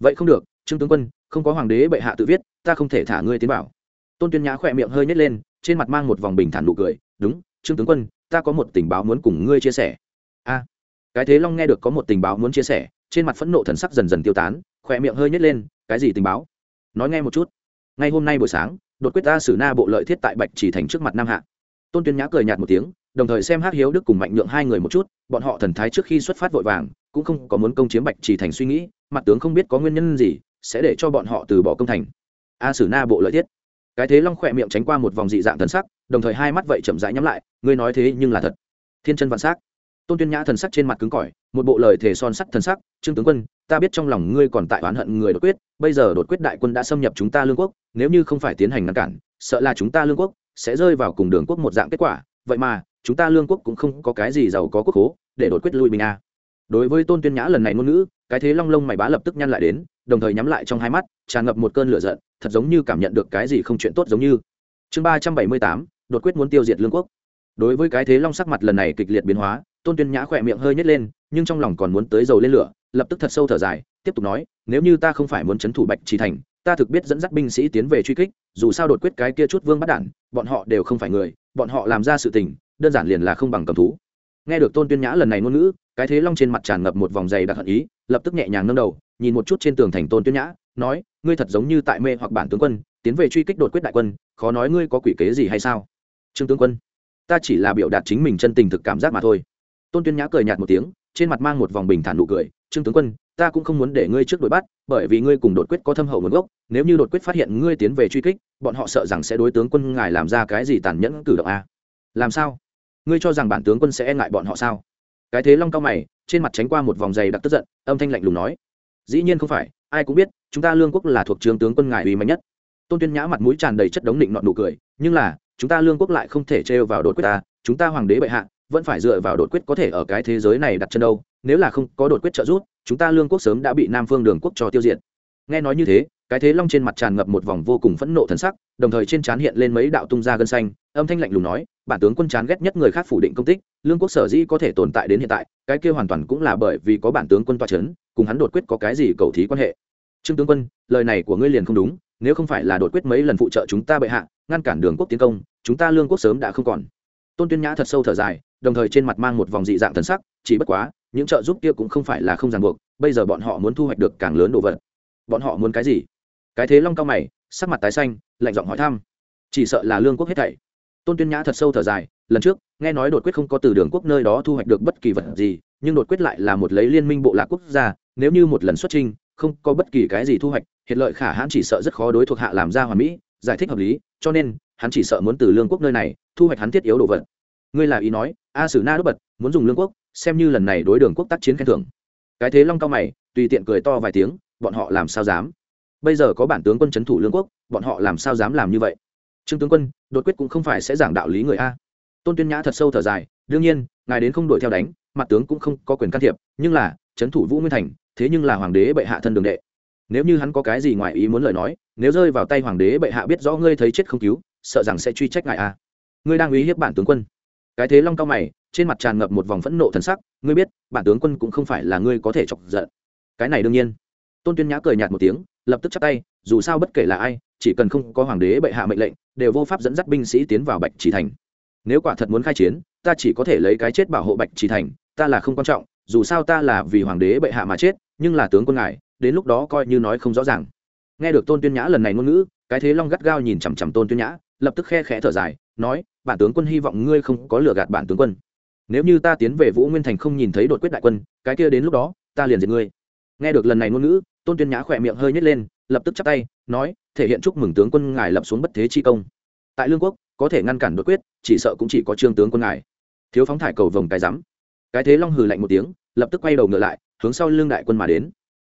Vậy không được trương tướng quân không có hoàng đế bệ hạ tự viết ta không thể thả ngươi tiến vào. Tôn tuyên nhã khỏe miệng hơi nhét lên trên mặt mang một vòng bình thản nụ cười đúng trương tướng quân ta có một tình báo muốn cùng ngươi chia sẻ. A cái thế long nghe được có một tình báo muốn chia sẻ trên mặt phẫn nộ thần sắc dần dần tiêu tán khỏe miệng hơi nhét lên, cái gì tình báo? Nói nghe một chút. Ngay hôm nay buổi sáng, đột quyết ta xử na bộ lợi thiết tại bạch chỉ thành trước mặt nam hạ. Tôn tuyên nhã cười nhạt một tiếng, đồng thời xem hát hiếu đức cùng mạnh nhượng hai người một chút, bọn họ thần thái trước khi xuất phát vội vàng, cũng không có muốn công chiếm bạch chỉ thành suy nghĩ, mặt tướng không biết có nguyên nhân gì, sẽ để cho bọn họ từ bỏ công thành. A sử na bộ lợi thiết. Cái thế long khỏe miệng tránh qua một vòng dị dạng thần sắc, đồng thời hai mắt vậy chậm rãi nhắm lại, ngươi nói thế nhưng là thật. Thiên chân vạn s á c tôn tuyên nhã thần sắc trên mặt cứng cỏi, một bộ lời thề son sắt thần sắc, trương tướng quân, ta biết trong lòng ngươi còn tại oán hận người đột quyết, bây giờ đột quyết đại quân đã xâm nhập chúng ta lương quốc, nếu như không phải tiến hành ngăn cản, sợ là chúng ta lương quốc sẽ rơi vào cùng đường quốc một dạng kết quả. Vậy mà, chúng ta lương quốc cũng không có cái gì giàu có quốc hố để đột quyết lui mình a. À. đối với tôn tuyên nhã lần này ngôn ngữ, cái thế long lông mày bá lập tức nhăn lại đến, đồng thời nhắm lại trong hai mắt, tràn ngập một cơn lửa giận, thật giống như cảm nhận được cái gì không chuyện tốt giống như. Chương ba trăm bảy mươi tám, đột quyết muốn tiêu diệt lương quốc. Đối với cái thế long sắc mặt lần này kịch liệt biến hóa tôn tuyên nhã khỏe miệng hơi nhét lên, nhưng trong lòng còn muốn tới dầu lên lửa, lập tức thật sâu thở dài, tiếp tục nói, nếu như ta không phải muốn c h ấ n thủ bạch trì thành, ta thực biết dẫn dắt binh sĩ tiến về truy kích, dù sao đột quyết cái kia chút vương bắt đản, bọn họ đều không phải người, bọn họ làm ra sự tình, đơn giản liền là không bằng cầm thú. Nghe được tôn tuyên nhã lần này ngôn ngữ, cái thế long trên mặt tràn ngập một vòng dày đặc hận ý, lập tức nhẹ nhàng nâng đầu, nhìn một chút trên tường thành tôn tuyên nhã, nói, ngươi thật giống như tại mê hoặc bản tướng quân, tiến về truy kích đột quyết đại quân, khó nói ngươi có quỷ kế gì hay sao? Trương tướng quân, ta chỉ là biểu đạt chính mình chân tình thực cảm giác mà thôi tôn tuyên nhã cười nhạt một tiếng, trên mặt mang một vòng bình thản nụ cười, trương tướng quân, ta cũng không muốn để ngươi trước đuổi bắt, bởi vì ngươi cùng đột quyết có thâm hậu nguồn gốc, nếu như đột quyết phát hiện ngươi tiến về truy kích, bọn họ sợ rằng sẽ đối tướng quân ngài làm ra cái gì tàn nhẫn cử động a. Làm sao? Ngươi cho rằng bản tướng quân sẽ e ngại bọn họ sao? Cái thế long cao mày, trên mặt tránh qua một vòng dày đặc tức giận, âm thanh lạnh lùng nói, dĩ nhiên không phải, ai cũng biết, chúng ta lương quốc là thuộc trường tướng quân ngài uy mạnh nhất. Tôn tuyên nhã mặt mũi tràn đầy chất đống định nọn nụ cười, nhưng là, chúng ta lương quốc lại không thể trêu vào đột quyết ta, chúng ta hoàng đế bệ hạ vẫn phải dựa vào đột quyết có thể ở cái thế giới này đặt chân đâu, nếu là không có đột quyết trợ giúp, chúng ta lương quốc sớm đã bị nam phương đường quốc cho tiêu diệt. Nghe nói như thế, cái thế long trên mặt tràn ngập một vòng vô cùng phẫn nộ thần sắc, đồng thời trên trán hiện lên mấy đạo tung ra gân xanh, âm thanh lạnh lùng nói, bản tướng quân chán ghét nhất người khác phủ định công tích, lương quốc sở dĩ có thể tồn tại đến hiện tại, cái kia hoàn toàn cũng là bởi vì có bản tướng quân toa c h ấ n cùng hắn đột quyết có cái gì cầu thí quan hệ. Trương tướng quân, lời này của ngươi liền không đúng, nếu không phải là đột quyết mấy lần phụ trợ chúng ta bệ hạ, ngăn cản đường quốc tiến công, chúng ta lương quốc sớm đã không còn. Tôn tuyên nhã thật sâu thở dài đồng thời trên mặt mang một vòng dị dạng thần sắc, chỉ bất quá, những trợ giúp kia cũng không phải là không ràng buộc, bây giờ bọn họ muốn thu hoạch được càng lớn đồ vật. Bọn họ muốn cái gì? Cái thế long cao mày, sắc mặt tái xanh, lạnh giọng hỏi thăm. Chỉ sợ là lương quốc hết thảy. Tôn tuyên nhã thật sâu thở dài, lần trước, nghe nói đột quyết không có từ đường quốc nơi đó thu hoạch được bất kỳ vật gì, nhưng đột quyết lại là một lấy liên minh bộ lạc quốc gia, nếu như một lần xuất trình không có bất kỳ cái gì thu hoạch, hiện lợi khả hãn chỉ sợ rất khó đối thuộc hạ làm ra hòa mỹ, giải thích hợp lý, cho nên, hắn chỉ sợ muốn từ lương quốc nơi này, thu hoạch hắn thiết yếu đồ vật ngươi là ý nói, a sử na đốt bật muốn dùng lương quốc, xem như lần này đối đường quốc tác chiến khen thưởng. Cái thế long cao mày, tùy tiện cười to vài tiếng, bọn họ làm sao dám? Bây giờ có bản tướng quân c h ấ n thủ lương quốc, bọn họ làm sao dám làm như vậy? Trương tướng quân, đột quyết cũng không phải sẽ giảng đạo lý người a. Tôn tuyên nhã thật sâu thở dài, đương nhiên, ngài đến không đuổi theo đánh, mặt tướng cũng không có quyền can thiệp, nhưng là, trấn thủ vũ nguyên thành, thế nhưng là hoàng đế bệ hạ thân đường đệ. Nếu như hắn có cái gì ngoài ý muốn lời nói, nếu rơi vào tay hoàng đế bệ hạ biết rõ ngươi thấy chết không cứu, sợ rằng sẽ truy trách ngài a. Ngươi đang uy hiếp bản tướng quân cái thế long cao mày, trên mặt tràn ngập một vòng phẫn nộ thần sắc, ngươi biết, bản tướng quân cũng không phải là ngươi có thể chọc giận. Cái này đương nhiên. Tôn tuyên nhã cười nhạt một tiếng, lập tức chắp tay, dù sao bất kể là ai, chỉ cần không có hoàng đế bệ hạ mệnh lệnh, đều vô pháp dẫn dắt binh sĩ tiến vào bạch trì thành. Nếu quả thật muốn khai chiến, ta chỉ có thể lấy cái chết bảo hộ bạch trì thành, ta là không quan trọng, dù sao ta là vì hoàng đế bệ hạ mà chết, nhưng là tướng quân ngài, đến lúc đó coi như nói không rõ ràng. Nghe được tôn tuyên nhã lần này ngôn ngữ, cái thế long gắt gao nhìn chằm chằm tôn tuyên nhã, lập tức khe khẽ thở dài, nói bản tướng quân hy vọng ngươi không có lừa gạt bản tướng quân. Nếu như ta tiến về vũ nguyên thành không nhìn thấy đột quyết đại quân, cái kia đến lúc đó, ta liền diệt ngươi. Nghe được lần này ngôn ngữ, tôn tuyên nhã khỏe miệng hơi nhét lên, lập tức chắp tay, nói, thể hiện chúc mừng tướng quân ngài lập xuống bất thế chi công. Tại lương quốc, có thể ngăn cản đột quyết, chỉ sợ cũng chỉ có trương tướng quân ngài. Thiếu phóng thải cầu vồng cái rắm. Cái thế long hừ lạnh một tiếng, lập tức quay đầu ngựa lại, hướng sau lương đại quân mà đến.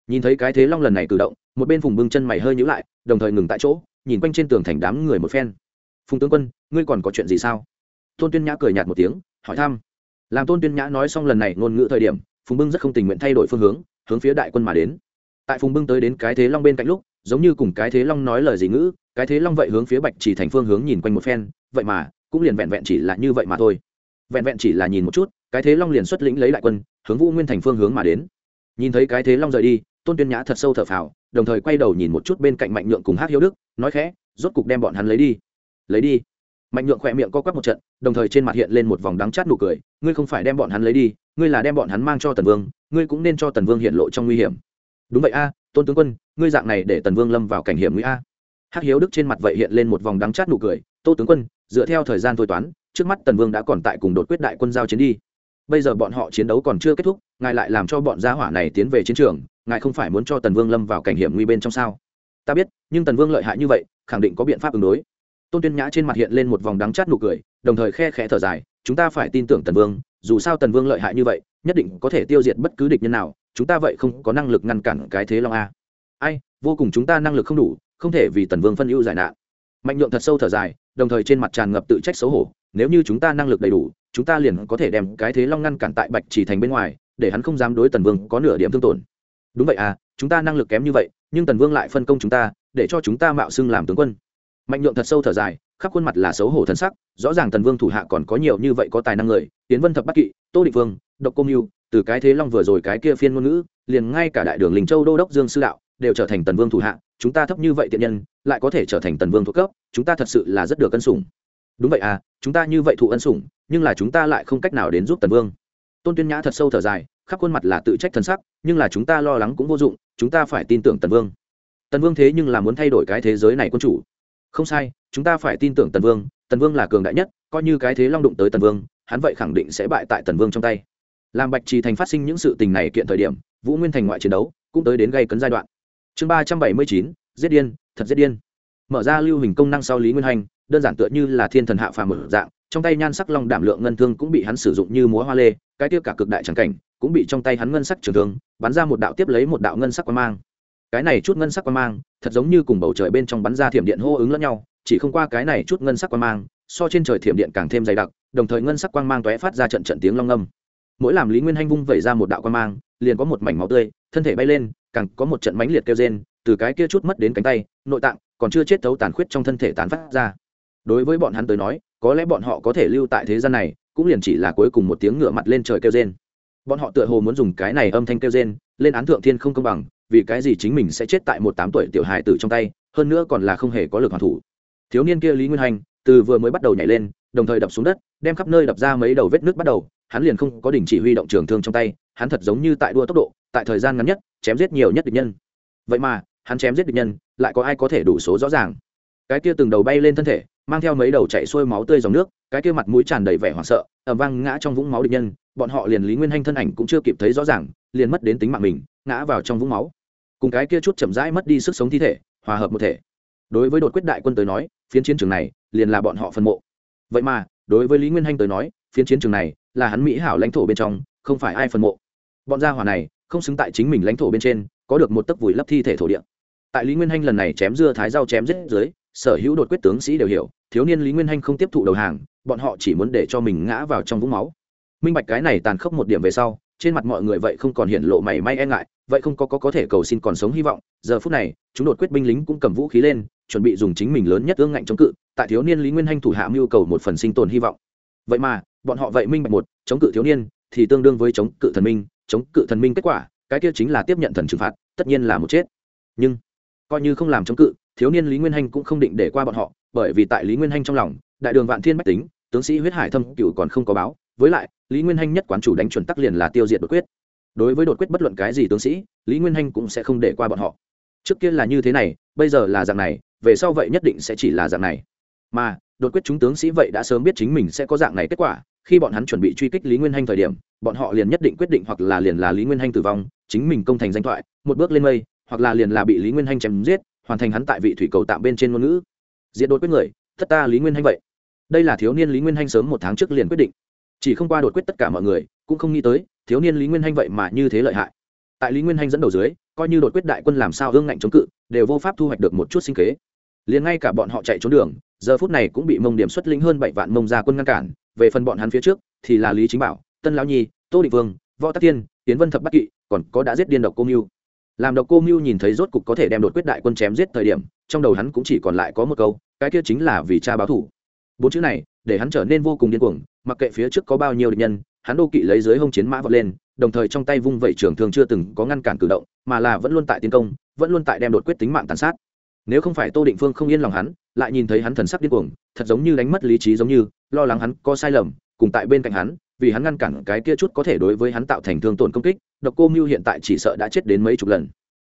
Nhìn thấy cái thế long lần này cử động, một bên phùng bưng chân mày hơi nhữ lại, đồng thời ngừng tại chỗ, nhìn quanh trên tường thành đám người một phen. Phùng tướng quân ngươi còn có chuyện gì sao? Tôn tuyên nhã cười nhạt một tiếng, hỏi thăm. Làm tôn tuyên nhã nói xong lần này ngôn ngữ thời điểm, phùng bưng rất không tình nguyện thay đổi phương hướng hướng phía đại quân mà đến. Tại phùng bưng tới đến cái thế long bên cạnh lúc, giống như cùng cái thế long nói lời gì ngữ, cái thế long vậy hướng phía bạch chỉ thành phương hướng nhìn quanh một phen, vậy mà, cũng liền vẹn vẹn chỉ là như vậy mà thôi. Vẹn vẹn chỉ là nhìn một chút, cái thế long liền xuất lĩnh lấy đại quân, hướng vũ nguyên thành phương hướng mà đến. Nhìn thấy cái thế long rời đi, tôn tuyên nhã thật sâu thở phào, đồng thời quay đầu nhìn một chút bên cạnh mạnh nhượng cùng hát hiếu đức, nói khẽ, rốt cục đem bọn hắn lấy đi. Lấy đi? Mạnh nhượng khỏe miệng co quắp một trận, đồng thời trên mặt hiện lên một vòng đắng chát nụ cười, ngươi không phải đem bọn hắn lấy đi, ngươi là đem bọn hắn mang cho tần vương, ngươi cũng nên cho tần vương hiện lộ trong nguy hiểm. Đúng vậy a, tôn tướng quân, ngươi dạng này để tần vương lâm vào cảnh hiểm nguy a. Hắc hiếu đức trên mặt vậy hiện lên một vòng đắng chát nụ cười, tô tướng quân, dựa theo thời gian thôi toán, trước mắt tần vương đã còn tại cùng đột quyết đại quân giao chiến đi. Bây giờ bọn họ chiến đấu còn chưa kết thúc, ngài lại làm cho bọn gia hỏa này tiến về chiến trường, ngài không phải muốn cho tần vương lâm vào cảnh hiểm nguy bên trong sao? Ta biết, nhưng tần vương lợi hại như vậy, khẳng định có biện pháp ứng đối tôn tuyên nhã trên mặt hiện lên một vòng đắng chát nụ cười, đồng thời khe khẽ thở dài, chúng ta phải tin tưởng tần vương, dù sao tần vương lợi hại như vậy, nhất định có thể tiêu diệt bất cứ địch nhân nào, chúng ta vậy không có năng lực ngăn cản cái thế long a. Ai, vô cùng chúng ta năng lực không đủ, không thể vì tần vương phân ưu giải nạn. Mạnh nhượng thật sâu thở dài, đồng thời trên mặt tràn ngập tự trách xấu hổ, nếu như chúng ta năng lực đầy đủ, chúng ta liền có thể đem cái thế long ngăn cản tại bạch chỉ thành bên ngoài, để hắn không dám đối tần vương có nửa điểm thương tổn. Đúng vậy à chúng ta năng lực kém như vậy, nhưng tần vương lại phân công chúng ta, để cho chúng ta mạo xưng làm tướng quân mạnh nhượng thật sâu thở dài, khắp khuôn mặt là xấu hổ thân sắc, rõ ràng tần vương thủ hạ còn có nhiều như vậy có tài năng người, tiến vân thập bắc kỵ, tô định vương, độc công mưu, từ cái thế long vừa rồi cái kia phiên ngôn ngữ, liền ngay cả đại đường linh châu đô đốc dương sư đạo, đều trở thành tần vương thủ hạ, chúng ta thấp như vậy tiện nhân, lại có thể trở thành tần vương thuộc cấp, chúng ta thật sự là rất được ân sủng. Đúng vậy à chúng ta như vậy thụ ân sủng, nhưng là chúng ta lại không cách nào đến giúp tần vương. Tôn tuyên nhã thật sâu thở dài, khắp khuôn mặt là tự trách thân sắc, nhưng là chúng ta lo lắng cũng vô dụng, chúng ta phải tin tưởng tần vương. Tần vương thế nhưng là muốn thay đổi cái thế giới này quân chủ không sai, chúng ta phải tin tưởng tần vương tần vương là cường đại nhất, coi như cái thế long đụng tới tần vương, hắn vậy khẳng định sẽ bại tại tần vương trong tay. Làm bạch trì thành phát sinh những sự tình này kiện thời điểm, vũ nguyên thành ngoại chiến đấu cũng tới đến gây cấn giai đoạn. Chương ba trăm bảy mươi chín, giết điên, thật giết điên. Mở ra lưu hình công năng sau lý nguyên hành, đơn giản tựa như là thiên thần hạ phàm mở dạng, trong tay nhan sắc long đảm lượng ngân thương cũng bị hắn sử dụng như múa hoa lê, cái tiêu cả cực đại tràng cảnh cũng bị trong tay hắn ngân sắc trường thương, bắn ra một đạo tiếp lấy một đạo ngân sắc quan mang cái này chút ngân sắc quan mang, thật giống như cùng bầu trời bên trong bắn ra thiểm điện hô ứng lẫn nhau, chỉ không qua cái này chút ngân sắc quan mang, so trên trời thiểm điện càng thêm dày đặc, đồng thời ngân sắc quang mang tóe phát ra trận trận tiếng long ngâm mỗi làm lý nguyên hanh vung vẩy ra một đạo quang mang, liền có một mảnh máu tươi, thân thể bay lên, càng có một trận mãnh liệt kêu rên, từ cái kia chút mất đến cánh tay, nội tạng, còn chưa chết thấu tàn khuyết trong thân thể tán phát ra. Đối với bọn hắn tới nói, có lẽ bọn họ có thể lưu tại thế gian này, cũng liền chỉ là cuối cùng một tiếng ngựa mặt lên trời kêu rên. Bọn họ tựa hồ muốn dùng cái này âm thanh kêu rên, lên án thượng thiên không công bằng vì cái gì chính mình sẽ chết tại một tám tuổi tiểu hài tử trong tay, hơn nữa còn là không hề có lực hoàn thủ. Thiếu niên kia lý nguyên hành, từ vừa mới bắt đầu nhảy lên, đồng thời đập xuống đất, đem khắp nơi đập ra mấy đầu vết nước bắt đầu, hắn liền không có đình chỉ huy động trường thương trong tay, hắn thật giống như tại đua tốc độ, tại thời gian ngắn nhất, chém giết nhiều nhất địch nhân. Vậy mà, hắn chém giết địch nhân, lại có ai có thể đủ số rõ ràng? Cái kia từng đầu bay lên thân thể, mang theo mấy đầu chạy xuôi máu tươi dòng nước, cái kia mặt mũi tràn đầy vẻ hoảng sợ ẩm vang ngã trong vũng máu địch nhân, bọn họ liền lý nguyên hanh thân ảnh cũng chưa kịp thấy rõ ràng, liền mất đến tính mạng mình, ngã vào trong vũng máu cùng cái kia chút chậm rãi mất đi sức sống thi thể, hòa hợp một thể. Đối với đột quyết đại quân tới nói, phiến chiến trường này liền là bọn họ phân mộ. Vậy mà, đối với lý nguyên hanh tới nói, phiến chiến trường này là hắn mỹ hảo lãnh thổ bên trong, không phải ai phân mộ. Bọn gia hỏa này không xứng tại chính mình lãnh thổ bên trên, có được một tấc vùi lấp thi thể thổ địa. Tại lý nguyên hanh lần này chém dưa thái rau chém rết dưới, sở hữu đột quyết tướng sĩ đều hiểu, thiếu niên lý nguyên hanh không tiếp thụ đầu hàng, bọn họ chỉ muốn để cho mình ngã vào trong vũng máu. Minh bạch cái này tàn khốc một điểm về sau, trên mặt mọi người vậy không còn hiện lộ mảy may e ngại vậy không có, có có thể cầu xin còn sống hy vọng. Giờ phút này chúng đột quyết binh lính cũng cầm vũ khí lên chuẩn bị dùng chính mình lớn nhất ương ngạnh chống cự. Tại thiếu niên lý nguyên hanh thủ hạ mưu cầu một phần sinh tồn hy vọng. Vậy mà bọn họ vậy minh bạch một chống cự thiếu niên thì tương đương với chống cự thần minh. Chống cự thần minh kết quả cái kia chính là tiếp nhận thần trừng phạt tất nhiên là một chết. Nhưng coi như không làm chống cự thiếu niên lý nguyên hanh cũng không định để qua bọn họ bởi vì tại lý nguyên hanh trong lòng đại đường vạn thiên bách tính tướng sĩ huyết hải thâm cựu còn không có báo. Với lại lý nguyên hanh nhất quán chủ đánh chuẩn tắc liền là tiêu diệt đột quyết đối với đột quyết bất luận cái gì tướng sĩ, lý nguyên hanh cũng sẽ không để qua bọn họ. Trước kia là như thế này, bây giờ là dạng này, về sau vậy nhất định sẽ chỉ là dạng này. Mà, đột quyết chúng tướng sĩ vậy đã sớm biết chính mình sẽ có dạng này kết quả, khi bọn hắn chuẩn bị truy kích lý nguyên hanh thời điểm, bọn họ liền nhất định quyết định hoặc là liền là lý nguyên hanh tử vong, chính mình công thành danh thoại, một bước lên mây, hoặc là liền là bị lý nguyên hanh chém giết, hoàn thành hắn tại vị thủy cầu tạm bên trên ngôn ngữ. Diện đột quyết người thất ta lý nguyên hanh vậy. Đây là thiếu niên lý nguyên hanh sớm một tháng trước liền quyết định. Chỉ không qua đột quyết tất cả mọi người, cũng không nghĩ tới thiếu niên lý nguyên hanh vậy mà như thế lợi hại. Tại lý nguyên hanh dẫn đầu dưới, coi như đột quyết đại quân làm sao hương ngạnh chống cự, đều vô pháp thu hoạch được một chút sinh kế. Liền ngay cả bọn họ chạy trốn đường, giờ phút này cũng bị mông điểm xuất lĩnh hơn bảy vạn mông gia quân ngăn cản. Về phần bọn hắn phía trước, thì là lý chính bảo, tân lão nhi, tô định vương, võ tắc tiên tiến vân thập bắc kỵ, còn có đã giết điên độc cô mưu. Làm độc cô mưu nhìn thấy rốt cục có thể đem đột quyết đại quân chém giết thời điểm, trong đầu hắn cũng chỉ còn lại có một câu, cái kia chính là vì cha báo thủ. Bốn chữ này, để hắn trở nên vô cùng điên cuồng, mặc kệ phía trước có bao nhiêu địch nhân hắn đô kỵ lấy dưới hông chiến mã vọt lên, đồng thời trong tay vung vẩy trường thường chưa từng có ngăn cản cử động, mà là vẫn luôn tại tiến công, vẫn luôn tại đem đột quyết tính mạng tàn sát. Nếu không phải tô định phương không yên lòng hắn, lại nhìn thấy hắn thần sắc điên cuồng, thật giống như đánh mất lý trí giống như, lo lắng hắn có sai lầm, cùng tại bên cạnh hắn, vì hắn ngăn cản cái kia chút có thể đối với hắn tạo thành thương tổn công kích, độc cô mưu hiện tại chỉ sợ đã chết đến mấy chục lần.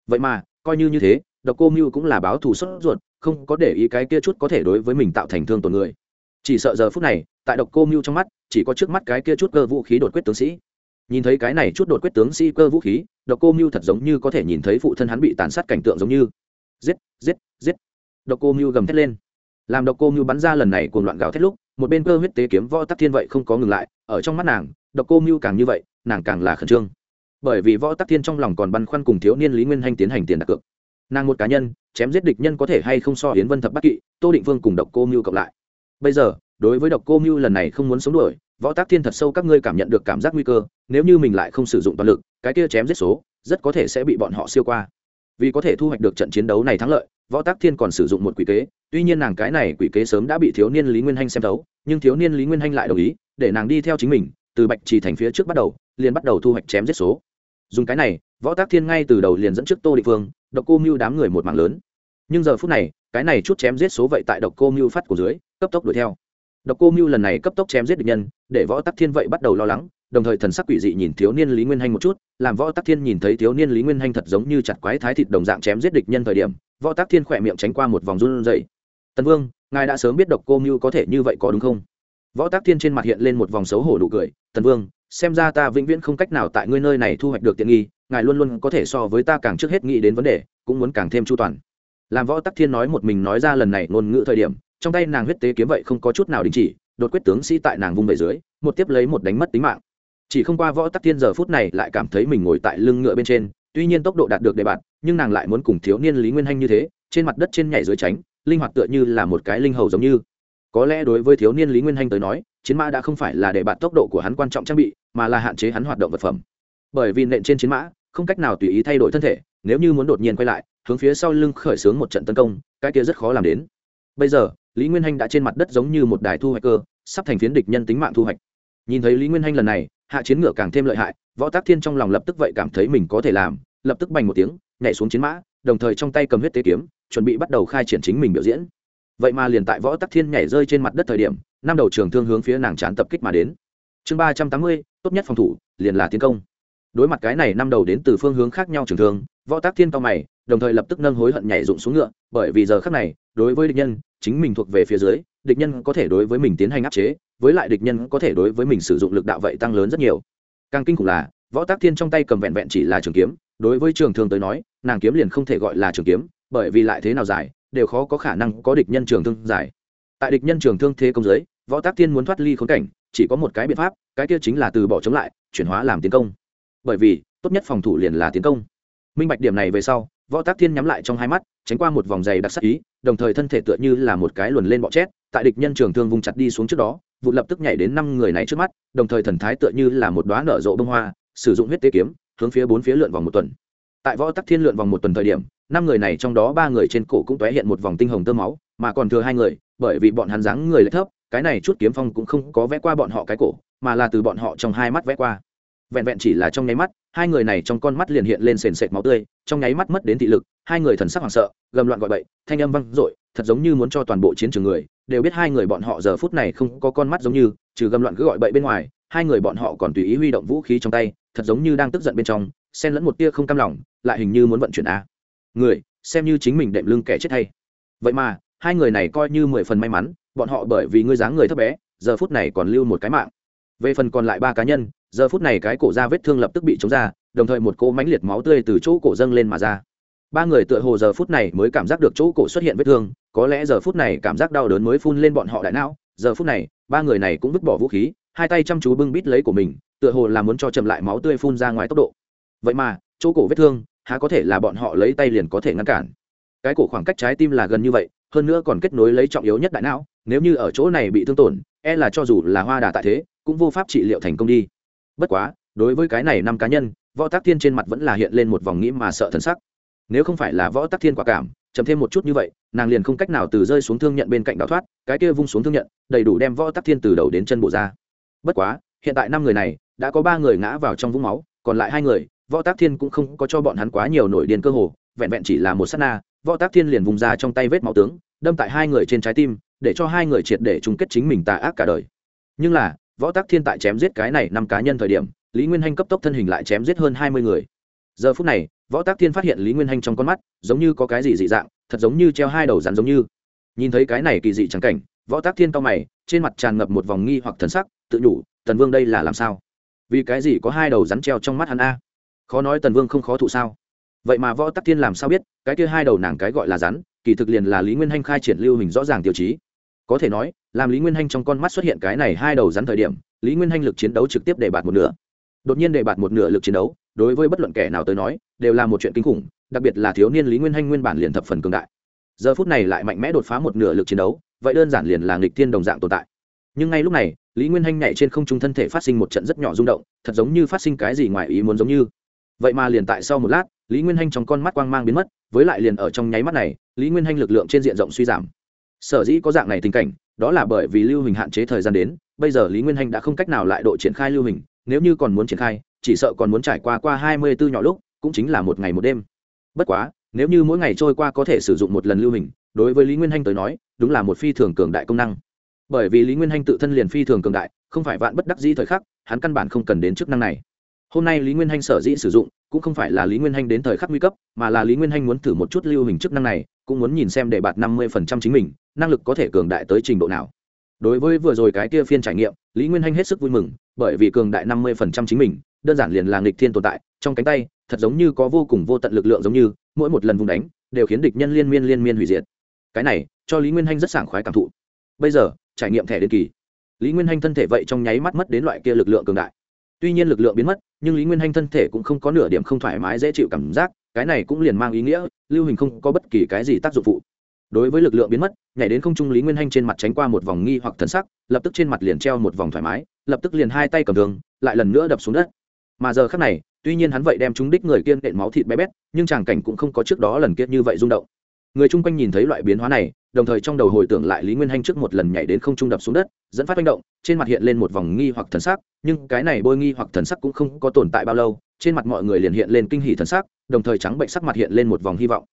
Vậy mà, coi như như thế, độc cô mưu cũng là báo thù sốt ruột, không có để ý cái kia chút có thể đối với mình tạo thành thương tổn người. Chỉ sợ giờ phút này, tại độc cô mưu trong mắt chỉ có trước mắt cái kia chút cơ vũ khí đột quyết tướng sĩ. Nhìn thấy cái này chút đột quyết tướng sĩ cơ vũ khí, độc cô mưu thật giống như có thể nhìn thấy phụ thân hắn bị tàn sát cảnh tượng giống như. Giết giết giết. Độc cô mưu gầm thét lên. Làm độc cô mưu bắn ra lần này cuồng loạn gào thét lúc, một bên cơ huyết tế kiếm võ tắc thiên vậy không có ngừng lại, ở trong mắt nàng, độc cô mưu càng như vậy, nàng càng là khẩn trương. Bởi vì võ tắc thiên trong lòng còn băn khoăn cùng thiếu niên lý nguyên hanh tiến hành tiền đặt cược. Nàng một cá nhân, chém giết địch nhân có thể hay không so hiến vân thập bắc kỵ, tô định vương cùng độc cô mưu cộng lại. Bây giờ, đối với độc cô mưu lần này không muốn sống đuổi võ tác thiên thật sâu các ngươi cảm nhận được cảm giác nguy cơ, nếu như mình lại không sử dụng toàn lực, cái kia chém giết số, rất có thể sẽ bị bọn họ siêu qua. Vì có thể thu hoạch được trận chiến đấu này thắng lợi, võ tác thiên còn sử dụng một quỷ kế, tuy nhiên nàng cái này quỷ kế sớm đã bị thiếu niên lý nguyên hanh xem thấu, nhưng thiếu niên lý nguyên hanh lại đồng ý, để nàng đi theo chính mình, từ bạch trì thành phía trước bắt đầu, liền bắt đầu thu hoạch chém giết số. Dùng cái này, võ tác thiên ngay từ đầu liền dẫn trước tô địa phương, độc cô mưu đám người một mạng lớn. Nhưng giờ phút này, cái này chút chém giết số vậy tại độc cô mưu phát của dưới, cấp tốc đuổi theo độc cô mưu lần này cấp tốc chém giết địch nhân, để võ tắc thiên vậy bắt đầu lo lắng, đồng thời thần sắc quỷ dị nhìn thiếu niên lý nguyên Hành một chút, làm võ tắc thiên nhìn thấy thiếu niên lý nguyên Hành thật giống như chặt quái thái thịt đồng dạng chém giết địch nhân thời điểm, võ tắc thiên khỏe miệng tránh qua một vòng run rẩy. tần vương, ngài đã sớm biết độc cô mưu có thể như vậy có đúng không võ tắc thiên trên mặt hiện lên một vòng xấu hổ đủ cười, tần vương, xem ra ta vĩnh viễn không cách nào tại ngươi nơi này thu hoạch được tiện nghi, ngài luôn luôn có thể so với ta càng trước hết nghĩ đến vấn đề, cũng muốn càng thêm chu toàn làm võ tắc thiên nói một mình nói ra lần này ngôn ngữ thời điểm trong tay nàng huyết tế kiếm vậy không có chút nào đình chỉ, đột quyết tướng sĩ tại nàng vung về dưới, một tiếp lấy một đánh mất tính mạng. Chỉ không qua võ tắc thiên giờ phút này lại cảm thấy mình ngồi tại lưng ngựa bên trên, tuy nhiên tốc độ đạt được đề bạt, nhưng nàng lại muốn cùng thiếu niên lý nguyên hanh như thế, trên mặt đất trên nhảy dưới tránh, linh hoạt tựa như là một cái linh hầu giống như. Có lẽ đối với thiếu niên lý nguyên hanh tới nói, chiến mã đã không phải là để bạt tốc độ của hắn quan trọng trang bị, mà là hạn chế hắn hoạt động vật phẩm. Bởi vì nện trên chiến mã, không cách nào tùy ý thay đổi thân thể, nếu như muốn đột nhiên quay lại, hướng phía sau lưng khởi xướng một trận tấn công, cái kia rất khó làm đến. Bây giờ lý nguyên hanh đã trên mặt đất giống như một đài thu hoạch cơ, sắp thành phiến địch nhân tính mạng thu hoạch. Nhìn thấy lý nguyên hanh lần này, hạ chiến ngựa càng thêm lợi hại, võ tác thiên trong lòng lập tức vậy cảm thấy mình có thể làm, lập tức bành một tiếng, nhảy xuống chiến mã, đồng thời trong tay cầm huyết tế kiếm, chuẩn bị bắt đầu khai triển chính mình biểu diễn. Vậy mà liền tại võ tắc thiên nhảy rơi trên mặt đất thời điểm, năm đầu trường thương hướng phía nàng chán tập kích mà đến. Chương ba trăm tám mươi, tốt nhất phòng thủ, liền là tiến công. Đối mặt cái này năm đầu đến từ phương hướng khác nhau trường thương võ tác thiên cao mày, đồng thời lập tức nâng hối hận nhảy dụng xuống ngựa, bởi vì giờ khác này, đối với địch nhân, chính mình thuộc về phía dưới, địch nhân có thể đối với mình tiến hành áp chế, với lại địch nhân có thể đối với mình sử dụng lực đạo vậy tăng lớn rất nhiều. Càng kinh khủng là, võ tác thiên trong tay cầm vẹn vẹn chỉ là trường kiếm, đối với trường thương tới nói, nàng kiếm liền không thể gọi là trường kiếm, bởi vì lại thế nào dài đều khó có khả năng có địch nhân trường thương dài tại địch nhân trường thương thế công giới võ tác thiên muốn thoát ly khốn cảnh, chỉ có một cái biện pháp, cái kia chính là từ bỏ chống lại, chuyển hóa làm tiến công. Bởi vì, tốt nhất phòng thủ liền là tiến công minh bạch điểm này về sau, võ tác thiên nhắm lại trong hai mắt, tránh qua một vòng dày đặc sắc ý, đồng thời thân thể tựa như là một cái luồn lên bọ chét tại địch nhân trường thương vùng chặt đi xuống trước đó vụ lập tức nhảy đến năm người này trước mắt, đồng thời thần thái tựa như là một đoá nở rộ bông hoa, sử dụng huyết tế kiếm, hướng phía bốn phía lượn vòng một tuần. Tại võ tắc thiên lượn vòng một tuần thời điểm, năm người này trong đó ba người trên cổ cũng tóe hiện một vòng tinh hồng tơ máu, mà còn thừa hai người, bởi vì bọn hắn dáng người lại thấp, cái này chút kiếm phong cũng không có vẽ qua bọn họ cái cổ, mà là từ bọn họ trong hai mắt vẽ qua vẹn vẹn chỉ là trong nháy mắt, hai người này trong con mắt liền hiện lên sền sệt máu tươi, trong nháy mắt mất đến thị lực, hai người thần sắc hoảng sợ, gầm loạn gọi bậy, thanh âm vang dội, thật giống như muốn cho toàn bộ chiến trường người, đều biết hai người bọn họ giờ phút này không có con mắt giống như, trừ gầm loạn cứ gọi bậy bên ngoài, hai người bọn họ còn tùy ý huy động vũ khí trong tay, thật giống như đang tức giận bên trong, xen lẫn một tia không cam lòng, lại hình như muốn vận chuyển a. Người, xem như chính mình đệm lưng kẻ chết hay. Vậy mà, hai người này coi như mười phần may mắn, bọn họ bởi vì ngươi dáng người thấp bé, giờ phút này còn lưu một cái mạng. Về phần còn lại ba cá nhân giờ phút này cái cổ ra vết thương lập tức bị chống ra, đồng thời một cỗ mánh liệt máu tươi từ chỗ cổ dâng lên mà ra. Ba người tựa hồ giờ phút này mới cảm giác được chỗ cổ xuất hiện vết thương, có lẽ giờ phút này cảm giác đau đớn mới phun lên bọn họ đại não. Giờ phút này, ba người này cũng vứt bỏ vũ khí, hai tay chăm chú bưng bít lấy của mình, tựa hồ là muốn cho chậm lại máu tươi phun ra ngoài tốc độ. Vậy mà, chỗ cổ vết thương, há có thể là bọn họ lấy tay liền có thể ngăn cản? Cái cổ khoảng cách trái tim là gần như vậy, hơn nữa còn kết nối lấy trọng yếu nhất đại não, nếu như ở chỗ này bị thương tổn e là cho dù là hoa đà tại thế, cũng vô pháp trị liệu thành công đi bất quá, đối với cái này năm cá nhân, võ tác thiên trên mặt vẫn là hiện lên một vòng nghĩ mà sợ thần sắc. Nếu không phải là võ tác thiên quả cảm, chậm thêm một chút như vậy, nàng liền không cách nào từ rơi xuống thương nhận bên cạnh đào thoát, cái kia vung xuống thương nhận, đầy đủ đem võ tác thiên từ đầu đến chân bộ ra. Bất quá, hiện tại năm người này, đã có ba người ngã vào trong vũng máu, còn lại hai người, võ tác thiên cũng không có cho bọn hắn quá nhiều nổi điên cơ hồ, vẹn vẹn chỉ là một s á t na, võ tác thiên liền vùng ra trong tay vết máu tướng, đâm tại hai người trên trái tim, để cho hai người triệt để chung kết chính mình tà ác cả đời. Nhưng là võ tác thiên tại chém giết cái này năm cá nhân thời điểm, lý nguyên hanh cấp tốc thân hình lại chém giết hơn hai mươi người. Giờ phút này, võ tác thiên phát hiện lý nguyên hanh trong con mắt, giống như có cái gì dị dạng, thật giống như treo hai đầu rắn giống như. Nhìn thấy cái này kỳ dị trắng cảnh, võ tác thiên cao mày, trên mặt tràn ngập một vòng nghi hoặc thần sắc, tự nhủ, tần vương đây là làm sao? Vì cái gì có hai đầu rắn treo trong mắt hắn a? Khó nói tần vương không khó thụ sao? Vậy mà võ tắc thiên làm sao biết, cái kia hai đầu nàng cái gọi là rắn, kỳ thực liền là lý nguyên hanh khai triển lưu hình rõ ràng tiêu chí có thể nói, làm lý nguyên hanh trong con mắt xuất hiện cái này hai đầu rắn thời điểm, lý nguyên hanh lực chiến đấu trực tiếp để bạt một nửa. Đột nhiên để bạt một nửa lực chiến đấu, đối với bất luận kẻ nào tới nói, đều là một chuyện kinh khủng, đặc biệt là thiếu niên lý nguyên hanh nguyên bản liền thập phần cường đại. Giờ phút này lại mạnh mẽ đột phá một nửa lực chiến đấu, vậy đơn giản liền là nghịch thiên đồng dạng tồn tại. Nhưng ngay lúc này, lý nguyên hanh nhảy trên không trung thân thể phát sinh một trận rất nhỏ rung động, thật giống như phát sinh cái gì ngoài ý muốn giống như. Vậy mà liền tại sau một lát, lý nguyên hanh trong con mắt quang mang biến mất, với lại liền ở trong nháy mắt này, lý nguyên hanh lực lượng trên diện rộng suy giảm sở dĩ có dạng này tình cảnh, đó là bởi vì lưu hình hạn chế thời gian đến, bây giờ lý nguyên hanh đã không cách nào lại độ triển khai lưu hình nếu như còn muốn triển khai, chỉ sợ còn muốn trải qua qua hai mươi bốn nhỏ lúc, cũng chính là một ngày một đêm. Bất quá, nếu như mỗi ngày trôi qua có thể sử dụng một lần lưu hình đối với lý nguyên hanh tới nói, đúng là một phi thường cường đại công năng. Bởi vì lý nguyên hanh tự thân liền phi thường cường đại, không phải vạn bất đắc dĩ thời khắc, hắn căn bản không cần đến chức năng này hôm nay lý nguyên hanh sở dĩ sử dụng, cũng không phải là lý nguyên hanh đến thời khắc nguy cấp, mà là lý nguyên hanh muốn thử một chút lưu hình chức năng này, cũng muốn nhìn xem để bạt năm mươi phần trăm chính mình, năng lực có thể cường đại tới trình độ nào. Đối với vừa rồi cái kia phiên trải nghiệm, lý nguyên hanh hết sức vui mừng, bởi vì cường đại năm mươi phần trăm chính mình, đơn giản liền là nghịch thiên tồn tại, trong cánh tay, thật giống như có vô cùng vô tận lực lượng giống như, mỗi một lần vùng đánh, đều khiến địch nhân liên miên liên miên hủy diệt. Cái này, cho lý nguyên hanh rất sảng khoái cảm thụ. Bây giờ, trải nghiệm thẻ đến kỳ. Lý nguyên hanh thân thể vậy trong nháy mắt mất đến loại kia lực lượng cường đại. Tuy nhiên lực lượng biến mất nhưng lý nguyên hanh thân thể cũng không có nửa điểm không thoải mái, dễ chịu cảm giác, cái này cũng liền mang ý nghĩa, lưu hình không có bất kỳ cái gì tác dụng phụ. Đối với lực lượng biến mất, nhảy đến không trung lý nguyên hanh trên mặt tránh qua một vòng nghi hoặc thần sắc, lập tức trên mặt liền treo một vòng thoải mái, lập tức liền hai tay cầm đường, lại lần nữa đập xuống đất. Mà giờ khác này, tuy nhiên hắn vậy đem chúng đích người kiên đệm máu thịt bé bét, nhưng tràng cảnh cũng không có trước đó lần kiết như vậy rung động người chung quanh nhìn thấy loại biến hóa này, đồng thời trong đầu hồi tưởng lại lý nguyên hanh trước một lần nhảy đến không trung đập xuống đất, dẫn phát manh động, trên mặt hiện lên một vòng nghi hoặc thần sắc, nhưng cái này bôi nghi hoặc thần sắc cũng không có tồn tại bao lâu, trên mặt mọi người liền hiện lên kinh hỉ thần sắc, đồng thời trắng bệnh sắc mặt hiện lên một vòng hy vọng.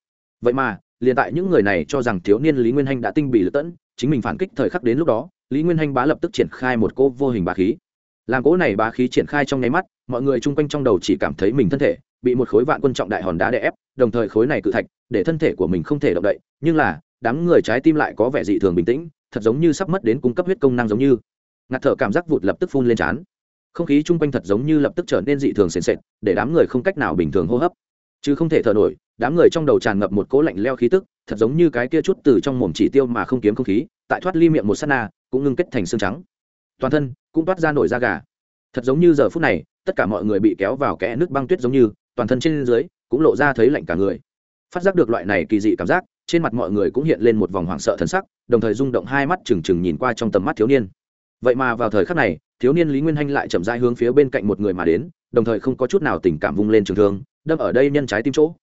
Vậy mà, liền tại những người này cho rằng thiếu niên lý nguyên hanh đã tinh bị lật tẫn, chính mình phản kích thời khắc đến lúc đó, lý nguyên hanh bá lập tức triển khai một cô vô hình bá khí làm cỗ này bá khí triển khai trong nháy mắt, mọi người chung quanh trong đầu chỉ cảm thấy mình thân thể bị một khối vạn quân trọng đại hòn đá đè ép, đồng thời khối này cự thạch để thân thể của mình không thể động đậy. Nhưng là, đám người trái tim lại có vẻ dị thường bình tĩnh, thật giống như sắp mất đến cung cấp huyết công năng giống như. Ngạt thở cảm giác vụt lập tức phun lên trán. Không khí chung quanh thật giống như lập tức trở nên dị thường sền sệt, để đám người không cách nào bình thường hô hấp. Chứ không thể thở nổi, đám người trong đầu tràn ngập một cỗ lạnh leo khí tức, thật giống như cái kia chút từ trong mồm chỉ tiêu mà không kiếm không khí, tại thoát ly miệng một s á t na, cũng ngưng kết thành xương trắng toàn thân cũng toát ra nổi da gà. Thật giống như giờ phút này, tất cả mọi người bị kéo vào kẽ nước băng tuyết giống như, toàn thân trên dưới cũng lộ ra thấy lạnh cả người. Phát giác được loại này kỳ dị cảm giác, trên mặt mọi người cũng hiện lên một vòng hoảng sợ thần sắc, đồng thời rung động hai mắt trừng trừng nhìn qua trong tầm mắt thiếu niên. Vậy mà vào thời khắc này, thiếu niên lý nguyên hanh lại chậm rãi hướng phía bên cạnh một người mà đến, đồng thời không có chút nào tình cảm vung lên trường thương, đâm ở đây nhân trái tim chỗ.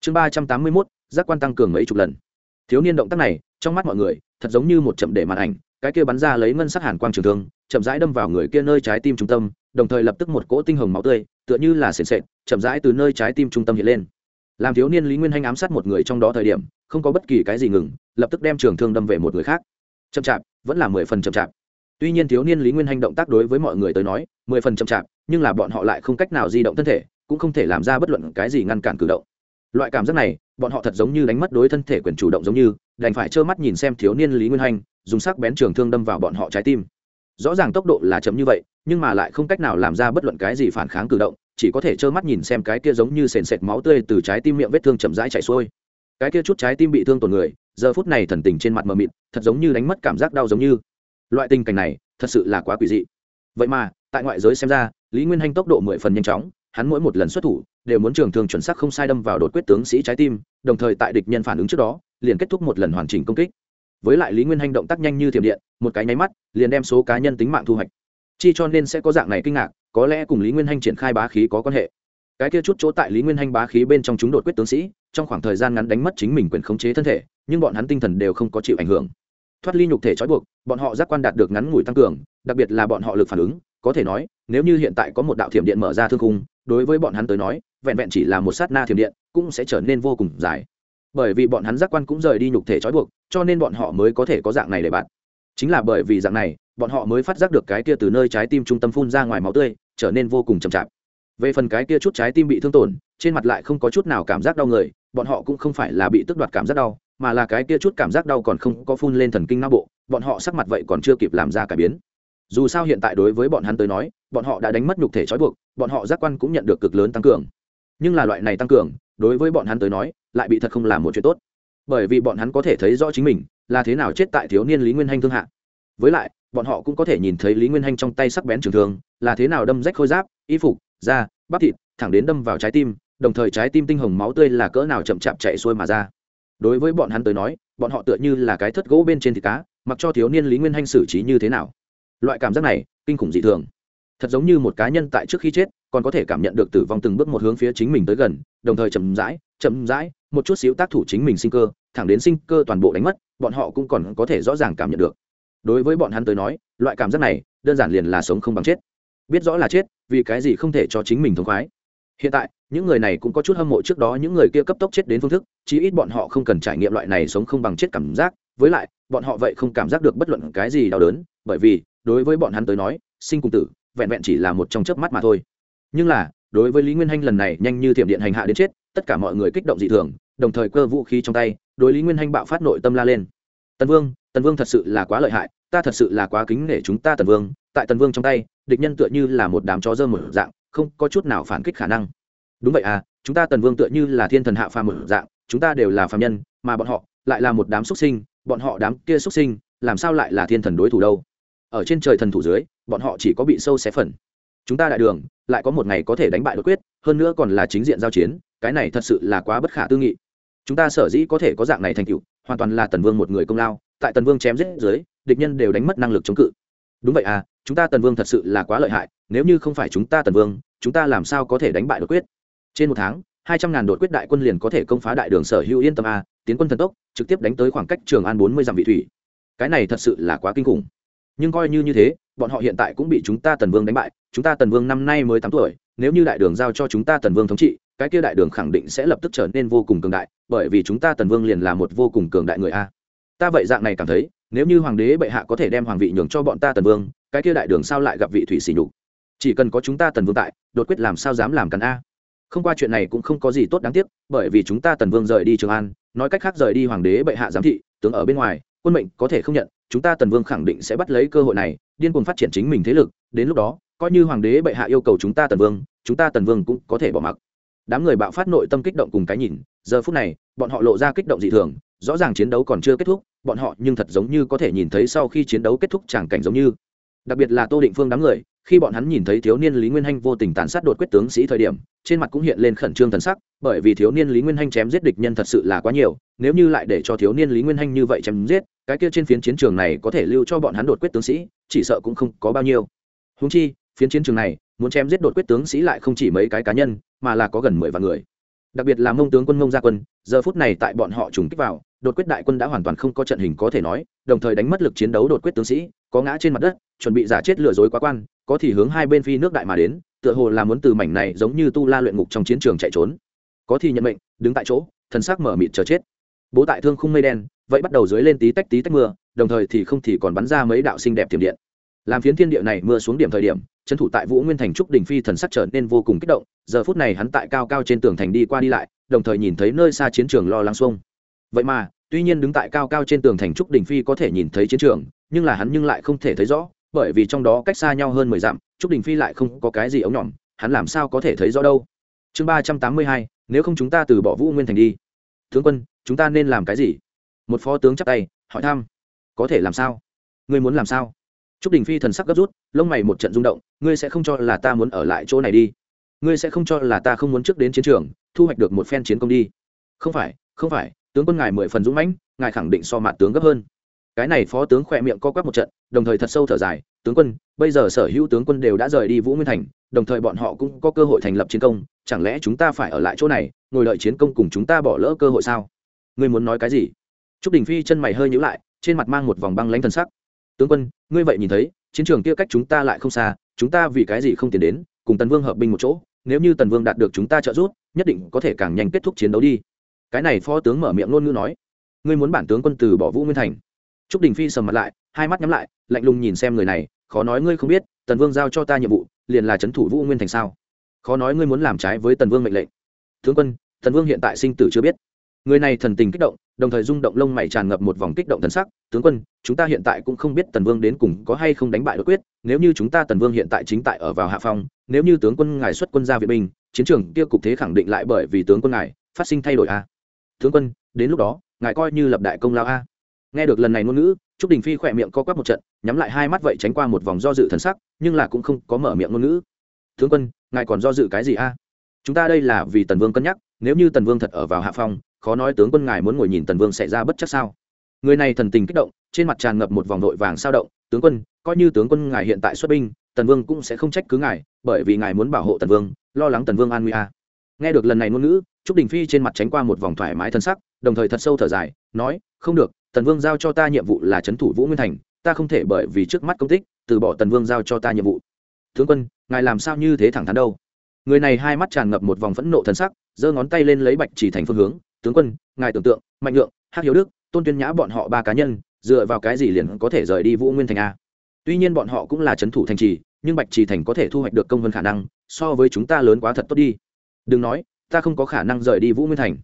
Chương ba trăm tám mươi mốt, giác quan tăng cường mấy chục lần. Thiếu niên động tác này, trong mắt mọi người, thật giống như một chậm để màn ảnh cái kia bắn ra lấy ngân sắc hàn quang trường thương, chậm rãi đâm vào người kia nơi trái tim trung tâm, đồng thời lập tức một cỗ tinh hồng máu tươi, tựa như là sền sệt, chậm rãi từ nơi trái tim trung tâm hiện lên. Làm thiếu niên lý nguyên hanh ám sát một người trong đó thời điểm, không có bất kỳ cái gì ngừng, lập tức đem trường thương đâm về một người khác. Chậm chạp, vẫn là mười phần chậm chạp. Tuy nhiên thiếu niên lý nguyên hành động tác đối với mọi người tới nói, mười phần chậm chạp, nhưng là bọn họ lại không cách nào di động thân thể, cũng không thể làm ra bất luận cái gì ngăn cản cử động. Loại cảm giác này, bọn họ thật giống như đánh mất đối thân thể quyền chủ động giống như, đành phải trơ mắt nhìn xem thiếu niên lý nguyên hanh dùng sắc bén trường thương đâm vào bọn họ trái tim. Rõ ràng tốc độ là chậm như vậy, nhưng mà lại không cách nào làm ra bất luận cái gì phản kháng cử động, chỉ có thể trơ mắt nhìn xem cái kia giống như sền sệt máu tươi từ trái tim miệng vết thương chậm rãi chảy xuôi. Cái kia chút trái tim bị thương tổn người, giờ phút này thần tình trên mặt mờ mịt, thật giống như đánh mất cảm giác đau giống như. Loại tình cảnh này, thật sự là quá quỷ dị. Vậy mà, tại ngoại giới xem ra, lý nguyên hanh tốc độ mười phần nhanh chóng, hắn mỗi một lần xuất thủ, đều muốn trường thường chuẩn xác không sai đâm vào đột quyết tướng sĩ trái tim, đồng thời tại địch nhân phản ứng trước đó, liền kết thúc một lần hoàn chỉnh công kích với lại lý nguyên hành động tác nhanh như thiểm điện, một cái nháy mắt, liền đem số cá nhân tính mạng thu hoạch. Chi cho nên sẽ có dạng này kinh ngạc, có lẽ cùng lý nguyên hành triển khai bá khí có quan hệ. Cái kia chút chỗ tại lý nguyên hành bá khí bên trong chúng đột quyết tướng sĩ, trong khoảng thời gian ngắn đánh mất chính mình quyền khống chế thân thể, nhưng bọn hắn tinh thần đều không có chịu ảnh hưởng. Thoát ly nhục thể trói buộc, bọn họ giác quan đạt được ngắn ngủi tăng cường, đặc biệt là bọn họ lực phản ứng, có thể nói, nếu như hiện tại có một đạo thiểm điện mở ra thương khung, đối với bọn hắn tới nói, vẹn vẹn chỉ là một sát na thiểm điện, cũng sẽ trở nên vô cùng dài bởi vì bọn hắn giác quan cũng rời đi nhục thể trói buộc, cho nên bọn họ mới có thể có dạng này để bạn. Chính là bởi vì dạng này, bọn họ mới phát giác được cái kia từ nơi trái tim trung tâm phun ra ngoài máu tươi, trở nên vô cùng chậm chạp. Về phần cái kia chút trái tim bị thương tổn, trên mặt lại không có chút nào cảm giác đau người, bọn họ cũng không phải là bị tức đoạt cảm giác đau, mà là cái kia chút cảm giác đau còn không có phun lên thần kinh não bộ, bọn họ sắc mặt vậy còn chưa kịp làm ra cải biến. Dù sao hiện tại đối với bọn hắn tới nói, bọn họ đã đánh mất nhục thể trói buộc, bọn họ giác quan cũng nhận được cực lớn tăng cường. Nhưng là loại này tăng cường đối với bọn hắn tới nói, lại bị thật không làm một chuyện tốt. Bởi vì bọn hắn có thể thấy rõ chính mình là thế nào chết tại thiếu niên lý nguyên hanh thương hạ. Với lại, bọn họ cũng có thể nhìn thấy lý nguyên hanh trong tay sắc bén trường thương, là thế nào đâm rách khôi giáp, y phục, da, bắp thịt, thẳng đến đâm vào trái tim, đồng thời trái tim tinh hồng máu tươi là cỡ nào chậm chạp chạy xuôi mà ra. Đối với bọn hắn tới nói, bọn họ tựa như là cái thất gỗ bên trên thịt cá, mặc cho thiếu niên lý nguyên hanh xử trí như thế nào. Loại cảm giác này, kinh khủng dị thường. Thật giống như một cá nhân tại trước khi chết còn có thể cảm nhận được tử vong từng bước một hướng phía chính mình tới gần, đồng thời chậm rãi chậm rãi, một chút xíu tác thủ chính mình sinh cơ, thẳng đến sinh cơ toàn bộ đánh mất, bọn họ cũng còn có thể rõ ràng cảm nhận được. Đối với bọn hắn tới nói, loại cảm giác này, đơn giản liền là sống không bằng chết. Biết rõ là chết, vì cái gì không thể cho chính mình thống khoái. Hiện tại, những người này cũng có chút hâm mộ trước đó những người kia cấp tốc chết đến phương thức, chí ít bọn họ không cần trải nghiệm loại này sống không bằng chết cảm giác. Với lại, bọn họ vậy không cảm giác được bất luận cái gì đau đớn, bởi vì, đối với bọn hắn tới nói, sinh cùng tử, vẹn vẹn chỉ là một trong chớp mắt mà thôi nhưng là, đối với lý nguyên hanh lần này nhanh như thiểm điện hành hạ đến chết, tất cả mọi người kích động dị thường, đồng thời cơ vũ khí trong tay, đối lý nguyên hanh bạo phát nội tâm la lên. Tần vương tần vương thật sự là quá lợi hại, ta thật sự là quá kính nể chúng ta tần vương. Tại tần vương trong tay, địch nhân tựa như là một đám chó dơ một dạng, không có chút nào phản kích khả năng. Đúng vậy à chúng ta tần vương tựa như là thiên thần hạ phàm một dạng, chúng ta đều là phàm nhân, mà bọn họ lại là một đám xuất sinh, bọn họ đám kia xuất sinh, làm sao lại là thiên thần đối thủ đâu? Ở trên trời thần thủ dưới, bọn họ chỉ có bị sâu xé phần chúng ta đại đường, lại có một ngày có thể đánh bại đột quyết, hơn nữa còn là chính diện giao chiến, cái này thật sự là quá bất khả tư nghị. Chúng ta sở dĩ có thể có dạng này thành tựu, hoàn toàn là tần vương một người công lao, tại tần vương chém giết dưới, địch nhân đều đánh mất năng lực chống cự. Đúng vậy à chúng ta tần vương thật sự là quá lợi hại, nếu như không phải chúng ta tần vương, chúng ta làm sao có thể đánh bại đột quyết? Trên một tháng, hai trăm ngàn đột quyết đại quân liền có thể công phá đại đường sở hữu yên tâm a, tiến quân thần tốc, trực tiếp đánh tới khoảng cách trường an bốn mươi dặm vị thủy. Cái này thật sự là quá kinh khủng nhưng coi như như thế, bọn họ hiện tại cũng bị chúng ta tần vương đánh bại, chúng ta tần vương năm nay mới tám tuổi, nếu như đại đường giao cho chúng ta tần vương thống trị, cái kia đại đường khẳng định sẽ lập tức trở nên vô cùng cường đại, bởi vì chúng ta tần vương liền là một vô cùng cường đại người a. Ta vậy dạng này cảm thấy, nếu như hoàng đế bệ hạ có thể đem hoàng vị nhường cho bọn ta tần vương, cái kia đại đường sao lại gặp vị thủy xỉ nhục? Chỉ cần có chúng ta tần vương tại, đột quyết làm sao dám làm cắn a? Không qua chuyện này cũng không có gì tốt đáng tiếc, bởi vì chúng ta tần vương rời đi trường an, nói cách khác rời đi hoàng đế bệ hạ giám thị, tướng ở bên ngoài quân mệnh có thể không nhận, chúng ta tần vương khẳng định sẽ bắt lấy cơ hội này, điên cuồng phát triển chính mình thế lực, đến lúc đó, coi như hoàng đế bệ hạ yêu cầu chúng ta tần vương, chúng ta tần vương cũng có thể bỏ mặc. Đám người bạo phát nội tâm kích động cùng cái nhìn, giờ phút này, bọn họ lộ ra kích động dị thường, rõ ràng chiến đấu còn chưa kết thúc, bọn họ nhưng thật giống như có thể nhìn thấy sau khi chiến đấu kết thúc chẳng cảnh giống như. Đặc biệt là tô định phương đám người, khi bọn hắn nhìn thấy thiếu niên lý nguyên hanh vô tình tàn sát đột quyết tướng sĩ thời điểm, trên mặt cũng hiện lên khẩn trương thần sắc, bởi vì thiếu niên lý nguyên hanh chém giết địch nhân thật sự là quá nhiều, nếu như lại để cho thiếu niên lý nguyên hanh như vậy chém giết cái kia trên phiến chiến trường này có thể lưu cho bọn hắn đột quyết tướng sĩ, chỉ sợ cũng không có bao nhiêu. Húng chi, phiến chiến trường này, muốn chém giết đột quyết tướng sĩ lại không chỉ mấy cái cá nhân, mà là có gần mười vạn người. Đặc biệt là mông tướng quân, mông gia quân, giờ phút này tại bọn họ trùng kích vào, đột quyết đại quân đã hoàn toàn không có trận hình có thể nói, đồng thời đánh mất lực chiến đấu đột quyết tướng sĩ, có ngã trên mặt đất, chuẩn bị giả chết lừa dối quá quan, có thì hướng hai bên phi nước đại mà đến, tựa hồ là muốn từ mảnh này giống như tu la luyện ngục trong chiến trường chạy trốn. Có thì nhận mệnh, đứng tại chỗ, thần sắc mở mịt chờ chết bố tại thương khung mây đen, vậy bắt đầu dưới lên tí tách tí tách mưa, đồng thời thì không thì còn bắn ra mấy đạo xinh đẹp tiềm điện. Làm phiến thiên địa này mưa xuống điểm thời điểm, trấn thủ tại vũ nguyên thành trúc đình phi thần sắc trở nên vô cùng kích động, giờ phút này hắn tại cao cao trên tường thành đi qua đi lại, đồng thời nhìn thấy nơi xa chiến trường lo lắng xuông. Vậy mà, tuy nhiên đứng tại cao cao trên tường thành trúc đình phi có thể nhìn thấy chiến trường, nhưng là hắn nhưng lại không thể thấy rõ, bởi vì trong đó cách xa nhau hơn mười dặm, trúc đình phi lại không có cái gì ống nhỏm hắn làm sao có thể thấy rõ đâu? Chương ba trăm tám mươi hai, nếu không chúng ta từ bỏ vũ nguyên thành đi. Tướng quân chúng ta nên làm cái gì? Một phó tướng chắp tay, hỏi thăm. Có thể làm sao? Ngươi muốn làm sao? Trúc đình phi thần sắc gấp rút, lông mày một trận rung động, ngươi sẽ không cho là ta muốn ở lại chỗ này đi. Ngươi sẽ không cho là ta không muốn trước đến chiến trường, thu hoạch được một phen chiến công đi. Không phải không phải, tướng quân ngài mười phần dũng mãnh, ngài khẳng định so mặt tướng gấp hơn. Cái này phó tướng khỏe miệng co quắp một trận, đồng thời thật sâu thở dài, tướng quân, bây giờ sở hữu tướng quân đều đã rời đi vũ nguyên thành, đồng thời bọn họ cũng có cơ hội thành lập chiến công, chẳng lẽ chúng ta phải ở lại chỗ này, ngồi đợi chiến công cùng chúng ta bỏ lỡ cơ hội sao? Ngươi muốn nói cái gì? T đình phi chân mày hơi nhữ lại, trên mặt mang một vòng băng lánh thần sắc. Tướng quân, ngươi vậy nhìn thấy, chiến trường kia cách chúng ta lại không xa, chúng ta vì cái gì không tiến đến, cùng tần vương hợp binh một chỗ, nếu như tần vương đạt được chúng ta trợ giúp, nhất định có thể càng nhanh kết thúc chiến đấu đi. Cái này phó tướng mở miệng ngôn ngữ nói. Ngươi muốn bản tướng quân từ bỏ vũ nguyên thành. T r ú c đình phi sầm mặt lại, hai mắt nhắm lại, lạnh lùng nhìn xem người này, khó nói ngươi không biết, tần vương giao cho ta nhiệm vụ, liền là c h ấ n thủ vũ nguyên thành sao? Khó nói ngươi muốn làm trái với tần vương mệnh lệnh. Tướng quân, tần vương hiện tại sinh tử chưa biết người này thần tình kích động, đồng thời rung động lông mày tràn ngập một vòng kích động thần sắc. Tướng quân, chúng ta hiện tại cũng không biết tần vương đến cùng có hay không đánh bại đột quyết. Nếu như chúng ta tần vương hiện tại chính tại ở vào hạ phong, nếu như tướng quân ngài xuất quân ra viện binh, chiến trường kia cục thế khẳng định lại bởi vì tướng quân ngài phát sinh thay đổi a. Tướng quân, đến lúc đó, ngài coi như lập đại công lao a. Nghe được lần này ngôn ngữ, trúc đình phi khỏe miệng co quắp một trận, nhắm lại hai mắt vậy tránh qua một vòng do dự thần sắc, nhưng là cũng không có mở miệng ngôn ngữ. Tướng quân, ngài còn do dự cái gì a? Chúng ta đây là vì tần vương cân nhắc, nếu như tần vương thật ở vào hạ phong khó nói tướng quân ngài muốn ngồi nhìn tần vương xảy ra bất chắc sao? Người này thần tình kích động, trên mặt tràn ngập một vòng đội vàng sao động, tướng quân, coi như tướng quân ngài hiện tại xuất binh, tần vương cũng sẽ không trách cứ ngài, bởi vì ngài muốn bảo hộ tần vương, lo lắng tần vương an nguy a. Nghe được lần này ngôn ngữ, trúc đình phi trên mặt tránh qua một vòng thoải mái thân sắc, đồng thời thật sâu thở dài, nói, không được, tần vương giao cho ta nhiệm vụ là c thủ vũ nguyên thành, ta không thể bởi vì trước mắt công tích, từ bỏ tần vương giao cho ta nhiệm vụ. Tướng quân, ngài làm sao như thế thẳng thắn đâu? Người này hai mắt tràn ngập một vòng phẫn nộ thân sắc, giơ ngón tay lên lấy bạch chỉ thành phương hướng tướng quân, ngài tưởng tượng, mạnh lượng hắc hiếu đức, tôn tuyên nhã bọn họ ba cá nhân, dựa vào cái gì liền có thể rời đi vũ nguyên thành a? Tuy nhiên bọn họ cũng là c h ấ n thủ thành trì, nhưng bạch trì thành có thể thu hoạch được công hơn khả năng, so với chúng ta lớn quá thật tốt đi. Đừng nói, ta không có khả năng rời đi vũ nguyên thành.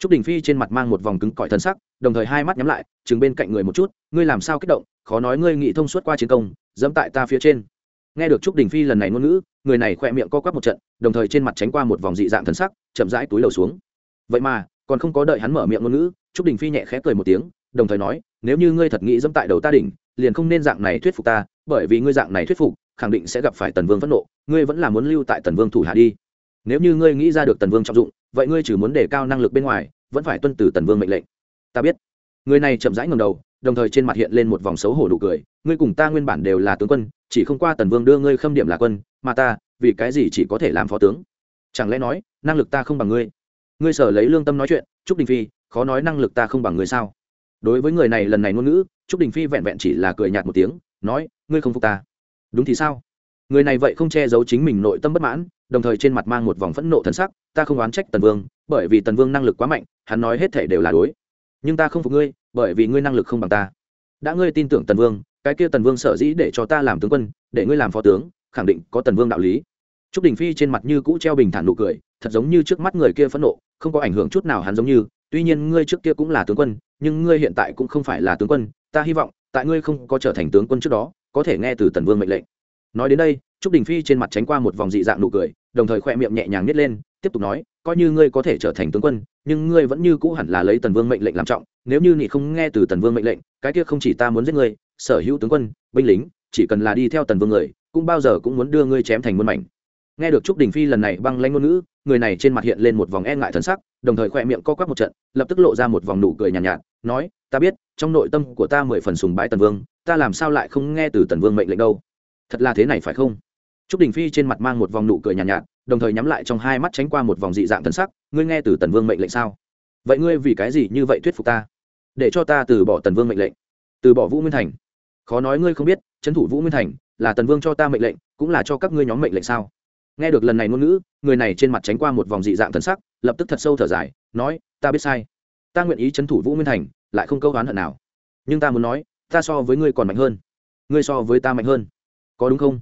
T r ú c đình phi trên mặt mang một vòng cứng cỏi thân sắc, đồng thời hai mắt nhắm lại, chừng bên cạnh người một chút, ngươi làm sao kích động? Khó nói ngươi nghị thông suốt qua chiến công, dẫm tại ta phía trên. Nghe được t r ú c đình phi lần này ngôn ngữ, người này khoe miệng co quắp một trận, đồng thời trên mặt tránh qua một vòng dị dạng thân sắc, chậm rãi túi lầu xuống. Vậy mà còn không có đợi hắn mở miệng ngôn ngữ, trúc đình phi nhẹ khẽ cười một tiếng, đồng thời nói, nếu như ngươi thật nghĩ dẫm tại đầu ta đỉnh, liền không nên dạng này thuyết phục ta, bởi vì ngươi dạng này thuyết phục, khẳng định sẽ gặp phải tần vương phẫn nộ, ngươi vẫn là muốn lưu tại tần vương thủ hạ đi. Nếu như ngươi nghĩ ra được tần vương trọng dụng, vậy ngươi chỉ muốn đề cao năng lực bên ngoài, vẫn phải tuân từ tần vương mệnh lệnh. Ta biết. Người này chậm rãi ngầm đầu, đồng thời trên mặt hiện lên một vòng xấu hổ đủ cười, ngươi cùng ta nguyên bản đều là tướng quân, chỉ không qua tần vương đưa ngươi khâm điểm là quân, mà ta, vì cái gì chỉ có thể làm phó tướng? Chẳng lẽ nói, năng lực ta không bằng ngươi? Ngươi sở lấy lương tâm nói chuyện, trúc đình phi, khó nói năng lực ta không bằng ngươi sao? Đối với người này lần này ngôn ngữ, trúc đình phi vẹn vẹn chỉ là cười nhạt một tiếng, nói, ngươi không phục ta. Đúng thì sao? Người này vậy không che giấu chính mình nội tâm bất mãn, đồng thời trên mặt mang một vòng phẫn nộ thân sắc, ta không oán trách tần vương, bởi vì tần vương năng lực quá mạnh, hắn nói hết thể đều là đối. Nhưng ta không phục ngươi, bởi vì ngươi năng lực không bằng ta. Đã ngươi tin tưởng tần vương, cái kia tần vương sở dĩ để cho ta làm tướng quân, để ngươi làm phó tướng, khẳng định có tần vương đạo lý. T r ú c đình phi trên mặt như cũ treo bình thản nụ cười, thật giống như trước mắt người kia phẫn nộ không có ảnh hưởng chút nào hắn giống như, tuy nhiên ngươi trước kia cũng là tướng quân, nhưng ngươi hiện tại cũng không phải là tướng quân, ta hy vọng, tại ngươi không có trở thành tướng quân trước đó, có thể nghe từ tần vương mệnh lệnh. Nói đến đây, trúc đình phi trên mặt tránh qua một vòng dị dạng nụ cười, đồng thời khoe miệng nhẹ nhàng nhét lên, tiếp tục nói, coi như ngươi có thể trở thành tướng quân, nhưng ngươi vẫn như cũ hẳn là lấy tần vương mệnh lệnh làm trọng, nếu như nhị không nghe từ tần vương mệnh lệnh, cái kia không chỉ ta muốn giết ngươi, sở hữu tướng quân, binh lính, chỉ cần là đi theo tần vương người, cũng bao giờ cũng muốn đưa ngươi chém thành muôn mảnh nghe được trúc đình phi lần này băng lanh ngôn ngữ người này trên mặt hiện lên một vòng e ngại thân sắc đồng thời khoe miệng co quắp một trận lập tức lộ ra một vòng nụ cười nhàn nhạt, nhạt nói ta biết trong nội tâm của ta mười phần sùng bái tần vương ta làm sao lại không nghe từ tần vương mệnh lệnh đâu? Thật là thế này phải không? Trúc đình phi trên mặt mang một vòng nụ cười nhàn nhạt, nhạt đồng thời nhắm lại trong hai mắt tránh qua một vòng dị dạng thân sắc ngươi nghe từ tần vương mệnh lệnh sao? Vậy ngươi vì cái gì như vậy thuyết phục ta? Để cho ta từ bỏ tần vương mệnh lệnh. Từ bỏ vũ nguyên thành? Khó nói ngươi không biết trấn thủ vũ nguyên thành là tần vương cho ta mệnh lệnh cũng là cho các ngươi nhóm mệnh lệnh sao? Nghe được lần này ngôn ngữ, người này trên mặt tránh qua một vòng dị dạng thần sắc, lập tức thật sâu thở dài, nói, ta biết sai. Ta nguyện ý c h ấ n thủ vũ nguyên thành, lại không câu oán hận nào. Nhưng ta muốn nói, ta so với ngươi còn mạnh hơn. Ngươi so với ta mạnh hơn. Có đúng không?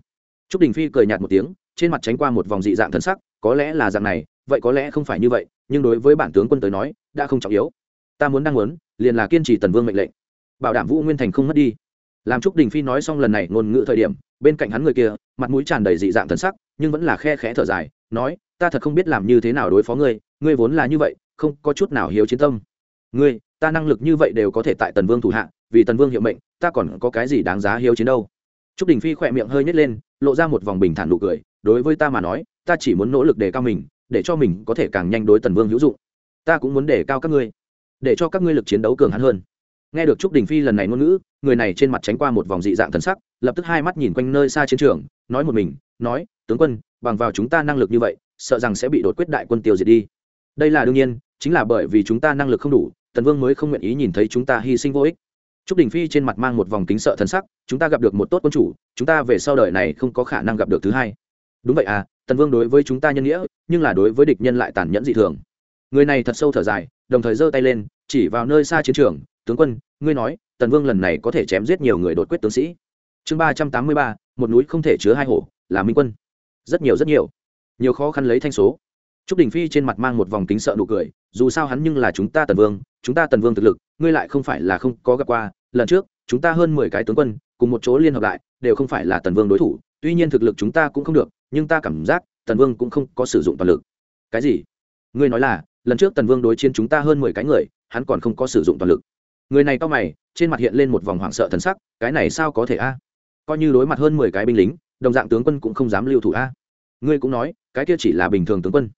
T r ú c đình phi cười nhạt một tiếng, trên mặt tránh qua một vòng dị dạng thần sắc, có lẽ là dạng này, vậy có lẽ không phải như vậy, nhưng đối với bản tướng quân tới nói, đã không trọng yếu. Ta muốn đang muốn, liền là kiên trì tần vương mệnh lệnh. Bảo đảm vũ nguyên thành không mất đi. Làm t đình phi nói xong lần này ngôn ngữ thời điểm, bên cạnh hắn người kia, mặt mũi tràn đầy dị dạng thần sắc nhưng vẫn là khe khẽ thở dài, nói, ta thật không biết làm như thế nào đối phó ngươi ngươi vốn là như vậy, không có chút nào hiếu chiến tâm. Ngươi, ta năng lực như vậy đều có thể tại tần vương thủ hạ, vì tần vương hiệu mệnh, ta còn có cái gì đáng giá hiếu chiến đâu? T r ú c đình phi khỏe miệng hơi nhét lên, lộ ra một vòng bình thản nụ cười, đối với ta mà nói, ta chỉ muốn nỗ lực đề cao mình, để cho mình có thể càng nhanh đối tần vương hữu dụng. Ta cũng muốn đề cao các ngươi, để cho các ngươi lực chiến đấu cường hắn hơn. Nghe được trúc đình phi lần này ngôn ngữ, người này trên mặt tránh qua một vòng dị dạng thần sắc, lập tức hai mắt nhìn quanh nơi xa chiến trường, nói một mình, nói tướng quân bằng vào chúng ta năng lực như vậy sợ rằng sẽ bị đột quyết đại quân tiêu diệt đi đây là đương nhiên chính là bởi vì chúng ta năng lực không đủ tần vương mới không nguyện ý nhìn thấy chúng ta hy sinh vô ích Trúc Đình Phi trên mặt mang một vòng kính sợ thần sắc, chúng ta gặp được một tốt quân chủ, chúng ta về sau đời này không có khả năng gặp được thứ hai. Đúng vậy à, Tần Vương đối với chúng ta nhân nghĩa, nhưng là đối với địch nhân lại tàn nhẫn dị thường. Người này thật sâu thở dài, đồng thời giơ tay lên, chỉ vào nơi xa chiến trường, tướng quân, ngươi nói, Tần Vương lần này có thể chém giết nhiều người đột quyết tướng sĩ. Chương ba trăm tám mươi ba, một núi không thể chứa hai hổ, là minh quân. Rất nhiều rất nhiều. Nhiều khó khăn lấy thanh số. Trúc Đình Phi trên mặt mang một vòng kính sợ nụ cười, dù sao hắn nhưng là chúng ta Tần Vương, chúng ta Tần Vương thực lực, ngươi lại không phải là không có gặp qua, lần trước, chúng ta hơn mười cái tướng quân, cùng một chỗ liên hợp lại, đều không phải là Tần Vương đối thủ, tuy nhiên thực lực chúng ta cũng không được, nhưng ta cảm giác, Tần Vương cũng không có sử dụng toàn lực. Cái gì? Ngươi nói là, lần trước Tần Vương đối chiến chúng ta hơn mười cái người, hắn còn không có sử dụng toàn lực. Người này cao mày, trên mặt hiện lên một vòng hoảng sợ thần sắc, cái này sao có thể a? Coi như đối mặt hơn mười cái binh lính, đồng dạng tướng quân cũng không dám lưu thủ a. Ngươi cũng nói, cái kia chỉ là bình thường tướng quân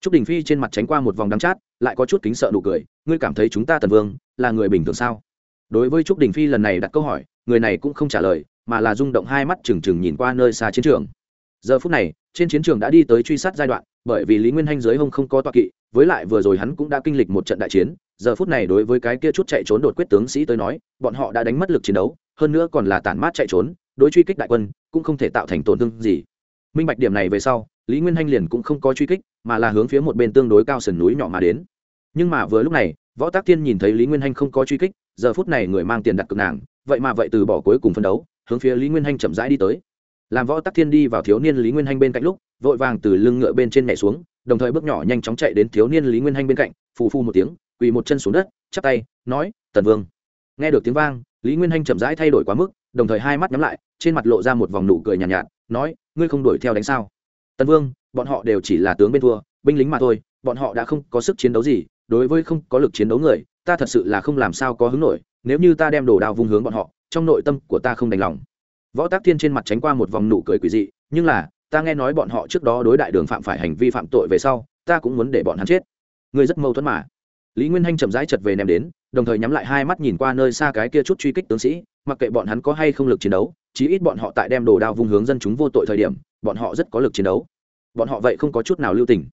Trúc Đình Phi trên mặt tránh qua một vòng đắng chát, lại có chút kính sợ nụ cười, ngươi cảm thấy chúng ta Tần Vương là người bình thường sao? Đối với Trúc Đình Phi lần này đặt câu hỏi, người này cũng không trả lời, mà là rung động hai mắt trừng trừng nhìn qua nơi xa chiến trường. Giờ phút này, trên chiến trường đã đi tới truy sát giai đoạn, bởi vì Lý Nguyên Hành dưới hông không có toa kỵ, với lại vừa rồi hắn cũng đã kinh lịch một trận đại chiến, giờ phút này đối với cái kia chút chạy trốn đột quyết tướng sĩ tới nói, bọn họ đã đánh mất lực chiến đấu, hơn nữa còn là tản mát chạy trốn, đối truy kích đại quân cũng không thể tạo thành tổn thương gì. Minh bạch điểm này về sau, Lý Nguyên Hành liền cũng không có truy kích, mà là hướng phía một bên tương đối cao sườn núi nhỏ mà đến. Nhưng mà vừa lúc này võ tác thiên nhìn thấy lý nguyên hanh không có truy kích giờ phút này người mang tiền đặt cực nàng vậy mà vậy từ bỏ cuối cùng phân đấu hướng phía lý nguyên hanh chậm rãi đi tới. Làm võ tắc thiên đi vào thiếu niên lý nguyên hanh bên cạnh lúc vội vàng từ lưng ngựa bên trên nhảy xuống đồng thời bước nhỏ nhanh chóng chạy đến thiếu niên lý nguyên hanh bên cạnh phù phu một tiếng quỳ một chân xuống đất chắp tay nói tần vương. Nghe được tiếng vang lý nguyên hanh chậm rãi thay đổi quá mức đồng thời hai mắt nhắm lại trên mặt lộ ra một vòng nụ cười nhàn nhạt, nhạt nói ngươi không đuổi theo đánh sao? Tần vương bọn họ đều chỉ là tướng bên thua binh lính mà thôi bọn họ đã không có sức chiến đấu gì đối với không có lực chiến đấu người ta thật sự là không làm sao có hứng nổi nếu như ta đem đồ đao vung hướng bọn họ trong nội tâm của ta không đành lòng. Võ tác thiên trên mặt tránh qua một vòng nụ cười quỷ dị nhưng là ta nghe nói bọn họ trước đó đối đại đường phạm phải hành vi phạm tội về sau ta cũng muốn để bọn hắn chết. Ngươi rất mâu thuẫn mà. Lý nguyên hanh chậm rãi chật về ném đến đồng thời nhắm lại hai mắt nhìn qua nơi xa cái kia chút truy kích tướng sĩ mặc kệ bọn hắn có hay không lực chiến đấu chí ít bọn họ tại đem đồ đao vung hướng dân chúng vô tội thời điểm bọn họ rất có lực chiến đấu. Bọn họ vậy không có chút nào lưu tình.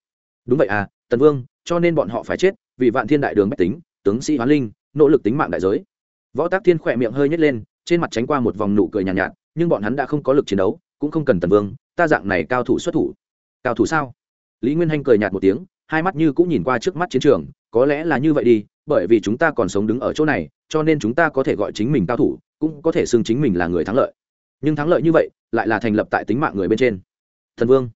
Đúng vậy à tần vương cho nên bọn họ phải chết vì vạn thiên đại đường bách tính tướng sĩ hoán linh nỗ lực tính mạng đại giới. Võ tác thiên khỏe miệng hơi nhét lên trên mặt tránh qua một vòng nụ cười nhàn nhạt, nhạt nhưng bọn hắn đã không có lực chiến đấu cũng không cần tần vương ta dạng này cao thủ xuất thủ. Cao thủ sao? Lý nguyên hanh cười nhạt một tiếng hai mắt như cũng nhìn qua trước mắt chiến trường có lẽ là như vậy đi bởi vì chúng ta còn sống đứng ở chỗ này, cho nên chúng ta có thể gọi chính mình cao thủ, cũng có thể xưng chính mình là người thắng lợi. Nhưng thắng lợi như vậy, lại là thành lập tại tính mạng người bên trên. Thần vương.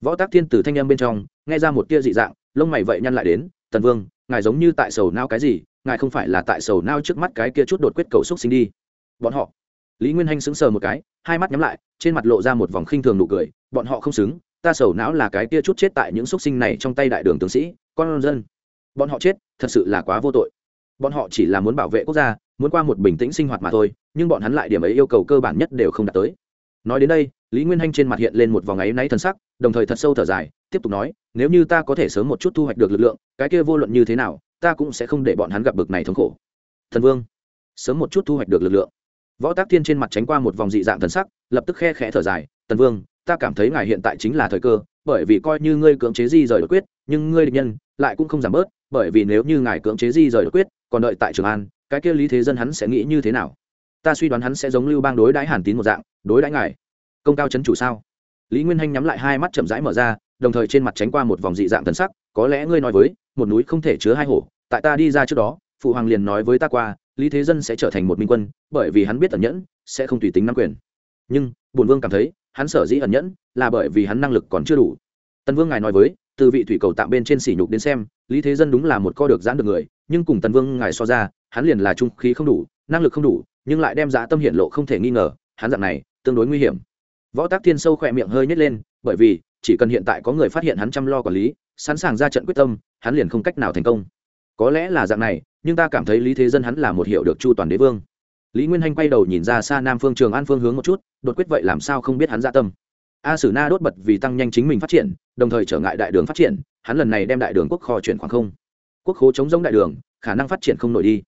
Võ tác thiên tử thanh â m bên trong, nghe ra một tia dị dạng, lông mày vậy nhăn lại đến tần vương, ngài giống như tại sầu nao cái gì, ngài không phải là tại sầu nao trước mắt cái kia chút đột quyết cầu xúc sinh đi. Bọn họ. Lý nguyên hanh sững sờ một cái, hai mắt nhắm lại, trên mặt lộ ra một vòng khinh thường nụ cười, bọn họ không xứng, ta sầu não là cái kia chút chết tại những xúc sinh này trong tay đại đường tướng sĩ, con dân bọn họ chết, thật sự là quá vô tội. Bọn họ chỉ là muốn bảo vệ quốc gia, muốn qua một bình tĩnh sinh hoạt mà thôi, nhưng bọn hắn lại điểm ấy yêu cầu cơ bản nhất đều không đạt tới. Nói đến đây, lý nguyên hanh trên mặt hiện lên một vòng áy náy thân sắc, đồng thời thật sâu thở dài, tiếp tục nói, nếu như ta có thể sớm một chút thu hoạch được lực lượng, cái kia vô luận như thế nào, ta cũng sẽ không để bọn hắn gặp bực này thống khổ. Thần vương, sớm một chút thu hoạch được lực lượng. Võ tác thiên trên mặt tránh qua một vòng dị dạng thần sắc, lập tức khe khẽ thở dài tần vương, ta cảm thấy ngài hiện tại chính là thời cơ, bởi vì coi như ngươi cưỡng chế di rời đột quyết, nhưng ngươi địch nhân, lại cũng không giảm bớt bởi vì nếu như ngài cưỡng chế di rời đột quyết, còn đợi tại trường an, cái kia lý thế dân hắn sẽ nghĩ như thế nào? Ta suy đoán hắn sẽ giống lưu bang đối đãi hàn tín một dạng, đối đãi ngài. Công cao chấn chủ sao? Lý nguyên hanh nhắm lại hai mắt chậm rãi mở ra, đồng thời trên mặt tránh qua một vòng dị dạng thần sắc, có lẽ ngươi nói với, một núi không thể chứa hai hổ, tại ta đi ra trước đó, phụ hoàng liền nói với ta qua, lý thế dân sẽ trở thành một minh quân, bởi vì hắn biết ẩn nhẫn, sẽ không tùy tính nắm quyền. Nhưng bùn vương cảm thấy, hắn sở dĩ ẩn nhẫn, là bởi vì hắn năng lực còn chưa đủ. Tần vương ngài nói với từ vị thủy cầu tạm bên trên sỉ nhục đến xem, lý thế dân đúng là một co được giãn được người, nhưng cùng tần vương ngài so ra, hắn liền là trung khí không đủ, năng lực không đủ, nhưng lại đem giá tâm hiện lộ không thể nghi ngờ, hắn dạng này, tương đối nguy hiểm. Võ tác thiên sâu khỏe miệng hơi nhét lên, bởi vì, chỉ cần hiện tại có người phát hiện hắn chăm lo quản lý, sẵn sàng ra trận quyết tâm, hắn liền không cách nào thành công. Có lẽ là dạng này, nhưng ta cảm thấy lý thế dân hắn là một hiệu được chu toàn đế vương. Lý nguyên hanh quay đầu nhìn ra xa nam phương trường an phương hướng một chút, đột quyết vậy làm sao không biết hắn dạ tâm a sử na đốt bật vì tăng nhanh chính mình phát triển, đồng thời trở ngại đại đường phát triển, hắn lần này đem đại đường quốc kho chuyển khoảng không. Quốc khố chống giống đại đường, khả năng phát triển không nổi đi.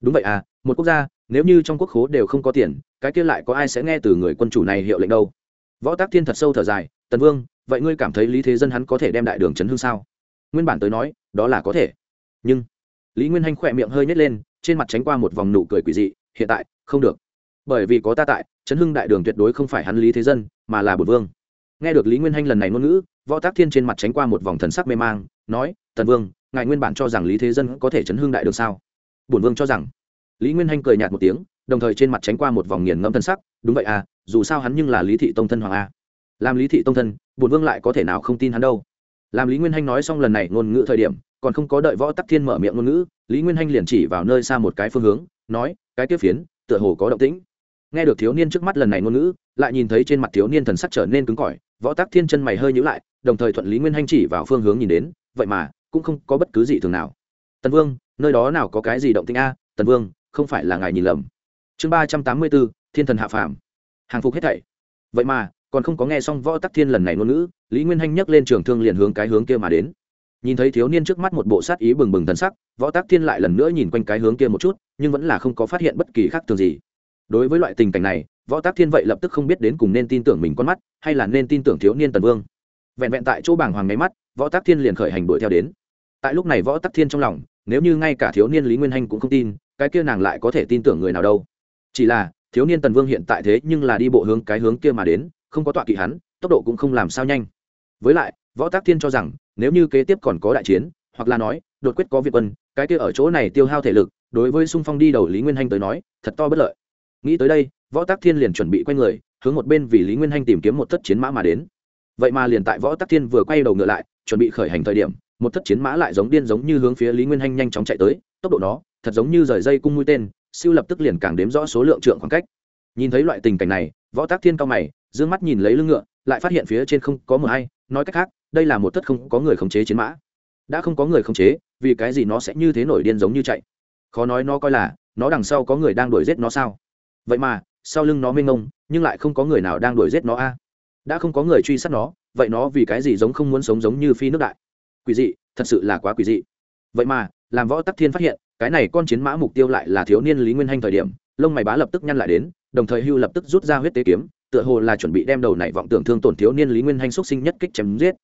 Đúng vậy à một quốc gia, nếu như trong quốc khố đều không có tiền, cái kia lại có ai sẽ nghe từ người quân chủ này hiệu lệnh đâu? Võ tác thiên thật sâu thở dài, tần vương, vậy ngươi cảm thấy lý thế dân hắn có thể đem đại đường chấn hương sao? Nguyên bản tới nói, đó là có thể. Nhưng lý nguyên hanh khỏe miệng hơi nhét lên, trên mặt tránh qua một vòng nụ cười quỷ dị, hiện tại, không được. Bởi vì có ta tại, chấn hưng đại đường tuyệt đối không phải hắn lý thế dân, mà là bột vương nghe được lý nguyên hanh lần này ngôn ngữ, võ tác thiên trên mặt tránh qua một vòng thần sắc mê mang, nói, tần vương, ngài nguyên bản cho rằng lý thế dân có thể chấn hương đại đường sao? Bổn vương cho rằng. Lý nguyên hanh cười nhạt một tiếng, đồng thời trên mặt tránh qua một vòng nghiền ngẫm thân sắc, đúng vậy à dù sao hắn nhưng là lý thị tông thân hoàng a. Làm lý thị tông thân, bổn vương lại có thể nào không tin hắn đâu? Làm lý nguyên hanh nói xong lần này ngôn ngữ thời điểm, còn không có đợi võ tắc thiên mở miệng ngôn ngữ, lý nguyên hanh liền chỉ vào nơi xa một cái phương hướng, nói, cái tiếp phiến, tựa hồ có động tĩnh. Nghe được thiếu niên trước mắt lần này ngôn ngữ, lại nhìn thấy trên mặt thiếu niên thần sắc trở nên cứng cỏi võ Tác thiên chân mày hơi nhữ lại, đồng thời thuận lý nguyên hanh chỉ vào phương hướng nhìn đến, vậy mà, cũng không có bất cứ gì thường nào. Tần vương, nơi đó nào có cái gì động tĩnh a? Tần vương, không phải là ngài nhìn lầm. Chương ba trăm tám mươi bốn, thiên thần hạ phàm. Hàng phục hết thảy. Vậy mà, còn không có nghe xong võ tắc thiên lần này ngôn ngữ, lý nguyên hanh nhấc lên trường thương liền hướng cái hướng kia mà đến. Nhìn thấy thiếu niên trước mắt một bộ sát ý bừng bừng thần sắc, võ tắc thiên lại lần nữa nhìn quanh cái hướng kia một chút, nhưng vẫn là không có phát hiện bất kỳ khác thường gì. Đối với loại tình cảnh này võ Tác thiên vậy lập tức không biết đến cùng nên tin tưởng mình con mắt, hay là nên tin tưởng thiếu niên tần vương. Vẹn vẹn tại chỗ bảng hoàng nháy mắt, võ Tác thiên liền khởi hành đuổi theo đến. Tại lúc này võ Tác thiên trong lòng, nếu như ngay cả thiếu niên lý nguyên hanh cũng không tin, cái kia nàng lại có thể tin tưởng người nào đâu. Chỉ là, thiếu niên tần vương hiện tại thế nhưng là đi bộ hướng cái hướng kia mà đến, không có tọa kỵ hắn, tốc độ cũng không làm sao nhanh. Với lại, võ tác thiên cho rằng, nếu như kế tiếp còn có đại chiến, hoặc là nói, đột quyết có việt quân, cái kia ở chỗ này tiêu hao thể lực, đối với Xung phong đi đầu lý nguyên hanh tới nói, thật to bất lợi. Nghĩ tới đây võ tác thiên liền chuẩn bị quay người, hướng một bên vì lý nguyên hanh tìm kiếm một thất chiến mã mà đến. Vậy mà liền tại võ tác thiên vừa quay đầu ngựa lại, chuẩn bị khởi hành thời điểm, một thất chiến mã lại giống điên giống như hướng phía lý nguyên hanh nhanh chóng chạy tới, tốc độ nó, thật giống như rời dây cung mũi tên, siêu lập tức liền càng đếm rõ số lượng trượng khoảng cách. Nhìn thấy loại tình cảnh này, võ tác thiên cao mày d ư ơ n g mắt nhìn lấy lưng ngựa, lại phát hiện phía trên không có mờ hay nói cách khác, đây là một thất không có người khống chế chiến mã. Đã không có người khống chế, vì cái gì nó sẽ như thế nổi điên giống như chạy? Khó nói nó coi là, nó đằng sau có người đang đuổi giết nó sao? Vậy mà sau lưng nó mênh mông, nhưng lại không có người nào đang đuổi giết nó a. À. Đã không có người truy sát nó, vậy nó vì cái gì giống không muốn sống giống như phi nước đại? Quỷ dị, thật sự là quá quỷ dị. Vậy mà, làm võ tắc thiên phát hiện, cái này con chiến mã mục tiêu lại là thiếu niên lý nguyên hanh thời điểm, lông mày bá lập tức nhăn lại đến, đồng thời hưu lập tức rút ra huyết tế kiếm, tựa hồ là chuẩn bị đem đầu này vọng tưởng thương tổn thiếu niên lý nguyên hanh xúc sinh nhất kích chém giết.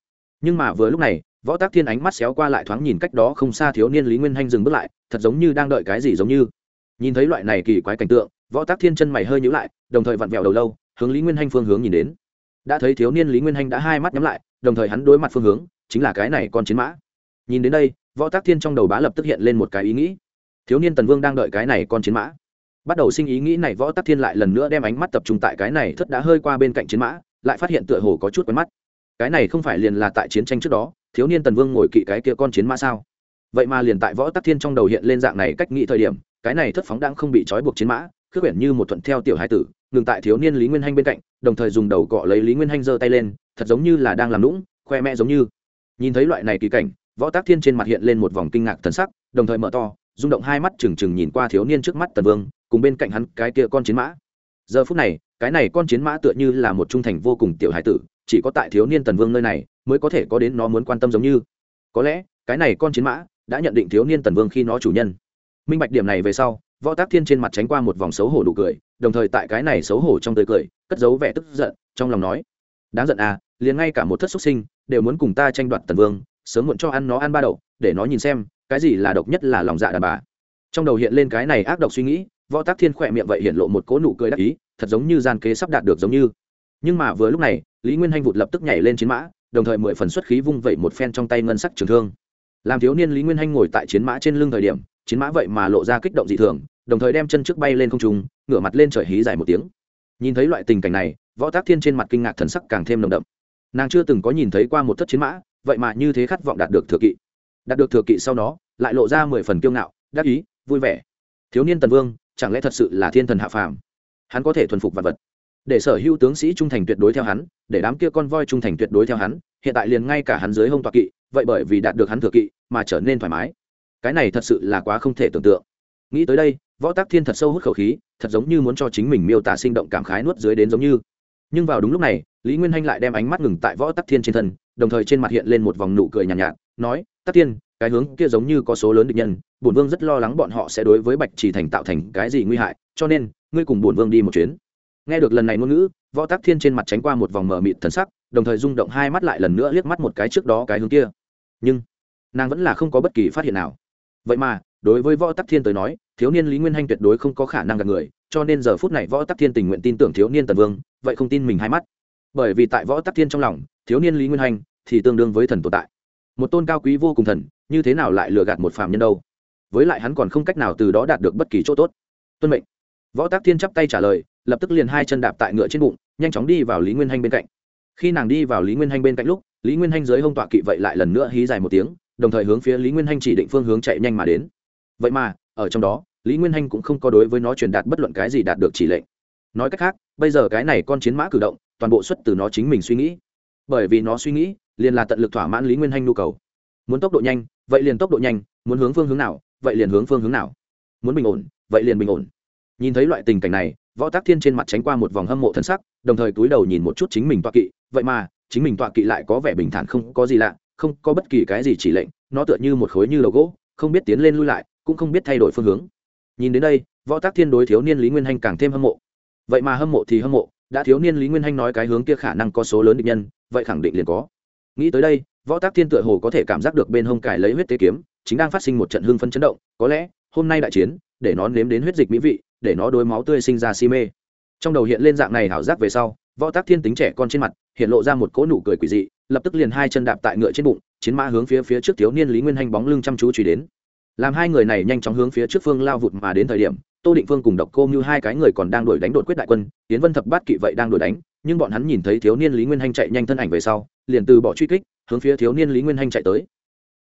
Nhưng mà vừa lúc này, võ tác thiên ánh mắt xéo qua lại thoáng nhìn cách đó không xa thiếu niên lý nguyên hanh dừng bước lại, thật giống như đang đợi cái gì giống như nhìn thấy loại này kỳ quái cảnh tượng, võ tác thiên chân mày hơi nhữ lại, đồng thời vặn vẹo đầu lâu, hướng lý nguyên hanh phương hướng nhìn đến. Đã thấy thiếu niên lý nguyên hanh đã hai mắt nhắm lại, đồng thời hắn đối mặt phương hướng, chính là cái này con chiến mã. Nhìn đến đây, võ tác thiên trong đầu bá lập tức hiện lên một cái ý nghĩ. Thiếu niên tần vương đang đợi cái này con chiến mã. Bắt đầu sinh ý nghĩ này, võ tắc thiên lại lần nữa đem ánh mắt tập trung tại cái này thất đã hơi qua bên cạnh chiến mã, lại phát hiện tựa hồ có chút quen mắt. Cái này không phải liền là tại chiến tranh trước đó, thiếu niên tần vương ngồi kỵ cái kia con chiến mã sao? Vậy mà liền tại võ tắc thiên trong đầu hiện lên dạng này cách nghĩ thời điểm cái này thất phóng đang không bị trói buộc chiến mã khước quyển như một thuận theo tiểu hai tử, ngừng tại thiếu niên lý nguyên hanh bên cạnh, đồng thời dùng đầu cọ lấy lý nguyên hanh giơ tay lên, thật giống như là đang làm lũng khoe mẹ giống như. Nhìn thấy loại này kỳ cảnh, võ tác thiên trên mặt hiện lên một vòng kinh ngạc thần sắc, đồng thời mở to, rung động hai mắt trừng trừng nhìn qua thiếu niên trước mắt tần vương, cùng bên cạnh hắn cái kia con chiến mã. Giờ phút này, cái này con chiến mã tựa như là một trung thành vô cùng tiểu hải tử, chỉ có tại thiếu niên tần vương nơi này, mới có thể có đến nó muốn quan tâm giống như. Có lẽ, cái này con chiến mã đã nhận định thiếu niên tần vương khi nó chủ nhân minh bạch điểm này về sau, võ tác thiên trên mặt tránh qua một vòng xấu hổ đủ cười, đồng thời tại cái này xấu hổ trong tươi cười, cất giấu vẻ tức giận, trong lòng nói, đáng giận à liền ngay cả một thất xuất sinh, đều muốn cùng ta tranh đoạt tần vương, sớm muộn cho ăn nó ăn ba đậu, để nó nhìn xem, cái gì là độc nhất là lòng dạ đàn bà. Trong đầu hiện lên cái này ác độc suy nghĩ, võ tác thiên khỏe miệng vậy hiện lộ một cỗ nụ cười đắc ý, thật giống như gian kế sắp đạt được giống như. Nhưng mà vừa lúc này, lý nguyên hanh vụt lập tức nhảy lên chiến mã, đồng thời mười phần xuất khí vung vẩy một phen trong tay ngân sắc trường thương. Làm thiếu niên lý nguyên hanh ngồi tại chiến mã trên lưng thời điểm chiến mã vậy mà lộ ra kích động dị thường, đồng thời đem chân trước bay lên không trung, ngửa mặt lên trời hí dài một tiếng. Nhìn thấy loại tình cảnh này, võ tác thiên trên mặt kinh ngạc thần sắc càng thêm nồng đậm. Nàng chưa từng có nhìn thấy qua một thất chiến mã, vậy mà như thế khát vọng đạt được thừa kỵ. Đạt được thừa kỵ sau đó, lại lộ ra mười phần kiêu ngạo, đắc ý, vui vẻ. Thiếu niên tần vương, chẳng lẽ thật sự là thiên thần hạ phàm? Hắn có thể thuần phục vật vật. Để sở hữu tướng sĩ trung thành tuyệt đối theo hắn, để đám kia con voi trung thành tuyệt đối theo hắn, hiện tại liền ngay cả hắn dưới hông toạc kỵ, vậy bởi vì đạt được hắn thừa kỵ, mà trở nên thoải mái cái này thật sự là quá không thể tưởng tượng. Nghĩ tới đây võ tác thiên thật sâu hút khẩu khí thật giống như muốn cho chính mình miêu tả sinh động cảm khái nuốt dưới đến giống như. Nhưng vào đúng lúc này lý nguyên hanh lại đem ánh mắt ngừng tại võ tắc thiên trên thân đồng thời trên mặt hiện lên một vòng nụ cười nhàn nhạt, nhạt nói tắc thiên cái hướng kia giống như có số lớn địch nhân bổn vương rất lo lắng bọn họ sẽ đối với bạch chỉ thành tạo thành cái gì nguy hại cho nên ngươi cùng bổn vương đi một chuyến. Nghe được lần này ngôn ngữ võ tắc thiên trên mặt tránh qua một vòng mờ mịt thần sắc đồng thời rung động hai mắt lại lần nữa liếc mắt một cái trước đó cái hướng kia. Nhưng nàng vẫn là không có bất kỳ phát hiện nào vậy mà, đối với võ tắc thiên tới nói, thiếu niên lý nguyên hanh tuyệt đối không có khả năng gặp người, cho nên giờ phút này võ tắc thiên tình nguyện tin tưởng thiếu niên tần vương, vậy không tin mình hai mắt. Bởi vì tại võ tắc thiên trong lòng, thiếu niên lý nguyên hanh thì tương đương với thần tồn tại. Một tôn cao quý vô cùng thần, như thế nào lại lừa gạt một phạm nhân đâu? Với lại hắn còn không cách nào từ đó đạt được bất kỳ chỗ tốt. Tuân mệnh. Võ tác thiên chắp tay trả lời, lập tức liền hai chân đạp tại ngựa trên bụng, nhanh chóng đi vào lý nguyên hanh bên cạnh. Khi nàng đi vào lý nguyên hanh bên cạnh lúc, lý nguyên hanh dưới hông tọa kỵ vậy lại lần nữa hí dài một tiếng đồng thời hướng phía lý nguyên hanh chỉ định phương hướng chạy nhanh mà đến. Vậy mà, ở trong đó, lý nguyên hanh cũng không có đối với nó truyền đạt bất luận cái gì đạt được chỉ lệnh. Nói cách khác, bây giờ cái này con chiến mã cử động, toàn bộ xuất từ nó chính mình suy nghĩ. Bởi vì nó suy nghĩ, liền là tận lực thỏa mãn lý nguyên hanh nhu cầu. Muốn tốc độ nhanh, vậy liền tốc độ nhanh, muốn hướng phương hướng nào, vậy liền hướng phương hướng nào. Muốn bình ổn, vậy liền bình ổn. Nhìn thấy loại tình cảnh này, võ tác thiên trên mặt tránh qua một vòng hâm mộ thân sắc, đồng thời túi đầu nhìn một chút chính mình tọa kỵ. Vậy mà, chính mình tọa kỵ lại có vẻ bình thản không có gì lạ không có bất kỳ cái gì chỉ lệnh, nó tựa như một khối như đầu gỗ, không biết tiến lên lui lại, cũng không biết thay đổi phương hướng. Nhìn đến đây, võ tác thiên đối thiếu niên lý nguyên hanh càng thêm hâm mộ. Vậy mà hâm mộ thì hâm mộ, đã thiếu niên lý nguyên hanh nói cái hướng kia khả năng có số lớn định nhân, vậy khẳng định liền có. Nghĩ tới đây, võ tác thiên tựa hồ có thể cảm giác được bên hông cải lấy huyết tế kiếm, chính đang phát sinh một trận hưng phân chấn động, có lẽ, hôm nay đại chiến, để nó nếm đến huyết dịch mỹ vị, để nó đối máu tươi sinh ra si mê. Trong đầu hiện lên dạng này hảo giác về sau võ tác thiên tính trẻ con trên mặt, hiện lộ ra một cỗ nụ cười quỷ dị, lập tức liền hai chân đạp tại ngựa trên bụng, chiến mã hướng phía phía trước thiếu niên lý nguyên hanh bóng lưng chăm chú truy đến. Làm hai người này nhanh chóng hướng phía trước phương lao vụt mà đến thời điểm, tô định phương cùng độc cô như hai cái người còn đang đuổi đánh đột quyết đại quân tiến vân thập bát kỵ vậy đang đuổi đánh, nhưng bọn hắn nhìn thấy thiếu niên lý nguyên hanh chạy nhanh thân ảnh về sau, liền từ bỏ truy kích, hướng phía thiếu niên lý nguyên hanh chạy tới.